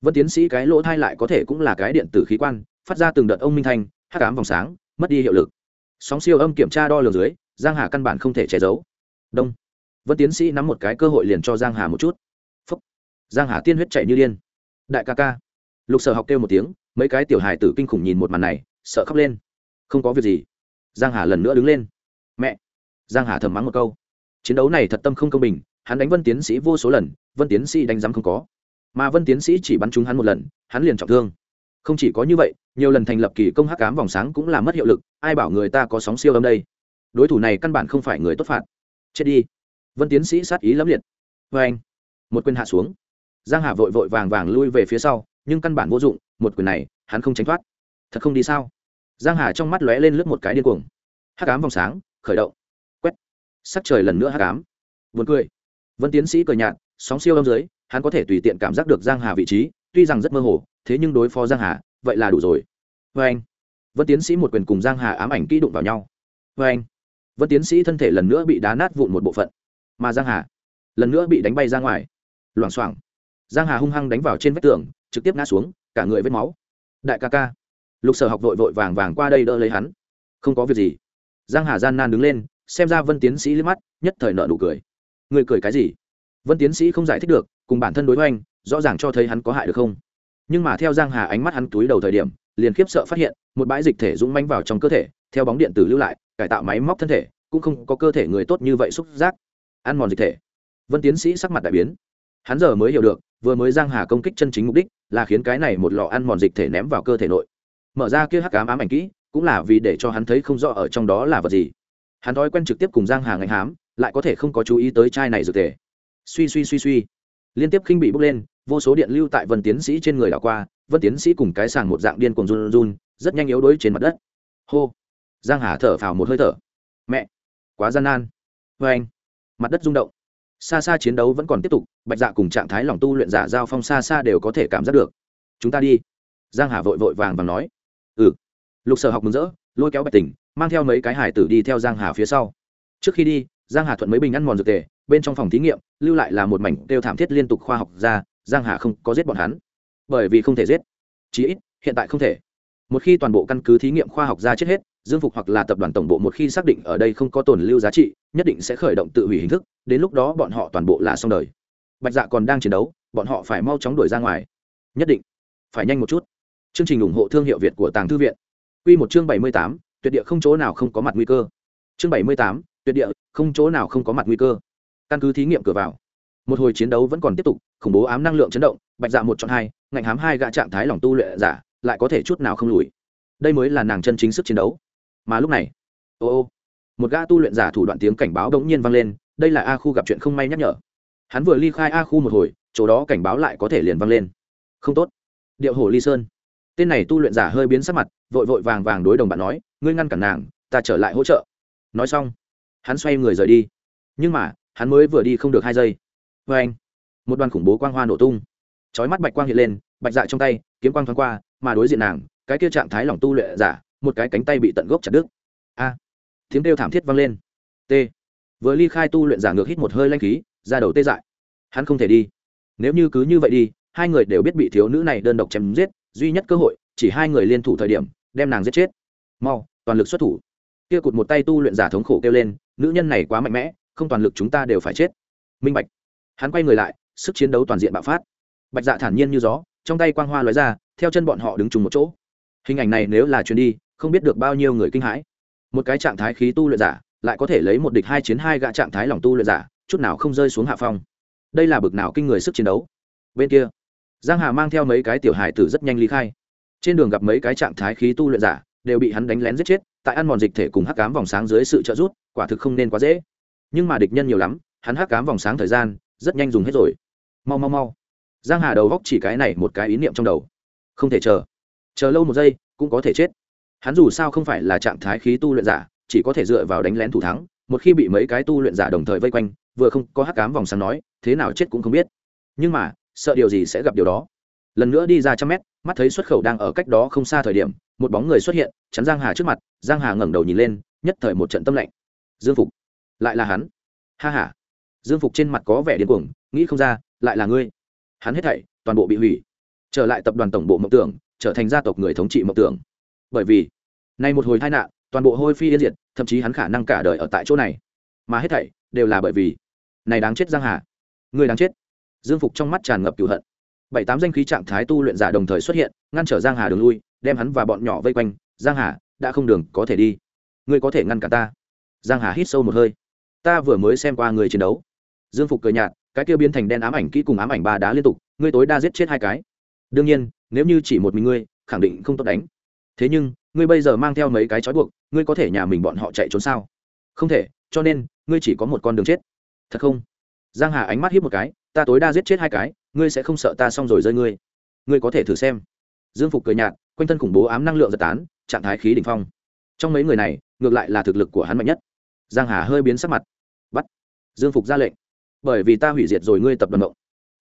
Vân tiến sĩ cái lỗ thai lại có thể cũng là cái điện tử khí quan phát ra từng đợt ông minh thanh, hắc ám vòng sáng, mất đi hiệu lực. Sóng siêu âm kiểm tra đo lường dưới, giang hà căn bản không thể che giấu. Đông. Vân tiến sĩ nắm một cái cơ hội liền cho giang hà một chút. Phúc. giang hà tiên huyết chạy như điên. Đại ca ca. Lục sở học kêu một tiếng, mấy cái tiểu hài tử kinh khủng nhìn một màn này, sợ khóc lên. Không có việc gì. Giang hà lần nữa đứng lên. Mẹ. Giang hà thầm mắng một câu. Chiến đấu này thật tâm không công bình, hắn đánh vân tiến sĩ vô số lần, vân tiến sĩ đánh giám không có. Mà vân tiến sĩ chỉ bắn trúng hắn một lần, hắn liền trọng thương không chỉ có như vậy, nhiều lần thành lập kỳ công hắc cám vòng sáng cũng làm mất hiệu lực, ai bảo người ta có sóng siêu âm đây? Đối thủ này căn bản không phải người tốt phạt. Chết đi. Vân tiến sĩ sát ý lắm liệt. Vê anh, một quyền hạ xuống. Giang hà vội vội vàng vàng lui về phía sau, nhưng căn bản vô dụng, một quyền này, hắn không tránh thoát. Thật không đi sao? Giang hà trong mắt lóe lên lướt một cái điên cuồng. Hắc cám vòng sáng, khởi động. Quét. Sắc trời lần nữa hắc cám buồn cười. Vân tiến sĩ cười nhạt, sóng siêu âm dưới, hắn có thể tùy tiện cảm giác được giang hà vị trí tuy rằng rất mơ hồ, thế nhưng đối phó giang hà, vậy là đủ rồi. Vê anh, vân tiến sĩ một quyền cùng giang hà ám ảnh kỹ đụng vào nhau. Vê anh, vân tiến sĩ thân thể lần nữa bị đá nát vụn một bộ phận, mà giang hà lần nữa bị đánh bay ra ngoài. Loảng xoảng, giang hà hung hăng đánh vào trên vách tường, trực tiếp ngã xuống, cả người vết máu. Đại ca ca, lục sở học vội vội vàng vàng qua đây đỡ lấy hắn. Không có việc gì. Giang hà gian nan đứng lên, xem ra vân tiến sĩ liếc mắt, nhất thời nợ nụ cười. Người cười cái gì? Vân tiến sĩ không giải thích được, cùng bản thân đối với anh rõ ràng cho thấy hắn có hại được không. Nhưng mà theo giang hà ánh mắt hắn túi đầu thời điểm, liền khiếp sợ phát hiện, một bãi dịch thể dũng manh vào trong cơ thể, theo bóng điện tử lưu lại, cải tạo máy móc thân thể, cũng không có cơ thể người tốt như vậy xúc giác. Ăn mòn dịch thể. Vân tiến sĩ sắc mặt đại biến. Hắn giờ mới hiểu được, vừa mới giang hà công kích chân chính mục đích, là khiến cái này một lọ ăn mòn dịch thể ném vào cơ thể nội. Mở ra kia hắc ám ám ảnh kỹ, cũng là vì để cho hắn thấy không rõ ở trong đó là vật gì. Hắn thói quen trực tiếp cùng giang hà ngạnh hám, lại có thể không có chú ý tới chai này dược thể. Suy suy suy suy liên tiếp khinh bị bốc lên, vô số điện lưu tại vân tiến sĩ trên người đảo qua, vân tiến sĩ cùng cái sàng một dạng điên cuồng run run rất nhanh yếu đuối trên mặt đất. Hô! Giang hà thở phào một hơi thở. Mẹ! Quá gian nan. Vê anh! Mặt đất rung động. Xa xa chiến đấu vẫn còn tiếp tục, bạch dạ cùng trạng thái lòng tu luyện giả giao phong xa xa đều có thể cảm giác được. Chúng ta đi. Giang hà vội vội vàng vàng nói. Ừ. Lục sở học mừng rỡ, lôi kéo bạch tỉnh, mang theo mấy cái hải tử đi theo giang hà phía sau. Trước khi đi, giang hà thuận mấy bình ăn mòn dược tề bên trong phòng thí nghiệm, lưu lại là một mảnh đều thảm thiết liên tục khoa học ra, giang hà không có giết bọn hắn. Bởi vì không thể giết. Chí ít, hiện tại không thể. Một khi toàn bộ căn cứ thí nghiệm khoa học ra chết hết, dương phục hoặc là tập đoàn tổng bộ một khi xác định ở đây không có tồn lưu giá trị, nhất định sẽ khởi động tự hủy hình thức, đến lúc đó bọn họ toàn bộ là xong đời. Bạch dạ còn đang chiến đấu, bọn họ phải mau chóng đuổi ra ngoài. Nhất định. Phải nhanh một chút. Chương trình ủng hộ thương hiệu việt của tàng thư viện. Quy một chương bảy mươi tám, tuyệt địa không chỗ nào không có mặt nguy cơ. Chương bảy mươi tám, tuyệt địa không chỗ nào không có mặt nguy cơ căn cứ thí nghiệm cửa vào. Một hồi chiến đấu vẫn còn tiếp tục, khủng bố ám năng lượng chấn động, bạch dạ một chọn hai, ngạnh hám hai gã trạng thái lòng tu luyện giả, lại có thể chút nào không lùi. Đây mới là nàng chân chính sức chiến đấu. Mà lúc này, ô ô, một gã tu luyện giả thủ đoạn tiếng cảnh báo đống nhiên vang lên, đây là a khu gặp chuyện không may nhắc nhở. Hắn vừa ly khai a khu một hồi, chỗ đó cảnh báo lại có thể liền vang lên. Không tốt. Điệu hồ ly sơn. Tên này tu luyện giả hơi biến sắc mặt, vội vội vàng vàng đối đồng bạn nói, ngươi ngăn cản nàng, ta trở lại hỗ trợ. Nói xong, hắn xoay người rời đi. Nhưng mà hắn mới vừa đi không được hai giây. Vê anh, một đoàn khủng bố quang hoa nổ tung. Chói mắt bạch quang hiện lên, bạch dạ trong tay, kiếm quang thoáng qua, mà đối diện nàng, cái kia trạng thái lỏng tu luyện giả, một cái cánh tay bị tận gốc chặt đứt. A, tiếng kêu thảm thiết vang lên. T, vừa ly khai tu luyện giả ngược hít một hơi lanh khí, ra đầu tê dại. Hắn không thể đi. Nếu như cứ như vậy đi, hai người đều biết bị thiếu nữ này đơn độc chém giết, duy nhất cơ hội, chỉ hai người liên thủ thời điểm, đem nàng giết chết. Mau, toàn lực xuất thủ. Kia cụt một tay tu luyện giả thống khổ kêu lên, nữ nhân này quá mạnh mẽ không toàn lực chúng ta đều phải chết. Minh bạch. Hắn quay người lại, sức chiến đấu toàn diện bạo phát. Bạch dạ thản nhiên như gió, trong tay quang hoa lóe ra, theo chân bọn họ đứng chung một chỗ. Hình ảnh này nếu là chuyến đi, không biết được bao nhiêu người kinh hãi. Một cái trạng thái khí tu luyện giả, lại có thể lấy một địch hai chiến hai gã trạng thái lòng tu luyện giả, chút nào không rơi xuống hạ phong. Đây là bực nào kinh người sức chiến đấu. Bên kia, giang hà mang theo mấy cái tiểu hài tử rất nhanh ly khai. Trên đường gặp mấy cái trạng thái khí tu luyện giả, đều bị hắn đánh lén giết chết, tại ăn mòn dịch thể cùng hắc cám vòng sáng dưới sự trợ giúp, quả thực không nên quá dễ nhưng mà địch nhân nhiều lắm, hắn hắc cám vòng sáng thời gian, rất nhanh dùng hết rồi. Mau mau mau. Giang hà đầu góc chỉ cái này một cái ý niệm trong đầu. Không thể chờ. Chờ lâu một giây, cũng có thể chết. Hắn dù sao không phải là trạng thái khí tu luyện giả, chỉ có thể dựa vào đánh lén thủ thắng, một khi bị mấy cái tu luyện giả đồng thời vây quanh, vừa không có hắc cám vòng sáng nói, thế nào chết cũng không biết. Nhưng mà, sợ điều gì sẽ gặp điều đó. Lần nữa đi ra trăm mét, mắt thấy xuất khẩu đang ở cách đó không xa thời điểm, một bóng người xuất hiện, chắn giang hà trước mặt, giang hà ngẩng đầu nhìn lên, nhất thời một trận tâm lạnh. Dương phục lại là hắn. Ha ha. Dương phục trên mặt có vẻ điên cuồng, nghĩ không ra, lại là ngươi. Hắn hết thảy, toàn bộ bị hủy. Trở lại tập đoàn tổng bộ mộng tưởng, trở thành gia tộc người thống trị mộng tưởng. Bởi vì, nay một hồi tai nạn, toàn bộ hôi phi yên diệt, thậm chí hắn khả năng cả đời ở tại chỗ này. Mà hết thảy, đều là bởi vì, này đáng chết giang hà. Người đáng chết. Dương phục trong mắt tràn ngập cửu hận. Bảy tám danh khí trạng thái tu luyện giả đồng thời xuất hiện, ngăn trở giang hà đường lui, đem hắn và bọn nhỏ vây quanh. Giang hà, đã không đường có thể đi. Ngươi có thể ngăn cả ta. Giang hà hít sâu một hơi ta vừa mới xem qua người chiến đấu. Dương phục cười nhạt, cái kia biến thành đen ám ảnh kỹ cùng ám ảnh ba đá liên tục, ngươi tối đa giết chết hai cái. Đương nhiên, nếu như chỉ một mình ngươi, khẳng định không tốt đánh. Thế nhưng, ngươi bây giờ mang theo mấy cái trói buộc, ngươi có thể nhà mình bọn họ chạy trốn sao? Không thể, cho nên, ngươi chỉ có một con đường chết. Thật không? Giang hà ánh mắt hiếp một cái, ta tối đa giết chết hai cái, ngươi sẽ không sợ ta xong rồi rơi ngươi. Ngươi có thể thử xem. Dương phục cười nhạt, quanh thân khủng bố ám năng lượng giật tán, trạng thái khí đỉnh phong. Trong mấy người này, ngược lại là thực lực của hắn mạnh nhất giang hà hơi biến sắc mặt. Bắt. Dương phục ra lệnh. Bởi vì ta hủy diệt rồi ngươi tập đoàn mộng.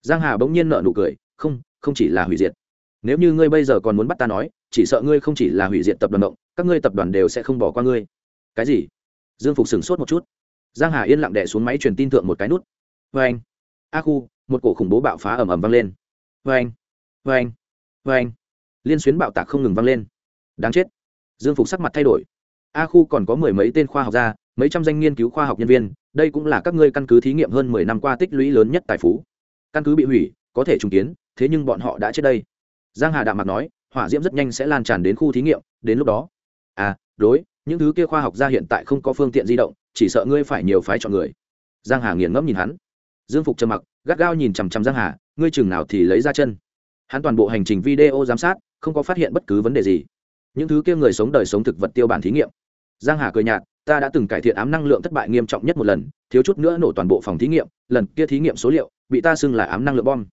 Giang hà bỗng nhiên nở nụ cười. Không không chỉ là hủy diệt. Nếu như ngươi bây giờ còn muốn bắt ta nói, chỉ sợ ngươi không chỉ là hủy diệt tập đoàn mộng, các ngươi tập đoàn đều sẽ không bỏ qua ngươi. Cái gì? Dương phục sửng sốt một chút. Giang hà yên lặng đè xuống máy truyền tin thượng một cái nút. Vê anh. A khu, một cổ khủng bố bạo phá ầm ầm vang lên. Vê anh. Vê anh. Vê anh. Liên xuyến bạo tạc không ngừng vang lên. Đáng chết. Dương phục sắc mặt thay đổi. A khu còn có mười mấy tên khoa học gia mấy trăm danh nghiên cứu khoa học nhân viên, đây cũng là các ngươi căn cứ thí nghiệm hơn mười năm qua tích lũy lớn nhất tài phú. Căn cứ bị hủy, có thể trùng kiến, thế nhưng bọn họ đã chết đây. Giang hà đạm mặt nói, hỏa diễm rất nhanh sẽ lan tràn đến khu thí nghiệm, đến lúc đó. À đối, những thứ kia khoa học gia hiện tại không có phương tiện di động, chỉ sợ ngươi phải nhiều phái chọn người. Giang hà nghiền ngẫm nhìn hắn. Dương phục trầm mặc, gắt gao nhìn chằm chằm giang hà, ngươi chừng nào thì lấy ra chân? Hắn toàn bộ hành trình video giám sát, không có phát hiện bất cứ vấn đề gì. Những thứ kia người sống đời sống thực vật tiêu bản thí nghiệm. Giang hà cười nhạt ta đã từng cải thiện ám năng lượng thất bại nghiêm trọng nhất một lần, thiếu chút nữa nổ toàn bộ phòng thí nghiệm, lần kia thí nghiệm số liệu bị ta xưng là ám năng lượng bom.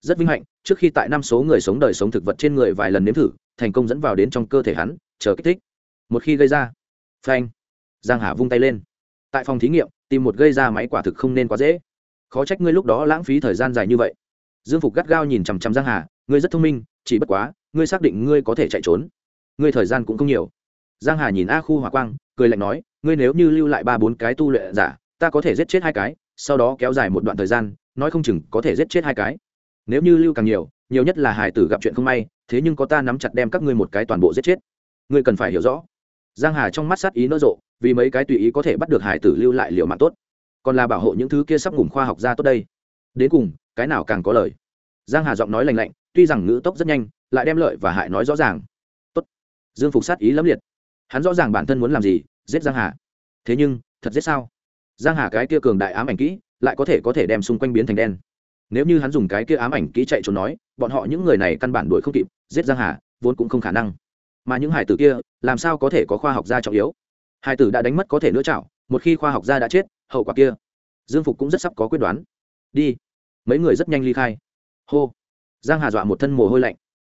Rất vinh hạnh, trước khi tại năm số người sống đời sống thực vật trên người vài lần nếm thử, thành công dẫn vào đến trong cơ thể hắn, chờ kích thích. Một khi gây ra, phanh, giang hà vung tay lên. Tại phòng thí nghiệm, tìm một gây ra máy quả thực không nên quá dễ. Khó trách ngươi lúc đó lãng phí thời gian dài như vậy. Dương phục gắt gao nhìn chằm chằm giang hà, ngươi rất thông minh, chỉ bất quá, ngươi xác định ngươi có thể chạy trốn. Ngươi thời gian cũng không nhiều. Giang hà nhìn a khu hỏa quang, cười lạnh nói ngươi nếu như lưu lại ba bốn cái tu luyện giả, ta có thể giết chết hai cái, sau đó kéo dài một đoạn thời gian, nói không chừng có thể giết chết hai cái. Nếu như lưu càng nhiều nhiều nhất là hải tử gặp chuyện không may, thế nhưng có ta nắm chặt đem các ngươi một cái toàn bộ giết chết. Ngươi cần phải hiểu rõ. Giang hà trong mắt sát ý nỡ rộ, vì mấy cái tùy ý có thể bắt được hải tử lưu lại liệu mạng tốt. Còn là bảo hộ những thứ kia sắp ngủm khoa học ra tốt đây. Đến cùng, cái nào càng có lời giang hà giọng nói lành lạnh, tuy rằng ngữ tốc rất nhanh, lại đem lợi và hại nói rõ ràng. Tốt. Dương phục sát ý lắm liệt. Hắn rõ ràng bản thân muốn làm gì giết giang hà. Thế nhưng, thật giết sao? Giang hà cái kia cường đại ám ảnh kỹ, lại có thể có thể đem xung quanh biến thành đen. Nếu như hắn dùng cái kia ám ảnh kỹ chạy trốn nói, bọn họ những người này căn bản đuổi không kịp, giết giang hà, vốn cũng không khả năng. Mà những hải tử kia, làm sao có thể có khoa học gia trọng yếu? Hải tử đã đánh mất có thể nữa chảo, một khi khoa học gia đã chết, hậu quả kia, dương phục cũng rất sắp có quyết đoán. Đi. Mấy người rất nhanh ly khai. Hô. Giang hà dọa một thân mồ hôi lạnh.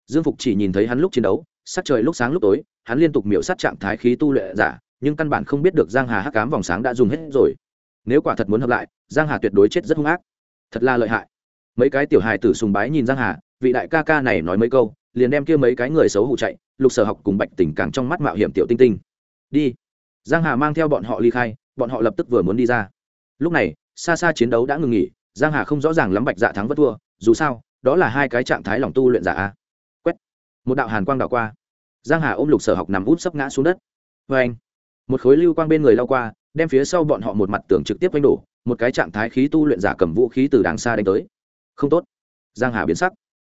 Dương phục chỉ nhìn thấy hắn lúc chiến đấu, sắc trời lúc sáng lúc tối, hắn liên tục miểu sát trạng thái khí tu luyện giả nhưng căn bản không biết được giang hà hắc cám vòng sáng đã dùng hết rồi. Nếu quả thật muốn hợp lại, giang hà tuyệt đối chết rất hung ác. Thật là lợi hại. Mấy cái tiểu hài tử sùng bái nhìn giang hà, vị đại ca ca này nói mấy câu, liền đem kia mấy cái người xấu hụ chạy, lục sở học cùng bạch tỉnh càng trong mắt mạo hiểm tiểu tinh tinh. Đi. Giang hà mang theo bọn họ ly khai, bọn họ lập tức vừa muốn đi ra. Lúc này, xa xa chiến đấu đã ngừng nghỉ, giang hà không rõ ràng lắm bạch dạ thắng vất thua, dù sao, đó là hai cái trạng thái lòng tu luyện giả a. Quét. Một đạo hàn quang đảo qua. Giang hà ôm lục sở học nằm út sấp ngã xuống đất. Vê anh một khối lưu quang bên người lao qua, đem phía sau bọn họ một mặt tường trực tiếp quanh đổ, một cái trạng thái khí tu luyện giả cầm vũ khí từ đàng xa đánh tới. Không tốt. Giang hà biến sắc.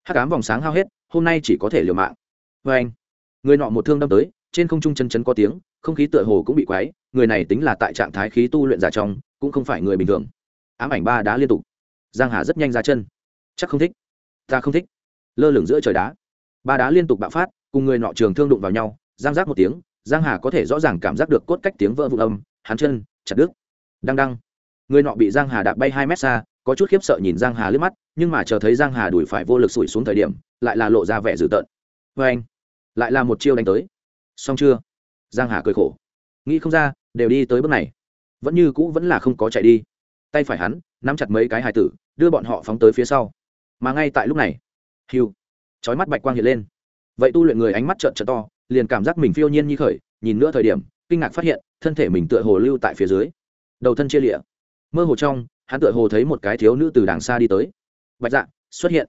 Hắc ám vòng sáng hao hết, hôm nay chỉ có thể liều mạng. Vê anh, người nọ một thương đâm tới, trên không trung chân chấn có tiếng, không khí tựa hồ cũng bị quái, người này tính là tại trạng thái khí tu luyện giả trong, cũng không phải người bình thường. Ám ảnh ba đá liên tục. Giang hà rất nhanh ra chân. Chắc không thích. Ta không thích. Lơ lửng giữa trời đá. Ba đá liên tục bạo phát, cùng người nọ trường thương đụng vào nhau, giang giác một tiếng giang hà có thể rõ ràng cảm giác được cốt cách tiếng vỡ vụn âm, hắn chân, chặt đứt. Đăng đăng. Người nọ bị giang hà đạp bay hai mét xa, có chút khiếp sợ nhìn giang hà lướt mắt, nhưng mà chờ thấy giang hà đuổi phải vô lực sủi xuống thời điểm, lại là lộ ra vẻ dữ tợn. Với anh, lại là một chiêu đánh tới. Xong chưa? Giang hà cười khổ. Nghĩ không ra, đều đi tới bước này. Vẫn như cũ vẫn là không có chạy đi. Tay phải hắn, nắm chặt mấy cái hài tử, đưa bọn họ phóng tới phía sau. Mà ngay tại lúc này, hiu, chói mắt bạch quang hiện lên. Vậy tu luyện người ánh mắt trợn trợn to liền cảm giác mình phiêu nhiên như khởi, nhìn nữa thời điểm, kinh ngạc phát hiện, thân thể mình tựa hồ lưu tại phía dưới. Đầu thân chia lịa. Mơ hồ trong, hắn tựa hồ thấy một cái thiếu nữ từ đàng xa đi tới. Bạch dạ xuất hiện.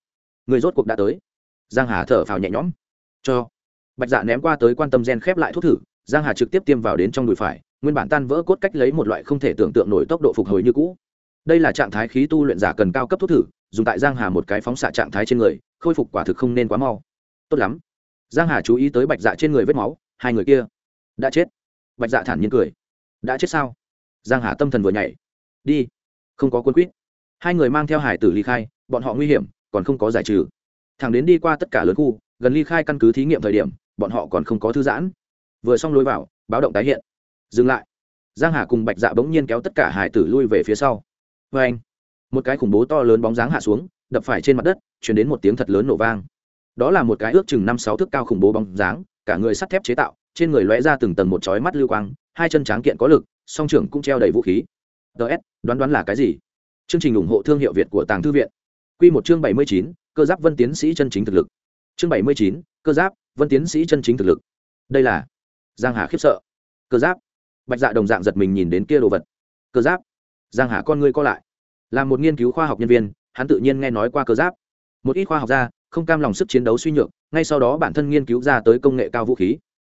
Người rốt cuộc đã tới. Giang hà thở phào nhẹ nhõm. Cho. Bạch dạ ném qua tới quan tâm gen khép lại thuốc thử, giang hà trực tiếp tiêm vào đến trong đùi phải, nguyên bản tan vỡ cốt cách lấy một loại không thể tưởng tượng nổi tốc độ phục hồi như cũ. Đây là trạng thái khí tu luyện giả cần cao cấp thuốc thử, dùng tại giang hà một cái phóng xạ trạng thái trên người, khôi phục quả thực không nên quá mau. Tốt lắm giang hà chú ý tới bạch dạ trên người vết máu, hai người kia đã chết. Bạch dạ thản nhiên cười. Đã chết sao? Giang hà tâm thần vừa nhảy. Đi, không có quân quýt hai người mang theo hải tử ly khai, bọn họ nguy hiểm, còn không có giải trừ. Thằng đến đi qua tất cả lớn khu, gần ly khai căn cứ thí nghiệm thời điểm, bọn họ còn không có thư giãn. Vừa xong lối vào, báo động tái hiện. Dừng lại. Giang hà cùng bạch dạ bỗng nhiên kéo tất cả hải tử lui về phía sau. Vê anh một cái khủng bố to lớn bóng dáng hạ xuống, đập phải trên mặt đất chuyển đến một tiếng thật lớn nổ vang đó là một cái ước chừng năm sáu thước cao khủng bố bóng dáng, cả người sắt thép chế tạo, trên người lóe ra từng tầng một chói mắt lưu quang, hai chân tráng kiện có lực, song trưởng cũng treo đầy vũ khí. Ts đoán đoán là cái gì? Chương trình ủng hộ thương hiệu việt của tàng thư viện. Q một chương bảy mươi chín, cơ giáp vân tiến sĩ chân chính thực lực. Chương bảy mươi chín, cơ giáp vân tiến sĩ chân chính thực lực. Đây là giang hà khiếp sợ. Cơ giáp. Bạch dạ đồng dạng giật mình nhìn đến kia đồ vật. Cơ giáp. Giang hà con ngươi co lại. Là một nghiên cứu khoa học nhân viên, hắn tự nhiên nghe nói qua cơ giáp. Một ít khoa học gia không cam lòng sức chiến đấu suy nhược, ngay sau đó bản thân nghiên cứu ra tới công nghệ cao vũ khí.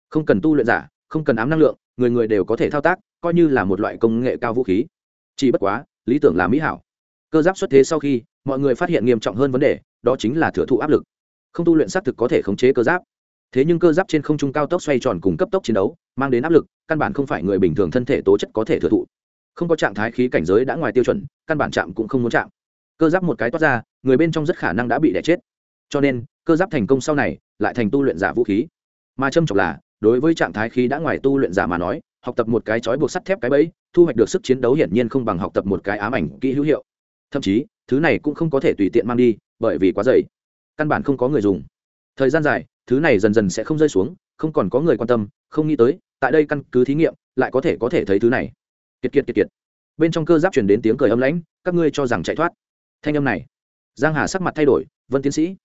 Không cần tu luyện giả, không cần ám năng lượng, người người đều có thể thao tác, coi như là một loại công nghệ cao vũ khí. Chỉ bất quá, lý tưởng là mỹ hảo. Cơ giáp xuất thế sau khi, mọi người phát hiện nghiêm trọng hơn vấn đề, đó chính là thừa thụ áp lực. Không tu luyện xác thực có thể khống chế cơ giáp. Thế nhưng cơ giáp trên không trung cao tốc xoay tròn cùng cấp tốc chiến đấu, mang đến áp lực, căn bản không phải người bình thường thân thể tố chất có thể thừa thụ. Không có trạng thái khí cảnh giới đã ngoài tiêu chuẩn, căn bản chạm cũng không muốn chạm. Cơ giáp một cái toát ra, người bên trong rất khả năng đã bị đẻ chết cho nên, cơ giáp thành công sau này, lại thành tu luyện giả vũ khí. Mà châm trọng là, đối với trạng thái khí đã ngoài tu luyện giả mà nói, học tập một cái chói buộc sắt thép cái bẫy, thu hoạch được sức chiến đấu hiển nhiên không bằng học tập một cái ám ảnh kỹ hữu hiệu. Thậm chí, thứ này cũng không có thể tùy tiện mang đi, bởi vì quá dày. Căn bản không có người dùng. Thời gian dài, thứ này dần dần sẽ không rơi xuống, không còn có người quan tâm, không nghĩ tới, tại đây căn cứ thí nghiệm, lại có thể có thể thấy thứ này. Kiệt kiệt kiệt kiệt. Bên trong cơ giáp truyền đến tiếng cười âm lãnh, các ngươi cho rằng chạy thoát. Thanh âm này. Giang hà sắc mặt thay đổi, vân tiến sĩ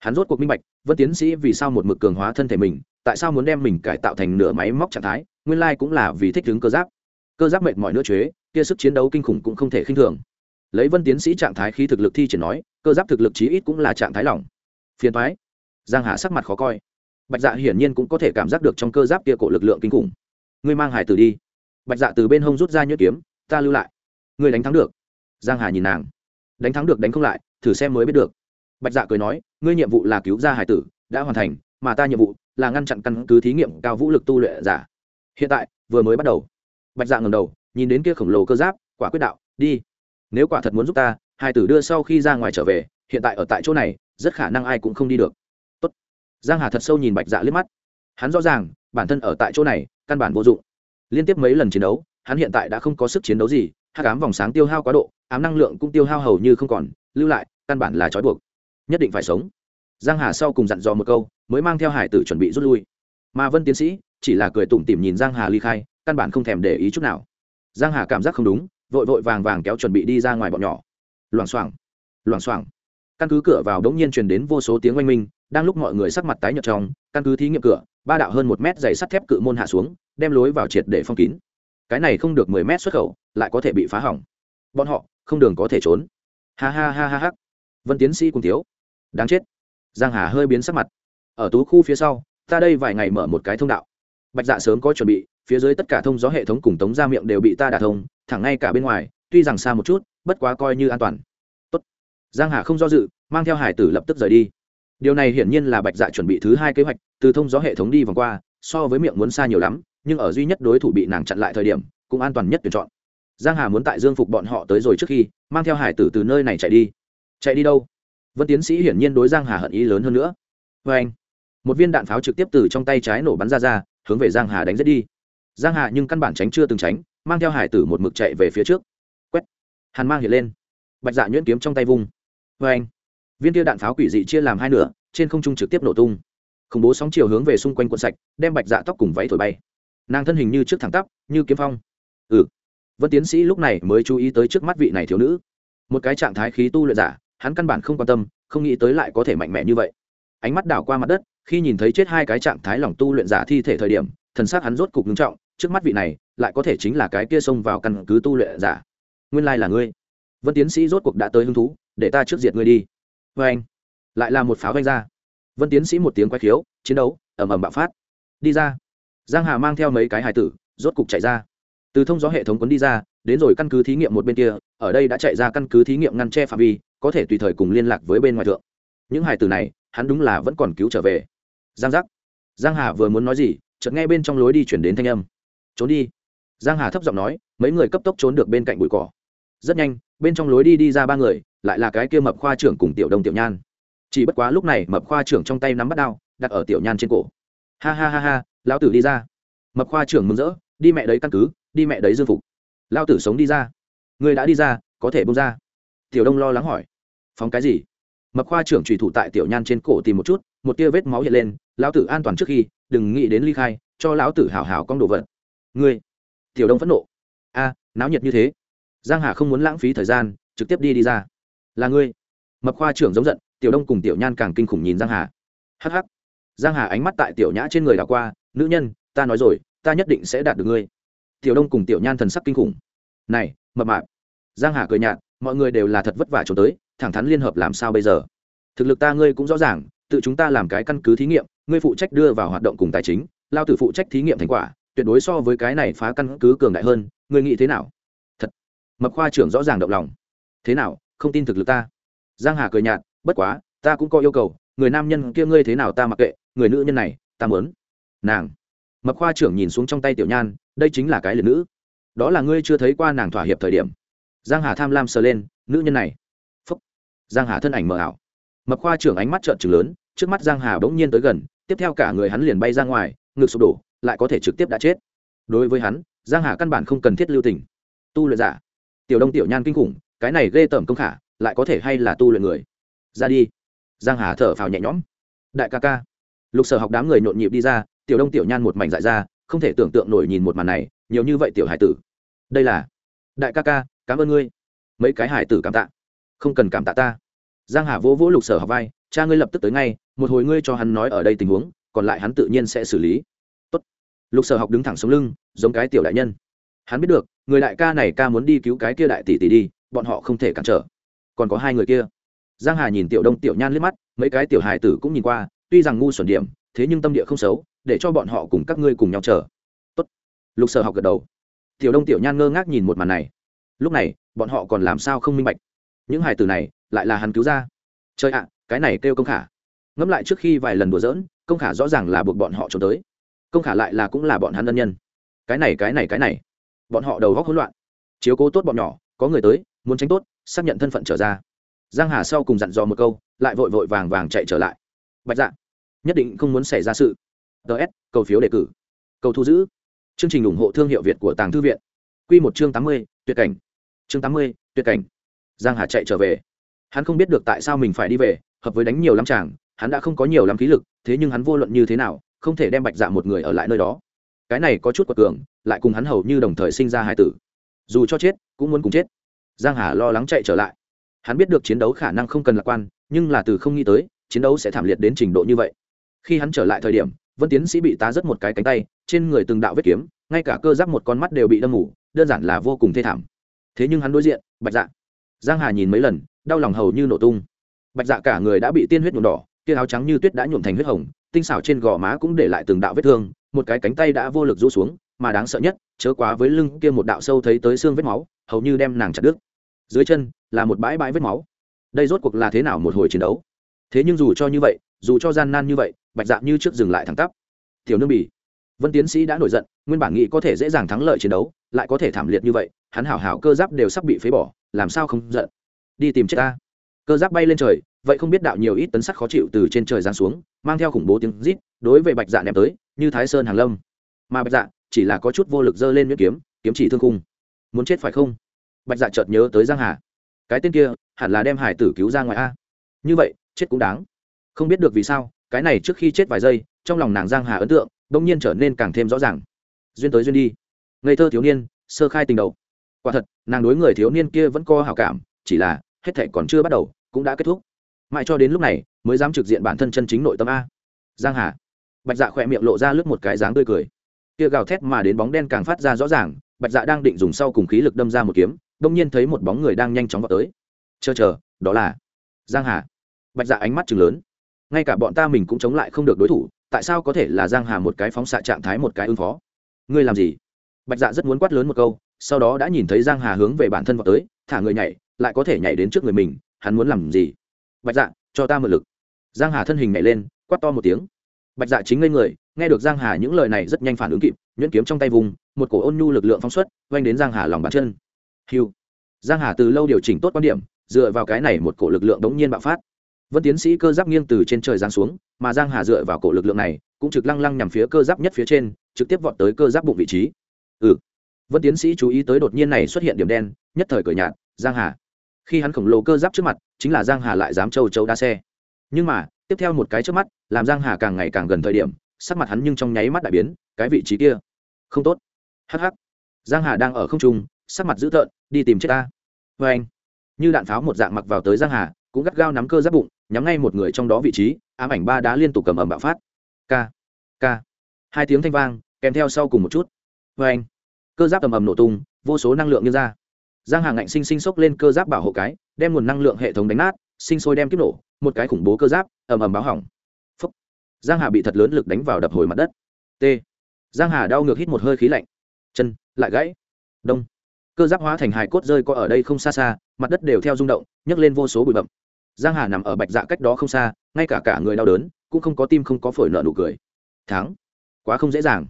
hắn rốt cuộc minh bạch, vân tiến sĩ vì sao một mực cường hóa thân thể mình, tại sao muốn đem mình cải tạo thành nửa máy móc trạng thái, nguyên lai cũng là vì thích đứng cơ giáp. Cơ giáp mệt mỏi nữa chế kia sức chiến đấu kinh khủng cũng không thể khinh thường. Lấy vân tiến sĩ trạng thái khi thực lực thi triển nói, cơ giáp thực lực chí ít cũng là trạng thái lỏng. Phiền thoái giang hà sắc mặt khó coi. Bạch dạ hiển nhiên cũng có thể cảm giác được trong cơ giáp kia cổ lực lượng kinh khủng. Ngươi mang hải tử đi. Bạch dạ từ bên hông rút ra nhuyễn kiếm, ta lưu lại. Ngươi đánh thắng được. Giang hà nhìn nàng. Đánh thắng được đánh không lại, thử xem mới biết được bạch dạ cười nói, ngươi nhiệm vụ là cứu ra hải tử, đã hoàn thành, mà ta nhiệm vụ là ngăn chặn căn cứ thí nghiệm cao vũ lực tu luyện giả. Hiện tại, vừa mới bắt đầu. Bạch dạ ngầm đầu, nhìn đến kia khổng lồ cơ giáp, quả quyết đạo, đi. Nếu quả thật muốn giúp ta Hải tử đưa sau khi ra ngoài trở về, hiện tại ở tại chỗ này, rất khả năng ai cũng không đi được. Tốt. giang hà thật sâu nhìn bạch dạ liếc mắt. Hắn rõ ràng, bản thân ở tại chỗ này, căn bản vô dụng. Liên tiếp mấy lần chiến đấu, hắn hiện tại đã không có sức chiến đấu gì, hắc ám vòng sáng tiêu hao quá độ, ám năng lượng cũng tiêu hao hầu như không còn, lưu lại, căn bản là trói buộc nhất định phải sống. Giang hà sau cùng dặn dò một câu, mới mang theo hải tử chuẩn bị rút lui. Mà vân tiến sĩ chỉ là cười tủm tỉm nhìn giang hà ly khai, căn bản không thèm để ý chút nào. Giang hà cảm giác không đúng, vội vội vàng vàng kéo chuẩn bị đi ra ngoài bọn nhỏ. Loảng xoảng loảng xoảng. Căn cứ cửa vào đống nhiên truyền đến vô số tiếng oanh minh, đang lúc mọi người sắc mặt tái nhợt trong, căn cứ thí nghiệm cửa, ba đạo hơn một mét dày sắt thép cự môn hạ xuống, đem lối vào triệt để phong kín. Cái này không được mười mét xuất khẩu, lại có thể bị phá hỏng. Bọn họ không đường có thể trốn. Ha ha ha ha ha. Vân tiến sĩ cùng thiếu đáng chết. Giang hà hơi biến sắc mặt. Ở tú khu phía sau, ta đây vài ngày mở một cái thông đạo. Bạch dạ sớm có chuẩn bị, phía dưới tất cả thông gió hệ thống cùng tống ra miệng đều bị ta đả thông, thẳng ngay cả bên ngoài, tuy rằng xa một chút, bất quá coi như an toàn. Tốt. giang hà không do dự, mang theo hải tử lập tức rời đi. Điều này hiển nhiên là bạch dạ chuẩn bị thứ hai kế hoạch, từ thông gió hệ thống đi vòng qua, so với miệng muốn xa nhiều lắm, nhưng ở duy nhất đối thủ bị nàng chặn lại thời điểm, cũng an toàn nhất tuyển chọn. Giang hà muốn tại dương phục bọn họ tới rồi trước khi, mang theo hải tử từ nơi này chạy đi. Chạy đi đâu? Vân tiến sĩ hiển nhiên đối giang hà hận ý lớn hơn nữa. Vê anh, một viên đạn pháo trực tiếp từ trong tay trái nổ bắn ra ra, hướng về giang hà đánh rất đi. Giang hà nhưng căn bản tránh chưa từng tránh, mang theo hải tử một mực chạy về phía trước. Quét. Hàn mang hiện lên. Bạch dạ nhuyễn kiếm trong tay vung. Vê anh, viên tiêu đạn pháo quỷ dị chia làm hai nửa, trên không trung trực tiếp nổ tung. Khủng bố sóng chiều hướng về xung quanh quận sạch, đem bạch dạ tóc cùng váy thổi bay. Nàng thân hình như trước thẳng tắp, như kiếm phong. Ừ. Vân tiến sĩ lúc này mới chú ý tới trước mắt vị này thiếu nữ. Một cái trạng thái khí tu luyện giả hắn căn bản không quan tâm, không nghĩ tới lại có thể mạnh mẽ như vậy. Ánh mắt đảo qua mặt đất, khi nhìn thấy chết hai cái trạng thái lòng tu luyện giả thi thể thời điểm, thần xác hắn rốt cục ngưng trọng, trước mắt vị này, lại có thể chính là cái kia xông vào căn cứ tu luyện giả. Nguyên lai là ngươi. Vân tiến sĩ rốt cuộc đã tới hứng thú, để ta trước diệt ngươi đi. Vê anh, lại là một pháo vanh ra. Vân tiến sĩ một tiếng quay khiếu, chiến đấu, ầm ầm bạo phát. Đi ra. Giang hà mang theo mấy cái hài tử, rốt cục chạy ra. Từ thông gió hệ thống cuốn đi ra, đến rồi căn cứ thí nghiệm một bên kia, ở đây đã chạy ra căn cứ thí nghiệm ngăn che phạm vi có thể tùy thời cùng liên lạc với bên ngoài thượng. Những hài tử này, hắn đúng là vẫn còn cứu trở về. Giang giác. Giang hà vừa muốn nói gì, chợt nghe bên trong lối đi chuyển đến thanh âm. Trốn đi. Giang hà thấp giọng nói, mấy người cấp tốc trốn được bên cạnh bụi cỏ. Rất nhanh, bên trong lối đi đi ra ba người, lại là cái kia mập khoa trưởng cùng tiểu đông tiểu nhan. Chỉ bất quá lúc này, mập khoa trưởng trong tay nắm bắt đao, đặt ở tiểu nhan trên cổ. Ha ha ha ha, lão tử đi ra. Mập khoa trưởng mừng rỡ, đi mẹ đấy căn cứ, đi mẹ đấy dương phục. Lao tử sống đi ra. Người đã đi ra, có thể bông ra tiểu đông lo lắng hỏi. Phóng cái gì? Mập khoa trưởng trùy thủ tại tiểu nhan trên cổ tìm một chút, một tia vết máu hiện lên, lão tử an toàn trước khi, đừng nghĩ đến ly khai, cho lão tử hảo hảo con đồ vật. Ngươi? Tiểu đông phẫn nộ. A, náo nhiệt như thế. Giang hà không muốn lãng phí thời gian, trực tiếp đi đi ra. Là ngươi. Mập khoa trưởng giống giận, tiểu đông cùng tiểu nhan càng kinh khủng nhìn giang hà. Hắc hắc. Giang hà ánh mắt tại tiểu nhã trên người đảo qua, nữ nhân, ta nói rồi, ta nhất định sẽ đạt được ngươi. Tiểu đông cùng tiểu nhan thần sắc kinh khủng. Này, mập mạp. Giang hà cười nhạt mọi người đều là thật vất vả trốn tới, thẳng thắn liên hợp làm sao bây giờ? Thực lực ta ngươi cũng rõ ràng, tự chúng ta làm cái căn cứ thí nghiệm, ngươi phụ trách đưa vào hoạt động cùng tài chính, lao tử phụ trách thí nghiệm thành quả, tuyệt đối so với cái này phá căn cứ cường đại hơn, ngươi nghĩ thế nào? Thật. Mập khoa trưởng rõ ràng động lòng. Thế nào, không tin thực lực ta? Giang hà cười nhạt, bất quá, ta cũng có yêu cầu, người nam nhân kia ngươi thế nào ta mặc kệ, người nữ nhân này, ta muốn. Nàng. Mập khoa trưởng nhìn xuống trong tay tiểu nhan, đây chính là cái liệt nữ. Đó là ngươi chưa thấy qua nàng thỏa hiệp thời điểm giang hà tham lam sờ lên, nữ nhân này. Phúc. Giang hà thân ảnh mờ ảo. Mập khoa trưởng ánh mắt trợn trừng lớn, trước mắt giang hà bỗng nhiên tới gần, tiếp theo cả người hắn liền bay ra ngoài, ngực sụp đổ, lại có thể trực tiếp đã chết. Đối với hắn, giang hà căn bản không cần thiết lưu tình. Tu luyện giả. Tiểu đông tiểu nhan kinh khủng, cái này ghê tởm công khả, lại có thể hay là tu luyện người? Ra đi. Giang hà thở phào nhẹ nhõm. Đại ca ca. Lục sở học đám người nhộn nhịp đi ra, tiểu đông tiểu nhan một mảnh dại ra, không thể tưởng tượng nổi nhìn một màn này, nhiều như vậy tiểu hải tử. Đây là. Đại ca ca cảm ơn ngươi. Mấy cái hải tử cảm tạ. Không cần cảm tạ ta. Giang hà vỗ vỗ lục sở học vai, cha ngươi lập tức tới ngay, một hồi ngươi cho hắn nói ở đây tình huống, còn lại hắn tự nhiên sẽ xử lý. Tốt. lục sở học đứng thẳng sống lưng, giống cái tiểu đại nhân. Hắn biết được, người đại ca này ca muốn đi cứu cái kia đại tỷ tỷ đi, bọn họ không thể cản trở. Còn có hai người kia. Giang hà nhìn tiểu đông tiểu nhan liếc mắt, mấy cái tiểu hài tử cũng nhìn qua, tuy rằng ngu xuẩn điểm, thế nhưng tâm địa không xấu, để cho bọn họ cùng các ngươi cùng nhau chờ. Tốt. lục sở học gật đầu. Tiểu đông tiểu nhan ngơ ngác nhìn một màn này lúc này, bọn họ còn làm sao không minh bạch? Những hài tử này lại là hắn cứu ra. Chơi ạ, cái này kêu công khả. Ngẫm lại trước khi vài lần đùa giỡn, công khả rõ ràng là buộc bọn họ trốn tới. Công khả lại là cũng là bọn hắn ân nhân. Cái này cái này cái này. Bọn họ đầu góc hỗn loạn. Chiếu cố tốt bọn nhỏ, có người tới, muốn tránh tốt, xác nhận thân phận trở ra. Giang hà sau cùng dặn dò một câu, lại vội vội vàng vàng chạy trở lại. Bạch dạ nhất định không muốn xảy ra sự. Ts cầu phiếu đề cử. Cầu thu giữ. Chương trình ủng hộ thương hiệu việt của tàng thư viện. Quy một chương tám mươi, tuyệt cảnh chương tám mươi, tuyệt cảnh. Giang hà chạy trở về. Hắn không biết được tại sao mình phải đi về, hợp với đánh nhiều lắm chàng, hắn đã không có nhiều lắm khí lực, thế nhưng hắn vô luận như thế nào, không thể đem bạch dạ một người ở lại nơi đó. Cái này có chút quật cường, lại cùng hắn hầu như đồng thời sinh ra hải tử. Dù cho chết, cũng muốn cùng chết. Giang hà lo lắng chạy trở lại. Hắn biết được chiến đấu khả năng không cần lạc quan, nhưng là từ không nghĩ tới, chiến đấu sẽ thảm liệt đến trình độ như vậy. Khi hắn trở lại thời điểm, vân tiến sĩ bị tá rất một cái cánh tay, trên người từng đạo vết kiếm, ngay cả cơ giáp một con mắt đều bị đâm mù, đơn giản là vô cùng thê thảm thế nhưng hắn đối diện, bạch dạ. Giang hà nhìn mấy lần, đau lòng hầu như nổ tung. Bạch dạ cả người đã bị tiên huyết nhuộm đỏ, kia áo trắng như tuyết đã nhuộm thành huyết hồng, tinh xảo trên gò má cũng để lại từng đạo vết thương, một cái cánh tay đã vô lực rũ xuống, mà đáng sợ nhất, chớ quá với lưng kia một đạo sâu thấy tới xương vết máu, hầu như đem nàng chặt đứt. Dưới chân, là một bãi bãi vết máu. Đây rốt cuộc là thế nào một hồi chiến đấu? Thế nhưng dù cho như vậy, dù cho gian nan như vậy, bạch dạ như trước dừng lại thẳng tắp. Tiểu nương bỉ vân tiến sĩ đã nổi giận, nguyên bản nghĩ có thể dễ dàng thắng lợi chiến đấu, lại có thể thảm liệt như vậy hắn hảo hảo cơ giáp đều sắp bị phế bỏ, làm sao không giận? Đi tìm chết ta. Cơ giáp bay lên trời, vậy không biết đạo nhiều ít tấn sắt khó chịu từ trên trời giáng xuống, mang theo khủng bố tiếng rít, đối với bạch dạ ném tới, như thái sơn hàng lâm. Mà bạch dạ chỉ là có chút vô lực giơ lên miếng kiếm kiếm chỉ thương khung. Muốn chết phải không? Bạch dạ chợt nhớ tới giang hà. Cái tên kia, hẳn là đem hải tử cứu ra ngoài a. Như vậy, chết cũng đáng. Không biết được vì sao, cái này trước khi chết vài giây, trong lòng nàng giang hà ấn tượng đông nhiên trở nên càng thêm rõ ràng. Duyên tới duyên đi. Ngây thơ thiếu niên, sơ khai tình đầu quả thật, nàng đối người thiếu niên kia vẫn có hảo cảm, chỉ là, hết thệ còn chưa bắt đầu, cũng đã kết thúc. Mãi cho đến lúc này, mới dám trực diện bản thân chân chính nội tâm a. Giang hà. Bạch dạ khỏe miệng lộ ra lướt một cái dáng tươi cười. Kia gào thét mà đến bóng đen càng phát ra rõ ràng, bạch dạ đang định dùng sau cùng khí lực đâm ra một kiếm, đông nhiên thấy một bóng người đang nhanh chóng vào tới. Chờ chờ, đó là giang hà. Bạch dạ ánh mắt chừng lớn. Ngay cả bọn ta mình cũng chống lại không được đối thủ, tại sao có thể là giang hà một cái phóng xạ trạng thái một cái ứng phó? Ngươi làm gì? Bạch dạ rất muốn quát lớn một câu sau đó đã nhìn thấy giang hà hướng về bản thân vào tới, thả người nhảy, lại có thể nhảy đến trước người mình, hắn muốn làm gì? Bạch dạ cho ta mượn lực. Giang hà thân hình nhảy lên, quát to một tiếng. Bạch dạ chính lên người, nghe được giang hà những lời này rất nhanh phản ứng kịp, nhuyễn kiếm trong tay vùng, một cổ ôn nhu lực lượng phóng xuất vanh đến giang hà lòng bàn chân. Hiu giang hà từ lâu điều chỉnh tốt quan điểm, dựa vào cái này một cổ lực lượng đống nhiên bạo phát. Vân tiến sĩ cơ giáp nghiêng từ trên trời giáng xuống, mà giang hà dựa vào cổ lực lượng này, cũng trực lăng lăng nhằm phía cơ giáp nhất phía trên, trực tiếp vọt tới cơ giáp bụng vị trí. Ừ vân tiến sĩ chú ý tới đột nhiên này xuất hiện điểm đen, nhất thời cửa nhạt, giang hà. Khi hắn khổng lồ cơ giáp trước mặt, chính là giang hà lại dám châu châu đa xe. Nhưng mà, tiếp theo một cái trước mắt, làm giang hà càng ngày càng gần thời điểm, sắc mặt hắn nhưng trong nháy mắt đại biến, cái vị trí kia, không tốt. Hh giang hà đang ở không trung, sắc mặt dữ tợn, đi tìm chết ta. Vê anh, như đạn pháo một dạng mặc vào tới giang hà, cũng gắt gao nắm cơ giáp bụng, nhắm ngay một người trong đó vị trí, ám ảnh ba đá liên tục cầm ầm bạo phát. K k hai tiếng thanh vang, kèm theo sau cùng một chút. Vê anh cơ giáp ầm ầm nổ tung, vô số năng lượng như ra. Giang hà ngạnh sinh sinh sốc lên cơ giáp bảo hộ cái, đem nguồn năng lượng hệ thống đánh nát, sinh sôi đem kiếp nổ, một cái khủng bố cơ giáp, ầm ầm báo hỏng. Phúc. giang hà bị thật lớn lực đánh vào đập hồi mặt đất. T. Giang hà đau ngược hít một hơi khí lạnh. Chân, lại gãy. Đông. Cơ giáp hóa thành hài cốt rơi có ở đây không xa xa, mặt đất đều theo rung động, nhấc lên vô số bụi bậm giang hà nằm ở bạch dạ cách đó không xa, ngay cả cả người đau đớn, cũng không có tim không có phổi nợ nụ cười. Thắng. Quá không dễ dàng.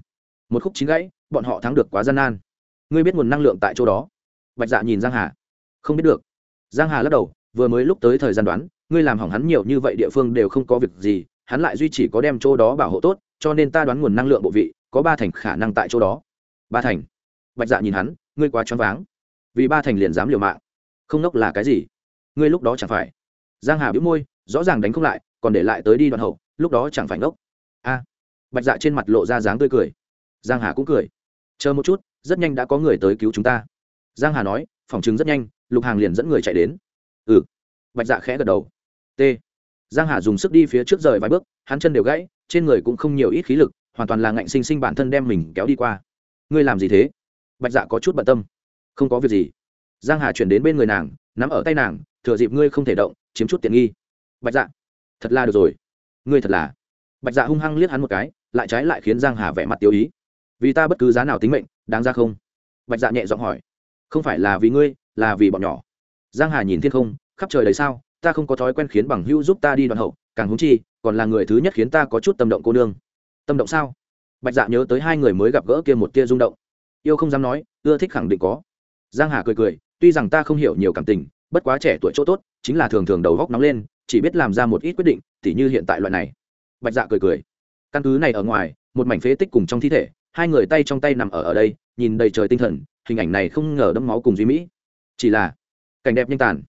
Một khúc chín gãy bọn họ thắng được quá gian nan. Ngươi biết nguồn năng lượng tại chỗ đó? Bạch dạ nhìn giang hà. Không biết được. Giang hà lắc đầu, vừa mới lúc tới thời gian đoán, ngươi làm hỏng hắn nhiều như vậy địa phương đều không có việc gì, hắn lại duy chỉ có đem chỗ đó bảo hộ tốt, cho nên ta đoán nguồn năng lượng bộ vị có ba thành khả năng tại chỗ đó. Ba thành? Bạch dạ nhìn hắn, ngươi quá choáng váng. Vì ba thành liền dám liều mạng. Không nốc là cái gì? Ngươi lúc đó chẳng phải. Giang hà bĩu môi, rõ ràng đánh không lại, còn để lại tới đi đoạn hậu, lúc đó chẳng phải ngốc. A. Bạch dạ trên mặt lộ ra dáng tươi cười. Giang hà cũng cười chờ một chút, rất nhanh đã có người tới cứu chúng ta. Giang hà nói, phòng chứng rất nhanh, lục hàng liền dẫn người chạy đến. Ừ. Bạch dạ khẽ gật đầu. T. Giang hà dùng sức đi phía trước rời vài bước, hắn chân đều gãy, trên người cũng không nhiều ít khí lực, hoàn toàn là ngạnh sinh sinh bản thân đem mình kéo đi qua. Ngươi làm gì thế? Bạch dạ có chút bận tâm. Không có việc gì. Giang hà chuyển đến bên người nàng, nắm ở tay nàng, thừa dịp ngươi không thể động, chiếm chút tiện nghi. Bạch dạ. Thật là được rồi. Ngươi thật là. Bạch dạ hung hăng liếc hắn một cái, lại trái lại khiến giang hà vẻ mặt tiêu ý vì ta bất cứ giá nào tính mệnh, đáng ra không? Bạch dạ nhẹ giọng hỏi. Không phải là vì ngươi, là vì bọn nhỏ. Giang hà nhìn thiên không, khắp trời đầy sao, ta không có thói quen khiến bằng hữu giúp ta đi đoạn hậu, càng húng chi, còn là người thứ nhất khiến ta có chút tâm động cô nương. Tâm động sao? Bạch dạ nhớ tới hai người mới gặp gỡ kia một tia rung động. Yêu không dám nói, ưa thích khẳng định có. Giang hà cười cười, tuy rằng ta không hiểu nhiều cảm tình, bất quá trẻ tuổi chỗ tốt, chính là thường thường đầu góc nóng lên, chỉ biết làm ra một ít quyết định, tỉ như hiện tại loại này. Bạch dạ cười cười. Căn cứ này ở ngoài, một mảnh phế tích cùng trong thi thể hai người tay trong tay nằm ở ở đây, nhìn đầy trời tinh thần, hình ảnh này không ngờ đẫm máu cùng duy mỹ. Chỉ là, cảnh đẹp nhanh tàn.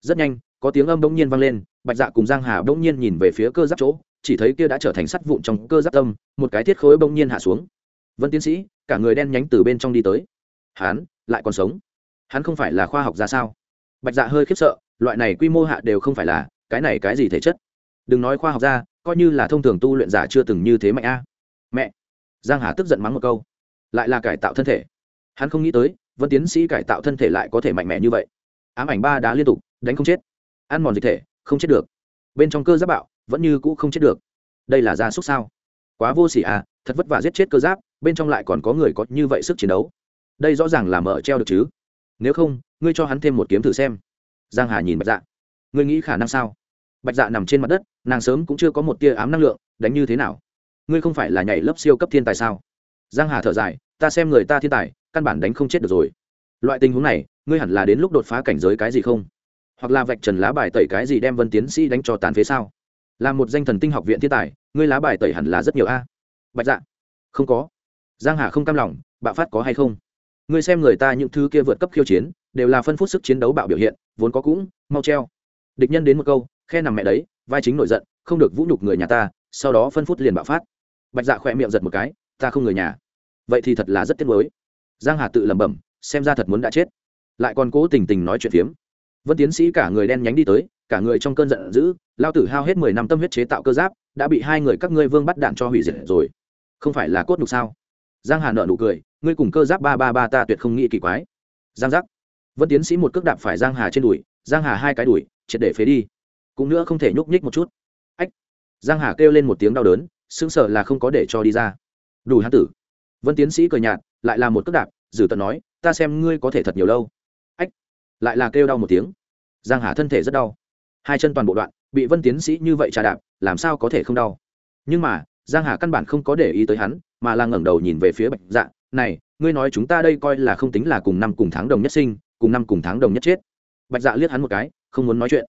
Rất nhanh, có tiếng âm bỗng nhiên vang lên, bạch dạ cùng giang hà bỗng nhiên nhìn về phía cơ giáp chỗ, chỉ thấy kia đã trở thành sắt vụn trong cơ giáp tâm, một cái thiết khối bỗng nhiên hạ xuống. Vân tiến sĩ, cả người đen nhánh từ bên trong đi tới. Hắn lại còn sống. Hắn không phải là khoa học ra sao? Bạch dạ hơi khiếp sợ, loại này quy mô hạ đều không phải là, cái này cái gì thể chất? Đừng nói khoa học ra coi như là thông thường tu luyện giả chưa từng như thế mạnh a. Mẹ! Giang hà tức giận mắng một câu. Lại là cải tạo thân thể. Hắn không nghĩ tới, vân tiến sĩ cải tạo thân thể lại có thể mạnh mẽ như vậy. Ám ảnh ba đá liên tục, đánh không chết. Ăn mòn dịch thể, không chết được. Bên trong cơ giáp bạo, vẫn như cũ không chết được. Đây là gia súc sao? Quá vô sỉ à thật vất vả giết chết cơ giáp, bên trong lại còn có người có như vậy sức chiến đấu. Đây rõ ràng là mở treo được chứ? Nếu không, ngươi cho hắn thêm một kiếm thử xem. Giang hà nhìn bạch dạ. Ngươi nghĩ khả năng sao? Bạch dạ nằm trên mặt đất, nàng sớm cũng chưa có một tia ám năng lượng, đánh như thế nào? Ngươi không phải là nhảy lớp siêu cấp thiên tài sao? Giang hà thở dài, ta xem người ta thiên tài, căn bản đánh không chết được rồi. Loại tình huống này, ngươi hẳn là đến lúc đột phá cảnh giới cái gì không? Hoặc là vạch trần lá bài tẩy cái gì đem vân tiến sĩ đánh cho tàn phế sao? Là một danh thần tinh học viện thiên tài, ngươi lá bài tẩy hẳn là rất nhiều a. Bạch dạ không có. Giang hà không cam lòng, bạo phát có hay không? Ngươi xem người ta những thứ kia vượt cấp khiêu chiến, đều là phân phút sức chiến đấu bạo biểu hiện, vốn có cũng, mau treo. Địch nhân đến một câu, khe nằm mẹ đấy, vai chính nổi giận, không được vũ nhục người nhà ta, sau đó phân phút liền bạo phát bạch dạ khỏe miệng giật một cái, ta không người nhà. Vậy thì thật là rất tiếc mới giang hà tự lẩm bẩm, xem ra thật muốn đã chết. Lại còn cố tình tình nói chuyện phiếm. Vân tiến sĩ cả người đen nhánh đi tới, cả người trong cơn giận dữ, lao tử hao hết mười năm tâm huyết chế tạo cơ giáp, đã bị hai người các ngươi vương bắt đạn cho hủy diệt rồi. Không phải là cốt nhục sao? Giang hà nợ nụ cười, ngươi cùng cơ giáp ba ba ba ta tuyệt không nghĩ kỳ quái. Giang giác. Vân tiến sĩ một cước đạp phải giang hà trên đùi, giang hà hai cái đùi, triệt để phế đi. Cũng nữa không thể nhúc nhích một chút. Ách. Giang hà kêu lên một tiếng đau đớn sững sờ là không có để cho đi ra. Đủ hán tử. Vân tiến sĩ cười nhạt, lại là một cước đạp, dử tận nói, ta xem ngươi có thể thật nhiều lâu. Ách, lại là kêu đau một tiếng. Giang hà thân thể rất đau. Hai chân toàn bộ đoạn, bị vân tiến sĩ như vậy trà đạp, làm sao có thể không đau? Nhưng mà, giang hà căn bản không có để ý tới hắn, mà là ngẩng đầu nhìn về phía bạch dạ này, ngươi nói chúng ta đây coi là không tính là cùng năm cùng tháng đồng nhất sinh, cùng năm cùng tháng đồng nhất chết. Bạch dạ liếc hắn một cái, không muốn nói chuyện.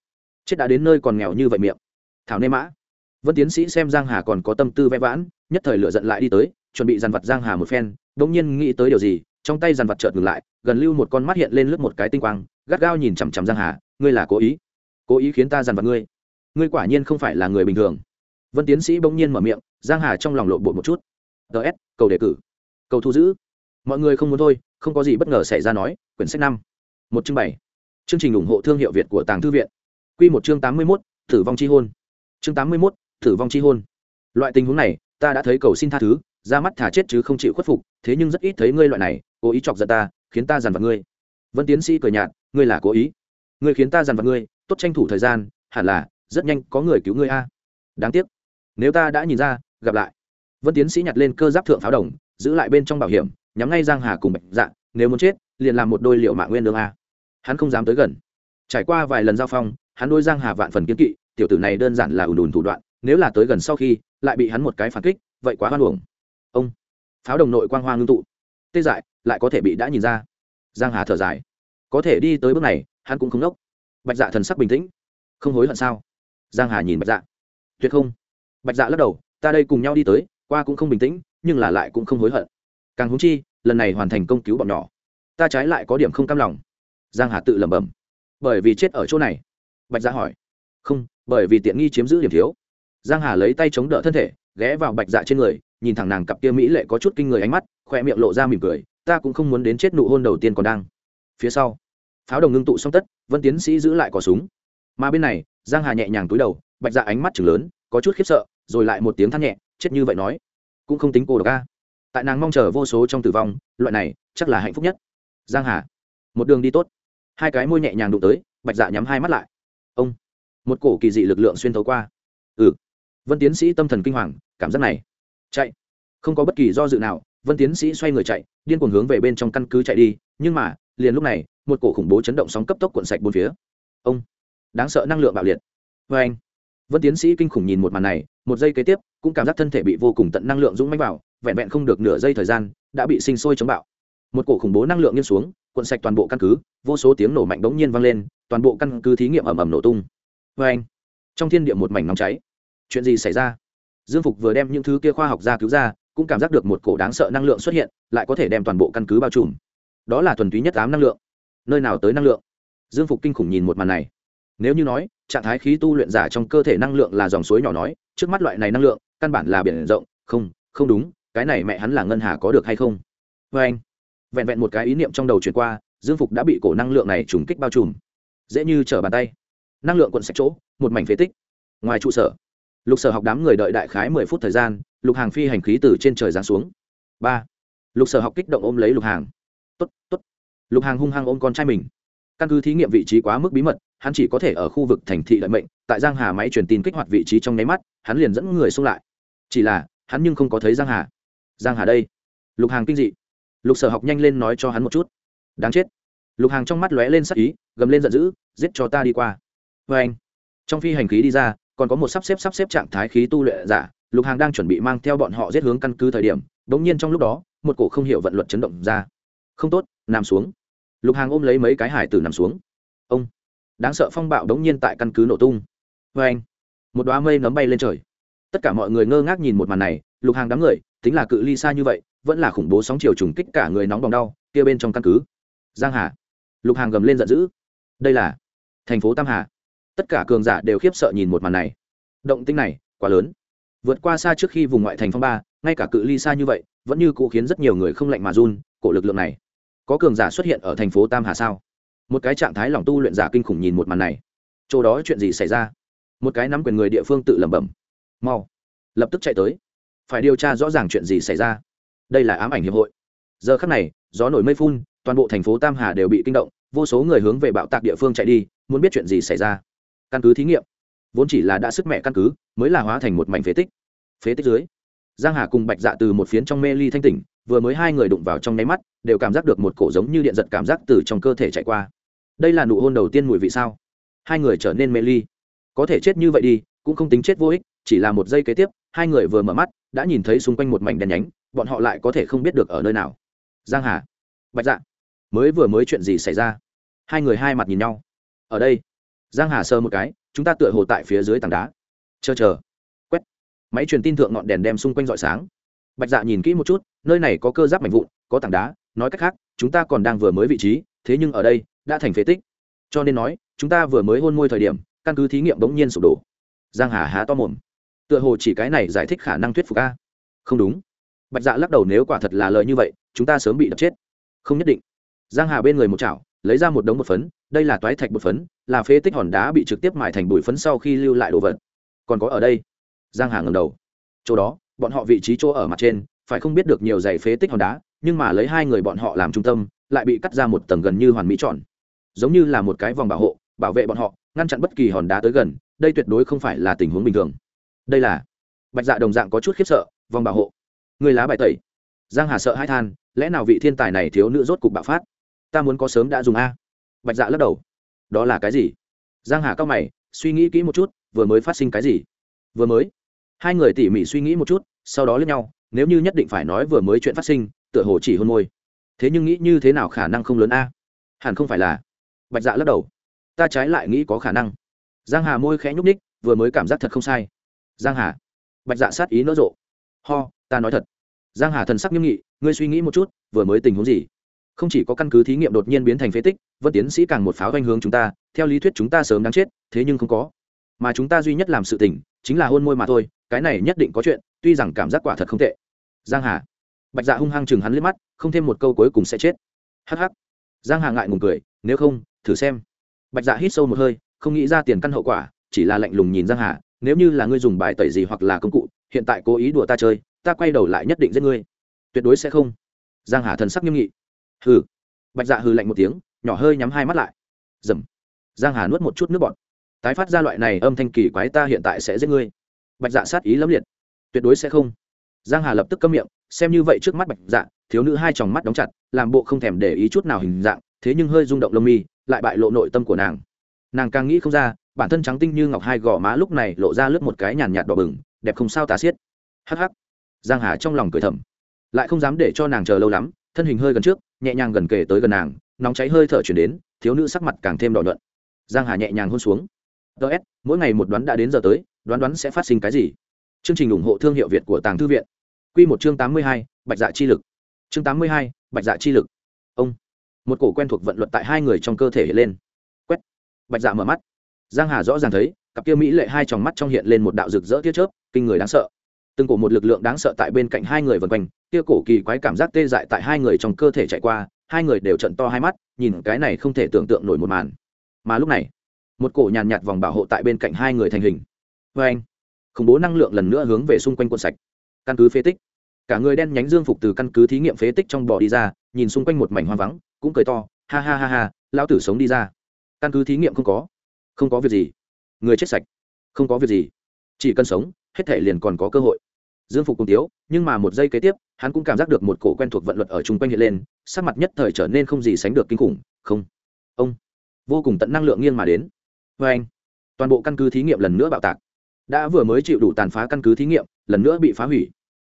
Chết đã đến nơi còn nghèo như vậy miệng. Thảo nê mã vân tiến sĩ xem giang hà còn có tâm tư vẽ vãn nhất thời lựa giận lại đi tới chuẩn bị dàn vật giang hà một phen đống nhiên nghĩ tới điều gì trong tay dàn vật chợt ngừng lại gần lưu một con mắt hiện lên lướt một cái tinh quang gắt gao nhìn chằm chằm giang hà ngươi là cố ý? Cố ý khiến ta dàn vật ngươi? Ngươi quả nhiên không phải là người bình thường. Vân tiến sĩ bỗng nhiên mở miệng giang hà trong lòng lộ bộ một chút. Ts cầu đề cử cầu thu giữ. Mọi người không muốn thôi không có gì bất ngờ xảy ra nói quyển sách năm một chương bảy. Chương trình ủng hộ thương hiệu việt của tàng thư viện. Quy một chương tám mươi 81, tử vong chi hôn. Chương tám mươi 81, tử vong chi hôn. Loại tình huống này, ta đã thấy cầu xin tha thứ, ra mắt thả chết chứ không chịu khuất phục, thế nhưng rất ít thấy ngươi loại này, cố ý chọc giận ta, khiến ta dằn vặt ngươi. Vân tiến sĩ cười nhạt, ngươi là cố ý. Ngươi khiến ta dằn vặt ngươi, tốt tranh thủ thời gian, hẳn là, rất nhanh có người cứu ngươi a. Đáng tiếc. Nếu ta đã nhìn ra, gặp lại. Vân tiến sĩ nhặt lên cơ giáp thượng pháo đồng, giữ lại bên trong bảo hiểm, nhắm ngay giang hà cùng bạch dạ nếu muốn chết, liền làm một đôi liệu mạng nguyên đương a. Hắn không dám tới gần. Trải qua vài lần giao phong, hắn đôi giang hà vạn phần kiến kỵ, tiểu tử này đơn giản là ùn ùn thủ đoạn nếu là tới gần sau khi lại bị hắn một cái phản kích, vậy quá hoan hưởng ông, pháo đồng nội quang hoa ngưng tụ. Tê dại, lại có thể bị đã nhìn ra. Giang hà thở dài. Có thể đi tới bước này, hắn cũng không nốc. Bạch dạ thần sắc bình tĩnh. Không hối hận sao? Giang hà nhìn bạch dạ. Tuyệt không. Bạch dạ lắc đầu, ta đây cùng nhau đi tới, qua cũng không bình tĩnh, nhưng là lại cũng không hối hận. Càng húng chi, lần này hoàn thành công cứu bọn nhỏ. Ta trái lại có điểm không cam lòng. Giang hà tự lẩm bẩm. Bởi vì chết ở chỗ này. Bạch dạ hỏi. Không, bởi vì tiện nghi chiếm giữ điểm thiếu giang hà lấy tay chống đỡ thân thể, ghé vào bạch dạ trên người, nhìn thẳng nàng cặp kia mỹ lệ có chút kinh người ánh mắt, khoe miệng lộ ra mỉm cười, ta cũng không muốn đến chết nụ hôn đầu tiên còn đang. Phía sau, pháo đồng ngưng tụ xong tất, vân tiến sĩ giữ lại cỏ súng. Mà bên này, giang hà nhẹ nhàng túi đầu, bạch dạ ánh mắt chừng lớn, có chút khiếp sợ, rồi lại một tiếng than nhẹ, chết như vậy nói, cũng không tính cô độc ca tại nàng mong chờ vô số trong tử vong, loại này chắc là hạnh phúc nhất. Giang hà, một đường đi tốt. Hai cái môi nhẹ nhàng đụng tới, bạch dạ nhắm hai mắt lại. Ông, một cổ kỳ dị lực lượng xuyên thấu qua. Ừ vân tiến sĩ tâm thần kinh hoàng, cảm giác này. Chạy. Không có bất kỳ do dự nào, vân tiến sĩ xoay người chạy, điên cuồng hướng về bên trong căn cứ chạy đi, nhưng mà, liền lúc này, một cổ khủng bố chấn động sóng cấp tốc cuộn sạch bốn phía. Ông. Đáng sợ năng lượng bạo liệt. Vê anh. Vân tiến sĩ kinh khủng nhìn một màn này, một giây kế tiếp, cũng cảm giác thân thể bị vô cùng tận năng lượng dũng mãnh vào, vẹn vẹn không được nửa giây thời gian, đã bị sinh sôi chống bạo. Một cổ khủng bố năng lượng nghiêng xuống, cuộn sạch toàn bộ căn cứ, vô số tiếng nổ mạnh bỗng nhiên vang lên, toàn bộ căn cứ thí nghiệm ầm ầm nổ tung. Vê anh. Trong thiên địa một mảnh nóng cháy chuyện gì xảy ra? Dương phục vừa đem những thứ kia khoa học ra cứu ra, cũng cảm giác được một cổ đáng sợ năng lượng xuất hiện, lại có thể đem toàn bộ căn cứ bao trùm. Đó là thuần túy nhất tám năng lượng. Nơi nào tới năng lượng? Dương phục kinh khủng nhìn một màn này. Nếu như nói, trạng thái khí tu luyện giả trong cơ thể năng lượng là dòng suối nhỏ nói, trước mắt loại này năng lượng, căn bản là biển rộng, không không đúng, cái này mẹ hắn là ngân hà có được hay không? Vê anh, vẹn vẹn một cái ý niệm trong đầu chuyển qua, dương phục đã bị cổ năng lượng này trùng kích bao trùm. Dễ như trở bàn tay. Năng lượng quận sạch chỗ, một mảnh phế tích. Ngoài trụ sở lục sở học đám người đợi đại khái mười phút thời gian, lục hàng phi hành khí từ trên trời giáng xuống. Ba. Lục sở học kích động ôm lấy lục hàng. Tốt tốt. Lục hàng hung hăng ôm con trai mình. Căn cứ thí nghiệm vị trí quá mức bí mật, hắn chỉ có thể ở khu vực thành thị lợi mệnh, tại giang hà máy truyền tin kích hoạt vị trí trong nháy mắt, hắn liền dẫn người xung lại. Chỉ là, hắn nhưng không có thấy giang hà. Giang hà đây. Lục hàng kinh dị. Lục sở học nhanh lên nói cho hắn một chút. Đáng chết. Lục hàng trong mắt lóe lên sắc ý, gầm lên giận dữ, giết cho ta đi qua. Vê anh trong phi hành khí đi ra còn có một sắp xếp sắp xếp trạng thái khí tu luyện giả, lục hàng đang chuẩn bị mang theo bọn họ giết hướng căn cứ thời điểm đ ỗ n g nhiên trong lúc đó, một cổ không hiểu vận luật chấn động ra. Không tốt, nằm xuống. Lục hàng ôm lấy mấy cái hải tử nằm xuống. Ông, đáng sợ phong bạo đống nhiên tại căn cứ nổ tung. Vê anh. Một đoá mây nấm bay lên trời. Tất cả mọi người ngơ ngác nhìn một màn này, lục hàng đám người, tính là cự ly xa như vậy, vẫn là khủng bố sóng chiều trùng kích cả người nóng bỏng đau, kia bên trong căn cứ. Giang hà. Lục hàng gầm lên giận dữ. Đây là thành phố tam hà tất cả cường giả đều khiếp sợ nhìn một màn này. Động tinh này quá lớn. Vượt qua xa trước khi vùng ngoại thành phong ba, ngay cả cự ly xa như vậy, vẫn như cũ khiến rất nhiều người không lạnh mà run, cổ lực lượng này. Có cường giả xuất hiện ở thành phố tam hà sao? Một cái trạng thái lòng tu luyện giả kinh khủng nhìn một màn này. Chỗ đó chuyện gì xảy ra? Một cái nắm quyền người địa phương tự lẩm bẩm. Mau, lập tức chạy tới. Phải điều tra rõ ràng chuyện gì xảy ra. Đây là ám ảnh hiệp hội. Giờ khắc này, gió nổi mây phun, toàn bộ thành phố tam hà đều bị kinh động, vô số người hướng về bạo tạc địa phương chạy đi, muốn biết chuyện gì xảy ra căn cứ thí nghiệm. Vốn chỉ là đã sức mẹ căn cứ, mới là hóa thành một mảnh phế tích. Phế tích dưới, giang hà cùng bạch dạ từ một phiến trong mê ly thanh tỉnh, vừa mới hai người đụng vào trong nháy mắt, đều cảm giác được một cổ giống như điện giật cảm giác từ trong cơ thể chạy qua. Đây là nụ hôn đầu tiên mùi vị sao? Hai người trở nên mê ly. Có thể chết như vậy đi, cũng không tính chết vô ích, chỉ là một giây kế tiếp, hai người vừa mở mắt, đã nhìn thấy xung quanh một mảnh đèn nhánh, bọn họ lại có thể không biết được ở nơi nào. Giang hà, bạch dạ mới vừa mới chuyện gì xảy ra? Hai người hai mặt nhìn nhau. Ở đây giang hà sơ một cái, chúng ta tựa hồ tại phía dưới tảng đá. Chờ chờ. Quét. Máy truyền tin thượng ngọn đèn đem xung quanh rọi sáng. Bạch dạ nhìn kỹ một chút, nơi này có cơ giáp mạnh vụn, có tảng đá, nói cách khác, chúng ta còn đang vừa mới vị trí, thế nhưng ở đây, đã thành phế tích. Cho nên nói, chúng ta vừa mới hôn môi thời điểm, căn cứ thí nghiệm bỗng nhiên sụp đổ. Giang hà há to mồm. Tựa hồ chỉ cái này giải thích khả năng thuyết phục a. Không đúng. Bạch dạ lắc đầu nếu quả thật là lời như vậy, chúng ta sớm bị đập chết. Không nhất định. Giang hà bên người một chảo, lấy ra một đống một phấn đây là toái thạch bột phấn, là phế tích hòn đá bị trực tiếp mài thành bụi phấn sau khi lưu lại đồ vật. Còn có ở đây, giang hà ngầm đầu. Chỗ đó, bọn họ vị trí chỗ ở mặt trên, phải không biết được nhiều giày phế tích hòn đá, nhưng mà lấy hai người bọn họ làm trung tâm, lại bị cắt ra một tầng gần như hoàn mỹ tròn. Giống như là một cái vòng bảo hộ, bảo vệ bọn họ, ngăn chặn bất kỳ hòn đá tới gần, đây tuyệt đối không phải là tình huống bình thường. Đây là bạch dạ đồng dạng có chút khiếp sợ, vòng bảo hộ. Người lá bài tẩy. Giang hà sợ hai than, lẽ nào vị thiên tài này thiếu nữ rốt cục bạo phát? Ta muốn có sớm đã dùng a bạch dạ lắc đầu. Đó là cái gì? Giang hà cao mày, suy nghĩ kỹ một chút, vừa mới phát sinh cái gì? Vừa mới. Hai người tỉ mỉ suy nghĩ một chút, sau đó lẫn nhau, nếu như nhất định phải nói vừa mới chuyện phát sinh, tựa hồ chỉ hôn môi. Thế nhưng nghĩ như thế nào khả năng không lớn a? Hẳn không phải là. Bạch dạ lắc đầu. Ta trái lại nghĩ có khả năng. Giang hà môi khẽ nhúc ních vừa mới cảm giác thật không sai. Giang hà. Bạch dạ sát ý nỡ rộ. Ho, ta nói thật. Giang hà thần sắc nghiêm nghị, ngươi suy nghĩ một chút, vừa mới tình huống gì? Không chỉ có căn cứ thí nghiệm đột nhiên biến thành phế tích vân tiến sĩ càng một pháo doanh hướng chúng ta, theo lý thuyết chúng ta sớm đáng chết, thế nhưng không có. Mà chúng ta duy nhất làm sự tình, chính là hôn môi mà thôi, cái này nhất định có chuyện, tuy rằng cảm giác quả thật không tệ. Giang hà. Bạch dạ hung hăng chừng hắn liếc mắt, không thêm một câu cuối cùng sẽ chết. Hắc hắc. Giang hà ngại ngùng cười, nếu không, thử xem. Bạch dạ hít sâu một hơi, không nghĩ ra tiền căn hậu quả, chỉ là lạnh lùng nhìn giang hà, nếu như là ngươi dùng bài tẩy gì hoặc là công cụ, hiện tại cố ý đùa ta chơi, ta quay đầu lại nhất định giết ngươi. Tuyệt đối sẽ không. Giang hà thần sắc nghiêm nghị hừ. Bạch dạ hừ lạnh một tiếng, nhỏ hơi nhắm hai mắt lại. Dầm. Giang hà nuốt một chút nước bọt. Tái phát ra loại này âm thanh kỳ quái ta hiện tại sẽ giết ngươi. Bạch dạ sát ý lắm liệt. Tuyệt đối sẽ không. Giang hà lập tức câm miệng, xem như vậy trước mắt bạch dạ thiếu nữ hai tròng mắt đóng chặt, làm bộ không thèm để ý chút nào hình dạng, thế nhưng hơi rung động lông mi, lại bại lộ nội tâm của nàng. Nàng càng nghĩ không ra, bản thân trắng tinh như ngọc hai gò má lúc này lộ ra lướt một cái nhàn nhạt đỏ bừng, đẹp không sao tà xiết. Hắc hắc. Giang hà trong lòng cười thầm. Lại không dám để cho nàng chờ lâu lắm thân hình hơi gần trước nhẹ nhàng gần kề tới gần nàng nóng cháy hơi thở chuyển đến thiếu nữ sắc mặt càng thêm đỏ nhuận. Giang hà nhẹ nhàng hôn xuống. Ts mỗi ngày một đoán đã đến giờ tới đoán đoán sẽ phát sinh cái gì? Chương trình ủng hộ thương hiệu việt của tàng thư viện. Quy một chương tám mươi hai, bạch dạ chi lực. Chương tám mươi hai, bạch dạ chi lực. Ông. Một cổ quen thuộc vận luật tại hai người trong cơ thể hiện lên. Quét. Bạch dạ mở mắt. Giang hà rõ ràng thấy cặp kia mỹ lệ hai tròng mắt trong hiện lên một đạo rực rỡ tiết chớp kinh người đáng sợ từng cổ một lực lượng đáng sợ tại bên cạnh hai người vần quanh, kia cổ kỳ quái cảm giác tê dại tại hai người trong cơ thể chạy qua, hai người đều trận to hai mắt, nhìn cái này không thể tưởng tượng nổi một màn. Mà lúc này, một cổ nhàn nhạt vòng bảo hộ tại bên cạnh hai người thành hình. Vê anh, khủng bố năng lượng lần nữa hướng về xung quanh quân sạch. Căn cứ phế tích, cả người đen nhánh dương phục từ căn cứ thí nghiệm phế tích trong bò đi ra, nhìn xung quanh một mảnh hoang vắng, cũng cười to, ha ha ha ha, lão tử sống đi ra. Căn cứ thí nghiệm không có không có việc gì. Người chết sạch, không có việc gì. Chỉ cần sống, hết thể liền còn có cơ hội dương phục cùng tiếu, nhưng mà một giây kế tiếp, hắn cũng cảm giác được một cổ quen thuộc vận luật ở chung quanh hiện lên, sắc mặt nhất thời trở nên không gì sánh được kinh khủng. Không, ông, vô cùng tận năng lượng nghiêng mà đến. Vê anh, toàn bộ căn cứ thí nghiệm lần nữa bạo tạc. Đã vừa mới chịu đủ tàn phá căn cứ thí nghiệm, lần nữa bị phá hủy.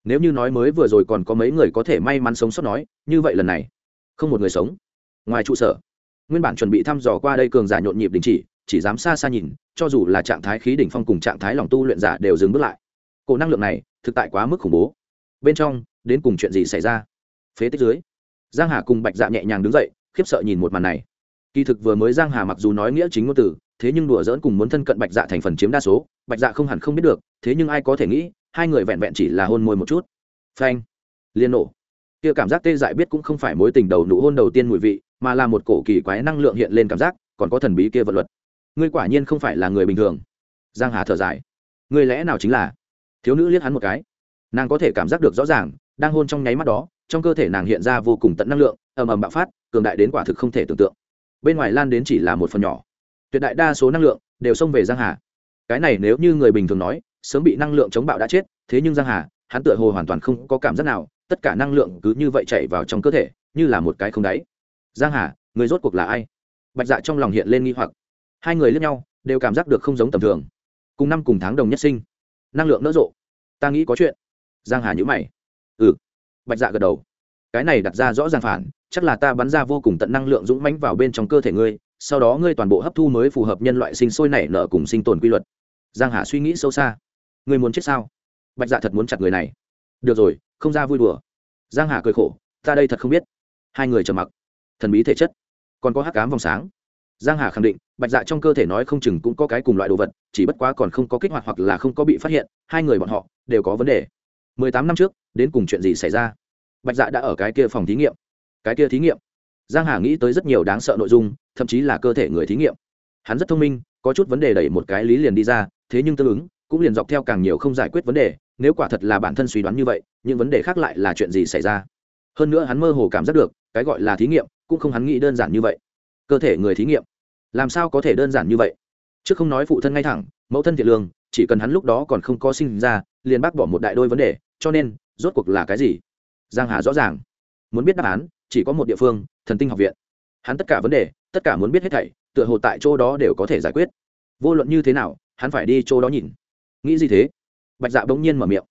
Nếu như nói mới vừa rồi còn có mấy người có thể may mắn sống sót nói, như vậy lần này, không một người sống. Ngoài trụ sở, nguyên bản chuẩn bị thăm dò qua đây cường giả nhộn nhịp đình chỉ chỉ dám xa xa nhìn, cho dù là trạng thái khí đỉnh phong cùng trạng thái lòng tu luyện giả đều dừng bước lại cổ năng lượng này thực tại quá mức khủng bố. Bên trong, đến cùng chuyện gì xảy ra? Phế tích dưới, giang hà cùng bạch dạ nhẹ nhàng đứng dậy, khiếp sợ nhìn một màn này. Kỳ thực vừa mới giang hà mặc dù nói nghĩa chính ngôn từ, thế nhưng đùa dỡn cùng muốn thân cận bạch dạ thành phần chiếm đa số, bạch dạ không hẳn không biết được, thế nhưng ai có thể nghĩ, hai người vẹn vẹn chỉ là hôn môi một chút. Phanh liên nổ. Kia cảm giác tê dại biết cũng không phải mối tình đầu nụ hôn đầu tiên mùi vị, mà là một cổ kỳ quái năng lượng hiện lên cảm giác, còn có thần bí kia vật luật. Ngươi quả nhiên không phải là người bình thường. Giang hà thở dài. Ngươi lẽ nào chính là? Thiếu nữ liếc hắn một cái. Nàng có thể cảm giác được rõ ràng, đang hôn trong nháy mắt đó, trong cơ thể nàng hiện ra vô cùng tận năng lượng, ầm ầm bạo phát, cường đại đến quả thực không thể tưởng tượng. Bên ngoài lan đến chỉ là một phần nhỏ. Tuyệt đại đa số năng lượng đều xông về giang hà. Cái này nếu như người bình thường nói, sớm bị năng lượng chống bạo đã chết, thế nhưng giang hà, hắn tựa hồ hoàn toàn không có cảm giác nào, tất cả năng lượng cứ như vậy chạy vào trong cơ thể, như là một cái không đáy. Giang hà, người rốt cuộc là ai? Bạch dạ trong lòng hiện lên nghi hoặc. Hai người lẫn nhau, đều cảm giác được không giống tầm thường. Cùng năm cùng tháng đồng nhất sinh năng lượng nỡ rộ. Ta nghĩ có chuyện. Giang hà nhữ mày. Ừ. Bạch dạ gật đầu. Cái này đặt ra rõ ràng phản, chắc là ta bắn ra vô cùng tận năng lượng dũng mãnh vào bên trong cơ thể ngươi, sau đó ngươi toàn bộ hấp thu mới phù hợp nhân loại sinh sôi nảy nở cùng sinh tồn quy luật. Giang hà suy nghĩ sâu xa. Ngươi muốn chết sao? Bạch dạ thật muốn chặt người này. Được rồi, không ra vui đùa. Giang hà cười khổ. Ta đây thật không biết. Hai người trầm mặc. Thần bí thể chất. Còn có hắc cám vòng sáng. Giang hà khẳng định bạch dạ trong cơ thể nói không chừng cũng có cái cùng loại đồ vật, chỉ bất quá còn không có kích hoạt hoặc là không có bị phát hiện, hai người bọn họ đều có vấn đề. Mười tám năm trước, đến cùng chuyện gì xảy ra? Bạch dạ đã ở cái kia phòng thí nghiệm. Cái kia thí nghiệm. Giang hà nghĩ tới rất nhiều đáng sợ nội dung, thậm chí là cơ thể người thí nghiệm. Hắn rất thông minh, có chút vấn đề đẩy một cái lý liền đi ra, thế nhưng tương ứng, cũng liền dọc theo càng nhiều không giải quyết vấn đề, nếu quả thật là bản thân suy đoán như vậy, những vấn đề khác lại là chuyện gì xảy ra? Hơn nữa hắn mơ hồ cảm giác được, cái gọi là thí nghiệm, cũng không hắn nghĩ đơn giản như vậy. Cơ thể người thí nghiệm làm sao có thể đơn giản như vậy? Chứ không nói phụ thân ngay thẳng, mẫu thân thiện lương, chỉ cần hắn lúc đó còn không có sinh ra, liền bác bỏ một đại đôi vấn đề, cho nên, rốt cuộc là cái gì? Giang hà rõ ràng. Muốn biết đáp án, chỉ có một địa phương, thần tinh học viện. Hắn tất cả vấn đề, tất cả muốn biết hết thảy, tựa hồ tại chỗ đó đều có thể giải quyết. Vô luận như thế nào, hắn phải đi chỗ đó nhìn. Nghĩ gì thế? Bạch dạ bỗng nhiên mở miệng.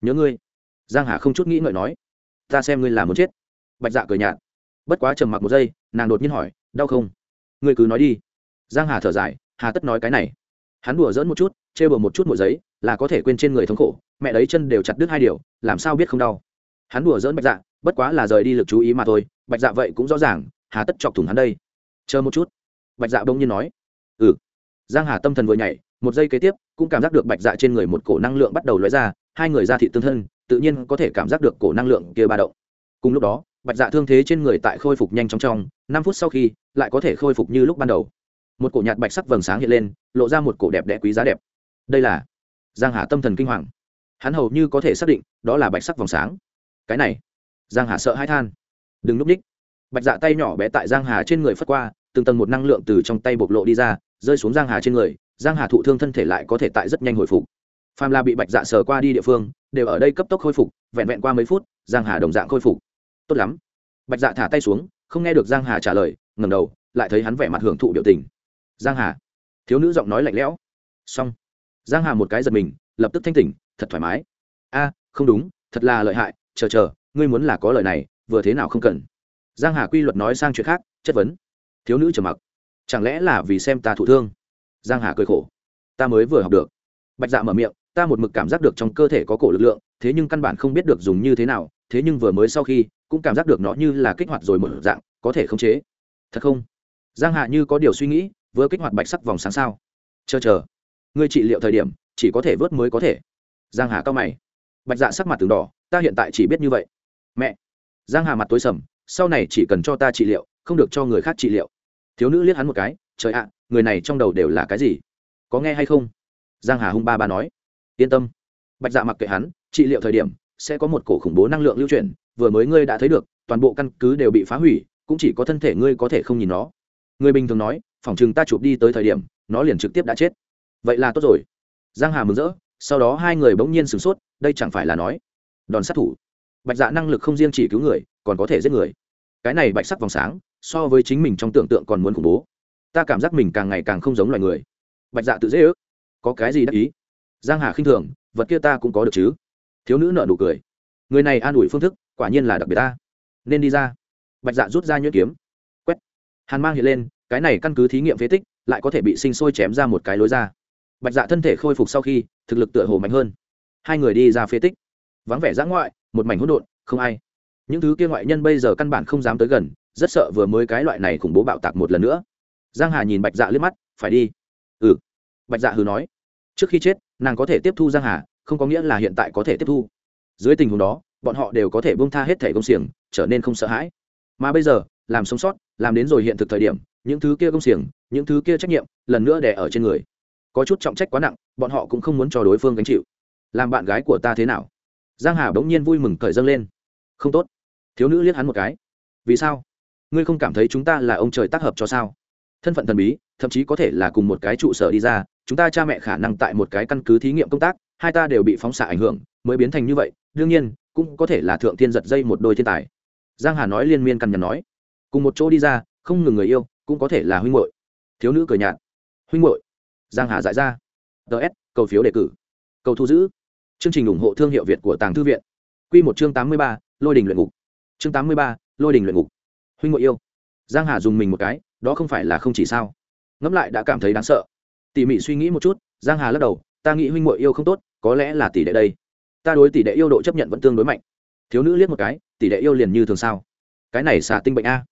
Nhớ ngươi. Giang hà không chút nghĩ ngợi nói. Ta xem ngươi là muốn chết. Bạch dạ cười nhạt. Bất quá trầm mặc một giây, nàng đột nhiên hỏi, đau không? Ngươi cứ nói đi giang hà thở dài, hà tất nói cái này. Hắn đùa dỡn một chút chê bừa một chút một giấy, là có thể quên trên người thống khổ, mẹ đấy chân đều chặt đứt hai điều, làm sao biết không đau. Hắn đùa dỡn bạch dạ bất quá là rời đi lực chú ý mà thôi, bạch dạ vậy cũng rõ ràng, hà tất chọc thủng hắn đây. Chờ một chút. Bạch dạ bỗng nhiên nói. Ừ. Giang hà tâm thần vừa nhảy, một giây kế tiếp, cũng cảm giác được bạch dạ trên người một cổ năng lượng bắt đầu lóe ra, hai người ra thị tương thân, tự nhiên có thể cảm giác được cổ năng lượng kia ba động. Cùng lúc đó, bạch dạ thương thế trên người tại khôi phục nhanh chóng trong, năm phút sau khi, lại có thể khôi phục như lúc ban đầu một cổ nhạt bạch sắc vầng sáng hiện lên, lộ ra một cổ đẹp đẽ quý giá đẹp. Đây là giang hà tâm thần kinh hoàng. Hắn hầu như có thể xác định, đó là bạch sắc vòng sáng. Cái này, giang hà sợ hãi than. Đừng núp ních. Bạch dạ tay nhỏ bé tại giang hà trên người phất qua, từng tầng một năng lượng từ trong tay bộc lộ đi ra, rơi xuống giang hà trên người, giang hà thụ thương thân thể lại có thể tại rất nhanh hồi phục. Phàm là bị bạch dạ sờ qua đi địa phương, đều ở đây cấp tốc khôi phục, vẹn vẹn qua mấy phút, giang hà đồng dạng khôi phục. Tốt lắm. Bạch dạ thả tay xuống, không nghe được giang hà trả lời, ngẩng đầu, lại thấy hắn vẻ mặt hưởng thụ biểu tình giang hà. Thiếu nữ giọng nói lạnh lẽo. Xong. Giang hà một cái giật mình, lập tức thanh tỉnh, thật thoải mái. A, không đúng, thật là lợi hại, chờ chờ, ngươi muốn là có lời này, vừa thế nào không cần. Giang hà quy luật nói sang chuyện khác, chất vấn. Thiếu nữ trầm mặc. Chẳng lẽ là vì xem ta thụ thương? Giang hà cười khổ. Ta mới vừa học được. Bạch dạ mở miệng, ta một mực cảm giác được trong cơ thể có cổ lực lượng, thế nhưng căn bản không biết được dùng như thế nào, thế nhưng vừa mới sau khi, cũng cảm giác được nó như là kích hoạt rồi một dạng, có thể khống chế. Thật không? Giang hạ như có điều suy nghĩ vừa kích hoạt bạch sắc vòng sáng sao? Chờ chờ. Ngươi trị liệu thời điểm, chỉ có thể vớt mới có thể. Giang hà cao mày. Bạch dạ sắc mặt từng đỏ, ta hiện tại chỉ biết như vậy. Mẹ. Giang hà mặt tối sầm, sau này chỉ cần cho ta trị liệu, không được cho người khác trị liệu. Thiếu nữ liếc hắn một cái, trời ạ, người này trong đầu đều là cái gì? Có nghe hay không? Giang hà hung ba ba nói. Yên tâm. Bạch dạ mặc kệ hắn, trị liệu thời điểm, sẽ có một cổ khủng bố năng lượng lưu chuyển, vừa mới ngươi đã thấy được, toàn bộ căn cứ đều bị phá hủy, cũng chỉ có thân thể ngươi có thể không nhìn nó. Người bình thường nói phòng chừng ta chụp đi tới thời điểm, nó liền trực tiếp đã chết. Vậy là tốt rồi. Giang hà mừng rỡ, sau đó hai người bỗng nhiên sửng sốt, đây chẳng phải là nói, đòn sát thủ. Bạch dạ năng lực không riêng chỉ cứu người, còn có thể giết người. Cái này bạch sắc vòng sáng, so với chính mình trong tưởng tượng còn muốn khủng bố. Ta cảm giác mình càng ngày càng không giống loài người. Bạch dạ tự dễ ước. Có cái gì đắc ý? Giang hà khinh thường, vật kia ta cũng có được chứ. Thiếu nữ nợ nụ cười. Người này an ủi phương thức, quả nhiên là đặc biệt ta. Nên đi ra. Bạch dạ rút ra nhuyễn kiếm. Quét. Hàn mang hiện lên cái này căn cứ thí nghiệm phế tích lại có thể bị sinh sôi chém ra một cái lối ra. Bạch dạ thân thể khôi phục sau khi, thực lực tựa hồ mạnh hơn. Hai người đi ra phế tích. Vắng vẻ dã ngoại, một mảnh hỗn độn, không ai. Những thứ kia ngoại nhân bây giờ căn bản không dám tới gần, rất sợ vừa mới cái loại này khủng bố bạo tạc một lần nữa. Giang hà nhìn bạch dạ liếc mắt, phải đi. Ừ. Bạch dạ hừ nói. Trước khi chết, nàng có thể tiếp thu giang hà, không có nghĩa là hiện tại có thể tiếp thu. Dưới tình huống đó, bọn họ đều có thể buông tha hết thẻ công xiềng, trở nên không sợ hãi. Mà bây giờ, làm sống sót, làm đến rồi hiện thực thời điểm những thứ kia công xiềng, những thứ kia trách nhiệm, lần nữa đè ở trên người. Có chút trọng trách quá nặng, bọn họ cũng không muốn cho đối phương gánh chịu. Làm bạn gái của ta thế nào? Giang hà bỗng nhiên vui mừng cởi dâng lên. Không tốt. Thiếu nữ liếc hắn một cái. Vì sao? Ngươi không cảm thấy chúng ta là ông trời tác hợp cho sao? Thân phận thần bí, thậm chí có thể là cùng một cái trụ sở đi ra, chúng ta cha mẹ khả năng tại một cái căn cứ thí nghiệm công tác, hai ta đều bị phóng xạ ảnh hưởng, mới biến thành như vậy, đương nhiên, cũng có thể là thượng thiên giật dây một đôi thiên tài. Giang hà nói liên miên cằn nhằn nói. Cùng một chỗ đi ra, không ngừng người yêu cũng có thể là huynh muội. Thiếu nữ cười nhạt. Huynh muội. Giang hà dại ra. Ts cầu phiếu đề cử. Cầu thu giữ. Chương trình ủng hộ thương hiệu việt của tàng thư viện. Quy một chương tám mươi ba, lôi đình luyện ngục. Chương tám mươi ba, lôi đình luyện ngục. Huynh muội yêu. Giang hà dùng mình một cái đó không phải là không chỉ sao. Ngẫm lại đã cảm thấy đáng sợ. Tỉ mỉ suy nghĩ một chút giang hà lắc đầu ta nghĩ huynh muội yêu không tốt có lẽ là tỷ đệ đây. Ta đối tỷ đệ yêu độ chấp nhận vẫn tương đối mạnh. Thiếu nữ liếc một cái tỷ đệ yêu liền như thường sao? Cái này xà tinh bệnh a.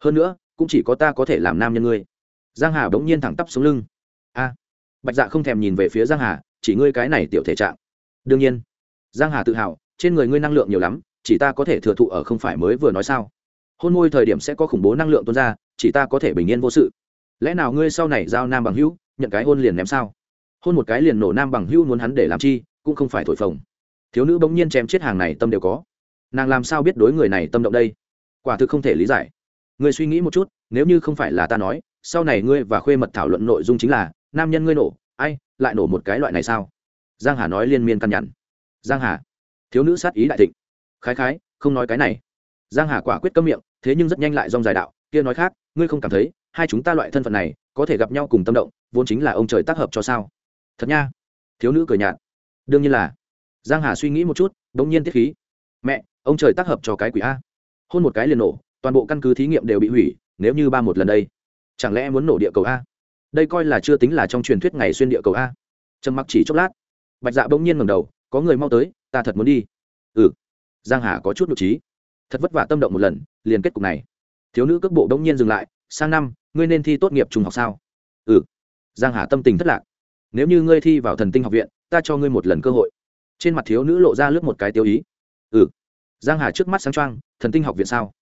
Hơn nữa cũng chỉ có ta có thể làm nam nhân ngươi. Giang hà bỗng nhiên thẳng tắp xuống lưng. A, bạch dạ không thèm nhìn về phía giang hà, chỉ ngươi cái này tiểu thể trạng. Đương nhiên, giang hà tự hào, trên người ngươi năng lượng nhiều lắm, chỉ ta có thể thừa thụ ở không phải mới vừa nói sao? Hôn môi thời điểm sẽ có khủng bố năng lượng tuôn ra, chỉ ta có thể bình yên vô sự. Lẽ nào ngươi sau này giao nam bằng hữu, nhận cái hôn liền ném sao? Hôn một cái liền nổ nam bằng hữu muốn hắn để làm chi, cũng không phải thổi phồng. Thiếu nữ bỗng nhiên chém chết hàng này tâm đều có. Nàng làm sao biết đối người này tâm động đây? Quả thực không thể lý giải ngươi suy nghĩ một chút, nếu như không phải là ta nói, sau này ngươi và khuê mật thảo luận nội dung chính là, nam nhân ngươi nổ, ai, lại nổ một cái loại này sao? Giang hà nói liên miên căn nhằn giang hà, thiếu nữ sát ý đại thịnh. Khái khái, không nói cái này. Giang hà quả quyết cấm miệng, thế nhưng rất nhanh lại dòng dài đạo, kia nói khác, ngươi không cảm thấy, hai chúng ta loại thân phận này, có thể gặp nhau cùng tâm động, vốn chính là ông trời tác hợp cho sao? Thật nha. Thiếu nữ cười nhạt. Đương nhiên là. Giang hà suy nghĩ một chút đống nhiên tiết khí. Mẹ, ông trời tác hợp cho cái quỷ a. Hôn một cái liền nổ toàn bộ căn cứ thí nghiệm đều bị hủy, nếu như ba một lần đây, chẳng lẽ muốn nổ địa cầu a? Đây coi là chưa tính là trong truyền thuyết ngày xuyên địa cầu a. Trầm mặc chỉ chốc lát, bạch dạ bỗng nhiên ngẩng đầu, có người mau tới, ta thật muốn đi. Ừ. Giang hà có chút nội trí thật vất vả tâm động một lần, liền kết cục này. Thiếu nữ cước bộ bỗng nhiên dừng lại, sang năm, ngươi nên thi tốt nghiệp trung học sao? Ừ. Giang hà tâm tình thất lạc, nếu như ngươi thi vào thần tinh học viện, ta cho ngươi một lần cơ hội. Trên mặt thiếu nữ lộ ra lướt một cái tiêu ý. Ừ. Giang hà trước mắt sáng trăng thần tinh học viện sao?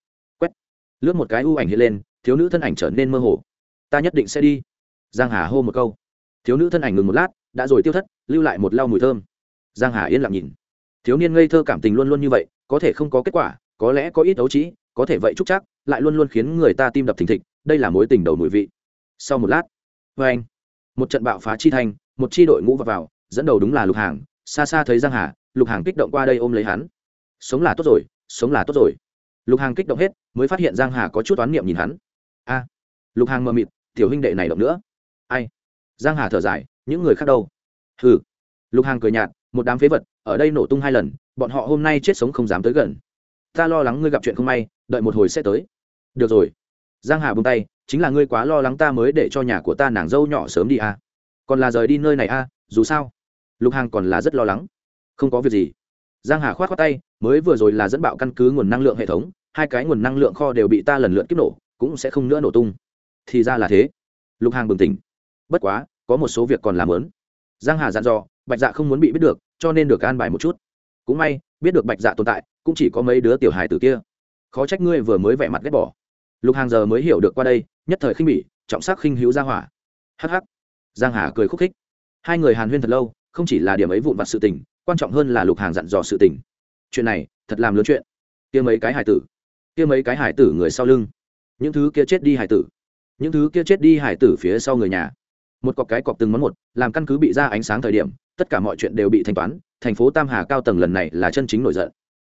Lướt một cái ưu ảnh hiện lên thiếu nữ thân ảnh trở nên mơ hồ. Ta nhất định sẽ đi. Giang hà hô một câu. Thiếu nữ thân ảnh ngừng một lát đã rồi tiêu thất lưu lại một lau mùi thơm. Giang hà yên lặng nhìn. Thiếu niên ngây thơ cảm tình luôn luôn như vậy có thể không có kết quả có lẽ có ít đấu trí có thể vậy trúc chắc lại luôn luôn khiến người ta tim đập thình thịch đây là mối tình đầu mùi vị. Sau một lát vê anh một trận bạo phá chi thành một chi đội ngũ vào, vào dẫn đầu đúng là lục hàng. Xa xa thấy giang hà lục hàng kích động qua đây ôm lấy hắn. Sống là tốt rồi sống là tốt rồi lục hàng kích động hết mới phát hiện giang hà có chút oán niệm nhìn hắn. A lục hàng mờ mịt tiểu huynh đệ này động nữa. Ai? Giang hà thở dài những người khác đâu? Hừ. Lục hàng cười nhạt một đám phế vật ở đây nổ tung hai lần bọn họ hôm nay chết sống không dám tới gần. Ta lo lắng ngươi gặp chuyện không may đợi một hồi sẽ tới. Được rồi. Giang hà buông tay chính là ngươi quá lo lắng ta mới để cho nhà của ta nàng dâu nhỏ sớm đi à. còn là rời đi nơi này à, dù sao. Lục hàng còn là rất lo lắng. Không có việc gì giang hà khoát khoát tay mới vừa rồi là dẫn bạo căn cứ nguồn năng lượng hệ thống hai cái nguồn năng lượng kho đều bị ta lần lượt kích nổ cũng sẽ không nữa nổ tung. Thì ra là thế. Lục hàng bừng tỉnh. Bất quá có một số việc còn làm lớn. Giang hà dặn dò bạch dạ không muốn bị biết được cho nên được an bài một chút. Cũng may biết được bạch dạ tồn tại cũng chỉ có mấy đứa tiểu hài tử kia. Khó trách ngươi vừa mới vẻ mặt ghét bỏ. Lục hàng giờ mới hiểu được qua đây nhất thời khinh bỉ trọng sắc khinh hữu ra hỏa. Hắc hắc, giang hà cười khúc khích. Hai người hàn huyên thật lâu không chỉ là điểm ấy vụn vặt sự tình quan trọng hơn là lục hàng dặn dò sự tình. Chuyện này, thật làm lớn chuyện. Kia mấy cái hải tử. Kia mấy cái hải tử người sau lưng. Những thứ kia chết đi hải tử. Những thứ kia chết đi hải tử phía sau người nhà. Một cọc cái cọc từng món một, làm căn cứ bị ra ánh sáng thời điểm, tất cả mọi chuyện đều bị thanh toán, thành phố tam hà cao tầng lần này là chân chính nổi giận.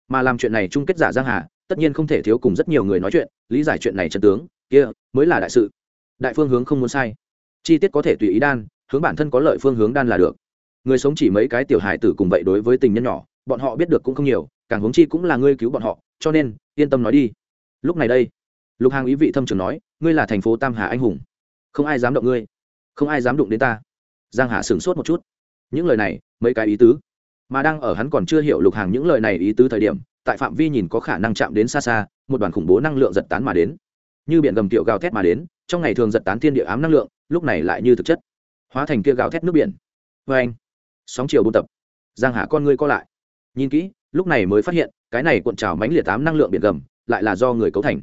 Mà làm chuyện này chung kết giả giang hà, tất nhiên không thể thiếu cùng rất nhiều người nói chuyện, lý giải chuyện này chân tướng, kia, mới là đại sự. Đại phương hướng không muốn sai. Chi tiết có thể tùy ý đan, hướng bản thân có lợi phương hướng đan là được người sống chỉ mấy cái tiểu hài tử cùng vậy đối với tình nhân nhỏ, bọn họ biết được cũng không nhiều, càng huống chi cũng là ngươi cứu bọn họ, cho nên, yên tâm nói đi. Lúc này đây, lục hàng ý vị thâm trường nói, ngươi là thành phố tam hà anh hùng. Không ai dám động ngươi. Không ai dám đụng đến ta. Giang hà sửng sốt một chút. Những lời này, mấy cái ý tứ. Mà đang ở hắn còn chưa hiểu lục hàng những lời này ý tứ thời điểm, tại phạm vi nhìn có khả năng chạm đến xa xa, một đoàn khủng bố năng lượng giật tán mà đến. Như biển gầm tiểu gào thét mà đến, trong ngày thường giật tán thiên địa ám năng lượng, lúc này lại như thực chất, hóa thành kia gào thét nước biển. Vê anh sóng chiều buôn tập. Giang hạ con ngươi co lại. Nhìn kỹ, lúc này mới phát hiện, cái này cuộn trào mánh liệt tám năng lượng biển gầm, lại là do người cấu thành.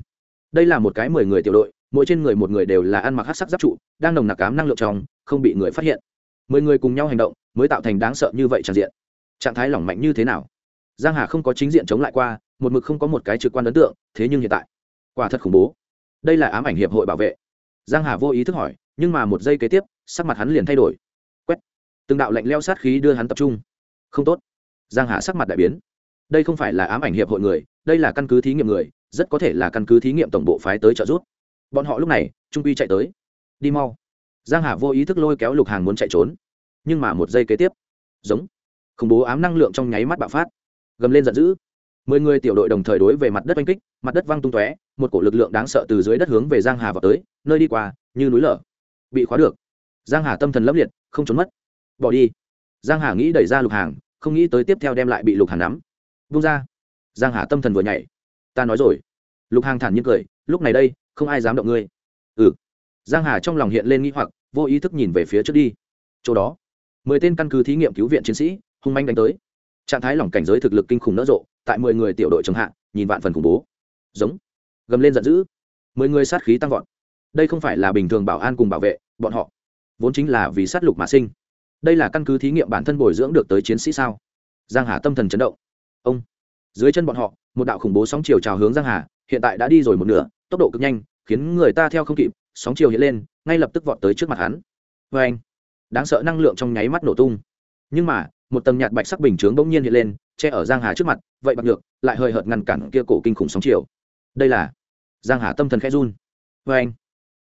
Đây là một cái mười người tiểu đội, mỗi trên người một người đều là ăn mặc hát sắc giáp trụ, đang nồng nặc cám năng lượng trong, không bị người phát hiện. Mười người cùng nhau hành động, mới tạo thành đáng sợ như vậy tràn diện. Trạng thái lỏng mạnh như thế nào? Giang hà không có chính diện chống lại qua, một mực không có một cái trực quan ấn tượng, thế nhưng hiện tại, quả thật khủng bố. Đây là ám ảnh hiệp hội bảo vệ. Giang hà vô ý thức hỏi, nhưng mà một giây kế tiếp, sắc mặt hắn liền thay đổi từng đạo lạnh leo sát khí đưa hắn tập trung. Không tốt. Giang hà sắc mặt đại biến. Đây không phải là ám ảnh hiệp hội người, đây là căn cứ thí nghiệm người, rất có thể là căn cứ thí nghiệm tổng bộ phái tới trợ giúp. Bọn họ lúc này, trung quy chạy tới. Đi mau. Giang hà vô ý thức lôi kéo lục hàng muốn chạy trốn. Nhưng mà một giây kế tiếp. Giống. Khủng bố ám năng lượng trong nháy mắt bạo phát. Gầm lên giận dữ. Mười người tiểu đội đồng thời đối về mặt đất oanh kích, mặt đất văng tung tóe, một cổ lực lượng đáng sợ từ dưới đất hướng về giang hà vào tới, nơi đi qua, như núi lở. Bị khóa được. Giang hà tâm thần lấp liệt, không trốn mất bỏ đi. Giang hà nghĩ đẩy ra lục hàng, không nghĩ tới tiếp theo đem lại bị lục hàng nắm. Vung ra. Giang hà tâm thần vừa nhảy. Ta nói rồi. Lục hàng thản nhiên cười, lúc này đây, không ai dám động ngươi. Ừ. Giang hà trong lòng hiện lên nghi hoặc, vô ý thức nhìn về phía trước đi. Chỗ đó, mười tên căn cứ thí nghiệm cứu viện chiến sĩ, hung manh đánh tới. Trạng thái lỏng cảnh giới thực lực kinh khủng nở rộ, tại mười người tiểu đội chống hạ, nhìn vạn phần khủng bố. Giống. Gầm lên giận dữ. Mười người sát khí tăng vọt. Đây không phải là bình thường bảo an cùng bảo vệ, bọn họ vốn chính là vì sát lục mà sinh đây là căn cứ thí nghiệm bản thân bồi dưỡng được tới chiến sĩ sao? Giang hà tâm thần chấn động. Ông, dưới chân bọn họ, một đạo khủng bố sóng chiều trào hướng giang hà, hiện tại đã đi rồi một nửa, tốc độ cực nhanh, khiến người ta theo không kịp, sóng chiều hiện lên, ngay lập tức vọt tới trước mặt hắn. Vê anh, đáng sợ năng lượng trong nháy mắt nổ tung. Nhưng mà, một tầng nhạt bạch sắc bình chướng bỗng nhiên hiện lên, che ở giang hà trước mặt, vậy bạc được lại hơi hợt ngăn cản kia cổ kinh khủng sóng chiều. Đây là, giang hà tâm thần khẽ run. Vê anh,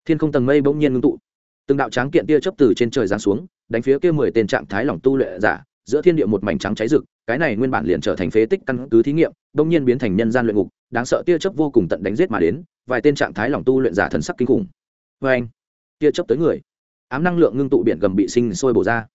thiên không tầng mây bỗng nhiên ngưng tụ từng đạo tráng kiện tia chớp từ trên trời giáng xuống, đánh phía kia mười tên trạng thái lỏng tu luyện giả, giữa thiên địa một mảnh trắng cháy rực, cái này nguyên bản liền trở thành phế tích căn cứ thí nghiệm bỗng nhiên biến thành nhân gian luyện ngục, đáng sợ tia chớp vô cùng tận đánh giết mà đến, vài tên trạng thái lỏng tu luyện giả thần sắc kinh khủng. Vê anh, tia chớp tới người. Ám năng lượng ngưng tụ biển gầm bị sinh sôi bổ ra.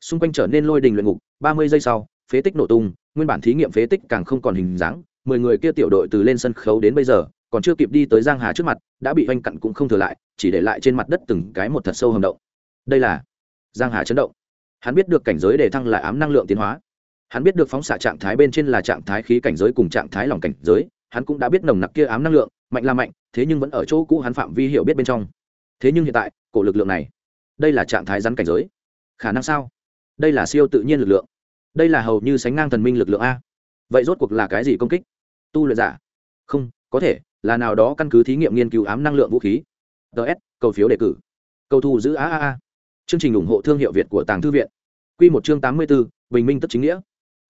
Xung quanh trở nên lôi đình luyện ngục, ba mươi giây sau, phế tích nổ tung, nguyên bản thí nghiệm phế tích càng không còn hình dáng, mười người kia tiểu đội từ lên sân khấu đến bây giờ còn chưa kịp đi tới giang hà trước mặt, đã bị oanh cặn cũng không thừa lại, chỉ để lại trên mặt đất từng cái một thật sâu hầm động. Đây là giang hà chấn động. Hắn biết được cảnh giới để thăng lại ám năng lượng tiến hóa. Hắn biết được phóng xạ trạng thái bên trên là trạng thái khí cảnh giới cùng trạng thái lòng cảnh giới, hắn cũng đã biết nồng nặc kia ám năng lượng, mạnh là mạnh, thế nhưng vẫn ở chỗ cũ hắn phạm vi hiểu biết bên trong. Thế nhưng hiện tại, cổ lực lượng này, đây là trạng thái rắn cảnh giới. Khả năng sao? Đây là siêu tự nhiên lực lượng. Đây là hầu như sánh ngang thần minh lực lượng a. Vậy rốt cuộc là cái gì công kích? Tu luyện giả? Không, có thể là nào đó căn cứ thí nghiệm nghiên cứu ám năng lượng vũ khí. Ts cầu phiếu đề cử. Cầu thu giữ a a a. Chương trình ủng hộ thương hiệu việt của tàng thư viện. Q một chương tám mươi b ố bình minh tức chính nghĩa.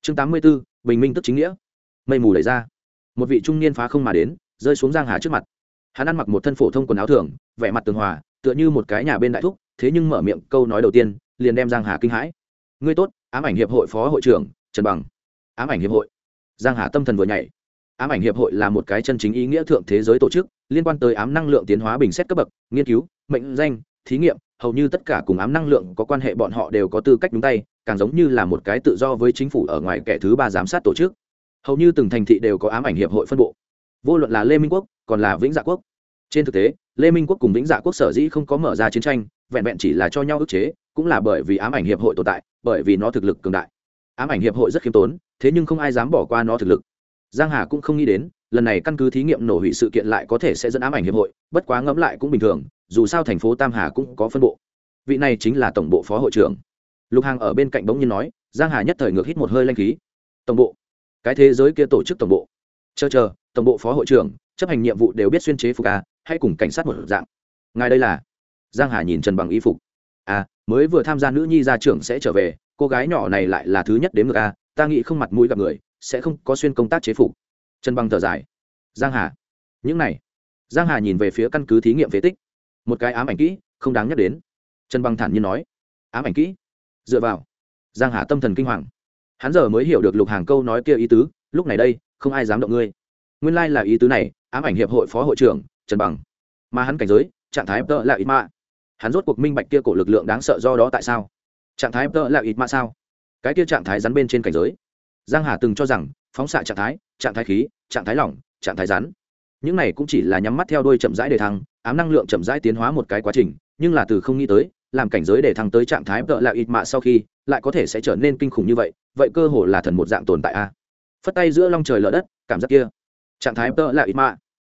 Chương tám mươi b ố bình minh tức chính nghĩa. Mây mù đẩy ra. Một vị trung niên phá không mà đến, rơi xuống giang hà trước mặt. Hắn ăn mặc một thân phổ thông quần áo thường, vẻ mặt tường hòa, tựa như một cái nhà bên đại thúc, thế nhưng mở miệng câu nói đầu tiên, liền đem giang hà kinh hãi. Ngươi tốt, ám ảnh hiệp hội phó hội trưởng, trần bằng. Ám ảnh hiệp hội. Giang hà tâm thần vừa nhảy ám ảnh hiệp hội là một cái chân chính ý nghĩa thượng thế giới tổ chức, liên quan tới ám năng lượng tiến hóa bình xét cấp bậc, nghiên cứu, mệnh danh, thí nghiệm, hầu như tất cả cùng ám năng lượng có quan hệ bọn họ đều có tư cách đúng tay, càng giống như là một cái tự do với chính phủ ở ngoài kẻ thứ ba giám sát tổ chức. Hầu như từng thành thị đều có ám ảnh hiệp hội phân bộ. Vô luận là lê minh quốc, còn là vĩnh dạ quốc. Trên thực tế, lê minh quốc cùng vĩnh dạ quốc sở dĩ không có mở ra chiến tranh, vẹn vẹn chỉ là cho nhau ức chế, cũng là bởi vì ám ảnh hiệp hội tồn tại, bởi vì nó thực lực cường đại. Ám ảnh hiệp hội rất khiêm tốn, thế nhưng không ai dám bỏ qua nó thực lực giang hà cũng không nghĩ đến lần này căn cứ thí nghiệm nổ hủy sự kiện lại có thể sẽ dẫn ám ảnh hiệp hội bất quá ngẫm lại cũng bình thường dù sao thành phố tam hà cũng có phân bộ. Vị này chính là tổng bộ phó hội trưởng. Lục hàng ở bên cạnh bỗng nhiên nói giang hà nhất thời ngược hít một hơi lanh khí. Tổng bộ. Cái thế giới kia tổ chức tổng bộ. Chờ chờ tổng bộ phó hội trưởng chấp hành nhiệm vụ đều biết xuyên chế phục à, hay cùng cảnh sát một dạng. Ngài đây là? Giang hà nhìn trần bằng y phục. À mới vừa tham gia nữ nhi ra trưởng sẽ trở về cô gái nhỏ này lại là thứ nhất đến ngược à, ta nghĩ không mặt mũi gặp người sẽ không có xuyên công tác chế phục. Trần bằng thở dài. Giang hà. Những này. Giang hà nhìn về phía căn cứ thí nghiệm phế tích. Một cái ám ảnh kỹ, không đáng nhắc đến. Trần bằng thản nhiên nói. Ám ảnh kỹ. Dựa vào. Giang hà tâm thần kinh hoàng. Hắn giờ mới hiểu được lục hàng câu nói kia ý tứ, lúc này đây, không ai dám động ngươi. Nguyên lai là ý tứ này, ám ảnh hiệp hội phó hội trưởng, trần bằng. Mà hắn cảnh giới, trạng thái tợ là ít mạ. Hắn rốt cuộc minh bạch kia cổ lực lượng đáng sợ do đó tại sao. Trạng thái tợ là ít mạ sao? Cái kia trạng thái rắn bên trên cảnh giới giang hà từng cho rằng, phóng xạ trạng thái trạng thái khí, trạng thái lỏng, trạng thái rắn. Những này cũng chỉ là nhắm mắt theo đuôi chậm rãi để thăng, ám năng lượng chậm rãi tiến hóa một cái quá trình, nhưng là từ không nghĩ tới, làm cảnh giới để thăng tới trạng thái vợ là ít mạ sau khi, lại có thể sẽ trở nên kinh khủng như vậy vậy cơ hồ là thần một dạng tồn tại a. Phất tay giữa long trời lở đất, cảm giác kia. Trạng thái vợ là ít mạ.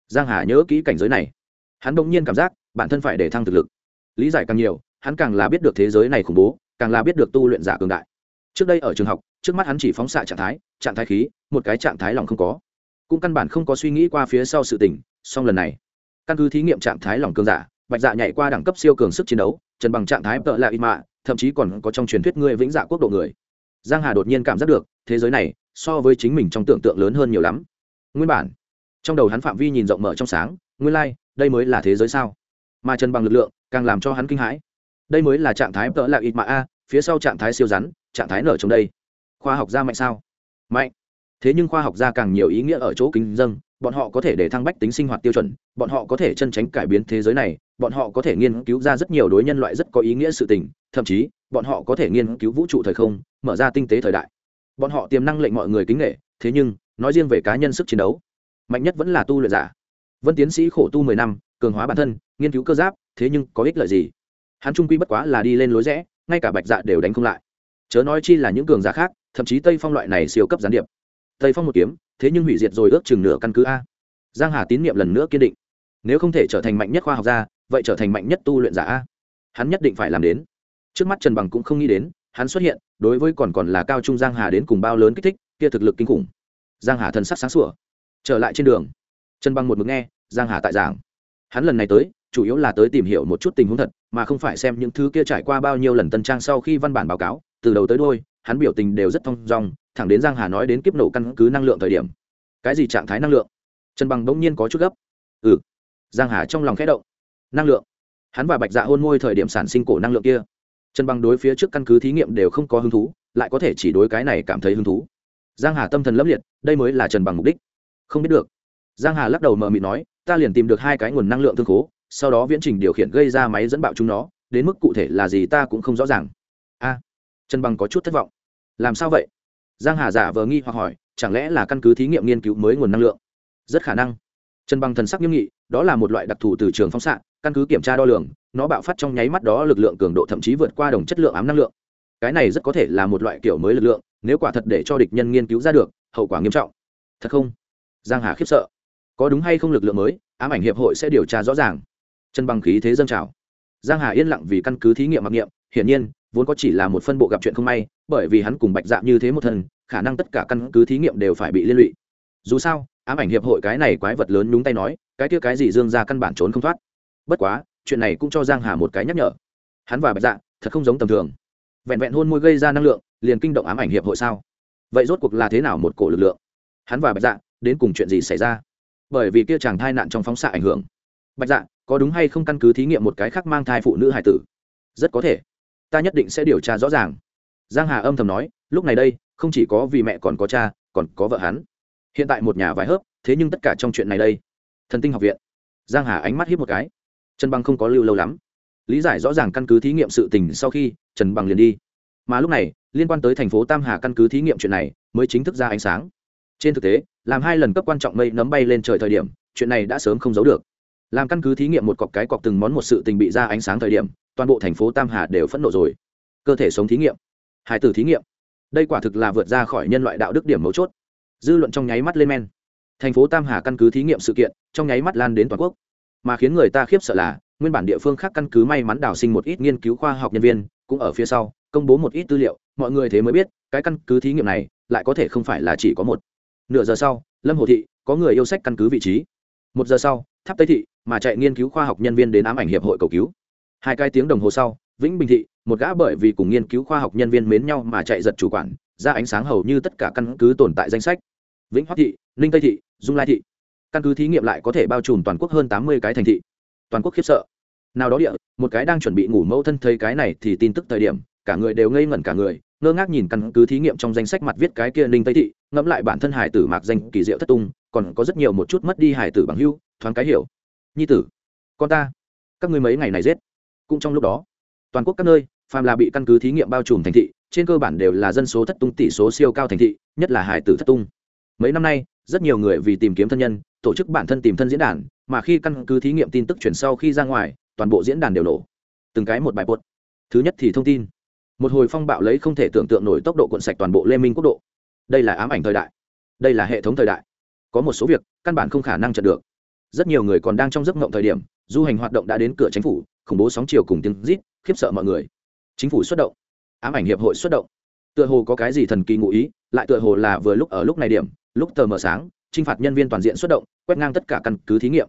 Giang hà nhớ kỹ cảnh giới này. Hắn bỗng nhiên cảm giác, bản thân phải để thăng thực lực. Lý giải càng nhiều, hắn càng là biết được thế giới này khủng bố, càng là biết được tu luyện giả cường đại trước đây ở trường học trước mắt hắn chỉ phóng xạ trạng thái trạng thái khí một cái trạng thái lòng không có. Cũng căn bản không có suy nghĩ qua phía sau sự tình song lần này căn cứ thí nghiệm trạng thái lòng cường giả bạch dạ nhảy qua đẳng cấp siêu cường sức chiến đấu trần bằng trạng thái tợ lạ ít mạ thậm chí còn có trong truyền thuyết người vĩnh dạ quốc độ người. Giang hà đột nhiên cảm giác được thế giới này so với chính mình trong tưởng tượng lớn hơn nhiều lắm. Nguyên bản trong đầu hắn phạm vi nhìn rộng mở trong sáng nguyên lai、like, đây mới là thế giới sao? Mà trần bằng lực lượng càng làm cho hắn kinh hãi. Đây mới là trạng thái tợ lạ ít mạ a phía sau trạng thái siêu rắn trạng thái nở trong đây. Khoa học gia mạnh sao? Mạnh. Thế nhưng khoa học gia càng nhiều ý nghĩa ở chỗ kính dân bọn họ có thể để thăng bách tính sinh hoạt tiêu chuẩn, bọn họ có thể chân tránh cải biến thế giới này, bọn họ có thể nghiên cứu ra rất nhiều đối nhân loại rất có ý nghĩa sự tình, thậm chí, bọn họ có thể nghiên cứu vũ trụ thời không, mở ra tinh tế thời đại. Bọn họ tiềm năng lệnh mọi người kính nghệ, thế nhưng, nói riêng về cá nhân sức chiến đấu, mạnh nhất vẫn là tu luyện giả. Vân tiến sĩ khổ tu mười năm, cường hóa bản thân, nghiên cứu cơ giáp, thế nhưng có ích lợi gì? Hắn trung quy bất quá là đi lên lối rẽ, ngay cả bạch dạ đều đánh không lại chớ nói chi là những cường giả khác, thậm chí tây phong loại này siêu cấp gián điệp. Tây phong một kiếm, thế nhưng hủy diệt rồi ước chừng nửa căn cứ a. Giang hà tín nhiệm lần nữa kiên định. Nếu không thể trở thành mạnh nhất khoa học gia, vậy trở thành mạnh nhất tu luyện giả a. Hắn nhất định phải làm đến. Trước mắt trần bằng cũng không nghĩ đến, hắn xuất hiện, đối với còn còn là cao trung giang hà đến cùng bao lớn kích thích, kia thực lực kinh khủng. Giang hà thần sắc sáng sủa. Trở lại trên đường, trần bằng một mực nghe giang hà tại giảng. Hắn lần này tới, chủ yếu là tới tìm hiểu một chút tình huống thật, mà không phải xem những thứ kia trải qua bao nhiêu lần tân trang sau khi văn bản báo cáo từ đầu tới đôi hắn biểu tình đều rất thong dong, thẳng đến giang hà nói đến kiếp nổ căn cứ năng lượng thời điểm. Cái gì trạng thái năng lượng? Trần bằng bỗng nhiên có chút gấp. Ừ. Giang hà trong lòng khẽ động. Năng lượng. Hắn và bạch dạ hôn môi thời điểm sản sinh cổ năng lượng kia. Trần bằng đối phía trước căn cứ thí nghiệm đều không có hứng thú, lại có thể chỉ đối cái này cảm thấy hứng thú. Giang hà tâm thần lấp liệt, đây mới là trần bằng mục đích. Không biết được. Giang hà lắc đầu mờ mịt nói, ta liền tìm được hai cái nguồn năng lượng thương khố, sau đó viễn trình điều khiển gây ra máy dẫn bạo chúng nó, đến mức cụ thể là gì ta cũng không rõ ràng. A trần bằng có chút thất vọng. Làm sao vậy? Giang hà giả vờ nghi hoặc hỏi, chẳng lẽ là căn cứ thí nghiệm nghiên cứu mới nguồn năng lượng? Rất khả năng. Trần bằng thần sắc nghiêm nghị, đó là một loại đặc thù từ trường phóng xạ, căn cứ kiểm tra đo lường, nó bạo phát trong nháy mắt đó lực lượng cường độ thậm chí vượt qua đồng chất lượng ám năng lượng. Cái này rất có thể là một loại kiểu mới lực lượng, nếu quả thật để cho địch nhân nghiên cứu ra được, hậu quả nghiêm trọng. Thật không? Giang hà khiếp sợ. Có đúng hay không lực lượng mới, ám ảnh hiệp hội sẽ điều tra rõ ràng. Chân bằng khí thế dâng trào. Giang hà yên lặng vì căn cứ thí nghiệm mặc nghiệm hiển nhiên vốn có chỉ là một phân bộ gặp chuyện không may bởi vì hắn cùng bạch dạ như thế một thần, khả năng tất cả căn cứ thí nghiệm đều phải bị liên lụy. Dù sao ám ảnh hiệp hội cái này quái vật lớn nhúng tay nói cái kia cái gì dương ra căn bản trốn không thoát. Bất quá chuyện này cũng cho giang hà một cái nhắc nhở. Hắn và bạch dạ thật không giống tầm thường. Vẹn vẹn hôn môi gây ra năng lượng liền kinh động ám ảnh hiệp hội sao? Vậy rốt cuộc là thế nào một cổ lực lượng? Hắn và bạch dạ đến cùng chuyện gì xảy ra? Bởi vì kia chàng thai nạn trong phóng xạ ảnh hưởng. Bạch dạ có đúng hay không căn cứ thí nghiệm một cái khác mang thai phụ nữ hải tử? Rất có thể ta nhất định sẽ điều tra rõ ràng. Giang hà âm thầm nói, lúc này đây, không chỉ có vì mẹ còn có cha, còn có vợ hắn. Hiện tại một nhà vài hớp, thế nhưng tất cả trong chuyện này đây. Thần tinh học viện. Giang hà ánh mắt hiếp một cái. Trần bằng không có lưu lâu lắm. Lý giải rõ ràng căn cứ thí nghiệm sự tình sau khi, trần bằng liền đi. Mà lúc này, liên quan tới thành phố tam hà căn cứ thí nghiệm chuyện này, mới chính thức ra ánh sáng. Trên thực tế, làm hai lần cấp quan trọng mây nấm bay lên trời thời điểm, chuyện này đã sớm không giấu được. Làm căn cứ thí nghiệm một cọc cái cọc từng món một sự tình bị ra ánh sáng thời điểm toàn bộ thành phố tam hà đều phẫn nộ rồi. Cơ thể sống thí nghiệm hải tử thí nghiệm. Đây quả thực là vượt ra khỏi nhân loại đạo đức điểm mấu chốt. Dư luận trong nháy mắt lên men. Thành phố tam hà căn cứ thí nghiệm sự kiện, trong nháy mắt lan đến toàn quốc. Mà khiến người ta khiếp sợ là, nguyên bản địa phương khác căn cứ may mắn đào sinh một ít nghiên cứu khoa học nhân viên, cũng ở phía sau, công bố một ít tư liệu, mọi người thế mới biết, cái căn cứ thí nghiệm này, lại có thể không phải là chỉ có một. Nửa giờ sau, lâm hồ thị, có người yêu sách căn cứ vị trí. Một giờ sau, tháp tây thị, mà chạy nghiên cứu khoa học nhân viên đến ám ảnh hiệp hội cầu cứu hai cái tiếng đồng hồ sau, vĩnh bình thị, một gã bởi vì cùng nghiên cứu khoa học nhân viên mến nhau mà chạy giật chủ quản, ra ánh sáng hầu như tất cả căn cứ tồn tại danh sách. Vĩnh hoắc thị, ninh tây thị, dung lai thị. Căn cứ thí nghiệm lại có thể bao trùm toàn quốc hơn tám mươi cái thành thị. Toàn quốc khiếp sợ. Nào đó địa, một cái đang chuẩn bị ngủ mẫu thân thấy cái này thì tin tức thời điểm, cả người đều ngây ngẩn cả người, ngơ ngác nhìn căn cứ thí nghiệm trong danh sách mặt viết cái kia ninh tây thị, ngẫm lại bản thân hải tử mạc danh kỳ diệu thất tung, còn có rất nhiều một chút mất đi hải tử bằng hưu thoáng cái hiểu. Nhi tử, con ta, các ngươi mấy ngày này giết? Cũng trong lúc đó. Toàn quốc các nơi, phàm là bị căn cứ thí nghiệm bao trùm thành thị, trên cơ bản đều là dân số thất tung tỷ số siêu cao thành thị, nhất là hải tử thất tung. Mấy năm nay, rất nhiều người vì tìm kiếm thân nhân, tổ chức bản thân tìm thân diễn đàn, mà khi căn cứ thí nghiệm tin tức chuyển sau khi ra ngoài, toàn bộ diễn đàn đều nổ. Từng cái một bài bột thứ nhất thì thông tin. Một hồi phong bạo lấy không thể tưởng tượng nổi tốc độ cuộn sạch toàn bộ lê minh quốc độ. Đây là ám ảnh thời đại. Đây là hệ thống thời đại. Có một số việc, căn bản không khả năng chặn được. Rất nhiều người còn đang trong giấc ngộng thời điểm, du hành hoạt động đã đến cửa chính phủ khủng bố sóng chiều cùng tiếng rít, khiếp sợ mọi người. Chính phủ xuất động, ám ảnh hiệp hội xuất động. Tựa hồ có cái gì thần kỳ ngụ ý, lại tựa hồ là vừa lúc ở lúc này điểm, lúc tờ mờ sáng t r i n h phạt nhân viên toàn diện xuất động, quét ngang tất cả căn cứ thí nghiệm.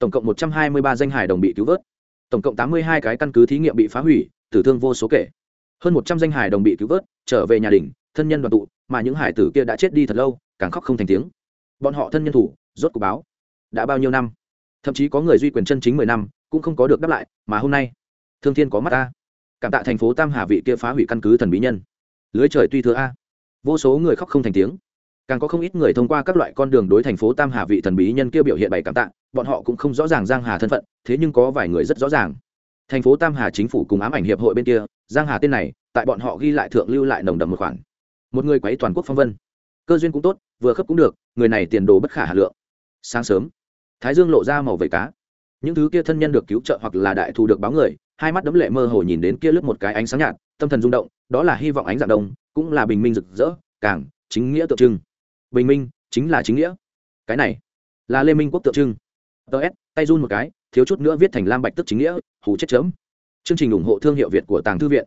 Tổng cộng một trăm hai mươi ba danh hải đồng bị cứu vớt. Tổng cộng tám mươi hai cái căn cứ thí nghiệm bị phá hủy, tử thương vô số kể. Hơn một trăm danh hải đồng bị cứu vớt, trở về nhà đình thân nhân đoàn tụ, mà những hải tử kia đã chết đi thật lâu, càng khóc không thành tiếng. Bọn họ thân nhân thủ, rốt cuộc báo, đã bao nhiêu năm? Thậm chí có người duy quyền chân chính mười năm cũng không có được đáp lại, mà hôm nay, thương thiên có mắt ta cảm tạ thành phố tam hà vị kia phá hủy căn cứ thần bí nhân. Lưới trời tuy thừa a. Vô số người khóc không thành tiếng. Càng có không ít người thông qua các loại con đường đối thành phố tam hà vị thần bí nhân kia biểu hiện bày cảm tạ, bọn họ cũng không rõ ràng giang hà thân phận, thế nhưng có vài người rất rõ ràng. Thành phố tam hà chính phủ cùng ám ảnh hiệp hội bên kia, giang hà tên này, tại bọn họ ghi lại thượng lưu lại nồng đậm một khoản. Một người quấy toàn quốc phong vân. Cơ duyên cũng tốt, vừa khớp cũng được, người này tiền đồ bất khả hà lượng. Sáng sớm, thái dương lộ ra màu vẩy cá những thứ kia thân nhân được cứu trợ hoặc là đại thù được báo người, hai mắt đấm lệ mơ hồ nhìn đến kia lướt một cái ánh sáng nhạt, tâm thần rung động, đó là hy vọng ánh dạng đông, cũng là bình minh rực rỡ, càng chính nghĩa tượng trưng. Bình minh chính là chính nghĩa. Cái này là lê minh quốc tượng trưng. Ts tay run một cái, thiếu chút nữa viết thành lam bạch tức chính nghĩa, hù chết chớm. Chương trình ủng hộ thương hiệu việt của tàng thư viện.